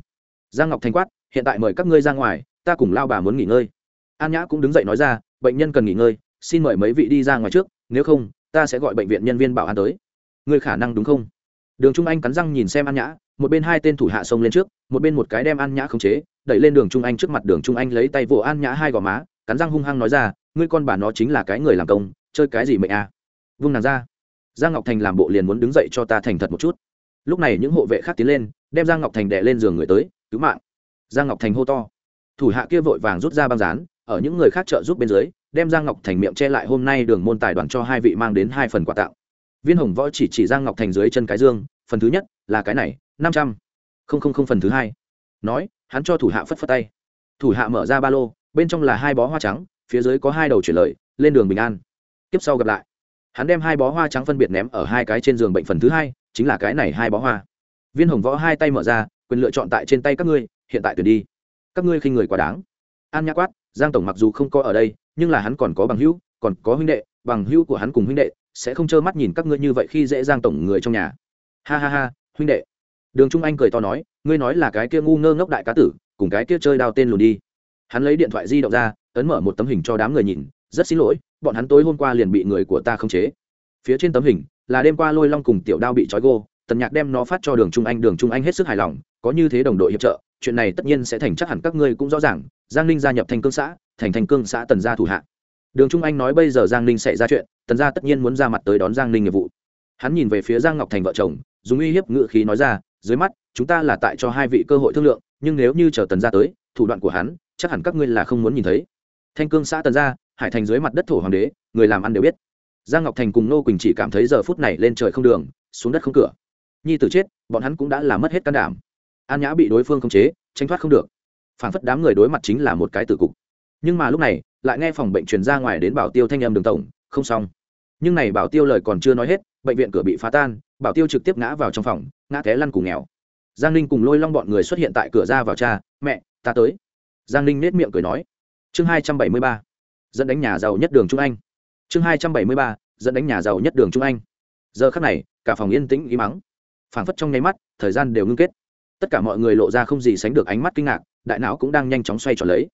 Giang ngọc thanh quát, hiện tại mời các ngươi ra ngoài ta cùng lao bà muốn nghỉ ngơi. An nhã cũng đứng dậy nói ra, bệnh nhân cần nghỉ ngơi, xin mời mấy vị đi ra ngoài trước, nếu không, ta sẽ gọi bệnh viện nhân viên bảo an tới. Người khả năng đúng không? Đường trung anh cắn răng nhìn xem an nhã, một bên hai tên thủ hạ xông lên trước, một bên một cái đem an nhã khống chế, đẩy lên đường trung anh trước mặt đường trung anh lấy tay vỗ an nhã hai gò má, cắn răng hung hăng nói ra, ngươi con bà nó chính là cái người làm công, chơi cái gì mệnh à? Vung nàng ra. Giang ngọc thành làm bộ liền muốn đứng dậy cho ta thành thật một chút. Lúc này những hộ vệ khác tiến lên, đem giang ngọc thành đè lên giường người tới, cứu mạng. Giang ngọc thành hô to thủ hạ kia vội vàng rút ra băng dán, ở những người khác trợ giúp bên dưới, đem giang ngọc thành miệng che lại hôm nay đường môn tài đoàn cho hai vị mang đến hai phần quà tặng. Viên hồng võ chỉ chỉ giang ngọc thành dưới chân cái dương, phần thứ nhất là cái này, năm trăm. Không không không phần thứ hai. Nói, hắn cho thủ hạ phất phất tay. Thủ hạ mở ra ba lô, bên trong là hai bó hoa trắng, phía dưới có hai đầu chuyển lời, lên đường bình an. Tiếp sau gặp lại. Hắn đem hai bó hoa trắng phân biệt ném ở hai cái trên giường bệnh phần thứ hai, chính là cái này hai bó hoa. Viên hồng võ hai tay mở ra, quyền lựa chọn tại trên tay các ngươi, hiện tại tuyển đi các ngươi khi người quá đáng. An nhã quát, giang tổng mặc dù không có ở đây, nhưng là hắn còn có bằng hữu, còn có huynh đệ, bằng hữu của hắn cùng huynh đệ, sẽ không trơ mắt nhìn các ngươi như vậy khi dễ giang tổng người trong nhà. Ha ha ha, huynh đệ. Đường trung anh cười to nói, ngươi nói là cái kia ngu ngơ ngốc đại cá tử, cùng cái kia chơi đao tên lùn đi. Hắn lấy điện thoại di động ra, ấn mở một tấm hình cho đám người nhìn, rất xin lỗi, bọn hắn tối hôm qua liền bị người của ta khống chế. Phía trên tấm hình là đêm qua lôi long cùng tiểu đao bị trói gô, tần nhạc đem nó phát cho đường trung anh, đường trung anh hết sức hài lòng, có như thế đồng đội hiệp trợ chuyện này tất nhiên sẽ thành chắc hẳn các ngươi cũng rõ ràng, giang ninh gia nhập thành cương xã, thành thành cương xã tần gia thủ hạ. Đường trung anh nói bây giờ giang ninh sẽ ra chuyện, tần gia tất nhiên muốn ra mặt tới đón giang ninh nghiệp vụ. Hắn nhìn về phía giang ngọc thành vợ chồng, dùng uy hiếp ngự khí nói ra, dưới mắt, chúng ta là tại cho hai vị cơ hội thương lượng, nhưng nếu như chờ tần gia tới, thủ đoạn của hắn, chắc hẳn các ngươi là không muốn nhìn thấy. Thanh cương xã tần gia, hải thành dưới mặt đất thổ hoàng đế, người làm ăn đều biết. Giang ngọc thành cùng nô quỳnh chỉ cảm thấy giờ phút này lên trời không đường, xuống đất không cửa. Nhi tử chết, bọn hắn cũng đã làm mất hết can đảm an nhã bị đối phương khống chế tranh thoát không được. Phản phất đám người đối mặt chính là một cái tử cục. Nhưng mà lúc này, lại nghe phòng bệnh truyền ra ngoài đến bảo tiêu thanh âm đường tổng, không xong. Nhưng này bảo tiêu lời còn chưa nói hết, bệnh viện cửa bị phá tan, bảo tiêu trực tiếp ngã vào trong phòng, ngã té lăn cùng nghèo. Giang ninh cùng lôi long bọn người xuất hiện tại cửa ra vào cha, mẹ, ta tới. Giang ninh nết miệng cười nói. Chương hai trăm bảy mươi ba, dẫn đánh nhà giàu nhất đường trung anh. Chương hai trăm bảy mươi ba, dẫn đánh nhà giàu nhất đường trung anh. Giờ khắc này, cả phòng yên tĩnh ý mắng phảng phất trong nháy mắt, thời gian đều ngưng kết tất cả mọi người lộ ra không gì sánh được ánh mắt kinh ngạc, đại não cũng đang nhanh chóng xoay tròn lấy.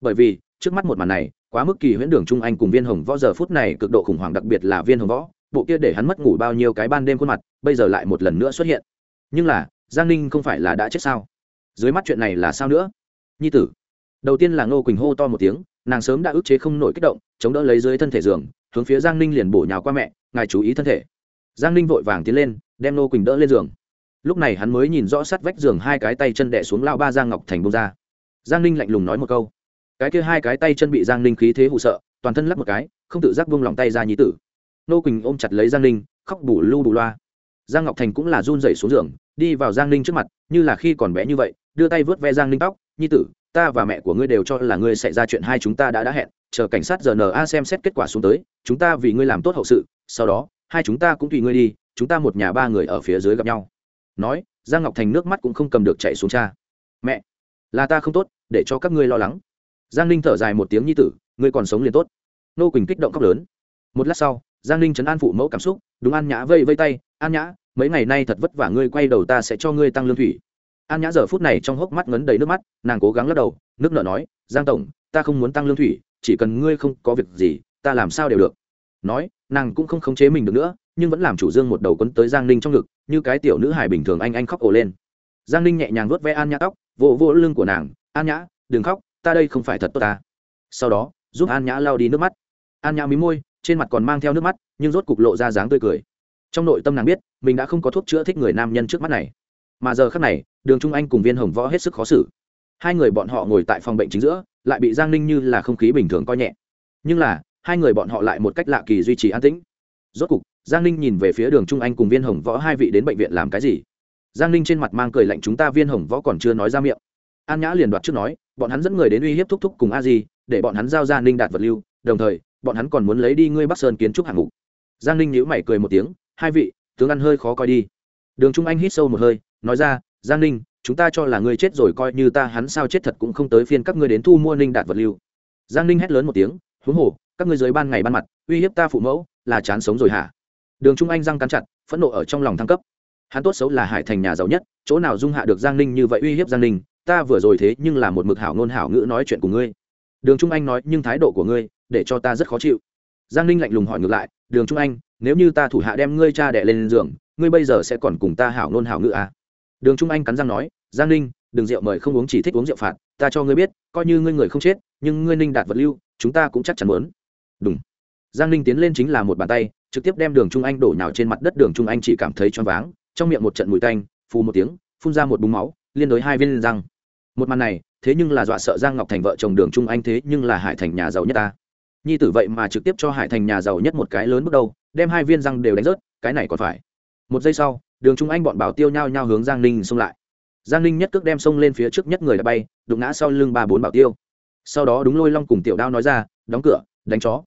Bởi vì, trước mắt một màn này, quá mức kỳ huyễn đường trung anh cùng viên hồng võ giờ phút này cực độ khủng hoảng đặc biệt là viên hồng võ, bộ kia để hắn mất ngủ bao nhiêu cái ban đêm khuôn mặt, bây giờ lại một lần nữa xuất hiện. Nhưng là, giang ninh không phải là đã chết sao? Dưới mắt chuyện này là sao nữa? Nhi tử. Đầu tiên là ngô quỳnh hô to một tiếng, nàng sớm đã ức chế không nổi kích động, chống đỡ lấy dưới thân thể giường, hướng phía giang ninh liền bổ nhào qua mẹ, ngài chú ý thân thể. Giang ninh vội vàng tiến lên, đem ngô quỳnh đỡ lên giường lúc này hắn mới nhìn rõ sát vách giường hai cái tay chân đẻ xuống lao ba giang ngọc thành bông ra. Giang ninh lạnh lùng nói một câu. Cái kia hai cái tay chân bị giang ninh khí thế hụ sợ, toàn thân lắp một cái, không tự giác vung lòng tay ra nhí tử. Nô quỳnh ôm chặt lấy giang ninh, khóc bù lu bù loa. Giang ngọc thành cũng là run rẩy xuống giường, đi vào giang ninh trước mặt, như là khi còn bé như vậy, đưa tay vớt ve giang ninh tóc, nhi tử, ta và mẹ của ngươi đều cho là ngươi xảy ra chuyện hai chúng ta đã đã hẹn, chờ cảnh sát rna xem xét kết quả xuống tới, chúng ta vì ngươi làm tốt hậu sự, sau đó, hai chúng ta cũng tùy ngươi đi, chúng ta một nhà ba người ở phía dưới gặp nhau nói, giang ngọc thành nước mắt cũng không cầm được chạy xuống cha. Mẹ, là ta không tốt, để cho các ngươi lo lắng. Giang ninh thở dài một tiếng nhi tử, ngươi còn sống liền tốt. Nô quỳnh kích động khóc lớn. Một lát sau, giang ninh chấn an phụ mẫu cảm xúc, đúng an nhã vây vây tay, an nhã, mấy ngày nay thật vất vả, ngươi quay đầu ta sẽ cho ngươi tăng lương thủy. An nhã giờ phút này trong hốc mắt ngấn đầy nước mắt, nàng cố gắng lắc đầu, nước nợ nói, giang tổng, ta không muốn tăng lương thủy, chỉ cần ngươi không có việc gì, ta làm sao đều được. Nói, nàng cũng không khống chế mình được nữa nhưng vẫn làm chủ dương một đầu quấn tới giang ninh trong ngực, như cái tiểu nữ hài bình thường anh anh khóc ổ lên. Giang ninh nhẹ nhàng vuốt ve an nhã tóc, vỗ vỗ lưng của nàng, an nhã, đừng khóc, ta đây không phải thật tốt ta. Sau đó, giúp an nhã lao đi nước mắt. An nhã mí môi, trên mặt còn mang theo nước mắt, nhưng rốt cục lộ ra dáng tươi cười. Trong nội tâm nàng biết, mình đã không có thuốc chữa thích người nam nhân trước mắt này. Mà giờ khác này, đường trung anh cùng viên hồng võ hết sức khó xử. Hai người bọn họ ngồi tại phòng bệnh chính giữa, lại bị giang ninh như là không khí bình thường coi nhẹ. Nhưng là, hai người bọn họ lại một cách lạ kỳ duy trì an tĩnh. Rốt cục giang ninh nhìn về phía đường trung anh cùng viên hồng võ, hai vị đến bệnh viện làm cái gì? Giang ninh trên mặt mang cười lạnh, chúng ta viên hồng võ còn chưa nói ra miệng. An nhã liền đoạt trước nói, bọn hắn dẫn người đến uy hiếp thúc thúc cùng a di, để bọn hắn giao ra ninh đạt vật lưu, đồng thời, bọn hắn còn muốn lấy đi ngươi bắc sơn kiến trúc hạng mục. Giang ninh nhíu mày cười một tiếng, hai vị, tướng ăn hơi khó coi đi. Đường trung anh hít sâu một hơi, nói ra, giang ninh, chúng ta cho là ngươi chết rồi, coi như ta hắn sao chết thật cũng không tới phiên các ngươi đến thu mua ninh đạt vật lưu. Giang ninh hét lớn một tiếng, huống hồ, các ngươi dưới ban ngày ban mặt, uy hiếp ta phụ mẫu, là chán sống rồi hả? Đường trung anh răng cắn chặt, phẫn nộ ở trong lòng thăng cấp. Hắn tốt xấu là hải thành nhà giàu nhất, chỗ nào dung hạ được giang ninh như vậy uy hiếp giang ninh, ta vừa rồi thế nhưng là một mực hảo ngôn hảo ngữ nói chuyện của ngươi. Đường trung anh nói, nhưng thái độ của ngươi, để cho ta rất khó chịu. Giang ninh lạnh lùng hỏi ngược lại, đường trung anh, nếu như ta thủ hạ đem ngươi cha đẻ lên giường, ngươi bây giờ sẽ còn cùng ta hảo nôn hảo ngữ à. đường trung anh cắn răng nói, giang ninh, đừng rượu mời không uống chỉ thích uống rượu phạt, ta cho ngươi biết, coi như ngươi người không chết, nhưng ngươi ninh đạt vật lưu, chúng ta cũng chắc chắn muốn. Đúng. Giang ninh tiến lên chính là một bàn tay trực tiếp đem đường trung anh đổ nhào trên mặt đất, đường trung anh chỉ cảm thấy choáng váng, trong miệng một trận mùi tanh, phù một tiếng, phun ra một búng máu, liên đối hai viên răng. Một màn này, thế nhưng là dọa sợ giang ngọc thành vợ chồng đường trung anh thế nhưng là hải thành nhà giàu nhất ta. Nhi tử vậy mà trực tiếp cho hải thành nhà giàu nhất một cái lớn bước đầu, đem hai viên răng đều đánh rớt, cái này còn phải. Một giây sau, đường trung anh bọn bảo tiêu nhao nhao hướng giang ninh xông lại. Giang ninh nhất cước đem xông lên phía trước nhất người đã bay, đụng ngã sau lưng ba bốn bảo tiêu. Sau đó đúng lôi long cùng tiểu đao nói ra, đóng cửa, đánh chó.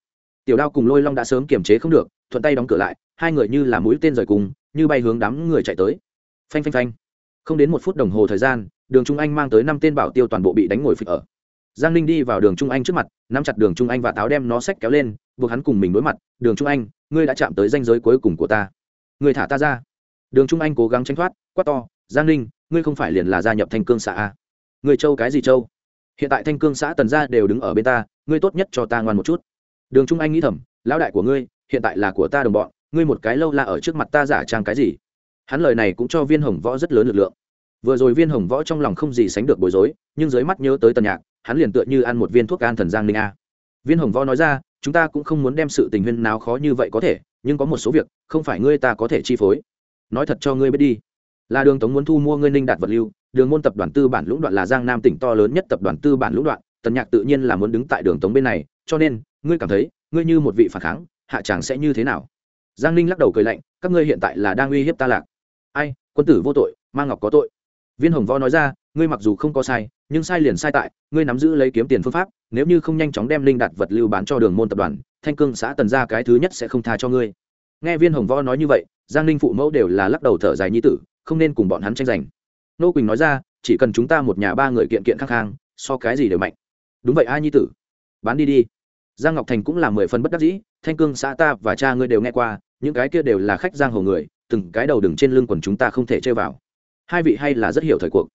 Tiểu đao cùng lôi long đã sớm kiềm chế không được thuận tay đóng cửa lại, hai người như là mũi tên rời cùng, như bay hướng đám người chạy tới. Phanh phanh phanh. Không đến một phút đồng hồ thời gian, đường trung anh mang tới năm tên bảo tiêu toàn bộ bị đánh ngồi phịch ở. Giang ninh đi vào đường trung anh trước mặt, nắm chặt đường trung anh và táo đem nó sách kéo lên, buộc hắn cùng mình đối mặt, đường trung anh, ngươi đã chạm tới danh giới cuối cùng của ta. Ngươi thả ta ra. Đường trung anh cố gắng tranh thoát, quát to, giang ninh, ngươi không phải liền là gia nhập thanh cương xã à? a người châu cái gì châu hiện tại thanh cương xã tần gia đều đứng ở bên ta, ngươi tốt nhất cho ta ngoan một chút. Đường trung anh nghĩ thầm, lão đại của ngươi hiện tại là của ta đồng bọn, ngươi một cái lâu la ở trước mặt ta giả trang cái gì? Hắn lời này cũng cho viên hồng võ rất lớn lực lượng. Vừa rồi viên hồng võ trong lòng không gì sánh được bối rối, nhưng dưới mắt nhớ tới tần nhạc, hắn liền tựa như ăn một viên thuốc an thần giang ninh a. Viên hồng võ nói ra, chúng ta cũng không muốn đem sự tình huyên nào khó như vậy có thể, nhưng có một số việc, không phải ngươi ta có thể chi phối. Nói thật cho ngươi biết đi. Là đường tống muốn thu mua ngươi ninh đạt vật lưu, đường môn tập đoàn tư bản lũng đoạn là giang nam tỉnh to lớn nhất tập đoàn tư bản lũng đoạn, tần nhạc tự nhiên là muốn đứng tại đường tống bên này, cho nên, ngươi cảm thấy, ngươi như một vị phản kháng hạ tràng sẽ như thế nào? Giang ninh lắc đầu cười lạnh, các ngươi hiện tại là đang uy hiếp ta lạc. Ai, quân tử vô tội mang ngọc có tội. Viên hồng võ nói ra, ngươi mặc dù không có sai, nhưng sai liền sai tại, ngươi nắm giữ lấy kiếm tiền phương pháp, nếu như không nhanh chóng đem linh đạt vật lưu bán cho đường môn tập đoàn, thanh cương xã tần ra cái thứ nhất sẽ không tha cho ngươi. Nghe viên hồng võ nói như vậy, giang ninh phụ mẫu đều là lắc đầu thở dài nhi tử, không nên cùng bọn hắn tranh giành. Nô quỳnh nói ra, chỉ cần chúng ta một nhà ba người kiện kiện khắc khang, so cái gì đều mạnh. Đúng vậy, ai nhi tử? Bán đi đi giang ngọc thành cũng là mười phần bất đắc dĩ, thanh cương xã ta và cha ngươi đều nghe qua, những cái kia đều là khách giang hồ người, từng cái đầu đừng trên lưng quần chúng ta không thể chơi vào. Hai vị hay là rất hiểu thời cuộc.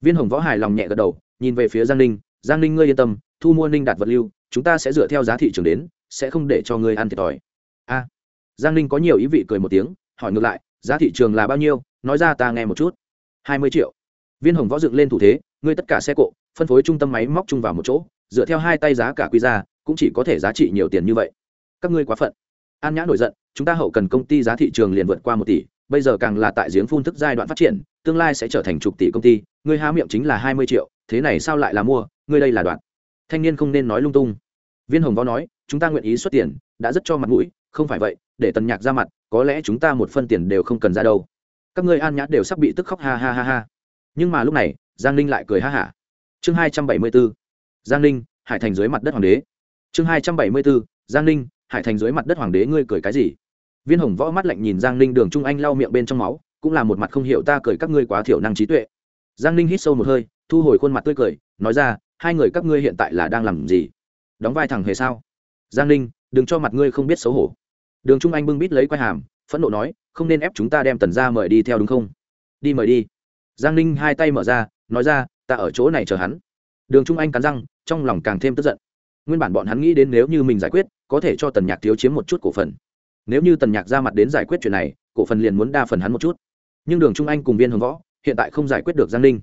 Viên hồng võ hài lòng nhẹ gật đầu, nhìn về phía giang ninh giang ninh ngươi yên tâm, thu mua ninh đạt vật lưu, chúng ta sẽ dựa theo giá thị trường đến, sẽ không để cho ngươi ăn thiệt thòi. A. Giang ninh có nhiều ý vị cười một tiếng, hỏi ngược lại, giá thị trường là bao nhiêu? Nói ra ta nghe một chút. Hai mươi triệu. Viên hồng võ dựng lên thủ thế, ngươi tất cả xe cộ, phân phối trung tâm máy móc chung vào một chỗ, dựa theo hai tay giá cả quy ra cũng chỉ có thể giá trị nhiều tiền như vậy. Các ngươi quá phận. An nhã nổi giận, chúng ta hậu cần công ty giá thị trường liền vượt qua một tỷ, bây giờ càng là tại giếng phun thức giai đoạn phát triển, tương lai sẽ trở thành chục tỷ công ty, ngươi há miệng chính là hai mươi triệu, thế này sao lại là mua, ngươi đây là đoạn. Thanh niên không nên nói lung tung. Viên hồng võ nói, chúng ta nguyện ý xuất tiền, đã rất cho mặt mũi, không phải vậy, để tần nhạc ra mặt, có lẽ chúng ta một phân tiền đều không cần ra đâu. Các ngươi an nhã đều sắp bị tức khóc ha ha ha ha. Nhưng mà lúc này, giang ninh lại cười ha hả. Chương hai trăm bảy mươi b ố giang ninh, hải thành dưới mặt đất hoàng đế chương hai trăm bảy mươi bốn giang ninh, hải thành dưới mặt đất hoàng đế ngươi cười cái gì? Viên hồng võ mắt lạnh nhìn giang ninh đường trung anh lau miệng bên trong máu, cũng là một mặt không hiểu ta cười các ngươi quá thiểu năng trí tuệ. Giang ninh hít sâu một hơi, thu hồi khuôn mặt tươi cười, nói ra, hai người các ngươi hiện tại là đang làm gì? Đóng vai thằng hề sao? Giang ninh, đừng cho mặt ngươi không biết xấu hổ. Đường trung anh bưng bít lấy quai hàm, phẫn nộ nói, không nên ép chúng ta đem tần ra mời đi theo đúng không? Đi mời đi. Giang ninh hai tay mở ra, nói ra, ta ở chỗ này chờ hắn. Đường trung anh cắn răng, trong lòng càng thêm tức giận nguyên bản bọn hắn nghĩ đến nếu như mình giải quyết, có thể cho tần nhạc thiếu chiếm một chút cổ phần. Nếu như tần nhạc ra mặt đến giải quyết chuyện này, cổ phần liền muốn đa phần hắn một chút. Nhưng đường trung anh cùng viên hồng võ, hiện tại không giải quyết được giang ninh.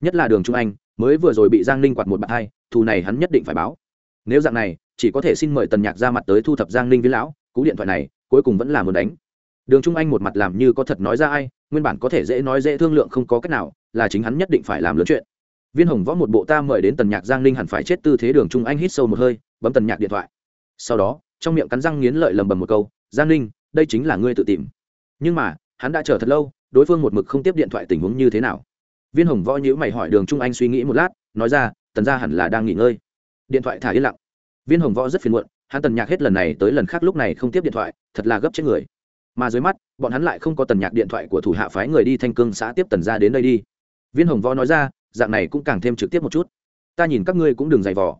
Nhất là đường trung anh, mới vừa rồi bị giang ninh quạt một bạn hai, thù này hắn nhất định phải báo. Nếu dạng này, chỉ có thể xin mời tần nhạc ra mặt tới thu thập giang ninh với lão, cú điện thoại này, cuối cùng vẫn là muốn đánh. Đường trung anh một mặt làm như có thật nói ra ai, nguyên bản có thể dễ nói dễ thương lượng không có cách nào, là chính hắn nhất định phải làm lớn chuyện viên hồng võ một bộ ta mời đến tần nhạc giang ninh hẳn phải chết tư thế đường trung anh hít sâu một hơi, bấm tần nhạc điện thoại. Sau đó, trong miệng cắn răng nghiến lợi lầm bầm một câu, giang ninh, đây chính là ngươi tự tìm. Nhưng mà, hắn đã chờ thật lâu, đối phương một mực không tiếp điện thoại tình huống như thế nào. Viên hồng võ nhữ mày hỏi đường trung anh suy nghĩ một lát, nói ra, tần gia hẳn là đang nghỉ ngơi. Điện thoại thả yên lặng. Viên hồng võ rất phiền muộn, hắn tần nhạc hết lần này tới lần khác lúc này không tiếp điện thoại, thật là gấp chết người. Mà dưới mắt, bọn hắn lại không có tần nhạc điện thoại của thủ hạ phái người đi thanh cương xã tiếp tần ra đến đây đi. Viên hồng võ nói ra dạng này cũng càng thêm trực tiếp một chút. Ta nhìn các ngươi cũng đừng giày vò.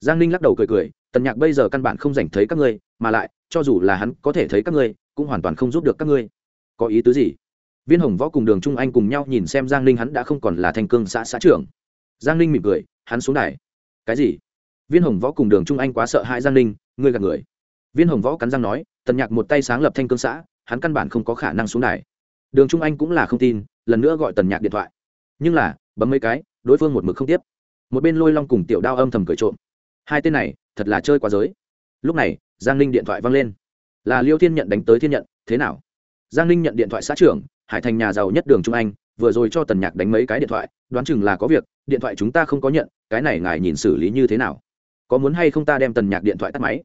Giang ninh lắc đầu cười cười, tần nhạc bây giờ căn bản không dành thấy các ngươi, mà lại, cho dù là hắn có thể thấy các ngươi, cũng hoàn toàn không giúp được các ngươi. Có ý tứ gì? Viên hồng võ cùng đường trung anh cùng nhau nhìn xem giang ninh hắn đã không còn là thanh cương xã xã trưởng. Giang ninh mỉm cười, hắn xuống đài. Cái gì? Viên hồng võ cùng đường trung anh quá sợ hãi giang ninh, ngươi gạt người. Viên hồng võ cắn răng nói, tần nhạc một tay sáng lập thanh cương xã, hắn căn bản không có khả năng xuống đài. Đường trung anh cũng là không tin, lần nữa gọi tần nhạc điện thoại. Nhưng là bấm mấy cái, đối phương một mực không tiếp. Một bên lôi long cùng tiểu đao âm thầm cười trộm. Hai tên này, thật là chơi quá giới. Lúc này, giang ninh điện thoại văng lên. Là liêu thiên nhận đánh tới thiên nhận, thế nào? Giang ninh nhận điện thoại xã trưởng, hải thành nhà giàu nhất đường trung anh, vừa rồi cho tần nhạc đánh mấy cái điện thoại, đoán chừng là có việc, điện thoại chúng ta không có nhận, cái này ngài nhìn xử lý như thế nào? Có muốn hay không ta đem tần nhạc điện thoại tắt máy?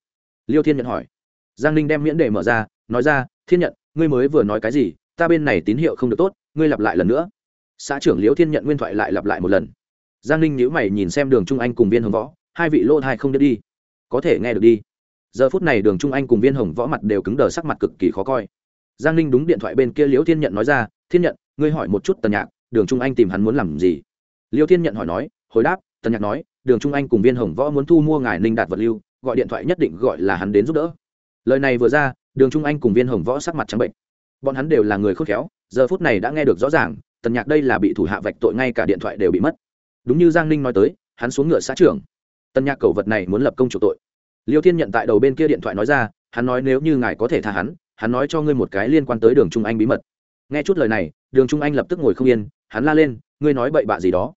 Liêu thiên nhận hỏi. Giang ninh đem miễn đề mở ra, nói ra, thiên nhận, ngươi mới vừa nói cái gì, ta bên này tín hiệu không được tốt, ngươi lặp lại lần nữa xã trưởng Liễu thiên nhận nguyên thoại lại lặp lại một lần. Giang ninh nhữ mày nhìn xem đường trung anh cùng viên hồng võ, hai vị lỗ thai không biết đi. Có thể nghe được đi. Giờ phút này đường trung anh cùng viên hồng võ mặt đều cứng đờ sắc mặt cực kỳ khó coi. Giang ninh đúng điện thoại bên kia liễu thiên nhận nói ra, thiên nhận, ngươi hỏi một chút tần nhạc, đường trung anh tìm hắn muốn làm gì? Liễu thiên nhận hỏi nói, hồi đáp, tần nhạc nói, đường trung anh cùng viên hồng võ muốn thu mua ngài ninh đạt vật lưu, gọi điện thoại nhất định gọi là hắn đến giúp đỡ. Lời này vừa ra, đường trung anh cùng viên hồng võ sắc mặt trắng bệnh. Bọn hắn đều là người khôn khéo, giờ phút này đã nghe được rõ ràng tần nhạc đây là bị thủ hạ vạch tội ngay cả điện thoại đều bị mất. Đúng như giang ninh nói tới, hắn xuống ngựa xã trưởng. Tần nhạc cầu vật này muốn lập công chủ tội. Liêu thiên nhận tại đầu bên kia điện thoại nói ra, hắn nói nếu như ngài có thể tha hắn hắn nói cho ngươi một cái liên quan tới đường trung anh bí mật. Nghe chút lời này, đường trung anh lập tức ngồi không yên, hắn la lên, ngươi nói bậy bạ gì đó.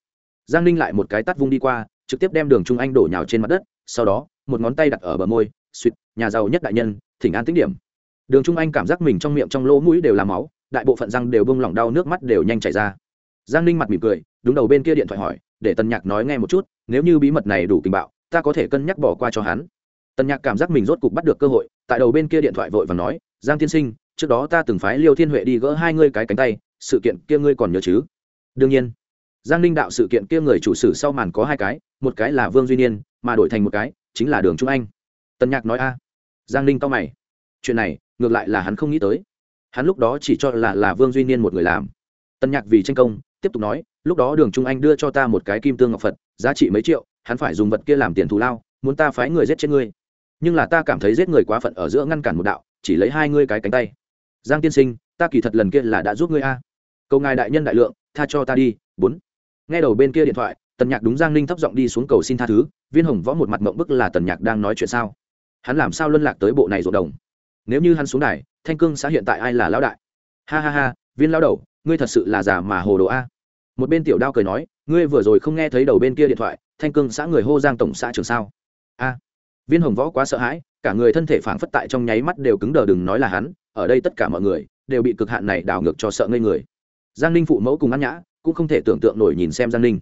Giang ninh lại một cái tắt vung đi qua, trực tiếp đem đường trung anh đổ nhào trên mặt đất, sau đó, một ngón tay đặt ở bờ môi, suýt, nhà giàu nhất đại nhân, thỉnh an tính điểm. Đường trung anh cảm giác mình trong miệng trong lỗ mũi đều là máu đại bộ phận răng đều bông lỏng đau, nước mắt đều nhanh chảy ra. Giang ninh mặt mỉm cười đúng đầu bên kia điện thoại hỏi, để tần nhạc nói nghe một chút, nếu như bí mật này đủ tình bạo, ta có thể cân nhắc bỏ qua cho hắn. Tần nhạc cảm giác mình rốt cục bắt được cơ hội, tại đầu bên kia điện thoại vội và nói, giang tiên sinh, trước đó ta từng phái liêu thiên huệ đi gỡ hai ngươi cái cánh tay, sự kiện kia ngươi còn nhớ chứ? Đương nhiên. Giang ninh đạo sự kiện kia người chủ sử sau màn có hai cái, một cái là vương duy niên, mà đổi thành một cái, chính là đường trung anh. Tần nhạc nói a. Giang ninh to mày. Chuyện này, ngược lại là hắn không nghĩ tới hắn lúc đó chỉ cho là là vương duy niên một người làm. Tân nhạc vì tranh công, tiếp tục nói, lúc đó đường trung anh đưa cho ta một cái kim tương ngọc phật, giá trị mấy triệu, hắn phải dùng vật kia làm tiền thù lao, muốn ta phái người giết chết ngươi. Nhưng là ta cảm thấy giết người quá phận ở giữa ngăn cản một đạo, chỉ lấy hai ngươi cái cánh tay. Giang tiên sinh, ta kỳ thật lần kia là đã giúp ngươi a. Cầu ngài đại nhân đại lượng, tha cho ta đi. Bốn. Nghe đầu bên kia điện thoại tần nhạc đúng giang ninh thấp giọng đi xuống cầu xin tha thứ, viên hồng võ một mặt mộng bức là tần nhạc đang nói chuyện sao? Hắn làm sao luân lạc tới bộ này ruộng đồng? Nếu như hắn xuống đài thanh cương xã hiện tại ai là lão đại? Ha ha ha, viên lão đầu, ngươi thật sự là già mà hồ đồ a. Một bên tiểu đao cười nói, ngươi vừa rồi không nghe thấy đầu bên kia điện thoại, thanh cương xã người hô giang tổng xã trường sao? A. Viên hồng võ quá sợ hãi, cả người thân thể phảng phất tại trong nháy mắt đều cứng đờ đừng nói là hắn, ở đây tất cả mọi người đều bị cực hạn này đảo ngược cho sợ ngây người. Giang ninh phụ mẫu cùng ăn nhã cũng không thể tưởng tượng nổi nhìn xem giang ninh.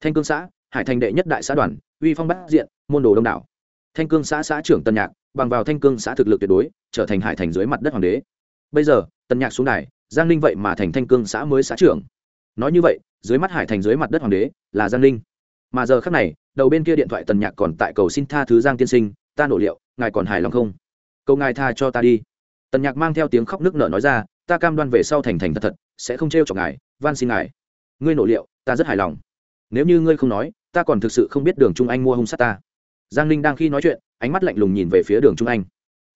Thanh cương xã, hải thành đệ nhất đại xã đoàn, uy phong bát diện, môn đồ đông đảo thanh cương xã xã trưởng tân nhạc, bằng vào thanh cương xã thực lực tuyệt đối, trở thành hải thành dưới mặt đất hoàng đế. Bây giờ tân nhạc xuống đài, giang ninh vậy mà thành thanh cương xã mới xã trưởng. Nói như vậy, dưới mắt hải thành dưới mặt đất hoàng đế là giang ninh. Mà giờ khác này, đầu bên kia điện thoại tần nhạc còn tại cầu xin tha thứ giang tiên sinh, ta nổ liệu, ngài còn hài lòng không? Câu ngài tha cho ta đi. Tần nhạc mang theo tiếng khóc nước nở nói ra, ta cam đoan về sau thành thành thật thật, sẽ không trêu chọc ngài, van xin ngài. Ngươi nổ liệu, ta rất hài lòng. Nếu như ngươi không nói, ta còn thực sự không biết đường trung anh mua hung sát ta giang ninh đang khi nói chuyện, ánh mắt lạnh lùng nhìn về phía đường trung anh.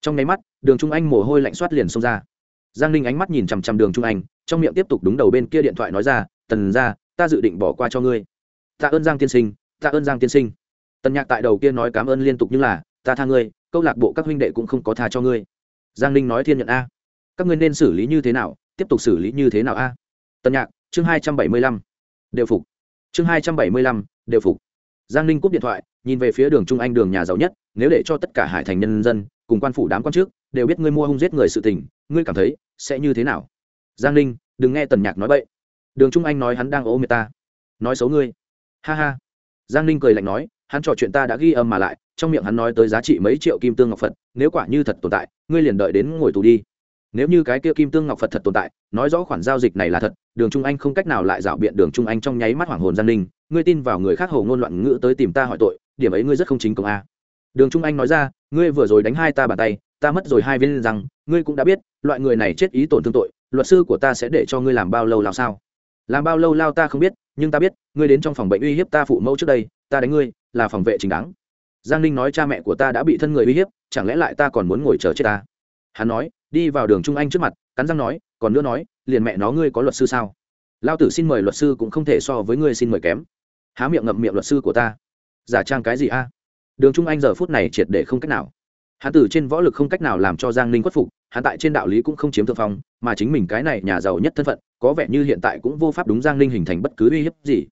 Trong nháy mắt, đường trung anh mồ hôi lạnh soát liền xông ra. Giang ninh ánh mắt nhìn chằm chằm đường trung anh, trong miệng tiếp tục đúng đầu bên kia điện thoại nói ra, tần ra, ta dự định bỏ qua cho ngươi. Tạ ơn giang tiên sinh, tạ ơn giang tiên sinh. Tần nhạc tại đầu kia nói cảm ơn liên tục như là, ta tha ngươi, câu lạc bộ các huynh đệ cũng không có tha cho ngươi. Giang ninh nói thiên nhận a. Các ngươi nên xử lý như thế nào, tiếp tục xử lý như thế nào a? Tần nhạc, chương hai trăm bảy mươi lăm. Đều phục. Chương hai trăm bảy mươi lăm, đều phục giang ninh cúp điện thoại, nhìn về phía đường trung anh đường nhà giàu nhất, nếu để cho tất cả hải thành nhân dân, cùng quan phủ đám quan trước, đều biết ngươi mua hung giết người sự tình, ngươi cảm thấy sẽ như thế nào? Giang ninh, đừng nghe tần nhạc nói bậy. Đường trung anh nói hắn đang ố mệt ta. Nói xấu ngươi. Ha ha. Giang ninh cười lạnh nói, hắn trò chuyện ta đã ghi âm mà lại, trong miệng hắn nói tới giá trị mấy triệu kim tương ngọc phật, nếu quả như thật tồn tại, ngươi liền đợi đến ngồi tù đi nếu như cái kia kim tương ngọc phật thật tồn tại, nói rõ khoản giao dịch này là thật, đường trung anh không cách nào lại rảo biện đường trung anh trong nháy mắt hoàng hồn giang ninh ngươi tin vào người khác hầu ngôn loạn ngữ tới tìm ta hỏi tội, điểm ấy ngươi rất không chính công a. Đường trung anh nói ra, ngươi vừa rồi đánh hai ta bàn tay, ta mất rồi hai viên rằng ngươi cũng đã biết, loại người này chết ý tổn thương tội, luật sư của ta sẽ để cho ngươi làm bao lâu lao sao? Làm bao lâu lao ta không biết, nhưng ta biết, ngươi đến trong phòng bệnh uy hiếp ta phụ mẫu trước đây, ta đánh ngươi, là phòng vệ chính đáng. Giang ninh nói cha mẹ của ta đã bị thân người uy hiếp, chẳng lẽ lại ta còn muốn ngồi chờ chết ta? Hắn nói đi vào đường trung anh trước mặt, cắn răng nói, còn nữa nói, liền mẹ nó ngươi có luật sư sao? Lao tử xin mời luật sư cũng không thể so với ngươi xin mời kém. Há miệng ngậm miệng luật sư của ta. Giả trang cái gì a? Đường trung anh giờ phút này triệt để không cách nào. Hắn tử trên võ lực không cách nào làm cho giang ninh khuất phục, hắn tại trên đạo lý cũng không chiếm thượng phong, mà chính mình cái này nhà giàu nhất thân phận, có vẻ như hiện tại cũng vô pháp đúng giang ninh hình thành bất cứ uy hiếp gì.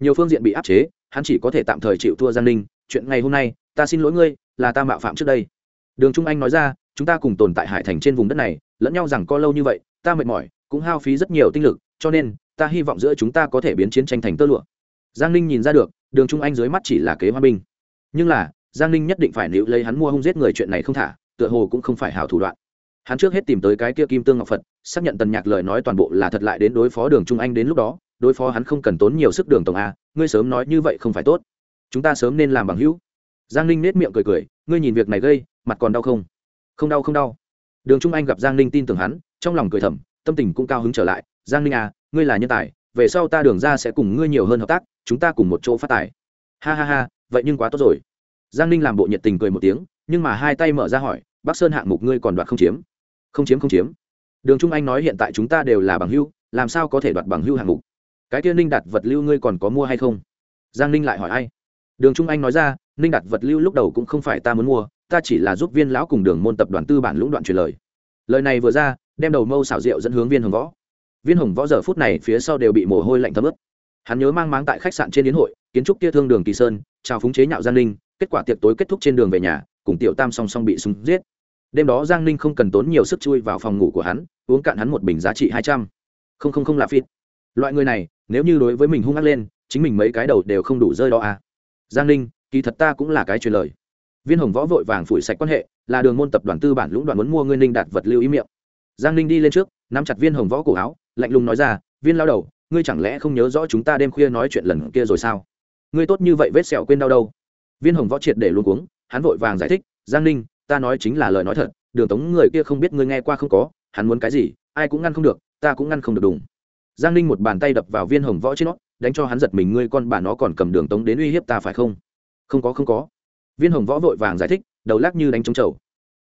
Nhiều phương diện bị áp chế, hắn chỉ có thể tạm thời chịu thua giang ninh. Chuyện ngày hôm nay, ta xin lỗi ngươi, là ta mạo phạm trước đây. Đường trung anh nói ra chúng ta cùng tồn tại hải thành trên vùng đất này, lẫn nhau rằng có lâu như vậy, ta mệt mỏi, cũng hao phí rất nhiều tinh lực, cho nên, ta hy vọng giữa chúng ta có thể biến chiến tranh thành tơ lụa. Giang ninh nhìn ra được, đường trung anh dưới mắt chỉ là kế hoa binh. Nhưng là, giang ninh nhất định phải nịu lấy hắn mua hung giết người chuyện này không thả, tựa hồ cũng không phải hảo thủ đoạn. Hắn trước hết tìm tới cái kia kim tương ngọc phật, xác nhận tần nhạc lời nói toàn bộ là thật lại đến đối phó đường trung anh đến lúc đó, đối phó hắn không cần tốn nhiều sức đường tổng a, ngươi sớm nói như vậy không phải tốt. Chúng ta sớm nên làm bằng hữu. Giang ninh nết miệng cười cười, ngươi nhìn việc này gây, mặt còn đau không? Không đau không đau. Đường trung anh gặp giang ninh tin tưởng hắn, trong lòng cười thầm, tâm tình cũng cao hứng trở lại. Giang ninh à ngươi là nhân tài, về sau ta đường ra sẽ cùng ngươi nhiều hơn hợp tác, chúng ta cùng một chỗ phát tài. Ha ha ha, vậy nhưng quá tốt rồi. Giang ninh làm bộ nhiệt tình cười một tiếng, nhưng mà hai tay mở ra hỏi, bắc sơn hạng mục ngươi còn đoạt không chiếm? Không chiếm không chiếm. Đường trung anh nói hiện tại chúng ta đều là bằng hưu, làm sao có thể đoạt bằng hưu hạng mục? Cái kia ninh đặt vật lưu ngươi còn có mua hay không? Giang ninh lại hỏi ai? Đường trung anh nói ra, ninh đặt vật lưu lúc đầu cũng không phải ta muốn mua ta chỉ là giúp viên lão cùng đường môn tập đoàn tư bản lũng đoạn truyền lời. Lời này vừa ra, đem đầu mâu xảo rượu dẫn hướng viên hồng võ. Viên hồng võ giờ phút này phía sau đều bị mồ hôi lạnh thấm ướt. Hắn nhớ mang máng tại khách sạn trên yến hội, kiến trúc kia thương đường kỳ sơn chào phúng chế nhạo giang ninh, kết quả tiệc tối kết thúc trên đường về nhà, cùng tiểu tam song song bị súng giết. Đêm đó giang ninh không cần tốn nhiều sức chui vào phòng ngủ của hắn, uống cạn hắn một bình giá trị hai trăm. Không không không là phít loại người này, nếu như đối với mình hung ác lên, chính mình mấy cái đầu đều không đủ rơi đó à. Giang ninh, kỳ thật ta cũng là cái truyền lời viên hồng võ vội vàng phủi sạch quan hệ, là đường môn tập đoàn tư bản lũng đoạn muốn mua ngươi ninh đạt vật lưu ý miệng. Giang ninh đi lên trước, nắm chặt viên hồng võ cổ áo, lạnh lùng nói ra, viên lao đầu, ngươi chẳng lẽ không nhớ rõ chúng ta đêm khuya nói chuyện lần kia rồi sao? Ngươi tốt như vậy vết sẹo quên đau đâu. Viên hồng võ triệt để luôn cuống, hắn vội vàng giải thích, giang ninh, ta nói chính là lời nói thật, đường tống người kia không biết ngươi nghe qua không có, hắn muốn cái gì, ai cũng ngăn không được, ta cũng ngăn không được đùng. Giang ninh một bàn tay đập vào viên hồng võ trên nó, đánh cho hắn giật mình, ngươi con bà nó còn cầm đường tống đến uy hiếp ta phải không? Không có không có viên hồng võ vội vàng giải thích, đầu lắc như đánh trống trầu.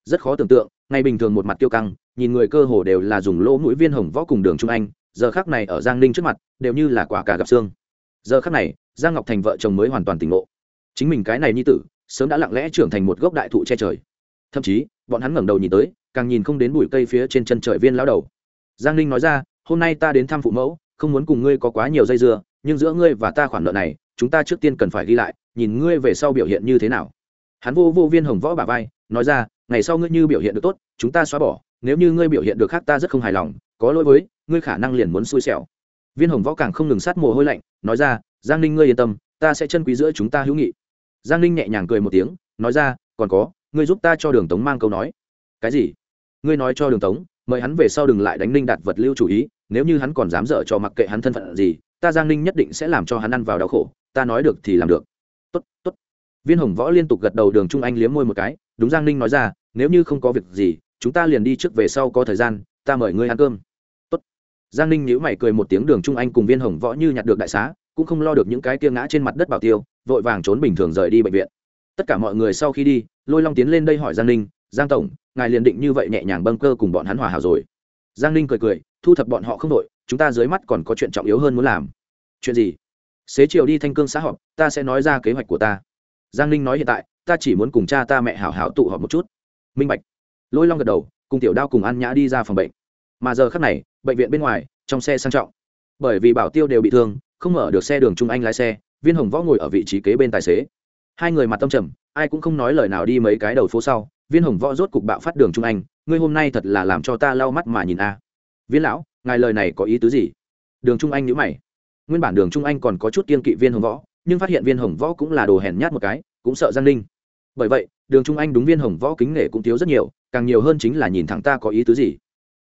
Rất khó tưởng tượng ngày bình thường một mặt tiêu căng, nhìn người cơ hồ đều là dùng lỗ mũi viên hồng võ cùng đường trung anh, giờ khác này ở giang ninh trước mặt, đều như là quả cả gặp xương. Giờ khác này, giang ngọc thành vợ chồng mới hoàn toàn tỉnh ngộ. Chính mình cái này như tử, sớm đã lặng lẽ trưởng thành một gốc đại thụ che trời. Thậm chí, bọn hắn ngẩng đầu nhìn tới, càng nhìn không đến bụi cây phía trên chân trời viên lão đầu. Giang ninh nói ra, hôm nay ta đến thăm phụ mẫu, không muốn cùng ngươi có quá nhiều dây dưa, nhưng giữa ngươi và ta khoản nợ này, chúng ta trước tiên cần phải ghi lại, nhìn ngươi về sau biểu hiện như thế nào hắn vô vô viên hồng võ bà vai, nói ra, ngày sau ngươi như biểu hiện được tốt, chúng ta xóa bỏ, nếu như ngươi biểu hiện được khác ta rất không hài lòng, có lỗi với, ngươi khả năng liền muốn xui xẻo. Viên hồng võ càng không ngừng sát mồ hôi lạnh, nói ra, giang ninh ngươi yên tâm, ta sẽ chân quý giữa chúng ta hữu nghị. Giang ninh nhẹ nhàng cười một tiếng, nói ra, còn có, ngươi giúp ta cho đường tống mang câu nói. Cái gì? Ngươi nói cho đường tống, mời hắn về sau đừng lại đánh ninh đạt vật lưu chủ ý, nếu như hắn còn dám dở cho mặc kệ hắn thân phận gì, ta giang ninh nhất định sẽ làm cho hắn ăn vào đau khổ, ta nói được thì làm được. Tốt tốt viên hồng võ liên tục gật đầu đường trung anh liếm môi một cái, đúng giang ninh nói ra, nếu như không có việc gì, chúng ta liền đi trước về sau có thời gian, ta mời ngươi ăn cơm. Tốt. Giang ninh nhíu mày cười một tiếng đường trung anh cùng viên hồng võ như nhặt được đại xá, cũng không lo được những cái tia ngã trên mặt đất bảo tiêu, vội vàng trốn bình thường rời đi bệnh viện. Tất cả mọi người sau khi đi, lôi long tiến lên đây hỏi giang ninh, giang tổng, ngài liền định như vậy nhẹ nhàng bâng cơ cùng bọn hắn hòa hảo rồi. Giang ninh cười cười, thu thập bọn họ không đội chúng ta dưới mắt còn có chuyện trọng yếu hơn muốn làm. Chuyện gì? Xế chiều đi thanh cương xã họp, ta sẽ nói ra kế hoạch của ta giang ninh nói hiện tại, ta chỉ muốn cùng cha ta mẹ hảo hảo tụ họp một chút. Minh bạch. Lôi long gật đầu, cùng tiểu đao cùng ăn nhã đi ra phòng bệnh. Mà giờ khác này, bệnh viện bên ngoài, trong xe sang trọng. Bởi vì bảo tiêu đều bị thương, không mở được xe đường trung anh lái xe, viên hồng võ ngồi ở vị trí kế bên tài xế. Hai người mặt tâm trầm, ai cũng không nói lời nào đi mấy cái đầu phố sau, viên hồng võ rốt cục bạo phát đường trung anh, ngươi hôm nay thật là làm cho ta lau mắt mà nhìn a. Viên lão, ngài lời này có ý tứ gì? Đường trung anh nhữ mày. Nguyên bản đường trung anh còn có chút kiên kỵ viên hồng võ nhưng phát hiện viên hồng võ cũng là đồ hèn nhát một cái, cũng sợ giang ninh. Bởi vậy, đường trung anh đúng viên hồng võ kính nể cũng thiếu rất nhiều, càng nhiều hơn chính là nhìn thẳng ta có ý tứ gì.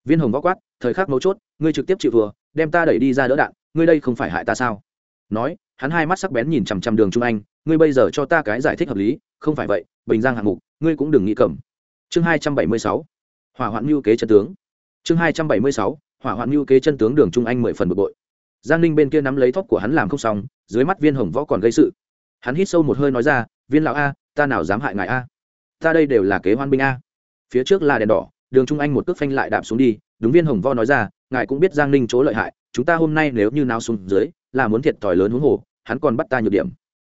Viên hồng võ quát, thời khắc mấu chốt, ngươi trực tiếp chịu vừa đem ta đẩy đi ra đỡ đạn, ngươi đây không phải hại ta sao? Nói, hắn hai mắt sắc bén nhìn chằm chằm đường trung anh, ngươi bây giờ cho ta cái giải thích hợp lý, không phải vậy, bình giang hạng mục, ngươi cũng đừng nghĩ cầm. Chương hai trăm bảy mươi sáu, hỏa hoạn mưu kế chân tướng. Chương hai trăm bảy mươi sáu, hỏa hoạn mưu kế chân tướng đường trung anh mười phần bực bội giang ninh bên kia nắm lấy thóc của hắn làm không xong, dưới mắt viên hồng võ còn gây sự. Hắn hít sâu một hơi nói ra, viên lão a, ta nào dám hại ngài a? Ta đây đều là kế hoan binh a. Phía trước là đèn đỏ, đường trung anh một cước phanh lại đạp xuống đi, đúng viên hồng võ nói ra, ngài cũng biết giang ninh chỗ lợi hại, chúng ta hôm nay nếu như nào xuống dưới, là muốn thiệt thòi lớn huống hồ, hắn còn bắt ta nhược điểm.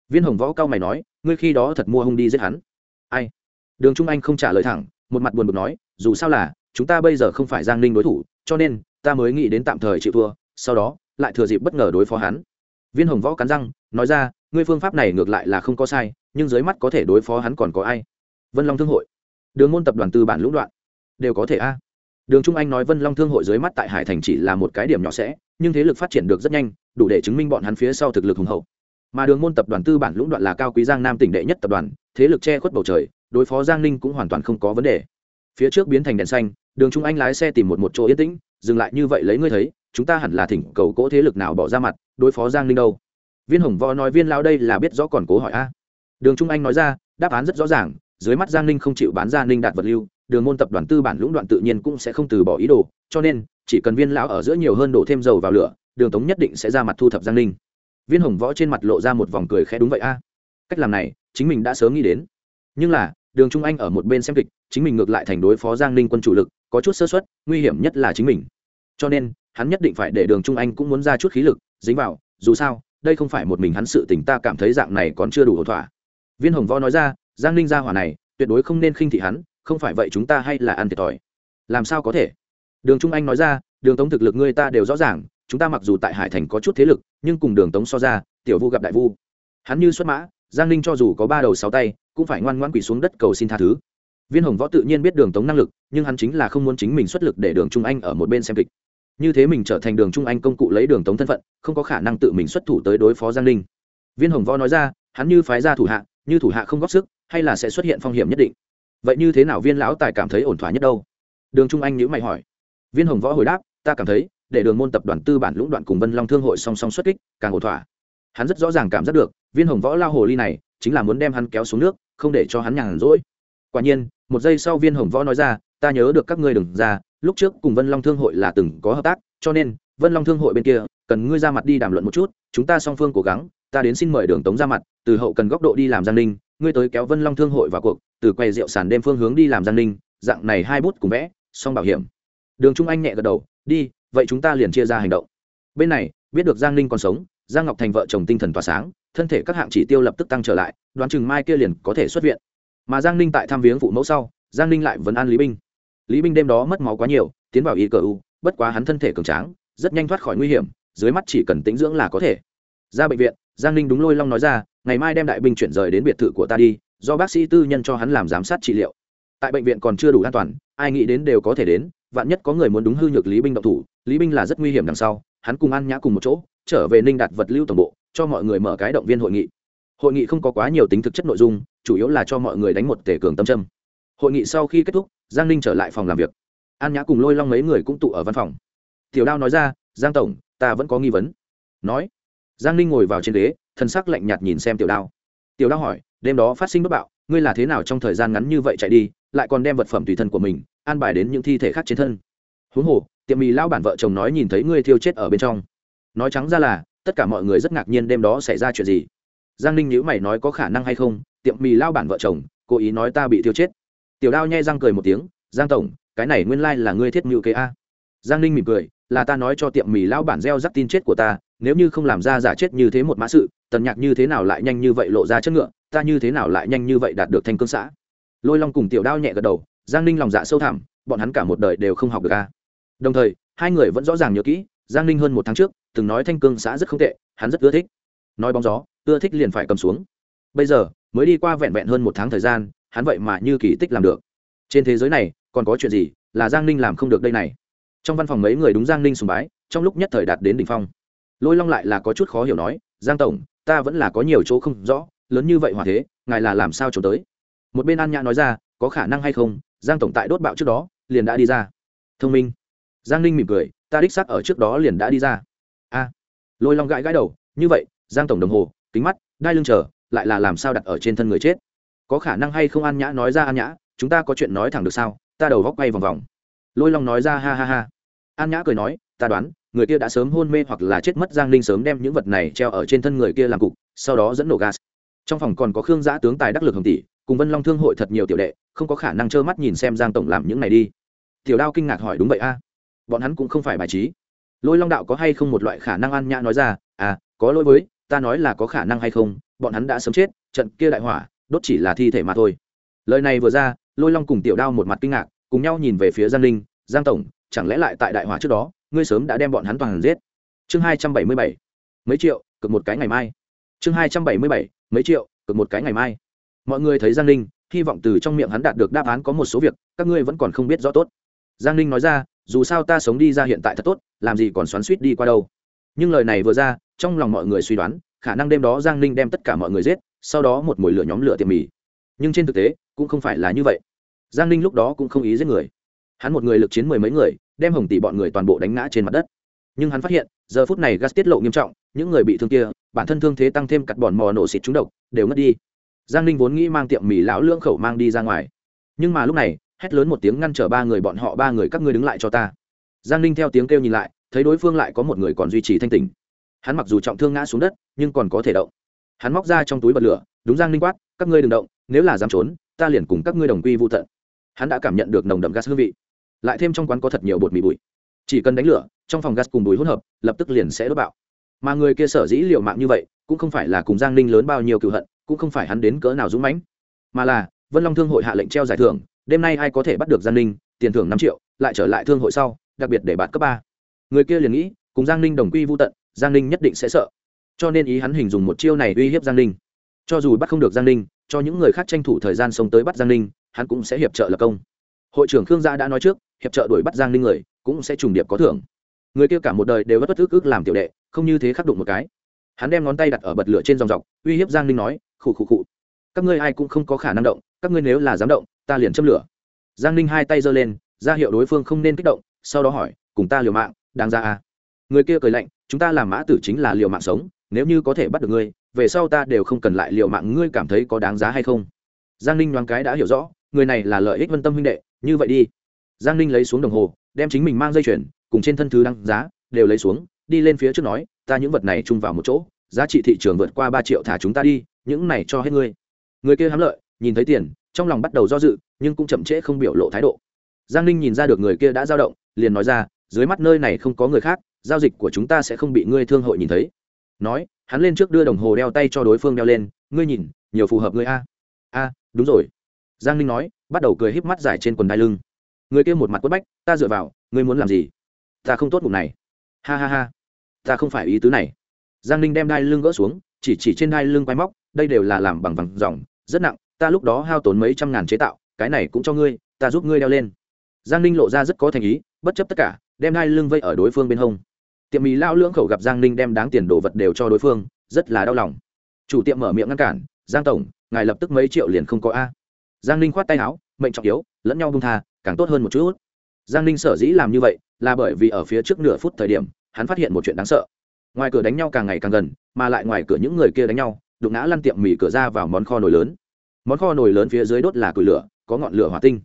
Viên hồng võ cao mày nói, ngươi khi đó thật mua hung đi giết hắn. Ai? Đường trung anh không trả lời thẳng, một mặt buồn bực nói, dù sao là, chúng ta bây giờ không phải giang ninh đối thủ, cho nên ta mới nghĩ đến tạm thời chịu thua, sau đó lại thừa dịp bất ngờ đối phó hắn. Viên hồng võ cắn răng, nói ra, ngươi phương pháp này ngược lại là không có sai, nhưng dưới mắt có thể đối phó hắn còn có ai? Vân long thương hội. Đường môn tập đoàn tư bản lũng đoạn. Đều có thể a. Đường trung anh nói vân long thương hội dưới mắt tại hải thành chỉ là một cái điểm nhỏ sẽ, nhưng thế lực phát triển được rất nhanh, đủ để chứng minh bọn hắn phía sau thực lực hùng hậu. Mà đường môn tập đoàn tư bản lũng đoạn là cao quý giang nam tỉnh đệ nhất tập đoàn, thế lực che khuất bầu trời, đối phó giang ninh cũng hoàn toàn không có vấn đề. Phía trước biến thành đèn xanh, đường trung anh lái xe tìm một một chỗ yên tĩnh, dừng lại như vậy lấy ngươi thấy chúng ta hẳn là thỉnh cầu cỗ thế lực nào bỏ ra mặt, đối phó giang ninh đâu? Viên hồng võ nói viên lao đây là biết rõ còn cố hỏi a. Đường trung anh nói ra, đáp án rất rõ ràng, dưới mắt giang ninh không chịu bán ra ninh đạt vật lưu, đường môn tập đoàn tư bản lũng đoạn tự nhiên cũng sẽ không từ bỏ ý đồ, cho nên, chỉ cần viên lão ở giữa nhiều hơn đổ thêm dầu vào lửa, đường tống nhất định sẽ ra mặt thu thập giang ninh. Viên hồng võ trên mặt lộ ra một vòng cười khẽ đúng vậy a. Cách làm này, chính mình đã sớm nghĩ đến. Nhưng là, đường trung anh ở một bên xem kịch, chính mình ngược lại thành đối phó giang ninh quân chủ lực, có chút sơ xuất nguy hiểm nhất là chính mình. Cho nên hắn nhất định phải để đường trung anh cũng muốn ra chút khí lực, dính vào, dù sao, đây không phải một mình hắn sự tình, ta cảm thấy dạng này còn chưa đủ hậu thỏa. Viên hồng võ nói ra, giang ninh ra hỏa này, tuyệt đối không nên khinh thị hắn, không phải vậy chúng ta hay là ăn thiệt thòi. Làm sao có thể? Đường trung anh nói ra, đường tống thực lực ngươi ta đều rõ ràng, chúng ta mặc dù tại hải thành có chút thế lực, nhưng cùng đường tống so ra, tiểu vu gặp đại vu. Hắn như xuất mã, giang ninh cho dù có ba đầu sáu tay, cũng phải ngoan ngoan quỳ xuống đất cầu xin tha thứ. Viên hồng võ tự nhiên biết đường tống năng lực, nhưng hắn chính là không muốn chính mình xuất lực để đường trung anh ở một bên xem kịch như thế mình trở thành đường trung anh công cụ lấy đường tống thân phận, không có khả năng tự mình xuất thủ tới đối phó giang ninh. Viên hồng võ nói ra, hắn như phái ra thủ hạ, như thủ hạ không góp sức, hay là sẽ xuất hiện phong hiểm nhất định. Vậy như thế nào viên lão tài cảm thấy ổn thỏa nhất đâu? Đường trung anh nhữ mày hỏi. Viên hồng võ hồi đáp, ta cảm thấy, để đường môn tập đoàn tư bản lũng đoạn cùng vân long thương hội song song xuất kích, càng ổn thỏa. Hắn rất rõ ràng cảm giác được, viên hồng võ lao hồ ly này, chính là muốn đem hắn kéo xuống nước, không để cho hắn nhàn rỗi. Quả nhiên, một giây sau viên hồng võ nói ra, ta nhớ được các ngươi đừng ra lúc trước cùng vân long thương hội là từng có hợp tác, cho nên, vân long thương hội bên kia, cần ngươi ra mặt đi đàm luận một chút, chúng ta song phương cố gắng, ta đến xin mời đường tống ra mặt, từ hậu cần góc độ đi làm giang ninh, ngươi tới kéo vân long thương hội vào cuộc, từ quầy rượu sàn đêm phương hướng đi làm giang ninh, dạng này hai bút cùng vẽ, song bảo hiểm. Đường trung anh nhẹ gật đầu, đi, vậy chúng ta liền chia ra hành động. Bên này, biết được giang ninh còn sống, giang ngọc thành vợ chồng tinh thần tỏa sáng, thân thể các hạng chỉ tiêu lập tức tăng trở lại, đoán chừng mai kia liền có thể xuất viện. Mà giang ninh tại thăm viếng phụ mẫu sau, giang ninh lại vẫn an lý binh lý binh đêm đó mất máu quá nhiều, tiến vào y cờ u bất quá hắn thân thể cường tráng, rất nhanh thoát khỏi nguy hiểm, dưới mắt chỉ cần tĩnh dưỡng là có thể. Ra bệnh viện, giang ninh đúng lôi long nói ra, ngày mai đem đại binh chuyển rời đến biệt thự của ta đi, do bác sĩ tư nhân cho hắn làm giám sát trị liệu. Tại bệnh viện còn chưa đủ an toàn, ai nghĩ đến đều có thể đến, vạn nhất có người muốn đúng hư nhược lý binh động thủ, lý binh là rất nguy hiểm đằng sau, hắn cùng ăn nhã cùng một chỗ, trở về ninh đạt vật lưu tổng bộ, cho mọi người mở cái động viên hội nghị. Hội nghị không có quá nhiều tính thực chất nội dung, chủ yếu là cho mọi người đánh một tể cường tâm trâm hội nghị sau khi kết thúc, giang ninh trở lại phòng làm việc. An nhã cùng lôi long mấy người cũng tụ ở văn phòng. Tiểu đao nói ra, giang tổng, ta vẫn có nghi vấn. Nói, giang ninh ngồi vào trên ghế, thân sắc lạnh nhạt nhìn xem tiểu đao. Tiểu đao hỏi, đêm đó phát sinh bất bạo, ngươi là thế nào trong thời gian ngắn như vậy chạy đi, lại còn đem vật phẩm tùy thân của mình an bài đến những thi thể khác trên thân? Huống hồ, tiệm mì lao bản vợ chồng nói nhìn thấy ngươi thiêu chết ở bên trong. Nói trắng ra là, tất cả mọi người rất ngạc nhiên đêm đó xảy ra chuyện gì. Giang ninh nhữ mày nói có khả năng hay không, tiệm mì lao bản vợ chồng cố ý nói ta bị thiêu chết tiểu đao nhai răng cười một tiếng, giang tổng, cái này nguyên lai là ngươi thiết ngữ kế a. Giang ninh mỉm cười, là ta nói cho tiệm mì lao bản gieo rắc tin chết của ta, nếu như không làm ra giả chết như thế một mã sự, tần nhạc như thế nào lại nhanh như vậy lộ ra chất ngựa, ta như thế nào lại nhanh như vậy đạt được thanh cương xã? Lôi long cùng tiểu đao nhẹ gật đầu, giang ninh lòng dạ sâu thẳm, bọn hắn cả một đời đều không học được a. Đồng thời, hai người vẫn rõ ràng nhớ kỹ, giang ninh hơn một tháng trước, từng nói thanh cương xã rất không tệ, hắn rất ưa thích. Nói bóng gió, ưa thích liền phải cầm xuống. Bây giờ, mới đi qua vẹn vẹn hơn một tháng thời gian hắn vậy mà như kỳ tích làm được. Trên thế giới này, còn có chuyện gì là giang ninh làm không được đây này? Trong văn phòng mấy người đúng giang ninh sùng bái, trong lúc nhất thời đạt đến đ ỉ n h phong. Lôi long lại là có chút khó hiểu nói, giang tổng, ta vẫn là có nhiều chỗ không rõ, lớn như vậy hòa thế, ngài là làm sao trốn tới? Một bên an nhã nói ra, có khả năng hay không, giang tổng tại đốt bạo trước đó, liền đã đi ra. Thông minh. Giang ninh mỉm cười, ta đích xác ở trước đó liền đã đi ra. A. Lôi long gãi gãi đầu, như vậy, giang tổng đồng hồ, kính mắt, đai lưng chờ, lại là làm sao đặt ở trên thân người chết? Có khả năng hay không an nhã nói ra an nhã, chúng ta có chuyện nói thẳng được sao? Ta đầu góc quay vòng vòng. Lôi long nói ra ha ha ha. An nhã cười nói, ta đoán, người kia đã sớm hôn mê hoặc là chết mất giang linh sớm đem những vật này treo ở trên thân người kia làm cục, sau đó dẫn nổ gas. Trong phòng còn có khương giã tướng tài đắc lực hồng tỷ, cùng vân long thương hội thật nhiều tiểu đệ, không có khả năng trơ mắt nhìn xem giang tổng làm những này đi. Tiểu đao kinh ngạc hỏi, đúng vậy a? Bọn hắn cũng không phải bài trí. Lôi long đạo có hay không một loại khả năng an nhã nói ra à có lỗi với, ta nói là có khả năng hay không, bọn hắn đã sớm chết, trận kia đại hỏa đốt chỉ là thi thể mà thôi. Lời này vừa ra, lôi long cùng tiểu đao một mặt kinh ngạc, cùng nhau nhìn về phía giang ninh giang tổng, chẳng lẽ lại tại đại hỏa trước đó, ngươi sớm đã đem bọn hắn toàn giết? Chương hai trăm bảy mươi bảy. Mấy triệu, cực một cái ngày mai. Chương hai trăm bảy mươi bảy, mấy triệu, cực một cái ngày mai. Mọi người thấy giang ninh hy vọng từ trong miệng hắn đạt được đáp án có một số việc, các ngươi vẫn còn không biết rõ tốt. Giang ninh nói ra, dù sao ta sống đi ra hiện tại thật tốt, làm gì còn xoắn suýt đi qua đâu. Nhưng lời này vừa ra, trong lòng mọi người suy đoán, khả năng đêm đó giang ninh đem tất cả mọi người giết sau đó một mồi lửa nhóm lửa tiệm mì. Nhưng trên thực tế, cũng không phải là như vậy. Giang ninh lúc đó cũng không ý giết người. Hắn một người lực chiến mười mấy người, đem hồng tỷ bọn người toàn bộ đánh ngã trên mặt đất. Nhưng hắn phát hiện, giờ phút này gas tiết lộ nghiêm trọng, những người bị thương kia, bản thân thương thế tăng thêm cặt bòn mò nổ xịt trúng độc, đều ngất đi. Giang ninh vốn nghĩ mang tiệm mì lão lưỡng khẩu mang đi ra ngoài. Nhưng mà lúc này, hét lớn một tiếng ngăn trở ba người bọn họ, ba người các ngươi đứng lại cho ta. Giang ninh theo tiếng kêu nhìn lại, thấy đối phương lại có một người còn duy trì thanh tình hắn mặc dù trọng thương ngã xuống đất, nhưng còn có thể động hắn móc ra trong túi bật lửa, đúng giang ninh quát, các ngươi đừng động, nếu là dám trốn, ta liền cùng các ngươi đồng quy vô tận. Hắn đã cảm nhận được nồng đậm gas hương vị. Lại thêm trong quán có thật nhiều bột mì bụi. Chỉ cần đánh lửa, trong phòng gas cùng bùi hỗn hợp, lập tức liền sẽ đốt bạo. Mà người kia sở dĩ liệu mạng như vậy, cũng không phải là cùng giang ninh lớn bao nhiêu cựu hận, cũng không phải hắn đến cỡ nào dũng mãnh, mà là vân long thương hội hạ lệnh treo giải thưởng, đêm nay ai có thể bắt được giang ninh, tiền thưởng năm triệu, lại trở lại thương hội sau, đặc biệt để bạt cấp ba. Người kia liền nghĩ, cùng giang ninh đồng quy vô tận, giang ninh nhất định sẽ sợ cho nên ý hắn hình dùng một chiêu này uy hiếp giang ninh. Cho dù bắt không được giang ninh, cho những người khác tranh thủ thời gian sống tới bắt giang ninh, hắn cũng sẽ hiệp trợ lập công. Hội trưởng khương gia đã nói trước, hiệp trợ đuổi bắt giang ninh người, cũng sẽ trùng điệp có thưởng. Người kia cả một đời đều bất bất ức ức làm tiểu đệ, không như thế khắc đụng một cái. Hắn đem ngón tay đặt ở bật lửa trên dòng dọc, uy hiếp giang ninh nói, khụ khụ khụ. Các ngươi ai cũng không có khả năng động, các ngươi nếu là dám động, ta liền châm lửa. Giang ninh hai tay giơ lên, ra hiệu đối phương không nên kích động, sau đó hỏi, cùng ta liều mạng, đáng ra à? Người kia cười lạnh, chúng ta làm mã tử chính là liều mạng sống nếu như có thể bắt được ngươi, về sau ta đều không cần lại liều mạng ngươi cảm thấy có đáng giá hay không. Giang ninh đoán cái đã hiểu rõ, người này là lợi ích vân tâm huynh đệ, như vậy đi. Giang ninh lấy xuống đồng hồ, đem chính mình mang dây chuyền, cùng trên thân thứ đăng giá, đều lấy xuống, đi lên phía trước nói, ta những vật này chung vào một chỗ, giá trị thị trường vượt qua ba triệu thả chúng ta đi, những này cho hết ngươi. Người kia hám lợi, nhìn thấy tiền, trong lòng bắt đầu do dự, nhưng cũng chậm trễ không biểu lộ thái độ. Giang ninh nhìn ra được người kia đã dao động, liền nói ra, dưới mắt nơi này không có người khác, giao dịch của chúng ta sẽ không bị ngươi thương hội nhìn thấy nói, hắn lên trước đưa đồng hồ đeo tay cho đối phương đeo lên, ngươi nhìn, nhiều phù hợp ngươi a. A, đúng rồi. Giang ninh nói, bắt đầu cười híp mắt dài trên quần đai lưng. Người kia một mặt quất bách, ta dựa vào, ngươi muốn làm gì? Ta không tốt ngủ này. Ha ha ha, ta không phải ý tứ này. Giang ninh đem đai lưng gỡ xuống, chỉ chỉ trên đai lưng quay móc, đây đều là làm bằng vàng dòng, rất nặng, ta lúc đó hao tốn mấy trăm ngàn chế tạo, cái này cũng cho ngươi, ta giúp ngươi đeo lên. Giang ninh lộ ra rất có thành ý, bất chấp tất cả, đem hai lưng vây ở đối phương bên hông tiệm mì lao lưỡng khẩu gặp giang ninh đem đáng tiền đồ vật đều cho đối phương, rất là đau lòng. Chủ tiệm mở miệng ngăn cản, giang tổng, ngài lập tức mấy triệu liền không có a. Giang ninh khoát tay áo, mệnh trọng yếu, lẫn nhau bung tha, càng tốt hơn một chút. Giang ninh sở dĩ làm như vậy, là bởi vì ở phía trước nửa phút thời điểm, hắn phát hiện một chuyện đáng sợ. Ngoài cửa đánh nhau càng ngày càng gần, mà lại ngoài cửa những người kia đánh nhau, đụng ngã lăn tiệm mì cửa ra vào món kho nồi lớn. Món kho nồi lớn phía dưới đốt là củi lửa, có ngọn lửa hỏa tinh.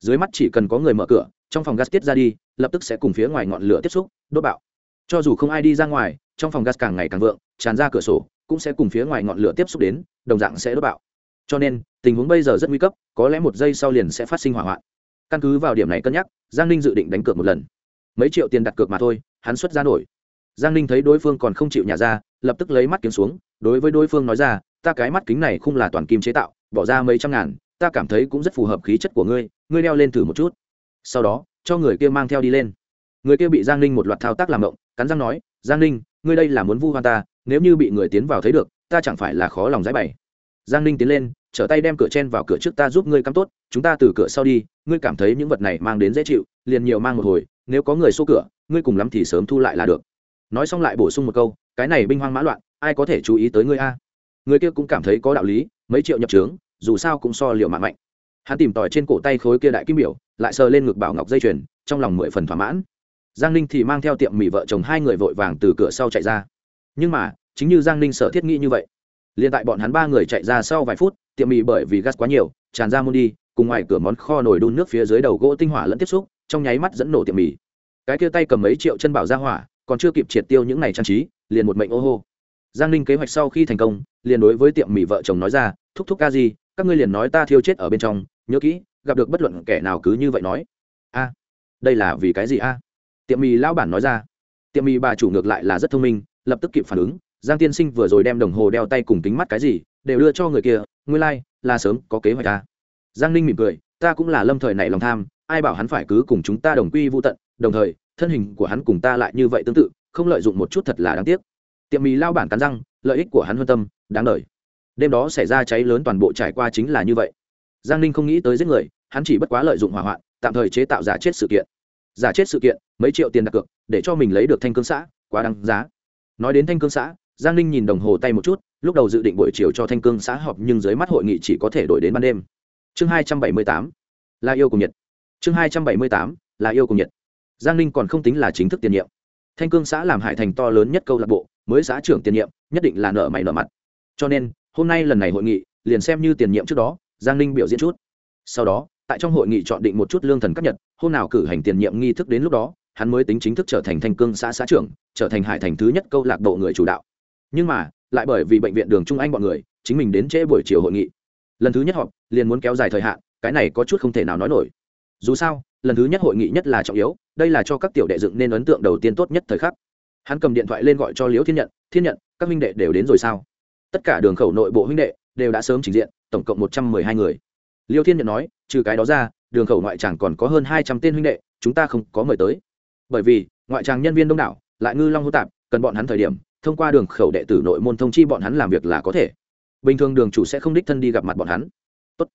Dưới mắt chỉ cần có người mở cửa, trong phòng gas tiết ra đi, lập tức sẽ cùng phía ngoài ngọn lửa tiếp xúc, đốt bạo cho dù không ai đi ra ngoài, trong phòng gas càng ngày càng vượng, tràn ra cửa sổ, cũng sẽ cùng phía ngoài ngọn lửa tiếp xúc đến, đồng dạng sẽ đốt bạo. Cho nên, tình huống bây giờ rất nguy cấp, có lẽ một giây sau liền sẽ phát sinh hỏa hoạn. Căn cứ vào điểm này cân nhắc, giang ninh dự định đánh cược một lần. Mấy triệu tiền đặt cược mà thôi, hắn xuất ra nổi. Giang ninh thấy đối phương còn không chịu nhả ra, lập tức lấy mắt kiếm xuống, đối với đối phương nói ra, ta cái mắt kính này không là toàn kim chế tạo, bỏ ra mấy trăm ngàn, ta cảm thấy cũng rất phù hợp khí chất của ngươi ngươi đeo lên thử một chút. Sau đó, cho người kia mang theo đi lên người kia bị giang ninh một loạt thao tác làm động cắn răng nói, giang ninh, ngươi đây là muốn vu hoan ta, nếu như bị người tiến vào thấy được, ta chẳng phải là khó lòng giải bày. Giang ninh tiến lên, trở tay đem cửa chen vào cửa trước ta giúp ngươi cắm tốt, chúng ta từ cửa sau đi, ngươi cảm thấy những vật này mang đến dễ chịu, liền nhiều mang một hồi, nếu có người xô cửa, ngươi cùng lắm thì sớm thu lại là được. Nói xong lại bổ sung một câu, cái này binh hoang mã loạn, ai có thể chú ý tới ngươi a? Người kia cũng cảm thấy có đạo lý, mấy triệu nhập trướng, dù sao cũng so liệu mạng mạnh. Hắn tìm tòi trên cổ tay khối kia đại kim biểu, lại sờ lên ngực bảo ngọc dây chuyền, trong lòng mười phần thỏa mãn giang ninh thì mang theo tiệm mì vợ chồng hai người vội vàng từ cửa sau chạy ra. Nhưng mà, chính như giang ninh sở thiết nghĩ như vậy, liền tại bọn hắn ba người chạy ra sau vài phút, tiệm mì bởi vì gas quá nhiều, tràn ra môn đi, cùng ngoài cửa món kho nồi đun nước phía dưới đầu gỗ tinh hỏa lẫn tiếp xúc, trong nháy mắt dẫn nổ tiệm mì. Cái kia tay cầm mấy triệu chân bảo ra hỏa, còn chưa kịp triệt tiêu những này trang trí, liền một mệnh ô hô. Giang ninh kế hoạch sau khi thành công, liền đối với tiệm mì vợ chồng nói ra, thúc thúc ca gì các ngươi liền nói ta thiêu chết ở bên trong, nhớ kỹ, gặp được bất luận kẻ nào cứ như vậy nói. A, đây là vì cái gì a? Tiệm mì lão bản nói ra. Tiệm mì bà chủ ngược lại là rất thông minh lập tức kịp phản ứng giang tiên sinh vừa rồi đem đồng hồ đeo tay cùng kính mắt cái gì đều đưa cho người kia nguyên lai、like, là sớm có kế hoạch ta. Giang ninh mỉm cười ta cũng là lâm thời này lòng tham ai bảo hắn phải cứ cùng chúng ta đồng quy vô tận đồng thời thân hình của hắn cùng ta lại như vậy tương tự không lợi dụng một chút thật là đáng tiếc. Tiệm mì lao bản cắn răng lợi ích của hắn hơn tâm đáng lời đêm đó xảy ra cháy lớn toàn bộ trải qua chính là như vậy. Giang ninh không nghĩ tới giết người hắn chỉ bất quá lợi dụng hỏa hoạn tạm thời chế tạo giả chết sự kiện giả chết sự kiện, mấy triệu tiền đặt cược, để cho mình lấy được thanh cương xã, quá đáng giá. Nói đến thanh cương xã, giang ninh nhìn đồng hồ tay một chút, lúc đầu dự định buổi chiều cho thanh cương xã họp nhưng dưới mắt hội nghị chỉ có thể đổi đến ban đêm. Chương hai trăm bảy mươi tám, là yêu cùng nhiệt. Chương hai trăm bảy mươi tám, là yêu cùng nhiệt. Giang ninh còn không tính là chính thức tiền nhiệm. Thanh cương xã làm hải thành to lớn nhất câu lạc bộ, mới xã trưởng tiền nhiệm, nhất định là nợ mày nợ mặt. Cho nên, hôm nay lần này hội nghị, liền xem như tiền nhiệm trước đó, giang ninh biểu diễn chút. Sau đó tại trong hội nghị chọn định một chút lương thần các nhật, hôm nào cử hành tiền nhiệm nghi thức đến lúc đó, hắn mới tính chính thức trở thành thanh cương xã xã trưởng, trở thành hải thành thứ nhất câu lạc bộ người chủ đạo. Nhưng mà, lại bởi vì bệnh viện đường trung anh bọn người, chính mình đến trễ buổi chiều hội nghị. Lần thứ nhất họp, liền muốn kéo dài thời hạn, cái này có chút không thể nào nói nổi. Dù sao, lần thứ nhất hội nghị nhất là trọng yếu, đây là cho các tiểu đệ dựng nên ấn tượng đầu tiên tốt nhất thời khắc. Hắn cầm điện thoại lên gọi cho liễu thiên nhận thiên nhận, các huynh đệ đều đến rồi sao? Tất cả đường khẩu nội bộ huynh đệ đều đã sớm trình diện, tổng cộng một trăm mười hai người. Liêu thiên nhận nói trừ cái đó ra, đường khẩu ngoại tràng còn có hơn hai trăm tên huynh đệ, chúng ta không có mời tới. Bởi vì, ngoại tràng nhân viên đông đảo, lại ngư long hô tạp, cần bọn hắn thời điểm, thông qua đường khẩu đệ tử nội môn thông chi bọn hắn làm việc là có thể. Bình thường đường chủ sẽ không đích thân đi gặp mặt bọn hắn. Tốt.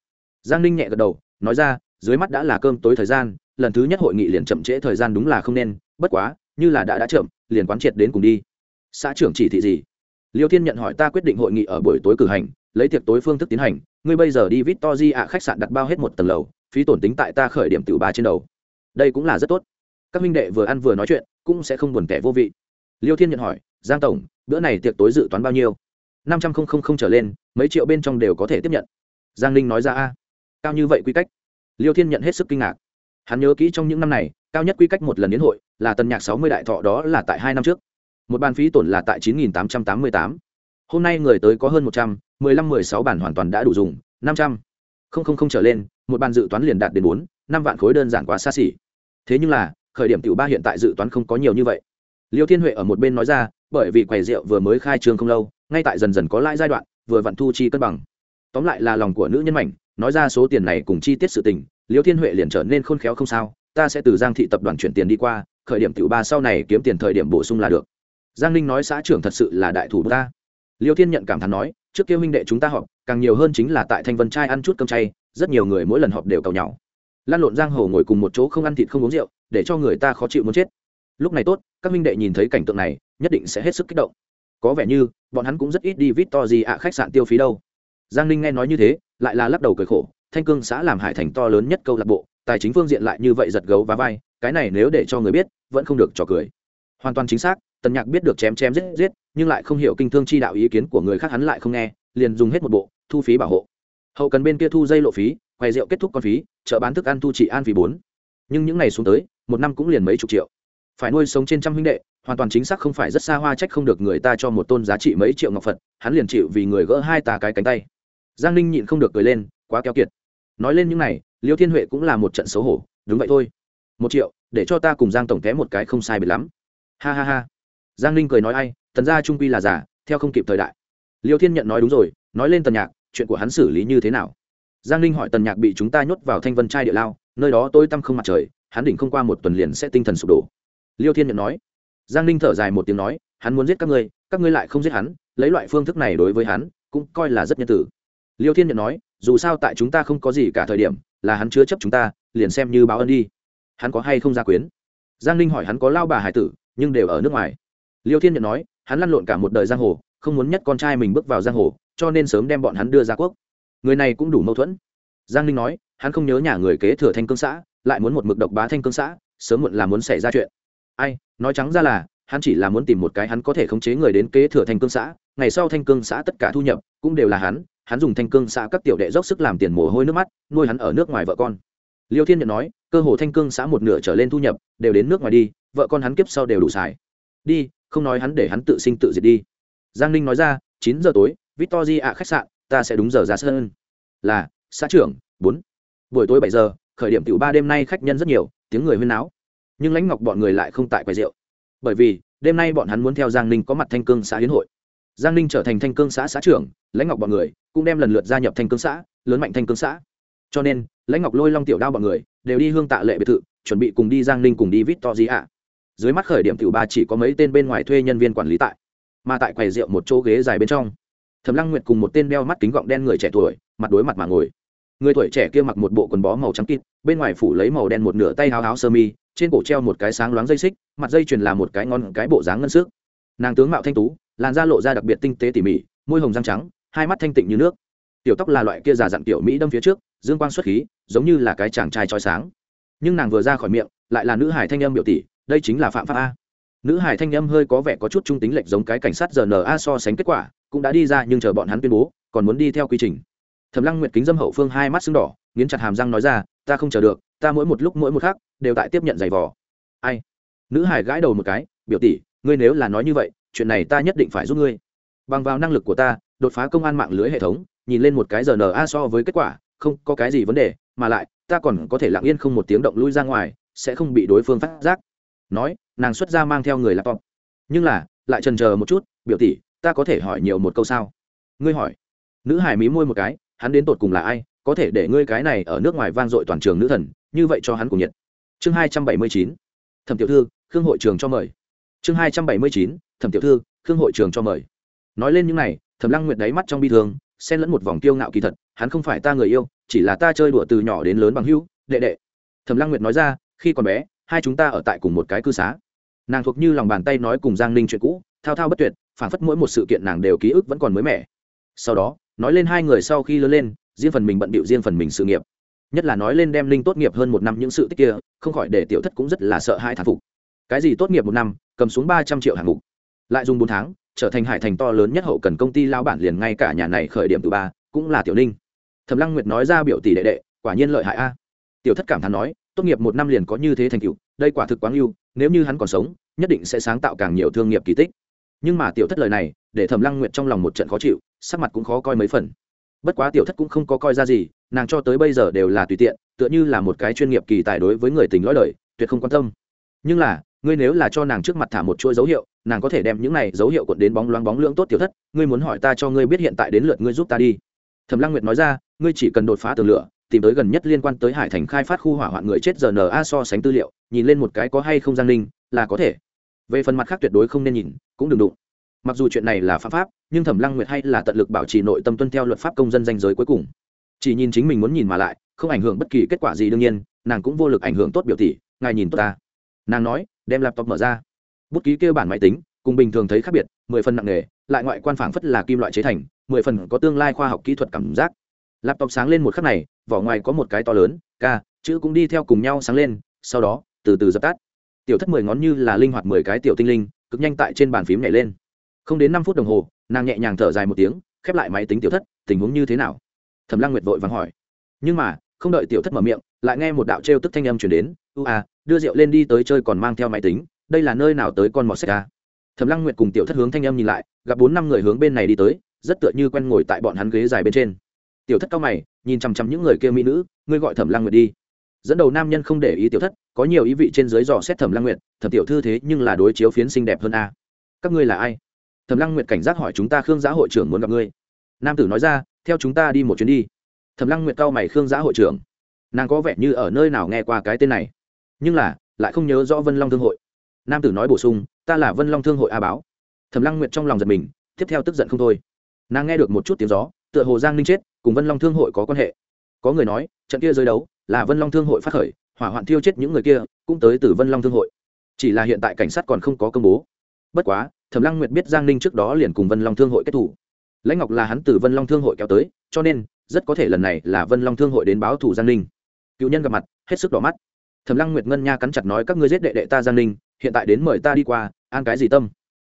giang ninh nhẹ gật đầu, nói ra, dưới mắt đã là cơm tối thời gian, lần thứ nhất hội nghị liền chậm trễ thời gian đúng là không nên, bất quá, như là đã đã chậm, liền quán triệt đến cùng đi. Xã trưởng chỉ thị gì? Liêu thiên nhận hỏi ta quyết định hội nghị ở buổi tối cử hành lấy tiệc tối phương thức tiến hành, ngươi bây giờ đi vít to di ạ, khách sạn đặt bao hết một tầng lầu, phí tổn tính tại ta khởi điểm từ ba trên đầu. Đây cũng là rất tốt. Các minh đệ vừa ăn vừa nói chuyện, cũng sẽ không buồn kẻ vô vị. Liêu thiên nhận hỏi, giang tổng, bữa này tiệc tối dự toán bao nhiêu? Năm trăm linh trở lên, mấy triệu bên trong đều có thể tiếp nhận. Giang ninh nói ra, a, cao như vậy quy cách? Liêu thiên nhận hết sức kinh ngạc. Hắn nhớ kỹ trong những năm này, cao nhất quy cách một lần đến hội là tần nhạc sáu mươi đại thọ đó là tại hai năm trước. Một bàn phí tổn là tại chín nghìn tám trăm tám mươi tám hôm nay người tới có hơn một trăm, mười lăm, mười sáu bản hoàn toàn đã đủ dùng, năm trăm. Không không không trở lên, một bàn dự toán liền đạt đến bốn, năm vạn khối đơn giản quá xa xỉ. Thế nhưng là, khởi điểm tiểu ba hiện tại dự toán không có nhiều như vậy. Liêu thiên huệ ở một bên nói ra, bởi vì quầy rượu vừa mới khai trương không lâu, ngay tại dần dần có lãi giai đoạn, vừa vặn thu chi cân bằng. Tóm lại là lòng của nữ nhân mảnh, nói ra số tiền này cùng chi tiết sự tình, liêu thiên huệ liền trở nên khôn khéo không sao, ta sẽ từ giang thị tập đoàn chuyển tiền đi qua, khởi điểm tiểu ba sau này kiếm tiền thời điểm bổ sung là được. Giang ninh nói xã trưởng thật sự là đại thủ ta liêu thiên nhận cảm thán nói, trước kia huynh đệ chúng ta họp, càng nhiều hơn chính là tại thanh vân trai ăn chút cơm chay, rất nhiều người mỗi lần họp đều cầu nhau. Lan lộn giang hồ ngồi cùng một chỗ không ăn thịt không uống rượu, để cho người ta khó chịu muốn chết. Lúc này tốt, các huynh đệ nhìn thấy cảnh tượng này, nhất định sẽ hết sức kích động. Có vẻ như, bọn hắn cũng rất ít đi vít to gì ạ khách sạn tiêu phí đâu. Giang ninh nghe nói như thế, lại là lắc đầu cười khổ, thanh cương xã làm hải thành to lớn nhất câu lạc bộ, tài chính phương diện lại như vậy giật gấu và vai, cái này nếu để cho người biết, vẫn không được trò cười. Hoàn toàn chính xác tần nhạc biết được chém chém giết giết, nhưng lại không hiểu kinh thương chi đạo ý kiến của người khác hắn lại không nghe, liền dùng hết một bộ, thu phí bảo hộ. Hậu cần bên kia thu dây lộ phí, quầy rượu kết thúc con phí, chợ bán thức ăn thu trị an phí bốn. Nhưng những ngày xuống tới, một năm cũng liền mấy chục triệu. Phải nuôi sống trên trăm huynh đệ, hoàn toàn chính xác không phải rất xa hoa trách không được người ta cho một tôn giá trị mấy triệu ngọc phật, hắn liền chịu vì người gỡ hai tà cái cánh tay. Giang ninh nhịn không được cười lên, quá keo kiệt. Nói lên những này, liêu thiên huệ cũng là một trận xấu hổ, đúng vậy thôi. Một triệu, để cho ta cùng giang tổng té một cái không sai biệt lắm. Ha ha ha giang ninh cười nói ai, tần gia trung quy là giả, theo không kịp thời đại. Liêu thiên nhận nói đúng rồi, nói lên tần nhạc, chuyện của hắn xử lý như thế nào? Giang ninh hỏi tần nhạc bị chúng ta nhốt vào thanh vân trai địa lao, nơi đó tôi tăm không mặt trời, hắn đỉnh không qua một tuần liền sẽ tinh thần sụp đổ. Liêu thiên nhận nói. Giang ninh thở dài một tiếng nói, hắn muốn giết các ngươi các ngươi lại không giết hắn, lấy loại phương thức này đối với hắn, cũng coi là rất nhân tử. Liêu thiên nhận nói, dù sao tại chúng ta không có gì cả thời điểm, là hắn chứa chấp chúng ta, liền xem như báo ân đi. Hắn có hay không gia quyến? Giang ninh hỏi hắn có lao bà hải tử, nhưng đều ở nước ngoài liêu thiên nhận nói, hắn lăn lộn cả một đời giang hồ, không muốn nhất con trai mình bước vào giang hồ, cho nên sớm đem bọn hắn đưa ra quốc. Người này cũng đủ mâu thuẫn. Giang ninh nói, hắn không nhớ nhà người kế thừa thanh cương xã, lại muốn một mực độc bá thanh cương xã, sớm muộn là muốn xảy ra chuyện. Ai, nói trắng ra là, hắn chỉ là muốn tìm một cái hắn có thể khống chế người đến kế thừa thanh cương xã, ngày sau thanh cương xã tất cả thu nhập cũng đều là hắn hắn dùng thanh cương xã các tiểu đệ dốc sức làm tiền mồ hôi nước mắt, nuôi hắn ở nước ngoài vợ con. Liêu thiên nhận nói, cơ hồ thanh cương xã một nửa trở lên thu nhập đều đến nước ngoài đi, vợ con hắn kiếp sau đều đủ xài. Đi không nói hắn để hắn tự sinh tự diệt đi. Giang ninh nói ra, chín giờ tối victory ạ khách sạn, ta sẽ đúng giờ ra sân. Là, xã trưởng, bốn. Buổi tối bảy giờ, khởi điểm tiểu ba đêm nay khách nhân rất nhiều, tiếng người huyên náo. Nhưng lãnh ngọc bọn người lại không tại quầy rượu. Bởi vì, đêm nay bọn hắn muốn theo giang ninh có mặt thanh cương xã hiến hội. Giang ninh trở thành thanh cương xã xã trưởng, lãnh ngọc bọn người cũng đem lần lượt gia nhập thanh cương xã, lớn mạnh thanh cương xã. Cho nên, lãnh ngọc lôi long tiểu đao bọn người đều đi hương tạ lệ biệt thự, chuẩn bị cùng đi giang ninh cùng đi vít to gì ạ dưới mắt khởi điểm tiểu ba chỉ có mấy tên bên ngoài thuê nhân viên quản lý tại, mà tại quầy rượu một chỗ ghế dài bên trong. Thẩm lăng nguyệt cùng một tên đeo mắt kính gọng đen người trẻ tuổi, mặt đối mặt mà ngồi. Người tuổi trẻ kia mặc một bộ quần bó màu trắng kịt, bên ngoài phủ lấy màu đen một nửa tay háo háo sơ mi, trên cổ treo một cái sáng loáng dây xích, mặt dây chuyền là một cái ngon, cái bộ dáng ngân sức nàng tướng mạo thanh tú, làn da lộ ra đặc biệt tinh tế tỉ mỉ, môi hồng răng trắng, hai mắt thanh tịnh như nước. Tiểu tóc là loại kia già dặn tiểu mỹ đâm phía trước, dương quang xuất khí, giống như là cái chàng trai trói sáng. Nhưng nàng vừa ra khỏi miệng, lại là nữ hải thanh âm biểu tỷ đây chính là phạm pháp a. Nữ hải thanh âm hơi có vẻ có chút trung tính lệch giống cái cảnh sát rna so sánh kết quả, cũng đã đi ra nhưng chờ bọn hắn tuyên bố, còn muốn đi theo quy trình. Thẩm lăng nguyệt kính dâm hậu phương hai mắt sưng đỏ, nghiến chặt hàm răng nói ra, ta không chờ được, ta mỗi một lúc mỗi một khác đều tại tiếp nhận giày vò. Ai? Nữ hải gãi đầu một cái, biểu tỷ, ngươi nếu là nói như vậy, chuyện này ta nhất định phải giúp ngươi. Bằng vào năng lực của ta, đột phá công an mạng lưới hệ thống, nhìn lên một cái rna so với kết quả, không có cái gì vấn đề, mà lại, ta còn có thể lặng yên không một tiếng động lui ra ngoài, sẽ không bị đối phương phát giác nói, nàng xuất ra mang theo người laptop. Nhưng là, lại trần chờ một chút, biểu tỷ, ta có thể hỏi nhiều một câu sao? Ngươi hỏi. Nữ hải mí môi một cái, hắn đến tột cùng là ai? Có thể để ngươi cái này ở nước ngoài vang dội toàn trường nữ thần, như vậy cho hắn cùng nhiệt. Chương hai trăm bảy mươi chín. Thẩm tiểu thư, khương hội trường cho mời. Chương hai trăm bảy mươi chín. Thẩm tiểu thư, khương hội trường cho mời. Nói lên những này, thẩm lăng nguyệt đáy mắt trong bi thương, xen lẫn một vòng tiêu ngạo kỳ thật, hắn không phải ta người yêu, chỉ là ta chơi đùa từ nhỏ đến lớn bằng hữu, đệ đệ. Thẩm lăng nguyệt nói ra, khi còn bé hai chúng ta ở tại cùng một cái cư xá. Nàng thuộc như lòng bàn tay nói cùng giang ninh chuyện cũ, thao thao bất tuyệt, phản phất mỗi một sự kiện nàng đều ký ức vẫn còn mới mẻ. Sau đó, nói lên hai người sau khi lớn lên, riêng phần mình bận bịu riêng phần mình sự nghiệp. Nhất là nói lên đem linh tốt nghiệp hơn một năm những sự tích kia, không khỏi để tiểu thất cũng rất là sợ hai thán phục. Cái gì tốt nghiệp một năm, cầm xuống ba trăm triệu hạng mục. Lại dùng bốn tháng, trở thành hải thành to lớn nhất hậu cần công ty lao bản liền ngay cả nhà này khởi điểm từ ba, cũng là tiểu ninh. Thẩm lăng nguyệt nói ra biểu tỷ đệ đệ, quả nhiên lợi hại a. Tiểu thất cảm thán nói tốt nghiệp một năm liền có như thế thành tựu, đây quả thực quá ngưu, nếu như hắn còn sống, nhất định sẽ sáng tạo càng nhiều thương nghiệp kỳ tích. Nhưng mà tiểu thất lời này, để thẩm lăng nguyệt trong lòng một trận khó chịu, sắc mặt cũng khó coi mấy phần. Bất quá tiểu thất cũng không có coi ra gì, nàng cho tới bây giờ đều là tùy tiện, tựa như là một cái chuyên nghiệp kỳ tài đối với người tình lõi đời, tuyệt không quan tâm. Nhưng là, ngươi nếu là cho nàng trước mặt thả một chuỗi dấu hiệu, nàng có thể đem những này dấu hiệu cuộn đến bóng loáng bóng lưỡng tốt tiểu thất, ngươi muốn hỏi ta cho ngươi biết hiện tại đến lượt ngươi giúp ta đi. Thẩm lăng nguyệt nói ra, ngươi chỉ cần đột phá tường lửa tìm tới gần nhất liên quan tới hải thành khai phát khu hỏa hoạn người chết giờ na so sánh tư liệu, nhìn lên một cái có hay không giang linh là có thể. Về phần mặt khác tuyệt đối không nên nhìn, cũng đừng đụng. Mặc dù chuyện này là pháp pháp, nhưng thẩm lăng nguyệt hay là tận lực bảo trì nội tâm tuân theo luật pháp công dân danh giới cuối cùng. Chỉ nhìn chính mình muốn nhìn mà lại, không ảnh hưởng bất kỳ kết quả gì đương nhiên, nàng cũng vô lực ảnh hưởng tốt biểu tỷ, ngài nhìn tốt ta. Nàng nói, đem laptop mở ra. Bút ký kêu bản máy tính, cùng bình thường thấy khác biệt, mười phần nặng nghề lại ngoại quan phảng phất là kim loại chế thành, mười phần có tương lai khoa học kỹ thuật cảm giác laptop sáng lên một khắc này, vỏ ngoài có một cái to lớn, ca, chữ cũng đi theo cùng nhau sáng lên, sau đó, từ từ dập tắt. Tiểu thất mười ngón như là linh hoạt mười cái tiểu tinh linh, cực nhanh tại trên bàn phím nhảy lên. Không đến năm phút đồng hồ, nàng nhẹ nhàng thở dài một tiếng, khép lại máy tính tiểu thất, tình huống như thế nào? Thẩm lăng nguyệt vội vàng hỏi. Nhưng mà, không đợi tiểu thất mở miệng, lại nghe một đạo trêu tức thanh âm chuyển đến u à đưa rượu lên đi tới chơi còn mang theo máy tính, đây là nơi nào tới con mọt xe ca thẩm lăng nguyệt cùng tiểu thất hướng thanh âm nhìn lại, gặp bốn năm người hướng bên này đi tới, rất tựa như quen ngồi tại bọn hắn ghế dài bên trên tiểu thất cao mày, nhìn chằm chằm những người kia mỹ nữ, ngươi gọi thẩm lăng nguyệt đi. Dẫn đầu nam nhân không để ý tiểu thất, có nhiều ý vị trên dưới dò xét thẩm lăng nguyệt, thẩm tiểu thư thế nhưng là đối chiếu phiến xinh đẹp hơn a. Các ngươi là ai? Thẩm lăng nguyệt cảnh giác hỏi chúng ta khương Giá hội trưởng muốn gặp ngươi. Nam tử nói ra, theo chúng ta đi một chuyến đi. Thẩm lăng nguyệt cao mày khương Giá hội trưởng. Nàng có vẻ như ở nơi nào nghe qua cái tên này. Nhưng là, lại không nhớ rõ vân long thương hội. Nam tử nói bổ sung, ta là vân long thương hội a báo. Thẩm lăng nguyệt trong lòng giật mình, tiếp theo tức giận không thôi. Nàng nghe được một chút tiếng gió, tựa hồ giang ninh chết cùng vân long thương hội có quan hệ. Có người nói, trận kia giới đấu là vân long thương hội phát khởi, hỏa hoạn thiêu chết những người kia, cũng tới từ vân long thương hội. Chỉ là hiện tại cảnh sát còn không có công bố. Bất quá, thẩm lăng nguyệt biết giang ninh trước đó liền cùng vân long thương hội kết thủ lãnh ngọc là hắn từ vân long thương hội kéo tới, cho nên, rất có thể lần này là vân long thương hội đến báo thủ giang ninh. Cựu nhân gặp mặt, hết sức đỏ mắt. Thẩm lăng nguyệt ngân nha cắn chặt nói, các ngươi giết đệ đệ ta giang ninh, hiện tại đến mời ta đi qua, an cái gì tâm?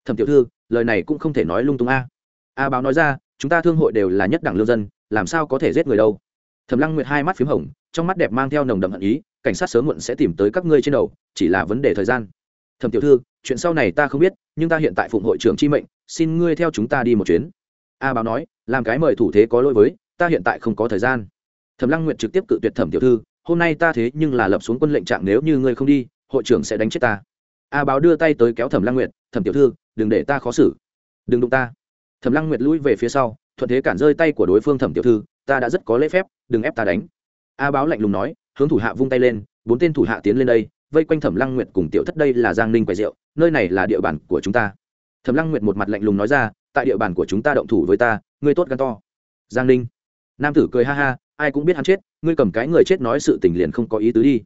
Thẩm tiểu thư, lời này cũng không thể nói lung tung a. A báo nói ra chúng ta thương hội đều là nhất đẳng lương dân, làm sao có thể giết người đâu? Thẩm lăng nguyệt hai mắt p h í m hồng, trong mắt đẹp mang theo nồng đậm hận ý, cảnh sát sớm muộn sẽ tìm tới các ngươi trên đầu, chỉ là vấn đề thời gian. Thẩm tiểu thư, chuyện sau này ta không biết, nhưng ta hiện tại phụng hội trưởng chi mệnh, xin ngươi theo chúng ta đi một chuyến. A báo nói, làm cái mời thủ thế có lỗi với, ta hiện tại không có thời gian. Thẩm lăng nguyệt trực tiếp cự tuyệt thẩm tiểu thư, hôm nay ta thế nhưng là lập xuống quân lệnh trạng nếu như ngươi không đi, hội trưởng sẽ đánh chết ta. A báo đưa tay tới kéo thẩm lăng nguyệt, thẩm tiểu thư, đừng để ta khó xử. Đừng đụng ta thẩm lăng nguyệt lui về phía sau, thuận thế cản rơi tay của đối phương thẩm tiểu thư, ta đã rất có lễ phép, đừng ép ta đánh. A báo lạnh lùng nói, hướng thủ hạ vung tay lên, bốn tên thủ hạ tiến lên đây, vây quanh thẩm lăng nguyệt cùng tiểu thất đây là giang ninh quầy rượu, nơi này là địa bàn của chúng ta. Thẩm lăng nguyệt một mặt lạnh lùng nói ra, tại địa bàn của chúng ta động thủ với ta, ngươi tốt gan to. Giang ninh. Nam tử cười ha ha, ai cũng biết hắn chết, ngươi cầm cái người chết nói sự tình liền không có ý tứ đi.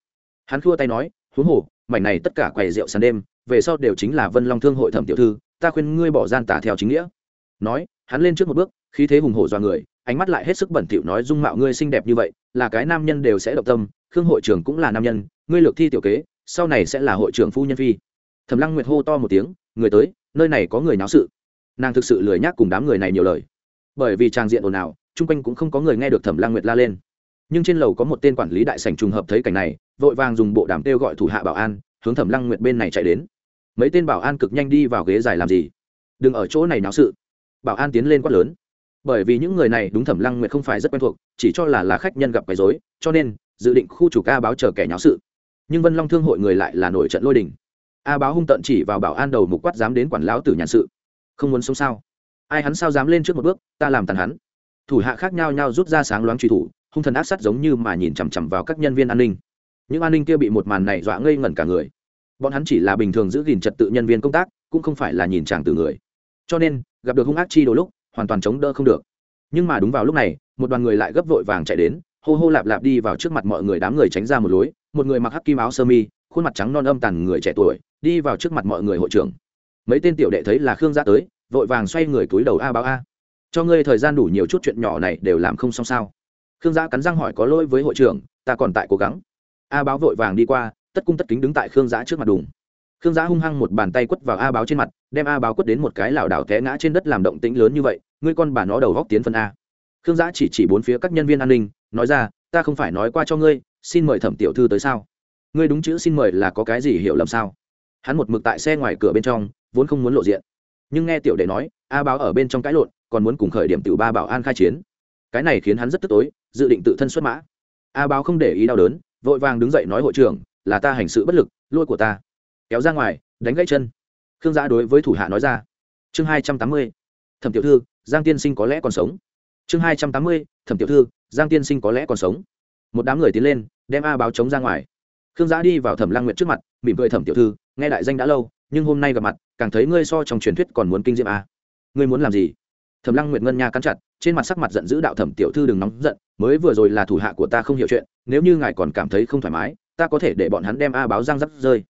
Hắn khua tay nói, huống hồ, mảnh này tất cả quầy rượu sàn đêm, về sau đều chính là vân long thương hội thẩm tiểu thư, ta khuyên ngươi bỏ gian tả theo chính nghĩa nói, hắn lên trước một bước, khí thế hùng hổ do người, ánh mắt lại hết sức bẩn thỉu nói, dung mạo ngươi xinh đẹp như vậy, là cái nam nhân đều sẽ động tâm, khương hội trưởng cũng là nam nhân, ngươi lược thi tiểu kế, sau này sẽ là hội trưởng phu nhân phi. Thẩm lăng nguyệt hô to một tiếng, người tới, nơi này có người náo sự. Nàng thực sự lười nhác cùng đám người này nhiều lời. Bởi vì trang diện ồn ào, chung quanh cũng không có người nghe được thẩm lăng nguyệt la lên. Nhưng trên lầu có một tên quản lý đại sảnh trùng hợp thấy cảnh này, vội vàng dùng bộ đàm kêu gọi thủ hạ bảo an, hướng thẩm lăng nguyệt bên này chạy đến. Mấy tên bảo an cực nhanh đi vào ghế dài làm gì? Đừng ở chỗ này náo sự bảo an tiến lên quát lớn. Bởi vì những người này đúng thẩm lăng nguyệt không phải rất quen thuộc, chỉ cho là là khách nhân gặp quấy rối, cho nên, dự định khu chủ ca báo chờ kẻ nháo sự. Nhưng vân long thương hội người lại là nổi trận lôi đình. A báo hung tận chỉ vào bảo an đầu mục quát dám đến quản lão tử nhàn sự. Không muốn sống sao? Ai hắn sao dám lên trước một bước, ta làm tàn hắn. Thủ hạ khác nhau nhau rút ra sáng loáng truy thủ, hung thần ác sát giống như mà nhìn chằm chằm vào các nhân viên an ninh. Những an ninh kia bị một màn này dọa ngây ngẩn cả người. Bọn hắn chỉ là bình thường giữ gìn trật tự nhân viên công tác, cũng không phải là nhìn chàng từ người. Cho nên gặp được hung ác chi đồ lúc, hoàn toàn chống đỡ không được. Nhưng mà đúng vào lúc này, một đoàn người lại gấp vội vàng chạy đến, hô hô lạp lạp đi vào trước mặt mọi người đám người tránh ra một lối, một người mặc hắc kim áo sơ mi, khuôn mặt trắng non âm tàn người trẻ tuổi, đi vào trước mặt mọi người hội trưởng. Mấy tên tiểu đệ thấy là khương gia tới, vội vàng xoay người cúi đầu a báo a. Cho ngươi thời gian đủ nhiều chút chuyện nhỏ này đều làm không xong sao. Khương gia cắn răng hỏi có lỗi với hội trưởng, ta còn tại cố gắng. A báo vội vàng đi qua, tất cung tất kính đứng tại khương giã trước mặt đùng khương giã hung hăng một bàn tay quất vào a báo trên mặt, đem a báo quất đến một cái lảo đảo té ngã trên đất làm động tĩnh lớn như vậy, ngươi con bà nó đầu góc tiến phân a. Khương giã chỉ chỉ bốn phía các nhân viên an ninh, nói ra, ta không phải nói qua cho ngươi, xin mời thẩm tiểu thư tới sao? Ngươi đúng chữ xin mời là có cái gì hiểu lầm sao? Hắn một mực tại xe ngoài cửa bên trong, vốn không muốn lộ diện. Nhưng nghe tiểu đệ nói, a báo ở bên trong cãi lộn, còn muốn cùng khởi điểm tiểu ba bảo an khai chiến. Cái này khiến hắn rất tức tối, dự định tự thân xuất mã. A báo không để ý đau đớn, vội vàng đứng dậy nói hội trưởng, là ta hành sự bất lực lôi của ta kéo ra ngoài, đánh gãy chân. Khương giã đối với thủ hạ nói ra, chương hai trăm tám mươi, thẩm tiểu thư, giang tiên sinh có lẽ còn sống. Chương hai trăm tám mươi, thẩm tiểu thư, giang tiên sinh có lẽ còn sống. Một đám người tiến lên, đem a báo chống ra ngoài. Khương giã đi vào thẩm lang nguyện trước mặt, mỉm cười, thẩm tiểu thư, nghe đại danh đã lâu, nhưng hôm nay gặp mặt, càng thấy ngươi so trong truyền thuyết còn muốn kinh diệm a. Ngươi muốn làm gì? Thẩm lăng nguyệt ngân nha cắn chặt, trên mặt sắc mặt giận dữ đạo, thẩm tiểu thư đừng nóng giận, mới vừa rồi là thủ hạ của ta không hiểu chuyện, nếu như ngài còn cảm thấy không thoải mái, ta có thể để bọn hắn đem a báo giang dắt rơi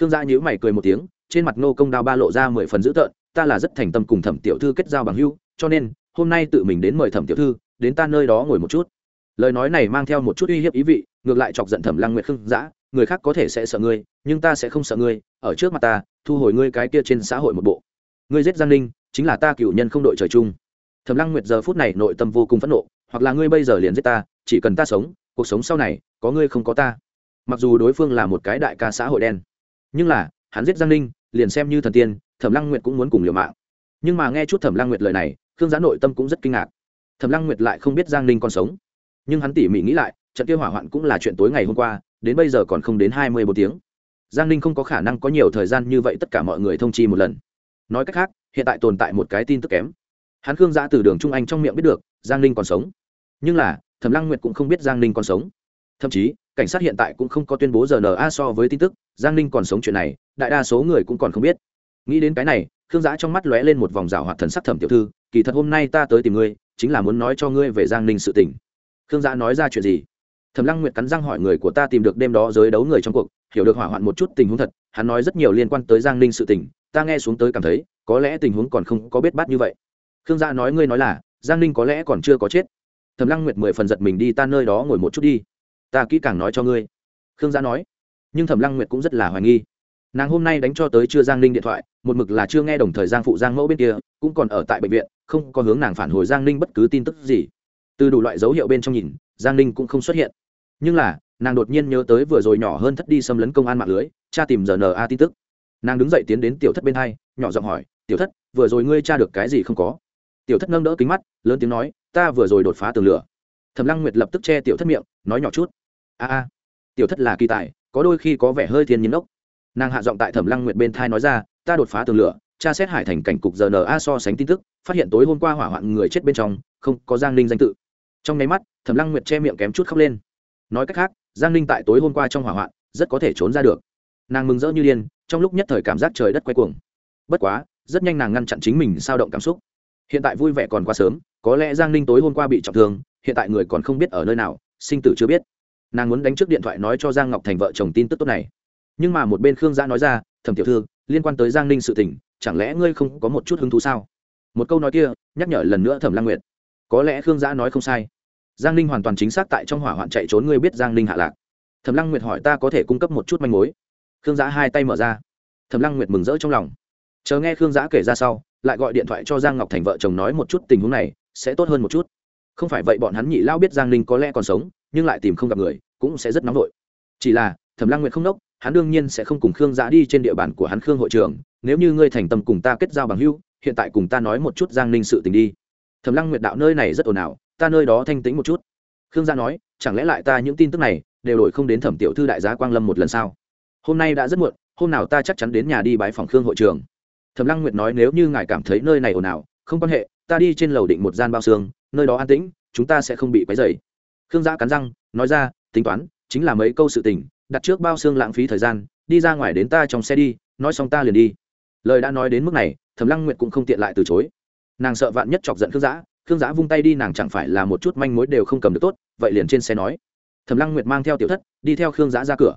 khương gia nhíu mày cười một tiếng, trên mặt nô công đao ba lộ ra mười phần dữ tợn, ta là rất thành tâm cùng thẩm tiểu thư kết giao bằng hữu, cho nên, hôm nay tự mình đến mời thẩm tiểu thư, đến ta nơi đó ngồi một chút. Lời nói này mang theo một chút uy hiếp ý vị, ngược lại chọc giận thẩm lăng nguyệt khương giã người khác có thể sẽ sợ ngươi, nhưng ta sẽ không sợ ngươi, ở trước mặt ta, thu hồi ngươi cái kia trên xã hội một bộ. Ngươi giết giang ninh, chính là ta cựu nhân không đội trời chung. Thẩm lăng nguyệt giờ phút này nội tâm vô cùng phẫn nộ, hoặc là ngươi bây giờ liền giết ta, chỉ cần ta sống, cuộc sống sau này, có ngươi không có ta. Mặc dù đối phương là một cái đại ca xã hội đen nhưng là, hắn giết giang ninh, liền xem như thần tiên, thẩm lăng nguyệt cũng muốn cùng liều mạng. Nhưng mà nghe chút thẩm lăng nguyệt lời này, khương giá nội tâm cũng rất kinh ngạc. Thẩm lăng nguyệt lại không biết giang ninh còn sống. Nhưng hắn tỉ mỉ nghĩ lại, trận kia hỏa hoạn cũng là chuyện tối ngày hôm qua, đến bây giờ còn không đến hai mươi bốn tiếng. Giang ninh không có khả năng có nhiều thời gian như vậy tất cả mọi người thông chi một lần. Nói cách khác, hiện tại tồn tại một cái tin tức kém. Hắn khương giã từ đường trung anh trong miệng biết được, giang ninh còn sống. Nhưng là, thẩm lăng nguyệt cũng không biết giang ninh còn sống. Thậm chí cảnh sát hiện tại cũng không có tuyên bố rna so với tin tức, giang ninh còn sống chuyện này, đại đa số người cũng còn không biết. Nghĩ đến cái này, khương giã trong mắt lóe lên một vòng rào hoạt thần sắc thẩm tiểu thư, kỳ thật hôm nay ta tới tìm ngươi, chính là muốn nói cho ngươi về giang ninh sự tình. Khương giã nói ra chuyện gì? Thẩm lăng nguyệt cắn răng hỏi người của ta tìm được đêm đó giới đấu người trong cuộc, hiểu được hỏa hoạn một chút tình huống thật, hắn nói rất nhiều liên quan tới giang ninh sự tình, ta nghe xuống tới cảm thấy, có lẽ tình huống còn không có biết bát như vậy. Khương gia nói, ngươi nói là, giang ninh có lẽ còn chưa có chết. Thẩm lăng nguyệt mười phần giật mình, đi ta nơi đó ngồi một chút đi ta kỹ càng nói cho ngươi. Khương gia nói. Nhưng thẩm lăng nguyệt cũng rất là hoài nghi. Nàng hôm nay đánh cho tới chưa giang ninh điện thoại, một mực là chưa nghe đồng thời giang phụ giang mẫu bên kia, cũng còn ở tại bệnh viện, không có hướng nàng phản hồi giang ninh bất cứ tin tức gì. Từ đủ loại dấu hiệu bên trong nhìn, giang ninh cũng không xuất hiện. Nhưng là, nàng đột nhiên nhớ tới vừa rồi nhỏ hơn thất đi xâm lấn công an mạng lưới, cha tìm giờ na tin tức. Nàng đứng dậy tiến đến tiểu thất bên hai, nhỏ giọng hỏi, tiểu thất, vừa rồi ngươi cha được cái gì không có? Tiểu thất nâng đỡ kính mắt, lớn tiếng nói, ta vừa rồi đột phá tường lửa. Thẩm lăng nguyệt lập tức che tiểu thất miệng, nói nhỏ chút a a, tiểu thất là kỳ tài, có đôi khi có vẻ hơi thiên nhiên ốc nàng hạ giọng tại thẩm lăng nguyệt bên thai nói ra, ta đột phá tường lửa, tra xét hải thành cảnh cục giờ so sánh tin tức, phát hiện tối hôm qua hỏa hoạn người chết bên trong, không có giang ninh danh tự. Trong nháy mắt, thẩm lăng nguyệt che miệng kém chút khóc lên. Nói cách khác, giang ninh tại tối hôm qua trong hỏa hoạn, rất có thể trốn ra được. Nàng mừng rỡ như điên, trong lúc nhất thời cảm giác trời đất quay cuồng. Bất quá, rất nhanh nàng ngăn chặn chính mình sao động cảm xúc. Hiện tại vui vẻ còn quá sớm, có lẽ giang ninh tối hôm qua bị trọng thương, hiện tại người còn không biết ở nơi nào, sinh tử chưa biết nàng muốn đánh trước điện thoại nói cho giang ngọc thành vợ chồng tin tức tốt này. Nhưng mà một bên khương giã nói ra, thẩm tiểu thư, liên quan tới giang ninh sự tình, chẳng lẽ ngươi không có một chút hứng thú sao? Một câu nói kia, nhắc nhở lần nữa thẩm lang nguyệt. Có lẽ khương giã nói không sai. Giang ninh hoàn toàn chính xác tại trong hỏa hoạn chạy trốn ngươi biết giang ninh hạ lạc. Thẩm lăng nguyệt hỏi, ta có thể cung cấp một chút manh mối? Khương giã hai tay mở ra. Thẩm lăng nguyệt mừng rỡ trong lòng. Chờ nghe khương giã kể ra sau, lại gọi điện thoại cho giang ngọc thành vợ chồng nói một chút tình huống này, sẽ tốt hơn một chút. Không phải vậy bọn hắn nhị lao biết giang ninh có lẽ còn sống nhưng lại tìm không gặp người, cũng sẽ rất nóng vội. Chỉ là, thẩm lăng nguyệt không đốc, hắn đương nhiên sẽ không cùng khương giã đi trên địa bàn của hắn khương hội trường, nếu như ngươi thành tâm cùng ta kết giao bằng hưu hiện tại cùng ta nói một chút giang ninh sự tình đi. Thẩm lăng nguyệt đạo nơi này rất ồn ào, ta nơi đó thanh tĩnh một chút. Khương gia nói, chẳng lẽ lại ta những tin tức này đều đổi không đến thẩm tiểu thư đại giá quang lâm một lần sao? Hôm nay đã rất muộn, hôm nào ta chắc chắn đến nhà đi bái phòng khương hội trường. Thẩm lăng nguyệt nói, nếu như ngài cảm thấy nơi này ồn ào, không quan hệ, ta đi trên lầu định một gian bao xương, nơi đó an tĩnh, chúng ta sẽ không bị quấy dày khương gia cắn răng, nói ra, tính toán, chính là mấy câu sự tình, đặt trước bao xương lãng phí thời gian, đi ra ngoài đến ta trong xe đi, nói xong ta liền đi. Lời đã nói đến mức này, thẩm lăng nguyệt cũng không tiện lại từ chối. Nàng sợ vạn nhất chọc giận khương giã khương giã vung tay đi nàng chẳng phải là một chút manh mối đều không cầm được tốt, vậy liền trên xe nói. Thẩm lăng nguyệt mang theo tiểu thất, đi theo khương giã ra cửa.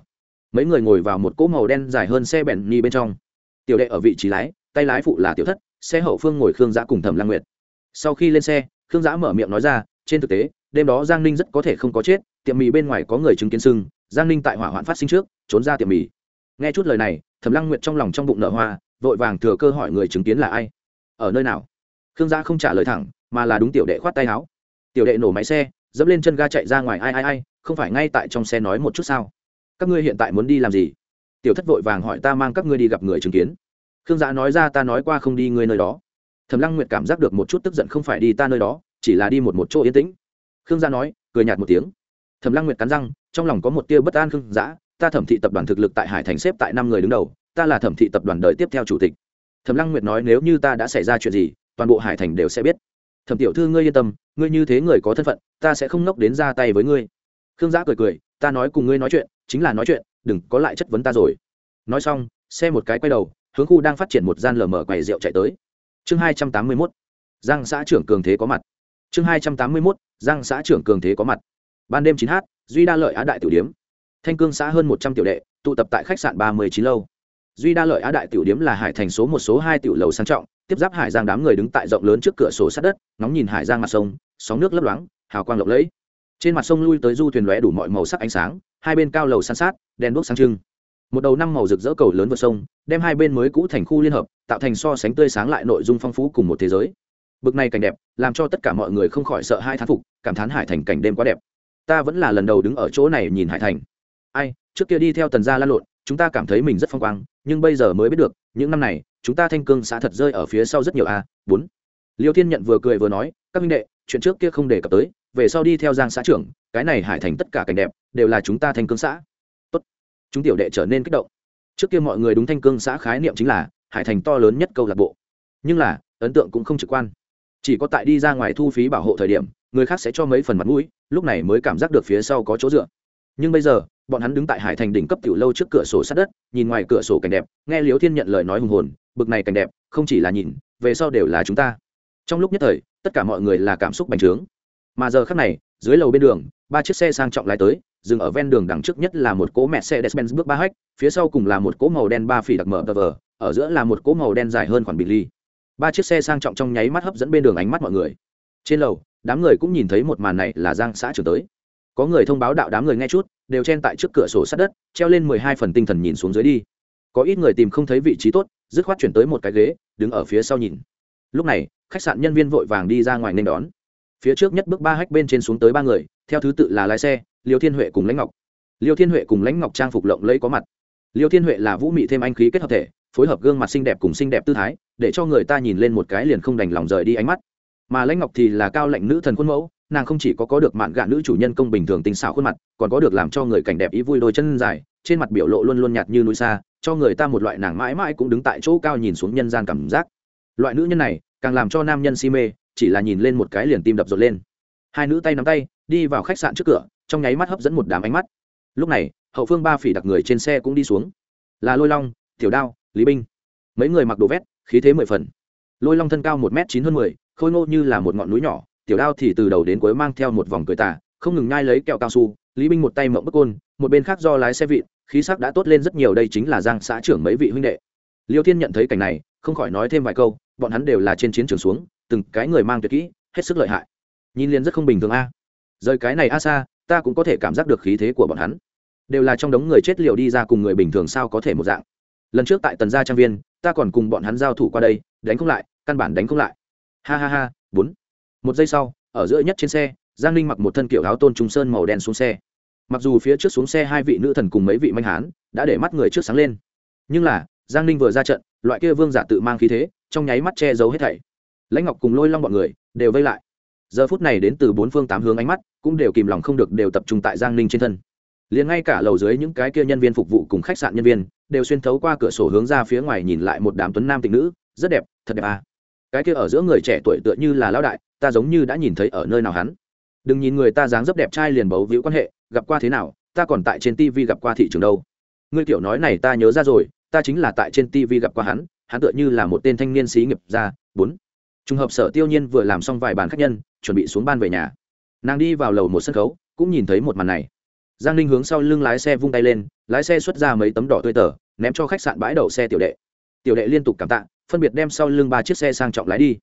Mấy người ngồi vào một cỗ màu đen dài hơn xe bèn ni bên trong. Tiểu đệ ở vị trí lái, tay lái phụ là tiểu thất, xe hậu phương ngồi khương giã cùng thẩm lăng nguyệt. Sau khi lên xe, khương giã mở miệng nói ra, trên thực tế đêm đó giang ninh rất có thể không có chết, tiệm mì bên ngoài có người chứng kiến sưng, giang ninh tại hỏa hoạn phát sinh trước, trốn ra tiệm mì. Nghe chút lời này, thẩm lăng nguyệt trong lòng trong bụng nở hoa, vội vàng thừa cơ hỏi người chứng kiến là ai. Ở nơi nào? Khương Gia không trả lời thẳng, mà là đúng tiểu đệ khoát tay áo. Tiểu đệ nổ máy xe, dẫm lên chân ga chạy ra ngoài, ai ai ai, không phải ngay tại trong xe nói một chút sao? Các ngươi hiện tại muốn đi làm gì? Tiểu thất vội vàng hỏi ta mang các ngươi đi gặp người chứng kiến. Khương giã nói ra ta nói qua không đi ngươi nơi đó. Thầm lăng nguyệt cảm giác được một chút tức giận không phải đi ta nơi đó, chỉ là đi một một chỗ yên tĩnh khương Gia nói, cười nhạt một tiếng. Thẩm lăng nguyệt cắn răng, trong lòng có một tia bất an khương giã ta thẩm thị tập đoàn thực lực tại hải thành xếp tại năm người đứng đầu, ta là thẩm thị tập đoàn đời tiếp theo chủ tịch. Thẩm lăng nguyệt nói, nếu như ta đã xảy ra chuyện gì, toàn bộ hải thành đều sẽ biết. Thẩm tiểu thư, ngươi yên tâm, ngươi như thế người có thân phận, ta sẽ không nốc đến ra tay với ngươi. Khương giã cười cười, ta nói cùng ngươi nói chuyện, chính là nói chuyện, đừng có lại chất vấn ta rồi. Nói xong, xe một cái quay đầu, hướng khu đang phát triển một gian lở mở quầy rượu chạy tới. Chương hai trăm tám mươi mốt, giang xã trưởng cường thế có mặt chương hai trăm tám mươi mốt, giang xã trưởng cường thế có mặt. Ban đêm chín h duy đa lợi á đại tiểu điếm. Thanh cương xã hơn một trăm tiểu đệ, tụ tập tại khách sạn ba mươi chín lâu. Duy đa lợi á đại tiểu điếm là hải thành số một, số hai tiểu lầu sang trọng, tiếp giáp hải giang đám người đứng tại rộng lớn trước cửa sổ sát đất, ngóng nhìn hải giang mặt sông, sóng nước lấp loáng, hào quang lộng lẫy. Trên mặt sông lui tới du thuyền lóe đủ mọi màu sắc ánh sáng, hai bên cao lầu san sát, đèn đuốc sáng trưng. Một đầu năm màu rực rỡ cầu lớn vượt sông, đem hai bên mới cũ thành khu liên hợp, tạo thành so sánh tươi sáng lại nội dung phong phú cùng một thế giới bực này cảnh đẹp, làm cho tất cả mọi người không khỏi sợ hai thán phục, cảm thán hải thành cảnh đêm quá đẹp. Ta vẫn là lần đầu đứng ở chỗ này nhìn hải thành. Ai, trước kia đi theo tần gia lan lộn, chúng ta cảm thấy mình rất phong quang, nhưng bây giờ mới biết được, những năm này, chúng ta thanh cương xã thật rơi ở phía sau rất nhiều a. Bốn. Liêu thiên nhận vừa cười vừa nói, các minh đệ, chuyện trước kia không đề cập tới, về sau đi theo giang xã trưởng, cái này hải thành tất cả cảnh đẹp, đều là chúng ta thanh cương xã. Tốt. Chúng tiểu đệ trở nên kích động. Trước kia mọi người đúng thanh cương xã khái niệm chính là, hải thành to lớn nhất câu lạc bộ. Nhưng là, ấn tượng cũng không trực quan chỉ có tại đi ra ngoài thu phí bảo hộ thời điểm, người khác sẽ cho mấy phần mặt mũi, lúc này mới cảm giác được phía sau có chỗ dựa. Nhưng bây giờ, bọn hắn đứng tại hải thành đỉnh cấp tiểu lâu trước cửa sổ sát đất, nhìn ngoài cửa sổ cảnh đẹp, nghe liếu thiên nhận lời nói hùng hồn, bực này cảnh đẹp, không chỉ là nhìn, về sau đều là chúng ta. Trong lúc nhất thời, tất cả mọi người là cảm xúc bành trướng. Mà giờ khác này, dưới lầu bên đường, ba chiếc xe sang trọng lái tới, dừng ở ven đường đằng trước nhất là một cỗ mẹ xe despenz bước ba hách, phía sau cùng là một cỗ màu đen ba phỉ đặc mở tờ vờ, ở giữa là một cỗ màu đen dài hơn khoảng bị ly ba chiếc xe sang trọng trong nháy mắt hấp dẫn bên đường ánh mắt mọi người. Trên lầu, đám người cũng nhìn thấy một màn này là giang xã trưởng tới. Có người thông báo đạo đám người nghe chút, đều chen tại trước cửa sổ sát đất, treo lên mười hai phần tinh thần nhìn xuống dưới đi. Có ít người tìm không thấy vị trí tốt, dứt khoát chuyển tới một cái ghế, đứng ở phía sau nhìn. Lúc này, khách sạn nhân viên vội vàng đi ra ngoài nên đón. Phía trước nhất bước ba hách bên trên xuống tới ba người, theo thứ tự là lái xe, liêu thiên huệ cùng lãnh ngọc. Liêu thiên huệ cùng lãnh ngọc trang phục lộng lẫy có mặt. Liêu thiên huệ là vũ mị thêm anh khí kết hợp thể phối hợp gương mặt xinh đẹp cùng xinh đẹp tư thái, để cho người ta nhìn lên một cái liền không đành lòng rời đi ánh mắt. Mà lãnh ngọc thì là cao lệnh nữ thần khuôn mẫu, nàng không chỉ có có được mạn gạ nữ chủ nhân công bình thường tinh xảo khuôn mặt, còn có được làm cho người cảnh đẹp ý vui đôi chân dài, trên mặt biểu lộ luôn luôn nhạt như núi xa, cho người ta một loại nàng mãi mãi cũng đứng tại chỗ cao nhìn xuống nhân gian cảm giác. Loại nữ nhân này, càng làm cho nam nhân si mê, chỉ là nhìn lên một cái liền tim đập rộn lên. Hai nữ tay nắm tay, đi vào khách sạn trước cửa, trong nháy mắt hấp dẫn một đám ánh mắt. Lúc này, hậu phương ba phỉ đặc người trên xe cũng đi xuống. Là lôi long, tiểu đao lý binh. Mấy người mặc đồ vét, khí thế mười phần. Lôi long thân cao một m chín hơn mười, khôi ngô như là một ngọn núi nhỏ, tiểu đao thì từ đầu đến cuối mang theo một vòng cười tà, không ngừng nhai lấy kẹo cao su, lý binh một tay mộng bức côn, một bên khác do lái xe vịn khí sắc đã tốt lên rất nhiều, đây chính là giang xã trưởng mấy vị huynh đệ. Liêu thiên nhận thấy cảnh này, không khỏi nói thêm vài câu, bọn hắn đều là trên chiến trường xuống, từng cái người mang tuyệt kỹ, hết sức lợi hại. Nhìn liền rất không bình thường a. Rời cái này a xa, ta cũng có thể cảm giác được khí thế của bọn hắn. Đều là trong đống người chết liều đi ra cùng người bình thường sao có thể một dạng lần trước tại tần gia trang viên, ta còn cùng bọn hắn giao thủ qua đây, đánh không lại, căn bản đánh không lại. Ha ha ha, bốn. Một giây sau, ở giữa nhất trên xe, giang ninh mặc một thân kiểu áo tôn trung sơn màu đen xuống xe. Mặc dù phía trước xuống xe hai vị nữ thần cùng mấy vị manh hán, đã để mắt người trước sáng lên. Nhưng là, giang ninh vừa ra trận, loại kia vương giả tự mang khí thế, trong nháy mắt che giấu hết thảy. Lãnh ngọc cùng lôi long bọn người, đều vây lại. Giờ phút này đến từ bốn phương tám hướng ánh mắt, cũng đều kìm lòng không được đều tập trung tại giang ninh trên thân. Liền ngay cả lầu dưới những cái kia nhân viên phục vụ cùng khách sạn nhân viên đều xuyên thấu qua cửa sổ hướng ra phía ngoài nhìn lại một đám tuấn nam tịnh nữ, rất đẹp, thật đẹp à. cái kia ở giữa người trẻ tuổi tựa như là lão đại, ta giống như đã nhìn thấy ở nơi nào hắn. Đừng nhìn người ta dáng dấp đẹp trai liền bấu víu quan hệ, gặp qua thế nào, ta còn tại trên tv gặp qua thị trường đâu. Ngươi tiểu nói này ta nhớ ra rồi, ta chính là tại trên tv gặp qua hắn hắn tựa như là một tên thanh niên xí nghiệp gia, bốn. Trùng hợp sở tiêu nhiên vừa làm xong vài bàn khách nhân, chuẩn bị xuống ban về nhà. Nàng đi vào lầu một sân khấu, cũng nhìn thấy một màn này giang ninh hướng sau lưng lái xe vung tay lên, lái xe xuất ra mấy tấm đỏ tươi tờ, ném cho khách sạn bãi đậu xe tiểu đệ. Tiểu đệ liên tục cảm tạ, phân biệt đem sau lưng ba chiếc xe sang trọng lái đi.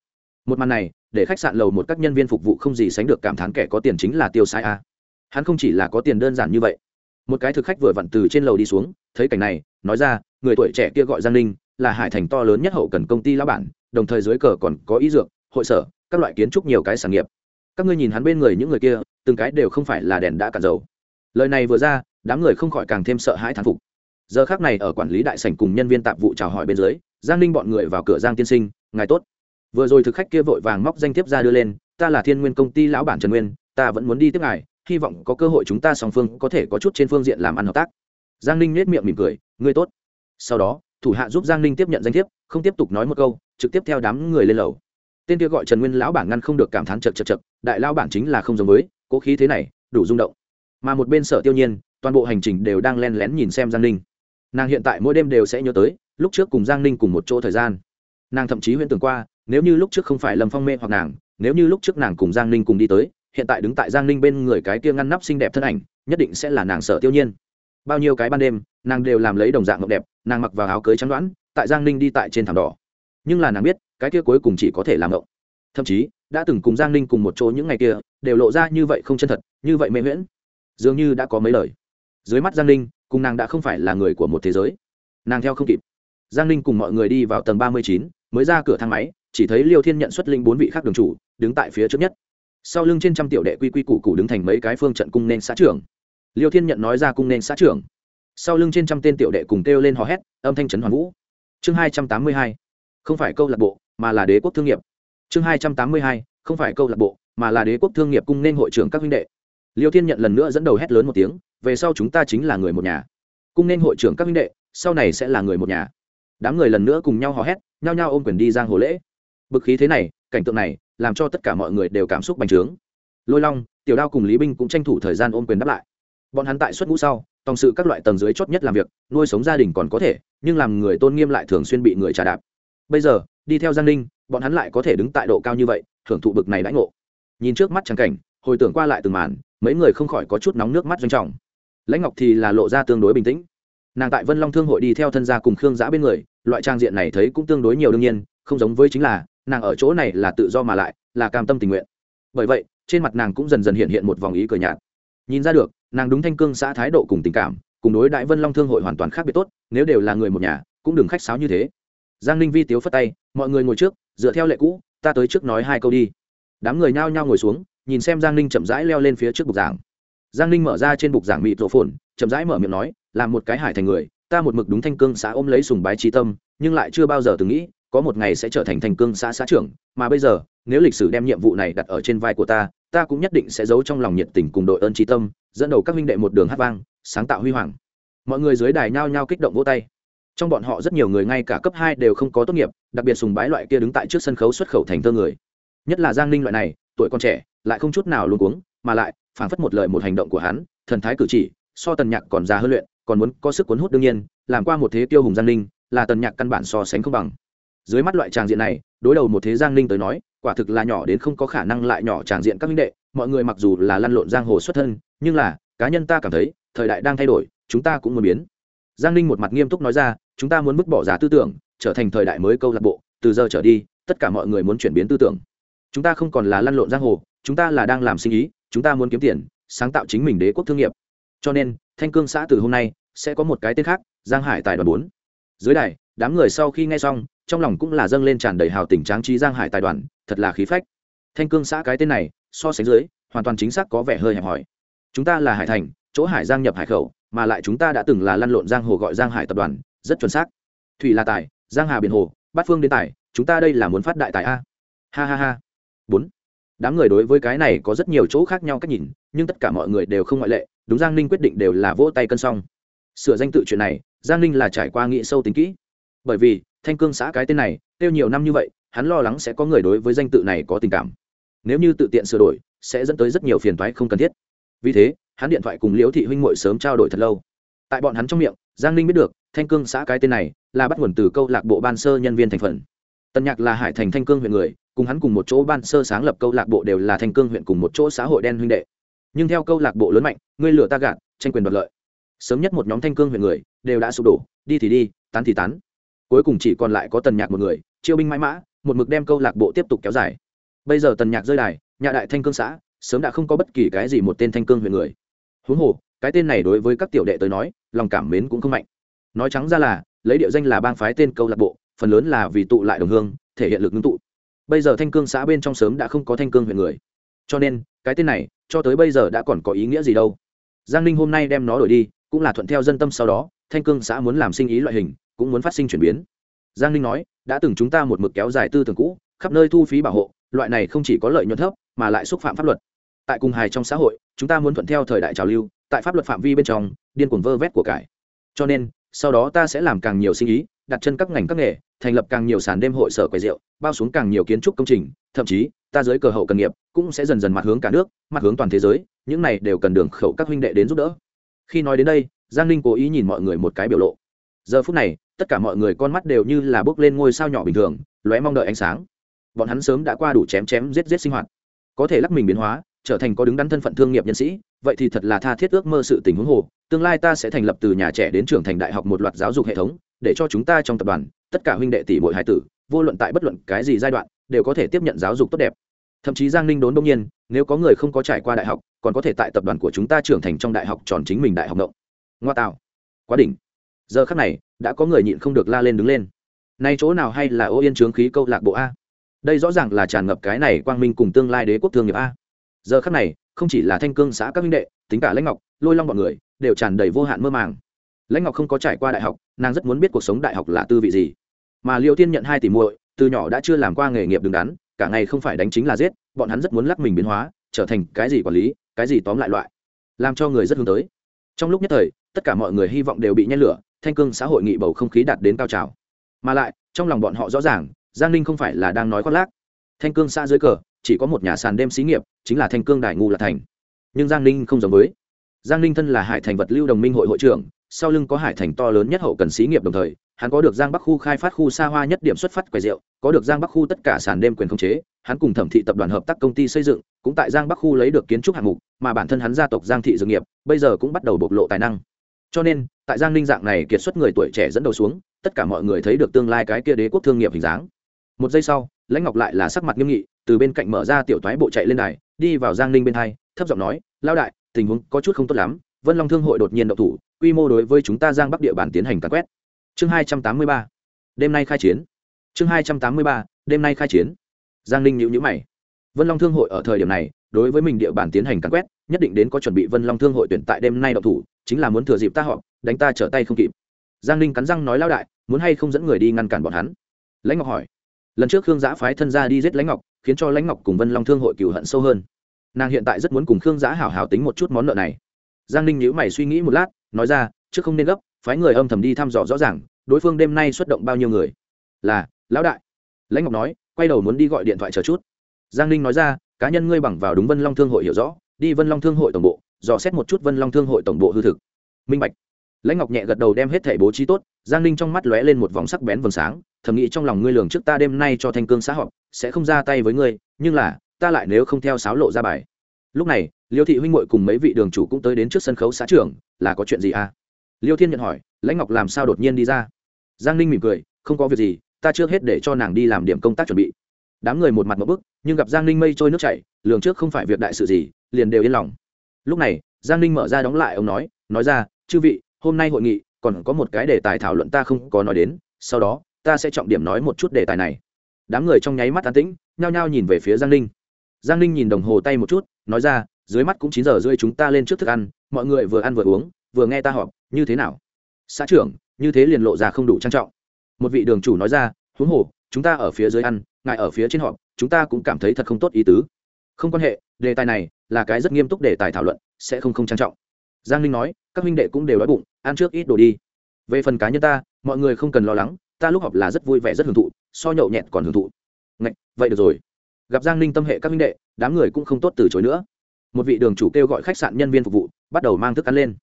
Một màn này, để khách sạn lầu một các nhân viên phục vụ không gì sánh được cảm thán kẻ có tiền chính là tiêu sai a. Hắn không chỉ là có tiền đơn giản như vậy. Một cái thực khách vừa vặn từ trên lầu đi xuống, thấy cảnh này, nói ra, người tuổi trẻ kia gọi giang ninh, là hải thành to lớn nhất hậu cần công ty lão bản, đồng thời dưới cờ còn có ý dược, hội sở, các loại kiến trúc nhiều cái sản nghiệp. Các ngươi nhìn hắn bên người những người kia, từng cái đều không phải là đèn đã cạn dầu lời này vừa ra, đám người không khỏi càng thêm sợ hãi thán phục. Giờ khác này ở quản lý đại sảnh cùng nhân viên tạp vụ chào hỏi bên dưới, giang ninh bọn người vào cửa giang tiên sinh, ngài tốt. Vừa rồi thực khách kia vội vàng móc danh thiếp ra đưa lên, ta là thiên nguyên công ty lão bản trần nguyên, ta vẫn muốn đi tiếp ngài, hy vọng có cơ hội chúng ta song phương có thể có chút trên phương diện làm ăn hợp tác. Giang ninh nết miệng mỉm cười, ngươi tốt. Sau đó, thủ hạ giúp giang ninh tiếp nhận danh thiếp, không tiếp tục nói một câu, trực tiếp theo đám người lên lầu. Tên kia gọi trần nguyên lão bản ngăn không được cảm thán chật chật chật đại lão bản chính là không giống với, cố khí thế này, đủ rung động mà một bên sở tiêu nhiên, toàn bộ hành trình đều đang len lén nhìn xem giang ninh. Nàng hiện tại mỗi đêm đều sẽ nhớ tới, lúc trước cùng giang ninh cùng một chỗ thời gian. Nàng thậm chí huyễn tưởng qua, nếu như lúc trước không phải lâm phong mê hoặc nàng, nếu như lúc trước nàng cùng giang ninh cùng đi tới, hiện tại đứng tại giang ninh bên người cái kia ngăn nắp xinh đẹp thân ảnh, nhất định sẽ là nàng sở tiêu nhiên. Bao nhiêu cái ban đêm, nàng đều làm lấy đồng dạng ngọc đẹp, nàng mặc vào áo cưới trắng đoán, tại giang ninh đi tại trên thảm đỏ. Nhưng là nàng biết, cái kia cuối cùng chỉ có thể làm ngộng thậm chí, đã từng cùng giang ninh cùng một chỗ những ngày kia, đều lộ ra như vậy không chân thật, như vậy mê huyễn dường như đã có mấy lời. Dưới mắt giang ninh, cùng nàng đã không phải là người của một thế giới. Nàng theo không kịp. Giang ninh cùng mọi người đi vào tầng ba mươi chín, mới ra cửa thang máy, chỉ thấy liêu thiên nhận xuất linh bốn vị khác đường chủ, đứng tại phía trước nhất. Sau lưng trên trăm tiểu đệ quy quy củ củ đứng thành mấy cái phương trận cung nên xã trưởng. Liêu thiên nhận nói ra cung nên xã trưởng. Sau lưng trên trăm tên tiểu đệ cùng kêu lên hò hét, âm thanh trấn hoàn vũ. Chương hai trăm tám mươi hai, không phải câu lạc bộ, mà là đế quốc thương nghiệp. Chương hai trăm tám mươi hai, không phải câu lạc bộ, mà là đế quốc thương nghiệp cung nên hội trưởng các huynh đệ liêu thiên nhận lần nữa dẫn đầu hét lớn một tiếng, về sau chúng ta chính là người một nhà. Cung nên hội trưởng các huynh đệ, sau này sẽ là người một nhà. Đám người lần nữa cùng nhau hò hét, nhao nhao ôm quyền đi giang hồ lễ. Bực khí thế này, cảnh tượng này, làm cho tất cả mọi người đều cảm xúc bành trướng. Lôi long, tiểu đao cùng lý binh cũng tranh thủ thời gian ôm quyền đáp lại. Bọn hắn tại xuất ngũ sau, tòng sự các loại tầng dưới chót nhất làm việc, nuôi sống gia đình còn có thể, nhưng làm người tôn nghiêm lại thường xuyên bị người trả đạp. Bây giờ, đi theo giang ninh, bọn hắn lại có thể đứng tại độ cao như vậy, thưởng thụ bực này đãi ngộ. Nhìn trước mắt trắng cảnh, hồi tưởng qua lại từng màn mấy người không khỏi có chút nóng nước mắt doanh trọng. Lãnh ngọc thì là lộ ra tương đối bình tĩnh. Nàng tại vân long thương hội đi theo thân gia cùng khương giã bên người, loại trang diện này thấy cũng tương đối nhiều đương nhiên, không giống với chính là, nàng ở chỗ này là tự do mà lại, là cam tâm tình nguyện. Bởi vậy, trên mặt nàng cũng dần dần hiện hiện một vòng ý cờ nhạt. Nhìn ra được, nàng đúng thanh cương xã thái độ cùng tình cảm, cùng đối đại vân long thương hội hoàn toàn khác biệt tốt, nếu đều là người một nhà, cũng đừng khách sáo như thế. Giang ninh vi tiếu phất tay, mọi người ngồi trước, dựa theo lệ cũ, ta tới trước nói hai câu đi. Đám người nhao nhao ngồi xuống nhìn xem giang ninh chậm rãi leo lên phía trước bục giảng. Giang ninh mở ra trên bục giảng mịt rộ phồn chậm rãi mở miệng nói, là một cái hải thành người, ta một mực đúng thanh cương xã ôm lấy sùng bái trí tâm, nhưng lại chưa bao giờ từng nghĩ, có một ngày sẽ trở thành thành cương xã xã trưởng, mà bây giờ, nếu lịch sử đem nhiệm vụ này đặt ở trên vai của ta ta cũng nhất định sẽ giấu trong lòng nhiệt tình cùng đội ơn trí tâm, dẫn đầu các minh đệ một đường hát vang, sáng tạo huy hoàng. Mọi người dưới đài nhao nhao kích động vỗ tay. Trong bọn họ rất nhiều người ngay cả cấp hai đều không có tốt nghiệp, đặc biệt sùng bái loại kia đứng tại trước sân khấu xuất khẩu thành thơ người. Nhất là giang ninh loại này, tuổi còn trẻ lại không chút nào luôn cuống, mà lại phảng phất một lời một hành động của hắn, thần thái cử chỉ, so tần nhạc còn già hơn luyện, còn muốn có sức cuốn hút đương nhiên, làm qua một thế tiêu hùng giang ninh là tần nhạc căn bản so sánh không bằng. Dưới mắt loại tràng diện này, đối đầu một thế giang ninh tới nói, quả thực là nhỏ đến không có khả năng lại nhỏ tràng diện các minh đệ, mọi người mặc dù là lăn lộn giang hồ xuất thân, nhưng là, cá nhân ta cảm thấy, thời đại đang thay đổi, chúng ta cũng muốn biến. Giang ninh một mặt nghiêm túc nói ra, chúng ta muốn vứt bỏ giá tư tưởng, trở thành thời đại mới câu lạc bộ, từ giờ trở đi, tất cả mọi người muốn chuyển biến tư tưởng. Chúng ta không còn là lăn lộn giang hồ chúng ta là đang làm sinh ý, chúng ta muốn kiếm tiền, sáng tạo chính mình đế quốc thương nghiệp. Cho nên, thanh cương xã từ hôm nay sẽ có một cái tên khác, giang hải tài đoàn bốn. Dưới đài, đám người sau khi nghe xong, trong lòng cũng là dâng lên tràn đầy hào tình tráng trí giang hải tài đoàn, thật là khí phách. Thanh cương xã cái tên này, so sánh dưới, hoàn toàn chính xác có vẻ hơi hẹp hòi. Chúng ta là hải thành, chỗ hải giang nhập hải khẩu, mà lại chúng ta đã từng là lăn lộn giang hồ gọi giang hải tập đoàn, rất chuẩn xác. Thủy là tài, giang hà biển hồ, bát phương đến tài, chúng ta đây là muốn phát đại tài a. Ha ha ha. Bốn đám người đối với cái này có rất nhiều chỗ khác nhau cách nhìn, nhưng tất cả mọi người đều không ngoại lệ, đúng giang ninh quyết định đều là vỗ tay cân xong. Sửa danh tự chuyện này, giang ninh là trải qua nghĩ sâu tính kỹ. Bởi vì, thanh cương xã cái tên này, tiêu nhiều năm như vậy, hắn lo lắng sẽ có người đối với danh tự này có tình cảm. Nếu như tự tiện sửa đổi, sẽ dẫn tới rất nhiều phiền toái không cần thiết. Vì thế, hắn điện thoại cùng liễu thị huynh muội sớm trao đổi thật lâu. Tại bọn hắn trong miệng, giang ninh biết được, thanh cương xã cái tên này là bắt nguồn từ câu lạc bộ ban sơ nhân viên thành phần. Tần nhạc là hải thành thanh cương huyện người, cùng hắn cùng một chỗ ban sơ sáng lập câu lạc bộ đều là thanh cương huyện cùng một chỗ xã hội đen huynh đệ. Nhưng theo câu lạc bộ lớn mạnh, ngươi lửa ta gạt, tranh quyền đoạt lợi. Sớm nhất một nhóm thanh cương huyện người đều đã sụp đổ, đi thì đi, tán thì tán. Cuối cùng chỉ còn lại có tần nhạc một người, chiêu binh mãi mã, một mực đem câu lạc bộ tiếp tục kéo dài. Bây giờ tần nhạc rơi đài, nhà đại thanh cương xã, sớm đã không có bất kỳ cái gì một tên thanh cương huyện người. Huống hồ, cái tên này đối với các tiểu đệ tới nói, lòng cảm mến cũng không mạnh. Nói trắng ra là, lấy địa danh là bang phái tên câu lạc bộ phần lớn là vì tụ lại đồng hương, thể hiện lực ngưng tụ. Bây giờ thanh cương xã bên trong sớm đã không có thanh cương huyện người. Cho nên, cái tên này, cho tới bây giờ đã còn có ý nghĩa gì đâu. Giang ninh hôm nay đem nó đổi đi, cũng là thuận theo dân tâm sau đó, thanh cương xã muốn làm sinh ý loại hình, cũng muốn phát sinh chuyển biến. Giang ninh nói, đã từng chúng ta một mực kéo dài tư tưởng cũ, khắp nơi thu phí bảo hộ, loại này không chỉ có lợi nhuận thấp, mà lại xúc phạm pháp luật. Tại cùng hài trong xã hội, chúng ta muốn thuận theo thời đại trào lưu, tại pháp luật phạm vi bên trong, điên cuồng vơ vét của cải. Cho nên, sau đó ta sẽ làm càng nhiều sinh ý đặt chân các ngành các nghề, thành lập càng nhiều sàn đêm hội sở quầy rượu, bao xuống càng nhiều kiến trúc công trình, thậm chí, ta dưới cờ hậu cần nghiệp cũng sẽ dần dần mặt hướng cả nước, mặt hướng toàn thế giới, những này đều cần đường khẩu các huynh đệ đến giúp đỡ. Khi nói đến đây, giang ninh cố ý nhìn mọi người một cái biểu lộ. Giờ phút này, tất cả mọi người con mắt đều như là bước lên ngôi sao nhỏ bình thường, lóe mong đợi ánh sáng. Bọn hắn sớm đã qua đủ chém chém giết giết sinh hoạt. Có thể lắc mình biến hóa, trở thành có đứng đắn thân phận thương nghiệp nhân sĩ, vậy thì thật là tha thiết ước mơ sự tình huống hồ, tương lai ta sẽ thành lập từ nhà trẻ đến trưởng thành đại học một loạt giáo dục hệ thống để cho chúng ta trong tập đoàn, tất cả huynh đệ tỷ bội hải tử, vô luận tại bất luận cái gì giai đoạn, đều có thể tiếp nhận giáo dục tốt đẹp. Thậm chí giang ninh đốn đông nhiên, nếu có người không có trải qua đại học, còn có thể tại tập đoàn của chúng ta trưởng thành trong đại học tròn chính mình đại học động ngoa tạo. Quá đỉnh. Giờ khắc này, đã có người nhịn không được la lên đứng lên. Nay chỗ nào hay là ô yên trướng khí câu lạc bộ a? Đây rõ ràng là tràn ngập cái này quang minh cùng tương lai đế quốc thương nghiệp a. Giờ khắc này, không chỉ là thanh cương xã các minh đệ, tính cả lãnh ngọc, lôi long bọn người, đều tràn đầy vô hạn mơ màng lãnh ngọc không có trải qua đại học, nàng rất muốn biết cuộc sống đại học là tư vị gì. Mà Liêu tiên nhận hai tỷ muội, từ nhỏ đã chưa làm qua nghề nghiệp đứng đắn, cả ngày không phải đánh chính là giết, bọn hắn rất muốn lắc mình biến hóa, trở thành cái gì quản lý, cái gì tóm lại loại, làm cho người rất hướng tới. Trong lúc nhất thời, tất cả mọi người hy vọng đều bị nhen lửa, thanh cương xã hội nghị bầu không khí đạt đến cao trào. Mà lại, trong lòng bọn họ rõ ràng, giang ninh không phải là đang nói khoác lác. Thanh cương xã dưới cờ, chỉ có một nhà sàn đêm xí nghiệp, chính là thanh cương đại ngu là thành. Nhưng giang ninh không giống với. Giang ninh thân là hải thành vật lưu đồng minh hội hội trưởng sau lưng có hải thành to lớn nhất hậu cần xí nghiệp đồng thời, hắn có được giang bắc khu khai phát khu xa hoa nhất điểm xuất phát quầy rượu, có được giang bắc khu tất cả sàn đêm quyền khống chế, hắn cùng thẩm thị tập đoàn hợp tác công ty xây dựng, cũng tại giang bắc khu lấy được kiến trúc hạng mục, mà bản thân hắn gia tộc giang thị dược nghiệp, bây giờ cũng bắt đầu bộc lộ tài năng. Cho nên, tại giang ninh dạng này kiệt xuất người tuổi trẻ dẫn đầu xuống, tất cả mọi người thấy được tương lai cái kia đế quốc thương nghiệp hình dáng. Một giây sau, lãnh ngọc lại là sắc mặt nghiêm nghị, từ bên cạnh mở ra tiểu thoái bộ chạy lên đài, đi vào giang ninh bên hai, thấp giọng nói lao đại, tình huống có chút không tốt lắm vân long thương hội đột nhiên độc thủ, quy mô đối với chúng ta giang bắc địa bàn tiến hành càn quét. Chương hai trăm tám mươi ba. Đêm nay khai chiến. Chương hai trăm tám mươi ba. Đêm nay khai chiến. Giang ninh nhữ nhữ mày. Vân long thương hội ở thời điểm này, đối với mình địa bàn tiến hành càn quét, nhất định đến có chuẩn bị vân long thương hội tuyển tại đêm nay độc thủ, chính là muốn thừa dịp ta họp, đánh ta trở tay không kịp. Giang ninh cắn răng nói lao đại, muốn hay không dẫn người đi ngăn cản bọn hắn? Lãnh ngọc hỏi. Lần trước khương giã phái thân ra đi giết lãnh ngọc, khiến cho lãnh ngọc cùng vân long thương hội cựu hận sâu hơn. Nàng hiện tại rất muốn cùng khương giã hảo hảo tính một chút món nợ này giang ninh nhữ mày suy nghĩ một lát, nói ra, trước không nên gấp, phái người âm thầm đi thăm dò rõ ràng, đối phương đêm nay xuất động bao nhiêu người. Là, lão đại. Lãnh ngọc nói, quay đầu muốn đi gọi điện thoại chờ chút. Giang ninh nói ra, cá nhân ngươi bằng vào đúng vân long thương hội hiểu rõ, đi vân long thương hội tổng bộ, dò xét một chút vân long thương hội tổng bộ hư thực. Minh bạch. Lãnh ngọc nhẹ gật đầu đem hết thẻ bố trí tốt, giang ninh trong mắt lóe lên một vòng sắc bén vầng sáng, thầm nghĩ trong lòng ngươi lường trước ta đêm nay cho thanh cương xã họp, sẽ không ra tay với ngươi, nhưng là, ta lại nếu không theo sáo lộ ra bài lúc này, liêu thị huynh muội cùng mấy vị đường chủ cũng tới đến trước sân khấu xã trưởng, là có chuyện gì à? Liêu thiên nhận hỏi, lãnh ngọc làm sao đột nhiên đi ra? Giang ninh mỉm cười, không có việc gì, ta trước hết để cho nàng đi làm điểm công tác chuẩn bị. Đám người một mặt một bức, nhưng gặp giang ninh mây trôi nước chảy, lường trước không phải việc đại sự gì, liền đều yên lòng. Lúc này, giang ninh mở ra đóng lại, ông nói nói ra, chư vị, hôm nay hội nghị, còn có một cái đề tài thảo luận ta không có nói đến, sau đó, ta sẽ trọng điểm nói một chút đề tài này. Đám người trong nháy mắt tán tĩnh, nhao nhao nhìn về phía giang ninh. Giang ninh nhìn đồng hồ tay một chút nói ra dưới mắt cũng chín giờ rưỡi chúng ta lên trước thức ăn mọi người vừa ăn vừa uống vừa nghe ta họp như thế nào? Xã trưởng như thế liền lộ ra không đủ trang trọng. Một vị đường chủ nói ra huống hồ chúng ta ở phía dưới ăn ngài ở phía trên họp chúng ta cũng cảm thấy thật không tốt ý tứ. Không quan hệ đề tài này là cái rất nghiêm túc đề tài thảo luận sẽ không không trang trọng. Giang linh nói các huynh đệ cũng đều đói bụng ăn trước ít đồ đi. Về phần cá nhân ta mọi người không cần lo lắng ta lúc họp là rất vui vẻ rất hưởng thụ so nhậu nhẹt còn hưởng thụ. Ngậy, vậy được rồi gặp giang ninh tâm hệ các minh đệ, đám người cũng không tốt từ chối nữa. Một vị đường chủ kêu gọi khách sạn nhân viên phục vụ, bắt đầu mang thức ăn lên.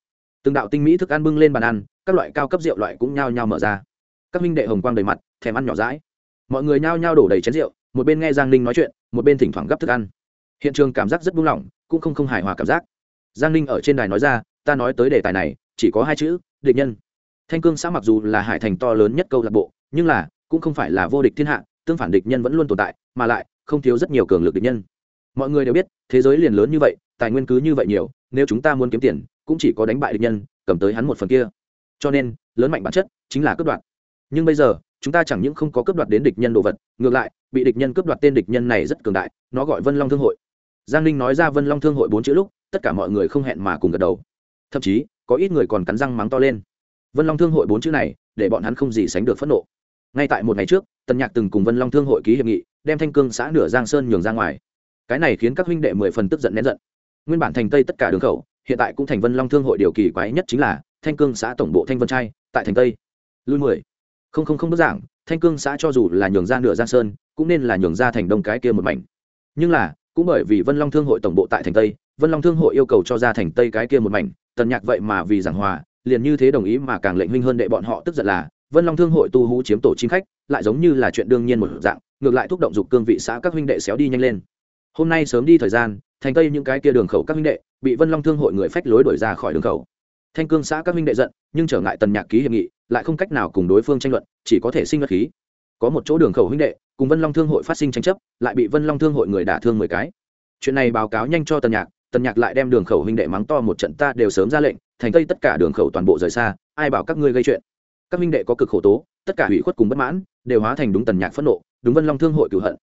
Từng đạo tinh mỹ thức ăn bưng lên bàn ăn, các loại cao cấp rượu loại cũng nhao nhao mở ra. Các minh đệ hồng quang đầy mặt, thèm ăn nhỏ rãi mọi người nhao nhao đổ đầy chén rượu, một bên nghe giang ninh nói chuyện, một bên thỉnh thoảng gấp thức ăn. Hiện trường cảm giác rất buông lỏng, cũng không không hài hòa cảm giác. Giang ninh ở trên đài nói ra, ta nói tới đề tài này, chỉ có hai chữ, địch nhân. Thanh cương xã mặc dù là hải thành to lớn nhất câu lạc bộ, nhưng là, cũng không phải là vô địch thiên hạ, tương phản địch nhân vẫn luôn tồn tại, mà lại không thiếu rất nhiều cường lực địch nhân. Mọi người đều biết, thế giới liền lớn như vậy, tài nguyên cứ như vậy nhiều, nếu chúng ta muốn kiếm tiền, cũng chỉ có đánh bại địch nhân, cầm tới hắn một phần kia. Cho nên, lớn mạnh bản chất chính là cướp đoạt. Nhưng bây giờ, chúng ta chẳng những không có cướp đoạt đến địch nhân đồ vật, ngược lại, bị địch nhân cướp đoạt tên địch nhân này rất cường đại, nó gọi vân long thương hội. Giang ninh nói ra vân long thương hội bốn chữ lúc, tất cả mọi người không hẹn mà cùng gật đầu. Thậm chí, có ít người còn cắn răng mắng to lên. Vân long thương hội bốn chữ này, để bọn hắn không gì sánh được phẫn nộ. Ngay tại một ngày trước, tần nhạc từng cùng vân long thương hội ký hiệp nghị đem thanh cương xã nửa giang sơn nhường ra ngoài. Cái này khiến các huynh đệ mười phần tức giận nén giận. Nguyên bản thành tây tất cả đường khẩu, hiện tại cũng thành vân long thương hội điều kỳ quái nhất chính là, thanh cương xã tổng bộ thanh vân trai, tại thành tây. Lui mười. Không không không đơn giản thanh cương xã cho dù là nhường ra nửa giang sơn, cũng nên là nhường ra thành đông cái kia một mảnh. Nhưng là, cũng bởi vì vân long thương hội tổng bộ tại thành tây, vân long thương hội yêu cầu cho ra thành tây cái kia một mảnh, tần nhạc vậy mà vì giảng hòa, liền như thế đồng ý mà càng lệnh huynh hơn đệ bọn họ tức giận là vân long thương hội tu hú chiếm tổ chim khách, lại giống như là chuyện đương nhiên một dạng, ngược lại thúc động dục cương vị xã các huynh đệ xéo đi nhanh lên. Hôm nay sớm đi thời gian, thành tây những cái kia đường khẩu các huynh đệ, bị vân long thương hội người phách lối đổi ra khỏi đường khẩu. Thanh cương xã các huynh đệ giận, nhưng trở ngại tần nhạc ký hiệp nghị, lại không cách nào cùng đối phương tranh luận, chỉ có thể sinh vật khí. Có một chỗ đường khẩu huynh đệ, cùng vân long thương hội phát sinh tranh chấp, lại bị vân long thương hội người đả thương mười cái. Chuyện này báo cáo nhanh cho tần nhạc tần nhạc lại đem đường khẩu huynh đệ mắng to một trận, ta đều sớm ra lệnh, thành tây tất cả đường khẩu toàn bộ rời xa, ai bảo các ngươi gây chuyện? Các minh đệ có cực khổ tố, tất cả hủy khuất cùng bất mãn, đều hóa thành đúng tần nhạc phẫn nộ, đúng vân long thương hội cửu hận.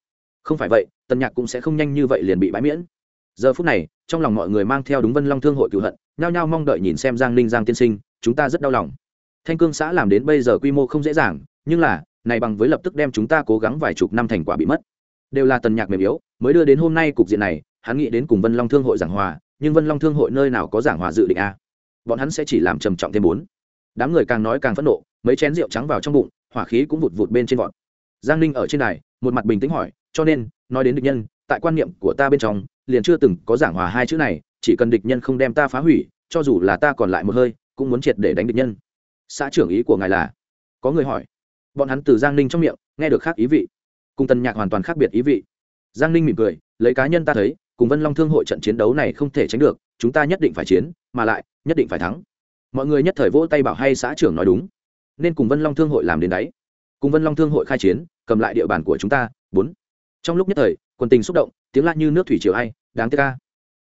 Không phải vậy, tần nhạc cũng sẽ không nhanh như vậy liền bị bãi miễn. Giờ phút này, trong lòng mọi người mang theo đúng vân long thương hội cửu hận, nhao nhao mong đợi nhìn xem giang ninh giang tiên sinh, chúng ta rất đau lòng. Thanh cương xã làm đến bây giờ quy mô không dễ dàng, nhưng là, này bằng với lập tức đem chúng ta cố gắng vài chục năm thành quả bị mất. Đều là tần nhạc mềm yếu, mới đưa đến hôm nay cục diện này, hắn nghĩ đến cùng vân long thương hội giảng hòa, nhưng vân long thương hội nơi nào có giảng hòa dự định a? Bọn hắn sẽ chỉ làm trầm trọng thêm bốn đám người càng nói càng phẫn nộ, mấy chén rượu trắng vào trong bụng, hỏa khí cũng vụt vụt bên trên vọt. Giang ninh ở trên này một mặt bình tĩnh hỏi, cho nên, nói đến địch nhân, tại quan niệm của ta bên trong, liền chưa từng có giảng hòa hai chữ này, chỉ cần địch nhân không đem ta phá hủy, cho dù là ta còn lại một hơi, cũng muốn triệt để đánh địch nhân. Xã trưởng ý của ngài là? Có người hỏi. Bọn hắn từ giang ninh trong miệng, nghe được khác ý vị. Cùng tần nhạc hoàn toàn khác biệt ý vị. Giang ninh mỉm cười, lấy cá nhân ta thấy, cùng vân long thương hội trận chiến đấu này không thể tránh được, chúng ta nhất định phải chiến, mà lại, nhất định phải thắng mọi người nhất thời vỗ tay bảo hay xã trưởng nói đúng. Nên cùng vân long thương hội làm đến đấy. Cùng vân long thương hội khai chiến, cầm lại địa bàn của chúng ta, bốn. Trong lúc nhất thời, quân tình xúc động, tiếng la như nước thủy triều hay đáng tiếc ca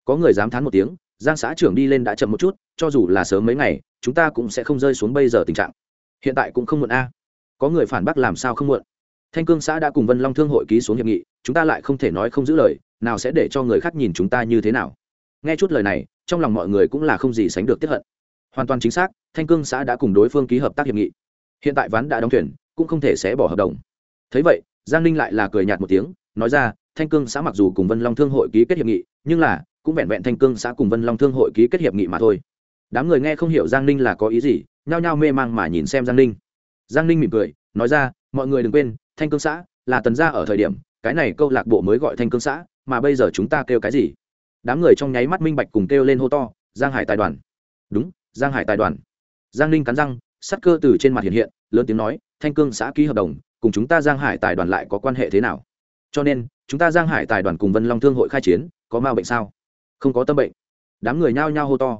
có người dám thán một tiếng, giang xã trưởng đi lên đã chậm một chút, cho dù là sớm mấy ngày, chúng ta cũng sẽ không rơi xuống bây giờ tình trạng. Hiện tại cũng không muộn a. Có người phản bác làm sao không muộn. Thanh cương xã đã cùng vân long thương hội ký xuống hiệp nghị, chúng ta lại không thể nói không giữ lời, nào sẽ để cho người khác nhìn chúng ta như thế nào. Nghe chút lời này, trong lòng mọi người cũng là không gì sánh được tiếp hận hoàn toàn chính xác, thanh cương xã đã cùng đối phương ký hợp tác hiệp nghị. Hiện tại ván đã đóng thuyền, cũng không thể sẽ bỏ hợp đồng. Thấy vậy, giang ninh lại là cười nhạt một tiếng, nói ra, thanh cương xã mặc dù cùng vân long thương hội ký kết hiệp nghị, nhưng là, cũng vẹn vẹn thanh cương xã cùng vân long thương hội ký kết hiệp nghị mà thôi. Đám người nghe không hiểu giang ninh là có ý gì, nhao nhao mê mang mà nhìn xem giang ninh. Giang ninh mỉm cười, nói ra, mọi người đừng quên, thanh cương xã là tần gia ở thời điểm, cái này câu lạc bộ mới gọi thanh cương xã, mà bây giờ chúng ta kêu cái gì? Đám người trong nháy mắt minh bạch cùng kêu lên hô to, giang hải tài đoàn. Đúng giang hải tài đoàn. Giang ninh cắn răng, sắt cơ từ trên mặt hiện hiện, lớn tiếng nói, thanh cương xã ký hợp đồng, cùng chúng ta giang hải tài đoàn lại có quan hệ thế nào? Cho nên, chúng ta giang hải tài đoàn cùng vân long thương hội khai chiến, có ma bệnh sao? Không có tâm bệnh. Đám người nhao nhao hô to.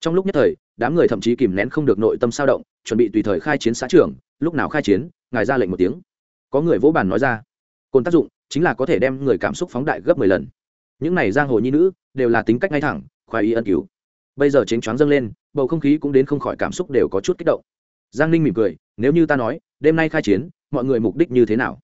Trong lúc nhất thời, đám người thậm chí kìm nén không được nội tâm sao động, chuẩn bị tùy thời khai chiến xã trưởng, lúc nào khai chiến, ngài ra lệnh một tiếng. Có người vỗ bàn nói ra cồn tác dụng chính là có thể đem người cảm xúc phóng đại gấp mười lần. Những này giang hồ nhi nữ đều là tính cách ngay thẳng, khoái ý ân cứu. Bây giờ chính choáng dâng lên bầu không khí cũng đến không khỏi cảm xúc đều có chút kích động. Giang ninh mỉm cười, nếu như ta nói, đêm nay khai chiến, mọi người mục đích như thế nào?